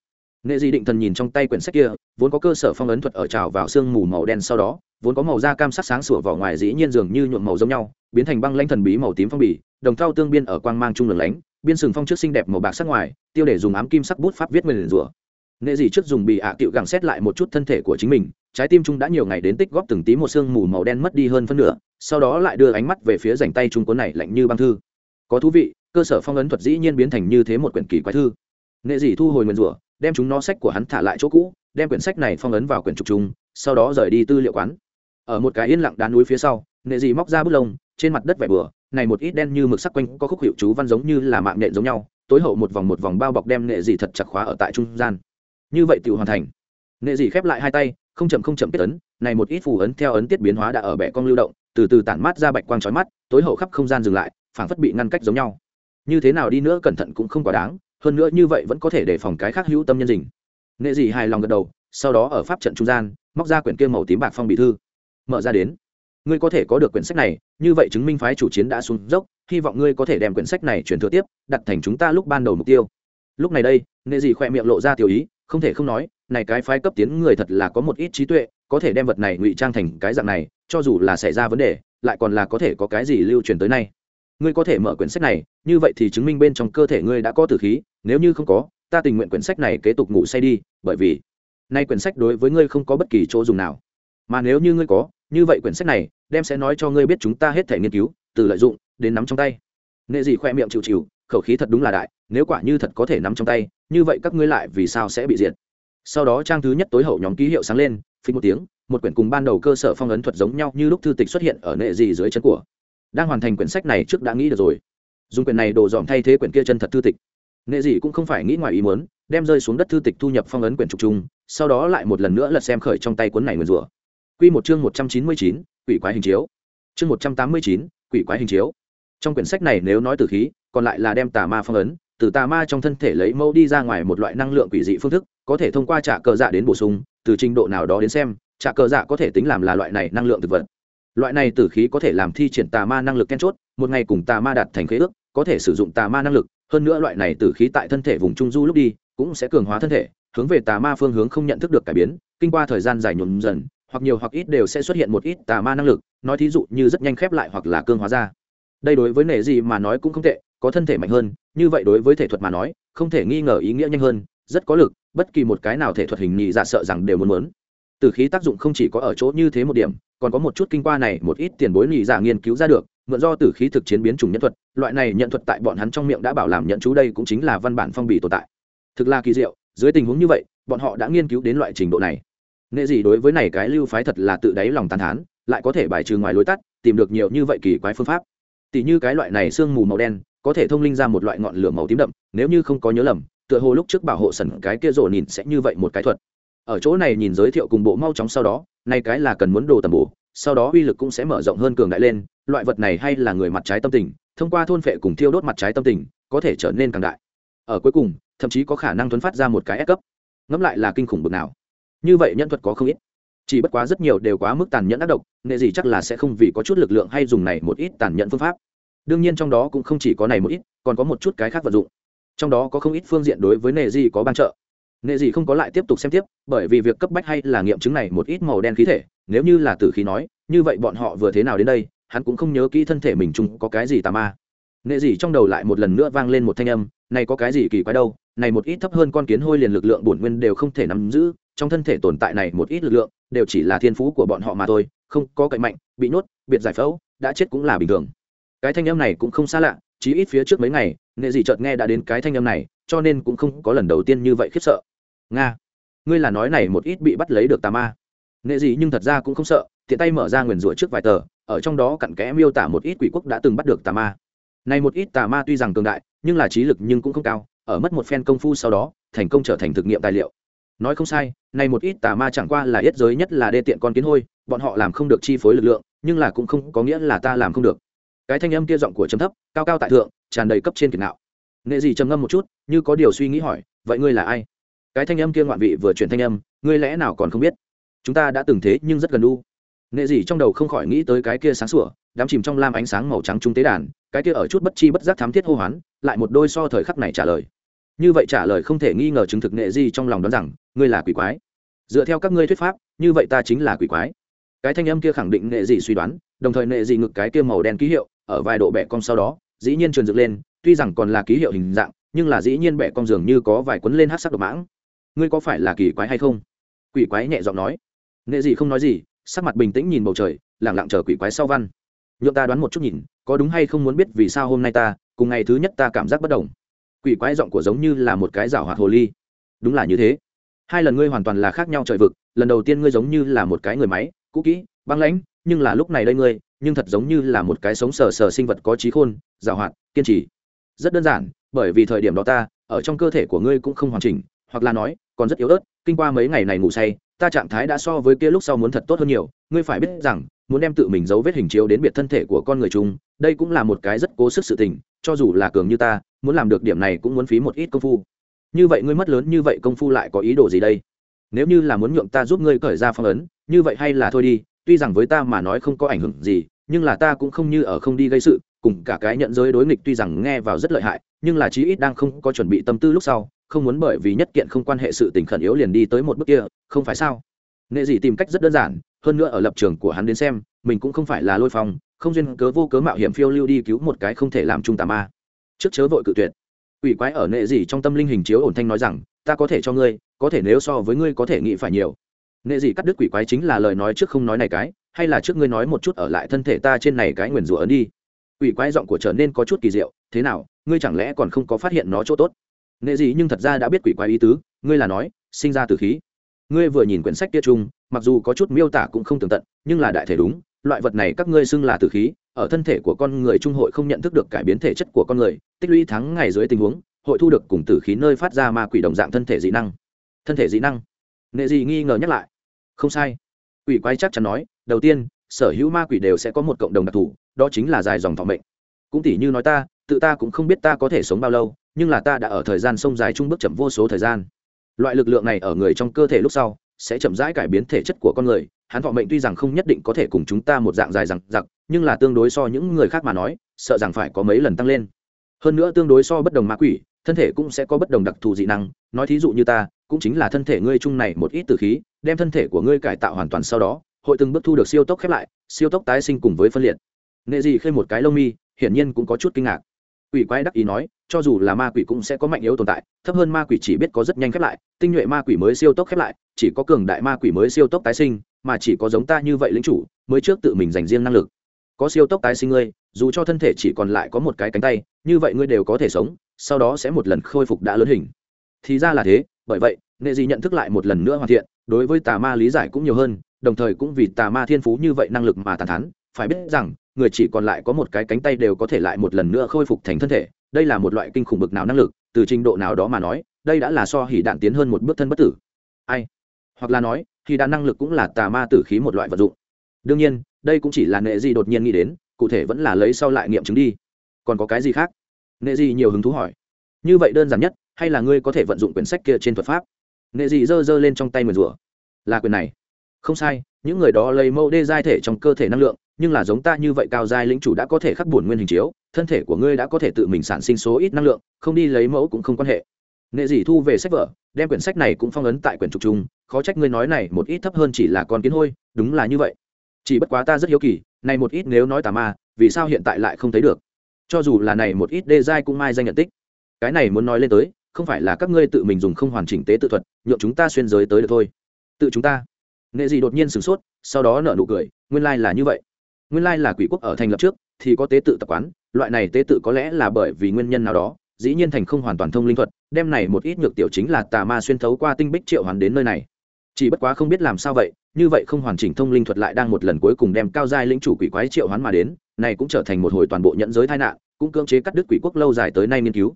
Nệ dị định thần nhìn trong tay quyển sách kia, vốn có cơ sở phong ấn thuật ở trào vào xương mù màu đen sau đó, vốn có màu da cam sắc sáng sủa vỏ ngoài dĩ nhiên dường như nhuộm màu giống nhau, biến thành băng lanh thần bí màu tím phong bì, đồng thau tương biên ở quang mang trung lửng lánh, biên sừng phong trước xinh đẹp màu bạc sắc ngoài, tiêu để dùng ám kim sắc bút pháp viết nguyền rủa nghệ gì trước dùng bị ạ à tiệu gẳng xét lại một chút thân thể của chính mình, trái tim trung đã nhiều ngày đến tích góp từng tí một xương mù màu đen mất đi hơn phân nửa, sau đó lại đưa ánh mắt về phía rảnh tay trung cuốn này lạnh như băng thư. Có thú vị, cơ sở phong ấn thuật dĩ nhiên biến thành như thế một quyển kỳ quái thư. Nghệ gì thu hồi nguyền rủa, đem chúng nó sách của hắn thả lại chỗ cũ, đem quyển sách này phong ấn vào quyển trục trung sau đó rời đi tư liệu quán. Ở một cái yên lặng đá núi phía sau nghệ gì móc ra bút lông, trên mặt đất vẻ bừa, này một ít đen như mực sắc quanh có khúc hiệu chú văn giống như là mạng nện giống nhau, tối hậu một vòng một vòng bao bọc đem nghệ gì thật chặt khóa ở tại trung gian như vậy tự hoàn thành. Nghệ Dị khép lại hai tay, không chậm không chậm kết ấn, này một ít phù ấn theo ấn tiết biến hóa đã ở bẻ cong lưu động, từ từ tản mát ra bạch quang trói mắt, tối hậu khắp không gian dừng lại, phảng phất bị ngăn cách giống nhau. Như thế nào đi nữa cẩn thận cũng không quá đáng, hơn nữa như vậy vẫn có thể đề phòng cái khác hữu tâm nhân dình. Nghệ Dị hài lòng gật đầu, sau đó ở pháp trận trung gian, móc ra quyển kia màu tím bạc phong bị thư. Mở ra đến. Ngươi có thể có được quyển sách này, như vậy chứng minh phái chủ chiến đã xuống dốc, hy vọng ngươi có thể đem quyển sách này truyền thừa tiếp, đặt thành chúng ta lúc ban đầu mục tiêu. Lúc này đây nghệ Dị khoe miệng lộ ra tiểu ý không thể không nói, này cái phái cấp tiến người thật là có một ít trí tuệ, có thể đem vật này ngụy trang thành cái dạng này, cho dù là xảy ra vấn đề, lại còn là có thể có cái gì lưu truyền tới nay. Ngươi có thể mở quyển sách này, như vậy thì chứng minh bên trong cơ thể ngươi đã có tử khí, nếu như không có, ta tình nguyện quyển sách này kế tục ngủ say đi, bởi vì nay quyển sách đối với ngươi không có bất kỳ chỗ dùng nào. Mà nếu như ngươi có, như vậy quyển sách này, đem sẽ nói cho ngươi biết chúng ta hết thể nghiên cứu, từ lợi dụng đến nắm trong tay. Nghệ gì khoe miệng chịu chịu, khẩu khí thật đúng là đại, nếu quả như thật có thể nắm trong tay như vậy các ngươi lại vì sao sẽ bị diệt? Sau đó trang thứ nhất tối hậu nhóm ký hiệu sáng lên phí một tiếng, một quyển cùng ban đầu cơ sở phong ấn thuật giống nhau như lúc thư tịch xuất hiện ở nệ gì dưới chân của. Đang hoàn thành quyển sách này trước đã nghĩ được rồi. Dùng quyển này đồ dòm thay thế quyển kia chân thật thư tịch. Nệ gì cũng không phải nghĩ ngoài ý muốn, đem rơi xuống đất thư tịch thu nhập phong ấn quyển trục chung, sau đó lại một lần nữa lật xem khởi trong tay cuốn này nguyền rủa. Quy một chương một trăm chín mươi chín, quỷ quái hình chiếu. Chương một trăm tám mươi chín, quỷ quái hình chiếu. Trong quyển sách này nếu nói từ khí, còn lại là đem tà ma phong ấn từ tà ma trong thân thể lấy mẫu đi ra ngoài một loại năng lượng quỷ dị phương thức, có thể thông qua trả cờ dạ đến bổ sung, từ trình độ nào đó đến xem, trả cờ dạ có thể tính làm là loại này năng lượng thực vật. Loại này tử khí có thể làm thi triển tà ma năng lực then chốt, một ngày cùng tà ma đạt thành khế ước, có thể sử dụng tà ma năng lực, hơn nữa loại này tử khí tại thân thể vùng trung du lúc đi, cũng sẽ cường hóa thân thể, hướng về tà ma phương hướng không nhận thức được cải biến, kinh qua thời gian dài nhuộm dần, hoặc nhiều hoặc ít đều sẽ xuất hiện một ít tà ma năng lực, nói thí dụ như rất nhanh khép lại hoặc là cương hóa ra. Đây đối với nể gì mà nói cũng không tệ có thân thể mạnh hơn, như vậy đối với thể thuật mà nói, không thể nghi ngờ ý nghĩa nhanh hơn, rất có lực, bất kỳ một cái nào thể thuật hình nhị dạ sợ rằng đều muốn muốn. Từ khí tác dụng không chỉ có ở chỗ như thế một điểm, còn có một chút kinh qua này, một ít tiền bối nhị dạ nghiên cứu ra được, mượn do tử khí thực chiến biến chủng nhân thuật, loại này nhận thuật tại bọn hắn trong miệng đã bảo làm nhận chú đây cũng chính là văn bản phong bì tồn tại. Thực là kỳ diệu, dưới tình huống như vậy, bọn họ đã nghiên cứu đến loại trình độ này. Nghệ gì đối với này cái lưu phái thật là tự đáy lòng tàn thán, lại có thể bài trừ ngoài lối tắt, tìm được nhiều như vậy kỳ quái phương pháp. Tỷ như cái loại này sương mù màu đen có thể thông linh ra một loại ngọn lửa màu tím đậm, nếu như không có nhớ lầm, tựa hồ lúc trước bảo hộ sần cái kia rổ nhìn sẽ như vậy một cái thuật. Ở chỗ này nhìn giới thiệu cùng bộ mau chóng sau đó, nay cái là cần muốn đồ tầm bổ, sau đó uy lực cũng sẽ mở rộng hơn cường đại lên, loại vật này hay là người mặt trái tâm tình, thông qua thôn phệ cùng thiêu đốt mặt trái tâm tình, có thể trở nên càng đại. Ở cuối cùng, thậm chí có khả năng thuấn phát ra một cái ép cấp. Ngẫm lại là kinh khủng bực nào. Như vậy nhân thuật có không ít. Chỉ bất quá rất nhiều đều quá mức tàn nhẫn ác độc nghệ gì chắc là sẽ không vì có chút lực lượng hay dùng này một ít tàn nhẫn phương pháp đương nhiên trong đó cũng không chỉ có này một ít, còn có một chút cái khác vật dụng. Trong đó có không ít phương diện đối với nệ dị có ban trợ. Nệ dị không có lại tiếp tục xem tiếp, bởi vì việc cấp bách hay là nghiệm chứng này một ít màu đen khí thể, nếu như là tử khí nói, như vậy bọn họ vừa thế nào đến đây, hắn cũng không nhớ kỹ thân thể mình chung có cái gì tà ma. Nệ dị trong đầu lại một lần nữa vang lên một thanh âm, này có cái gì kỳ quái đâu, này một ít thấp hơn con kiến hôi liền lực lượng bổn nguyên đều không thể nắm giữ, trong thân thể tồn tại này một ít lực lượng, đều chỉ là thiên phú của bọn họ mà thôi, không có cậy mạnh, bị nhốt, biệt giải phẫu, đã chết cũng là bình thường cái thanh âm này cũng không xa lạ, chí ít phía trước mấy ngày, nghệ dị chợt nghe đã đến cái thanh âm này, cho nên cũng không có lần đầu tiên như vậy khiếp sợ. Nga, ngươi là nói này một ít bị bắt lấy được tà ma. Nghệ dị nhưng thật ra cũng không sợ, tiện tay mở ra nguyền rủa trước vài tờ, ở trong đó cặn kẽ miêu tả một ít quỷ quốc đã từng bắt được tà ma. Này một ít tà ma tuy rằng cường đại, nhưng là trí lực nhưng cũng không cao, ở mất một phen công phu sau đó, thành công trở thành thực nghiệm tài liệu. Nói không sai, này một ít tà ma chẳng qua là yết giới nhất là đê tiện con kiến hôi, bọn họ làm không được chi phối lực lượng, nhưng là cũng không có nghĩa là ta làm không được cái thanh âm kia giọng của chấm thấp, cao cao tại thượng, tràn đầy cấp trên kiệt nạo. Nghệ gì trầm ngâm một chút, như có điều suy nghĩ hỏi, vậy ngươi là ai? Cái thanh âm kia ngoạn vị vừa chuyển thanh âm, ngươi lẽ nào còn không biết? Chúng ta đã từng thế nhưng rất gần u. nghệ gì trong đầu không khỏi nghĩ tới cái kia sáng sủa, đám chìm trong lam ánh sáng màu trắng trung tế đàn, cái kia ở chút bất chi bất giác thám thiết hô hoán, lại một đôi so thời khắc này trả lời. Như vậy trả lời không thể nghi ngờ chứng thực nghệ gì trong lòng đoán rằng, ngươi là quỷ quái. Dựa theo các ngươi thuyết pháp, như vậy ta chính là quỷ quái. Cái thanh âm kia khẳng định nghệ gì suy đoán, đồng thời nghệ gì ngực cái kia màu đen ký hiệu ở vài độ bẻ cong sau đó, dĩ nhiên truyền dựng lên, tuy rằng còn là ký hiệu hình dạng, nhưng là dĩ nhiên bẻ cong dường như có vài quấn lên hát sắc độc mãng. Ngươi có phải là kỳ quái hay không? Quỷ quái nhẹ giọng nói. Nghệ gì không nói gì, sắc mặt bình tĩnh nhìn bầu trời lẳng lặng chờ quỷ quái sau văn. Nhượng ta đoán một chút nhìn, có đúng hay không muốn biết vì sao hôm nay ta, cùng ngày thứ nhất ta cảm giác bất đồng. Quỷ quái giọng của giống như là một cái rào hoạt hồ ly. Đúng là như thế. Hai lần ngươi hoàn toàn là khác nhau trời vực, lần đầu tiên ngươi giống như là một cái người máy, cũ kỹ, băng lãnh, nhưng là lúc này đây ngươi nhưng thật giống như là một cái sống sờ sờ sinh vật có trí khôn giảo hoạt, kiên trì. Rất đơn giản, bởi vì thời điểm đó ta, ở trong cơ thể của ngươi cũng không hoàn chỉnh, hoặc là nói, còn rất yếu ớt, kinh qua mấy ngày này ngủ say, ta trạng thái đã so với kia lúc sau muốn thật tốt hơn nhiều. Ngươi phải biết rằng, muốn đem tự mình giấu vết hình chiếu đến biệt thân thể của con người chung, đây cũng là một cái rất cố sức sự tình, cho dù là cường như ta, muốn làm được điểm này cũng muốn phí một ít công phu. Như vậy ngươi mất lớn như vậy công phu lại có ý đồ gì đây? Nếu như là muốn nhượng ta giúp ngươi cởi ra phong ấn, như vậy hay là thôi đi tuy rằng với ta mà nói không có ảnh hưởng gì, nhưng là ta cũng không như ở không đi gây sự, cùng cả cái nhận giới đối nghịch tuy rằng nghe vào rất lợi hại, nhưng là chí ít đang không có chuẩn bị tâm tư lúc sau, không muốn bởi vì nhất kiện không quan hệ sự tình khẩn yếu liền đi tới một bước kia, không phải sao? Nghệ Dị tìm cách rất đơn giản, hơn nữa ở lập trường của hắn đến xem, mình cũng không phải là lôi phong, không duyên cớ vô cớ mạo hiểm phiêu lưu đi cứu một cái không thể làm trung tà ma. Trước chớ vội cự tuyệt. Ủy quái ở nệ Dị trong tâm linh hình chiếu ổn thanh nói rằng, ta có thể cho ngươi, có thể nếu so với ngươi có thể nghĩ phải nhiều nghệ gì cắt đứt quỷ quái chính là lời nói trước không nói này cái, hay là trước ngươi nói một chút ở lại thân thể ta trên này cái nguyền rủa ấn đi. Quỷ quái giọng của trở nên có chút kỳ diệu, thế nào, ngươi chẳng lẽ còn không có phát hiện nó chỗ tốt? Nghệ gì nhưng thật ra đã biết quỷ quái ý tứ, ngươi là nói, sinh ra từ khí. Ngươi vừa nhìn quyển sách kia chung, mặc dù có chút miêu tả cũng không tường tận, nhưng là đại thể đúng, loại vật này các ngươi xưng là từ khí, ở thân thể của con người trung hội không nhận thức được cải biến thể chất của con người, tích lũy tháng ngày dưới tình huống, hội thu được cùng tử khí nơi phát ra ma quỷ đồng dạng thân thể dị năng. Thân thể dị năng nệ gì nghi ngờ nhắc lại. Không sai. Quỷ quái chắc chắn nói, đầu tiên, sở hữu ma quỷ đều sẽ có một cộng đồng đặc thù, đó chính là dài dòng thọ mệnh. Cũng tỷ như nói ta, tự ta cũng không biết ta có thể sống bao lâu, nhưng là ta đã ở thời gian sông dài chung bước chậm vô số thời gian. Loại lực lượng này ở người trong cơ thể lúc sau, sẽ chậm rãi cải biến thể chất của con người. Hắn thọ mệnh tuy rằng không nhất định có thể cùng chúng ta một dạng dài rằng giặc nhưng là tương đối so những người khác mà nói, sợ rằng phải có mấy lần tăng lên. Hơn nữa tương đối so bất đồng ma quỷ thân thể cũng sẽ có bất đồng đặc thù dị năng, nói thí dụ như ta, cũng chính là thân thể ngươi chung này một ít từ khí, đem thân thể của ngươi cải tạo hoàn toàn sau đó, hội từng bước thu được siêu tốc khép lại, siêu tốc tái sinh cùng với phân liệt. Nghệ gì khơi một cái lông mi, hiển nhiên cũng có chút kinh ngạc. Quỷ quái đắc ý nói, cho dù là ma quỷ cũng sẽ có mạnh yếu tồn tại, thấp hơn ma quỷ chỉ biết có rất nhanh khép lại, tinh nhuệ ma quỷ mới siêu tốc khép lại, chỉ có cường đại ma quỷ mới siêu tốc tái sinh, mà chỉ có giống ta như vậy lính chủ, mới trước tự mình dành riêng năng lực. Có siêu tốc tái sinh ngươi, dù cho thân thể chỉ còn lại có một cái cánh tay, như vậy ngươi đều có thể sống sau đó sẽ một lần khôi phục đã lớn hình. Thì ra là thế, bởi vậy, nghệ Dị nhận thức lại một lần nữa hoàn thiện, đối với tà ma lý giải cũng nhiều hơn, đồng thời cũng vì tà ma thiên phú như vậy năng lực mà tàn thắn phải biết rằng, người chỉ còn lại có một cái cánh tay đều có thể lại một lần nữa khôi phục thành thân thể, đây là một loại kinh khủng bực nào năng lực, từ trình độ nào đó mà nói, đây đã là so hỉ đạn tiến hơn một bước thân bất tử. Ai? Hoặc là nói thì đạn năng lực cũng là tà ma tử khí một loại vật dụng. Đương nhiên, đây cũng chỉ là nệ Dị đột nhiên nghĩ đến, cụ thể vẫn là lấy sau lại nghiệm chứng đi. Còn có cái gì khác? Nệ gì nhiều hứng thú hỏi. Như vậy đơn giản nhất, hay là ngươi có thể vận dụng quyển sách kia trên thuật pháp? Nệ gì giơ giơ lên trong tay mượn rủa là quyền này. Không sai, những người đó lấy mẫu đê giai thể trong cơ thể năng lượng, nhưng là giống ta như vậy cao giai lĩnh chủ đã có thể khắc bổn nguyên hình chiếu, thân thể của ngươi đã có thể tự mình sản sinh số ít năng lượng, không đi lấy mẫu cũng không quan hệ. Nghệ dị thu về sách vở, đem quyển sách này cũng phong ấn tại quyển trục chung, khó trách ngươi nói này một ít thấp hơn chỉ là con kiến hôi, đúng là như vậy. Chỉ bất quá ta rất hiếu kỳ, này một ít nếu nói tà ma, vì sao hiện tại lại không thấy được? Cho dù là này một ít đê giai cũng mai danh nhận tích. Cái này muốn nói lên tới, không phải là các ngươi tự mình dùng không hoàn chỉnh tế tự thuật, nhượng chúng ta xuyên giới tới được thôi. Tự chúng ta. Nghệ dị đột nhiên sửng sốt, sau đó nở nụ cười, nguyên lai là như vậy. Nguyên lai là quỷ quốc ở thành lập trước, thì có tế tự tập quán, loại này tế tự có lẽ là bởi vì nguyên nhân nào đó, dĩ nhiên thành không hoàn toàn thông linh thuật, đem này một ít nhược tiểu chính là tà ma xuyên thấu qua tinh bích triệu hoàn đến nơi này. Chỉ bất quá không biết làm sao vậy, như vậy không hoàn chỉnh thông linh thuật lại đang một lần cuối cùng đem cao giai lĩnh chủ quỷ quái triệu hoán mà đến này cũng trở thành một hồi toàn bộ nhận giới tai nạn, cũng cưỡng chế cắt đứt quỷ quốc lâu dài tới nay nghiên cứu.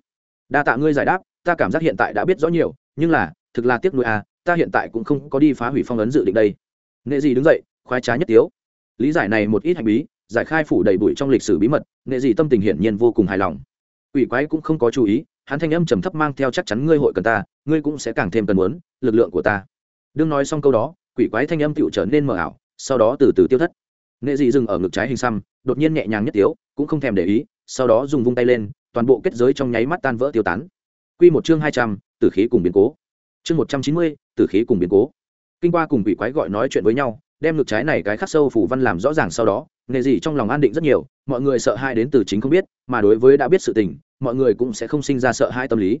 Đa tạ ngươi giải đáp, ta cảm giác hiện tại đã biết rõ nhiều, nhưng là, thực là tiếc nuôi à ta hiện tại cũng không có đi phá hủy phong ấn dự định đây. Nghệ gì đứng dậy, khoái trá nhất tiếu. Lý giải này một ít hành bí, giải khai phủ đầy bụi trong lịch sử bí mật nghệ gì tâm tình hiển nhiên vô cùng hài lòng. Quỷ quái cũng không có chú ý, hắn thanh âm trầm thấp mang theo chắc chắn ngươi hội cần ta, ngươi cũng sẽ càng thêm cần muốn, lực lượng của ta. Đương nói xong câu đó, quỷ quái thanh âm tựu trở nên mờ ảo, sau đó từ từ tiêu thất. Nghệ dị dừng ở ngực trái hình xăm đột nhiên nhẹ nhàng nhất tiếu, cũng không thèm để ý, sau đó dùng vung tay lên, toàn bộ kết giới trong nháy mắt tan vỡ tiêu tán. Q một chương hai trăm, tử khí cùng biến cố. Chương một trăm chín mươi, tử khí cùng biến cố. Kinh qua cùng quỷ quái gọi nói chuyện với nhau, đem ngực trái này cái khắc sâu phủ văn làm rõ ràng sau đó, nghề gì trong lòng an định rất nhiều, mọi người sợ hãi đến từ chính không biết, mà đối với đã biết sự tình, mọi người cũng sẽ không sinh ra sợ hãi tâm lý.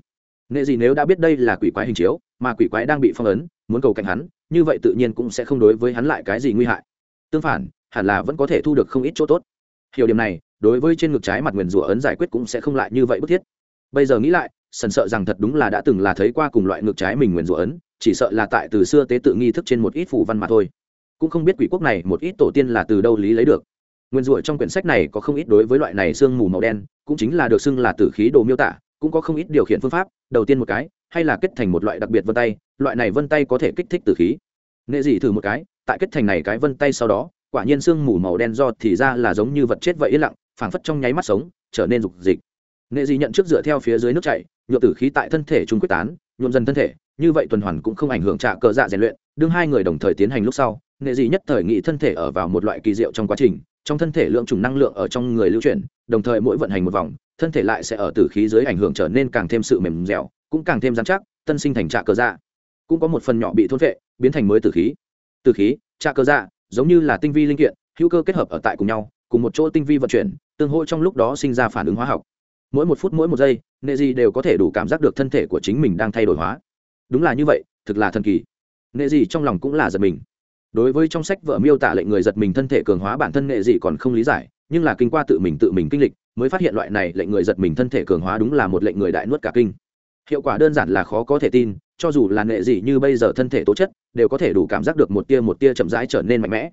Nghệ gì nếu đã biết đây là quỷ quái hình chiếu, mà quỷ quái đang bị phong ấn, muốn cầu cạnh hắn, như vậy tự nhiên cũng sẽ không đối với hắn lại cái gì nguy hại. Tương phản, hẳn là vẫn có thể thu được không ít chỗ tốt hiểu điểm này, đối với trên ngực trái mặt nguyền rủa ấn giải quyết cũng sẽ không lại như vậy bức thiết. Bây giờ nghĩ lại, sần sợ rằng thật đúng là đã từng là thấy qua cùng loại ngực trái mình nguyền rủa ấn, chỉ sợ là tại từ xưa tế tự nghi thức trên một ít phủ văn mà thôi. Cũng không biết quỷ quốc này một ít tổ tiên là từ đâu lý lấy được. Nguyên rủa trong quyển sách này có không ít đối với loại này sương mù màu đen, cũng chính là được xưng là tử khí đồ miêu tả, cũng có không ít điều khiển phương pháp, đầu tiên một cái, hay là kết thành một loại đặc biệt vân tay, loại này vân tay có thể kích thích tử khí. Nghệ dị thử một cái, tại kết thành này cái vân tay sau đó quả nhiên sương mù màu đen do thì ra là giống như vật chết vậy yên lặng, phảng phất trong nháy mắt sống, trở nên rục dịch. Nệ dị nhận trước dựa theo phía dưới nước chảy nhựa tử khí tại thân thể chúng quyết tán, nhuộm dần thân thể, như vậy tuần hoàn cũng không ảnh hưởng trả cờ dạ rèn luyện, đương hai người đồng thời tiến hành lúc sau, nệ dị nhất thời nghĩ thân thể ở vào một loại kỳ diệu trong quá trình, trong thân thể lượng trùng năng lượng ở trong người lưu chuyển, đồng thời mỗi vận hành một vòng, thân thể lại sẽ ở tử khí dưới ảnh hưởng trở nên càng thêm sự mềm dẻo, cũng càng thêm dán chắc, tân sinh thành trạ cờ dạ. Cũng có một phần nhỏ bị thôn vệ biến thành mới tử khí. Tử khí trạ cờ dạ giống như là tinh vi linh kiện, hữu cơ kết hợp ở tại cùng nhau, cùng một chỗ tinh vi vận chuyển, tương hỗ trong lúc đó sinh ra phản ứng hóa học. Mỗi một phút mỗi một giây, nệ gì đều có thể đủ cảm giác được thân thể của chính mình đang thay đổi hóa. Đúng là như vậy, thực là thần kỳ. Nệ gì trong lòng cũng là giật mình. Đối với trong sách vợ miêu tả lệnh người giật mình thân thể cường hóa bản thân nệ gì còn không lý giải, nhưng là kinh qua tự mình tự mình kinh lịch, mới phát hiện loại này lệnh người giật mình thân thể cường hóa đúng là một lệnh người đại nuốt cả kinh hiệu quả đơn giản là khó có thể tin, cho dù là nghệ gì như bây giờ thân thể tố chất, đều có thể đủ cảm giác được một tia một tia chậm rãi trở nên mạnh mẽ.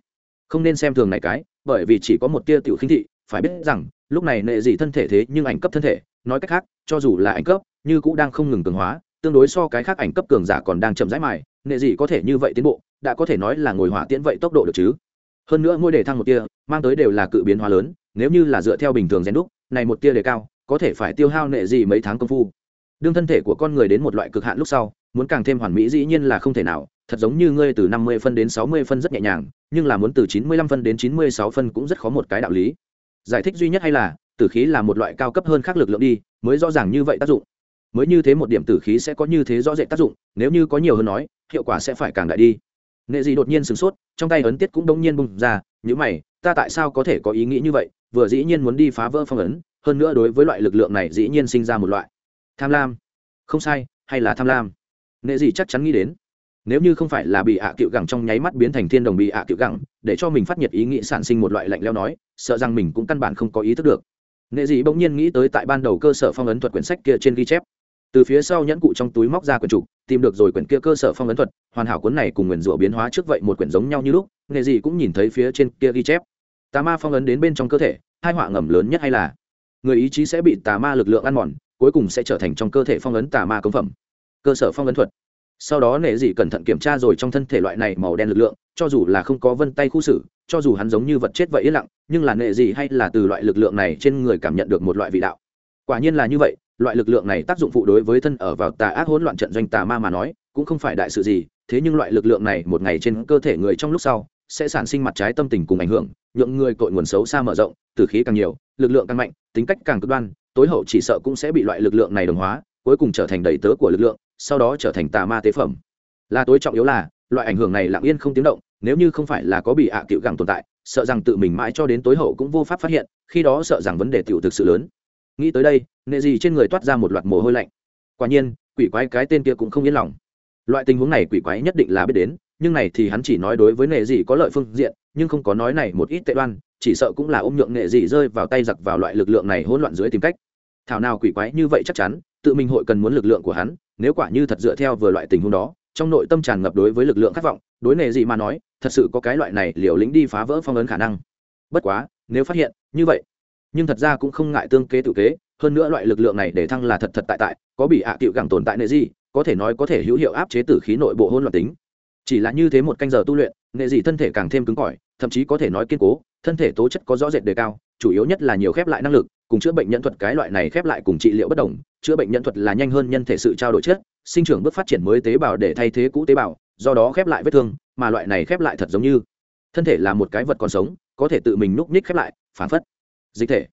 Không nên xem thường này cái, bởi vì chỉ có một tia tiểu khinh thị, phải biết rằng, lúc này nệ gì thân thể thế nhưng ảnh cấp thân thể, nói cách khác, cho dù là ảnh cấp, như cũng đang không ngừng cường hóa, tương đối so cái khác ảnh cấp cường giả còn đang chậm rãi mài nệ gì có thể như vậy tiến bộ, đã có thể nói là ngồi hỏa tiễn vậy tốc độ được chứ. Hơn nữa ngôi đề thăng một tia, mang tới đều là cự biến hóa lớn, nếu như là dựa theo bình thường rèn đúc, này một tia đề cao, có thể phải tiêu hao nệ gì mấy tháng công phu đương thân thể của con người đến một loại cực hạn lúc sau, muốn càng thêm hoàn mỹ dĩ nhiên là không thể nào, thật giống như ngươi từ năm mươi phân đến sáu mươi phân rất nhẹ nhàng, nhưng là muốn từ chín mươi lăm phân đến chín mươi sáu phân cũng rất khó một cái đạo lý. Giải thích duy nhất hay là, tử khí là một loại cao cấp hơn khác lực lượng đi, mới rõ ràng như vậy tác dụng. Mới như thế một điểm tử khí sẽ có như thế rõ rệt tác dụng, nếu như có nhiều hơn nói, hiệu quả sẽ phải càng đại đi. Nệ dị đột nhiên sửng sốt, trong tay ấn tiết cũng đông nhiên bung ra, nhữ mày, ta tại sao có thể có ý nghĩ như vậy? Vừa dĩ nhiên muốn đi phá vỡ phong ấn, hơn nữa đối với loại lực lượng này dĩ nhiên sinh ra một loại tham lam. Không sai, hay là tham lam? Nệ gì chắc chắn nghĩ đến. Nếu như không phải là bị ạ à cựu gẳng trong nháy mắt biến thành thiên đồng bị ạ à cựu gẳng, để cho mình phát nhiệt ý nghĩ sản sinh một loại lạnh leo nói, sợ rằng mình cũng căn bản không có ý thức được. Nệ dị bỗng nhiên nghĩ tới tại ban đầu cơ sở phong ấn thuật quyển sách kia trên ghi chép. Từ phía sau nhẫn cụ trong túi móc ra quyển trục, tìm được rồi quyển kia cơ sở phong ấn thuật, hoàn hảo cuốn này cùng nguyền rủa biến hóa trước vậy một quyển giống nhau như lúc, nệ dị cũng nhìn thấy phía trên kia ghi chép. Tà ma phong ấn đến bên trong cơ thể, hai họa ngầm lớn nhất hay là? Người ý chí sẽ bị tà ma lực lượng ăn mòn cuối cùng sẽ trở thành trong cơ thể phong ấn tà ma công phẩm. Cơ sở phong ấn thuật. Sau đó nệ dị cẩn thận kiểm tra rồi trong thân thể loại này màu đen lực lượng, cho dù là không có vân tay khu xử, cho dù hắn giống như vật chết vậy yên lặng, nhưng là nệ dị hay là từ loại lực lượng này trên người cảm nhận được một loại vị đạo. Quả nhiên là như vậy, loại lực lượng này tác dụng phụ đối với thân ở vào tà ác hỗn loạn trận doanh tà ma mà nói, cũng không phải đại sự gì, thế nhưng loại lực lượng này một ngày trên cơ thể người trong lúc sau, sẽ sản sinh mặt trái tâm tình cùng ảnh hưởng, nhượng người cội nguồn xấu xa mở rộng từ khí càng nhiều, lực lượng càng mạnh, tính cách càng cực đoan tối hậu chỉ sợ cũng sẽ bị loại lực lượng này đồng hóa, cuối cùng trở thành đầy tớ của lực lượng, sau đó trở thành tà ma tế phẩm. Là tối trọng yếu là, loại ảnh hưởng này lặng yên không tiếng động, nếu như không phải là có bị ạ à cựu gẳng tồn tại, sợ rằng tự mình mãi cho đến tối hậu cũng vô pháp phát hiện, khi đó sợ rằng vấn đề tiểu thực sự lớn. Nghĩ tới đây, nệ gì trên người toát ra một loạt mồ hôi lạnh. Quả nhiên, quỷ quái cái tên kia cũng không yên lòng. Loại tình huống này quỷ quái nhất định là biết đến, nhưng này thì hắn chỉ nói đối với nệ gì có lợi phương diện, nhưng không có nói này một ít tệ đoan chỉ sợ cũng là ôm nhượng nghệ gì rơi vào tay giặc vào loại lực lượng này hỗn loạn dưới tìm cách. Thảo nào quỷ quái như vậy chắc chắn, tự mình hội cần muốn lực lượng của hắn, nếu quả như thật dựa theo vừa loại tình huống đó, trong nội tâm tràn ngập đối với lực lượng khát vọng, đối nệ gì mà nói, thật sự có cái loại này liều lĩnh đi phá vỡ phong ấn khả năng. Bất quá, nếu phát hiện, như vậy, nhưng thật ra cũng không ngại tương kế tự kế, hơn nữa loại lực lượng này để thăng là thật thật tại tại, có bị ạ à tiệu gẳng tồn tại nệ gì có thể nói có thể hữu hiệu áp chế tử khí nội bộ hôn loạn tính. Chỉ là như thế một canh giờ tu luyện nệ dị thân thể càng thêm cứng cỏi thậm chí có thể nói kiên cố, thân thể tố chất có rõ rệt đề cao, chủ yếu nhất là nhiều khép lại năng lực, cùng chữa bệnh nhân thuật cái loại này khép lại cùng trị liệu bất đồng, chữa bệnh nhân thuật là nhanh hơn nhân thể sự trao đổi chất, sinh trưởng bước phát triển mới tế bào để thay thế cũ tế bào, do đó khép lại vết thương, mà loại này khép lại thật giống như thân thể là một cái vật còn sống, có thể tự mình núp ních khép lại, phản phất dịch thể.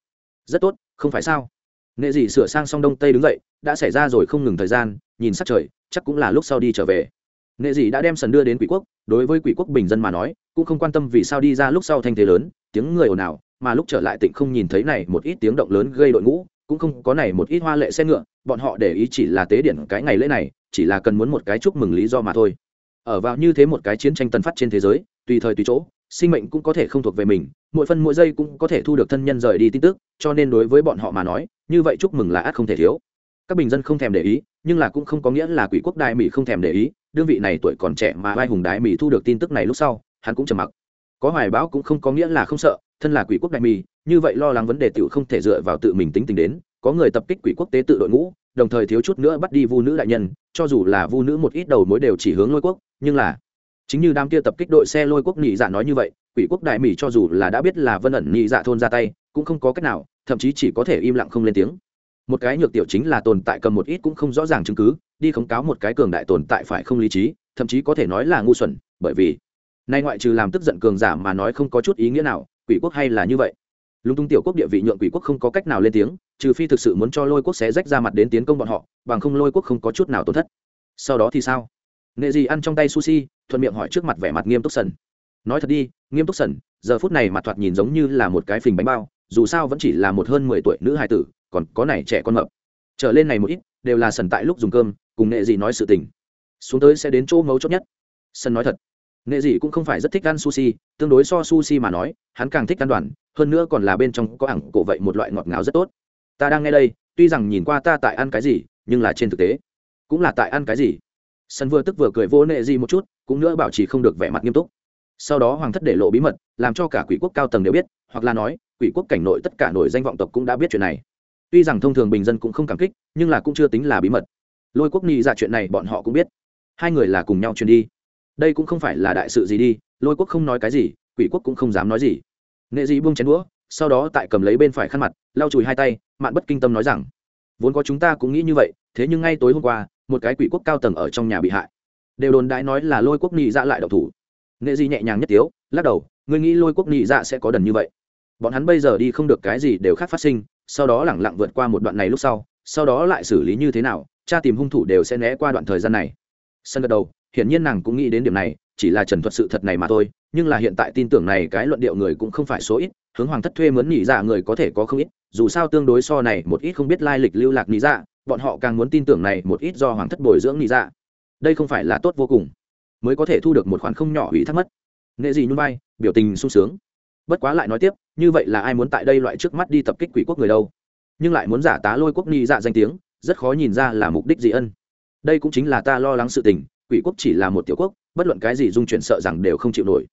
Rất tốt, không phải sao? Nghệ dị sửa sang song đông tây đứng dậy, đã xảy ra rồi không ngừng thời gian, nhìn sắc trời, chắc cũng là lúc sau đi trở về nghệ dị đã đem sần đưa đến quỷ quốc, đối với quỷ quốc bình dân mà nói, cũng không quan tâm vì sao đi ra lúc sau thanh thế lớn, tiếng người ồn ào, mà lúc trở lại tịnh không nhìn thấy này một ít tiếng động lớn gây đội ngũ, cũng không có này một ít hoa lệ xe ngựa, bọn họ để ý chỉ là tế điện cái ngày lễ này, chỉ là cần muốn một cái chúc mừng lý do mà thôi. Ở vào như thế một cái chiến tranh tần phát trên thế giới, tùy thời tùy chỗ, sinh mệnh cũng có thể không thuộc về mình, mỗi phân mỗi giây cũng có thể thu được thân nhân rời đi tin tức, cho nên đối với bọn họ mà nói, như vậy chúc mừng là ắt không thể thiếu. Các bình dân không thèm để ý, nhưng là cũng không có nghĩa là quỷ quốc đại mỹ không thèm để ý đương vị này tuổi còn trẻ mà vai hùng đại mỹ thu được tin tức này lúc sau, hắn cũng trầm mặc. Có hoài bão cũng không có nghĩa là không sợ, thân là quỷ quốc đại mỹ như vậy lo lắng vấn đề tiểu không thể dựa vào tự mình tính tình đến, có người tập kích quỷ quốc tế tự đội ngũ, đồng thời thiếu chút nữa bắt đi vu nữ đại nhân, cho dù là vu nữ một ít đầu mối đều chỉ hướng lôi quốc, nhưng là, chính như đám kia tập kích đội xe lôi quốc nhị dạ nói như vậy, quỷ quốc đại mỹ cho dù là đã biết là vân ẩn nhị dạ thôn ra tay, cũng không có cách nào, thậm chí chỉ có thể im lặng không lên tiếng. Một cái nhược tiểu chính là tồn tại cầm một ít cũng không rõ ràng chứng cứ đi khống cáo một cái cường đại tồn tại phải không lý trí, thậm chí có thể nói là ngu xuẩn, bởi vì, nay ngoại trừ làm tức giận cường giả mà nói không có chút ý nghĩa nào, quỷ quốc hay là như vậy. Lúng túng tiểu quốc địa vị nhượng quỷ quốc không có cách nào lên tiếng, trừ phi thực sự muốn cho lôi quốc xé rách ra mặt đến tiến công bọn họ, bằng không lôi quốc không có chút nào tổn thất. Sau đó thì sao? Nghệ gì ăn trong tay sushi, thuận miệng hỏi trước mặt vẻ mặt nghiêm túc sần. Nói thật đi, nghiêm túc sần, giờ phút này mặt thoạt nhìn giống như là một cái phình bánh bao, dù sao vẫn chỉ là một hơn mười tuổi nữ hài tử, còn có này trẻ con mập. Trở lên này một ít, đều là sần tại lúc dùng cơm cùng nghệ gì nói sự tình. Xuống tới sẽ đến chỗ mấu chốt nhất. Sân nói thật, nghệ dị cũng không phải rất thích ăn sushi, tương đối so sushi mà nói, hắn càng thích ăn đoàn, hơn nữa còn là bên trong có ảng cổ vậy một loại ngọt ngào rất tốt. Ta đang nghe đây, tuy rằng nhìn qua ta tại ăn cái gì, nhưng là trên thực tế, cũng là tại ăn cái gì. Sân vừa tức vừa cười vô nệ gì một chút, cũng nữa bảo trì không được vẻ mặt nghiêm túc. Sau đó hoàng thất để lộ bí mật, làm cho cả quỷ quốc cao tầng đều biết, hoặc là nói, quỷ quốc cảnh nội tất cả nổi danh vọng tộc cũng đã biết chuyện này. Tuy rằng thông thường bình dân cũng không cảm kích, nhưng là cũng chưa tính là bí mật lôi quốc ni ra chuyện này bọn họ cũng biết. Hai người là cùng nhau truyền đi. Đây cũng không phải là đại sự gì đi, lôi quốc không nói cái gì, quỷ quốc cũng không dám nói gì. Nghệ dị buông chén đũa, sau đó tại cầm lấy bên phải khăn mặt, lau chùi hai tay, mạn bất kinh tâm nói rằng, vốn có chúng ta cũng nghĩ như vậy, thế nhưng ngay tối hôm qua, một cái quỷ quốc cao tầng ở trong nhà bị hại. Đều đồn đãi nói là lôi quốc nghị dạ lại độc thủ. Nghệ dị nhẹ nhàng nhất tiếu, lắc đầu, ngươi nghĩ lôi quốc nghị dạ sẽ có đần như vậy? Bọn hắn bây giờ đi không được cái gì đều khác phát sinh, sau đó lẳng lặng vượt qua một đoạn này lúc sau sau đó lại xử lý như thế nào cha tìm hung thủ đều sẽ né qua đoạn thời gian này. Sân gật đầu hiển nhiên nàng cũng nghĩ đến điểm này chỉ là trần thuật sự thật này mà thôi nhưng là hiện tại tin tưởng này cái luận điệu người cũng không phải số ít hướng hoàng thất thuê mướn nhị dạ người có thể có không ít dù sao tương đối so này một ít không biết lai lịch lưu lạc nhị dạ bọn họ càng muốn tin tưởng này một ít do hoàng thất bồi dưỡng nhị dạ. Đây không phải là tốt vô cùng mới có thể thu được một khoản không nhỏ ủy thác mất. Nghệ gì nhún bay, biểu tình sung sướng. Bất quá lại nói tiếp như vậy là ai muốn tại đây loại trước mắt đi tập kích quỷ quốc người đâu? Nhưng lại muốn giả tá lôi quốc nhị dạ danh tiếng rất khó nhìn ra là mục đích gì ân. Đây cũng chính là ta lo lắng sự tình, quỷ quốc chỉ là một tiểu quốc, bất luận cái gì dung chuyển sợ rằng đều không chịu nổi.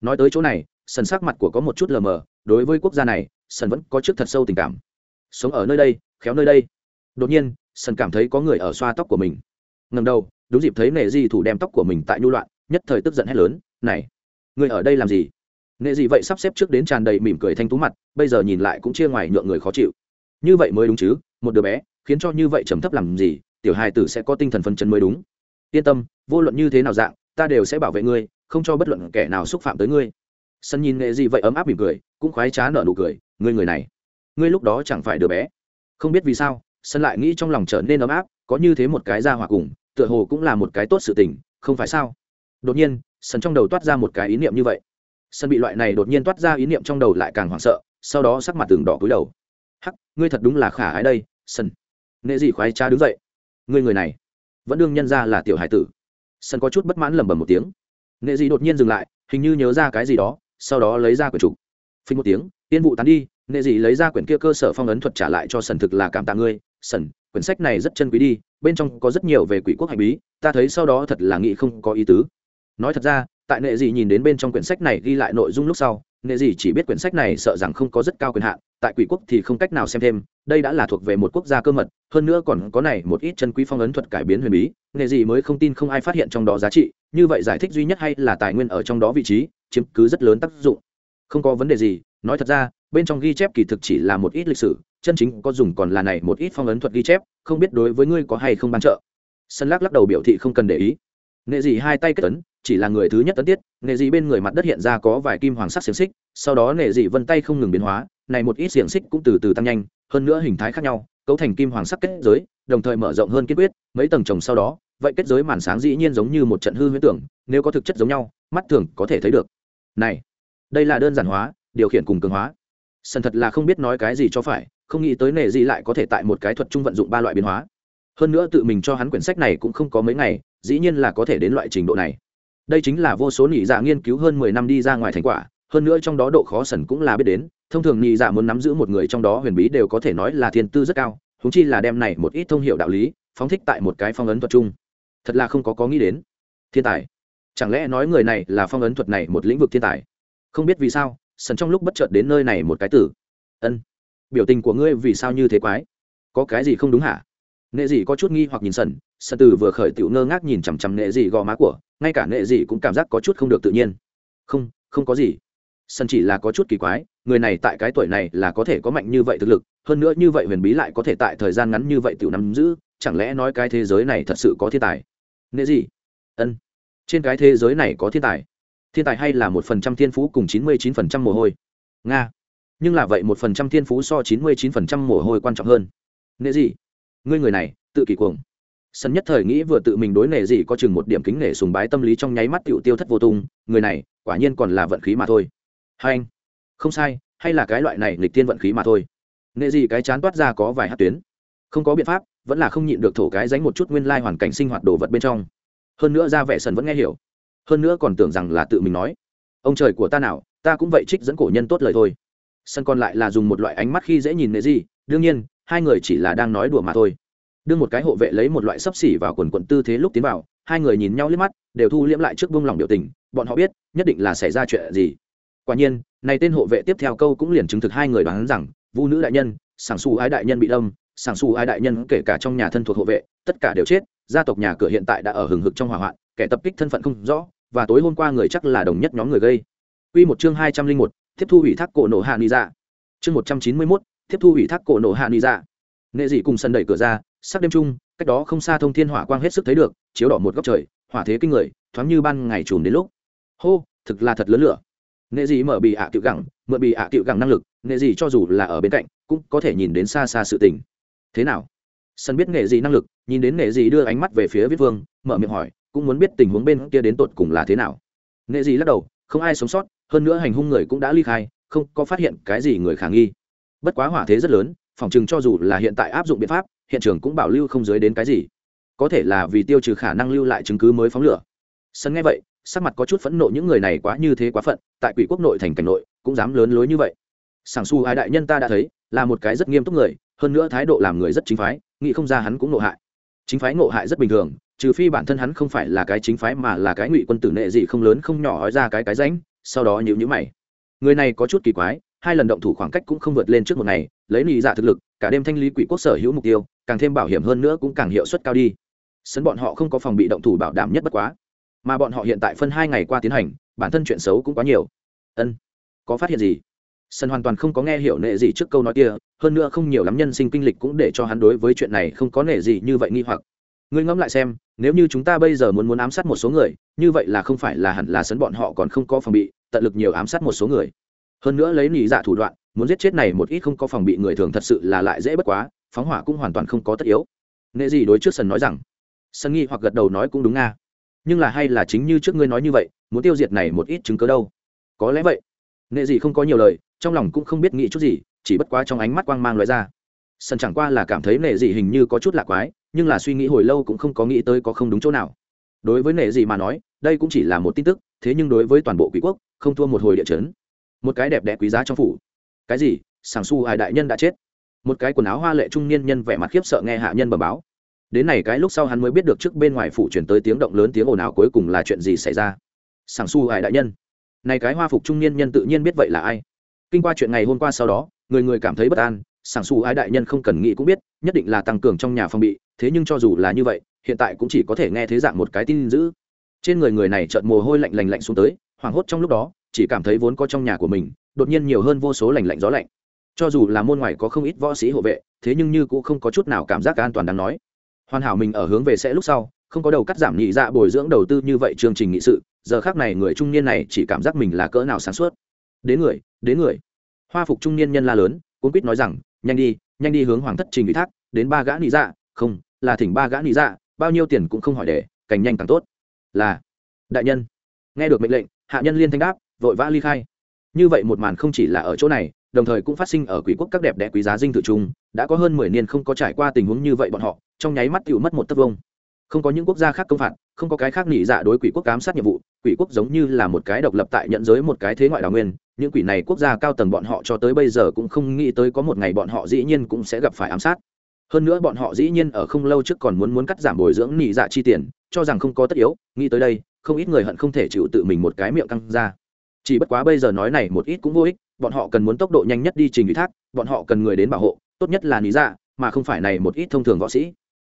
Nói tới chỗ này, sần sắc mặt của có một chút lờ mờ, đối với quốc gia này, sần vẫn có trước thật sâu tình cảm. Sống ở nơi đây, khéo nơi đây. Đột nhiên, sần cảm thấy có người ở xoa tóc của mình. Ngầm đầu, đúng dịp thấy nệ di thủ đem tóc của mình tại nhu loạn, nhất thời tức giận hét lớn, này người ở đây làm gì? Nệ gì vậy sắp xếp trước đến tràn đầy mỉm cười thanh tú mặt, bây giờ nhìn lại cũng chia ngoài nhượng người khó chịu. Như vậy mới đúng chứ, một đứa bé khiến cho như vậy trầm thấp làm gì, tiểu hài tử sẽ có tinh thần phân chấn mới đúng. Yên tâm, vô luận như thế nào dạng, ta đều sẽ bảo vệ ngươi, không cho bất luận kẻ nào xúc phạm tới ngươi. Sân nhìn nghệ gì vậy ấm áp mỉm cười, cũng khoái trá nở nụ cười, ngươi người này, ngươi lúc đó chẳng phải đứa bé. Không biết vì sao, sân lại nghĩ trong lòng trở nên ấm áp, có như thế một cái ra hòa cùng, tựa hồ cũng là một cái tốt sự tình, không phải sao? Đột nhiên, sân trong đầu toát ra một cái ý niệm như vậy. Sân bị loại này đột nhiên toát ra ý niệm trong đầu lại càng hoảng sợ, sau đó sắc mặt tường đỏ cúi đầu. Hắc, ngươi thật đúng là khả ái đây, sân nghệ gì khoái cha đứng dậy. Ngươi người này, vẫn đương nhân ra là tiểu hải tử. Sân có chút bất mãn lẩm bẩm một tiếng. Nghệ dị đột nhiên dừng lại, hình như nhớ ra cái gì đó, sau đó lấy ra quyển trục. Phình một tiếng, tiên vụ tán đi nghệ dị lấy ra quyển kia cơ sở phong ấn thuật trả lại cho sần thực là cảm tạ ngươi. Sần, quyển sách này rất chân quý đi, bên trong có rất nhiều về quỷ quốc hành bí, ta thấy sau đó thật là nghĩ không có ý tứ. Nói thật ra, tại nghệ dị nhìn đến bên trong quyển sách này ghi lại nội dung lúc sau nghệ dị chỉ biết quyển sách này sợ rằng không có rất cao quyền hạn tại quỷ quốc thì không cách nào xem thêm, đây đã là thuộc về một quốc gia cơ mật, hơn nữa còn có này một ít chân quý phong ấn thuật cải biến huyền bí, nghệ gì mới không tin không ai phát hiện trong đó giá trị, như vậy giải thích duy nhất hay là tài nguyên ở trong đó vị trí, chiếm cứ rất lớn tác dụng. Không có vấn đề gì, nói thật ra, bên trong ghi chép kỳ thực chỉ là một ít lịch sử, chân chính có dùng còn là này một ít phong ấn thuật ghi chép, không biết đối với ngươi có hay không ban trợ. Sân lắc lắc đầu biểu thị không cần để ý. Nghệ dị hai tay kết tấn chỉ là người thứ nhất tấn tiết, nghệ dị bên người mặt đất hiện ra có vài kim hoàng sắc xiềng xích, sau đó nghệ dị vân tay không ngừng biến hóa này một ít xiềng xích cũng từ từ tăng nhanh, hơn nữa hình thái khác nhau, cấu thành kim hoàng sắc kết giới, đồng thời mở rộng hơn kiên quyết, mấy tầng trồng sau đó, vậy kết giới màn sáng dĩ nhiên giống như một trận hư huyễn tưởng, nếu có thực chất giống nhau, mắt thường có thể thấy được. Này, đây là đơn giản hóa, điều khiển cùng cường hóa. Sần thật là không biết nói cái gì cho phải, không nghĩ tới nệ gì lại có thể tại một cái thuật chung vận dụng ba loại biến hóa. Hơn nữa tự mình cho hắn quyển sách này cũng không có mấy ngày, dĩ nhiên là có thể đến loại trình độ này. Đây chính là vô số nghỉ dạ nghiên cứu hơn mười năm đi ra ngoài thành quả, hơn nữa trong đó độ khó sần cũng là biết đến thông thường nhị dạ muốn nắm giữ một người trong đó huyền bí đều có thể nói là thiên tư rất cao húng chi là đem này một ít thông hiệu đạo lý, phóng thích tại một cái phong ấn thuật chung. Thật là không có có nghĩ đến. Thiên tài. Chẳng lẽ nói người này là phong ấn thuật này một lĩnh vực thiên tài? Không biết vì sao, sần trong lúc bất chợt đến nơi này một cái tử. Ân. Biểu tình của ngươi vì sao như thế quái? Có cái gì không đúng hả? Nghệ dị có chút nghi hoặc nhìn sần sần từ vừa khởi tiểu ngơ ngác nhìn chằm chằm nghệ dị gò má của, ngay cả nghệ dị cũng cảm giác có chút không được tự nhiên. Không không có gì sân chỉ là có chút kỳ quái, người này tại cái tuổi này là có thể có mạnh như vậy thực lực, hơn nữa như vậy huyền bí lại có thể tại thời gian ngắn như vậy tiểu nắm giữ, chẳng lẽ nói cái thế giới này thật sự có thiên tài? Nghĩa gì? Ân. Trên cái thế giới này có thiên tài. Thiên tài hay là một phần trăm thiên phú cùng chín mươi chín phần trăm mồ hôi? Nga. Nhưng là vậy một phần trăm thiên phú so chín mươi chín phần trăm mồ hôi quan trọng hơn. Nệ gì? Ngươi người này, tự kỷ cuồng. Sân nhất thời nghĩ vừa tự mình đối nệ gì có chừng một điểm kính nể sùng bái tâm lý trong nháy mắt tiểu tiêu thất vô tung, người này, quả nhiên còn là vận khí mà thôi hai anh. Không sai, hay là cái loại này nghịch tiên vận khí mà thôi. Nghệ gì cái chán toát ra có vài hát tuyến. Không có biện pháp, vẫn là không nhịn được thổ cái dánh một chút nguyên lai hoàn cảnh sinh hoạt đồ vật bên trong. Hơn nữa ra vẻ sần vẫn nghe hiểu. Hơn nữa còn tưởng rằng là tự mình nói. Ông trời của ta nào, ta cũng vậy trích dẫn cổ nhân tốt lời thôi. Sân còn lại là dùng một loại ánh mắt khi dễ nhìn nệ gì, đương nhiên, hai người chỉ là đang nói đùa mà thôi. Đương một cái hộ vệ lấy một loại sấp xỉ vào quần quận tư thế lúc tiến vào, hai người nhìn nhau liếc mắt, đều thu liễm lại trước buông lòng biểu tình, bọn họ biết, nhất định là xảy ra chuyện gì quả nhiên, này tên hộ vệ tiếp theo câu cũng liền chứng thực hai người đoán rằng, vu nữ đại nhân, sảng su ái đại nhân bị đâm, sảng su ái đại nhân kể cả trong nhà thân thuộc hộ vệ, tất cả đều chết, gia tộc nhà cửa hiện tại đã ở hừng hực trong hỏa hoạn, kẻ tập kích thân phận không rõ, và tối hôm qua người chắc là đồng nhất nhóm người gây. Quy một chương hai trăm linh một, tiếp thu ủy thác cổ nổ hạ ni dạ. Chương một trăm chín mươi mốt, tiếp thu ủy thác cổ nổ hạ ni dạ. Nghệ dị cùng sân đẩy cửa ra, sắc đêm chung, cách đó không xa thông thiên hỏa quang hết sức thấy được, chiếu đỏ một góc trời, hỏa thế kinh người, thoáng như ban ngày trùm đến lúc. Hô, thực là thật lớn lửa nghệ gì mở bị ạ à gẳng, mượn bị ạ à gẳng năng lực nghệ gì cho dù là ở bên cạnh, cũng có thể nhìn đến xa xa sự tình. Thế nào? Sân biết nghệ gì năng lực, nhìn đến nghệ gì đưa ánh mắt về phía viết vương, mở miệng hỏi, cũng muốn biết tình huống bên kia đến tột cùng là thế nào. Nghệ gì lắc đầu, không ai sống sót, hơn nữa hành hung người cũng đã ly khai, không có phát hiện cái gì người khả nghi. Bất quá hỏa thế rất lớn, phòng chừng cho dù là hiện tại áp dụng biện pháp, hiện trường cũng bảo lưu không dưới đến cái gì. Có thể là vì tiêu trừ khả năng lưu lại chứng cứ mới phóng lửa. Sân nghe vậy sắc mặt có chút phẫn nộ những người này quá như thế quá phận, tại quỷ quốc nội thành cảnh nội, cũng dám lớn lối như vậy. Sảng su ai đại nhân ta đã thấy, là một cái rất nghiêm túc người, hơn nữa thái độ làm người rất chính phái, nghĩ không ra hắn cũng nộ hại. Chính phái nộ hại rất bình thường, trừ phi bản thân hắn không phải là cái chính phái mà là cái ngụy quân tử nệ gì không lớn không nhỏ hói ra cái cái ránh sau đó nhữ nhữ mày. Người này có chút kỳ quái, hai lần động thủ khoảng cách cũng không vượt lên trước một ngày, lấy nị dạ thực lực, cả đêm thanh lý quỷ quốc sở hữu mục tiêu, càng thêm bảo hiểm hơn nữa cũng càng hiệu suất cao đi. Sấn bọn họ không có phòng bị động thủ bảo đảm nhất bất quá mà bọn họ hiện tại phân hai ngày qua tiến hành, bản thân chuyện xấu cũng quá nhiều. Ân, có phát hiện gì? Sân hoàn toàn không có nghe hiểu nệ gì trước câu nói kia, hơn nữa không nhiều lắm nhân sinh kinh lịch cũng để cho hắn đối với chuyện này không có nệ gì như vậy nghi hoặc. Ngươi ngẫm lại xem, nếu như chúng ta bây giờ muốn muốn ám sát một số người, như vậy là không phải là hẳn là sấn bọn họ còn không có phòng bị, tận lực nhiều ám sát một số người. Hơn nữa lấy nỉ dạ thủ đoạn, muốn giết chết này một ít không có phòng bị người thường thật sự là lại dễ bất quá, phóng hỏa cũng hoàn toàn không có tất yếu. Nệ gì đối trước sân nói rằng, sân nghi hoặc gật đầu nói cũng đúng nga nhưng là hay là chính như trước ngươi nói như vậy, muốn tiêu diệt này một ít chứng cớ đâu? Có lẽ vậy. Nệ gì không có nhiều lời, trong lòng cũng không biết nghĩ chút gì, chỉ bất quá trong ánh mắt quang mang loại ra. Sân chẳng qua là cảm thấy nệ dị hình như có chút lạc quái, nhưng là suy nghĩ hồi lâu cũng không có nghĩ tới có không đúng chỗ nào. Đối với nệ dị mà nói, đây cũng chỉ là một tin tức, thế nhưng đối với toàn bộ quý quốc, không thua một hồi địa chấn. Một cái đẹp đẽ quý giá trong phủ. Cái gì? Sàng su hai đại nhân đã chết. Một cái quần áo hoa lệ trung niên nhân vẻ mặt khiếp sợ nghe hạ nhân bẩm báo đến này cái lúc sau hắn mới biết được trước bên ngoài phủ chuyển tới tiếng động lớn tiếng ồn ào cuối cùng là chuyện gì xảy ra. Sàng su ai đại nhân, này cái hoa phục trung niên nhân tự nhiên biết vậy là ai. Kinh qua chuyện ngày hôm qua sau đó, người người cảm thấy bất an, sảng su ai đại nhân không cần nghĩ cũng biết, nhất định là tăng cường trong nhà phòng bị, thế nhưng cho dù là như vậy, hiện tại cũng chỉ có thể nghe thế dạng một cái tin dữ. Trên người người này trợn mồ hôi lạnh lạnh lạnh xuống tới, hoảng hốt trong lúc đó, chỉ cảm thấy vốn có trong nhà của mình, đột nhiên nhiều hơn vô số lạnh lạnh gió lạnh. Cho dù là môn ngoài có không ít võ sĩ hộ vệ, thế nhưng như cũng không có chút nào cảm giác an toàn đáng nói hoàn hảo mình ở hướng về sẽ lúc sau, không có đầu cắt giảm nhị dạ bồi dưỡng đầu tư như vậy chương trình nghị sự, giờ khác này người trung niên này chỉ cảm giác mình là cỡ nào sáng suốt. Đến người đến người. Hoa phục trung niên nhân la lớn, cuốn quýt nói rằng, nhanh đi nhanh đi hướng hoàng thất trình ủy thác, đến ba gã nhị dạ. Không, là thỉnh ba gã nhị dạ bao nhiêu tiền cũng không hỏi để, càng nhanh càng tốt. Là, đại nhân. Nghe được mệnh lệnh, hạ nhân liên thanh đáp, vội vã ly khai. Như vậy một màn không chỉ là ở chỗ này đồng thời cũng phát sinh ở quỷ quốc các đẹp đẽ quý giá dinh tự trung đã có hơn mười niên không có trải qua tình huống như vậy bọn họ, trong nháy mắt tự mất một tấc vông không có những quốc gia khác công phạt, không có cái khác nỉ dạ đối quỷ quốc giám sát nhiệm vụ, quỷ quốc giống như là một cái độc lập tại nhận giới một cái thế ngoại đào nguyên, những quỷ này quốc gia cao tầng bọn họ cho tới bây giờ cũng không nghĩ tới có một ngày bọn họ dĩ nhiên cũng sẽ gặp phải ám sát. Hơn nữa bọn họ dĩ nhiên ở không lâu trước còn muốn muốn cắt giảm bồi dưỡng nỉ dạ chi tiền, cho rằng không có tất yếu, nghĩ tới đây, không ít người hận không thể chịu tự mình một cái miệng căng ra. Chỉ bất quá bây giờ nói này một ít cũng vô ích bọn họ cần muốn tốc độ nhanh nhất đi trình ủy thác, bọn họ cần người đến bảo hộ, tốt nhất là lý dạ mà không phải này một ít thông thường võ sĩ.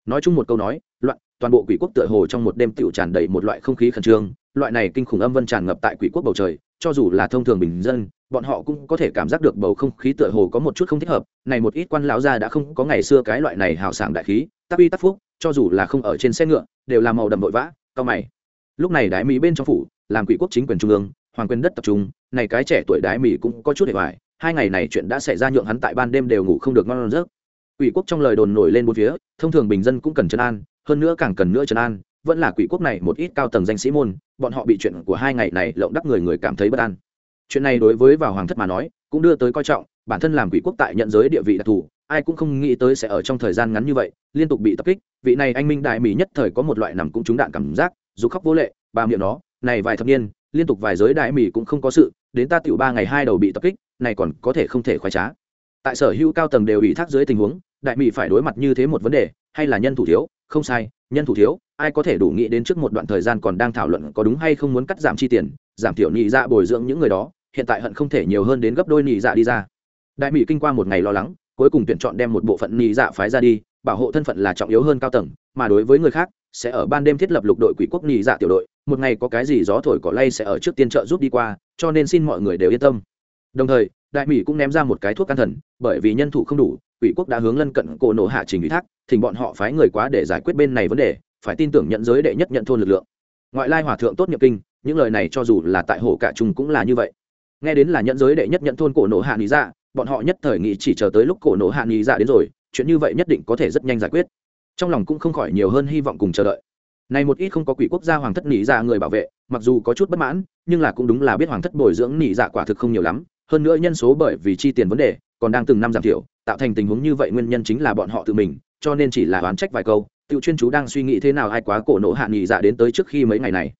Nói chung một câu nói, loạn, toàn bộ quỷ quốc tựa hồ trong một đêm tựu tràn đầy một loại không khí khẩn trương, loại này kinh khủng âm vân tràn ngập tại quỷ quốc bầu trời, cho dù là thông thường bình dân, bọn họ cũng có thể cảm giác được bầu không khí tựa hồ có một chút không thích hợp, này một ít quan lão gia đã không có ngày xưa cái loại này hào sảng đại khí, tắc uy tắc phúc, cho dù là không ở trên xe ngựa, đều là màu đậm vội vã, cao mày. Lúc này đái mỹ bên trong phủ, làm quỷ quốc chính quyền trung ương hoàng quyền đất tập trung, này cái trẻ tuổi đái mỹ cũng có chút hề hoài, hai ngày này chuyện đã xảy ra nhượng hắn tại ban đêm đều ngủ không được ngon giấc. Quỷ quốc trong lời đồn nổi lên bốn phía, thông thường bình dân cũng cần trấn an, hơn nữa càng cần nữa trấn an, vẫn là quỷ quốc này một ít cao tầng danh sĩ môn, bọn họ bị chuyện của hai ngày này lộng đắc người người cảm thấy bất an. Chuyện này đối với vào hoàng thất mà nói, cũng đưa tới coi trọng, bản thân làm quỷ quốc tại nhận giới địa vị đặc thù, ai cũng không nghĩ tới sẽ ở trong thời gian ngắn như vậy, liên tục bị tập kích, vị này anh minh đại mỹ nhất thời có một loại nằm cũng trúng đạn cảm giác, dù khóc vô lệ bà miệng nó, này vài thập niên liên tục vài giới đại mỹ cũng không có sự, đến ta tiểu ba ngày hai đầu bị tập kích, này còn có thể không thể khoái trá. Tại sở hữu cao tầng đều ủy thác dưới tình huống, đại mỹ phải đối mặt như thế một vấn đề, hay là nhân thủ thiếu? Không sai, nhân thủ thiếu, ai có thể đủ nghĩ đến trước một đoạn thời gian còn đang thảo luận có đúng hay không muốn cắt giảm chi tiền, giảm thiểu nhị dạ bồi dưỡng những người đó, hiện tại hận không thể nhiều hơn đến gấp đôi nhị dạ đi ra. Đại mỹ kinh qua một ngày lo lắng, cuối cùng tuyển chọn đem một bộ phận nhị dạ phái ra đi, bảo hộ thân phận là trọng yếu hơn cao tầng, mà đối với người khác sẽ ở ban đêm thiết lập lục đội quỷ quốc nhị dạ tiểu đội, một ngày có cái gì gió thổi cỏ lay sẽ ở trước tiên trợ giúp đi qua, cho nên xin mọi người đều yên tâm. Đồng thời, đại mỹ cũng ném ra một cái thuốc can thần, bởi vì nhân thủ không đủ, quỷ quốc đã hướng lân cận cổ nổ hạ trình ủy thác, thỉnh bọn họ phái người quá để giải quyết bên này vấn đề, phải tin tưởng nhận giới đệ nhất nhận thôn lực lượng. Ngoại lai hòa thượng tốt nhập kinh, những lời này cho dù là tại hồ cả trung cũng là như vậy. Nghe đến là nhận giới đệ nhất nhận thôn cổ nổ hạ lý dạ bọn họ nhất thời nghĩ chỉ chờ tới lúc cổ nổ hạ lý dạ đến rồi, chuyện như vậy nhất định có thể rất nhanh giải quyết trong lòng cũng không khỏi nhiều hơn hy vọng cùng chờ đợi. Này một ít không có quỷ quốc gia hoàng thất nỉ dạ người bảo vệ, mặc dù có chút bất mãn, nhưng là cũng đúng là biết hoàng thất bồi dưỡng nỉ dạ quả thực không nhiều lắm, hơn nữa nhân số bởi vì chi tiền vấn đề, còn đang từng năm giảm thiểu, tạo thành tình huống như vậy nguyên nhân chính là bọn họ tự mình, cho nên chỉ là oán trách vài câu, tự chuyên chú đang suy nghĩ thế nào ai quá cổ nộ hạ nỉ dạ đến tới trước khi mấy ngày này.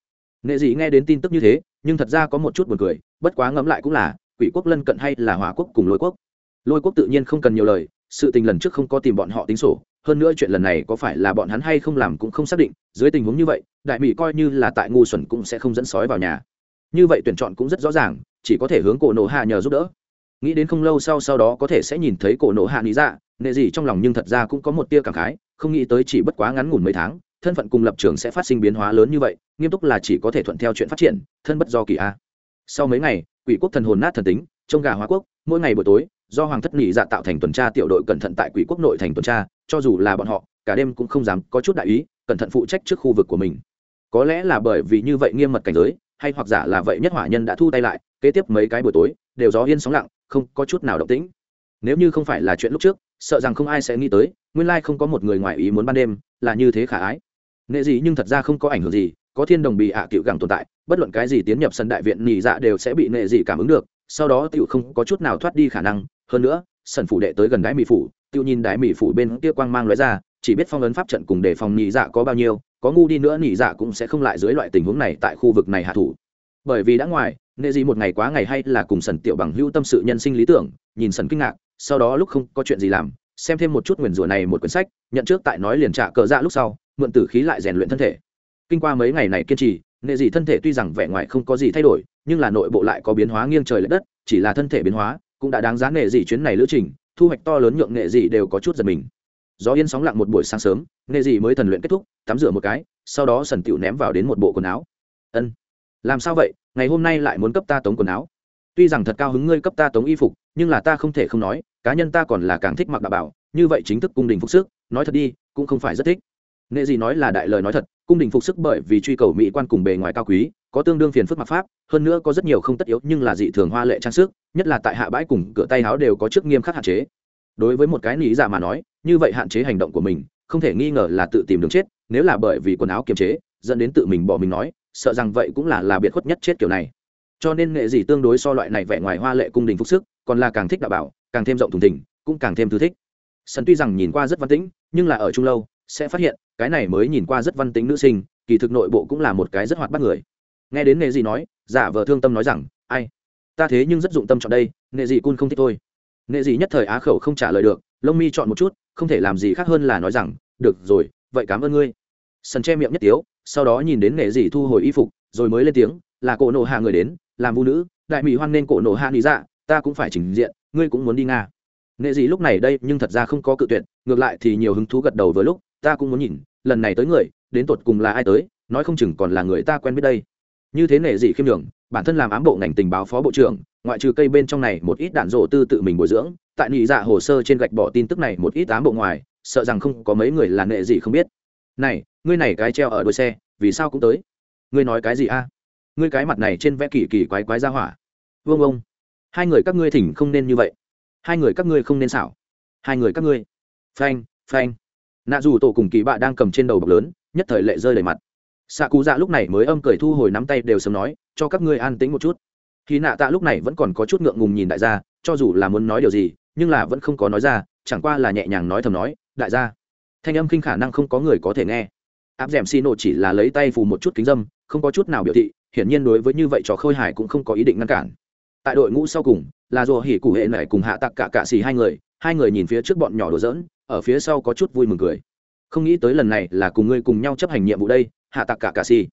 Nệ dị nghe đến tin tức như thế, nhưng thật ra có một chút buồn cười, bất quá ngẫm lại cũng là, quỷ quốc lân cận hay là hòa quốc cùng lôi quốc? Lôi quốc tự nhiên không cần nhiều lời, sự tình lần trước không có tìm bọn họ tính sổ hơn nữa chuyện lần này có phải là bọn hắn hay không làm cũng không xác định, dưới tình huống như vậy, đại mỹ coi như là tại ngu xuẩn cũng sẽ không dẫn sói vào nhà. Như vậy tuyển chọn cũng rất rõ ràng, chỉ có thể hướng cổ nổ hạ nhờ giúp đỡ. Nghĩ đến không lâu sau sau đó có thể sẽ nhìn thấy cổ nổ hạ lý dạ nệ gì trong lòng nhưng thật ra cũng có một tia cảm khái, không nghĩ tới chỉ bất quá ngắn ngủn mấy tháng, thân phận cùng lập trường sẽ phát sinh biến hóa lớn như vậy, nghiêm túc là chỉ có thể thuận theo chuyện phát triển, thân bất do kỳ a. Sau mấy ngày, quỷ quốc thần hồn nát thần tính, trông gà hóa quốc, mỗi ngày buổi tối do hoàng thất nghị dạ tạo thành tuần tra tiểu đội cẩn thận tại quỷ quốc nội thành tuần tra, cho dù là bọn họ, cả đêm cũng không dám có chút đại ý, cẩn thận phụ trách trước khu vực của mình. Có lẽ là bởi vì như vậy nghiêm mật cảnh giới, hay hoặc giả là vậy nhất hỏa nhân đã thu tay lại, kế tiếp mấy cái buổi tối, đều gió yên sóng lặng, không có chút nào động tĩnh. Nếu như không phải là chuyện lúc trước, sợ rằng không ai sẽ nghĩ tới, nguyên lai không có một người ngoài ý muốn ban đêm, là như thế khả ái. Nghệ gì nhưng thật ra không có ảnh hưởng gì, có thiên đồng bị ạ à cựu gẳng tồn tại, bất luận cái gì tiến nhập sân đại viện nhị dạ đều sẽ bị nệ gì cảm ứng được, sau đó tựu không có chút nào thoát đi khả năng hơn nữa sần phủ đệ tới gần đái mỹ phủ, tiêu nhìn đái mỹ phủ bên kia quang mang lóe ra, chỉ biết phong ấn pháp trận cùng đề phòng nhị dạ có bao nhiêu, có ngu đi nữa nhị dạ cũng sẽ không lại dưới loại tình huống này tại khu vực này hạ thủ. Bởi vì đã ngoài, nệ gì một ngày quá ngày hay là cùng sần tiểu bằng hưu tâm sự nhân sinh lý tưởng, nhìn sần kinh ngạc, sau đó lúc không có chuyện gì làm, xem thêm một chút nguyền rủa này một quyển sách, nhận trước tại nói liền trả cờ ra lúc sau, mượn tử khí lại rèn luyện thân thể. Kinh qua mấy ngày này kiên trì, nệ gì thân thể tuy rằng vẻ ngoài không có gì thay đổi, nhưng là nội bộ lại có biến hóa nghiêng trời l ệ đất, chỉ là thân thể biến hóa cũng đã đáng giá nệ dị chuyến này lữ trình, thu hoạch to lớn nhượng nệ dị đều có chút giật mình. Gió yên sóng lặng một buổi sáng sớm nệ dị mới thần luyện kết thúc, tắm rửa một cái, sau đó sần tiểu ném vào đến một bộ quần áo. Ân, làm sao vậy? Ngày hôm nay lại muốn cấp ta tống quần áo. Tuy rằng thật cao hứng ngươi cấp ta tống y phục, nhưng là ta không thể không nói, cá nhân ta còn là càng thích mặc đạo bảo, như vậy chính thức cung đình phục sức, nói thật đi, cũng không phải rất thích. Nghệ dị nói là đại lời nói thật, cung đình phục sức bởi vì truy cầu mỹ quan cùng bề ngoài cao quý, có tương đương phiền phức mặc pháp, hơn nữa có rất nhiều không tất yếu nhưng là dị thường hoa lệ trang sức nhất là tại hạ bãi cùng cửa tay áo đều có chức nghiêm khắc hạn chế. Đối với một cái lý giả dạ mà nói, như vậy hạn chế hành động của mình, không thể nghi ngờ là tự tìm đường chết, nếu là bởi vì quần áo kiềm chế, dẫn đến tự mình bỏ mình nói, sợ rằng vậy cũng là là biệt khuất nhất chết kiểu này. Cho nên nghệ gì tương đối so loại này vẻ ngoài hoa lệ cung đình phục sức, còn là càng thích đạo bảo, càng thêm rộng thùng thình, cũng càng thêm thư thích. Sân tuy rằng nhìn qua rất văn tĩnh, nhưng là ở chung lâu, sẽ phát hiện, cái này mới nhìn qua rất văn tĩnh nữ sinh, kỳ thực nội bộ cũng là một cái rất hoạt bát người. Nghe đến nghệ gì nói, giả vờ thương tâm nói rằng, ai ta thế nhưng rất dụng tâm chọn đây nghệ gì cun không thích thôi. Nghệ gì nhất thời á khẩu không trả lời được, lông mi chọn một chút, không thể làm gì khác hơn là nói rằng, được rồi, vậy cảm ơn ngươi. Sần che miệng nhất tiếu, sau đó nhìn đến nghệ gì thu hồi y phục, rồi mới lên tiếng, là cổ nộ hạ người đến, làm vũ nữ, đại mỹ hoan nên cổ nộ hạ lý dạ ta cũng phải trình diện, ngươi cũng muốn đi nga. Nghệ gì lúc này đây nhưng thật ra không có cự tuyệt, ngược lại thì nhiều hứng thú gật đầu với lúc, ta cũng muốn nhìn, lần này tới người, đến tột cùng là ai tới, nói không chừng còn là người ta quen biết đây như thế nghệ gì khiêm đường bản thân làm ám bộ ngành tình báo phó bộ trưởng, ngoại trừ cây bên trong này một ít đạn rổ tư tự mình bồi dưỡng, tại nhị dạ hồ sơ trên gạch bỏ tin tức này một ít ám bộ ngoài, sợ rằng không có mấy người là nghệ gì không biết. Này, ngươi này cái treo ở đuôi xe, vì sao cũng tới? Ngươi nói cái gì a? Ngươi cái mặt này trên vẽ kỳ kỳ quái quái ra hỏa. Vương ông, hai người các ngươi thỉnh không nên như vậy. Hai người các ngươi không nên xảo. Hai người các ngươi. Phanh phanh. Nạ dù tổ cùng kỳ bạ đang cầm trên đầu bọc lớn, nhất thời lệ rơi đầy mặt xạ cụ dạ lúc này mới âm cười thu hồi nắm tay đều sớm nói, cho các ngươi an tĩnh một chút. Khi nạ tạ lúc này vẫn còn có chút ngượng ngùng nhìn đại gia, cho dù là muốn nói điều gì, nhưng là vẫn không có nói ra, chẳng qua là nhẹ nhàng nói thầm nói, đại gia. Thanh âm kinh khả năng không có người có thể nghe. Áp d ẻ m xi nộ chỉ là lấy tay phù một chút kính dâm, không có chút nào biểu thị, hiển nhiên đối với như vậy trò khôi hài cũng không có ý định ngăn cản. Tại đội ngũ sau cùng, là rùa hỉ cụ hệ nảy cùng hạ tặc cả cạ xì hai người hai người nhìn phía trước bọn nhỏ đùa giỡn, ở phía sau có chút vui mừng cười. Không nghĩ tới lần này là cùng ngươi cùng nhau chấp hành nhiệm vụ đây hạ Tạc cả cà si.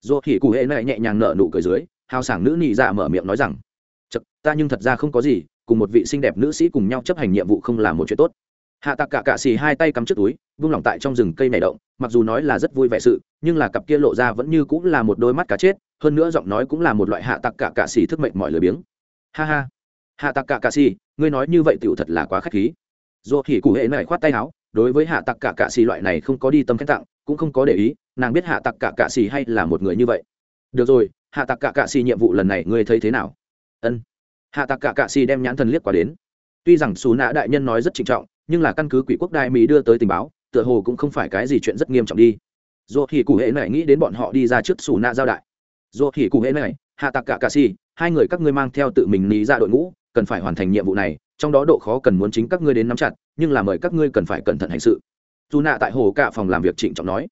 Dù hỉ cụ hệ nảy nhẹ nhàng nở nụ cười dưới, hào sảng nữ nị dạ mở miệng nói rằng chật ta nhưng thật ra không có gì, cùng một vị xinh đẹp nữ sĩ cùng nhau chấp hành nhiệm vụ không là một chuyện tốt. Hạ Tạc cả cạ xì hai tay cắm trước túi, vung lỏng tại trong rừng cây này động, mặc dù nói là rất vui vẻ sự, nhưng là cặp kia lộ ra vẫn như cũng là một đôi mắt cá chết, hơn nữa giọng nói cũng là một loại hạ Tạc cả cạ xì thức mệnh mọi lười biếng. Ha ha, hạ Tạc cả cạ xì ngươi nói như vậy tựu thật là quá k h á c h khí. Dù thì cụ hệ này khoát tay áo, đối với hạ tặc cả cạ xì loại này không có đi tâm khen tặng, cũng không có để ý nàng biết hạ tặc cả cạ xì hay là một người như vậy. Được rồi, hạ tặc cả cạ xì nhiệm vụ lần này ngươi thấy thế nào? Ân. Hạ tặc cả cạ xì đem nhãn thần liếc qua đến. Tuy rằng xù nạ đại nhân nói rất trịnh trọng, nhưng là căn cứ quỷ quốc đại mỹ đưa tới tình báo, tựa hồ cũng không phải cái gì chuyện rất nghiêm trọng đi. Dù thì cụ hệ này nghĩ đến bọn họ đi ra trước xù nạ giao đại. Dù thì cụ hệ này hạ tặc cả cạ xì, hai người các ngươi mang theo tự mình lý ra đội ngũ, cần phải hoàn thành nhiệm vụ này, trong đó độ khó cần muốn chính các ngươi đến nắm chặt, nhưng là mời các ngươi cần phải cẩn thận hành sự. Dù nạ tại hồ cả phòng làm việc trịnh trọng nói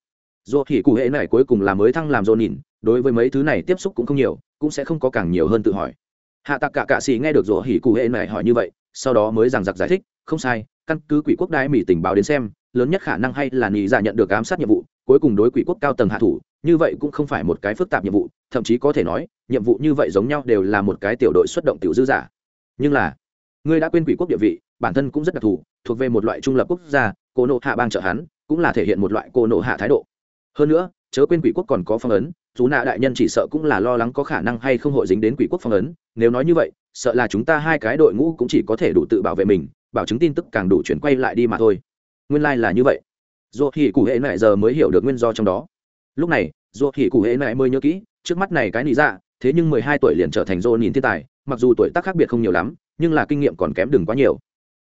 dù thì cụ hệ này cuối cùng là mới thăng làm dồn nhìn đối với mấy thứ này tiếp xúc cũng không nhiều, cũng sẽ không có càng nhiều hơn tự hỏi. Hạ tặc cả cạ xì nghe được rỗ hỉ cụ hệ này hỏi như vậy, sau đó mới rằng giặc giải thích, không sai, căn cứ quỷ quốc đái mỹ tình báo đến xem, lớn nhất khả năng hay là nị giả nhận được ám sát nhiệm vụ, cuối cùng đối quỷ quốc cao tầng hạ thủ, như vậy cũng không phải một cái phức tạp nhiệm vụ, thậm chí có thể nói, nhiệm vụ như vậy giống nhau đều là một cái tiểu đội xuất động tiểu dư giả. Nhưng là, ngươi đã quên quỷ quốc địa vị, bản thân cũng rất đặc thù, thuộc về một loại trung lập quốc gia cô nộ hạ bang trợ hắn, cũng là thể hiện một loại cô nộ hạ thái độ hơn nữa chớ quên quỷ quốc còn có phong ấn chú nạ đại nhân chỉ sợ cũng là lo lắng có khả năng hay không hội dính đến quỷ quốc phong ấn nếu nói như vậy sợ là chúng ta hai cái đội ngũ cũng chỉ có thể đủ tự bảo vệ mình bảo chứng tin tức càng đủ chuyển quay lại đi mà thôi. Nguyên lai、like、là như vậy. Dù thì cụ hệ mẹ giờ mới hiểu được nguyên do trong đó. Lúc này dù thì cụ hệ mẹ mới nhớ kỹ trước mắt này cái nị dạ thế nhưng mười hai tuổi liền trở thành dô nhìn thiên tài mặc dù tuổi tác khác biệt không nhiều lắm nhưng là kinh nghiệm còn kém đừng quá nhiều.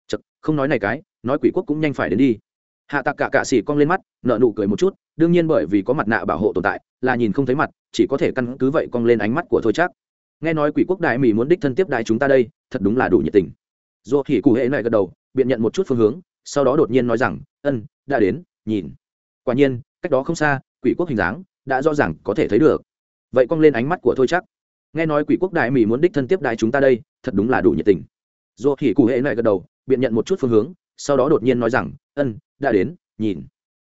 Chật, không nói này cái nói quỷ quốc cũng nhanh phải đến đi hạ tạc cả cạ xỉ cong lên mắt nợ nụ cười một chút, đương nhiên bởi vì có mặt nạ bảo hộ tồn tại, là nhìn không thấy mặt, chỉ có thể căn cứ vậy cong lên ánh mắt của thôi chắc nghe nói quỷ quốc đại mỹ muốn đích thân tiếp đại chúng ta đây, thật đúng là đủ nhiệt tình. Dù thì cụ hệ này gật đầu, biện nhận một chút phương hướng, sau đó đột nhiên nói rằng, ân, đã đến, nhìn. Quả nhiên, cách đó không xa, quỷ quốc hình dáng đã rõ ràng có thể thấy được. Vậy cong lên ánh mắt của thôi chắc nghe nói quỷ quốc đại mỹ muốn đích thân tiếp đại chúng ta đây, thật đúng là đủ nhiệt tình. Dù thì cụ hệ này gật đầu, biện nhận một chút phương hướng, sau đó đột nhiên nói rằng, ân đã đến, nhìn.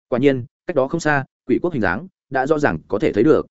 Quả nhiên, cách đó không xa, quỷ quốc hình dáng đã rõ ràng có thể thấy được.